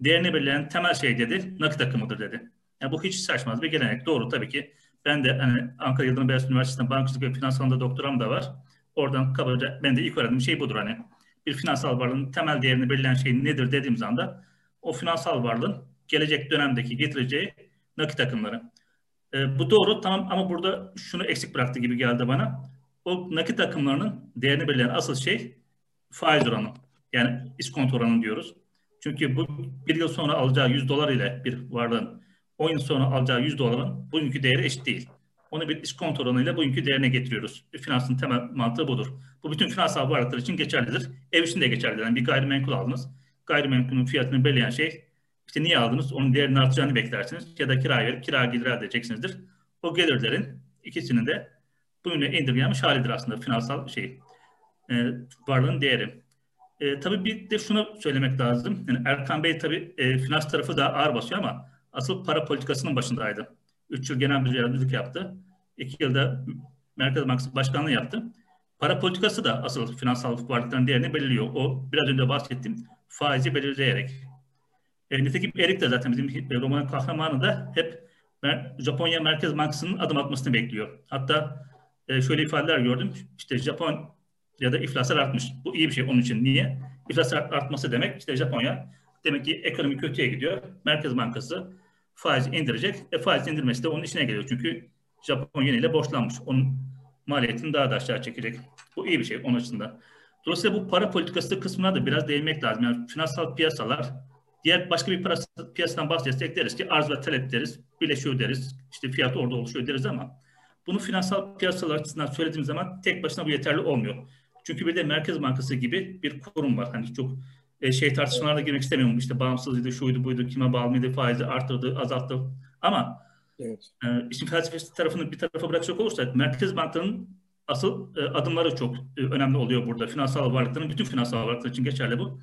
Değerini belirleyen temel şey dedi, nakit akımıdır dedi. Yani bu hiç saçmaz bir gelenek. Doğru tabii ki ben de hani Ankara Yıldırım Beyazıt Üniversitesi'nde bankacılık ve finans alanında doktoram da var. Oradan kabaca ben de ilk öğrendiğim şey budur hani. Bir finansal varlığın temel değerini belirleyen şey nedir dediğimiz anda o finansal varlığın gelecek dönemdeki getireceği nakit akımları. E, bu doğru tamam ama burada şunu eksik bıraktı gibi geldi bana. O nakit akımlarının değerini belirleyen asıl şey faiz oranı. Yani iskonto oranı diyoruz. Çünkü bu bir yıl sonra alacağı 100 dolar ile bir varlığın 10 yıl sonra alacağı 100 doların bugünkü değeri eşit değil. Onu bir iskonto oranıyla bugünkü değerine getiriyoruz. Finansın temel mantığı budur. Bu bütün finansal varlıklar için geçerlidir. Ev için de geçerlidir. Yani bir gayrimenkul aldınız. Gayrimenkulün fiyatını belirleyen şey işte niye aldınız? Onun değerinin artacağını beklersiniz. Ya da kira verip kira gelir elde edeceksinizdir. O gelirlerin ikisinin de bugüne indirgenmiş halidir aslında finansal şey. E, varlığın değeri. E, tabii bir de şunu söylemek lazım. Yani Erkan Bey tabii e, finans tarafı da ağır basıyor ama asıl para politikasının başındaydı. Üç yıl genel müdür yardımcılık yaptı. İki yılda Merkez Bankası Başkanlığı yaptı. Para politikası da asıl finansal varlıkların değerini belirliyor. O biraz önce bahsettiğim faizi belirleyerek. E, nitekim Erik de zaten bizim romanın kahramanı da hep Japonya Merkez Bankası'nın adım atmasını bekliyor. Hatta e, şöyle ifadeler gördüm. İşte Japon ya da iflaslar artmış. Bu iyi bir şey onun için. Niye? İflaslar artması demek işte Japonya demek ki ekonomi kötüye gidiyor. Merkez Bankası faiz indirecek. E, faiz indirmesi de onun işine geliyor. Çünkü Japonya ile borçlanmış. Onun maliyetini daha da aşağı çekecek. Bu iyi bir şey onun açısından. Dolayısıyla bu para politikası kısmına da biraz değinmek lazım. Yani finansal piyasalar diğer başka bir para piyasadan bahsetsek deriz ki arz ve talep deriz, birleşiyor deriz. İşte fiyat orada oluşuyor deriz ama bunu finansal piyasalar açısından söylediğim zaman tek başına bu yeterli olmuyor. Çünkü bir de Merkez Bankası gibi bir kurum var. Hani çok e, şey tartışmalarına girmek istemiyorum. İşte bağımsızlıydı, şuydu, buydu, kime bağlı mıydı, faizi arttırdı, azalttı. Ama Evet. E, işin felsefesi tarafını bir tarafa bırakacak olursak Merkez Bankları'nın asıl e, adımları çok e, önemli oluyor burada. Finansal varlıkların, bütün finansal varlıklar için geçerli bu.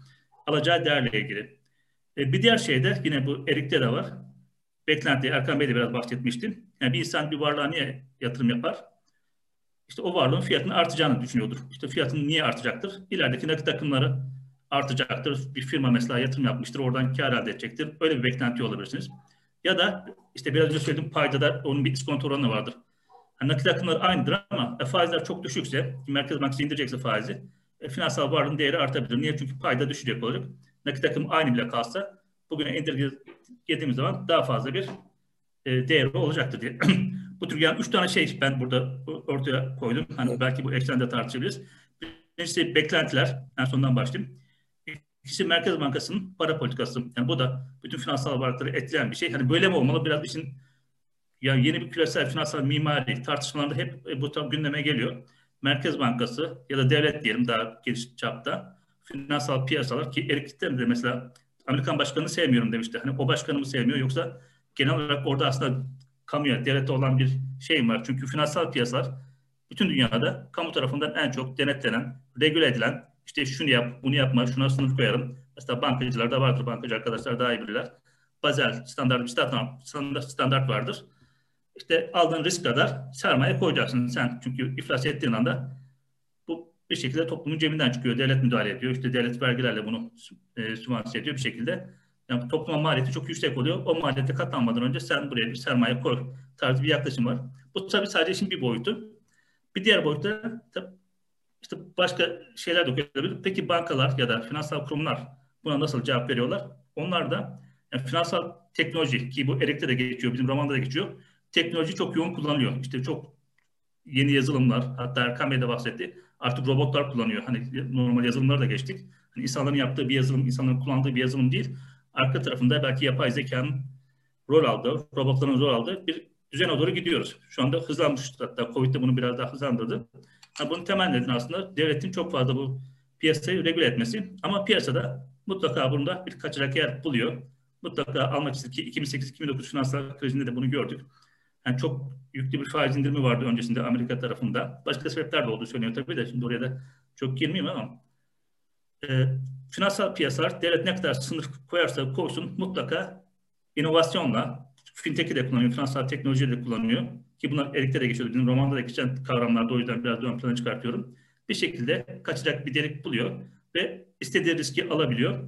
Alacağı değerle ilgili. E, bir diğer şey de yine bu Erik'te de var. Beklenti, Erkan Bey de biraz bahsetmişti. Yani bir insan bir varlığa niye yatırım yapar? İşte o varlığın fiyatının artacağını düşünüyordur. İşte fiyatının niye artacaktır? İlerideki nakit akımları artacaktır. Bir firma mesela yatırım yapmıştır, oradan kar elde edecektir. Öyle bir beklenti olabilirsiniz. Ya da işte biraz önce söylediğim payda da onun bir iskonto oranı vardır. Yani nakit akımları aynıdır ama e, faizler çok düşükse, Merkez Bankası indirecekse faizi, e, finansal varlığın değeri artabilir. Niye? Çünkü payda düşecek olacak. Nakit akım aynı bile kalsa, bugüne indirgediğimiz zaman daha fazla bir e, değeri olacaktır diye. bu tür yani üç tane şey ben burada ortaya koydum. Hani belki bu eksende tartışabiliriz. Birincisi beklentiler. En sondan başlayayım. İkincisi Merkez Bankası'nın para politikası. Yani bu da bütün finansal varlıkları etkileyen bir şey. Hani böyle mi olmalı? Biraz için ya yeni bir küresel finansal mimari tartışmalarında hep e, bu tam gündeme geliyor. Merkez Bankası ya da devlet diyelim daha geniş çapta finansal piyasalar ki Eric Kitter de mesela Amerikan başkanını sevmiyorum demişti. Hani o başkanımı sevmiyor yoksa genel olarak orada aslında kamuya, devlete olan bir şey var. Çünkü finansal piyasalar bütün dünyada kamu tarafından en çok denetlenen, regüle edilen, işte şunu yap, bunu yapma, şuna sınır koyalım. Mesela bankacılarda vardır, bankacı arkadaşlar daha iyi bilirler. Bazel standart bir standart, standart, vardır. İşte aldığın risk kadar sermaye koyacaksın sen. Çünkü iflas ettiğin anda bir şekilde toplumun cebinden çıkıyor. Devlet müdahale ediyor. İşte devlet vergilerle bunu e, sübvanse ediyor bir şekilde. Yani topluma maliyeti çok yüksek oluyor. O maliyete katlanmadan önce sen buraya bir sermaye koy tarzı bir yaklaşım var. Bu tabii sadece işin bir boyutu. Bir diğer boyutta tabii işte başka şeyler de okuyabilir. Peki bankalar ya da finansal kurumlar buna nasıl cevap veriyorlar? Onlar da yani finansal teknoloji ki bu Erik'te de geçiyor, bizim romanda da geçiyor. Teknoloji çok yoğun kullanılıyor. İşte çok yeni yazılımlar, hatta Erkan Bey de bahsetti. Artık robotlar kullanıyor. Hani normal yazılımları da geçtik. Hani insanların yaptığı bir yazılım, insanların kullandığı bir yazılım değil arka tarafında belki yapay zekanın rol aldığı, robotların rol aldığı bir düzene doğru gidiyoruz. Şu anda hızlanmış hatta Covid de bunu biraz daha hızlandırdı. Yani bunun temel nedeni aslında devletin çok fazla bu piyasayı regüle etmesi. Ama piyasada mutlaka bunda bir kaçacak yer buluyor. Mutlaka almak istedik ki 2008-2009 finansal krizinde de bunu gördük. Yani çok yüklü bir faiz indirimi vardı öncesinde Amerika tarafında. Başka sebepler de olduğu söyleniyor tabii de şimdi oraya da çok girmeyeyim ama e, finansal piyasalar devlet ne kadar sınır koyarsa koysun mutlaka inovasyonla fintech'i de kullanıyor, finansal teknolojiyi de kullanıyor. Ki bunlar Erik'te de geçiyordu. Bizim romanda da geçen kavramlarda o yüzden biraz ön plana çıkartıyorum. Bir şekilde kaçacak bir delik buluyor ve istediği riski alabiliyor.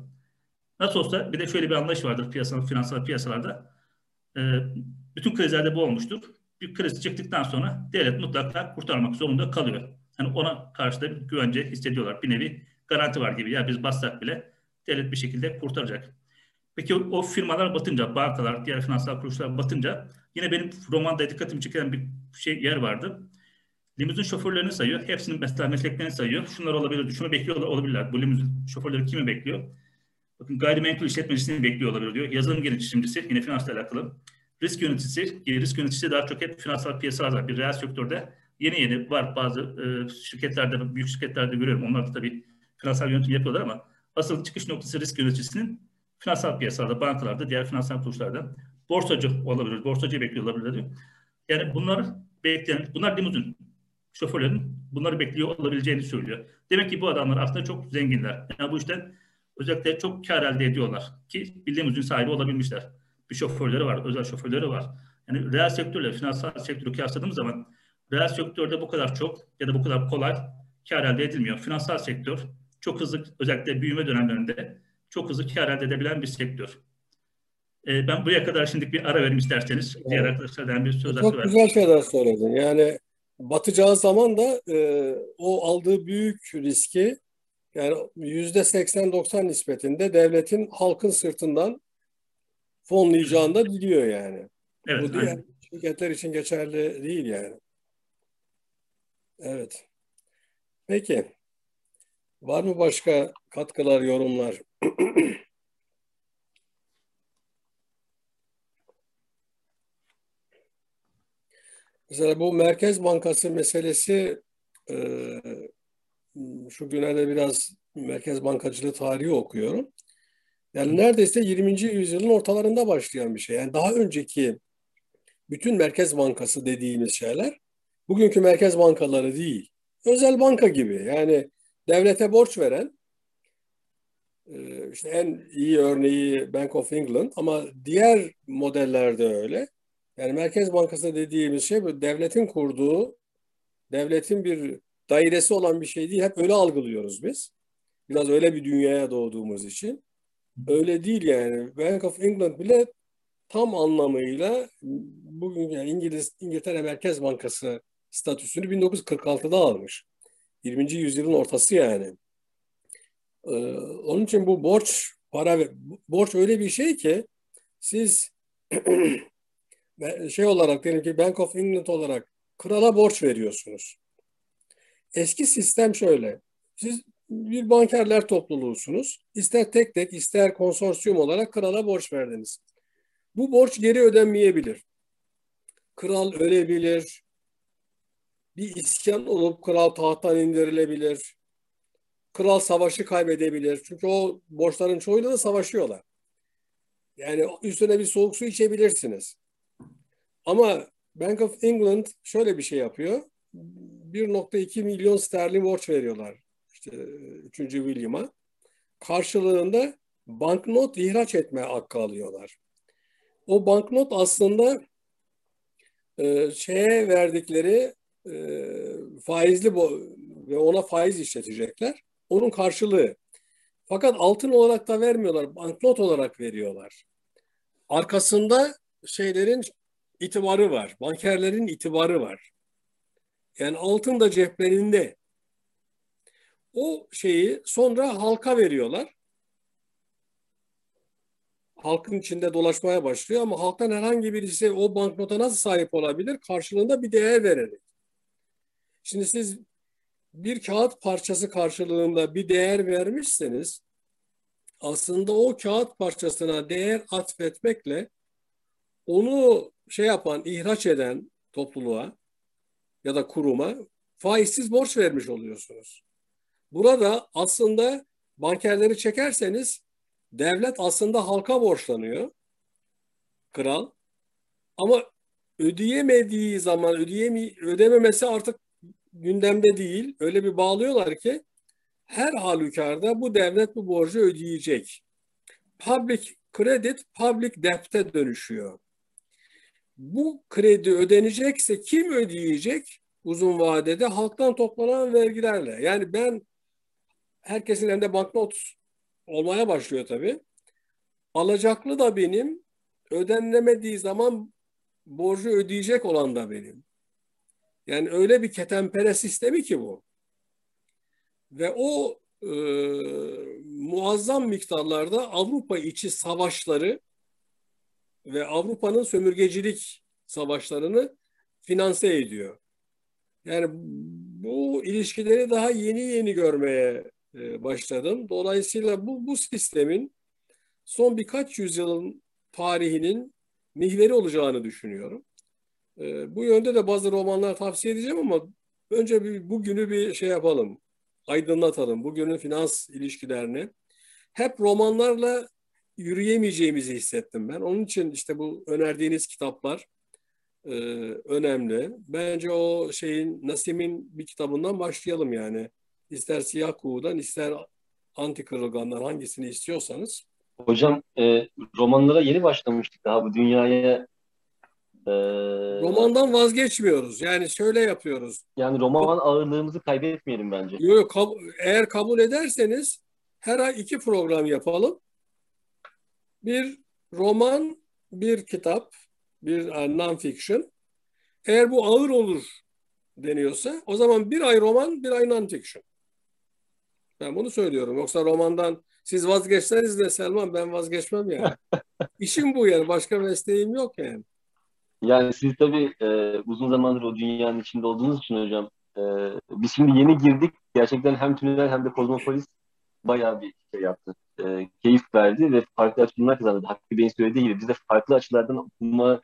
Nasıl olsa bir de şöyle bir anlayış vardır piyasanın finansal piyasalarda. E, bütün krizlerde bu olmuştur. Bir kriz çıktıktan sonra devlet mutlaka kurtarmak zorunda kalıyor. Yani ona karşı da bir güvence hissediyorlar. Bir nevi garanti var gibi. Ya biz bassak bile devlet bir şekilde kurtaracak. Peki o, firmalar batınca, bankalar, diğer finansal kuruluşlar batınca yine benim romanda dikkatimi çeken bir şey yer vardı. Limuzin şoförlerini sayıyor. Hepsinin mesela mesleklerini sayıyor. Şunlar olabilir, şunu bekliyor olabilirler. Bu limuzin şoförleri kimi bekliyor? Bakın gayrimenkul işletmecisini bekliyor olabilir diyor. Yazılım geliştiricisi yine finansla alakalı. Risk yöneticisi, risk yöneticisi daha çok hep finansal piyasalarda bir reel sektörde yeni yeni var bazı e, şirketlerde, büyük şirketlerde görüyorum. Onlar da tabii finansal yönetim yapıyorlar ama asıl çıkış noktası risk yöneticisinin finansal piyasalarda, bankalarda, diğer finansal kuruluşlarda borsacı olabilir, borsacı bekliyor olabilir. Yani bunlar bekleyen, bunlar limuzin şoförlerin bunları bekliyor olabileceğini söylüyor. Demek ki bu adamlar aslında çok zenginler. Yani bu işten özellikle çok kar elde ediyorlar ki bir limuzin sahibi olabilmişler. Bir şoförleri var, özel şoförleri var. Yani reel sektörle finansal sektörü kıyasladığımız zaman reel sektörde bu kadar çok ya da bu kadar kolay kar elde edilmiyor. Finansal sektör çok hızlı özellikle büyüme dönemlerinde çok hızlı kar elde edebilen bir sektör. E, ben buraya kadar şimdi bir ara verim isterseniz. Evet. Diğer arkadaşlardan bir söz Çok güzel şeyler söyledin. Yani batacağı zaman da e, o aldığı büyük riski yani yüzde 80-90 nispetinde devletin halkın sırtından fonlayacağını da biliyor yani. Evet, Bu diğer aynen. şirketler için geçerli değil yani. Evet. Peki. Var mı başka katkılar, yorumlar? Mesela bu Merkez Bankası meselesi e, şu günlerde biraz Merkez Bankacılığı tarihi okuyorum. Yani neredeyse 20. yüzyılın ortalarında başlayan bir şey. Yani daha önceki bütün merkez bankası dediğimiz şeyler bugünkü merkez bankaları değil. Özel banka gibi yani devlete borç veren e, işte en iyi örneği Bank of England ama diğer modellerde öyle. Yani Merkez Bankası dediğimiz şey devletin kurduğu, devletin bir dairesi olan bir şey değil. Hep öyle algılıyoruz biz. Biraz öyle bir dünyaya doğduğumuz için. Öyle değil yani. Bank of England bile tam anlamıyla bugün yani İngiliz İngiltere Merkez Bankası statüsünü 1946'da almış. 20. yüzyılın ortası yani. Ee, onun için bu borç para borç öyle bir şey ki siz şey olarak diyelim ki Bank of England olarak krala borç veriyorsunuz. Eski sistem şöyle. Siz bir bankerler topluluğusunuz. İster tek tek ister konsorsiyum olarak krala borç verdiniz. Bu borç geri ödenmeyebilir. Kral ölebilir. Bir isyan olup kral tahttan indirilebilir. Kral savaşı kaybedebilir. Çünkü o borçların çoğuyla da savaşıyorlar. Yani üstüne bir soğuk su içebilirsiniz. Ama Bank of England şöyle bir şey yapıyor. 1.2 milyon sterlin borç veriyorlar işte 3. William'a. Karşılığında banknot ihraç etme hakkı alıyorlar. O banknot aslında e, şeye verdikleri e, faizli ve ona faiz işletecekler. Onun karşılığı. Fakat altın olarak da vermiyorlar. Banknot olarak veriyorlar. Arkasında şeylerin itibarı var. Bankerlerin itibarı var. Yani altın da ceplerinde. O şeyi sonra halka veriyorlar. Halkın içinde dolaşmaya başlıyor ama halktan herhangi birisi o banknota nasıl sahip olabilir? Karşılığında bir değer vererek. Şimdi siz bir kağıt parçası karşılığında bir değer vermişseniz aslında o kağıt parçasına değer atfetmekle onu şey yapan, ihraç eden topluluğa ya da kuruma faizsiz borç vermiş oluyorsunuz. Burada aslında bankerleri çekerseniz devlet aslında halka borçlanıyor. Kral. Ama ödeyemediği zaman ödeyemi ödememesi artık gündemde değil. Öyle bir bağlıyorlar ki her halükarda bu devlet bu borcu ödeyecek. Public credit public debt'e dönüşüyor bu kredi ödenecekse kim ödeyecek? Uzun vadede halktan toplanan vergilerle. Yani ben herkesin elinde banknot olmaya başlıyor tabii. Alacaklı da benim, ödenilemediği zaman borcu ödeyecek olan da benim. Yani öyle bir ketempere sistemi ki bu. Ve o e, muazzam miktarlarda Avrupa içi savaşları ve Avrupa'nın sömürgecilik savaşlarını finanse ediyor. Yani bu ilişkileri daha yeni yeni görmeye e, başladım. Dolayısıyla bu, bu sistemin son birkaç yüzyılın tarihinin mihveri olacağını düşünüyorum. E, bu yönde de bazı romanlar tavsiye edeceğim ama önce bir bugünü bir şey yapalım, aydınlatalım. Bugünün finans ilişkilerini. Hep romanlarla yürüyemeyeceğimizi hissettim ben. Onun için işte bu önerdiğiniz kitaplar e, önemli. Bence o şeyin Nasim'in bir kitabından başlayalım yani. İster Siyah Kuğu'dan ister Anti Kırılgan'dan hangisini istiyorsanız. Hocam e, romanlara yeni başlamıştık daha bu dünyaya e, Romandan vazgeçmiyoruz. Yani şöyle yapıyoruz. Yani roman ağırlığımızı kaybetmeyelim bence. Yok yok. Kab eğer kabul ederseniz her ay iki program yapalım bir roman, bir kitap, bir e, non-fiction. Eğer bu ağır olur deniyorsa o zaman bir ay roman, bir ay non-fiction. Ben bunu söylüyorum. Yoksa romandan siz vazgeçseniz de Selman ben vazgeçmem yani. İşim bu yani. Başka mesleğim yok yani. Yani siz tabii e, uzun zamandır o dünyanın içinde olduğunuz için hocam e, biz şimdi yeni girdik. Gerçekten hem tünel hem de kozmopolis bayağı bir şey yaptı e, keyif verdi ve farklı açılımlar kazandı. Hakkı Bey'in söylediği gibi biz de farklı açılardan okuma,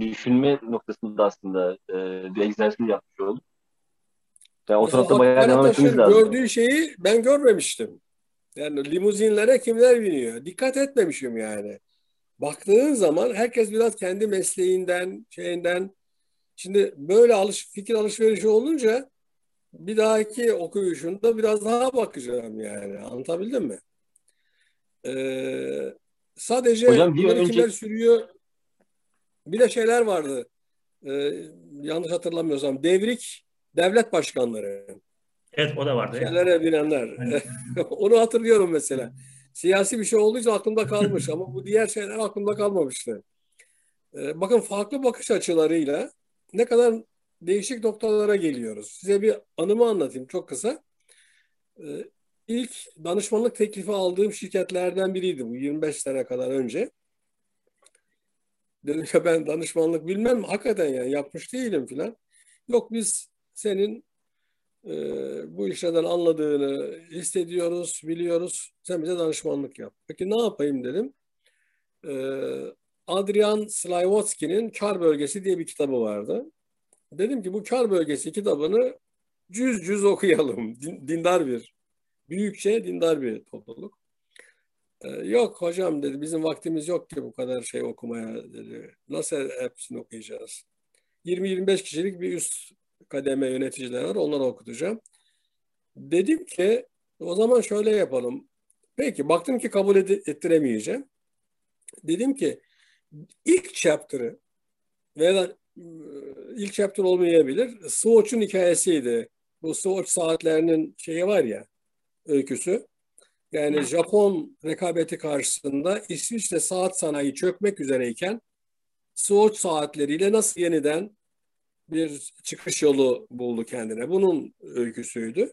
düşünme noktasında aslında e, bir egzersiz yapmış olduk. Yani o tarafta bayağı devam etmemiz lazım. Gördüğü şeyi ben görmemiştim. Yani limuzinlere kimler biniyor? Dikkat etmemişim yani. baktığın zaman herkes biraz kendi mesleğinden, şeyinden şimdi böyle alış, fikir alışverişi olunca bir dahaki okuyuşunda biraz daha bakacağım yani. Anlatabildim mi? Ee, sadece Hocam bir önce- kimler sürüyor? Bir de şeyler vardı. Ee, yanlış hatırlamıyorsam devrik devlet başkanları. Evet o da vardı. Şeylere binenler. Onu hatırlıyorum mesela. Siyasi bir şey olduysa aklımda kalmış ama bu diğer şeyler aklımda kalmamıştı. Ee, bakın farklı bakış açılarıyla ne kadar değişik noktalara geliyoruz. Size bir anımı anlatayım çok kısa. Ee, ilk danışmanlık teklifi aldığım şirketlerden biriydi bu 25 sene kadar önce. Dedim ya ben danışmanlık bilmem hakikaten yani yapmış değilim filan. Yok biz senin e, bu işlerden anladığını hissediyoruz, biliyoruz. Sen bize danışmanlık yap. Peki ne yapayım dedim. E, Adrian Slavotsky'nin Kar Bölgesi diye bir kitabı vardı. Dedim ki bu Kar Bölgesi kitabını cüz cüz okuyalım. Din- dindar bir, büyükçe dindar bir topluluk. E, yok hocam dedi bizim vaktimiz yok ki bu kadar şey okumaya dedi. Nasıl hepsini okuyacağız? 20-25 kişilik bir üst kademe yöneticiler var. Onları okutacağım. Dedim ki o zaman şöyle yapalım. Peki baktım ki kabul ettiremeyeceğim. Dedim ki ilk chapter'ı veya ilk chapter olmayabilir. Swatch'un hikayesiydi. Bu Swatch saatlerinin şeyi var ya öyküsü. Yani Japon rekabeti karşısında İsviçre saat sanayi çökmek üzereyken Swatch saatleriyle nasıl yeniden bir çıkış yolu buldu kendine. Bunun öyküsüydü.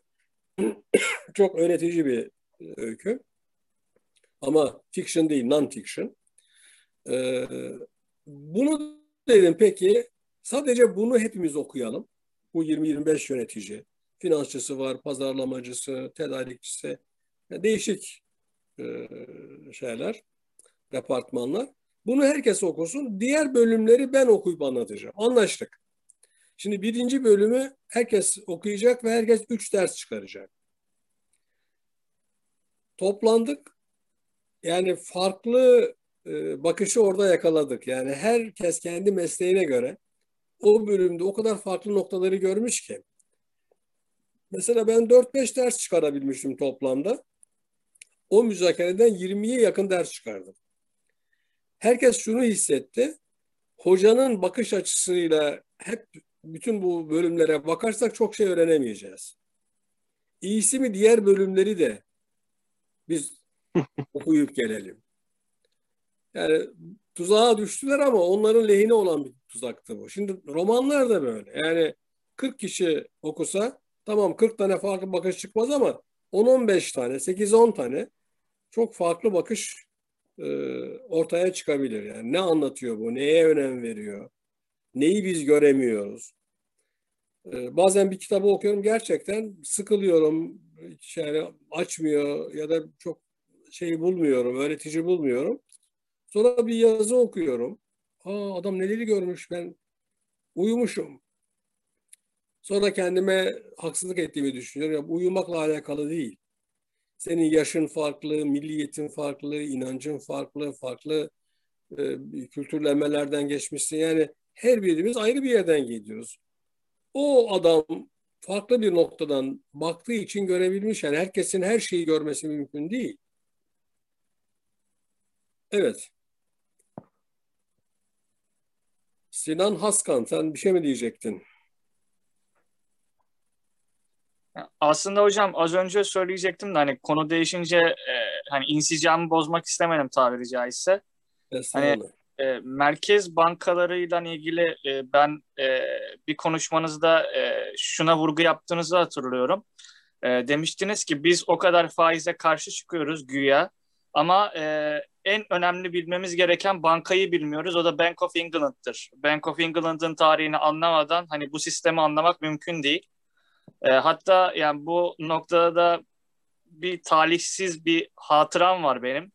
Çok öğretici bir öykü. Ama fiction değil, non-fiction. Ee, bunu dedim peki sadece bunu hepimiz okuyalım. Bu 20-25 yönetici. Finansçısı var, pazarlamacısı, tedarikçisi. Yani değişik e, şeyler, departmanlar. Bunu herkes okusun. Diğer bölümleri ben okuyup anlatacağım. Anlaştık. Şimdi birinci bölümü herkes okuyacak ve herkes üç ders çıkaracak. Toplandık. Yani farklı e, bakışı orada yakaladık. Yani herkes kendi mesleğine göre o bölümde o kadar farklı noktaları görmüş ki. Mesela ben 4-5 ders çıkarabilmişim toplamda. O müzakereden 20'ye yakın ders çıkardım. Herkes şunu hissetti. Hocanın bakış açısıyla hep bütün bu bölümlere bakarsak çok şey öğrenemeyeceğiz. İyisi mi diğer bölümleri de biz okuyup gelelim. Yani tuzağa düştüler ama onların lehine olan bir tuzaktı bu. Şimdi romanlar da böyle. Yani 40 kişi okusa tamam 40 tane farklı bakış çıkmaz ama 10-15 tane, 8-10 tane çok farklı bakış e, ortaya çıkabilir. Yani ne anlatıyor bu, neye önem veriyor, neyi biz göremiyoruz. E, bazen bir kitabı okuyorum gerçekten sıkılıyorum, yani açmıyor ya da çok şey bulmuyorum, öğretici bulmuyorum. Sonra bir yazı okuyorum. Aa, adam neleri görmüş ben uyumuşum. Sonra kendime haksızlık ettiğimi düşünüyorum. Ya, uyumakla alakalı değil. Senin yaşın farklı, milliyetin farklı, inancın farklı, farklı e, kültürlenmelerden geçmişsin. Yani her birimiz ayrı bir yerden geliyoruz. O adam farklı bir noktadan baktığı için görebilmiş. Yani herkesin her şeyi görmesi mümkün değil. Evet. Sinan Haskan sen bir şey mi diyecektin? Aslında hocam az önce söyleyecektim de hani konu değişince e, hani insicamı bozmak istemedim tabiri caizse. Hani e, merkez bankalarıyla ilgili e, ben e, bir konuşmanızda e, şuna vurgu yaptığınızı hatırlıyorum. E, demiştiniz ki biz o kadar faize karşı çıkıyoruz güya ama e, en önemli bilmemiz gereken bankayı bilmiyoruz. O da Bank of England'tır. Bank of England'ın tarihini anlamadan hani bu sistemi anlamak mümkün değil. E, hatta yani bu noktada da bir talihsiz bir hatıram var benim.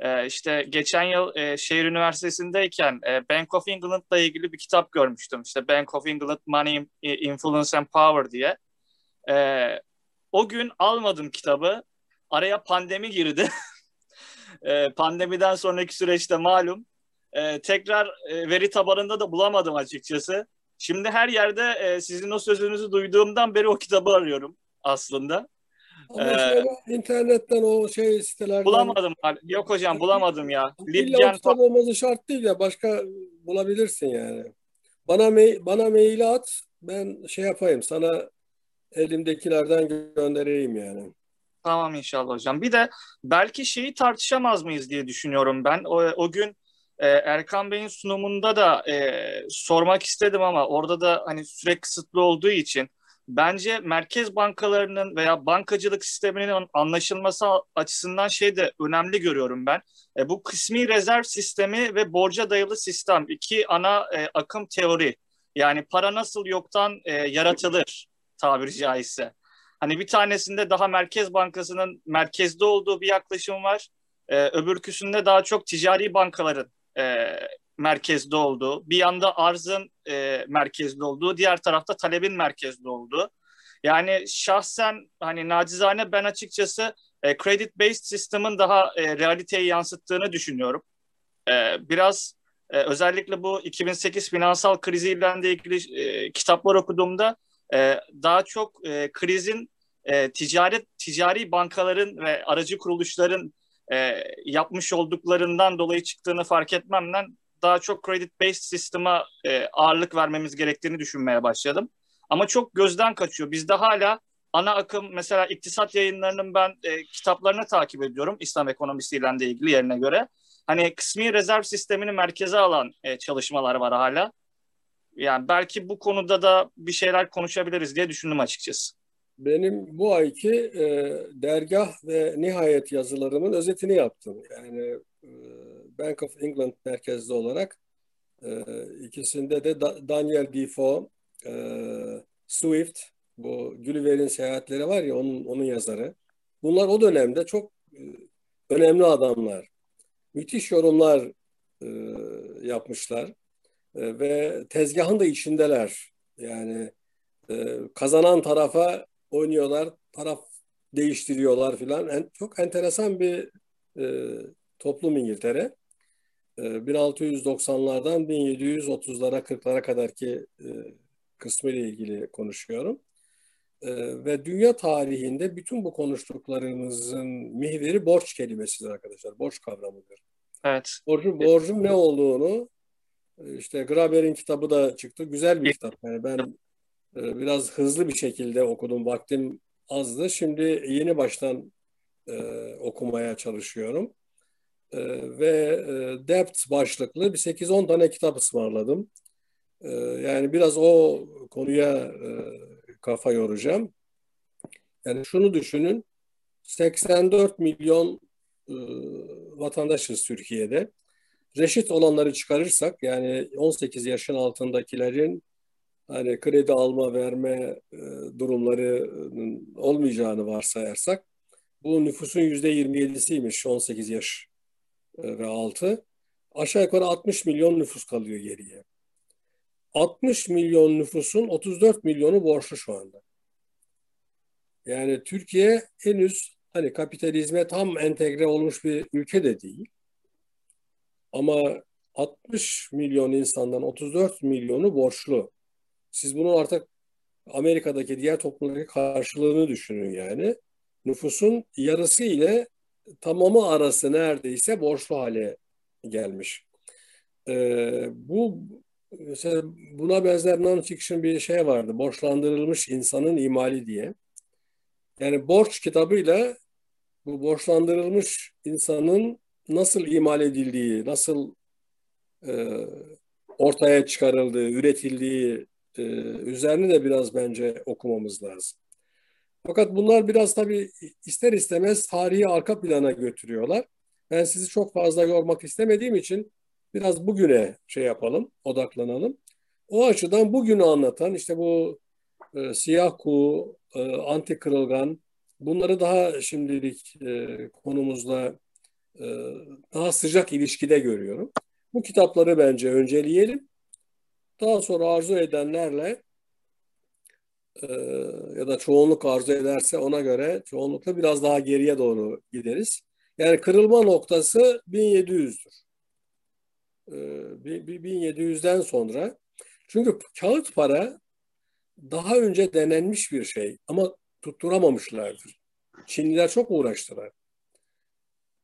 E, işte geçen yıl e, şehir üniversitesindeyken e, Bank of England'la ilgili bir kitap görmüştüm. İşte Bank of England Money, Influence and Power diye. E, o gün almadım kitabı. Araya pandemi girdi. e, pandemiden sonraki süreçte malum e, tekrar e, veri tabanında da bulamadım açıkçası. Şimdi her yerde e, sizin o sözünüzü duyduğumdan beri o kitabı arıyorum aslında. Ama Ee, şöyle internetten o şey sitelerden bulamadım. Yok hocam bulamadım ya. illa kitap olması şart değil ya başka bulabilirsin yani. Bana bana mail at ben şey yapayım sana elimdekilerden göndereyim yani. Tamam inşallah hocam. Bir de belki şeyi tartışamaz mıyız diye düşünüyorum ben. O, o gün e, Erkan Bey'in sunumunda da e, sormak istedim ama orada da hani süre kısıtlı olduğu için bence merkez bankalarının veya bankacılık sisteminin anlaşılması açısından şey de önemli görüyorum ben. E, bu kısmi rezerv sistemi ve borca dayalı sistem iki ana e, akım teori. Yani para nasıl yoktan e, yaratılır tabiri caizse. Hani bir tanesinde daha Merkez Bankası'nın merkezde olduğu bir yaklaşım var. Ee, öbürküsünde daha çok ticari bankaların e, merkezde olduğu, bir yanda arzın e, merkezde olduğu, diğer tarafta talebin merkezde olduğu. Yani şahsen hani nacizane ben açıkçası e, credit based sistemin daha e, realiteyi yansıttığını düşünüyorum. E, biraz e, özellikle bu 2008 finansal kriziyle ilgili e, kitaplar okuduğumda e, daha çok e, krizin e, ticaret ticari bankaların ve aracı kuruluşların e, yapmış olduklarından dolayı çıktığını fark etmemden daha çok credit based sistema e, ağırlık vermemiz gerektiğini düşünmeye başladım. Ama çok gözden kaçıyor. Bizde hala ana akım mesela iktisat yayınlarının ben e, kitaplarını takip ediyorum İslam ekonomisiyle de ilgili yerine göre. Hani kısmi rezerv sistemini merkeze alan e, çalışmalar var hala. Yani belki bu konuda da bir şeyler konuşabiliriz diye düşündüm açıkçası. Benim bu ayki e, dergah ve nihayet yazılarımın özetini yaptım. Yani e, Bank of England merkezli olarak e, ikisinde de da, Daniel Defoe, e, Swift, bu Gulliver'in seyahatleri var ya onun, onun yazarı. Bunlar o dönemde çok e, önemli adamlar. Müthiş yorumlar e, yapmışlar e, ve tezgahın da içindeler. Yani e, kazanan tarafa oynuyorlar, taraf değiştiriyorlar filan. En, çok enteresan bir e, toplum İngiltere. E, 1690'lardan 1730'lara 40'lara kadarki e, kısmı ile ilgili konuşuyorum. E, ve dünya tarihinde bütün bu konuştuklarımızın mihveri borç kelimesidir arkadaşlar. Borç kavramıdır. Evet. Borcun, borcun ne olduğunu işte Graeber'in kitabı da çıktı. Güzel bir kitap. Yani ben e, biraz hızlı bir şekilde okudum. Vaktim azdı. Şimdi yeni baştan e, okumaya çalışıyorum. E, ve e, Debt başlıklı bir 8-10 tane kitap ısmarladım. E, yani biraz o konuya e, kafa yoracağım. Yani şunu düşünün. 84 milyon e, vatandaşız Türkiye'de. Reşit olanları çıkarırsak yani 18 yaşın altındakilerin hani kredi alma verme e, durumlarının olmayacağını varsayarsak bu nüfusun yüzde 27'siymiş 18 yaş ve altı. Aşağı yukarı 60 milyon nüfus kalıyor geriye. 60 milyon nüfusun 34 milyonu borçlu şu anda. Yani Türkiye henüz hani kapitalizme tam entegre olmuş bir ülke de değil. Ama 60 milyon insandan 34 milyonu borçlu. Siz bunu artık Amerika'daki diğer toplumdaki karşılığını düşünün yani. Nüfusun yarısı ile tamamı arası neredeyse borçlu hale gelmiş. Ee, bu mesela buna benzer non-fiction bir şey vardı. Borçlandırılmış insanın imali diye. Yani borç kitabıyla bu borçlandırılmış insanın nasıl imal edildiği, nasıl e, ortaya çıkarıldığı, üretildiği e, üzerine de biraz bence okumamız lazım. Fakat bunlar biraz tabii ister istemez tarihi arka plana götürüyorlar. Ben sizi çok fazla yormak istemediğim için biraz bugüne şey yapalım, odaklanalım. O açıdan bugünü anlatan işte bu e, siyah kuğu, e, anti kırılgan bunları daha şimdilik e, konumuzla e, daha sıcak ilişkide görüyorum. Bu kitapları bence önceleyelim. Daha sonra arzu edenlerle ya da çoğunluk arzu ederse ona göre çoğunlukla biraz daha geriye doğru gideriz. Yani kırılma noktası 1700'dür. e, 1700'den sonra. Çünkü kağıt para daha önce denenmiş bir şey ama tutturamamışlardır. Çinliler çok uğraştılar.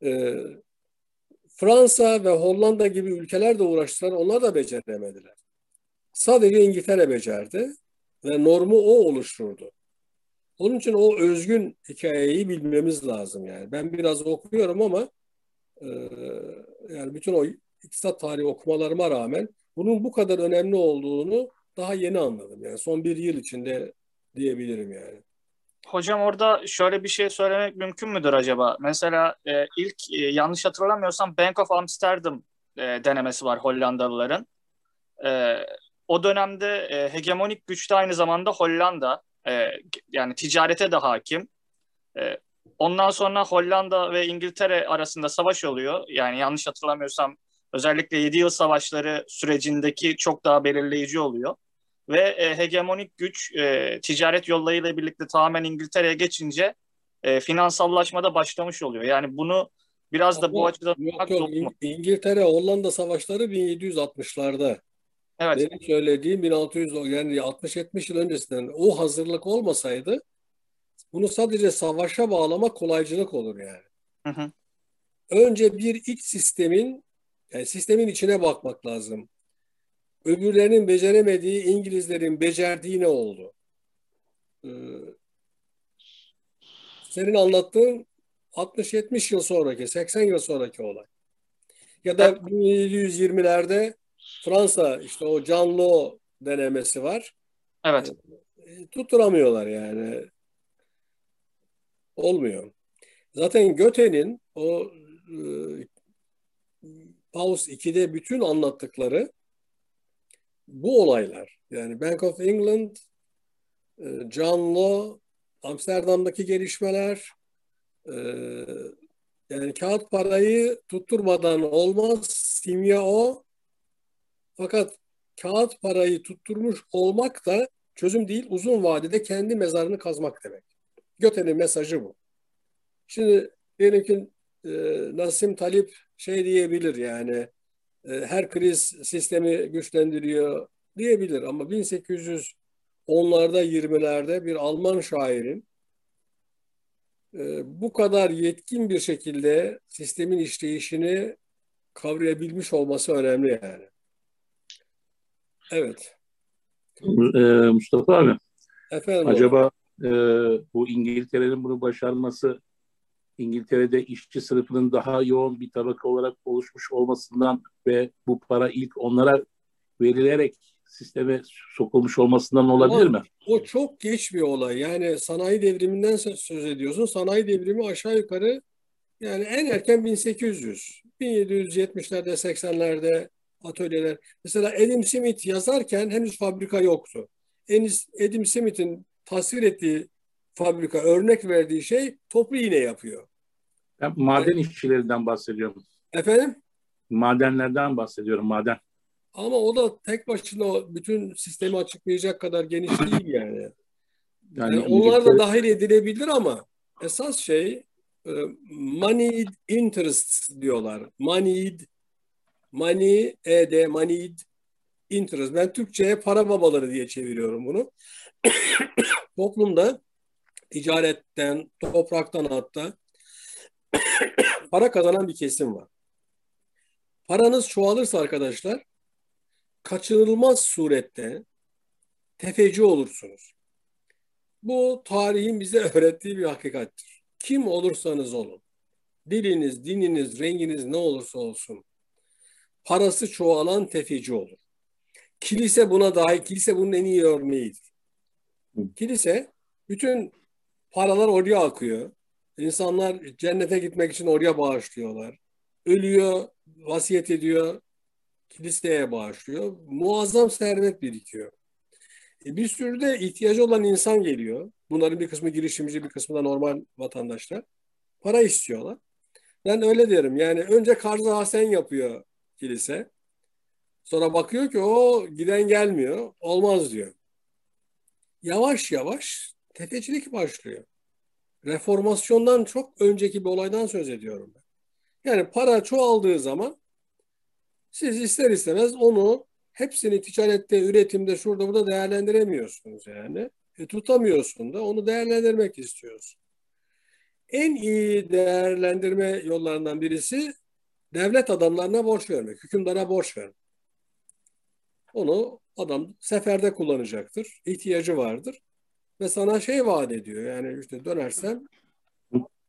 E, Fransa ve Hollanda gibi ülkeler de uğraştılar. Onlar da beceremediler. Sadece İngiltere becerdi ve normu o oluşturdu. Onun için o özgün hikayeyi bilmemiz lazım yani. Ben biraz okuyorum ama e, yani bütün o iktisat tarihi okumalarıma rağmen bunun bu kadar önemli olduğunu daha yeni anladım. Yani son bir yıl içinde diyebilirim yani. Hocam orada şöyle bir şey söylemek mümkün müdür acaba? Mesela e, ilk e, yanlış hatırlamıyorsam Bank of Amsterdam e, denemesi var Hollandalıların. E, o dönemde e, hegemonik güçte aynı zamanda Hollanda. E, yani ticarete de hakim. E, ondan sonra Hollanda ve İngiltere arasında savaş oluyor. Yani yanlış hatırlamıyorsam özellikle 7 yıl savaşları sürecindeki çok daha belirleyici oluyor. Ve e, hegemonik güç e, ticaret yollarıyla birlikte tamamen İngiltere'ye geçince e, finansallaşma da başlamış oluyor. Yani bunu biraz da bu Ama açıdan yok, yok, İng- İngiltere Hollanda savaşları 1760'larda. Evet. Benim söylediğim 1600 o- yani 60-70 yıl öncesinden o hazırlık olmasaydı bunu sadece savaşa bağlamak kolaycılık olur yani. Hı hı. Önce bir iç sistemin yani sistemin içine bakmak lazım. Öbürlerinin beceremediği İngilizlerin becerdiği ne oldu? Ee, senin anlattığın 60-70 yıl sonraki, 80 yıl sonraki olay. Ya da 1720'lerde Fransa işte o canlı denemesi var. Evet. E, tutturamıyorlar yani. Olmuyor. Zaten Göte'nin o e, Paus 2'de bütün anlattıkları bu olaylar. Yani Bank of England, e, John Law, Amsterdam'daki gelişmeler, e, yani kağıt parayı tutturmadan olmaz, simya o. Fakat kağıt parayı tutturmuş olmak da çözüm değil, uzun vadede kendi mezarını kazmak demek. Göte'nin mesajı bu. Şimdi diyelim ki e, Nassim Talip şey diyebilir yani e, her kriz sistemi güçlendiriyor diyebilir ama 1810'larda 20'lerde bir Alman şairin e, bu kadar yetkin bir şekilde sistemin işleyişini kavrayabilmiş olması önemli yani. Evet. Ee, Mustafa abi, Efendim acaba e, bu İngiltere'nin bunu başarması İngiltere'de işçi sınıfının daha yoğun bir tabaka olarak oluşmuş olmasından ve bu para ilk onlara verilerek sisteme sokulmuş olmasından olabilir mi? O çok geç bir olay. Yani sanayi devriminden söz ediyorsun. Sanayi devrimi aşağı yukarı yani en erken 1800. 1770'lerde 80'lerde atölyeler. Mesela Adam Smith yazarken henüz fabrika yoktu. Adam Smith'in tasvir ettiği fabrika örnek verdiği şey toplu iğne yapıyor. Ben maden işçilerinden bahsediyorum. Efendim? Madenlerden bahsediyorum, maden. Ama o da tek başına bütün sistemi açıklayacak kadar geniş değil yani. Yani Yani onlar da dahil edilebilir ama esas şey e, moneyed interest diyorlar. Moneyed, money, ed, moneyed interest. Ben Türkçe'ye para babaları diye çeviriyorum bunu. Toplumda ticaretten, topraktan hatta para kazanan bir kesim var. Paranız çoğalırsa arkadaşlar kaçınılmaz surette tefeci olursunuz. Bu tarihin bize öğrettiği bir hakikattir. Kim olursanız olun. Diliniz, dininiz, renginiz ne olursa olsun. Parası çoğalan tefeci olur. Kilise buna dahil. Kilise bunun en iyi örneğidir. Kilise bütün paralar oraya akıyor. İnsanlar cennete gitmek için oraya bağışlıyorlar. Ölüyor, vasiyet ediyor, kiliseye bağışlıyor. Muazzam servet birikiyor. E, bir sürü de ihtiyacı olan insan geliyor. Bunların bir kısmı girişimci, bir kısmı da normal vatandaşlar. Para istiyorlar. Ben öyle derim. Yani önce karzı hasen yapıyor kilise. Sonra bakıyor ki o giden gelmiyor. Olmaz diyor. Yavaş yavaş tefecilik başlıyor. Reformasyondan çok önceki bir olaydan söz ediyorum ben. Yani para çoğaldığı zaman Siz ister istemez onu hepsini ticarette, üretimde, şurada burada değerlendiremiyorsunuz yani. E, tutamıyorsun da onu değerlendirmek istiyorsun. En iyi değerlendirme yollarından birisi devlet adamlarına borç vermek, hükümdara borç vermek. Onu adam seferde kullanacaktır, ihtiyacı vardır ve sana şey vaat ediyor yani işte dönersem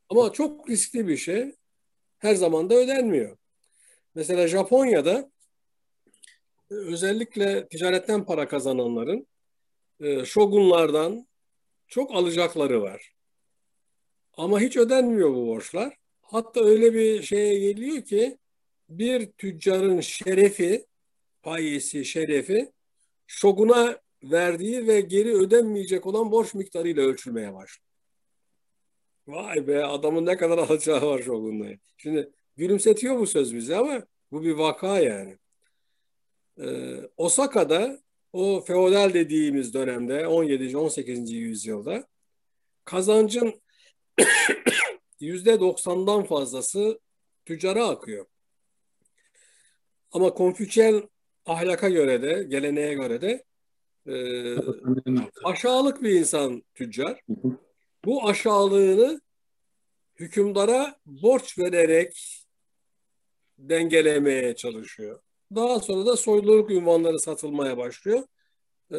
ama çok riskli bir şey her zaman da ödenmiyor. Mesela Japonya'da özellikle ticaretten para kazananların e, şogunlardan çok alacakları var. Ama hiç ödenmiyor bu borçlar. Hatta öyle bir şeye geliyor ki bir tüccarın şerefi, payesi, şerefi şoguna verdiği ve geri ödenmeyecek olan borç miktarıyla ölçülmeye başlıyor. Vay be adamın ne kadar alacağı var şogunla. Şimdi gülümsetiyor bu söz bize ama bu bir vaka yani. Ee, Osaka'da o feodal dediğimiz dönemde 17. 18. yüzyılda kazancın %90'dan fazlası tüccara akıyor. Ama Konfüçyel ahlaka göre de, geleneğe göre de e, aşağılık bir insan tüccar. Bu aşağılığını hükümdara borç vererek dengelemeye çalışıyor. Daha sonra da soyluluk ünvanları satılmaya başlıyor. Ee,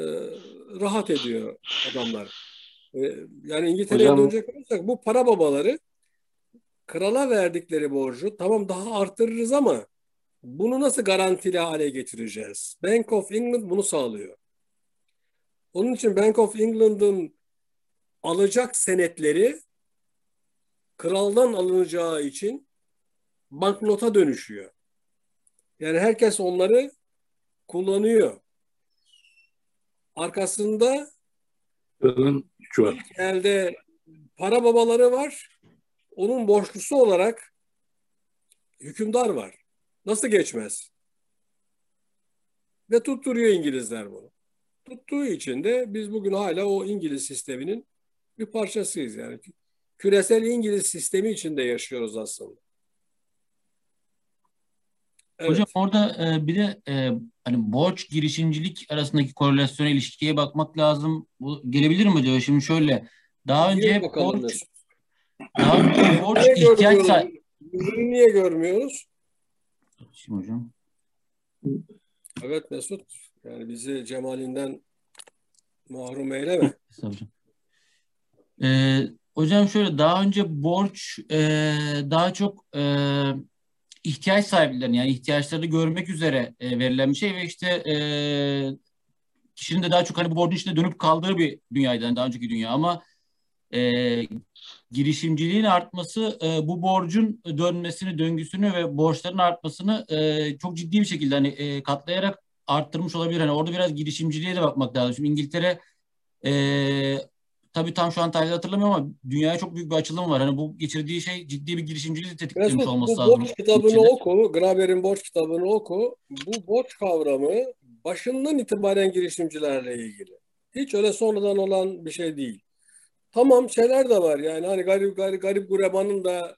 rahat ediyor adamlar. Ee, yani İngiltere'ye Hocam... dönecek olursak bu para babaları krala verdikleri borcu tamam daha arttırırız ama bunu nasıl garantili hale getireceğiz? Bank of England bunu sağlıyor. Onun için Bank of England'ın alacak senetleri kraldan alınacağı için banknota dönüşüyor. Yani herkes onları kullanıyor. Arkasında elde para babaları var. Onun borçlusu olarak hükümdar var. Nasıl geçmez? Ve tutturuyor İngilizler bunu. Tuttuğu için de biz bugün hala o İngiliz sisteminin bir parçasıyız yani. Küresel İngiliz sistemi içinde yaşıyoruz aslında. Evet. Hocam orada e, bir de e, hani borç girişimcilik arasındaki korelasyona ilişkiye bakmak lazım. Bu gelebilir mi acaba? Şimdi şöyle daha önce borç daha borç ihtiyaç sahibi niye görmüyoruz? Şimdi hocam. Evet Mesut. Yani bizi cemalinden mahrum eyleme. hocam. Ee, hocam şöyle daha önce borç e, daha çok e, ihtiyaç sahiplerine yani ihtiyaçları görmek üzere e, verilen bir şey ve işte e, kişinin de daha çok hani bu borcun içinde dönüp kaldığı bir dünyaydı yani daha önceki dünya ama e, girişimciliğin artması e, bu borcun dönmesini, döngüsünü ve borçların artmasını e, çok ciddi bir şekilde hani e, katlayarak arttırmış olabilir. Hani orada biraz girişimciliğe de bakmak lazım. Şimdi İngiltere e, tabii tam şu an tarihte hatırlamıyorum ama dünyaya çok büyük bir açılım var. Hani bu geçirdiği şey ciddi bir girişimciliği tetiklemiş Mesut, olması bu lazım. borç kitabını içinde. oku, Graeber'in borç kitabını oku. Bu borç kavramı başından itibaren girişimcilerle ilgili. Hiç öyle sonradan olan bir şey değil. Tamam şeyler de var yani hani garip garip, garip gurebanın da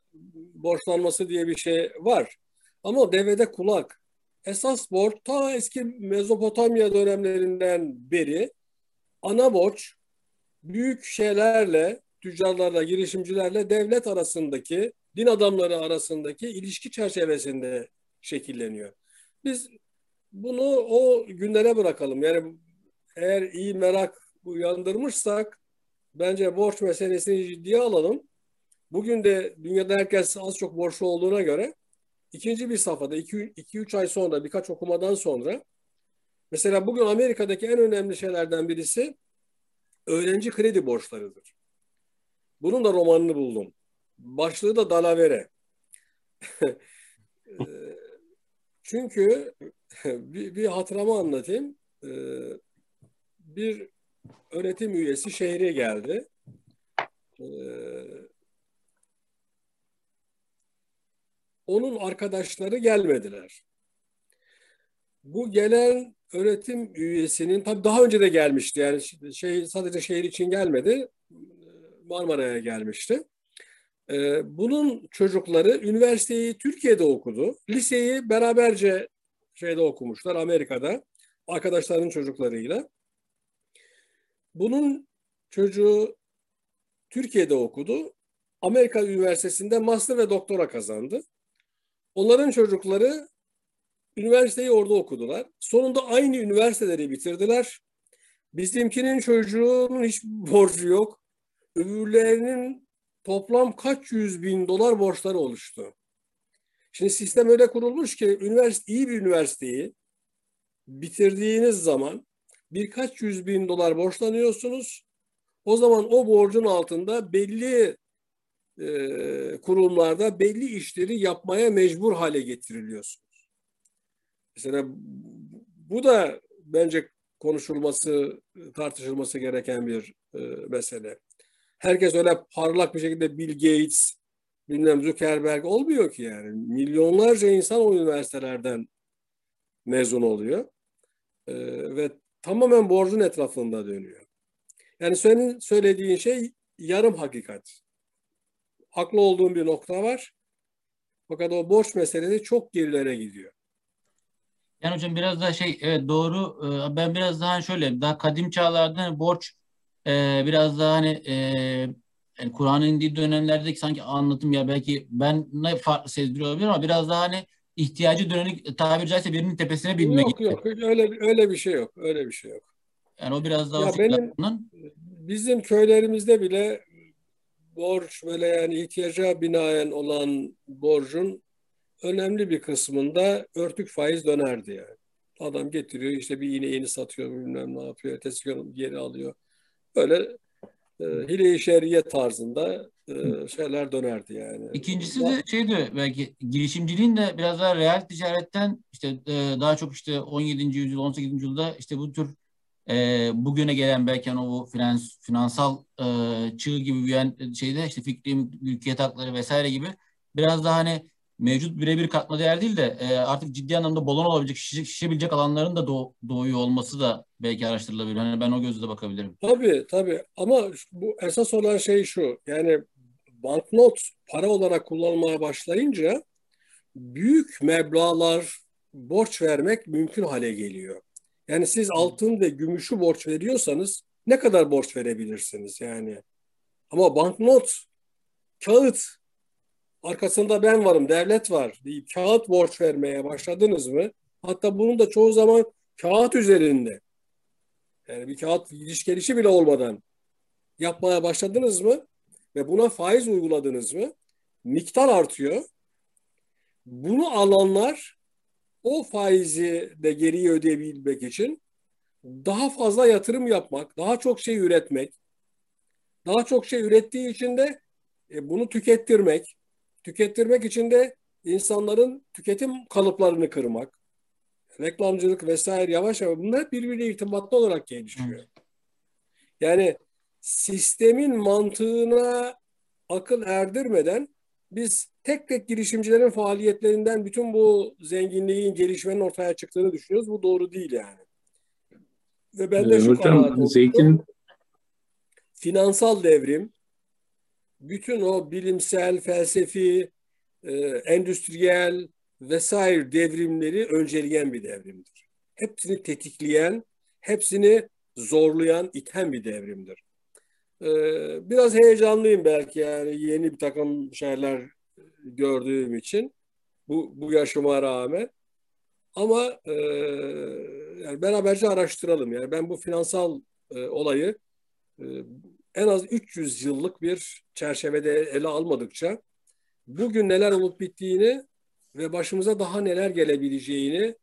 borçlanması diye bir şey var. Ama devede kulak. Esas borç ta eski Mezopotamya dönemlerinden beri ana borç büyük şeylerle, tüccarlarla, girişimcilerle devlet arasındaki, din adamları arasındaki ilişki çerçevesinde şekilleniyor. Biz bunu o günlere bırakalım. Yani eğer iyi merak uyandırmışsak bence borç meselesini ciddiye alalım. Bugün de dünyada herkes az çok borçlu olduğuna göre ikinci bir safhada 2-3 ay sonra birkaç okumadan sonra mesela bugün Amerika'daki en önemli şeylerden birisi öğrenci kredi borçlarıdır. Bunun da romanını buldum. Başlığı da Dalavere. Çünkü bir, bir hatıramı anlatayım. Bir öğretim üyesi şehre geldi. Onun arkadaşları gelmediler. Bu gelen öğretim üyesinin tabii daha önce de gelmişti. Yani şey sadece şehir için gelmedi. Marmara'ya gelmişti. Bunun çocukları üniversiteyi Türkiye'de okudu. Liseyi beraberce şeyde okumuşlar Amerika'da arkadaşlarının çocuklarıyla. Bunun çocuğu Türkiye'de okudu. Amerika Üniversitesi'nde master ve doktora kazandı. Onların çocukları üniversiteyi orada okudular. Sonunda aynı üniversiteleri bitirdiler. Bizimkinin çocuğunun hiç borcu yok. Öbürlerinin toplam kaç yüz bin dolar borçları oluştu. Şimdi sistem öyle kurulmuş ki üniversite, iyi bir üniversiteyi bitirdiğiniz zaman birkaç yüz bin dolar borçlanıyorsunuz. O zaman o borcun altında belli e, kurumlarda belli işleri yapmaya mecbur hale getiriliyorsunuz. Mesela bu da bence konuşulması, tartışılması gereken bir e, mesele. Herkes öyle parlak bir şekilde Bill Gates, bilmem Zuckerberg olmuyor ki yani. Milyonlarca insan o üniversitelerden mezun oluyor. E, ve tamamen borcun etrafında dönüyor. Yani senin söylediğin şey yarım hakikat. Haklı olduğum bir nokta var. Fakat o borç meselesi çok gerilere gidiyor. Yani hocam biraz daha şey evet doğru Ee, ben biraz daha şöyle daha kadim çağlarda hani borç e, biraz daha hani e, yani Kur'an'ın indiği dönemlerdeki sanki anlatım ya belki ben ne farklı sezdiriyor ama biraz daha hani ihtiyacı dönelik tabiri caizse birinin tepesine binme Yok gibi. yok öyle öyle bir şey yok. Öyle bir şey yok. Yani o biraz daha Ya benim şekilde bizim köylerimizde bile borç böyle yani ihtiyaca binaen olan borcun önemli bir kısmında örtük faiz dönerdi yani. Adam getiriyor işte bir iğneğini satıyor bilmem ne yapıyor. Ertesi gün geri alıyor. Böyle e, hile-i şer'iye tarzında şeyler dönerdi yani. İkincisi de şeydi belki girişimciliğin de biraz daha reel ticaretten işte e, daha çok işte 17. yüzyıl 18. yüzyılda işte bu tür e, bugüne gelen belki hani o finans, finansal e, çığ gibi büyüyen şeyde işte fikri mülkiyet hakları vesaire gibi biraz daha hani mevcut birebir katma değer değil de e, artık ciddi anlamda bolon olabilecek, şişe, şişebilecek alanların da doğ, doğuyor olması da belki araştırılabilir. Hani ben o gözle bakabilirim. Tabii tabii ama bu esas olan şey şu yani banknot para olarak kullanmaya başlayınca büyük meblağlar borç vermek mümkün hale geliyor. Yani siz altın ve gümüşü borç veriyorsanız ne kadar borç verebilirsiniz yani? Ama banknot, kağıt, arkasında ben varım, devlet var deyip kağıt borç vermeye başladınız mı? Hatta bunun da çoğu zaman kağıt üzerinde. Yani bir kağıt gidiş gelişi bile olmadan yapmaya başladınız mı? Ve buna faiz uyguladınız mı? Miktar artıyor. Bunu alanlar o faizi de geriye ödeyebilmek için daha fazla yatırım yapmak, daha çok şey üretmek, daha çok şey ürettiği için de e, bunu tükettirmek, tükettirmek için de insanların tüketim kalıplarını kırmak, reklamcılık vesaire yavaş yavaş bunlar birbiriyle irtibatlı olarak gelişiyor. Yani sistemin mantığına akıl erdirmeden biz tek tek girişimcilerin faaliyetlerinden bütün bu zenginliğin, gelişmenin ortaya çıktığını düşünüyoruz. Bu doğru değil yani. Ve ben de Ee, şu hocam, zeytin- Finansal devrim, bütün o bilimsel, felsefi, e, endüstriyel vesaire devrimleri önceleyen bir devrimdir. Hepsini tetikleyen, hepsini zorlayan, iten bir devrimdir. Ee, biraz heyecanlıyım belki yani yeni bir takım şeyler gördüğüm için bu, bu yaşıma rağmen. Ama e, yani beraberce araştıralım. Yani ben bu finansal e, olayı e, en az 300 yıllık bir çerçevede ele almadıkça bugün neler olup bittiğini ve başımıza daha neler gelebileceğini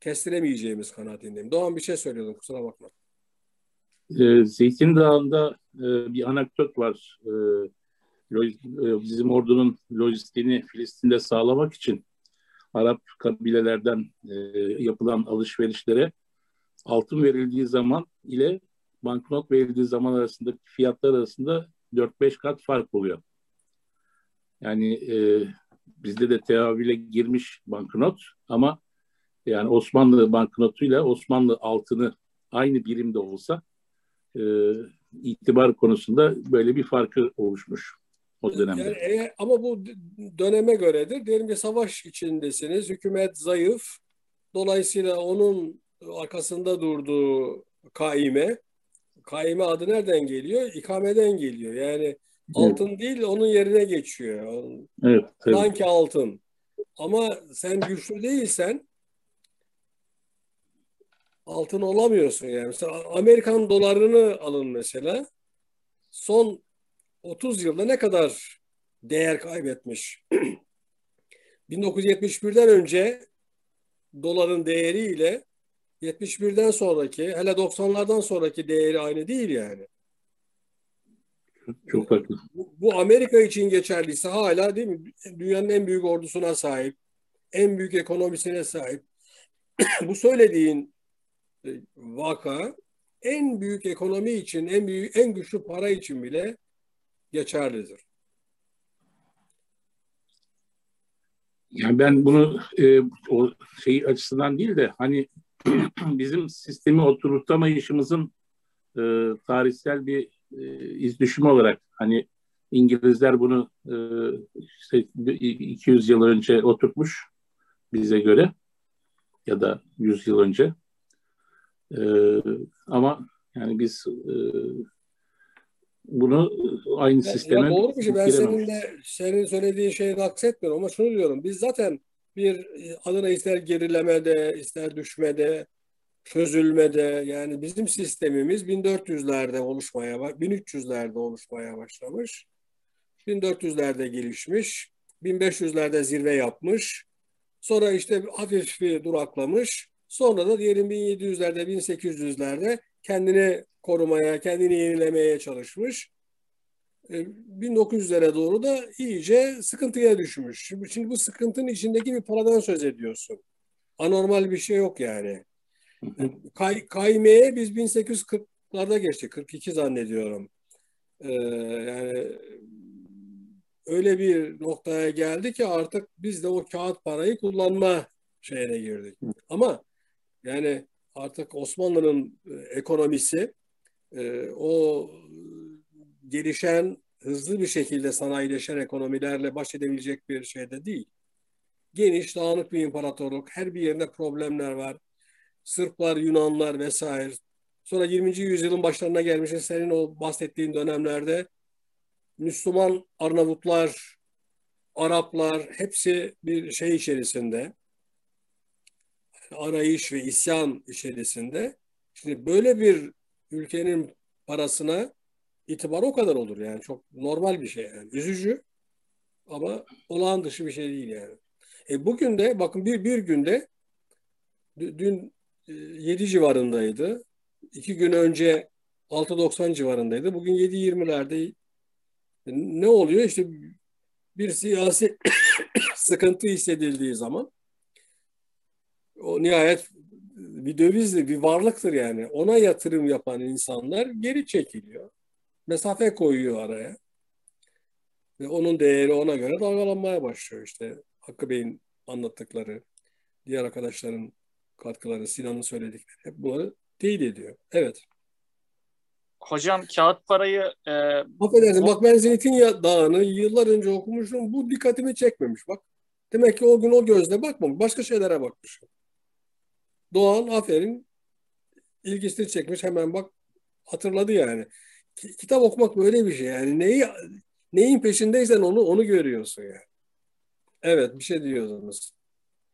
kestiremeyeceğimiz kanaatindeyim. Doğan bir şey söylüyordum kusura bakma. E, Zeytin Dağı'nda e, bir anekdot var. E, lo- e, bizim ordunun lojistiğini Filistin'de sağlamak için Arap kabilelerden e, yapılan alışverişlere altın verildiği zaman ile banknot verildiği zaman arasındaki fiyatlar arasında 4-5 kat fark oluyor. Yani bizde de teavüle girmiş banknot ama yani Osmanlı banknotuyla Osmanlı altını aynı birimde olsa e, itibar konusunda böyle bir farkı oluşmuş o dönemde. Yani, e, ama bu döneme göredir. Diyelim ki savaş içindesiniz, hükümet zayıf, Dolayısıyla onun arkasında durduğu kaime, kaime adı nereden geliyor? İkameden geliyor. Yani altın değil onun yerine geçiyor. Evet. Sanki altın. Ama sen güçlü değilsen altın olamıyorsun yani. Mesela Amerikan dolarını alın mesela. Son 30 yılda ne kadar değer kaybetmiş? 1971'den önce doların değeriyle 71'den sonraki hele 90'lardan sonraki değeri aynı değil yani. Çok farklı. Bu, bu Amerika için geçerliyse hala değil mi? Dünyanın en büyük ordusuna sahip, en büyük ekonomisine sahip. bu söylediğin vaka en büyük ekonomi için, en büyük, en güçlü para için bile geçerlidir. Yani ben bunu e, o şey açısından değil de hani bizim sistemi oturtamayışımızın e, tarihsel bir e, iz düşümü olarak hani İngilizler bunu e, işte 200 yıl önce oturtmuş bize göre ya da 100 yıl önce. E, ama yani biz e, bunu aynı sisteme ya doğru bir şey. Ben senin de senin söylediğin şeyi aksetmiyorum ama şunu diyorum. Biz zaten bir adına ister gerilemede, ister düşmede, çözülmede yani bizim sistemimiz 1400'lerde oluşmaya, 1300'lerde oluşmaya başlamış. 1400'lerde gelişmiş. 1500'lerde zirve yapmış. Sonra işte hafif bir duraklamış. Sonra da diyelim 1700'lerde, 1800'lerde kendini korumaya, kendini yenilemeye çalışmış. 1900'lere doğru da iyice sıkıntıya düşmüş. Şimdi, şimdi bu sıkıntının içindeki bir paradan söz ediyorsun. Anormal bir şey yok yani. Kay, kaymeye biz 1840'larda geçtik. 42 zannediyorum. Ee, yani öyle bir noktaya geldi ki artık biz de o kağıt parayı kullanma şeyine girdik. Ama yani artık Osmanlı'nın ekonomisi o gelişen, hızlı bir şekilde sanayileşen ekonomilerle baş edebilecek bir şeyde değil. Geniş, dağınık bir imparatorluk. Her bir yerinde problemler var. Sırplar, Yunanlar vesaire. Sonra 20. yüzyılın başlarına gelmiş senin o bahsettiğin dönemlerde Müslüman Arnavutlar, Araplar hepsi bir şey içerisinde arayış ve isyan içerisinde. Şimdi böyle bir ülkenin parasına itibar o kadar olur yani. Çok normal bir şey yani. Üzücü ama olağan dışı bir şey değil yani. E bugün de bakın bir, bir günde dün 7 civarındaydı. İki gün önce 6.90 civarındaydı. Bugün 7.20'lerde ne oluyor? İşte bir siyasi sıkıntı hissedildiği zaman o nihayet bir dövizdir, bir varlıktır yani. Ona yatırım yapan insanlar geri çekiliyor. Mesafe koyuyor araya. Ve onun değeri ona göre dalgalanmaya başlıyor işte. Hakkı Bey'in anlattıkları, diğer arkadaşların katkıları, Sinan'ın söyledikleri hep bunları teyit ediyor. Evet. Hocam kağıt parayı... E, Affedersin bu... bak ben Zeytin Dağı'nı yıllar önce okumuşum. Bu dikkatimi çekmemiş bak. Demek ki o gün o gözle bakmamış. Başka şeylere bakmışım. Doğan aferin ilgisini çekmiş hemen bak hatırladı yani. Kitap okumak böyle bir şey yani neyi neyin peşindeysen onu onu görüyorsun yani. Evet bir şey diyordunuz.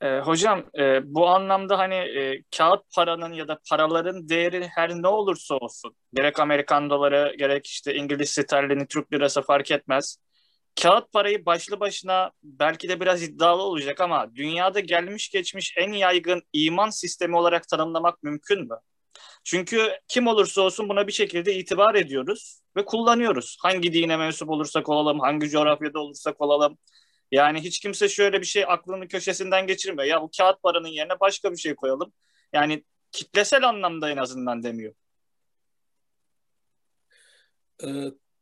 E, hocam e, bu anlamda hani e, kağıt paranın ya da paraların değeri her ne olursa olsun gerek Amerikan doları gerek işte İngiliz sterlini Türk lirası fark etmez. Kağıt parayı başlı başına belki de biraz iddialı olacak ama dünyada gelmiş geçmiş en yaygın iman sistemi olarak tanımlamak mümkün mü? Çünkü kim olursa olsun buna bir şekilde itibar ediyoruz ve kullanıyoruz. Hangi dine mensup olursak olalım, hangi coğrafyada olursak olalım. Yani hiç kimse şöyle bir şey aklının köşesinden geçirmiyor. Ya bu kağıt paranın yerine başka bir şey koyalım. Yani kitlesel anlamda en azından demiyor. E,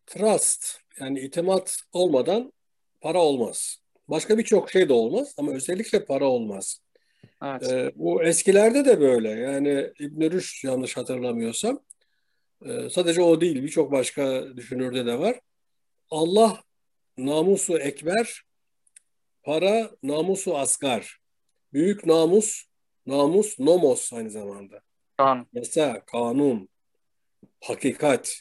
trust yani itimat olmadan para olmaz. Başka birçok şey de olmaz ama özellikle para olmaz. Evet. E, bu eskilerde de böyle. Yani İbn Rüşd yanlış hatırlamıyorsam e, sadece o değil birçok başka düşünürde de var. Allah namusu ekber, para namusu asgar. Büyük namus Namus, nomos aynı zamanda. Kanun. Yasa, kanun, hakikat.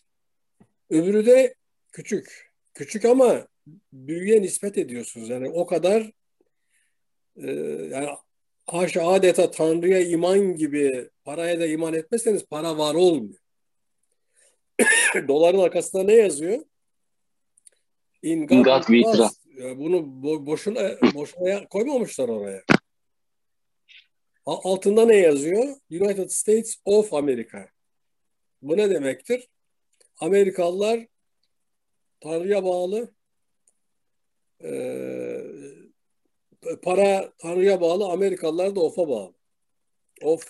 Öbürü de küçük. Küçük ama büyüye nispet ediyorsunuz. Yani o kadar e, yani haşa adeta Tanrı'ya iman gibi paraya da iman etmezseniz para var olmuyor. Doların arkasında ne yazıyor? In God, God we trust. Bunu bo- boşuna boşuna koymamışlar oraya. Altında ne yazıyor? United States of America. Bu ne demektir? Amerikalılar Tanrı'ya bağlı, ee, para Tanrı'ya bağlı, Amerikalılar da of'a bağlı. Of.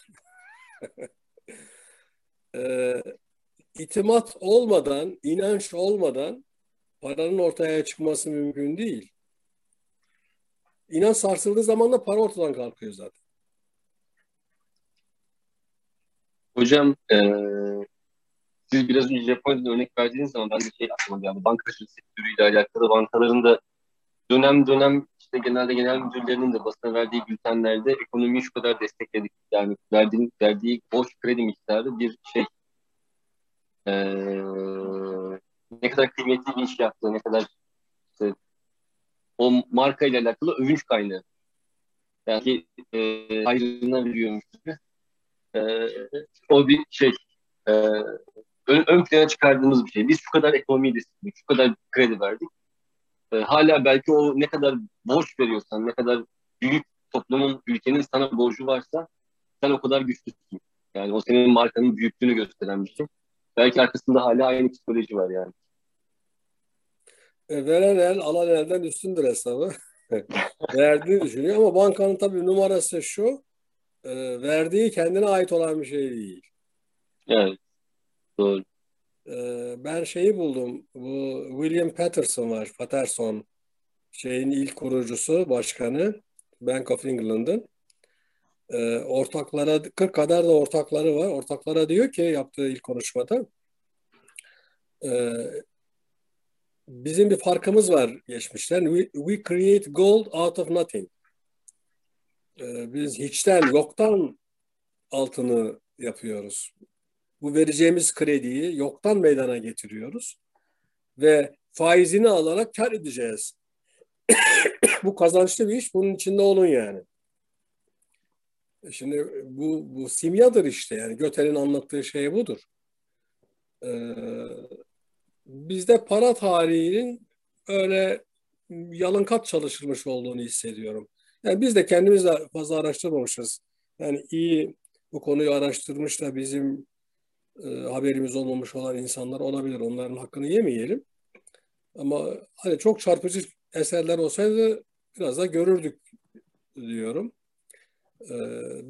Ee, itimat olmadan, inanç olmadan paranın ortaya çıkması mümkün değil. İnanç sarsıldığı zaman da para ortadan kalkıyor zaten. Hocam eee, siz biraz önce Japonya'dan örnek verdiğiniz zaman ben de şey aklıma geldi. Bankacılık sektörüyle alakalı bankaların da dönem dönem işte genelde genel müdürlerinin de basına verdiği bültenlerde ekonomiyi şu kadar destekledik. Yani verdiği, verdiği borç kredi miktarı bir şey eee, ne kadar kıymetli bir iş yaptığı, ne kadar işte, o marka ile alakalı övünç kaynağı. Yani eee ayrılığına veriyormuş gibi. Eee, o bir şey eee, ön, ön plana çıkardığımız bir şey. Biz şu kadar ekonomiyi destekledik, şu kadar kredi verdik. Eee, hala belki o ne kadar borç veriyorsan, ne kadar büyük toplumun, ülkenin sana borcu varsa sen o kadar güçlüsün. Yani o senin markanın büyüklüğünü gösteren bir şey. Belki arkasında hala aynı psikoloji var yani. E, veren el alan elden üstündür hesabı. Verdiğini düşünüyor ama bankanın tabii numarası şu e, verdiği kendine ait olan bir şey değil. Evet. Doğru. E, ben şeyi buldum. Bu William Patterson var. Patterson şeyin ilk kurucusu, başkanı Bank of England'ın. E, ortaklara 40 kadar da ortakları var. Ortaklara diyor ki yaptığı ilk konuşmada e, bizim bir farkımız var geçmişten. We, we create gold out of nothing. Ee, biz hiçten, yoktan altını yapıyoruz. Bu vereceğimiz krediyi yoktan meydana getiriyoruz ve faizini alarak kar edeceğiz. bu kazançlı bir iş. Bunun içinde olun yani. Şimdi bu, bu simyadır işte yani Göte'nin anlattığı şey budur. Ee, bizde para tarihinin öyle yalınkat çalışılmış olduğunu hissediyorum. Yani biz de kendimiz de fazla araştırmamışız. Yani iyi bu konuyu araştırmış da bizim e, haberimiz olmamış olan insanlar olabilir. Onların hakkını yemeyelim. Ama hani çok çarpıcı eserler olsaydı biraz da görürdük diyorum. E,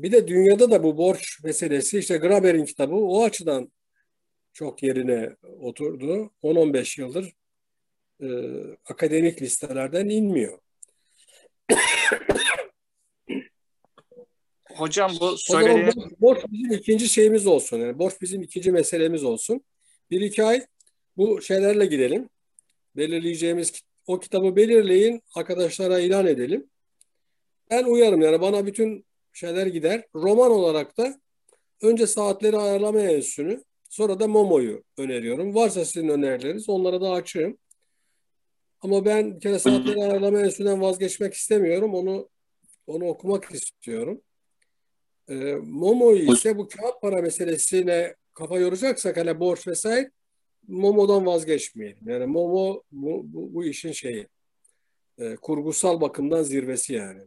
bir de dünyada da bu borç meselesi işte Graeber'in kitabı o açıdan çok yerine oturdu. 10-15 yıldır e, akademik listelerden inmiyor. Hocam bu O zaman söylediğiniz borç, borç bizim ikinci şeyimiz olsun. Yani borç bizim ikinci meselemiz olsun. Bir iki ay bu şeylerle gidelim. Belirleyeceğimiz o kitabı belirleyin. Arkadaşlara ilan edelim. Ben uyarım yani bana bütün şeyler gider. Roman olarak da önce saatleri ayarlama enstitüsünü sonra da Momo'yu öneriyorum. Varsa sizin önerileriniz onlara da açığım. Ama ben bir kere saatleri ayarlama enstitüsünden vazgeçmek istemiyorum. Onu onu okumak istiyorum. E, Momo'yu ise bu kağıt para meselesine kafa yoracaksak hele borç vesaire Momo'dan vazgeçmeyelim. Yani Momo bu, bu, bu işin şeyi. E, kurgusal bakımdan zirvesi yani.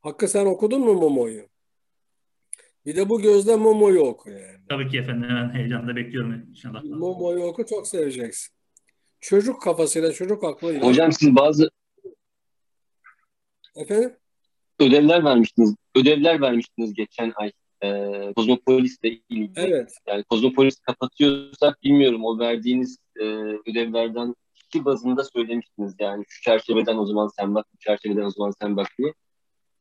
Hakkı sen okudun mu Momo'yu? Bir de bu gözle Momo'yu oku yani. Tabii ki efendim. Hemen heyecanla bekliyorum inşallah. Momo'yu oku çok seveceksin. Çocuk kafasıyla, çocuk aklıyla. Hocam siz bazı Efendim? ödevler vermiştiniz. Ödevler vermiştiniz geçen ay. Ee, Kozmopolis'le ilgili. Evet. Yani Kozmopolis kapatıyorsak bilmiyorum o verdiğiniz e, ödevlerden iki bazında söylemiştiniz. Yani şu çerçeveden o zaman sen bak, bu çerçeveden o zaman sen bak diye.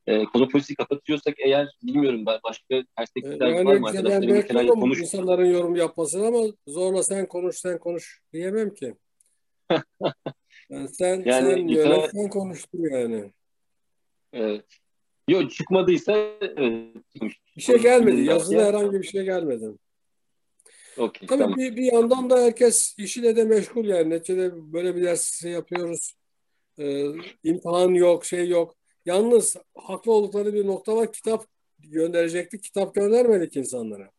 E, Kozmopolis'i kapatıyorsak eğer bilmiyorum başka perspektifler var Yani mı işte ben arkadaşlarım mesela bekliyorum konuş. insanların yorum yapmasını ama zorla sen konuş sen konuş diyemem ki. Yani sen Yani sen insana- sen konuştur yani. Evet. Yok çıkmadıysa evet. Bir şey gelmedi. Yazılı herhangi bir şey gelmedi. Okey Tabii tamam. bir, bir yandan da herkes işiyle de meşgul yani. Neticede böyle bir ders şey yapıyoruz. Ee, imtihan yok, şey yok. Yalnız haklı oldukları bir nokta var. Kitap gönderecektik. Kitap göndermedik insanlara.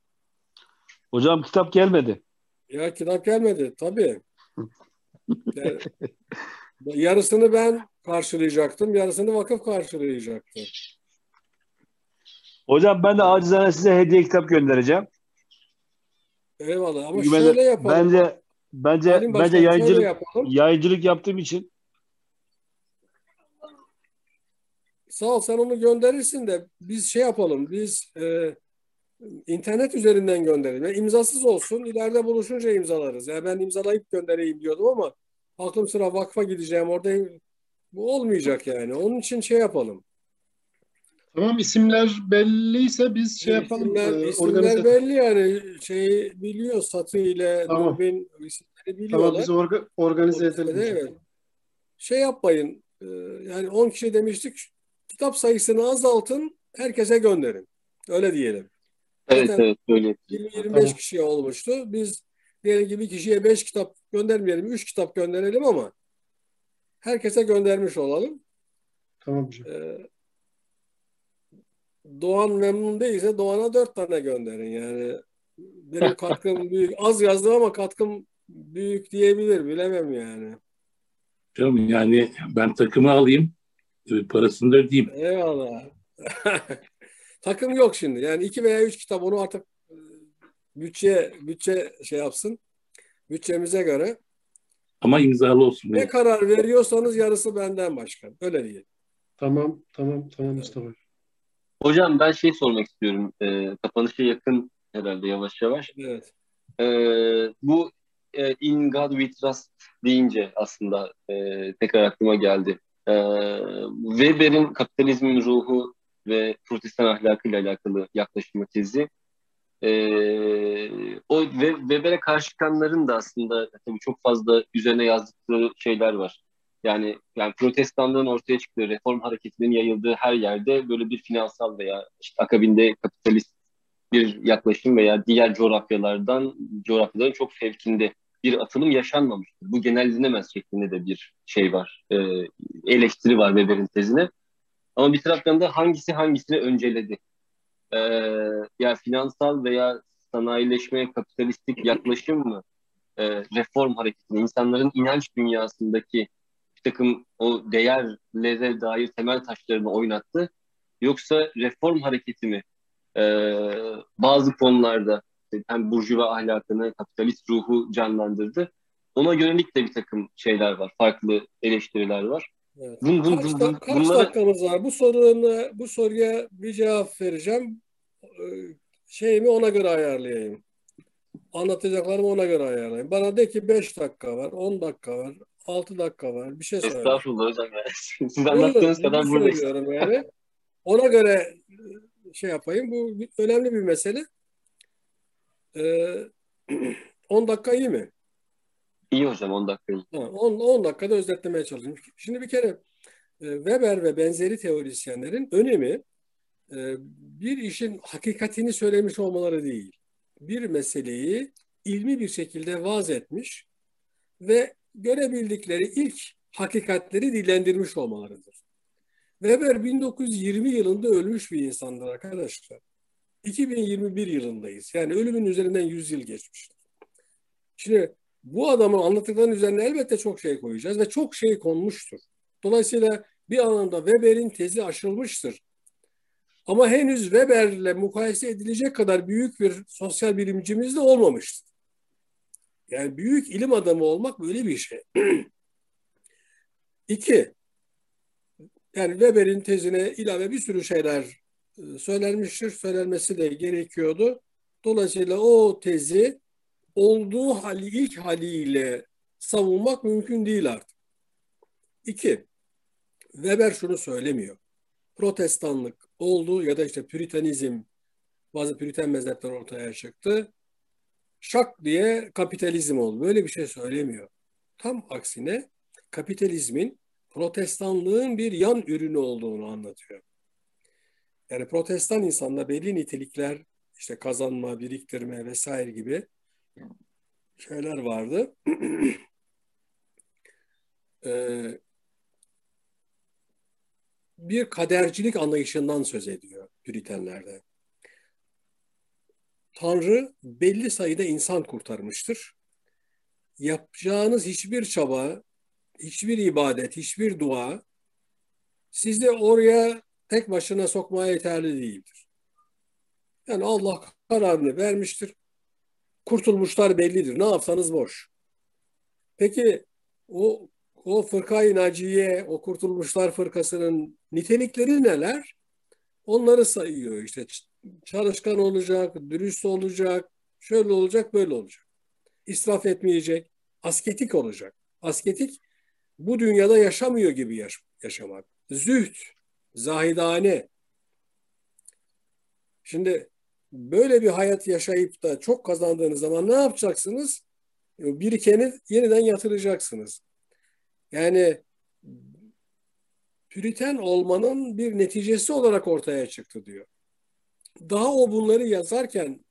Hocam kitap gelmedi. Ya kitap gelmedi tabii. Yani, yarısını ben karşılayacaktım. Yarısını vakıf karşılayacaktı. Hocam ben de acizane size hediye kitap göndereceğim. Eyvallah ama Çünkü şöyle yapalım. bence bence Halim bence yayıncılık yayıncılık yaptığım için Sağ ol sen onu gönderirsin de biz şey yapalım. Biz e, internet üzerinden gönderelim. Yani imzasız olsun. İleride buluşunca imzalarız. Yani ben imzalayıp göndereyim diyordum ama aklım sıra vakfa gideceğim. Orada bu olmayacak yani. Onun için şey yapalım. Tamam isimler belliyse biz şey yapalım. İsimler, e, isimler organize- belli yani. Şeyi biliyor. Satı ile Tamam. Nubin isimleri biliyorlar. Tamam biz orga- organize edelim. Evet. Şey yapmayın. e, Yani 10 kişi demiştik. Kitap sayısını azaltın. Herkese gönderin. Öyle diyelim. Evet Zaten evet öyle. 20-25 kişiye olmuştu. Biz diyelim ki bir kişiye 5 kitap göndermeyelim. 3 kitap gönderelim ama herkese göndermiş olalım. Tamam hocam. Ee, Doğan memnun değilse Doğan'a 4 tane gönderin. Yani benim katkım büyük. Az yazdım ama katkım büyük diyebilir. Bilemem yani. Canım yani ben takımı alayım, e, parasını da ödeyeyim. Eyvallah. Takım yok şimdi. Yani iki veya üç kitap onu artık e, bütçe bütçe şey yapsın. Bütçemize göre. Ama imzalı olsun. Ne Evet. karar veriyorsanız yarısı benden başkan. Öyle değil. Tamam tamam tamam Mustafa. Hocam ben şey sormak istiyorum. Ee, kapanışa yakın herhalde yavaş yavaş. Evet. Ee, bu e, In God We Trust deyince aslında e, tekrar aklıma geldi. Ee, Weber'in kapitalizmin ruhu ve protestan ahlakıyla alakalı yaklaşımı tezi. Ee, o ve Weber'e karşı çıkanların da aslında tabii çok fazla üzerine yazdıkları şeyler var. Yani yani protestanlığın ortaya çıktığı, reform hareketinin yayıldığı her yerde böyle bir finansal veya işte akabinde kapitalist bir yaklaşım veya diğer coğrafyalardan coğrafyaların çok fevkinde bir atılım yaşanmamıştır. Bu genellenemez şeklinde de bir şey var. Ee, eleştiri var Weber'in tezine. Ama bir taraftan da hangisi hangisini önceledi? Ee, ya finansal veya sanayileşmeye kapitalistik yaklaşım mı? Ee, reform hareketini, insanların inanç dünyasındaki bir takım o değerlere dair temel taşlarını oynattı. Yoksa reform hareketi mi e, bazı konularda hem burjuva ahlakını, kapitalist ruhu canlandırdı. Ona yönelik de bir takım şeyler var, farklı eleştiriler var. Evet. Bun, bun, Kaç, bun, kaç bunları dakikamız var? Bu soruna, bu soruya bir cevap vereceğim. Ee, Şeyimi ona göre ayarlayayım. Anlatacaklarımı ona göre ayarlayayım. Bana de ki 5 dakika var, 10 dakika var, 6 dakika var. Bir şey söyle. estağfurullah hocam. Siz anlattığınız kadar buradayız. söylüyorum yani. Ona göre e, şey yapayım. Bu önemli bir mesele. Ee, 10 dakika iyi mi? İyi hocam 10 dakika iyi. Ha, 10, 10 dakikada özetlemeye çalışayım. Şimdi bir kere e, Weber ve benzeri teorisyenlerin önemi e, bir işin hakikatini söylemiş olmaları değil. Bir meseleyi ilmi bir şekilde vaz etmiş ve görebildikleri ilk hakikatleri dillendirmiş olmalarıdır. Weber 1920 yılında ölmüş bir insandır arkadaşlar. 2021 yılındayız. Yani ölümün üzerinden 100 yıl geçmiştir. Şimdi bu adamın anlattıklarının üzerine elbette çok şey koyacağız ve çok şey konmuştur. Dolayısıyla bir anlamda Weber'in tezi aşılmıştır. Ama henüz Weber'le mukayese edilecek kadar büyük bir sosyal bilimcimiz de olmamıştır. Yani büyük ilim adamı olmak böyle bir şey. İki, yani Weber'in tezine ilave bir sürü şeyler e, söylenmiştir. Söylenmesi de gerekiyordu. Dolayısıyla o tezi olduğu hali ilk haliyle savunmak mümkün değil artık. İki, Weber şunu söylemiyor. Protestanlık oldu ya da işte Püritanizm, bazı Püritan mezhepler ortaya çıktı. Şak diye kapitalizm oldu. Böyle bir şey söylemiyor. Tam aksine kapitalizmin protestanlığın bir yan ürünü olduğunu anlatıyor. Yani protestan insanda belli nitelikler işte kazanma, biriktirme vesaire gibi şeyler vardı. Ee, bir kadercilik anlayışından söz ediyor Püritenlerde. Tanrı belli sayıda insan kurtarmıştır. Yapacağınız hiçbir çaba, hiçbir ibadet, hiçbir dua sizi oraya tek başına sokmaya yeterli değildir. Yani Allah kararını vermiştir. Kurtulmuşlar bellidir. Ne yapsanız boş. Peki o o fırkayı naciye, o kurtulmuşlar fırkasının nitelikleri neler? Onları sayıyor işte. Çalışkan olacak, dürüst olacak, şöyle olacak, böyle olacak. İsraf etmeyecek, asketik olacak. Asketik bu dünyada yaşamıyor gibi yaş yaşamak. Züht, zahidane. Şimdi böyle bir hayat yaşayıp da çok kazandığınız zaman ne yapacaksınız? Birikeni yeniden yatıracaksınız. Yani Püriten olmanın bir neticesi olarak ortaya çıktı diyor. Daha o bunları yazarken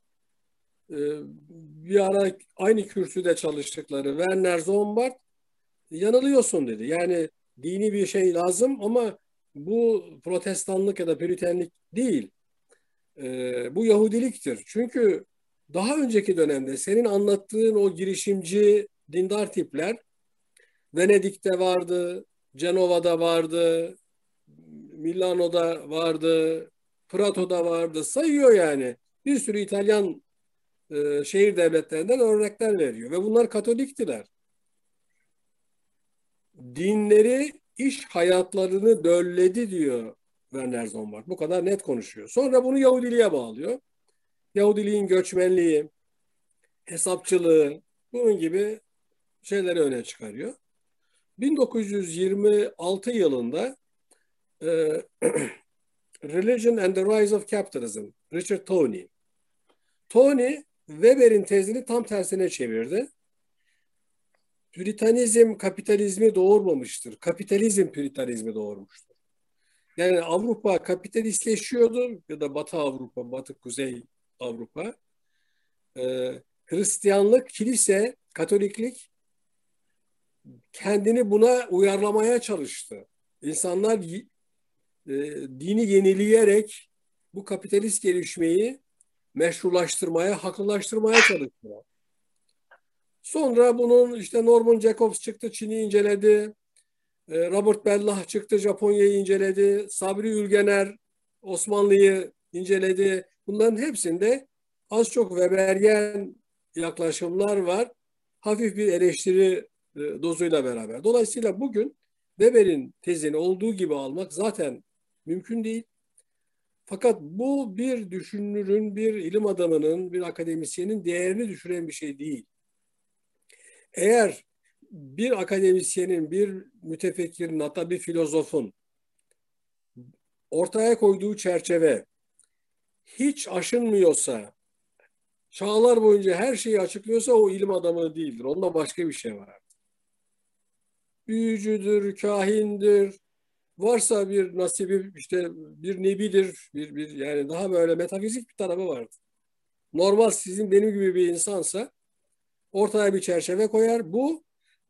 e, bir ara aynı kürsüde çalıştıkları Werner Zombart yanılıyorsun dedi. Yani dini bir şey lazım ama bu protestanlık ya da püritenlik değil. E, bu Yahudiliktir. Çünkü daha önceki dönemde senin anlattığın o girişimci dindar tipler Venedik'te vardı, Cenova'da vardı, Milano'da vardı, Prato'da vardı. Sayıyor yani. Bir sürü İtalyan e, şehir devletlerinden örnekler veriyor. Ve bunlar Katoliktiler. Dinleri iş hayatlarını dölledi diyor Werner Zombart. Bu kadar net konuşuyor. Sonra bunu Yahudiliğe bağlıyor. Yahudiliğin göçmenliği, hesapçılığı, bunun gibi şeyleri öne çıkarıyor. 1926 yılında e, Religion and the Rise of Capitalism, Richard Tony. Tony, Weber'in tezini tam tersine çevirdi. Püritanizm kapitalizmi doğurmamıştır. Kapitalizm püritanizmi doğurmuştur. Yani Avrupa kapitalistleşiyordu ya da Batı Avrupa, Batı Kuzey Avrupa. Ee, Hristiyanlık, kilise, Katoliklik kendini buna uyarlamaya çalıştı. İnsanlar e, dini yenileyerek bu kapitalist gelişmeyi meşrulaştırmaya, haklılaştırmaya çalıştılar. Sonra bunun işte Norman Jacobs çıktı, Çin'i inceledi. E, Robert Bellah çıktı, Japonya'yı inceledi. Sabri Ülgener Osmanlı'yı inceledi. Bunların hepsinde az çok Weberyen yaklaşımlar var. Hafif bir eleştiri e, dozuyla beraber. Dolayısıyla bugün Weber'in tezini olduğu gibi almak zaten mümkün değil. Fakat bu bir düşünürün, bir ilim adamının, bir akademisyenin değerini düşüren bir şey değil. Eğer bir akademisyenin, bir mütefekkirin, hatta bir filozofun ortaya koyduğu çerçeve hiç aşınmıyorsa, çağlar boyunca her şeyi açıklıyorsa o ilim adamı değildir. Onda başka bir şey var büyücüdür, kahindir, varsa bir nasibi işte bir nebidir, bir, bir yani daha böyle metafizik bir tarafı vardır. Normal sizin benim gibi bir insansa ortaya bir çerçeve koyar. Bu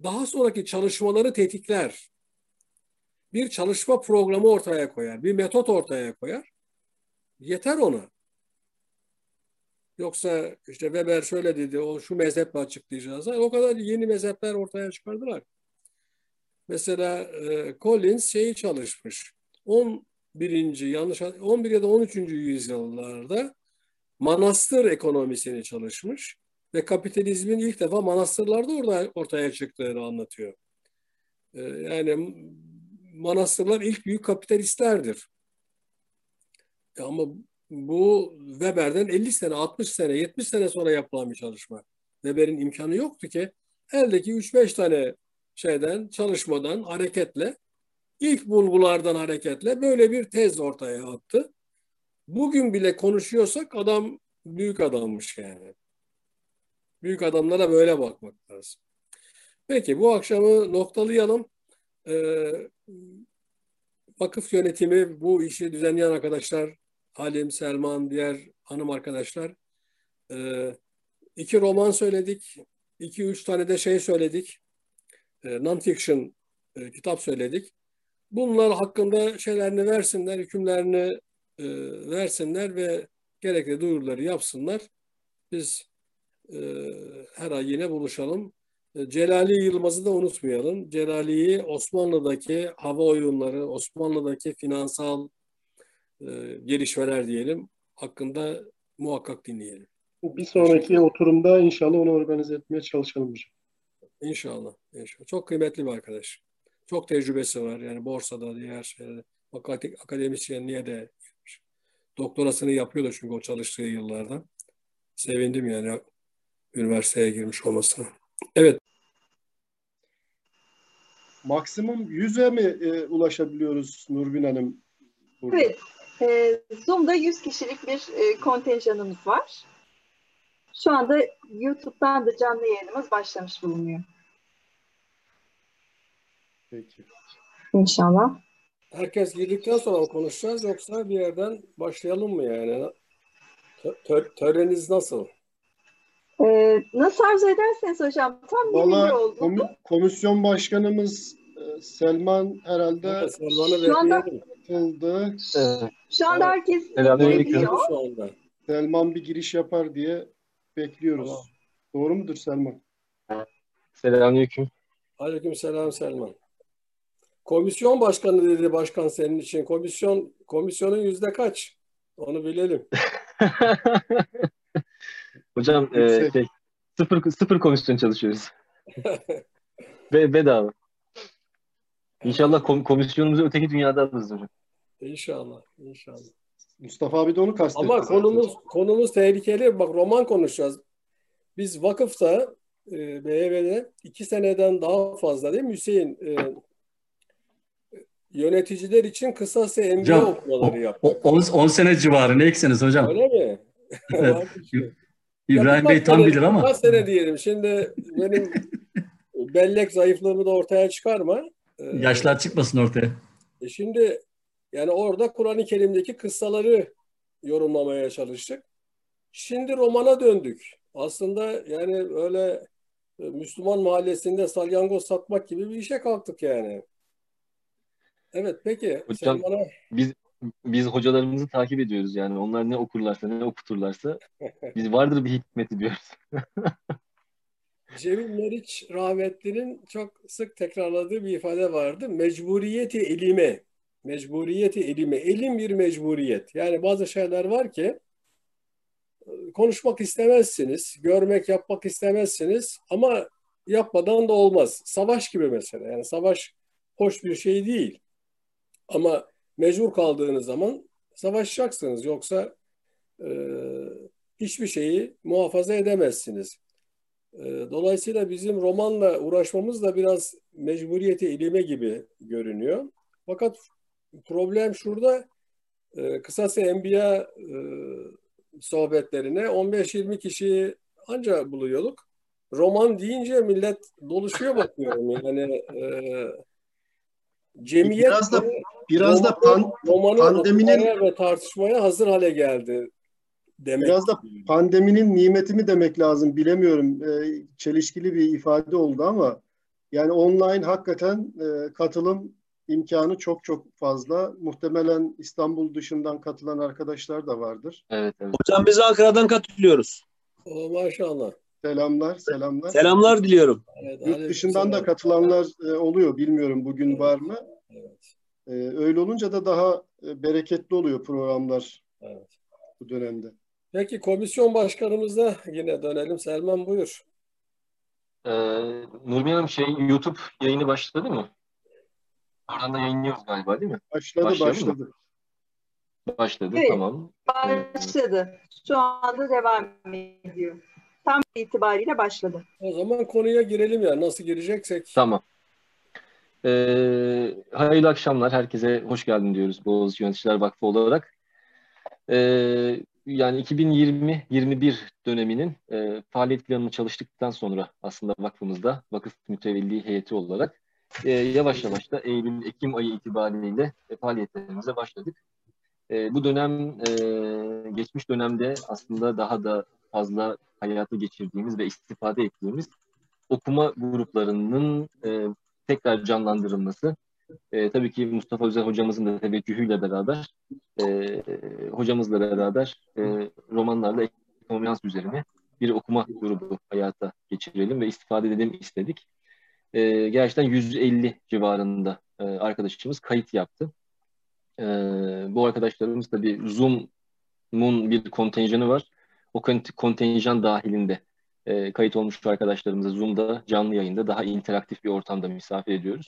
daha sonraki çalışmaları tetikler. Bir çalışma programı ortaya koyar, bir metot ortaya koyar. Yeter ona. Yoksa işte Weber şöyle dedi, o şu mezheple açıklayacağız. O kadar yeni mezhepler ortaya çıkardılar. Mesela e, Collins şeyi çalışmış. 11. yanlış 11 ya da 13. yüzyıllarda manastır ekonomisini çalışmış ve kapitalizmin ilk defa manastırlarda orada ortaya çıktığını anlatıyor. E, yani manastırlar ilk büyük kapitalistlerdir. Ama bu Weber'den 50 sene, 60 sene, 70 sene sonra yapılan bir çalışma. Weber'in imkanı yoktu ki eldeki 3-5 tane şeyden, çalışmadan hareketle, ilk bulgulardan hareketle böyle bir tez ortaya attı. Bugün bile konuşuyorsak adam büyük adammış yani. Büyük adamlara böyle bakmak lazım. Peki bu akşamı noktalayalım. Ee, vakıf yönetimi bu işi düzenleyen arkadaşlar Halim, Selman, diğer hanım arkadaşlar e, iki roman söyledik. iki üç tane de şey söyledik. E, non-fiction e, kitap söyledik. Bunlar hakkında şeylerini versinler, hükümlerini e, versinler ve gerekli duyuruları yapsınlar. Biz her ay yine buluşalım. Celali Yılmaz'ı da unutmayalım. Celali'yi Osmanlı'daki hava oyunları, Osmanlı'daki finansal e, gelişmeler diyelim hakkında muhakkak dinleyelim. Bir sonraki oturumda inşallah onu organize etmeye çalışalım hocam. İnşallah. inşallah. Çok kıymetli bir arkadaş. Çok tecrübesi var. Yani borsada, diğer şeylerde. Akademisyenliğe de doktorasını yapıyordu çünkü o çalıştığı yıllarda. Sevindim yani üniversiteye girmiş olmasına. Evet. Maksimum 100'e mi e, ulaşabiliyoruz Nurbin Hanım? Burada? Evet. E, Zoom'da 100 kişilik bir e, kontenjanımız var. Şu anda YouTube'dan da canlı yayınımız başlamış bulunuyor. Peki. İnşallah. Herkes girdikten sonra konuşacağız yoksa bir yerden başlayalım mı yani? Tö- töreniniz nasıl? Ee, nasıl arzu ederseniz hocam. Tam 21 Valla oldu. komi- komisyon başkanımız e, Selman herhalde Evet, Şu anda- katıldı. Şu anda herkes Selamünaleyküm. Şu anda. Selman bir giriş yapar diye bekliyoruz. Doğru mudur Selman? Selamünaleyküm. Aleyküm selam Selman. Komisyon başkanı dedi başkan senin için. Komisyon komisyonun yüzde kaç? Onu bilelim. Hocam e, şey, sıfır, sıfır komisyon çalışıyoruz. Ve bedava. İnşallah kom- komisyonumuzu öteki dünyada alırız hocam. İnşallah, inşallah. Mustafa abi de onu kastetti. Ama zaten. konumuz konumuz tehlikeli. Bak roman konuşacağız. Biz vakıfta e, BYB'de iki seneden daha fazla değil mi Hüseyin? E, yöneticiler için kısası MBA Hocam, okumaları yaptık. 10 sene civarı ne ekseniz hocam? Öyle mi? Evet. İbrahim Ya Bey tam sene- bilir ama. Birkaç sene diyelim. Şimdi benim bellek zayıflığımı da ortaya çıkarma. Ee, Yaşlar çıkmasın ortaya. e şimdi yani orada Kur'an-ı Kerim'deki kıssaları yorumlamaya çalıştık. Şimdi romana döndük. Aslında yani öyle e, Müslüman mahallesinde salyangoz satmak gibi bir işe kalktık yani. Evet peki Hocam Selman'a biz biz hocalarımızı takip ediyoruz yani. Onlar ne okurlarsa ne okuturlarsa biz vardır bir hikmeti diyoruz. Cemil Meriç rahmetlinin çok sık tekrarladığı bir ifade vardı. Mecburiyeti elime. Mecburiyeti elime. Elim bir mecburiyet. Yani bazı şeyler var ki konuşmak istemezsiniz, görmek, yapmak istemezsiniz ama yapmadan da olmaz. Savaş gibi mesela. Yani savaş hoş bir şey değil. Ama mecbur kaldığınız zaman savaşacaksınız. Yoksa e, hiçbir şeyi muhafaza edemezsiniz. E, Dolayısıyla bizim romanla uğraşmamız da biraz mecburiyeti ilime gibi görünüyor. Fakat problem şurada e, kısası enbiya e, sohbetlerine 15-20 kişiyi anca buluyorduk. Roman deyince millet doluşuyor bakıyorum. Yani e, cemiyet Biraz da biraz da pan- romanı pandeminin ve tartışmaya hazır hale geldi demek. biraz da pandeminin nimeti mi demek lazım bilemiyorum. Ee, çelişkili bir ifade oldu ama yani online hakikaten e, katılım imkanı çok çok fazla. Muhtemelen İstanbul dışından katılan arkadaşlar da vardır. Evet, evet. Hocam biz Ankara'dan katılıyoruz. O, maşallah. Selamlar, selamlar. Selamlar diliyorum. Evet, Yurt dışından da katılanlar e, oluyor. Bilmiyorum bugün var mı? E, öyle olunca da daha e, bereketli oluyor programlar Evet. bu dönemde. Peki komisyon başkanımıza yine dönelim. Selman buyur. Ee, Nurmin Hanım şey YouTube yayını başladı mı? Oradan da yayınlıyoruz galiba değil mi? Başladı, Başlayalım mı? başladı. Başladı Evet. tamam. Başladı. Şu anda devam ediyor. Tam itibariyle başladı. O zaman konuya girelim ya. Nasıl gireceksek. Tamam. Ee, hayırlı akşamlar. Herkese hoş geldin diyoruz Boğaziçi Yöneticiler Vakfı olarak. Ee, yani 2020-21 döneminin e, faaliyet planını çalıştıktan sonra aslında vakfımızda vakıf mütevelli heyeti olarak e, yavaş yavaş da Eylül-Ekim ayı itibariyle e, faaliyetlerimize başladık. E, bu dönem e, geçmiş dönemde aslında daha da fazla hayata geçirdiğimiz ve istifade ettiğimiz okuma gruplarının e, tekrar canlandırılması e, tabii ki Mustafa Özel hocamızın da teveccühüyle beraber e, hocamızla beraber e, romanlarla ekonomiyans üzerine bir okuma grubu hayata geçirelim ve istifade edelim istedik. E, gerçekten 150 civarında e, arkadaşımız kayıt yaptı. E, bu arkadaşlarımız tabii Zoom'un bir kontenjanı var. O kontenjan dahilinde e, kayıt olmuş arkadaşlarımızı Zoom'da canlı yayında daha interaktif bir ortamda misafir ediyoruz.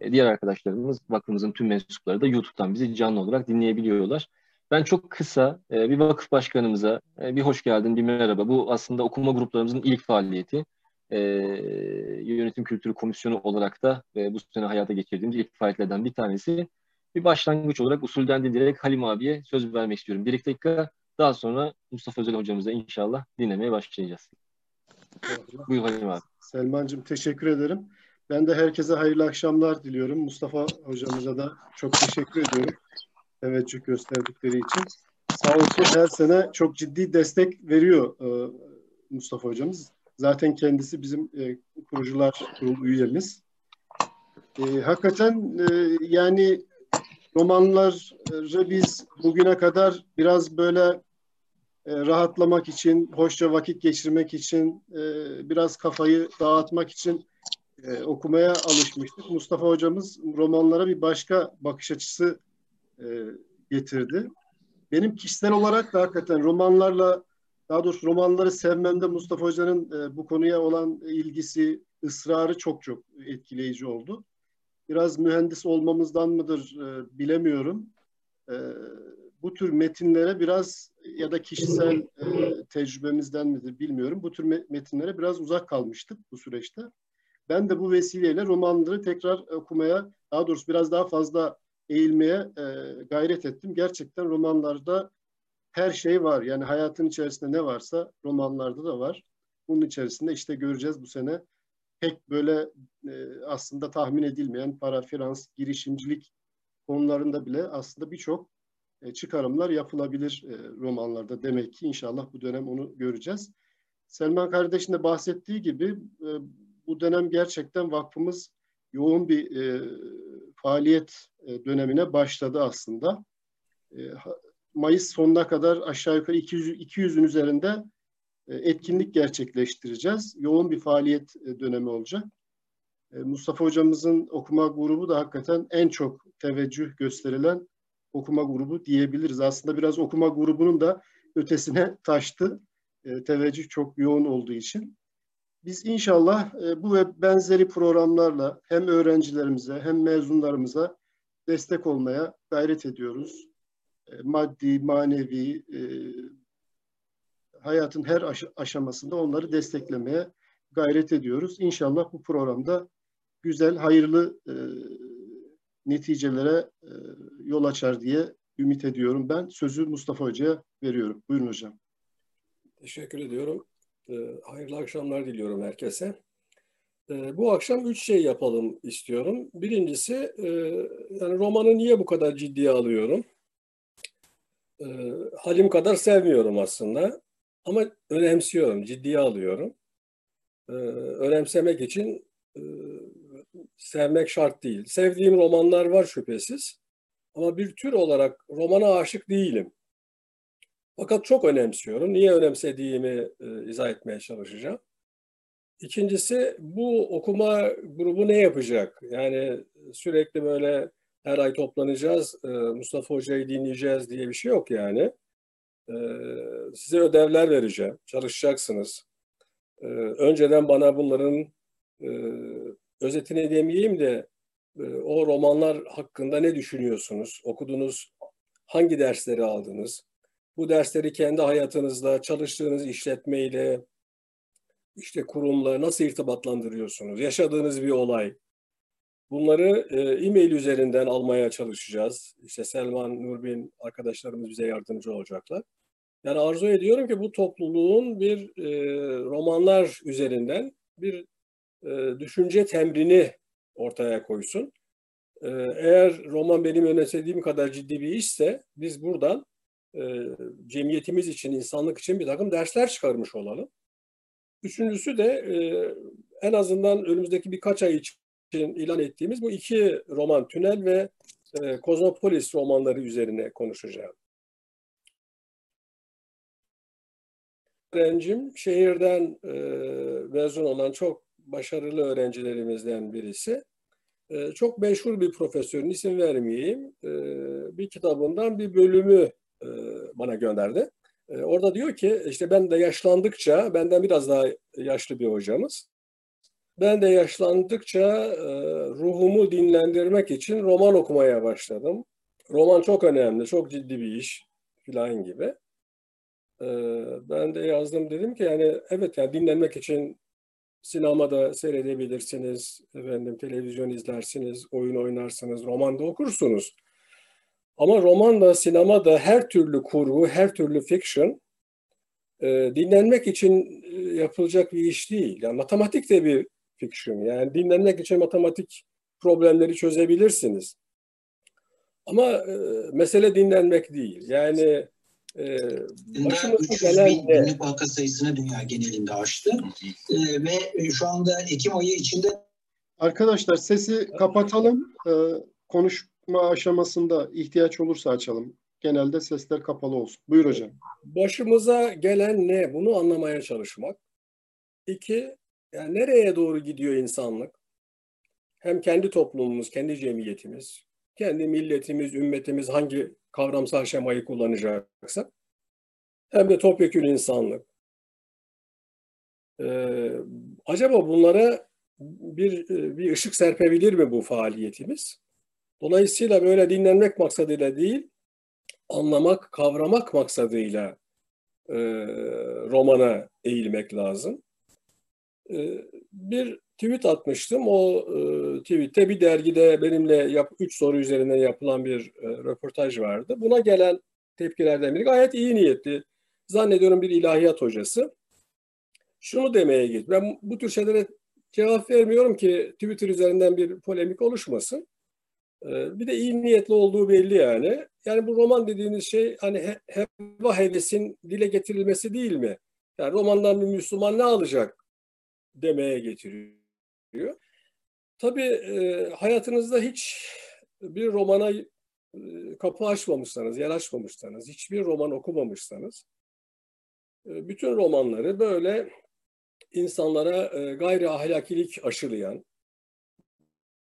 E, diğer arkadaşlarımız vakfımızın tüm mensupları da YouTube'dan bizi canlı olarak dinleyebiliyorlar. Ben çok kısa e, bir vakıf başkanımıza e, bir hoş geldin, bir merhaba. Bu aslında okuma gruplarımızın ilk faaliyeti. E, yönetim kültürü komisyonu olarak da e, bu sene hayata geçirdiğimiz ilk faaliyetlerden bir tanesi. Bir başlangıç olarak usulden dinleyerek Halim abiye söz vermek istiyorum. Bir dakika daha sonra Mustafa Özel hocamıza inşallah dinlemeye başlayacağız. Buyur Halim abi. Selman'cığım teşekkür ederim. Ben de herkese hayırlı akşamlar diliyorum. Mustafa hocamıza da çok teşekkür ediyorum. Teveccüh gösterdikleri için. Sağ olsun her sene çok ciddi destek veriyor e, Mustafa hocamız. Zaten kendisi bizim e, kurucular kurul üyemiz. E, hakikaten e, yani romanları biz bugüne kadar biraz böyle e, rahatlamak için, hoşça vakit geçirmek için, e, biraz kafayı dağıtmak için e, okumaya alışmıştık. Mustafa hocamız romanlara bir başka bakış açısı e, getirdi. Benim kişisel olarak da hakikaten romanlarla daha doğrusu romanları sevmemde Mustafa Hoca'nın e, bu konuya olan ilgisi, ısrarı çok çok etkileyici oldu. Biraz mühendis olmamızdan mıdır e, bilemiyorum. E, bu tür metinlere biraz ya da kişisel e, tecrübemizden midir bilmiyorum. Bu tür metinlere biraz uzak kalmıştık bu süreçte. Ben de bu vesileyle romanları tekrar okumaya, daha doğrusu biraz daha fazla eğilmeye e, gayret ettim. Gerçekten romanlarda her şey var. Yani hayatın içerisinde ne varsa romanlarda da var. Bunun içerisinde işte göreceğiz bu sene pek böyle e, aslında tahmin edilmeyen para, finans, girişimcilik konularında bile aslında birçok e, çıkarımlar yapılabilir e, romanlarda. Demek ki inşallah bu dönem onu göreceğiz. Selman kardeşin de bahsettiği gibi e, bu dönem gerçekten vakfımız yoğun bir e, faaliyet e, dönemine başladı aslında. E, Mayıs sonuna kadar aşağı yukarı 200, 200'ün üzerinde e, etkinlik gerçekleştireceğiz. Yoğun bir faaliyet e, dönemi olacak. E, Mustafa hocamızın okuma grubu da hakikaten en çok teveccüh gösterilen okuma grubu diyebiliriz. Aslında biraz okuma grubunun da ötesine taştı. Teveccüh çok yoğun olduğu için. Biz inşallah bu ve benzeri programlarla hem öğrencilerimize hem mezunlarımıza destek olmaya gayret ediyoruz. Maddi, manevi, hayatın her aş- aşamasında onları desteklemeye gayret ediyoruz. İnşallah bu programda güzel, hayırlı e, neticelere e, yol açar diye ümit ediyorum. Ben sözü Mustafa Hoca'ya veriyorum. Buyurun hocam. Teşekkür ediyorum. E, hayırlı akşamlar diliyorum herkese. E, bu akşam üç şey yapalım istiyorum. Birincisi, e, yani romanı niye bu kadar ciddiye alıyorum? E, Halim kadar sevmiyorum aslında. Ama önemsiyorum, ciddiye alıyorum. Ee, önemsemek için e, sevmek şart değil. Sevdiğim romanlar var şüphesiz. Ama bir tür olarak romana aşık değilim. Fakat çok önemsiyorum. Niye önemsediğimi e, izah etmeye çalışacağım. İkincisi bu okuma grubu ne yapacak? Yani sürekli böyle her ay toplanacağız, e, Mustafa Hoca'yı dinleyeceğiz diye bir şey yok yani. Ee, size ödevler vereceğim. Çalışacaksınız. Ee, önceden bana bunların e, özetini demeyeyim de e, o romanlar hakkında ne düşünüyorsunuz? Okudunuz, hangi dersleri aldınız? Bu dersleri kendi hayatınızda, çalıştığınız işletmeyle, işte kurumla nasıl irtibatlandırıyorsunuz? Yaşadığınız bir olay. Bunları e, e-mail üzerinden almaya çalışacağız. İşte Selman, Nurbin arkadaşlarımız bize yardımcı olacaklar. Yani arzu ediyorum ki bu topluluğun bir e, romanlar üzerinden bir e, düşünce temrini ortaya koysun. Ee, eğer roman benim önemsediğim kadar ciddi bir işse biz buradan e, cemiyetimiz için, insanlık için bir takım dersler çıkarmış olalım. Üçüncüsü de e, en azından önümüzdeki birkaç ay için ilan ettiğimiz bu iki roman Tünel ve e, Kozmopolis romanları üzerine konuşacağım. Öğrencim şehirden e, mezun olan çok başarılı öğrencilerimizden birisi. E, çok meşhur bir profesörün isim vermeyeyim. E, bir kitabından bir bölümü e, bana gönderdi. E, orada diyor ki işte ben de yaşlandıkça benden biraz daha yaşlı bir hocamız. Ben de yaşlandıkça e, ruhumu dinlendirmek için roman okumaya başladım. Roman çok önemli, çok ciddi bir iş filan gibi. E, ben de yazdım dedim ki yani evet yani dinlenmek için sinemada seyredebilirsiniz, efendim televizyon izlersiniz, oyun oynarsınız, roman da okursunuz. Ama roman da, sinema da her türlü kurgu, her türlü fiction e, dinlenmek için yapılacak bir iş değil. Yani matematik de bir fiction. Yani dinlenmek için matematik problemleri çözebilirsiniz. Ama e, mesele dinlenmek değil. Yani e, başımıza gelen bin günlük vaka sayısını dünya genelinde aştı. E, ve şu anda Ekim ayı içinde Arkadaşlar sesi kapatalım. E, konuşma aşamasında ihtiyaç olursa açalım. Genelde sesler kapalı olsun. Buyur hocam. Başımıza gelen ne? Bunu anlamaya çalışmak. İki, yani nereye doğru gidiyor insanlık? Hem kendi toplumumuz, kendi cemiyetimiz, kendi milletimiz, ümmetimiz hangi kavramsal şemayı kullanacaksa hem de topyekün insanlık. Ee, acaba bunlara bir bir ışık serpebilir mi bu faaliyetimiz? Dolayısıyla böyle dinlenmek maksadıyla değil, anlamak, kavramak maksadıyla e, romana eğilmek lazım. E, bir tweet atmıştım. O e, tweette bir dergide benimle yap, üç soru üzerine yapılan bir e, röportaj vardı. Buna gelen tepkilerden biri gayet iyi niyetli. Zannediyorum bir ilahiyat hocası. Şunu demeye git. Ben bu tür şeylere cevap vermiyorum ki Twitter üzerinden bir polemik oluşmasın. E, bir de iyi niyetli olduğu belli yani. Yani bu roman dediğiniz şey hani heva hevesin dile getirilmesi değil mi? Yani romandan bir Müslüman ne alacak demeye getiriyor. Tabii e, hayatınızda hiç bir romana e, kapı açmamışsanız, yer açmamışsanız, hiçbir roman okumamışsanız, e, bütün romanları böyle insanlara e, gayri ahlakilik aşılayan,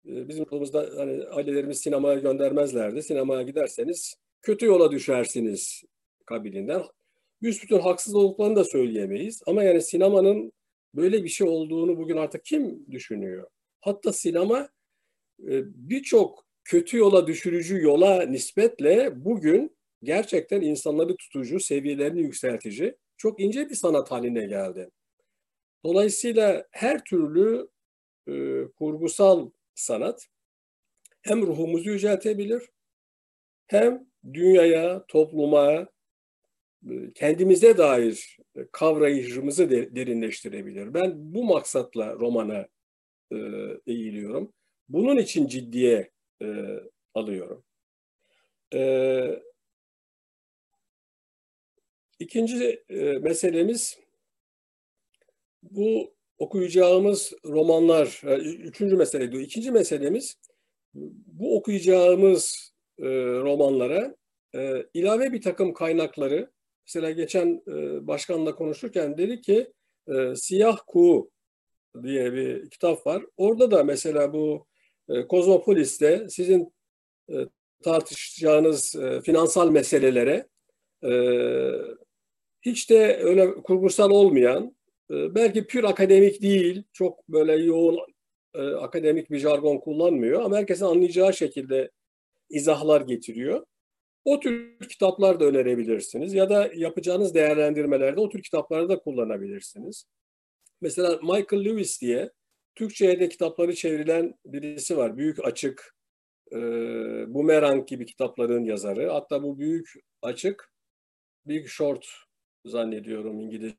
e, bizim toplumumuzda hani ailelerimiz sinemaya göndermezlerdi. Sinemaya giderseniz kötü yola düşersiniz kabilinden. Büsbütün haksız olduklarını da söyleyemeyiz. Ama yani sinemanın böyle bir şey olduğunu bugün artık kim düşünüyor? Hatta sinema e, birçok kötü yola düşürücü yola nispetle bugün gerçekten insanları tutucu, seviyelerini yükseltici, çok ince bir sanat haline geldi. Dolayısıyla her türlü e, kurgusal sanat hem ruhumuzu yüceltebilir, hem dünyaya, topluma, kendimize dair kavrayışımızı derinleştirebilir. Ben bu maksatla romana e, eğiliyorum. Bunun için ciddiye e, alıyorum. E, ikinci e, meselemiz bu okuyacağımız romanlar, e, üçüncü mesele diyor. İkinci meselemiz bu okuyacağımız e, romanlara e, ilave bir takım kaynakları, mesela geçen e, başkanla konuşurken dedi ki e, Siyah Kuğu diye bir kitap var. Orada da mesela bu e, Kozmopolis'te sizin e, tartışacağınız e, finansal meselelere e, hiç de öyle kurgusal olmayan, e, belki pür akademik değil, çok böyle yoğun e, akademik bir jargon kullanmıyor ama herkesin anlayacağı şekilde izahlar getiriyor. O tür kitaplar da önerebilirsiniz ya da yapacağınız değerlendirmelerde o tür kitapları da kullanabilirsiniz. Mesela Michael Lewis diye Türkçe'ye de kitapları çevrilen birisi var. Büyük Açık, e, Boomerang gibi kitapların yazarı. Hatta bu Büyük Açık, Big Short zannediyorum İngilizce.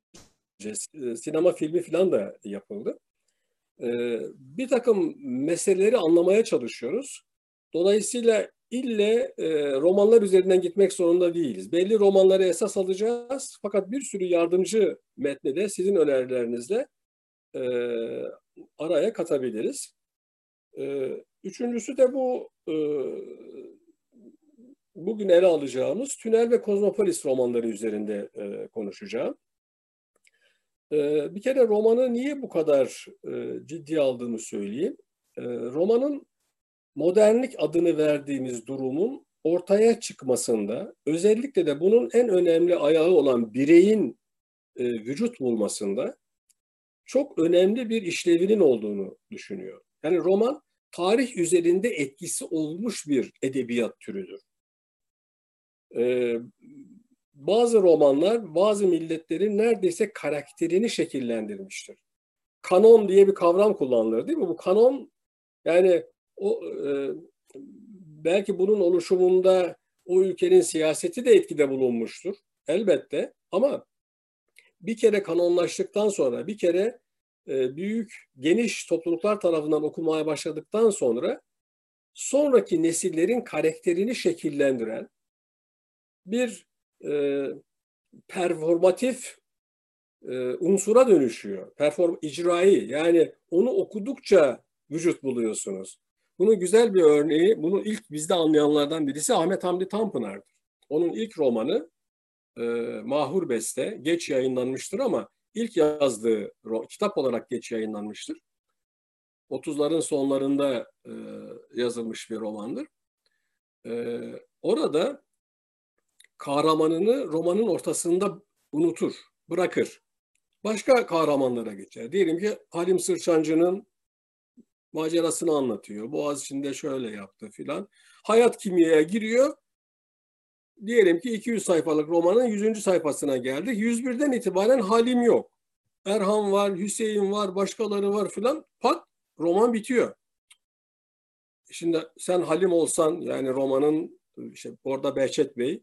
E, sinema filmi falan da yapıldı. E, bir takım meseleleri anlamaya çalışıyoruz. Dolayısıyla ille e, romanlar üzerinden gitmek zorunda değiliz. Belli romanları esas alacağız. Fakat bir sürü yardımcı metni de sizin önerilerinizle e, araya katabiliriz. E, üçüncüsü de bu e, bugün ele alacağımız Tünel ve Kozmopolis romanları üzerinde e, konuşacağım. E, bir kere romanı niye bu kadar e, ciddi aldığımı söyleyeyim. E, romanın modernlik adını verdiğimiz durumun ortaya çıkmasında, özellikle de bunun en önemli ayağı olan bireyin e, vücut bulmasında çok önemli bir işlevinin olduğunu düşünüyor. Yani roman tarih üzerinde etkisi olmuş bir edebiyat türüdür. Ee, bazı romanlar bazı milletlerin neredeyse karakterini şekillendirmiştir. Kanon diye bir kavram kullanılır değil mi? Bu kanon yani o e, belki bunun oluşumunda o ülkenin siyaseti de etkide bulunmuştur. Elbette ama bir kere kanonlaştıktan sonra bir kere e, büyük geniş topluluklar tarafından okumaya başladıktan sonra sonraki nesillerin karakterini şekillendiren bir e, performatif e, unsura dönüşüyor. Perform icrayı yani onu okudukça vücut buluyorsunuz. Bunun güzel bir örneği, bunu ilk bizde anlayanlardan birisi Ahmet Hamdi Tanpınar'dır. Onun ilk romanı e, Mahur Beste geç yayınlanmıştır ama ilk yazdığı kitap olarak geç yayınlanmıştır. 30'ların sonlarında e, yazılmış bir romandır. E, orada kahramanını romanın ortasında unutur, bırakır. Başka kahramanlara geçer. Diyelim ki Halim Sırçancı'nın macerasını anlatıyor. Boğaz içinde şöyle yaptı filan. Hayat kimyaya giriyor. Diyelim ki 200 sayfalık romanın 100. sayfasına geldik. 101'den itibaren Halim yok. Erhan var, Hüseyin var, başkaları var filan. Pat roman bitiyor. Şimdi sen Halim olsan yani romanın işte orada Behçet Bey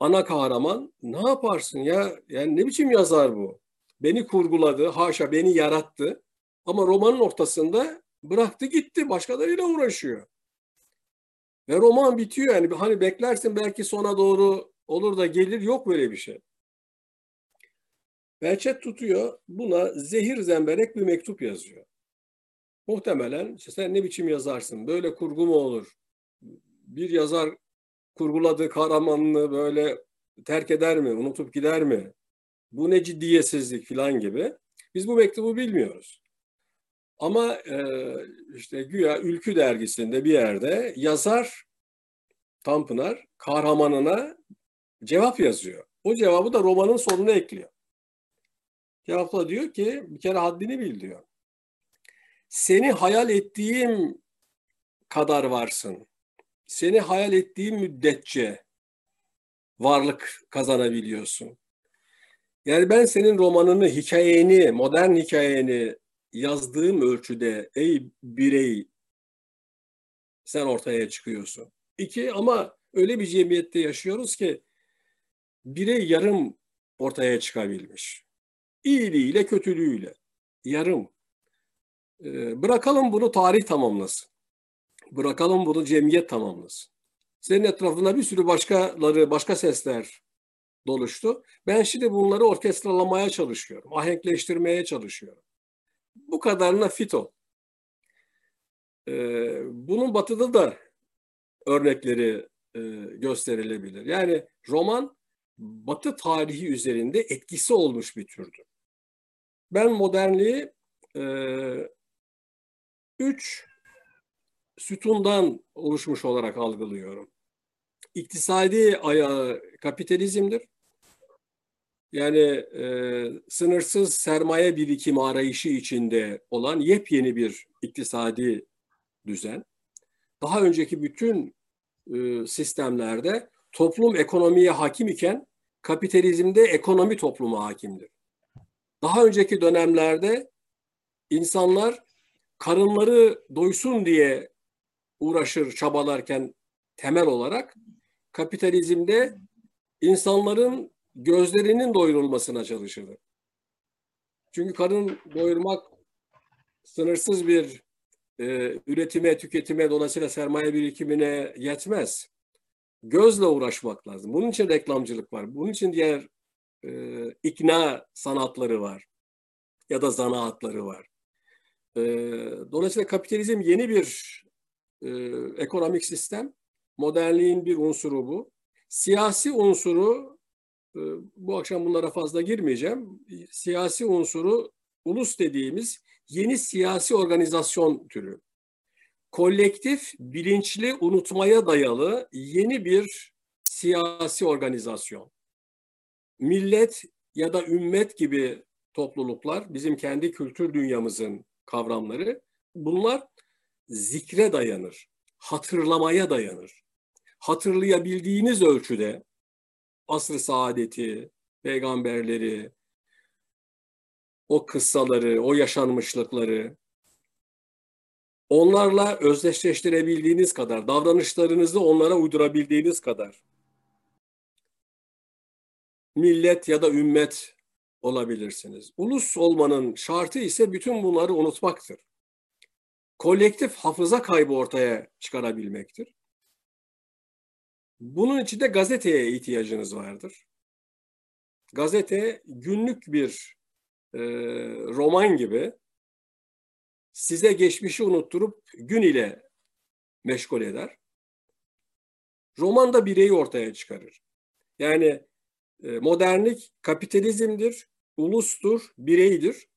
ana kahraman ne yaparsın ya? Yani ne biçim yazar bu? Beni kurguladı, haşa beni yarattı. Ama romanın ortasında bıraktı gitti, başkalarıyla uğraşıyor. Ve roman bitiyor yani hani beklersin belki sona doğru olur da gelir yok böyle bir şey. Behçet tutuyor buna zehir zemberek bir mektup yazıyor. Muhtemelen işte sen ne biçim yazarsın böyle kurgu mu olur? Bir yazar kurguladığı kahramanını böyle terk eder mi, unutup gider mi? Bu ne ciddiyetsizlik falan gibi. Biz bu mektubu bilmiyoruz. Ama e, işte güya Ülkü dergisinde bir yerde yazar Tanpınar kahramanına cevap yazıyor. O cevabı da romanın sonuna ekliyor. Cevapta diyor ki bir kere haddini bil diyor. Seni hayal ettiğim kadar varsın. Seni hayal ettiğim müddetçe varlık kazanabiliyorsun. Yani ben senin romanını, hikayeni, modern hikayeni yazdığım ölçüde ey birey sen ortaya çıkıyorsun. İki ama öyle bir cemiyette yaşıyoruz ki birey yarım ortaya çıkabilmiş. İyiliğiyle kötülüğüyle yarım. Ee, bırakalım bunu tarih tamamlasın. Bırakalım bunu cemiyet tamamlasın. Senin etrafında bir sürü başkaları, başka sesler doluştu. Ben şimdi bunları orkestralamaya çalışıyorum. Ahenkleştirmeye çalışıyorum. Bu kadarına fit ol. Ee, bunun batıda da örnekleri e, gösterilebilir. Yani roman batı tarihi üzerinde etkisi olmuş bir türdür. Ben modernliği e, üç sütundan oluşmuş olarak algılıyorum. İktisadi ayağı kapitalizmdir. Yani e, sınırsız sermaye birikimi arayışı içinde olan yepyeni bir iktisadi düzen. Daha önceki bütün e, sistemlerde toplum ekonomiye hakim iken kapitalizmde ekonomi topluma hakimdir. Daha önceki dönemlerde insanlar karınları doysun diye uğraşır, çabalarken temel olarak kapitalizmde insanların gözlerinin doyurulmasına çalışılır. Çünkü karın doyurmak sınırsız bir e, üretime, tüketime, dolayısıyla sermaye birikimine yetmez. Gözle uğraşmak lazım. Bunun için reklamcılık var. Bunun için diğer e, ikna sanatları var. Ya da zanaatları var. E, dolayısıyla kapitalizm yeni bir e, ekonomik sistem. Modernliğin bir unsuru bu. Siyasi unsuru, bu akşam bunlara fazla girmeyeceğim. Siyasi unsuru ulus dediğimiz yeni siyasi organizasyon türü. Kolektif, bilinçli, unutmaya dayalı yeni bir siyasi organizasyon. Millet ya da ümmet gibi topluluklar, bizim kendi kültür dünyamızın kavramları, bunlar zikre dayanır, hatırlamaya dayanır. Hatırlayabildiğiniz ölçüde asr-ı saadeti, peygamberleri, o kıssaları, o yaşanmışlıkları onlarla özdeşleştirebildiğiniz kadar, davranışlarınızı onlara uydurabildiğiniz kadar millet ya da ümmet olabilirsiniz. Ulus olmanın şartı ise bütün bunları unutmaktır. Kolektif hafıza kaybı ortaya çıkarabilmektir. Bunun için de gazeteye ihtiyacınız vardır. Gazete günlük bir e, roman gibi size geçmişi unutturup gün ile meşgul eder. Roman da bireyi ortaya çıkarır. Yani e, modernlik kapitalizmdir, ulustur, bireydir.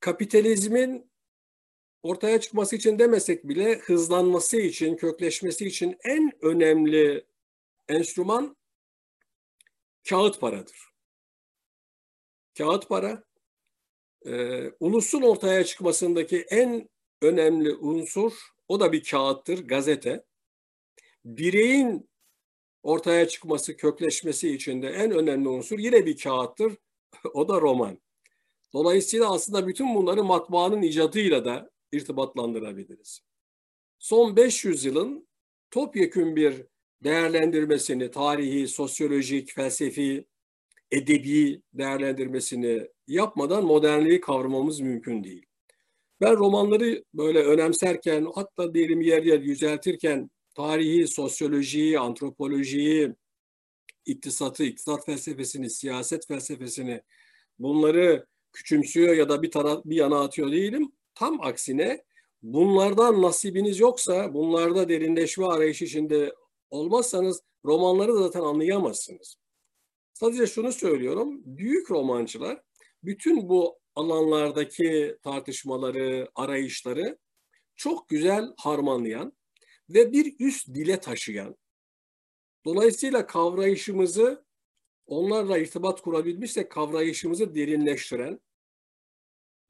Kapitalizmin ortaya çıkması için demesek bile hızlanması için, kökleşmesi için en önemli enstrüman kağıt paradır. Kağıt para, e, ulusun ortaya çıkmasındaki en önemli unsur, o da bir kağıttır, gazete. Bireyin ortaya çıkması, kökleşmesi için de en önemli unsur yine bir kağıttır, o da roman. Dolayısıyla aslında bütün bunları matbaanın icadıyla da irtibatlandırabiliriz. Son 500 yılın topyekün bir değerlendirmesini, tarihi, sosyolojik, felsefi, edebi değerlendirmesini yapmadan modernliği kavramamız mümkün değil. Ben romanları böyle önemserken, hatta diyelim yer yer yüceltirken tarihi, sosyolojiyi, antropolojiyi, iktisatı, iktisat felsefesini, siyaset felsefesini bunları küçümsüyor ya da bir taraf bir yana atıyor değilim. Tam aksine bunlardan nasibiniz yoksa, bunlarda derinleşme arayışı içinde olmazsanız romanları da zaten anlayamazsınız. Sadece şunu söylüyorum, büyük romancılar bütün bu alanlardaki tartışmaları, arayışları çok güzel harmanlayan ve bir üst dile taşıyan, dolayısıyla kavrayışımızı onlarla irtibat kurabilmişsek kavrayışımızı derinleştiren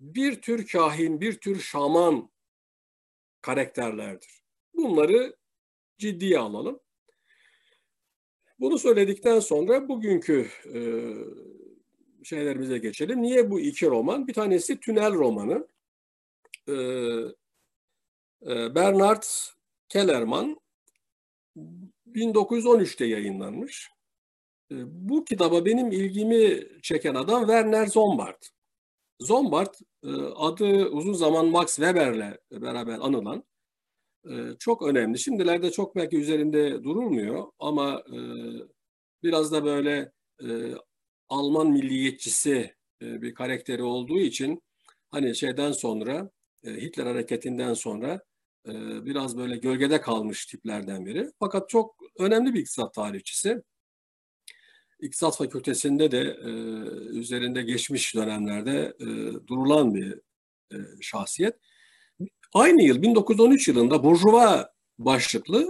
bir tür kahin, bir tür şaman karakterlerdir. Bunları ciddiye alalım. Bunu söyledikten sonra bugünkü e, şeylerimize geçelim. Niye bu iki roman? Bir tanesi Tünel romanı. E, e, Bernard Kellerman 1913'te yayınlanmış. E, bu kitaba benim ilgimi çeken adam Werner Zombart. Zombart e, adı uzun zaman Max Weber'le beraber anılan e, çok önemli. Şimdilerde çok belki üzerinde durulmuyor ama biraz da böyle Alman milliyetçisi bir karakteri olduğu için hani şeyden sonra Hitler hareketinden sonra biraz böyle gölgede kalmış tiplerden biri. Fakat çok önemli bir iktisat tarihçisi. İktisat Fakültesinde de e, üzerinde geçmiş dönemlerde e, durulan bir e, şahsiyet. Aynı yıl 1913 yılında Burjuva başlıklı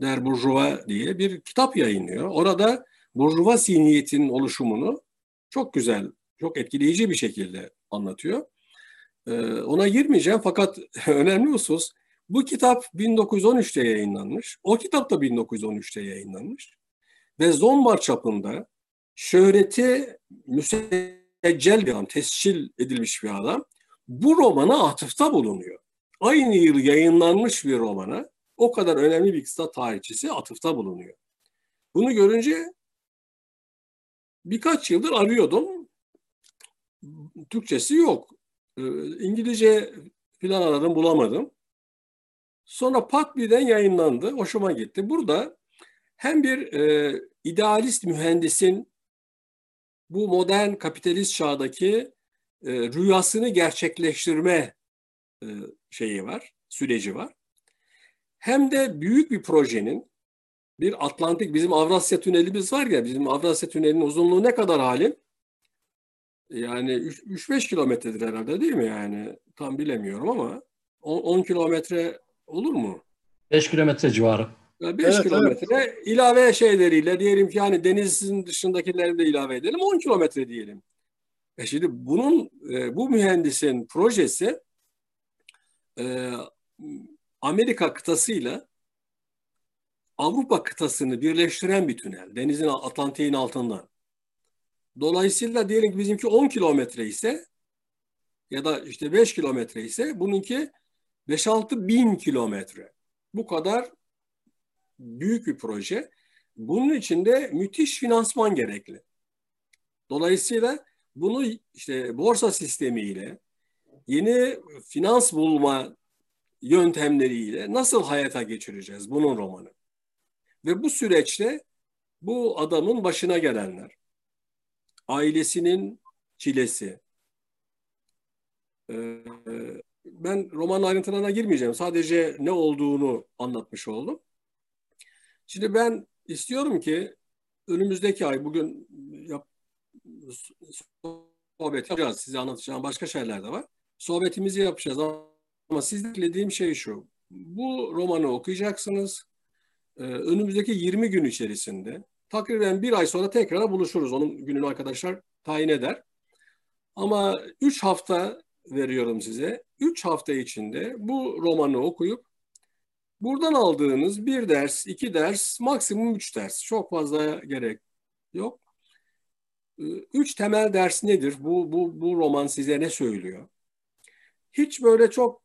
Der Burjuva diye bir kitap yayınlıyor. Orada Burjuva zihniyetinin oluşumunu çok güzel, çok etkileyici bir şekilde anlatıyor. Ee, ona girmeyeceğim fakat önemli husus bu kitap 1913'te yayınlanmış. O kitap da 1913'te yayınlanmış ve Zombar çapında şöhreti müseccel bir adam, tescil edilmiş bir adam bu romana atıfta bulunuyor. Aynı yıl yayınlanmış bir romana o kadar önemli bir iktisat tarihçisi atıfta bulunuyor. Bunu görünce birkaç yıldır arıyordum. Türkçesi yok. Ee, İngilizce Plan aradım bulamadım. Sonra pat birden yayınlandı. Hoşuma gitti. Burada hem bir e, idealist mühendisin bu modern kapitalist çağdaki e, rüyasını gerçekleştirme e, şeyi var, süreci var. Hem de büyük bir projenin bir Atlantik, bizim Avrasya Tünelimiz var ya, bizim Avrasya Tüneli'nin uzunluğu ne kadar halim? Yani 3-5 kilometredir herhalde değil mi yani? Tam bilemiyorum ama 10 kilometre olur mu? 5 kilometre civarı. 5 evet, kilometre evet. ilave şeyleriyle diyelim ki yani denizin dışındakileri de ilave edelim 10 kilometre diyelim. E şimdi bunun e, bu mühendisin projesi e, Amerika kıtasıyla Avrupa kıtasını birleştiren bir tünel. Denizin Atlantik'in altından. Dolayısıyla diyelim ki bizimki 10 kilometre ise ya da işte 5 kilometre ise bununki 5-6 bin kilometre. Bu kadar büyük bir proje. Bunun için de müthiş finansman gerekli. Dolayısıyla bunu işte borsa sistemiyle, yeni finans bulma yöntemleriyle nasıl hayata geçireceğiz bunun romanı. Ve bu süreçte bu adamın başına gelenler, ailesinin çilesi, ben roman ayrıntılarına girmeyeceğim. Sadece ne olduğunu anlatmış oldum. Şimdi ben istiyorum ki önümüzdeki ay bugün yap, sohbet yapacağız. Size anlatacağım başka şeyler de var. Sohbetimizi yapacağız ama sizden dilediğim şey şu. Bu romanı okuyacaksınız. Ee, önümüzdeki 20 gün içerisinde takriben bir ay sonra tekrar buluşuruz. Onun gününü arkadaşlar tayin eder. Ama 3 hafta veriyorum size. 3 hafta içinde bu romanı okuyup buradan aldığınız bir ders, iki ders, maksimum üç ders. Çok fazla gerek yok. Ee, üç temel ders nedir? Bu, bu, bu roman size ne söylüyor? Hiç böyle çok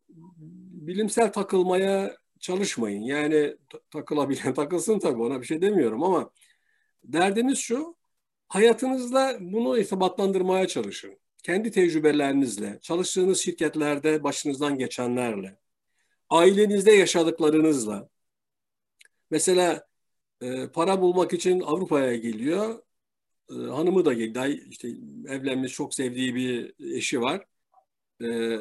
bilimsel takılmaya çalışmayın. Yani takılabilen takılsın tabii ona bir şey demiyorum ama derdimiz şu, hayatınızda bunu irtibatlandırmaya çalışın kendi tecrübelerinizle, çalıştığınız şirketlerde başınızdan geçenlerle, ailenizde yaşadıklarınızla, mesela e, para bulmak için Avrupa'ya geliyor, e, hanımı da geliyor, işte evlenmiş çok sevdiği bir eşi var. E,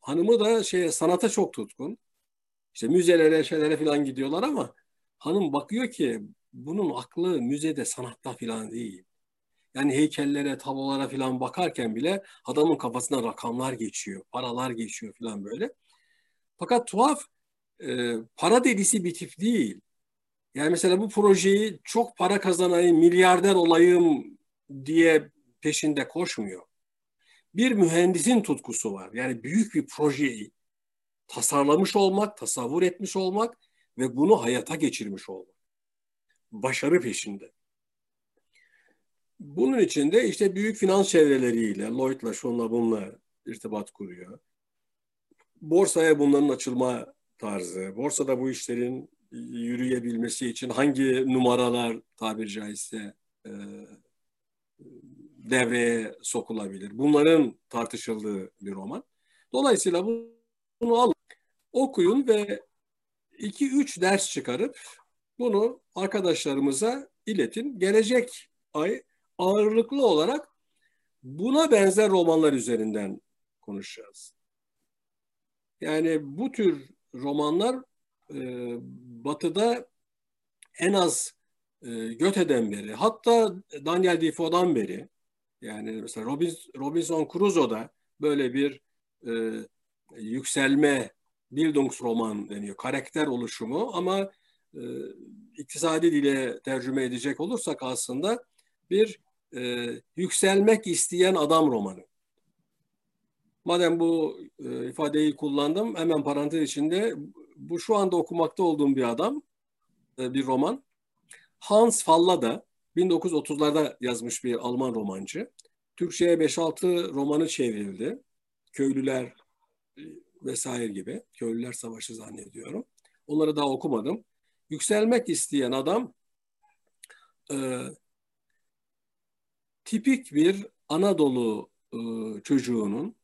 hanımı da şey sanata çok tutkun. İşte müzelere, şeylere falan gidiyorlar ama hanım bakıyor ki bunun aklı müzede, sanatta falan değil. Yani heykellere, tablolara falan bakarken bile adamın kafasına rakamlar geçiyor, paralar geçiyor falan böyle. Fakat tuhaf e, para delisi bir tip değil. Yani mesela bu projeyi çok para kazanayım, milyarder olayım diye peşinde koşmuyor. Bir mühendisin tutkusu var. Yani büyük bir projeyi tasarlamış olmak, tasavvur etmiş olmak ve bunu hayata geçirmiş olmak. Başarı peşinde. Bunun için de işte büyük finans çevreleriyle, Lloyd'la, şunla bununla irtibat kuruyor. Borsaya bunların açılma tarzı, borsada bu işlerin yürüyebilmesi için hangi numaralar tabiri caizse e, devreye sokulabilir. Bunların tartışıldığı bir roman. Dolayısıyla bunu alın, okuyun ve 2-3 ders çıkarıp bunu arkadaşlarımıza iletin. Gelecek ay ağırlıklı olarak buna benzer romanlar üzerinden konuşacağız. Yani bu tür romanlar e, Batı'da en az e, Goethe'den beri, hatta Daniel Defoe'dan beri, yani mesela Robinson Crusoe'da böyle bir e, yükselme, Bildungsroman deniyor, karakter oluşumu ama e, iktisadi dile tercüme edecek olursak aslında bir e, yükselmek isteyen adam romanı. Madem bu e, ifadeyi kullandım hemen parantez içinde bu şu anda okumakta olduğum bir adam, e, bir roman. Hans Fallada 1930'larda yazmış bir Alman romancı. Türkçe'ye 5-6 romanı çevrildi. Köylüler e, vesaire gibi. Köylüler Savaşı zannediyorum. Onları daha okumadım. Yükselmek isteyen adam e, tipik bir Anadolu e, çocuğunun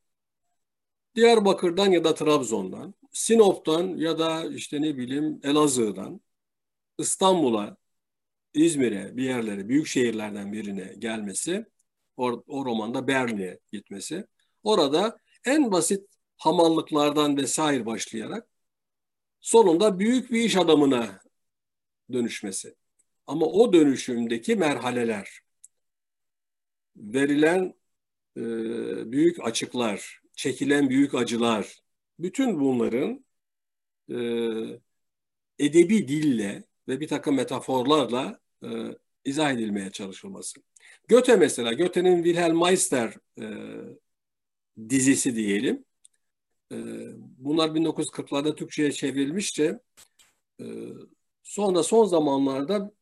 Diyarbakır'dan ya da Trabzon'dan, Sinop'tan ya da işte ne bileyim Elazığ'dan, İstanbul'a, İzmir'e, bir yerlere, büyük şehirlerden birine gelmesi, o, o romanda Berlin'e gitmesi, orada en basit hamallıklardan vesaire başlayarak sonunda büyük bir iş adamına dönüşmesi. Ama o dönüşümdeki merhaleler, verilen e, büyük açıklar, çekilen büyük acılar, bütün bunların e, edebi dille ve bir takım metaforlarla e, izah edilmeye çalışılması. Göte mesela, Göte'nin Wilhelm Meister e, dizisi diyelim. E, bunlar 1940'larda Türkçe'ye çevrilmişti. E, sonra son zamanlarda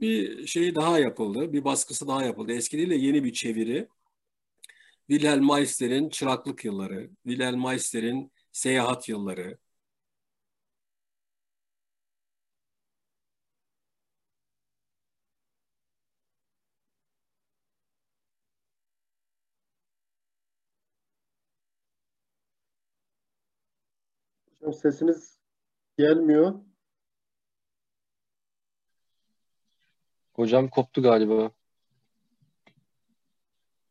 bir şey daha yapıldı, bir baskısı daha yapıldı. Eski değil de yeni bir çeviri. Wilhelm Meister'in çıraklık yılları, Wilhelm Meister'in seyahat yılları, Hocam sesiniz gelmiyor. Hocam koptu galiba.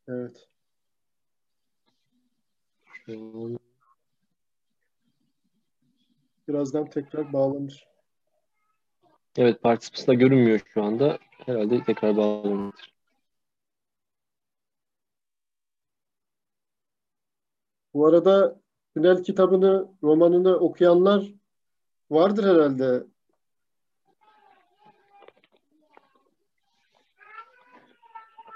Evet. Birazdan tekrar bağlanır. Evet, participants da görünmüyor şu anda. Herhalde tekrar bağlanır. Bu arada Tünel kitabını, romanını okuyanlar vardır herhalde.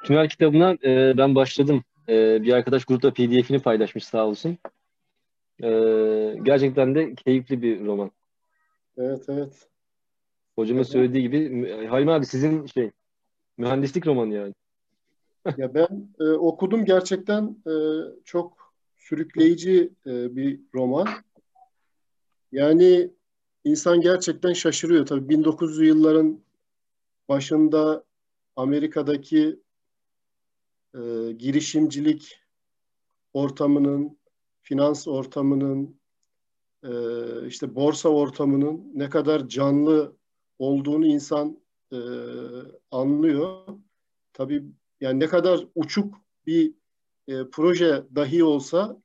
Tünel kitabına e, ben başladım. E, bir arkadaş grupta PDF'ini paylaşmış sağ olsun. E, gerçekten de keyifli bir roman. Evet, evet. Hocamın evet. söylediği gibi, Halim abi sizin şey, mühendislik romanı yani. ya ben e, okudum gerçekten e, çok sürükleyici e, bir roman. Yani insan gerçekten şaşırıyor. Tabii 1900'lü yılların başında Amerika'daki e, girişimcilik ortamının, finans ortamının, e, işte borsa ortamının ne kadar canlı olduğunu insan e, anlıyor. Tabii yani ne kadar uçuk bir e, proje dahi olsa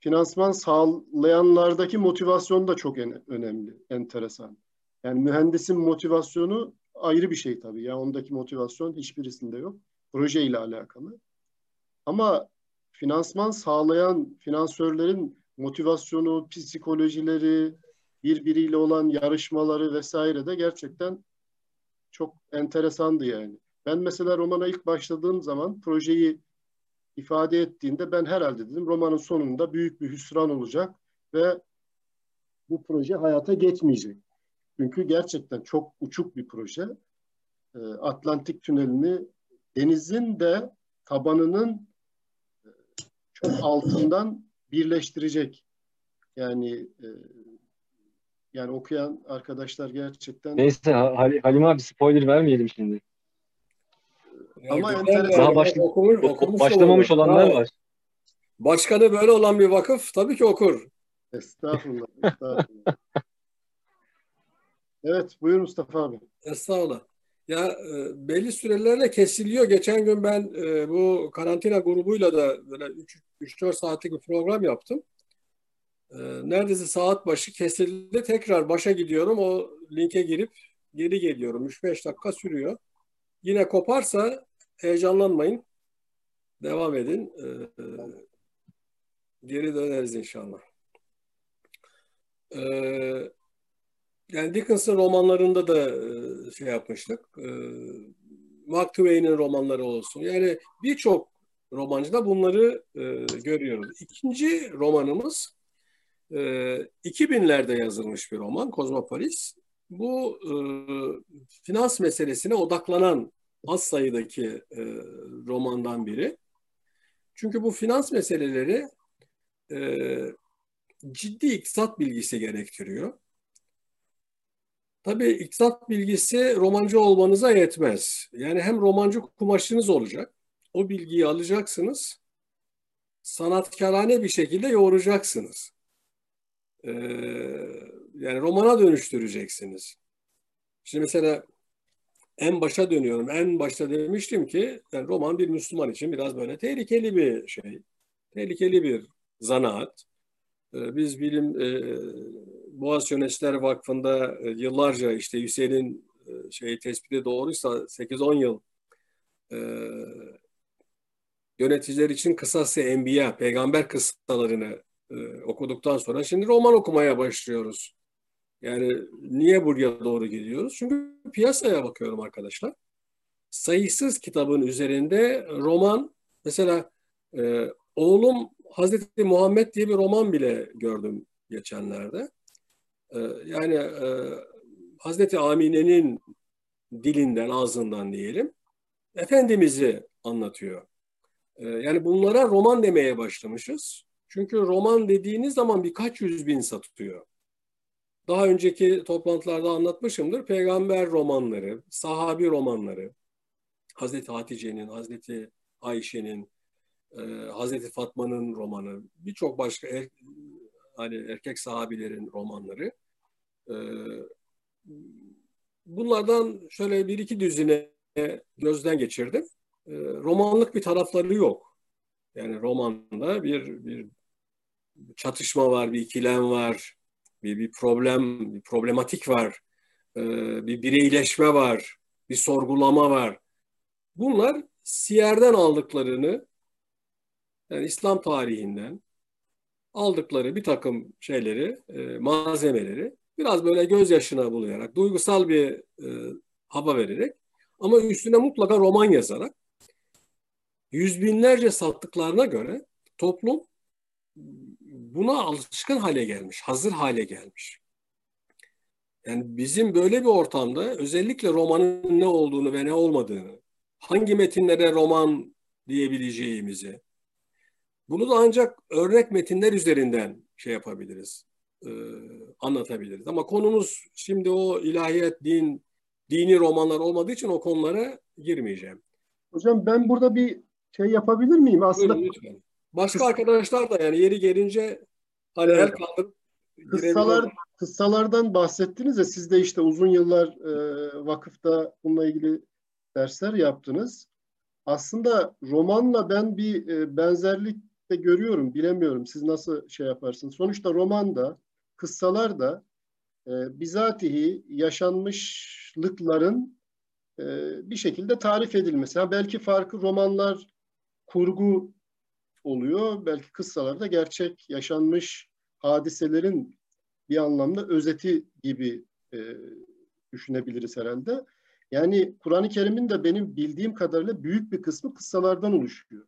finansman sağlayanlardaki motivasyon da çok en, önemli, enteresan. Yani mühendisin motivasyonu ayrı bir şey tabii. Ya ondaki motivasyon hiçbirisinde yok. Proje ile alakalı. Ama finansman sağlayan finansörlerin motivasyonu, psikolojileri, birbiriyle olan yarışmaları vesaire de gerçekten çok enteresandı yani. Ben mesela romana ilk başladığım zaman projeyi ifade ettiğinde ben herhalde dedim romanın sonunda büyük bir hüsran olacak ve bu proje hayata geçmeyecek. Çünkü gerçekten çok uçuk bir proje. Atlantik tünelini denizin de tabanının çok altından birleştirecek. Yani yani okuyan arkadaşlar gerçekten Neyse Halim abi spoiler vermeyelim şimdi. Ama Yani enteresan. Daha baş, okur, okumuş başlamamış olur. olanlar var. Başkanı böyle olan bir vakıf tabii ki okur. Estağfurullah. estağfurullah. evet buyur Mustafa abi. Estağfurullah. Ya e, belli sürelerle kesiliyor. Geçen gün ben e, bu karantina grubuyla da böyle 3-4 saatlik bir program yaptım. E, neredeyse saat başı kesildi. Tekrar başa gidiyorum. O linke girip geri geliyorum. 3-5 dakika sürüyor. Yine koparsa heyecanlanmayın. Devam edin. E, e, geri döneriz inşallah. E, yani Dickens'ın romanlarında da e, şey yapmıştık. E, Mark Twain'in romanları olsun. Yani birçok romancıda bunları e, görüyoruz. İkinci romanımız e, 2000'lerde yazılmış bir roman, Kozmopolis. Bu finans meselesine odaklanan az sayıdaki romandan biri. Çünkü bu finans meseleleri ciddi iktisat bilgisi gerektiriyor. Tabii iktisat bilgisi romancı olmanıza yetmez. Yani hem romancı kumaşınız olacak, o bilgiyi alacaksınız, sanatkarane bir şekilde yoğuracaksınız. Ee, yani romana dönüştüreceksiniz. Şimdi mesela en başa dönüyorum. En başta demiştim ki yani roman bir Müslüman için biraz böyle tehlikeli bir şey. Tehlikeli bir zanaat. Ee, biz bilim e, Boğaziçi Yöneticiler Vakfı'nda e, yıllarca işte Hüseyin'in şey tespiti doğruysa 8-10 yıl e, yöneticiler için kısası enbiya, peygamber kıssalarını e, okuduktan sonra şimdi roman okumaya başlıyoruz. Yani niye buraya doğru gidiyoruz? Çünkü piyasaya bakıyorum arkadaşlar. Sayısız kitabın üzerinde roman, mesela e, oğlum Hazreti Muhammed diye bir roman bile gördüm geçenlerde. E, yani e, Hazreti Amine'nin dilinden, ağzından diyelim, Efendimiz'i anlatıyor. E, yani bunlara roman demeye başlamışız. Çünkü roman dediğiniz zaman birkaç yüz bin satıyor. Daha önceki toplantılarda anlatmışımdır. Peygamber romanları, sahabi romanları, Hazreti Hatice'nin, Hazreti Ayşe'nin, e, Hazreti Fatma'nın romanı, birçok başka hani erkek sahabilerin romanları. E, bunlardan şöyle bir iki düzine gözden geçirdim. E, romanlık bir tarafları yok. Yani romanda bir bir çatışma var, bir ikilem var, bir, bir problem, bir problematik var, e, bir bireyleşme var, bir sorgulama var. Bunlar siyerden aldıklarını, yani İslam tarihinden aldıkları bir takım şeyleri, e, malzemeleri biraz böyle gözyaşına bulayarak, duygusal bir e, hava vererek ama üstüne mutlaka roman yazarak yüz binlerce sattıklarına göre toplum buna alışkın hale gelmiş, hazır hale gelmiş. Yani bizim böyle bir ortamda özellikle romanın ne olduğunu ve ne olmadığını, hangi metinlere roman diyebileceğimizi, bunu da ancak örnek metinler üzerinden şey yapabiliriz, e, anlatabiliriz. Ama konumuz şimdi o ilahiyat, din, dini romanlar olmadığı için o konulara girmeyeceğim. Hocam ben burada bir şey yapabilir miyim? Aslında Buyurun lütfen. Başka arkadaşlar da yani yeri gelince hani el kaldırıp Kıssalar, kıssalardan bahsettiniz ya siz de işte uzun yıllar e, vakıfta bununla ilgili dersler yaptınız. Aslında romanla ben bir e, benzerlik de görüyorum. Bilemiyorum siz nasıl şey yaparsınız. Sonuçta romanda, kıssalar da e, bizatihi yaşanmışlıkların e, bir şekilde tarif edilmesi. Ha, belki farkı romanlar kurgu oluyor. Belki kıssalarda gerçek yaşanmış hadiselerin bir anlamda özeti gibi e, düşünebiliriz herhalde. Yani Kur'an-ı Kerim'in de benim bildiğim kadarıyla büyük bir kısmı kıssalardan oluşuyor.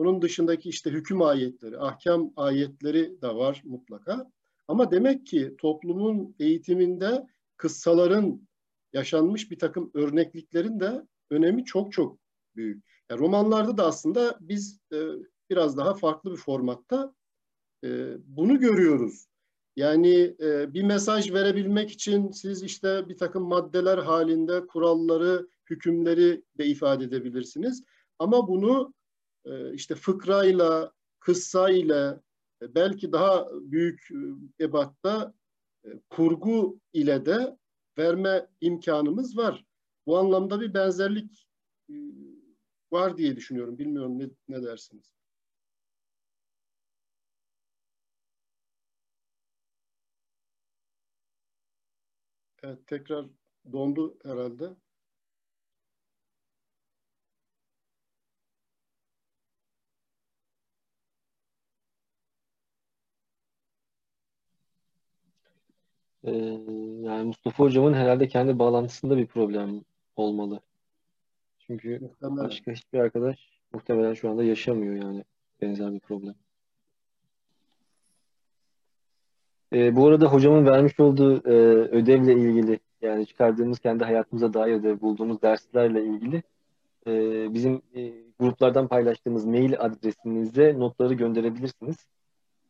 Onun dışındaki işte hüküm ayetleri, ahkam ayetleri de var mutlaka. Ama demek ki toplumun eğitiminde kıssaların yaşanmış bir takım örnekliklerin de önemi çok çok büyük. Yani romanlarda da aslında biz e, biraz daha farklı bir formatta e, bunu görüyoruz. Yani e, bir mesaj verebilmek için siz işte bir takım maddeler halinde kuralları, hükümleri de ifade edebilirsiniz. Ama bunu e, işte fıkrayla, kıssayla, e, belki daha büyük e, ebatta e, kurgu ile de verme imkanımız var. Bu anlamda bir benzerlik e, var diye düşünüyorum. Bilmiyorum ne, ne dersiniz? Evet, tekrar dondu herhalde. Ee, yani Mustafa Hocam'ın herhalde kendi bağlantısında bir problem olmalı. Çünkü Muhtemelen. başka hiçbir arkadaş muhtemelen şu anda yaşamıyor yani benzer bir problem. Ee, bu arada hocamın vermiş olduğu e, ödevle ilgili yani çıkardığımız kendi hayatımıza dair ödev bulduğumuz derslerle ilgili e, bizim e, gruplardan paylaştığımız mail adresinize notları gönderebilirsiniz.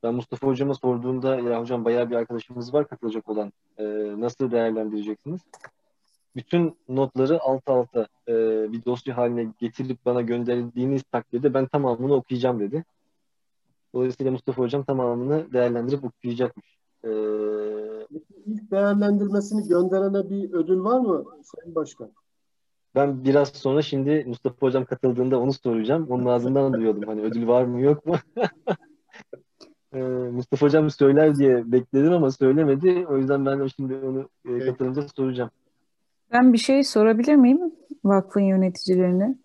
Ben Mustafa hocama sorduğumda ya hocam bayağı bir arkadaşımız var katılacak olan e, nasıl değerlendireceksiniz? Bütün notları alt alta e, bir dosya haline getirip bana gönderdiğiniz takdirde ben tamamını okuyacağım dedi. Dolayısıyla Mustafa Hocam tamamını değerlendirip okuyacakmış. Ee, İlk değerlendirmesini gönderene bir ödül var mı Sayın Başkan? ben biraz sonra şimdi Mustafa Hocam katıldığında onu soracağım. Onun ağzından duyuyordum. Hani ödül var mı yok mu? Ee, Mustafa Hocam söyler diye bekledim ama söylemedi. O yüzden ben şimdi onu e, katılınca soracağım. Ben bir şey sorabilir miyim vakfın yöneticilerine?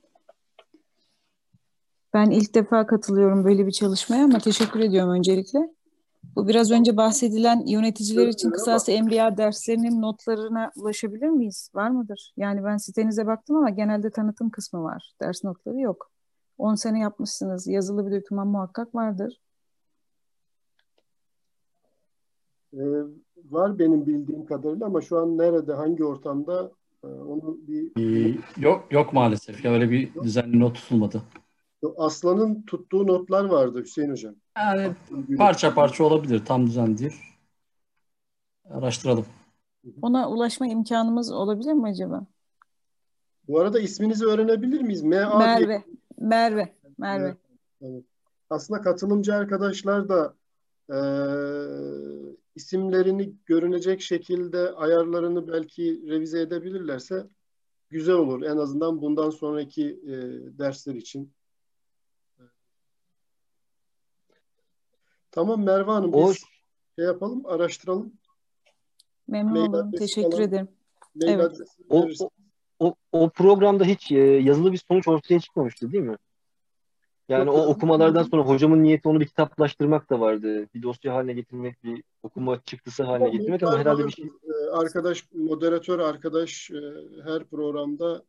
Ben ilk defa katılıyorum böyle bir çalışmaya ama teşekkür ediyorum öncelikle. Bu biraz önce bahsedilen yöneticiler için kısası MBA derslerinin notlarına ulaşabilir miyiz? Var mıdır? Yani ben sitenize baktım ama genelde tanıtım kısmı var. Ders notları yok. 10 sene yapmışsınız. Yazılı bir doküman muhakkak vardır. Ee, var benim bildiğim kadarıyla ama şu an nerede, hangi ortamda e, onu bir... Ee, yok yok maalesef. Ya öyle bir düzenli not tutulmadı. Aslan'ın tuttuğu notlar vardı Hüseyin Hocam. Yani parça parça olabilir. Tam düzen değil. Araştıralım. Ona ulaşma imkanımız olabilir mi acaba? Bu arada isminizi öğrenebilir miyiz? M.A. Merve. diye- Merve. Merve. Evet, evet. Aslında katılımcı arkadaşlar da e, isimlerini görünecek şekilde ayarlarını belki revize edebilirlerse güzel olur. En azından bundan sonraki e, dersler için. Tamam Merve Hanım biz O- şey yapalım, araştıralım. Memnun Mail olurum. Teşekkür falan- ederim. Mail Evet. o, o, o programda hiç e, yazılı bir sonuç ortaya çıkmamıştı değil mi? Yani o okumalardan sonra hocamın niyeti onu bir kitaplaştırmak da vardı. Bir dosya haline getirmek, bir okuma çıktısı haline getirmek ama herhalde bir şey Ee, arkadaş, moderatör arkadaş e, her programda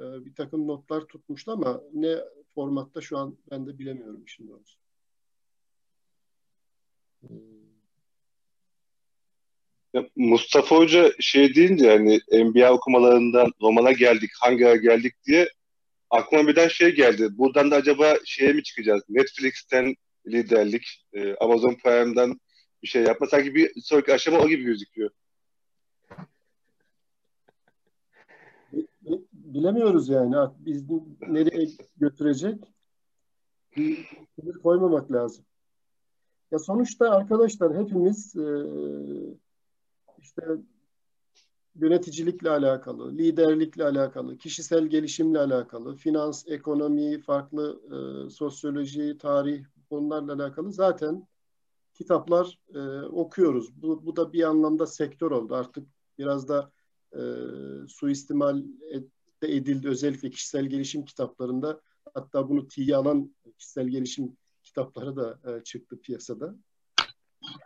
e, bir takım notlar tutmuştu ama ne formatta şu an ben de bilemiyorum işin doğrusu. Ya Mustafa Hoca şey deyince hani NBA okumalarından romana geldik, hangi geldik diye aklıma birden şey geldi. Buradan da acaba şeye mi çıkacağız? Netflix'ten liderlik, e, Amazon Prime'dan bir şey yapma. Sanki bir sonraki aşama o gibi gözüküyor. Bilemiyoruz yani. Biz nereye götürecek? Bir koymamak lazım. Ya sonuçta arkadaşlar hepimiz e, işte yöneticilikle alakalı, liderlikle alakalı, kişisel gelişimle alakalı, finans, ekonomi, farklı e, sosyoloji, tarih konularla alakalı zaten kitaplar e, okuyoruz. Bu, bu da bir anlamda sektör oldu. Artık biraz da e, suistimal et- edildi. Özellikle kişisel gelişim kitaplarında hatta bunu tiye alan kişisel gelişim kitapları da e, çıktı piyasada.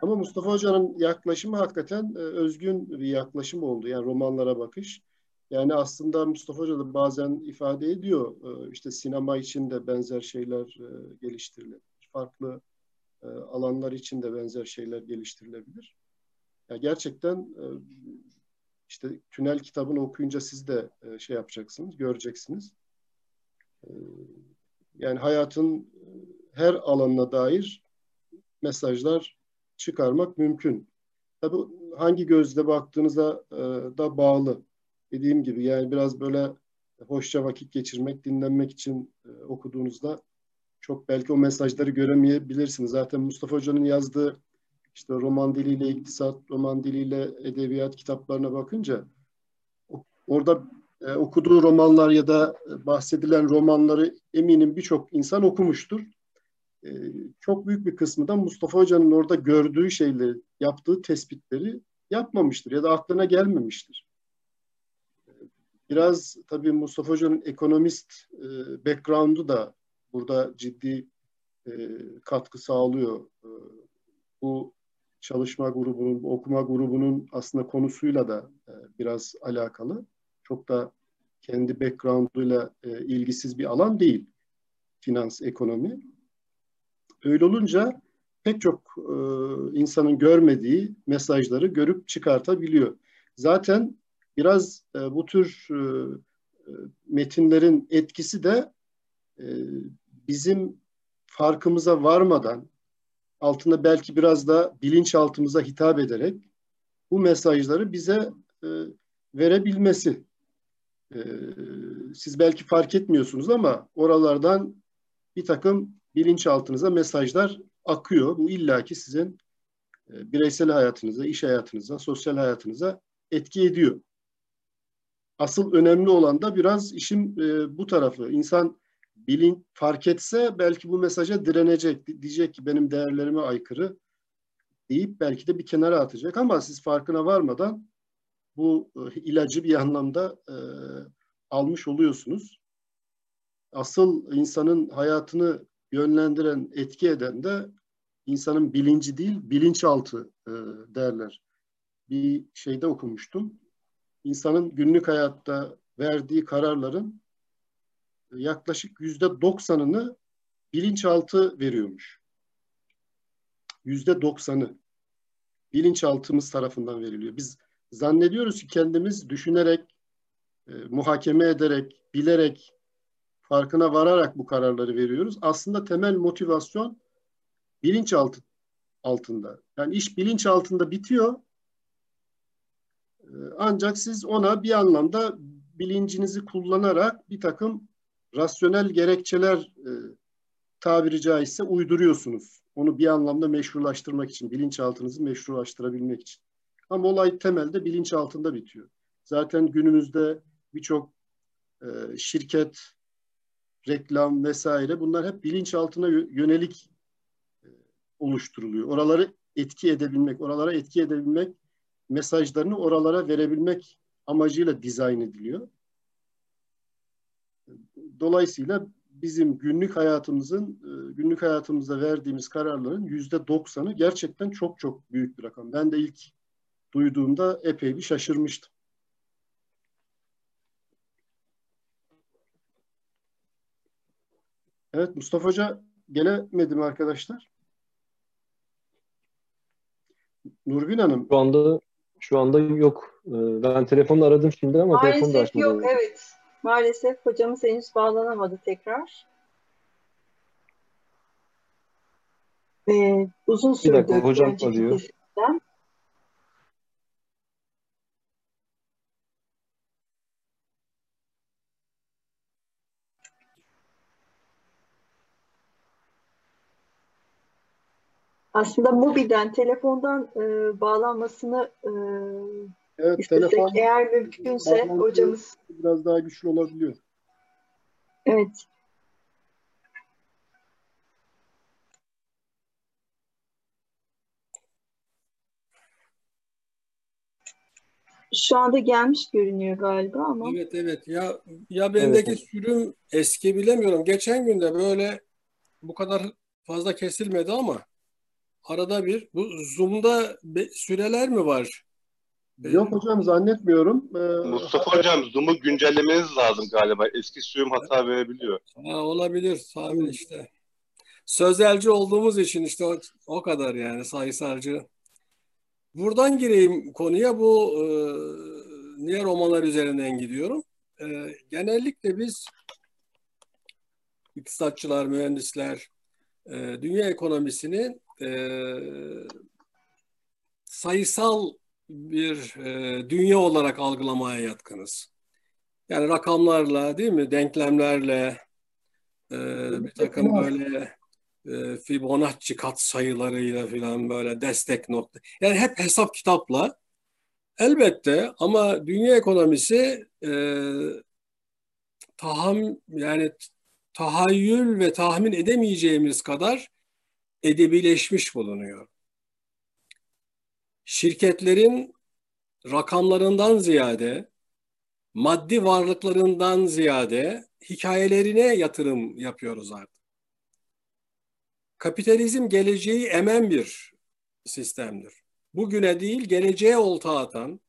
Ama Mustafa Hoca'nın yaklaşımı hakikaten e, özgün bir yaklaşım oldu. Yani romanlara bakış. Yani aslında Mustafa Hoca da bazen ifade ediyor. e, işte sinema için de benzer şeyler e, geliştirilebilir. Farklı alanlar için de benzer şeyler geliştirilebilir. Ya gerçekten işte Tünel kitabını okuyunca siz de şey yapacaksınız, göreceksiniz. Yani hayatın her alanına dair mesajlar çıkarmak mümkün. Tabii hangi gözle baktığınıza e, da bağlı. Dediğim gibi yani biraz böyle hoşça vakit geçirmek, dinlenmek için e, okuduğunuzda çok belki o mesajları göremeyebilirsiniz. Zaten Mustafa Hoca'nın yazdığı işte roman diliyle iktisat, roman diliyle edebiyat kitaplarına bakınca orada e, okuduğu romanlar ya da bahsedilen romanları eminim birçok insan okumuştur. E, çok büyük bir kısmı da Mustafa Hoca'nın orada gördüğü şeyleri, yaptığı tespitleri yapmamıştır ya da aklına gelmemiştir. Biraz tabii Mustafa Hoca'nın ekonomist e, background'u da burada ciddi e, katkı sağlıyor. Bu çalışma grubunun, bu okuma grubunun aslında konusuyla da biraz alakalı. Çok da kendi background'uyla ilgisiz bir alan değil. Finans, ekonomi. Öyle olunca pek çok e, insanın görmediği mesajları görüp çıkartabiliyor. Zaten biraz e, bu tür e, e, metinlerin etkisi de e, bizim farkımıza varmadan altında belki biraz da bilinçaltımıza hitap ederek bu mesajları bize e, verebilmesi. E, siz belki fark etmiyorsunuz ama oralardan bir takım bilinçaltınıza mesajlar akıyor. Bu illaki sizin e, bireysel hayatınıza, iş hayatınıza, sosyal hayatınıza etki ediyor. Asıl önemli olan da biraz işin e, bu tarafı. İnsan bilin fark etse belki bu mesaja direnecek. Diyecek ki benim değerlerime aykırı deyip belki de bir kenara atacak ama siz farkına varmadan bu e, ilacı bir anlamda e, almış oluyorsunuz. Asıl insanın hayatını yönlendiren, etki eden de insanın bilinci değil, bilinçaltı e, derler. Bir şeyde okumuştum. İnsanın günlük hayatta verdiği kararların yaklaşık yüzde doksanını bilinçaltı veriyormuş. Yüzde doksanı bilinçaltımız tarafından veriliyor. Biz zannediyoruz ki kendimiz düşünerek, e, muhakeme ederek, bilerek, farkına vararak bu kararları veriyoruz. Aslında temel motivasyon bilinçaltı altında. Yani iş bilinç altında bitiyor. E, ancak siz ona bir anlamda bilincinizi kullanarak bir takım rasyonel gerekçeler e, tabiri caizse uyduruyorsunuz. Onu bir anlamda meşrulaştırmak için, bilinçaltınızı meşrulaştırabilmek için. Ama olay temelde bilinç altında bitiyor. Zaten günümüzde birçok e, şirket, reklam vesaire bunlar hep bilinç altına yönelik e, oluşturuluyor. Oraları etki edebilmek, oralara etki edebilmek, mesajlarını oralara verebilmek amacıyla dizayn ediliyor. Dolayısıyla bizim günlük hayatımızın, e, günlük hayatımızda verdiğimiz kararların yüzde doksanı gerçekten çok çok büyük bir rakam. Ben de ilk duyduğumda epey bir şaşırmıştım. Evet Mustafa Hoca gelemedi mi arkadaşlar? Nurgün Hanım. Şu anda şu anda yok. Ee, ben telefonla aradım şimdi ama Maalesef telefonu da açmadı. yok evet. Maalesef hocamız henüz bağlanamadı tekrar. Ee, uzun Bir sürdü. dakika hocam arıyor. kesimden. Aslında mobilden, telefondan e, bağlanmasını e, Evet, istesek telefon eğer mümkünse hocamız biraz daha güçlü olabiliyor. evet şu anda gelmiş görünüyor galiba ama Evet evet ya ya bendeki Evet. sürüm eski bilemiyorum. Geçen gün de böyle bu kadar fazla kesilmedi ama arada bir bu Zoom'da süreler mi var? Yok hocam zannetmiyorum. Ee, Mustafa Hocam Zoom'u güncellemeniz lazım galiba. Eski sürüm hata verebiliyor. Ha, olabilir tahmin işte. Sözelci olduğumuz için işte o, o kadar yani sayısalcı. Buradan gireyim konuya bu e, niye romanlar üzerinden gidiyorum. E, genellikle biz iktisatçılar, mühendisler e, dünya ekonomisini e, sayısal bir e, dünya olarak algılamaya yatkınız. Yani rakamlarla değil mi, denklemlerle e, bir takım böyle e, Fibonacci katsayılarıyla falan böyle destek nokta. Yani hep hesap kitapla. Elbette ama dünya ekonomisi e, taham yani tahayyül ve tahmin edemeyeceğimiz kadar edebileşmiş bulunuyor. Şirketlerin rakamlarından ziyade maddi varlıklarından ziyade hikayelerine yatırım yapıyoruz artık. Kapitalizm geleceği emen bir sistemdir. Bugüne değil geleceğe olta atan,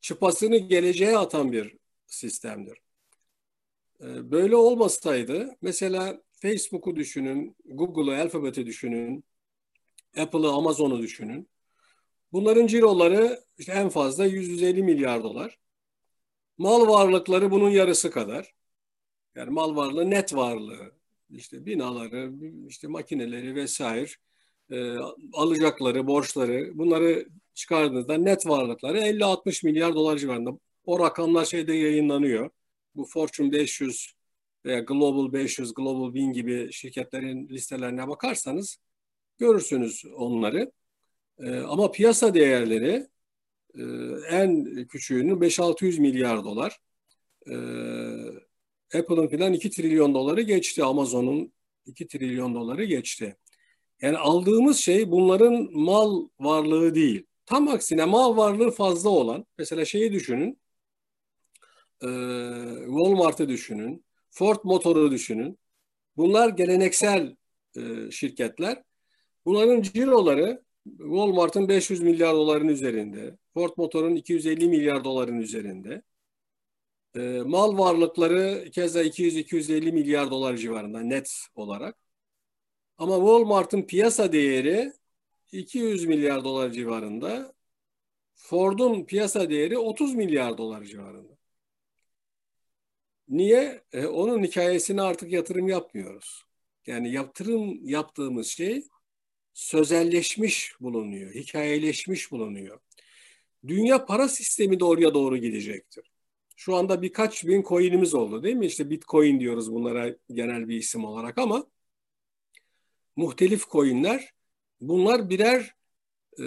çıpasını geleceğe atan bir sistemdir. Ee, Böyle olmasaydı mesela Facebook'u düşünün, Google'u, Alphabet'i düşünün, Apple'ı, Amazon'u düşünün. Bunların ciroları işte en fazla 150 milyar dolar. Mal varlıkları bunun yarısı kadar. Yani mal varlığı net varlığı, işte binaları, işte makineleri vesaire, e, alacakları, borçları bunları çıkardığınızda net varlıkları 50-60 milyar dolar civarında. O rakamlar şeyde yayınlanıyor. Bu Fortune 500 veya Global 500, Global 1000 gibi şirketlerin listelerine bakarsanız görürsünüz onları. E, ama piyasa değerleri e, en küçüğünün 5-600 milyar dolar. E, Apple'ın filan 2 trilyon doları geçti. Amazon'un 2 trilyon doları geçti. Yani aldığımız şey bunların mal varlığı değil. Tam aksine mal varlığı fazla olan, mesela şeyi düşünün, e, Walmart'ı düşünün, Ford Motor'u düşünün. Bunlar geleneksel e, şirketler. Bunların ciroları Walmart'ın 500 milyar doların üzerinde, Ford Motor'un 250 milyar doların üzerinde. E, mal varlıkları keza 200-250 milyar dolar civarında net olarak. Ama Walmart'ın piyasa değeri 200 milyar dolar civarında. Ford'un piyasa değeri 30 milyar dolar civarında. Niye? E, onun hikayesine artık yatırım yapmıyoruz. Yani yatırım yaptığımız şey sözelleşmiş bulunuyor, hikayeleşmiş bulunuyor. Dünya para sistemi de oraya doğru gidecektir. Şu anda birkaç bin coin'imiz oldu değil mi? İşte bitcoin diyoruz bunlara genel bir isim olarak ama muhtelif coin'ler bunlar birer e,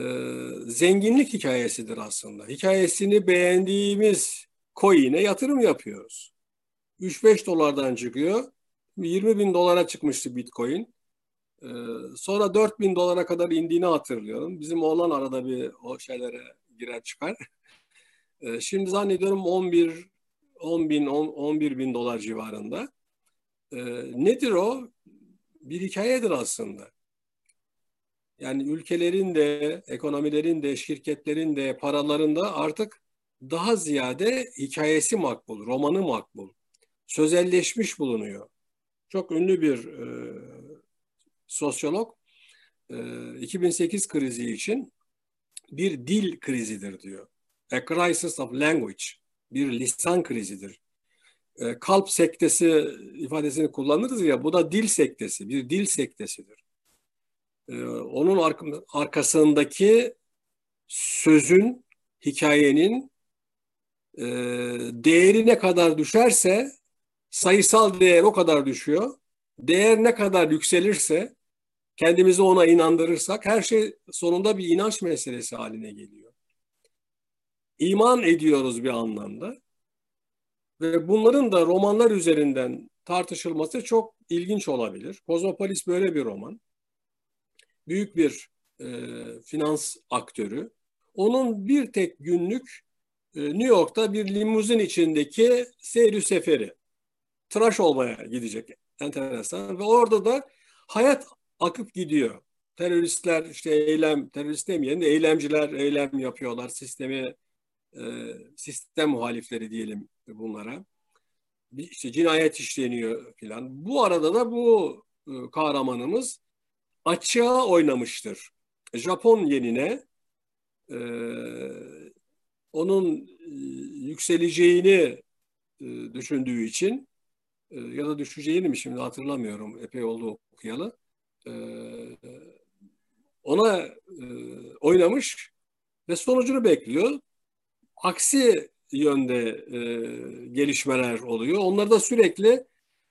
zenginlik hikayesidir aslında. Hikayesini beğendiğimiz coin'e yatırım yapıyoruz. 3-5 dolardan çıkıyor. 20 bin dolara çıkmıştı Bitcoin. Ee, sonra 4 bin dolara kadar indiğini hatırlıyorum. Bizim oğlan arada bir o şeylere girer çıkar. Ee, şimdi zannediyorum 11 10 bin 10, 11 bin dolar civarında. Ee, nedir o? Bir hikayedir aslında. Yani ülkelerin de, ekonomilerin de, şirketlerin de, paraların da artık daha ziyade hikayesi makbul, romanı makbul sözelleşmiş bulunuyor. Çok ünlü bir e, sosyolog e, 2008 krizi için bir dil krizidir diyor. A crisis of language. Bir lisan krizidir. E, kalp sektesi ifadesini kullanırız ya bu da dil sektesi, bir dil sektesidir. E, onun ark arkasındaki sözün, hikayenin e, değeri ne kadar düşerse sayısal değer o kadar düşüyor. Değer ne kadar yükselirse kendimizi ona inandırırsak her şey sonunda bir inanç meselesi haline geliyor. İman ediyoruz bir anlamda. Ve bunların da romanlar üzerinden tartışılması çok ilginç olabilir. Kozmopolis böyle bir roman. Büyük bir e, finans aktörü. Onun bir tek günlük e, New York'ta bir limuzin içindeki seyri seferi tıraş olmaya gidecek. Enteresan. Ve orada da hayat akıp gidiyor. Teröristler işte eylem, terörist demeyelim de eylemciler eylem yapıyorlar. Sistemi, e, sistem muhalifleri diyelim bunlara. İşte cinayet işleniyor filan. Bu arada da bu e, kahramanımız açığa oynamıştır. Japon yenine e, onun yükseleceğini düşündüğü için e, ya da düşeceğini mi şimdi hatırlamıyorum. Epey oldu okuyalı. E, ona e, oynamış ve sonucunu bekliyor. Aksi yönde e, gelişmeler oluyor. Onlar da sürekli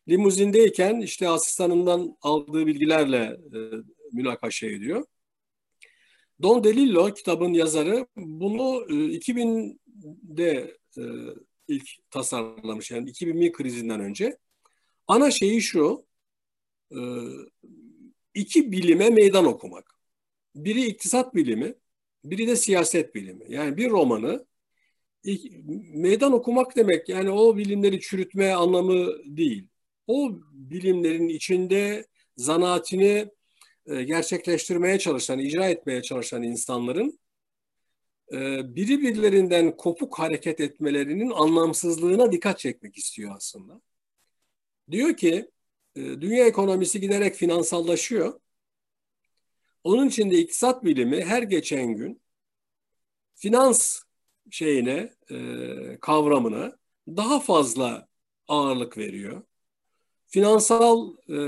limuzindeyken işte asistanından aldığı bilgilerle e, münakaşa ediyor. Don DeLillo kitabın yazarı bunu e, 2000'de e, ilk tasarlamış yani 2001 krizinden önce. Ana şeyi şu, e, iki bilime meydan okumak. Biri iktisat bilimi, biri de siyaset bilimi. Yani bir romanı meydan okumak demek yani o bilimleri çürütme anlamı değil. O bilimlerin içinde zanaatini e, gerçekleştirmeye çalışan, icra etmeye çalışan insanların e, biri birilerinden kopuk hareket etmelerinin anlamsızlığına dikkat çekmek istiyor aslında. Diyor ki e, dünya ekonomisi giderek finansallaşıyor. Onun için de iktisat bilimi her geçen gün finans şeyine, e, kavramına daha fazla ağırlık veriyor. Finansal e,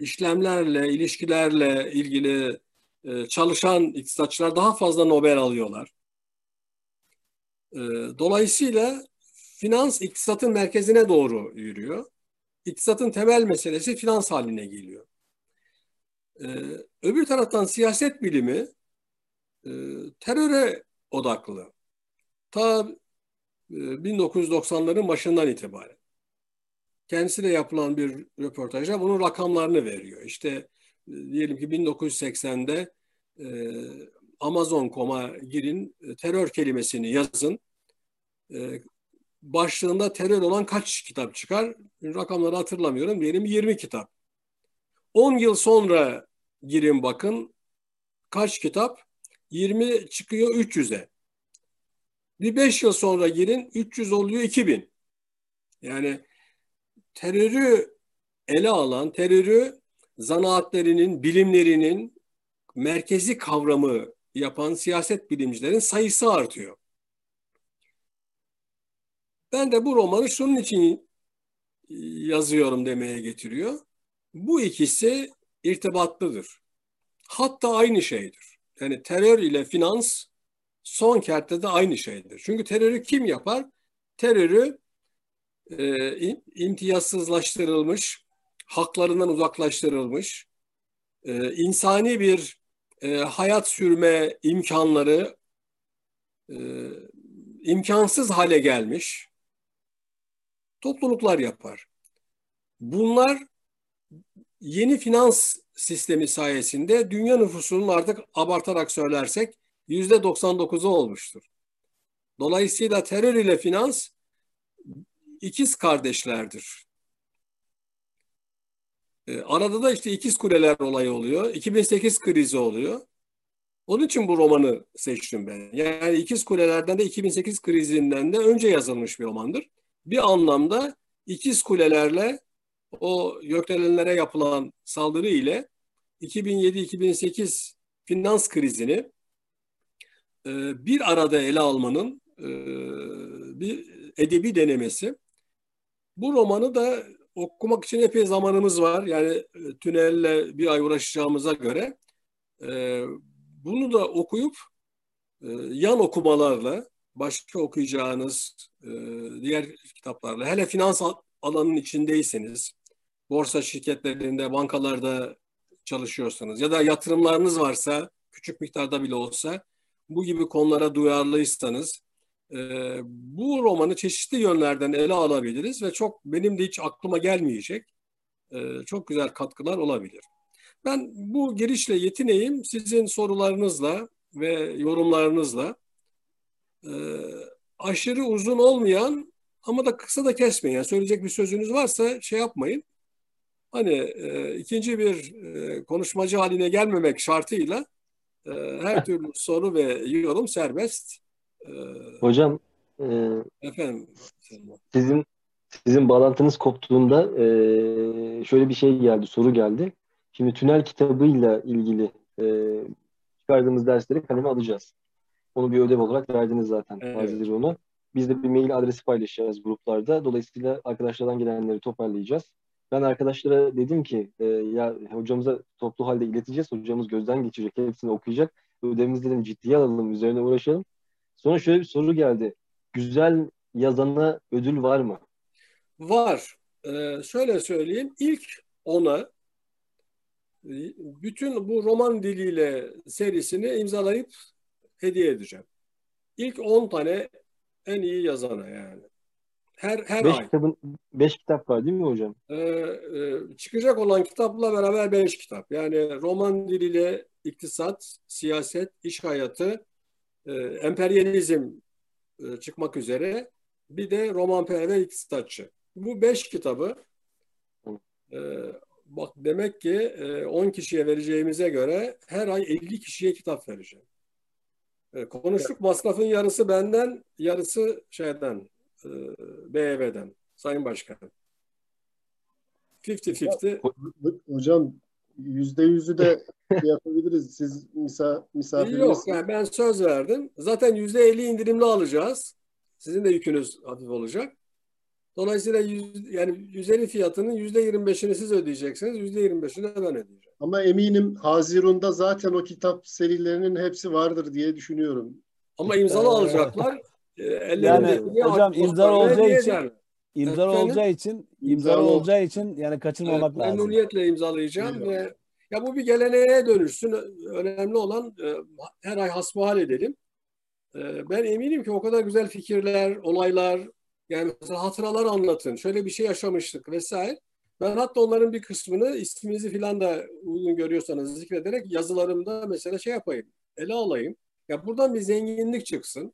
işlemlerle, ilişkilerle ilgili çalışan iktisatçılar daha fazla Nobel alıyorlar. Dolayısıyla finans iktisatın merkezine doğru yürüyor. İktisatın temel meselesi finans haline geliyor. E, öbür taraftan siyaset bilimi e, teröre odaklı. Ta e, 1990'ların başından itibaren. Kendisiyle yapılan bir röportajda bunun rakamlarını veriyor. İşte e, diyelim ki 1980'de e, Amazon.com'a girin, e, terör kelimesini yazın. E, başlığında terör olan kaç kitap çıkar? Rakamları hatırlamıyorum. Diyelim 20 kitap. 10 yıl sonra girin bakın kaç kitap? 20 çıkıyor 300'e. Bir 5 yıl sonra girin 300 oluyor 2000. Yani terörü ele alan, terörü zanaatlerinin, bilimlerinin merkezi kavramı yapan siyaset bilimcilerin sayısı artıyor. Ben de bu romanı şunun için yazıyorum demeye getiriyor. Bu ikisi irtibatlıdır. Hatta aynı şeydir. Yani terör ile finans son kertede aynı şeydir. Çünkü terörü kim yapar? Terörü e, imtiyazsızlaştırılmış, haklarından uzaklaştırılmış, e, insani bir e, hayat sürme imkanları e, imkansız hale gelmiş topluluklar yapar. Bunlar yeni finans sistemi sayesinde dünya nüfusunun artık abartarak söylersek yüzde 99'u olmuştur. Dolayısıyla terör ile finans ikiz kardeşlerdir. E, arada da işte ikiz kuleler olayı oluyor. 2008 krizi oluyor. Onun için bu romanı seçtim ben. Yani ikiz kulelerden de 2008 krizinden de önce yazılmış bir romandır. Bir anlamda ikiz kulelerle o gökdelenlere yapılan saldırı ile 2007-2008 finans krizini e, bir arada ele almanın e, bir edebi denemesi. Bu romanı da okumak için epey zamanımız var. Yani e, tünelle bir ay uğraşacağımıza göre bunu da okuyup yan okumalarla başka okuyacağınız diğer kitaplarla hele finans alanının içindeyseniz borsa şirketlerinde, bankalarda çalışıyorsanız ya da yatırımlarınız varsa küçük miktarda bile olsa bu gibi konulara duyarlıysanız e, bu romanı çeşitli yönlerden ele alabiliriz ve çok benim de hiç aklıma gelmeyecek e, çok güzel katkılar olabilir. Ben bu girişle yetineyim. Sizin sorularınızla ve yorumlarınızla e, aşırı uzun olmayan ama da kısa da kesmeyin. Yani söyleyecek bir sözünüz varsa şey yapmayın. Hani e, ikinci bir e, konuşmacı haline gelmemek şartıyla e, her türlü soru ve yorum serbest. E, Hocam e, efendim sizin sizin bağlantınız koptuğunda e, şöyle bir şey geldi, soru geldi. Şimdi tünel kitabıyla ilgili e, çıkardığımız dersleri kaleme alacağız. Onu bir ödev olarak verdiniz zaten evet. onu. Biz de bir mail adresi paylaşacağız gruplarda. Dolayısıyla arkadaşlardan gelenleri toparlayacağız. Ben arkadaşlara dedim ki e, ya hocamıza toplu halde ileteceğiz. Hocamız gözden geçirecek, hepsini okuyacak. Ödevimizi dedim ciddiye alalım, üzerine uğraşalım. Sonra şöyle bir soru geldi. Güzel yazana ödül var mı? Var. Ee, şöyle söyleyeyim. İlk ona bütün bu roman diliyle serisini imzalayıp hediye edeceğim. İlk 10 tane en iyi yazana yani. Her her beş ay. Kitabın, beş kitap var değil mi hocam? Ee, e, çıkacak olan kitapla beraber beş kitap. Yani roman diliyle iktisat, siyaset, iş hayatı, e, emperyalizm e, çıkmak üzere bir de roman ve iktisatçı. Bu beş kitabı e, bak demek ki e, 10 kişiye vereceğimize göre her ay 50 kişiye kitap vereceğim. E, konuştuk masrafın yarısı benden, yarısı şeyden, e, BEV'den, Sayın Başkan. 50-50. Hocam yüzde yüzü de yapabiliriz. Siz misa, misafiriniz. Yok yani ben söz verdim. Zaten yüzde elli indirimli alacağız. Sizin de yükünüz hafif olacak. Dolayısıyla yüz, yani 150 fiyatının yüzde 25'ini siz ödeyeceksiniz. Yüzde 25'ini de ben ödeyeceğim. Ama eminim Haziran'da zaten o kitap serilerinin hepsi vardır diye düşünüyorum. Ama imzalı alacaklar. Ee, yani hocam imza olacağı için imzalı Efendim? olacağı için imzalı İmzalı. olacağı için yani kaçırmamak Evet, lazım. memnuniyetle imzalayacağım ve ya bu bir geleneğe dönüşsün. Önemli olan e, her ay hasbihal edelim. E, Ben eminim ki o kadar güzel fikirler, olaylar, yani mesela hatıralar anlatın. Şöyle bir şey yaşamıştık vesaire. Ben hatta onların bir kısmını isminizi falan da uygun görüyorsanız zikrederek yazılarımda mesela şey yapayım, ele alayım. Ya buradan bir zenginlik çıksın.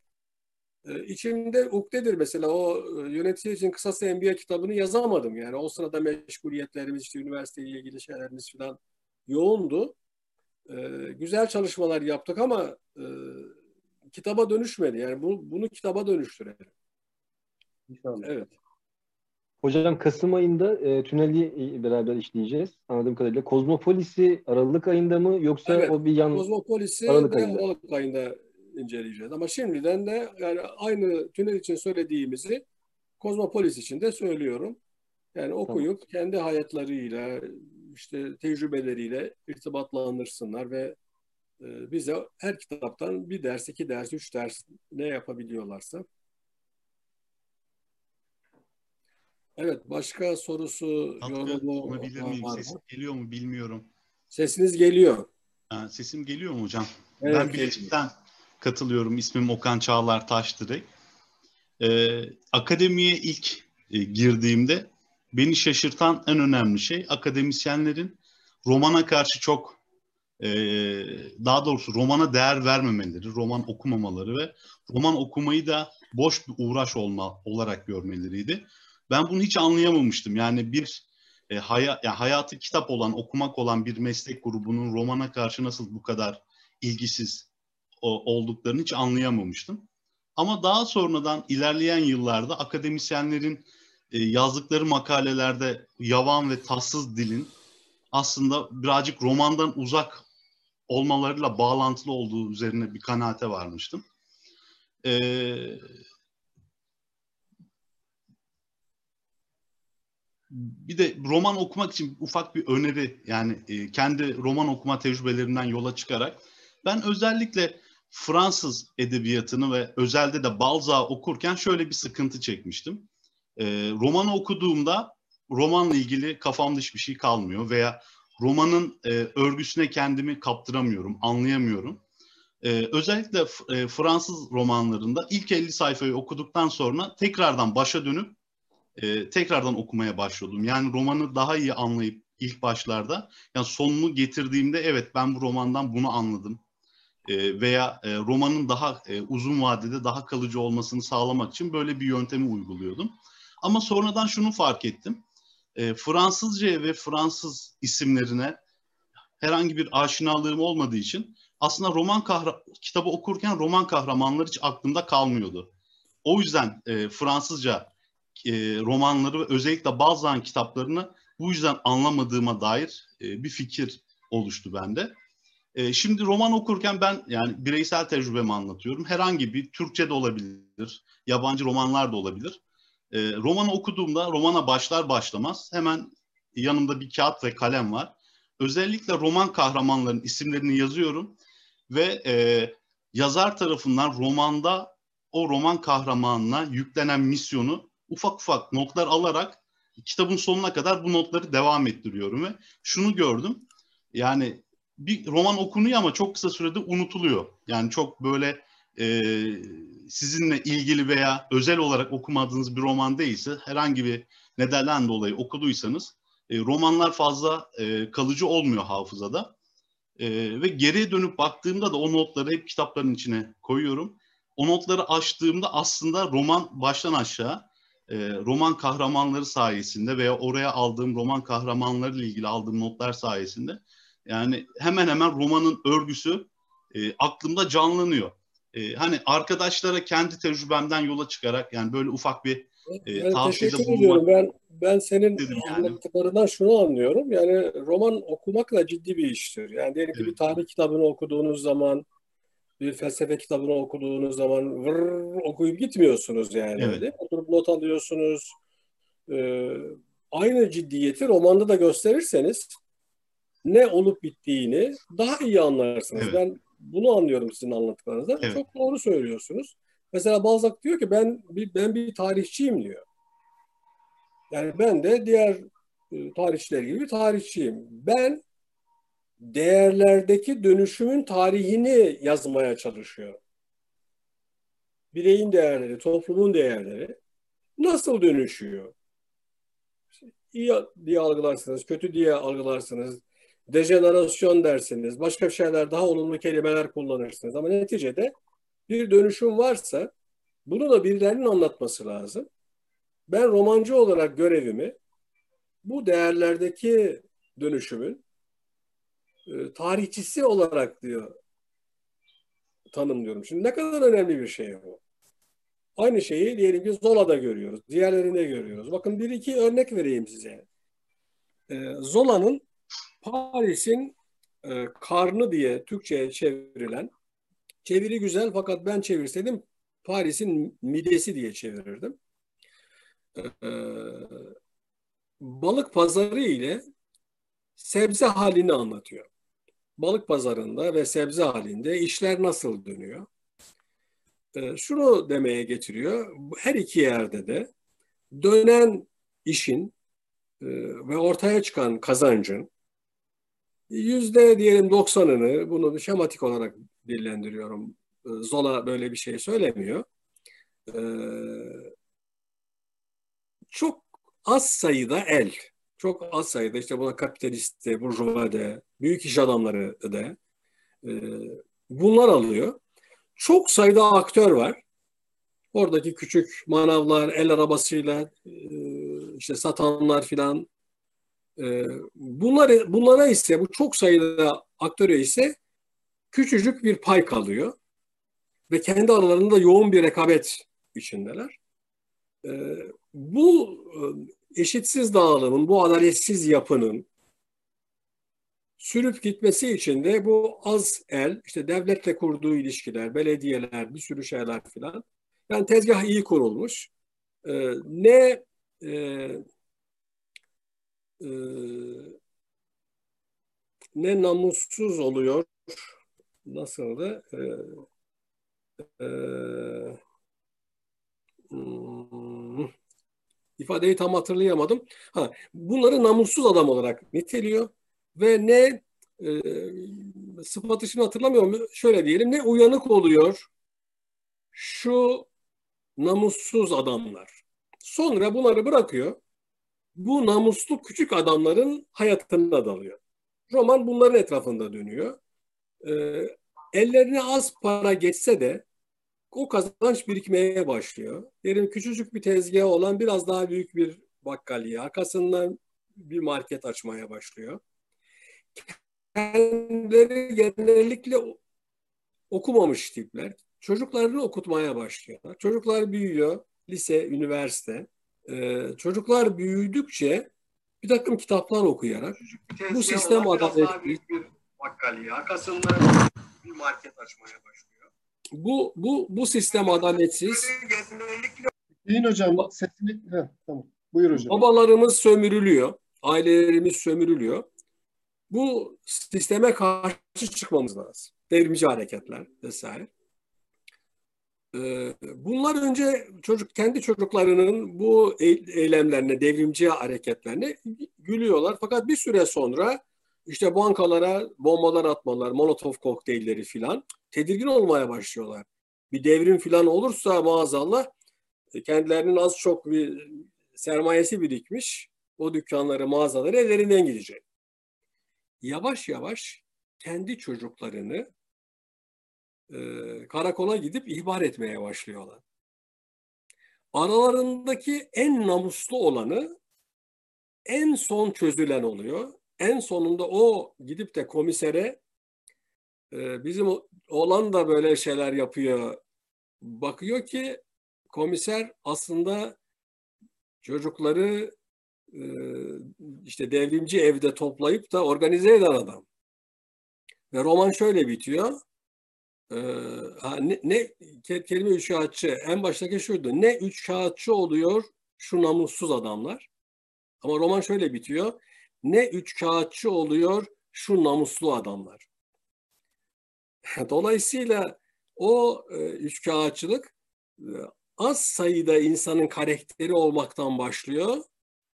Ee, içimde ukdedir mesela o e, yönetici için kısası MBA kitabını yazamadım. Yani o sırada meşguliyetlerimiz işte üniversiteyle ilgili şeylerimiz falan yoğundu. Ee, güzel çalışmalar yaptık ama e, kitaba dönüşmedi. Yani bu, bunu kitaba dönüştürelim. Evet. Hocam Kasım ayında e, tüneli beraber işleyeceğiz. Anladığım kadarıyla. Kozmopolis'i Aralık ayında mı yoksa Evet, o bir yan Kozmopolis'i Aralık ayında. Aralık ayında inceleyeceğiz. Ama şimdiden de yani aynı tünel için söylediğimizi Kozmopolis için de söylüyorum. Yani okuyup kendi hayatlarıyla, işte tecrübeleriyle irtibatlanırsınlar ve e, bize her kitaptan bir ders, iki ders, üç ders ne yapabiliyorlarsa. Evet, başka sorusu, Katkı yorumu sunabilir var miyim? mı? Sesim geliyor mu bilmiyorum. Sesiniz geliyor. Ha, sesim geliyor mu hocam? Evet, ben. Bilecik'ten katılıyorum. İsmim Okan Çağlar Taşdırek. Ee, akademiye ilk e, girdiğimde beni şaşırtan en önemli şey akademisyenlerin romana karşı çok e, daha doğrusu romana değer vermemeleri, roman okumamaları ve roman okumayı da boş bir uğraş olma olarak görmeleriydi. Ben bunu hiç anlayamamıştım. Yani bir e, haya, yani hayatı kitap olan, okumak olan bir meslek grubunun romana karşı nasıl bu kadar ilgisiz o- olduklarını hiç anlayamamıştım. Ama daha sonradan ilerleyen yıllarda akademisyenlerin e, yazdıkları makalelerde yavan ve tatsız dilin aslında birazcık romandan uzak olmalarıyla bağlantılı olduğu üzerine bir kanaate varmıştım. Ee, bir de roman okumak için ufak bir öneri yani e, kendi roman okuma tecrübelerimden yola çıkarak ben özellikle Fransız edebiyatını ve özelde de Balzac'ı okurken şöyle bir sıkıntı çekmiştim. E, romanı okuduğumda romanla ilgili kafamda hiçbir şey kalmıyor veya romanın e, örgüsüne kendimi kaptıramıyorum, anlayamıyorum. E, özellikle e, Fransız romanlarında ilk 50 sayfayı okuduktan sonra tekrardan başa dönüp e, tekrardan okumaya başladım. Yani romanı daha iyi anlayıp ilk başlarda yani sonunu getirdiğimde evet ben bu romandan bunu anladım. E, veya e, romanın daha e, uzun vadede daha kalıcı olmasını sağlamak için böyle bir yöntemi uyguluyordum. Ama sonradan şunu fark ettim. E, Fransızca ve Fransız isimlerine herhangi bir aşinalığım olmadığı için aslında roman kahra kitabı okurken roman kahramanları hiç aklımda kalmıyordu. O yüzden e, Fransızca e, romanları ve özellikle Balzac'ın kitaplarını bu yüzden anlamadığıma dair e, bir fikir oluştu bende. E, şimdi roman okurken ben yani bireysel tecrübemi anlatıyorum. Herhangi bir Türkçe de olabilir, yabancı romanlar da olabilir. E, romanı okuduğumda romana başlar başlamaz hemen yanımda bir kağıt ve kalem var. Özellikle roman kahramanların isimlerini yazıyorum ve e, yazar tarafından romanda o roman kahramanına yüklenen misyonu ufak ufak notlar alarak kitabın sonuna kadar bu notları devam ettiriyorum ve şunu gördüm. Yani bir roman okunuyor ama çok kısa sürede unutuluyor. Yani çok böyle e, sizinle ilgili veya özel olarak okumadığınız bir roman değilse herhangi bir nedenden dolayı okuduysanız e, romanlar fazla e, kalıcı olmuyor hafızada. E, ve geriye dönüp baktığımda da o notları hep kitapların içine koyuyorum. O notları açtığımda aslında roman baştan aşağı e, roman kahramanları sayesinde veya oraya aldığım roman kahramanları ile ilgili aldığım notlar sayesinde yani hemen hemen romanın örgüsü e, aklımda canlanıyor. E, hani arkadaşlara kendi tecrübemden yola çıkarak yani böyle ufak bir e, Yani tavsiyede bulunmak ediyorum. Ben ben senin dedim yani. anlattıklarından şunu anlıyorum. Yani roman okumak da ciddi bir iştir. Yani diyelim ki bir tarih kitabını okuduğunuz zaman, bir felsefe kitabını okuduğunuz zaman vır okuyup gitmiyorsunuz yani. Evet. Değil mi? Oturup not alıyorsunuz. Ee, aynı ciddiyeti romanda da gösterirseniz ne olup bittiğini daha iyi anlarsınız. Evet. Ben bunu anlıyorum sizin anlattıklarınızdan. Evet. Çok doğru söylüyorsunuz. Mesela Balzac diyor ki ben bir, ben bir tarihçiyim diyor. Yani ben de diğer e, tarihçiler gibi tarihçiyim. Ben değerlerdeki dönüşümün tarihini yazmaya çalışıyorum. Bireyin değerleri, toplumun değerleri nasıl dönüşüyor? İyi diye algılarsınız, kötü diye algılarsınız, dejenerasyon dersiniz, başka şeyler, daha olumlu kelimeler kullanırsınız. Ama neticede bir dönüşüm varsa bunu da birilerinin anlatması lazım. Ben romancı olarak görevimi bu değerlerdeki dönüşümün e, tarihçisi olarak diyor tanımlıyorum. Şimdi ne kadar önemli bir şey bu. Aynı şeyi diyelim ki Zola'da görüyoruz. Diğerlerinde görüyoruz. Bakın bir iki örnek vereyim size. E, Zola'nın Paris'in e, karnı diye Türkçe'ye çevrilen çeviri güzel fakat ben çevirseydim Paris'in midesi diye çevirirdim. Balık pazarı ile sebze halini anlatıyor. Balık pazarında ve sebze halinde işler nasıl dönüyor? E, şunu demeye getiriyor. Her iki yerde de dönen işin e, ve ortaya çıkan kazancın yüzde diyelim 90'ını bunu şematik olarak dillendiriyorum. E, Zola böyle bir şey söylemiyor. E, çok az sayıda el, çok az sayıda işte buna kapitalist de, burjuva de, büyük iş adamları da e, bunlar alıyor. Çok sayıda aktör var. Oradaki küçük manavlar, el arabasıyla işte satanlar filan bunlar bunlara ise bu çok sayıda aktöre ise küçücük bir pay kalıyor ve kendi aralarında yoğun bir rekabet içindeler. Bu eşitsiz dağılımın, bu adaletsiz yapının sürüp gitmesi için de bu az el, işte devletle kurduğu ilişkiler, belediyeler, bir sürü şeyler filan. Yani tezgah iyi kurulmuş. Ee, ne e, e, ne namussuz oluyor, nasıldı? Ee, e, hmm, ifadeyi tam hatırlayamadım. Ha, bunları namussuz adam olarak niteliyor ve ne e, sıfatı şimdi hatırlamıyorum. Şöyle diyelim ne uyanık oluyor şu namussuz adamlar. Sonra bunları bırakıyor. Bu namuslu küçük adamların hayatına dalıyor. Roman bunların etrafında dönüyor. E, ellerine az para geçse de o kazanç birikmeye başlıyor. Yerin küçücük bir tezgahı olan biraz daha büyük bir bakkaliye, arkasından bir market açmaya başlıyor. Kendileri genellikle okumamış tipler. Çocuklarını okutmaya başlıyorlar. Çocuklar büyüyor. Lise, üniversite. Ee, çocuklar büyüdükçe bir takım kitaplar okuyarak bu sistem adaletli bir bakkaliye, arkasından bir market açmaya başlıyor. Bu bu bu sistem adaletsiz. Hüseyin hocam sesini Heh, tamam. Buyur hocam. Babalarımız sömürülüyor, ailelerimiz sömürülüyor. Bu sisteme karşı çıkmamız lazım. Devrimci hareketler vesaire. Ee, bunlar önce çocuk kendi çocuklarının bu eylemlerine, devrimci hareketlerine gülüyorlar. Fakat bir süre sonra işte bankalara bombalar atmalar, molotov kokteylleri filan tedirgin olmaya başlıyorlar. Bir devrim filan olursa maazallah e, kendilerinin az çok bir sermayesi birikmiş. O dükkanları, mağazaları ellerinden gidecek. Yavaş yavaş kendi çocuklarını e, karakola gidip ihbar etmeye başlıyorlar. Aralarındaki en namuslu olanı en son çözülen oluyor. En sonunda o gidip de komisere e, bizim oğlan da böyle şeyler yapıyor. Bakıyor ki komiser aslında çocukları e, işte devrimci evde toplayıp da organize eden adam. Ve roman şöyle bitiyor. Ee, ne, ne kelime üç kağıtçı en baştaki şuydu. Ne üç kağıtçı oluyor şu namussuz adamlar. Ama roman şöyle bitiyor. Ne üç kağıtçı oluyor şu namuslu adamlar. Dolayısıyla o e, üç kağıtçılık e, az sayıda insanın karakteri olmaktan başlıyor.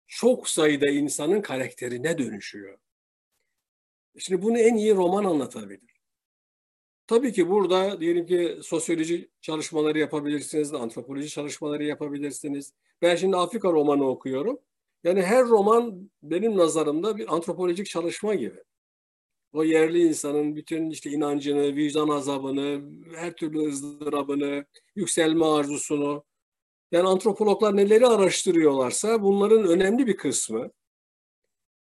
çok sayıda insanın karakterine dönüşüyor. Şimdi bunu en iyi roman anlatabilir. Tabii ki burada diyelim ki sosyoloji çalışmaları yapabilirsiniz, antropoloji çalışmaları yapabilirsiniz. Ben şimdi Afrika romanı okuyorum. Yani her roman benim nazarımda bir antropolojik çalışma gibi. O yerli insanın bütün işte inancını, vicdan azabını, her türlü ızdırabını, yükselme arzusunu. Yani antropologlar neleri araştırıyorlarsa bunların önemli bir kısmı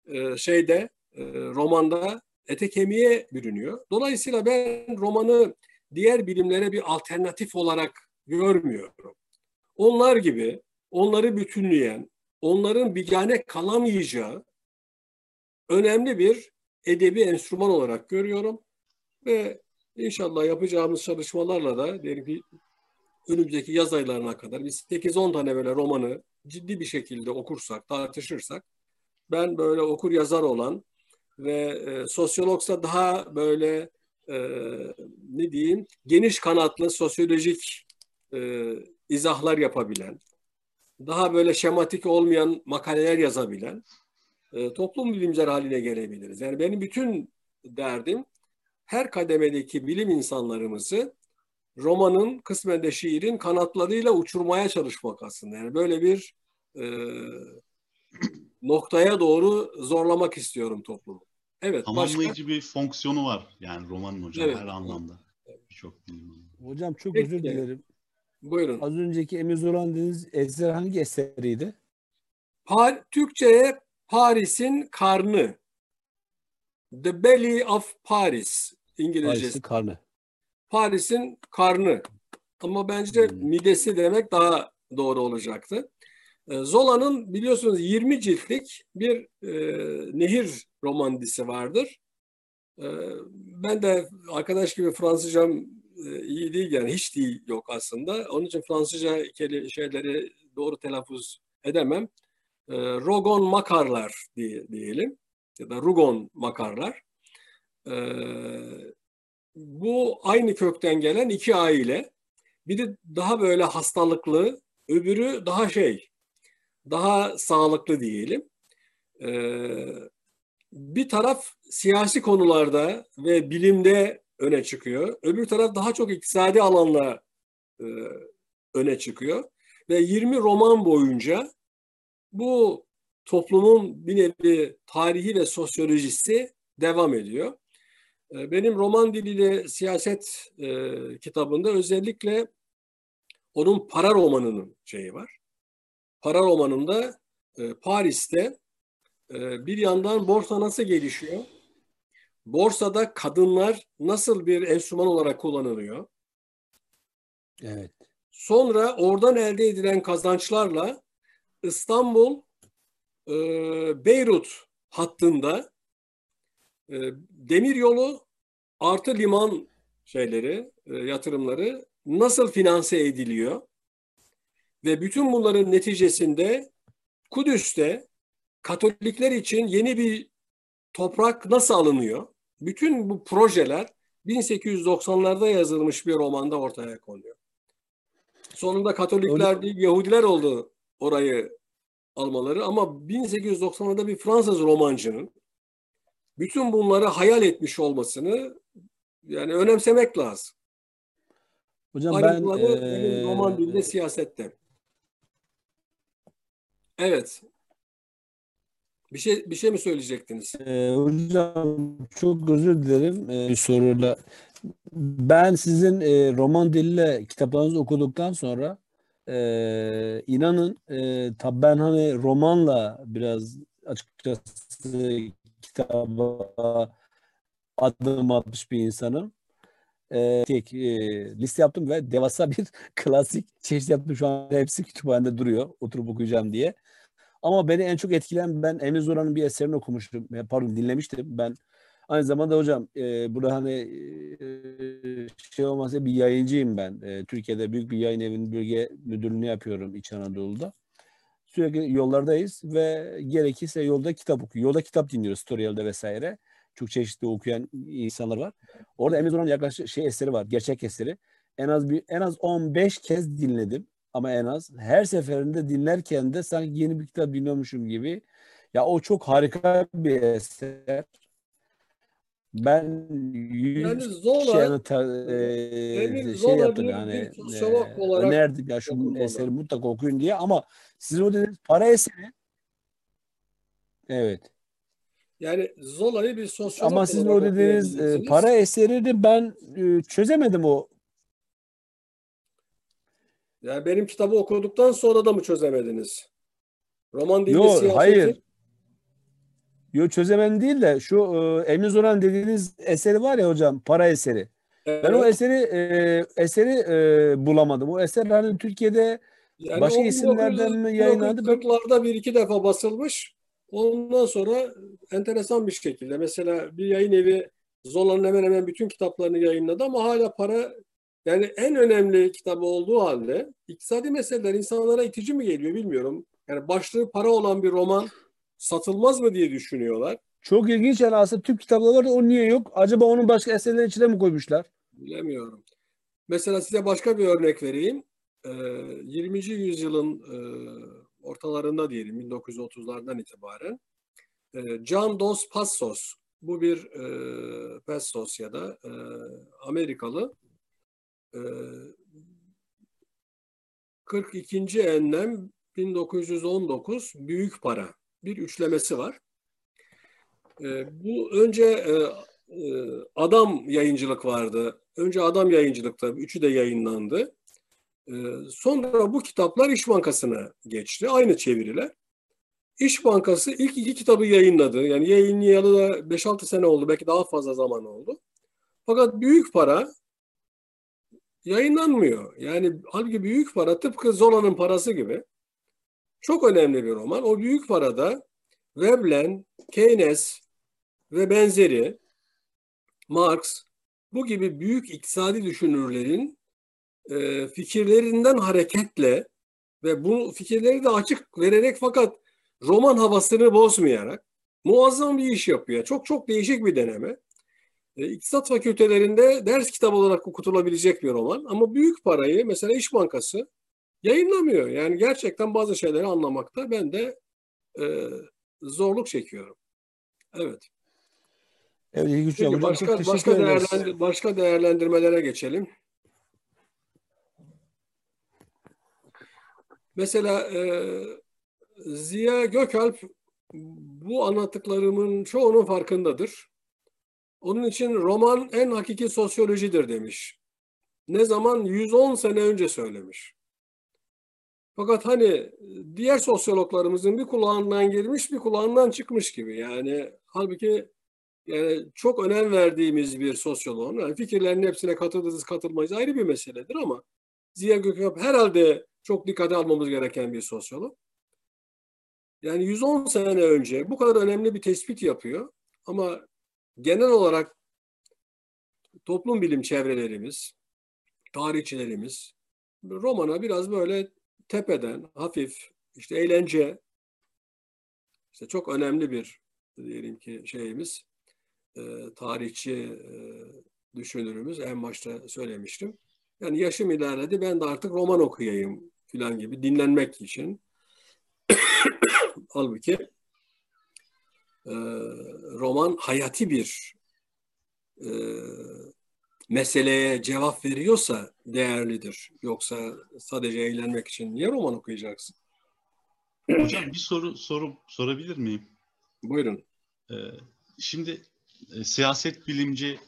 e, şeyde e, romanda ete kemiğe bürünüyor. Dolayısıyla ben romanı diğer bilimlere bir alternatif olarak görmüyorum. Onlar gibi onları bütünleyen, onların bigane kalamayacağı önemli bir edebi enstrüman olarak görüyorum. Ve inşallah yapacağımız çalışmalarla da diyelim ki önümüzdeki yaz aylarına kadar biz 8-10 tane böyle romanı ciddi bir şekilde okursak, tartışırsak ben böyle okur yazar olan ve e, sosyologsa daha böyle e, ne diyeyim geniş kanatlı sosyolojik e, izahlar yapabilen, daha böyle şematik olmayan makaleler yazabilen e, toplum bilimciler haline gelebiliriz. Yani benim bütün derdim her kademedeki bilim insanlarımızı romanın, kısmen de şiirin kanatlarıyla uçurmaya çalışmak aslında. Yani böyle bir e, noktaya doğru zorlamak istiyorum toplumu. Evet. Tamamlayıcı başka? bir fonksiyonu var yani romanın hocam Evet. her anlamda. Birçok bilim Hocam çok Peki. özür dilerim. Buyurun. Az önceki Emir Zoran dediğiniz eser hangi eseriydi? Pa- Türkçe'ye Paris'in karnı. The Belly of Paris İngilizcesi. Paris'in karnı. Paris'in karnı. Ama bence midesi demek daha doğru olacaktı. E, Zola'nın biliyorsunuz 20 ciltlik bir e, nehir romandisi vardır. E, ben de arkadaş gibi Fransızcam iyi değil yani hiç değil yok aslında. Onun için Fransızca şeyleri doğru telaffuz edemem. E, Rogon makarlar diye, diyelim ya da Rugon makarlar. E, bu aynı kökten gelen iki aile. Biri daha böyle hastalıklı, öbürü daha şey, daha sağlıklı diyelim. Ee, bir taraf siyasi konularda ve bilimde öne çıkıyor. Öbür taraf daha çok iktisadi alanla e, öne çıkıyor. Ve 20 roman boyunca bu toplumun bir nevi tarihi ve sosyolojisi devam ediyor. E, Benim roman diliyle siyaset e, kitabında özellikle onun para romanının şeyi var. Para romanında e, Paris'te e, bir yandan borsa nasıl gelişiyor? Borsada kadınlar nasıl bir enstrüman olarak kullanılıyor? Evet. Sonra oradan elde edilen kazançlarla İstanbul e, Beyrut hattında e, demir yolu artı liman şeyleri, e, yatırımları nasıl finanse ediliyor? Ve bütün bunların neticesinde Kudüs'te Katolikler için yeni bir toprak nasıl alınıyor? Bütün bu projeler 1890'larda yazılmış bir romanda ortaya konuyor. Sonunda Katolikler değil Yahudiler oldu orayı almaları ama 1890'larda bir Fransız romancının bütün bunları hayal etmiş olmasını yani önemsemek lazım. Hocam ben Ayrıntıları benim eee, roman dilde siyasette. Evet. Bir şey bir şey mi söyleyecektiniz? Ee, hocam çok özür dilerim ee, bir soruyla. Ben sizin e, roman diliyle kitaplarınızı okuduktan sonra e, inanın e, tabii ben hani romanla biraz açıkçası kitaba adım atmış bir insanım. E, tek, e, liste yaptım ve devasa bir klasik çeşit yaptım. Şu an hepsi kütüphanede duruyor. Oturup okuyacağım diye. Ama beni en çok etkileyen ben Emre Zora'nın bir eserini okumuştum. Pardon dinlemiştim. Ben aynı zamanda hocam e, burada hani e, şey olmasa bir yayıncıyım ben. E, Türkiye'de büyük bir yayın evinin bölge müdürlüğünü yapıyorum İç Anadolu'da. Sürekli yollardayız ve gerekirse yolda kitap okuyor. Yolda kitap dinliyoruz Storyal'de vesaire. Çok çeşitli okuyan insanlar var. Orada Emre Zora'nın yaklaşık şey eseri var. Gerçek eseri. En az bir en az 15 kez dinledim. Ama en az her seferinde dinlerken de sanki yeni bir kitap dinliyormuşum gibi. Ya o çok harika bir eser. Ben yüz Yani Zola, ta- Emil e, şey yaptım yani e, olarak önerdim ya şu eseri mutlaka okuyun diye. Ama sizin o dediğiniz para eseri evet. Yani Zola'yı bir sosyolog ama sizin o dediğiniz e, para eserini ben e, çözemedim o Yani benim kitabı okuduktan sonra da mı çözemediniz? Roman dilli Yo siyaseti hayır. Yo çözemedim değil de şu e, Emin Zoran dediğiniz eseri var ya hocam para eseri. Ben o Evet. eseri e, eseri e, bulamadım. O eser hani Türkiye'de Yani başka isimlerden mi yayınlandı? Ben 1940'larda bir iki defa basılmış. Ondan sonra enteresan bir şekilde mesela bir yayın evi Zola'nın hemen hemen bütün kitaplarını yayınladı ama hala para yani en önemli kitabı olduğu halde iktisadi meseleler insanlara itici mi geliyor bilmiyorum. Yani başlığı para olan bir roman satılmaz mı diye düşünüyorlar. çok ilginç yani aslında Türk kitapları var da o niye yok? Acaba onun başka eserlerin içine mi koymuşlar? Bilemiyorum. Mesela size başka bir örnek vereyim. Ee, 20. yüzyılın e, ortalarında diyelim 1930'lardan itibaren e, John Dos Passos bu bir e, Passos ya da e, Amerikalı 42. enlem 1919 büyük para bir üçlemesi var. E, bu önce e, e, Adam yayıncılık vardı. Önce Adam yayıncılıkta üçü de yayınlandı. E, sonra bu kitaplar İş Bankası'na geçti. Aynı çeviriler. İş Bankası ilk iki kitabı yayınladı. Yani yayınlayalı da 5-6 sene oldu. Belki daha fazla zaman oldu. Fakat büyük para yayınlanmıyor. Yani halbuki büyük para tıpkı Zola'nın parası gibi çok önemli bir roman. O büyük parada Veblen, Keynes ve benzeri Marx bu gibi büyük iktisadi düşünürlerin e, fikirlerinden hareketle ve bu fikirleri de açık vererek fakat roman havasını bozmayarak muazzam bir iş yapıyor. Çok çok değişik bir deneme. E, İktisat fakültelerinde ders kitabı olarak okutulabilecek bir roman ama büyük parayı mesela İş Bankası yayınlamıyor. Yani gerçekten bazı şeyleri anlamakta ben de e, zorluk çekiyorum. Evet. Evet Peki hocam. Hocam çok başka başka değerlendir başka değerlendirmelere geçelim. Mesela e, Ziya Gökalp bu anlattıklarımın çoğunun farkındadır. Onun için roman en hakiki sosyolojidir demiş. Ne zaman? 110 sene önce söylemiş. Fakat hani diğer sosyologlarımızın bir kulağından girmiş bir kulağından çıkmış gibi. Yani halbuki yani çok önem verdiğimiz bir sosyoloğun yani fikirlerinin hepsine katılırız katılmayız ayrı bir meseledir ama Ziya Gökalp herhalde çok dikkate almamız gereken bir sosyolog. Yani 110 sene önce bu kadar önemli bir tespit yapıyor ama genel olarak toplum bilim çevrelerimiz, tarihçilerimiz romana biraz böyle tepeden hafif işte eğlence işte çok önemli bir diyelim ki şeyimiz e, tarihçi e, düşünürümüz en başta söylemiştim. Yani yaşım ilerledi ben de artık roman okuyayım filan gibi dinlenmek için. Halbuki e, roman hayati bir e, meseleye cevap veriyorsa değerlidir. Yoksa sadece eğlenmek için niye roman okuyacaksın? Hocam bir soru soru sorabilir miyim? Buyurun. Ee, şimdi e, siyaset bilimci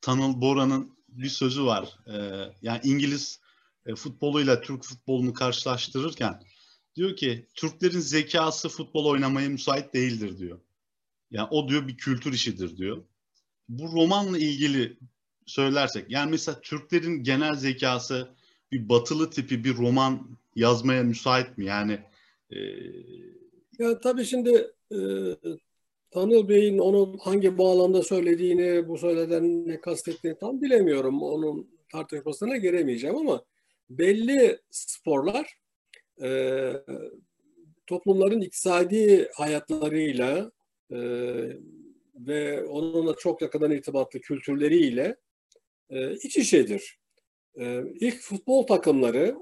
Tanıl Bora'nın bir sözü var. Ee, yani İngiliz e, futboluyla Türk futbolunu karşılaştırırken diyor ki Türklerin zekası futbol oynamaya müsait değildir diyor. Yani o diyor bir kültür işidir diyor. Bu romanla ilgili söylersek yani mesela Türklerin genel zekası bir batılı tipi bir roman yazmaya müsait mi? Yani e, Ya tabii şimdi e, Tanıl Bey'in onu hangi bağlamda söylediğini, bu söyleden ne kastettiğini tam bilemiyorum. Onun tartışmasına giremeyeceğim ama belli sporlar e, toplumların iktisadi hayatlarıyla e, ve onunla çok yakından irtibatlı kültürleriyle e, iç içedir. E, ilk futbol takımları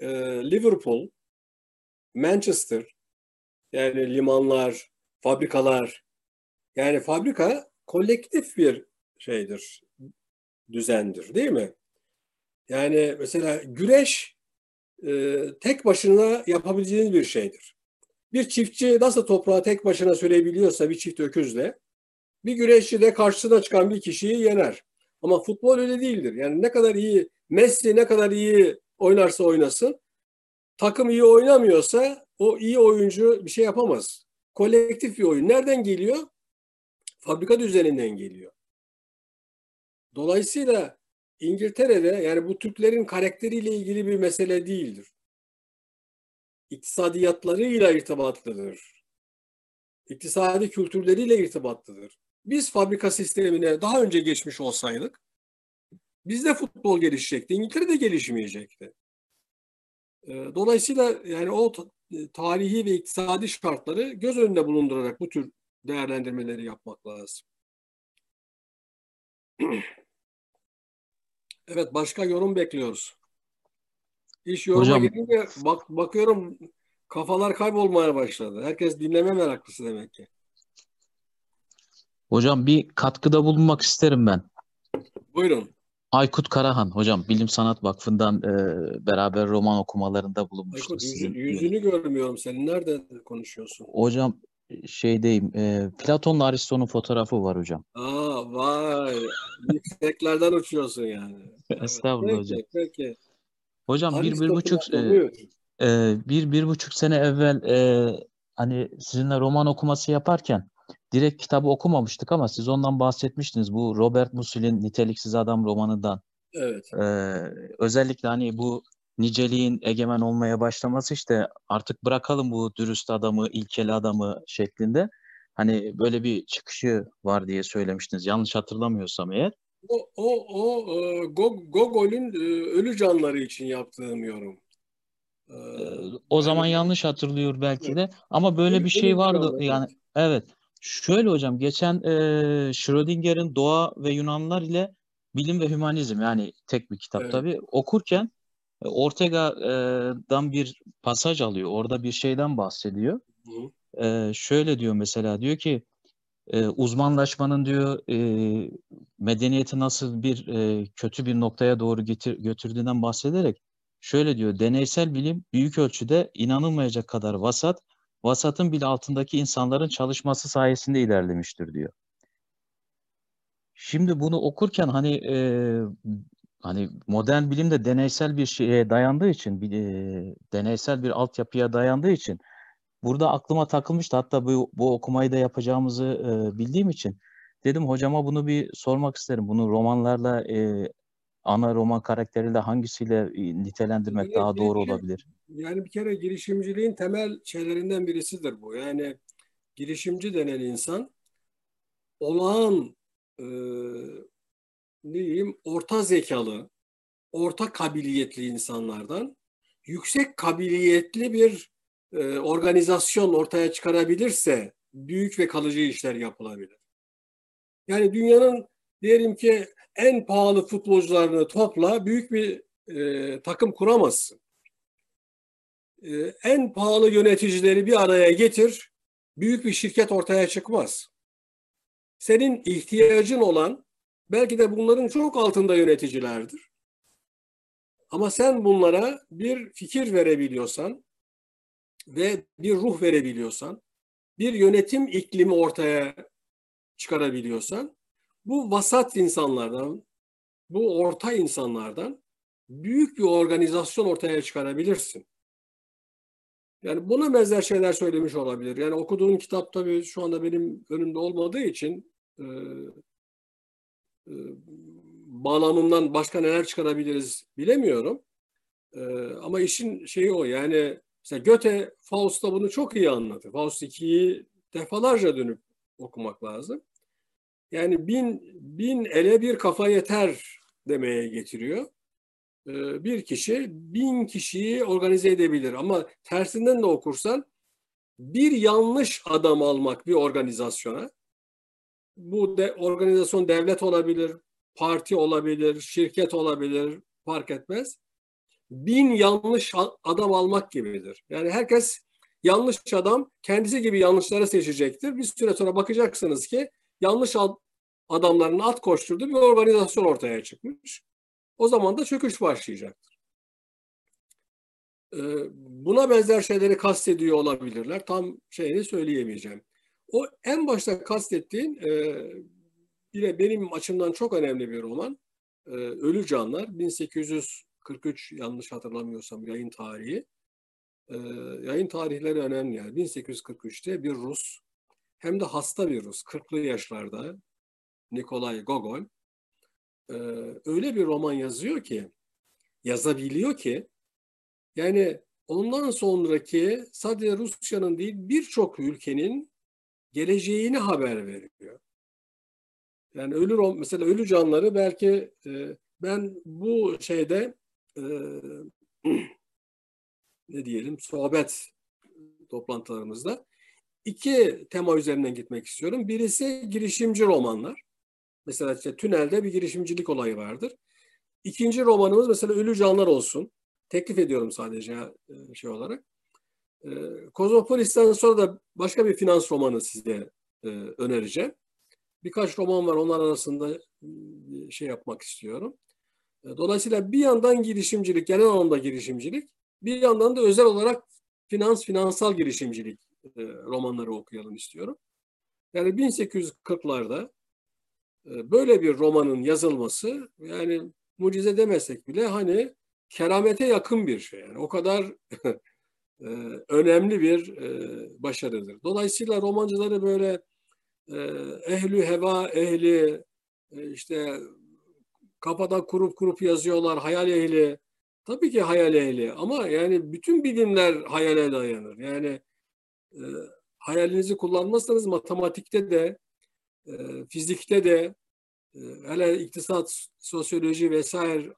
e, Liverpool, Manchester, yani limanlar, fabrikalar, yani fabrika kolektif bir şeydir, düzendir değil mi? Yani mesela güreş e, tek başına yapabileceğiniz bir şeydir. Bir çiftçi nasıl toprağı tek başına sürebiliyorsa bir çift öküzle, bir güreşçi de karşısına çıkan bir kişiyi yener. Ama futbol öyle değildir. Yani ne kadar iyi, Messi ne kadar iyi oynarsa oynasın, takım iyi oynamıyorsa o iyi oyuncu bir şey yapamaz. Kolektif bir oyun. Nereden geliyor? Fabrika düzeninden geliyor. Dolayısıyla İngiltere'de yani bu Türklerin karakteriyle ilgili bir mesele değildir. İktisadiyatlarıyla irtibatlıdır. İktisadi kültürleriyle irtibatlıdır. Biz fabrika sistemine daha önce geçmiş olsaydık bizde futbol gelişecekti. İngiltere'de gelişmeyecekti. Dolayısıyla yani o tarihi ve iktisadi şartları göz önünde bulundurarak bu tür değerlendirmeleri yapmak lazım. Evet başka yorum bekliyoruz. İş yoruma Hocam- gelince bak, bakıyorum kafalar kaybolmaya başladı. Herkes dinleme meraklısı demek ki. Hocam bir katkıda bulunmak isterim ben. Buyurun. Aykut Karahan hocam Bilim Sanat Vakfı'ndan e, beraber roman okumalarında bulunmuştuk Aykut, yüzü- sizin. yüzünü görmüyorum senin. Nerede konuşuyorsun? Hocam şeydeyim e, Platon'la Aristo'nun fotoğrafı var hocam. Aa vay. Yükseklerden uçuyorsun yani. Evet, Estağfurullah hocam. peki, Hocam bir bir buçuk e, e, bir bir buçuk sene evvel e, hani sizinle roman okuması yaparken direkt kitabı okumamıştık ama siz ondan bahsetmiştiniz. Bu Robert Musil'in Niteliksiz Adam romanından. Evet. E, özellikle hani bu niceliğin egemen olmaya başlaması işte artık bırakalım bu dürüst adamı, ilkeli adamı şeklinde. Hani böyle bir çıkışı var diye söylemiştiniz. Yanlış hatırlamıyorsam eğer. O, o, o e, Go- Gogol'ün e, ölü canları için yaptığım yorum. E, O zaman yanlış hatırlıyor belki de ama böyle bir şey vardı yani evet şöyle hocam geçen e, Schrödinger'in Doğa ve Yunanlılar ile Bilim ve Hümanizm yani tek bir kitap Evet. tabii okurken Ortega'dan bir pasaj alıyor orada bir şeyden bahsediyor. Hı. Şöyle diyor mesela diyor ki e, uzmanlaşmanın diyor e, medeniyeti nasıl bir e, kötü bir noktaya doğru getir, götürdüğünden bahsederek şöyle diyor deneysel bilim büyük ölçüde inanılmayacak kadar vasat vasatın bile altındaki insanların çalışması sayesinde ilerlemiştir diyor. Şimdi bunu okurken hani e, hani modern bilim de deneysel bir şeye dayandığı için bir, e, deneysel bir altyapıya dayandığı için burada aklıma takılmıştı. Hatta bu, bu okumayı da yapacağımızı e, bildiğim için dedim hocama bunu bir sormak isterim. Bunu romanlarla e, ana roman karakteriyle hangisiyle e, nitelendirmek daha Yani doğru bir kere- olabilir? Yani bir kere girişimciliğin temel şeylerinden birisidir bu. Yani girişimci denen insan olağan e, ne diyeyim orta zekalı, orta kabiliyetli insanlardan yüksek kabiliyetli bir e, organizasyon ortaya çıkarabilirse büyük ve kalıcı işler yapılabilir. Yani dünyanın diyelim ki en pahalı futbolcularını topla büyük bir e, takım kuramazsın. E, en pahalı yöneticileri bir araya getir büyük bir şirket ortaya çıkmaz. Senin ihtiyacın olan belki de bunların çok altında yöneticilerdir. Ama sen bunlara bir fikir verebiliyorsan ve bir ruh verebiliyorsan, bir yönetim iklimi ortaya çıkarabiliyorsan, bu vasat insanlardan, bu orta insanlardan büyük bir organizasyon ortaya çıkarabilirsin. Yani buna benzer şeyler söylemiş olabilir. Yani okuduğum kitap tabii şu anda benim önümde olmadığı için e, e, bağlamından başka neler çıkarabiliriz bilemiyorum. E, ama işin şeyi o yani mesela Goethe Faust'ta bunu çok iyi anladı. Faust 2'yi defalarca dönüp okumak lazım. Yani bin, bin ele bir kafa yeter demeye getiriyor. Ee, bir kişi bin kişiyi organize edebilir ama tersinden de okursan bir yanlış adam almak bir organizasyona bu de, organizasyon devlet olabilir, parti olabilir, şirket olabilir fark etmez. Bin yanlış adam almak gibidir. Yani herkes yanlış adam kendisi gibi yanlışları seçecektir. Bir süre sonra bakacaksınız ki yanlış adamların at koşturduğu bir organizasyon ortaya çıkmış. O zaman da çöküş başlayacaktır. Ee, buna benzer şeyleri kastediyor olabilirler. Tam şeyini söyleyemeyeceğim. O en başta kastettiğin e, yine benim açımdan çok önemli bir roman. E, Ölü Canlar 1843 yanlış hatırlamıyorsam yayın tarihi. E, yayın tarihleri önemli yani. 1843'te bir Rus hem de hasta bir Rus 40'lı yaşlarda Nikolay Gogol e, öyle bir roman yazıyor ki yazabiliyor ki yani ondan sonraki sadece Rusya'nın değil birçok ülkenin geleceğini haber veriyor. Yani ölü mesela ölü canları belki e, ben bu şeyde ne diyelim sohbet toplantılarımızda iki tema üzerinden gitmek istiyorum. Birisi girişimci romanlar. Mesela işte Tünel'de bir girişimcilik olayı vardır. İkinci romanımız mesela Ölü Canlar olsun. Teklif ediyorum sadece şey olarak. E, Kozmopolis'ten sonra da başka bir finans romanı size e, önereceğim. Birkaç roman var onlar arasında şey yapmak istiyorum. Dolayısıyla bir yandan girişimcilik, genel anlamda girişimcilik, bir yandan da özel olarak finans, finansal girişimcilik romanları okuyalım istiyorum. Yani 1840'larda böyle bir romanın yazılması yani mucize demesek bile hani keramete yakın bir şey. Yani o kadar önemli bir başarıdır. Dolayısıyla romancıları böyle ehli heva ehli işte kafada kurup kurup yazıyorlar hayal ehli. Tabii ki hayal ehli ama yani bütün bilimler hayale dayanır. Yani e, hayalinizi kullanmazsanız matematikte de e, fizikte de e, hele iktisat, sosyoloji vesaire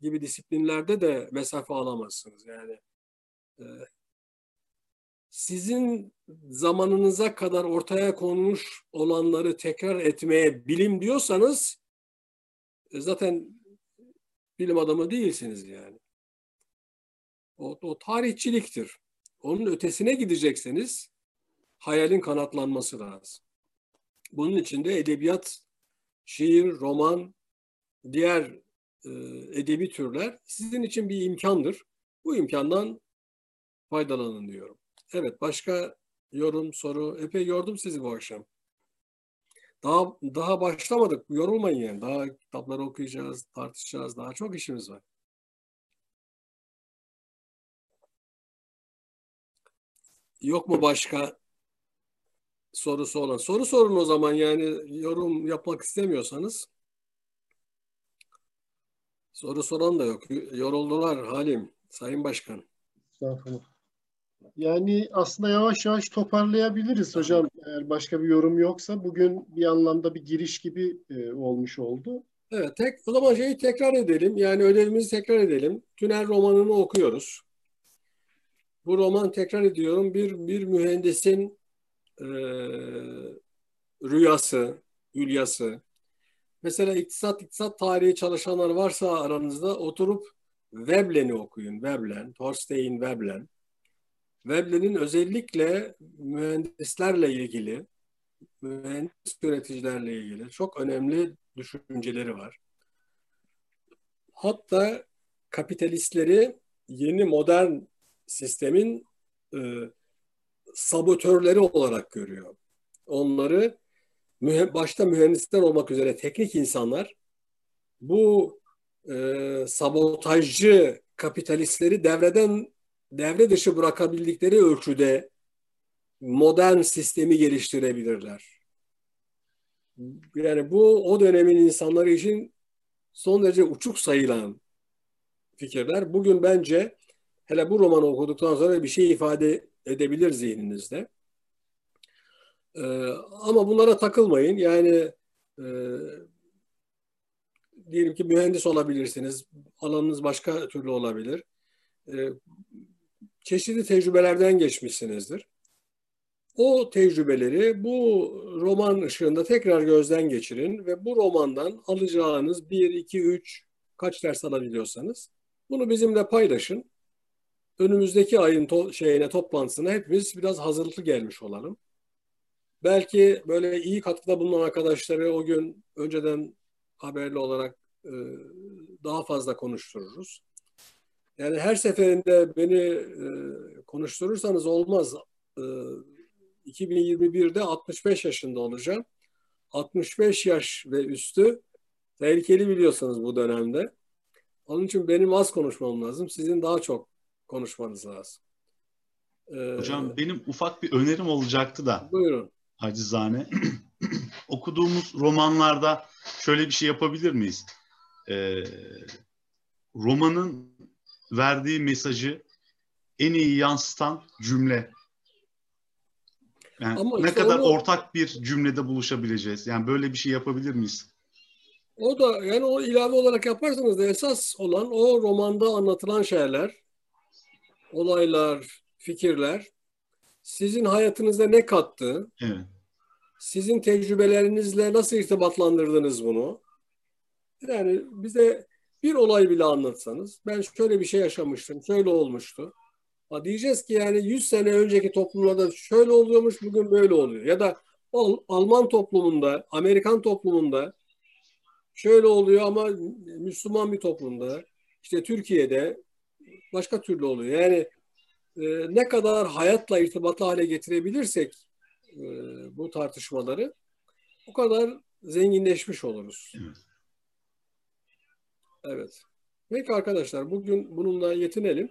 gibi disiplinlerde de mesafe alamazsınız. Yani e, sizin zamanınıza kadar ortaya konmuş olanları tekrar etmeye bilim diyorsanız e, zaten bilim adamı değilsiniz yani. O, o tarihçiliktir. Onun ötesine gidecekseniz hayalin kanatlanması lazım. Bunun için de edebiyat, şiir, roman, diğer e, edebi türler sizin için bir imkandır. Bu imkandan faydalanın diyorum. Evet başka yorum, soru. Epey yordum sizi bu akşam. Daha daha başlamadık. Yorulmayın yani. Daha kitapları okuyacağız, tartışacağız. Daha çok işimiz var. Yok mu başka sorusu olan? Soru sorun o zaman yani yorum yapmak istemiyorsanız. Soru soran da yok. Yoruldular Halim, Sayın Başkan. Estağfurullah. Yani aslında yavaş yavaş toparlayabiliriz hocam. Eğer başka bir yorum yoksa bugün bir anlamda bir giriş gibi e, olmuş oldu. Evet, tek, o zaman şeyi tekrar edelim. Yani ödevimizi tekrar edelim. Tünel romanını okuyoruz. Bu roman tekrar ediyorum bir bir mühendisin e, rüyası, hülyası. Mesela iktisat, iktisat tarihi çalışanlar varsa aranızda oturup Veblen'i okuyun. Veblen, Thorstein Veblen. Veblen'in özellikle mühendislerle ilgili, mühendis yöneticilerle ilgili çok önemli düşünceleri var. Hatta kapitalistleri yeni modern sistemin e, sabotörleri olarak görüyor. Onları başta mühendisler olmak üzere teknik insanlar bu e, sabotajcı kapitalistleri devreden devre dışı bırakabildikleri ölçüde modern sistemi geliştirebilirler. Yani bu o dönemin insanları için son derece uçuk sayılan fikirler. Bugün bence hele bu romanı okuduktan sonra bir şey ifade edebilir zihninizde. Ee, ama bunlara takılmayın. Yani e, diyelim ki mühendis olabilirsiniz. Alanınız başka türlü olabilir. E, çeşitli tecrübelerden geçmişsinizdir. O tecrübeleri bu roman ışığında tekrar gözden geçirin ve bu romandan alacağınız bir, iki, üç kaç ders alabiliyorsanız Bunu bizimle paylaşın. Önümüzdeki ayın to- şeyine toplantısına hepimiz biraz hazırlıklı gelmiş olalım. Belki böyle iyi katkıda bulunan arkadaşları o gün önceden haberli olarak e, daha fazla konuştururuz. Yani her seferinde beni e, konuşturursanız olmaz. E, 2021'de 65 yaşında olacağım. 65 yaş ve üstü tehlikeli biliyorsunuz bu dönemde. Onun için benim az konuşmam lazım. Sizin daha çok konuşmanız lazım. Ee, Hocam benim ufak bir önerim olacaktı da. Buyurun. Acizane. Okuduğumuz romanlarda şöyle bir şey yapabilir miyiz? Ee, romanın verdiği mesajı en iyi yansıtan cümle. Yani Ama ne işte kadar onu- ortak bir cümlede buluşabileceğiz? Yani böyle bir şey yapabilir miyiz? O da yani o ilave olarak yaparsanız da esas olan o romanda anlatılan şeyler, olaylar, fikirler sizin hayatınızda ne kattı? Evet. Sizin tecrübelerinizle nasıl irtibatlandırdınız bunu? Yani bize bir olay bile anlatsanız, ben şöyle bir şey yaşamıştım, şöyle olmuştu. Ha diyeceğiz ki yani 100 sene önceki toplumlarda şöyle oluyormuş, bugün böyle oluyor. Ya da Al- Alman toplumunda, Amerikan toplumunda şöyle oluyor ama Müslüman bir toplumda, işte Türkiye'de başka türlü oluyor. Yani e, ne kadar hayatla irtibatlı hale getirebilirsek e, bu tartışmaları o kadar zenginleşmiş oluruz. Evet. Peki arkadaşlar bugün bununla yetinelim.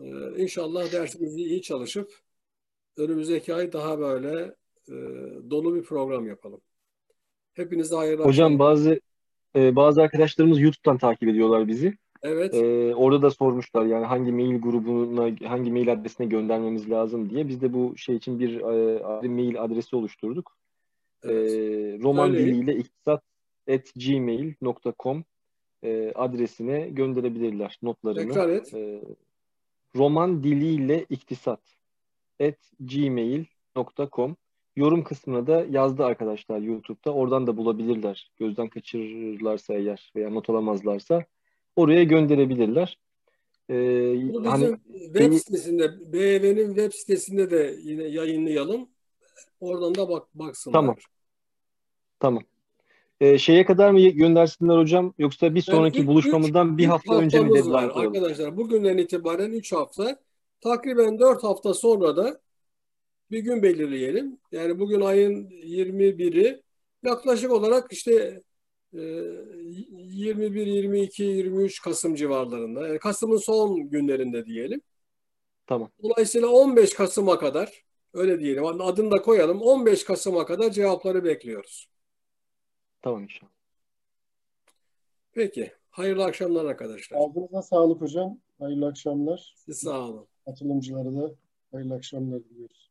Ee, inşallah dersimizi iyi çalışıp önümüzdeki ay daha böyle e, dolu bir program yapalım. Hepinize hayırlı Hocam bazı e, bazı arkadaşlarımız YouTube'dan takip ediyorlar bizi. Evet. E, orada da sormuşlar yani hangi mail grubuna, hangi mail adresine göndermemiz lazım diye. Biz de bu şey için bir e, mail adresi oluşturduk. E, roman Söyleyin. diliyle iktisat at gmail.com e, adresine gönderebilirler notlarını. Tekrar et. E, roman diliyle iktisat at gmail.com Yorum kısmına da yazdı arkadaşlar YouTube'da. Oradan da bulabilirler. Gözden kaçırırlarsa eğer veya not alamazlarsa oraya gönderebilirler. Ee, Bunu hani web sitesinde, BYV'nin web sitesinde de yine yayınlayalım. Oradan da bak baksınlar. tamam. Tamam. Ee, şeye kadar mı göndersinler hocam? Yoksa bir Yani sonraki üç- buluşmamızdan bir üç hafta önce mi var koyalım? arkadaşlar. Bugünden itibaren 3 hafta. Takriben 4 hafta sonra da bir gün belirleyelim. Yani bugün ayın 21'i yaklaşık olarak işte e, 21, 22, 23 Kasım civarlarında. Yani Kasım'ın son günlerinde diyelim. Tamam. Dolayısıyla 15 Kasım'a kadar öyle diyelim. Adını da koyalım. 15 Kasım'a kadar cevapları bekliyoruz. Tamam inşallah. Peki. Hayırlı akşamlar arkadaşlar. Ağzınıza sağlık hocam. Hayırlı akşamlar. Siz sağ olun. Katılımcılara da hayırlı akşamlar diliyoruz.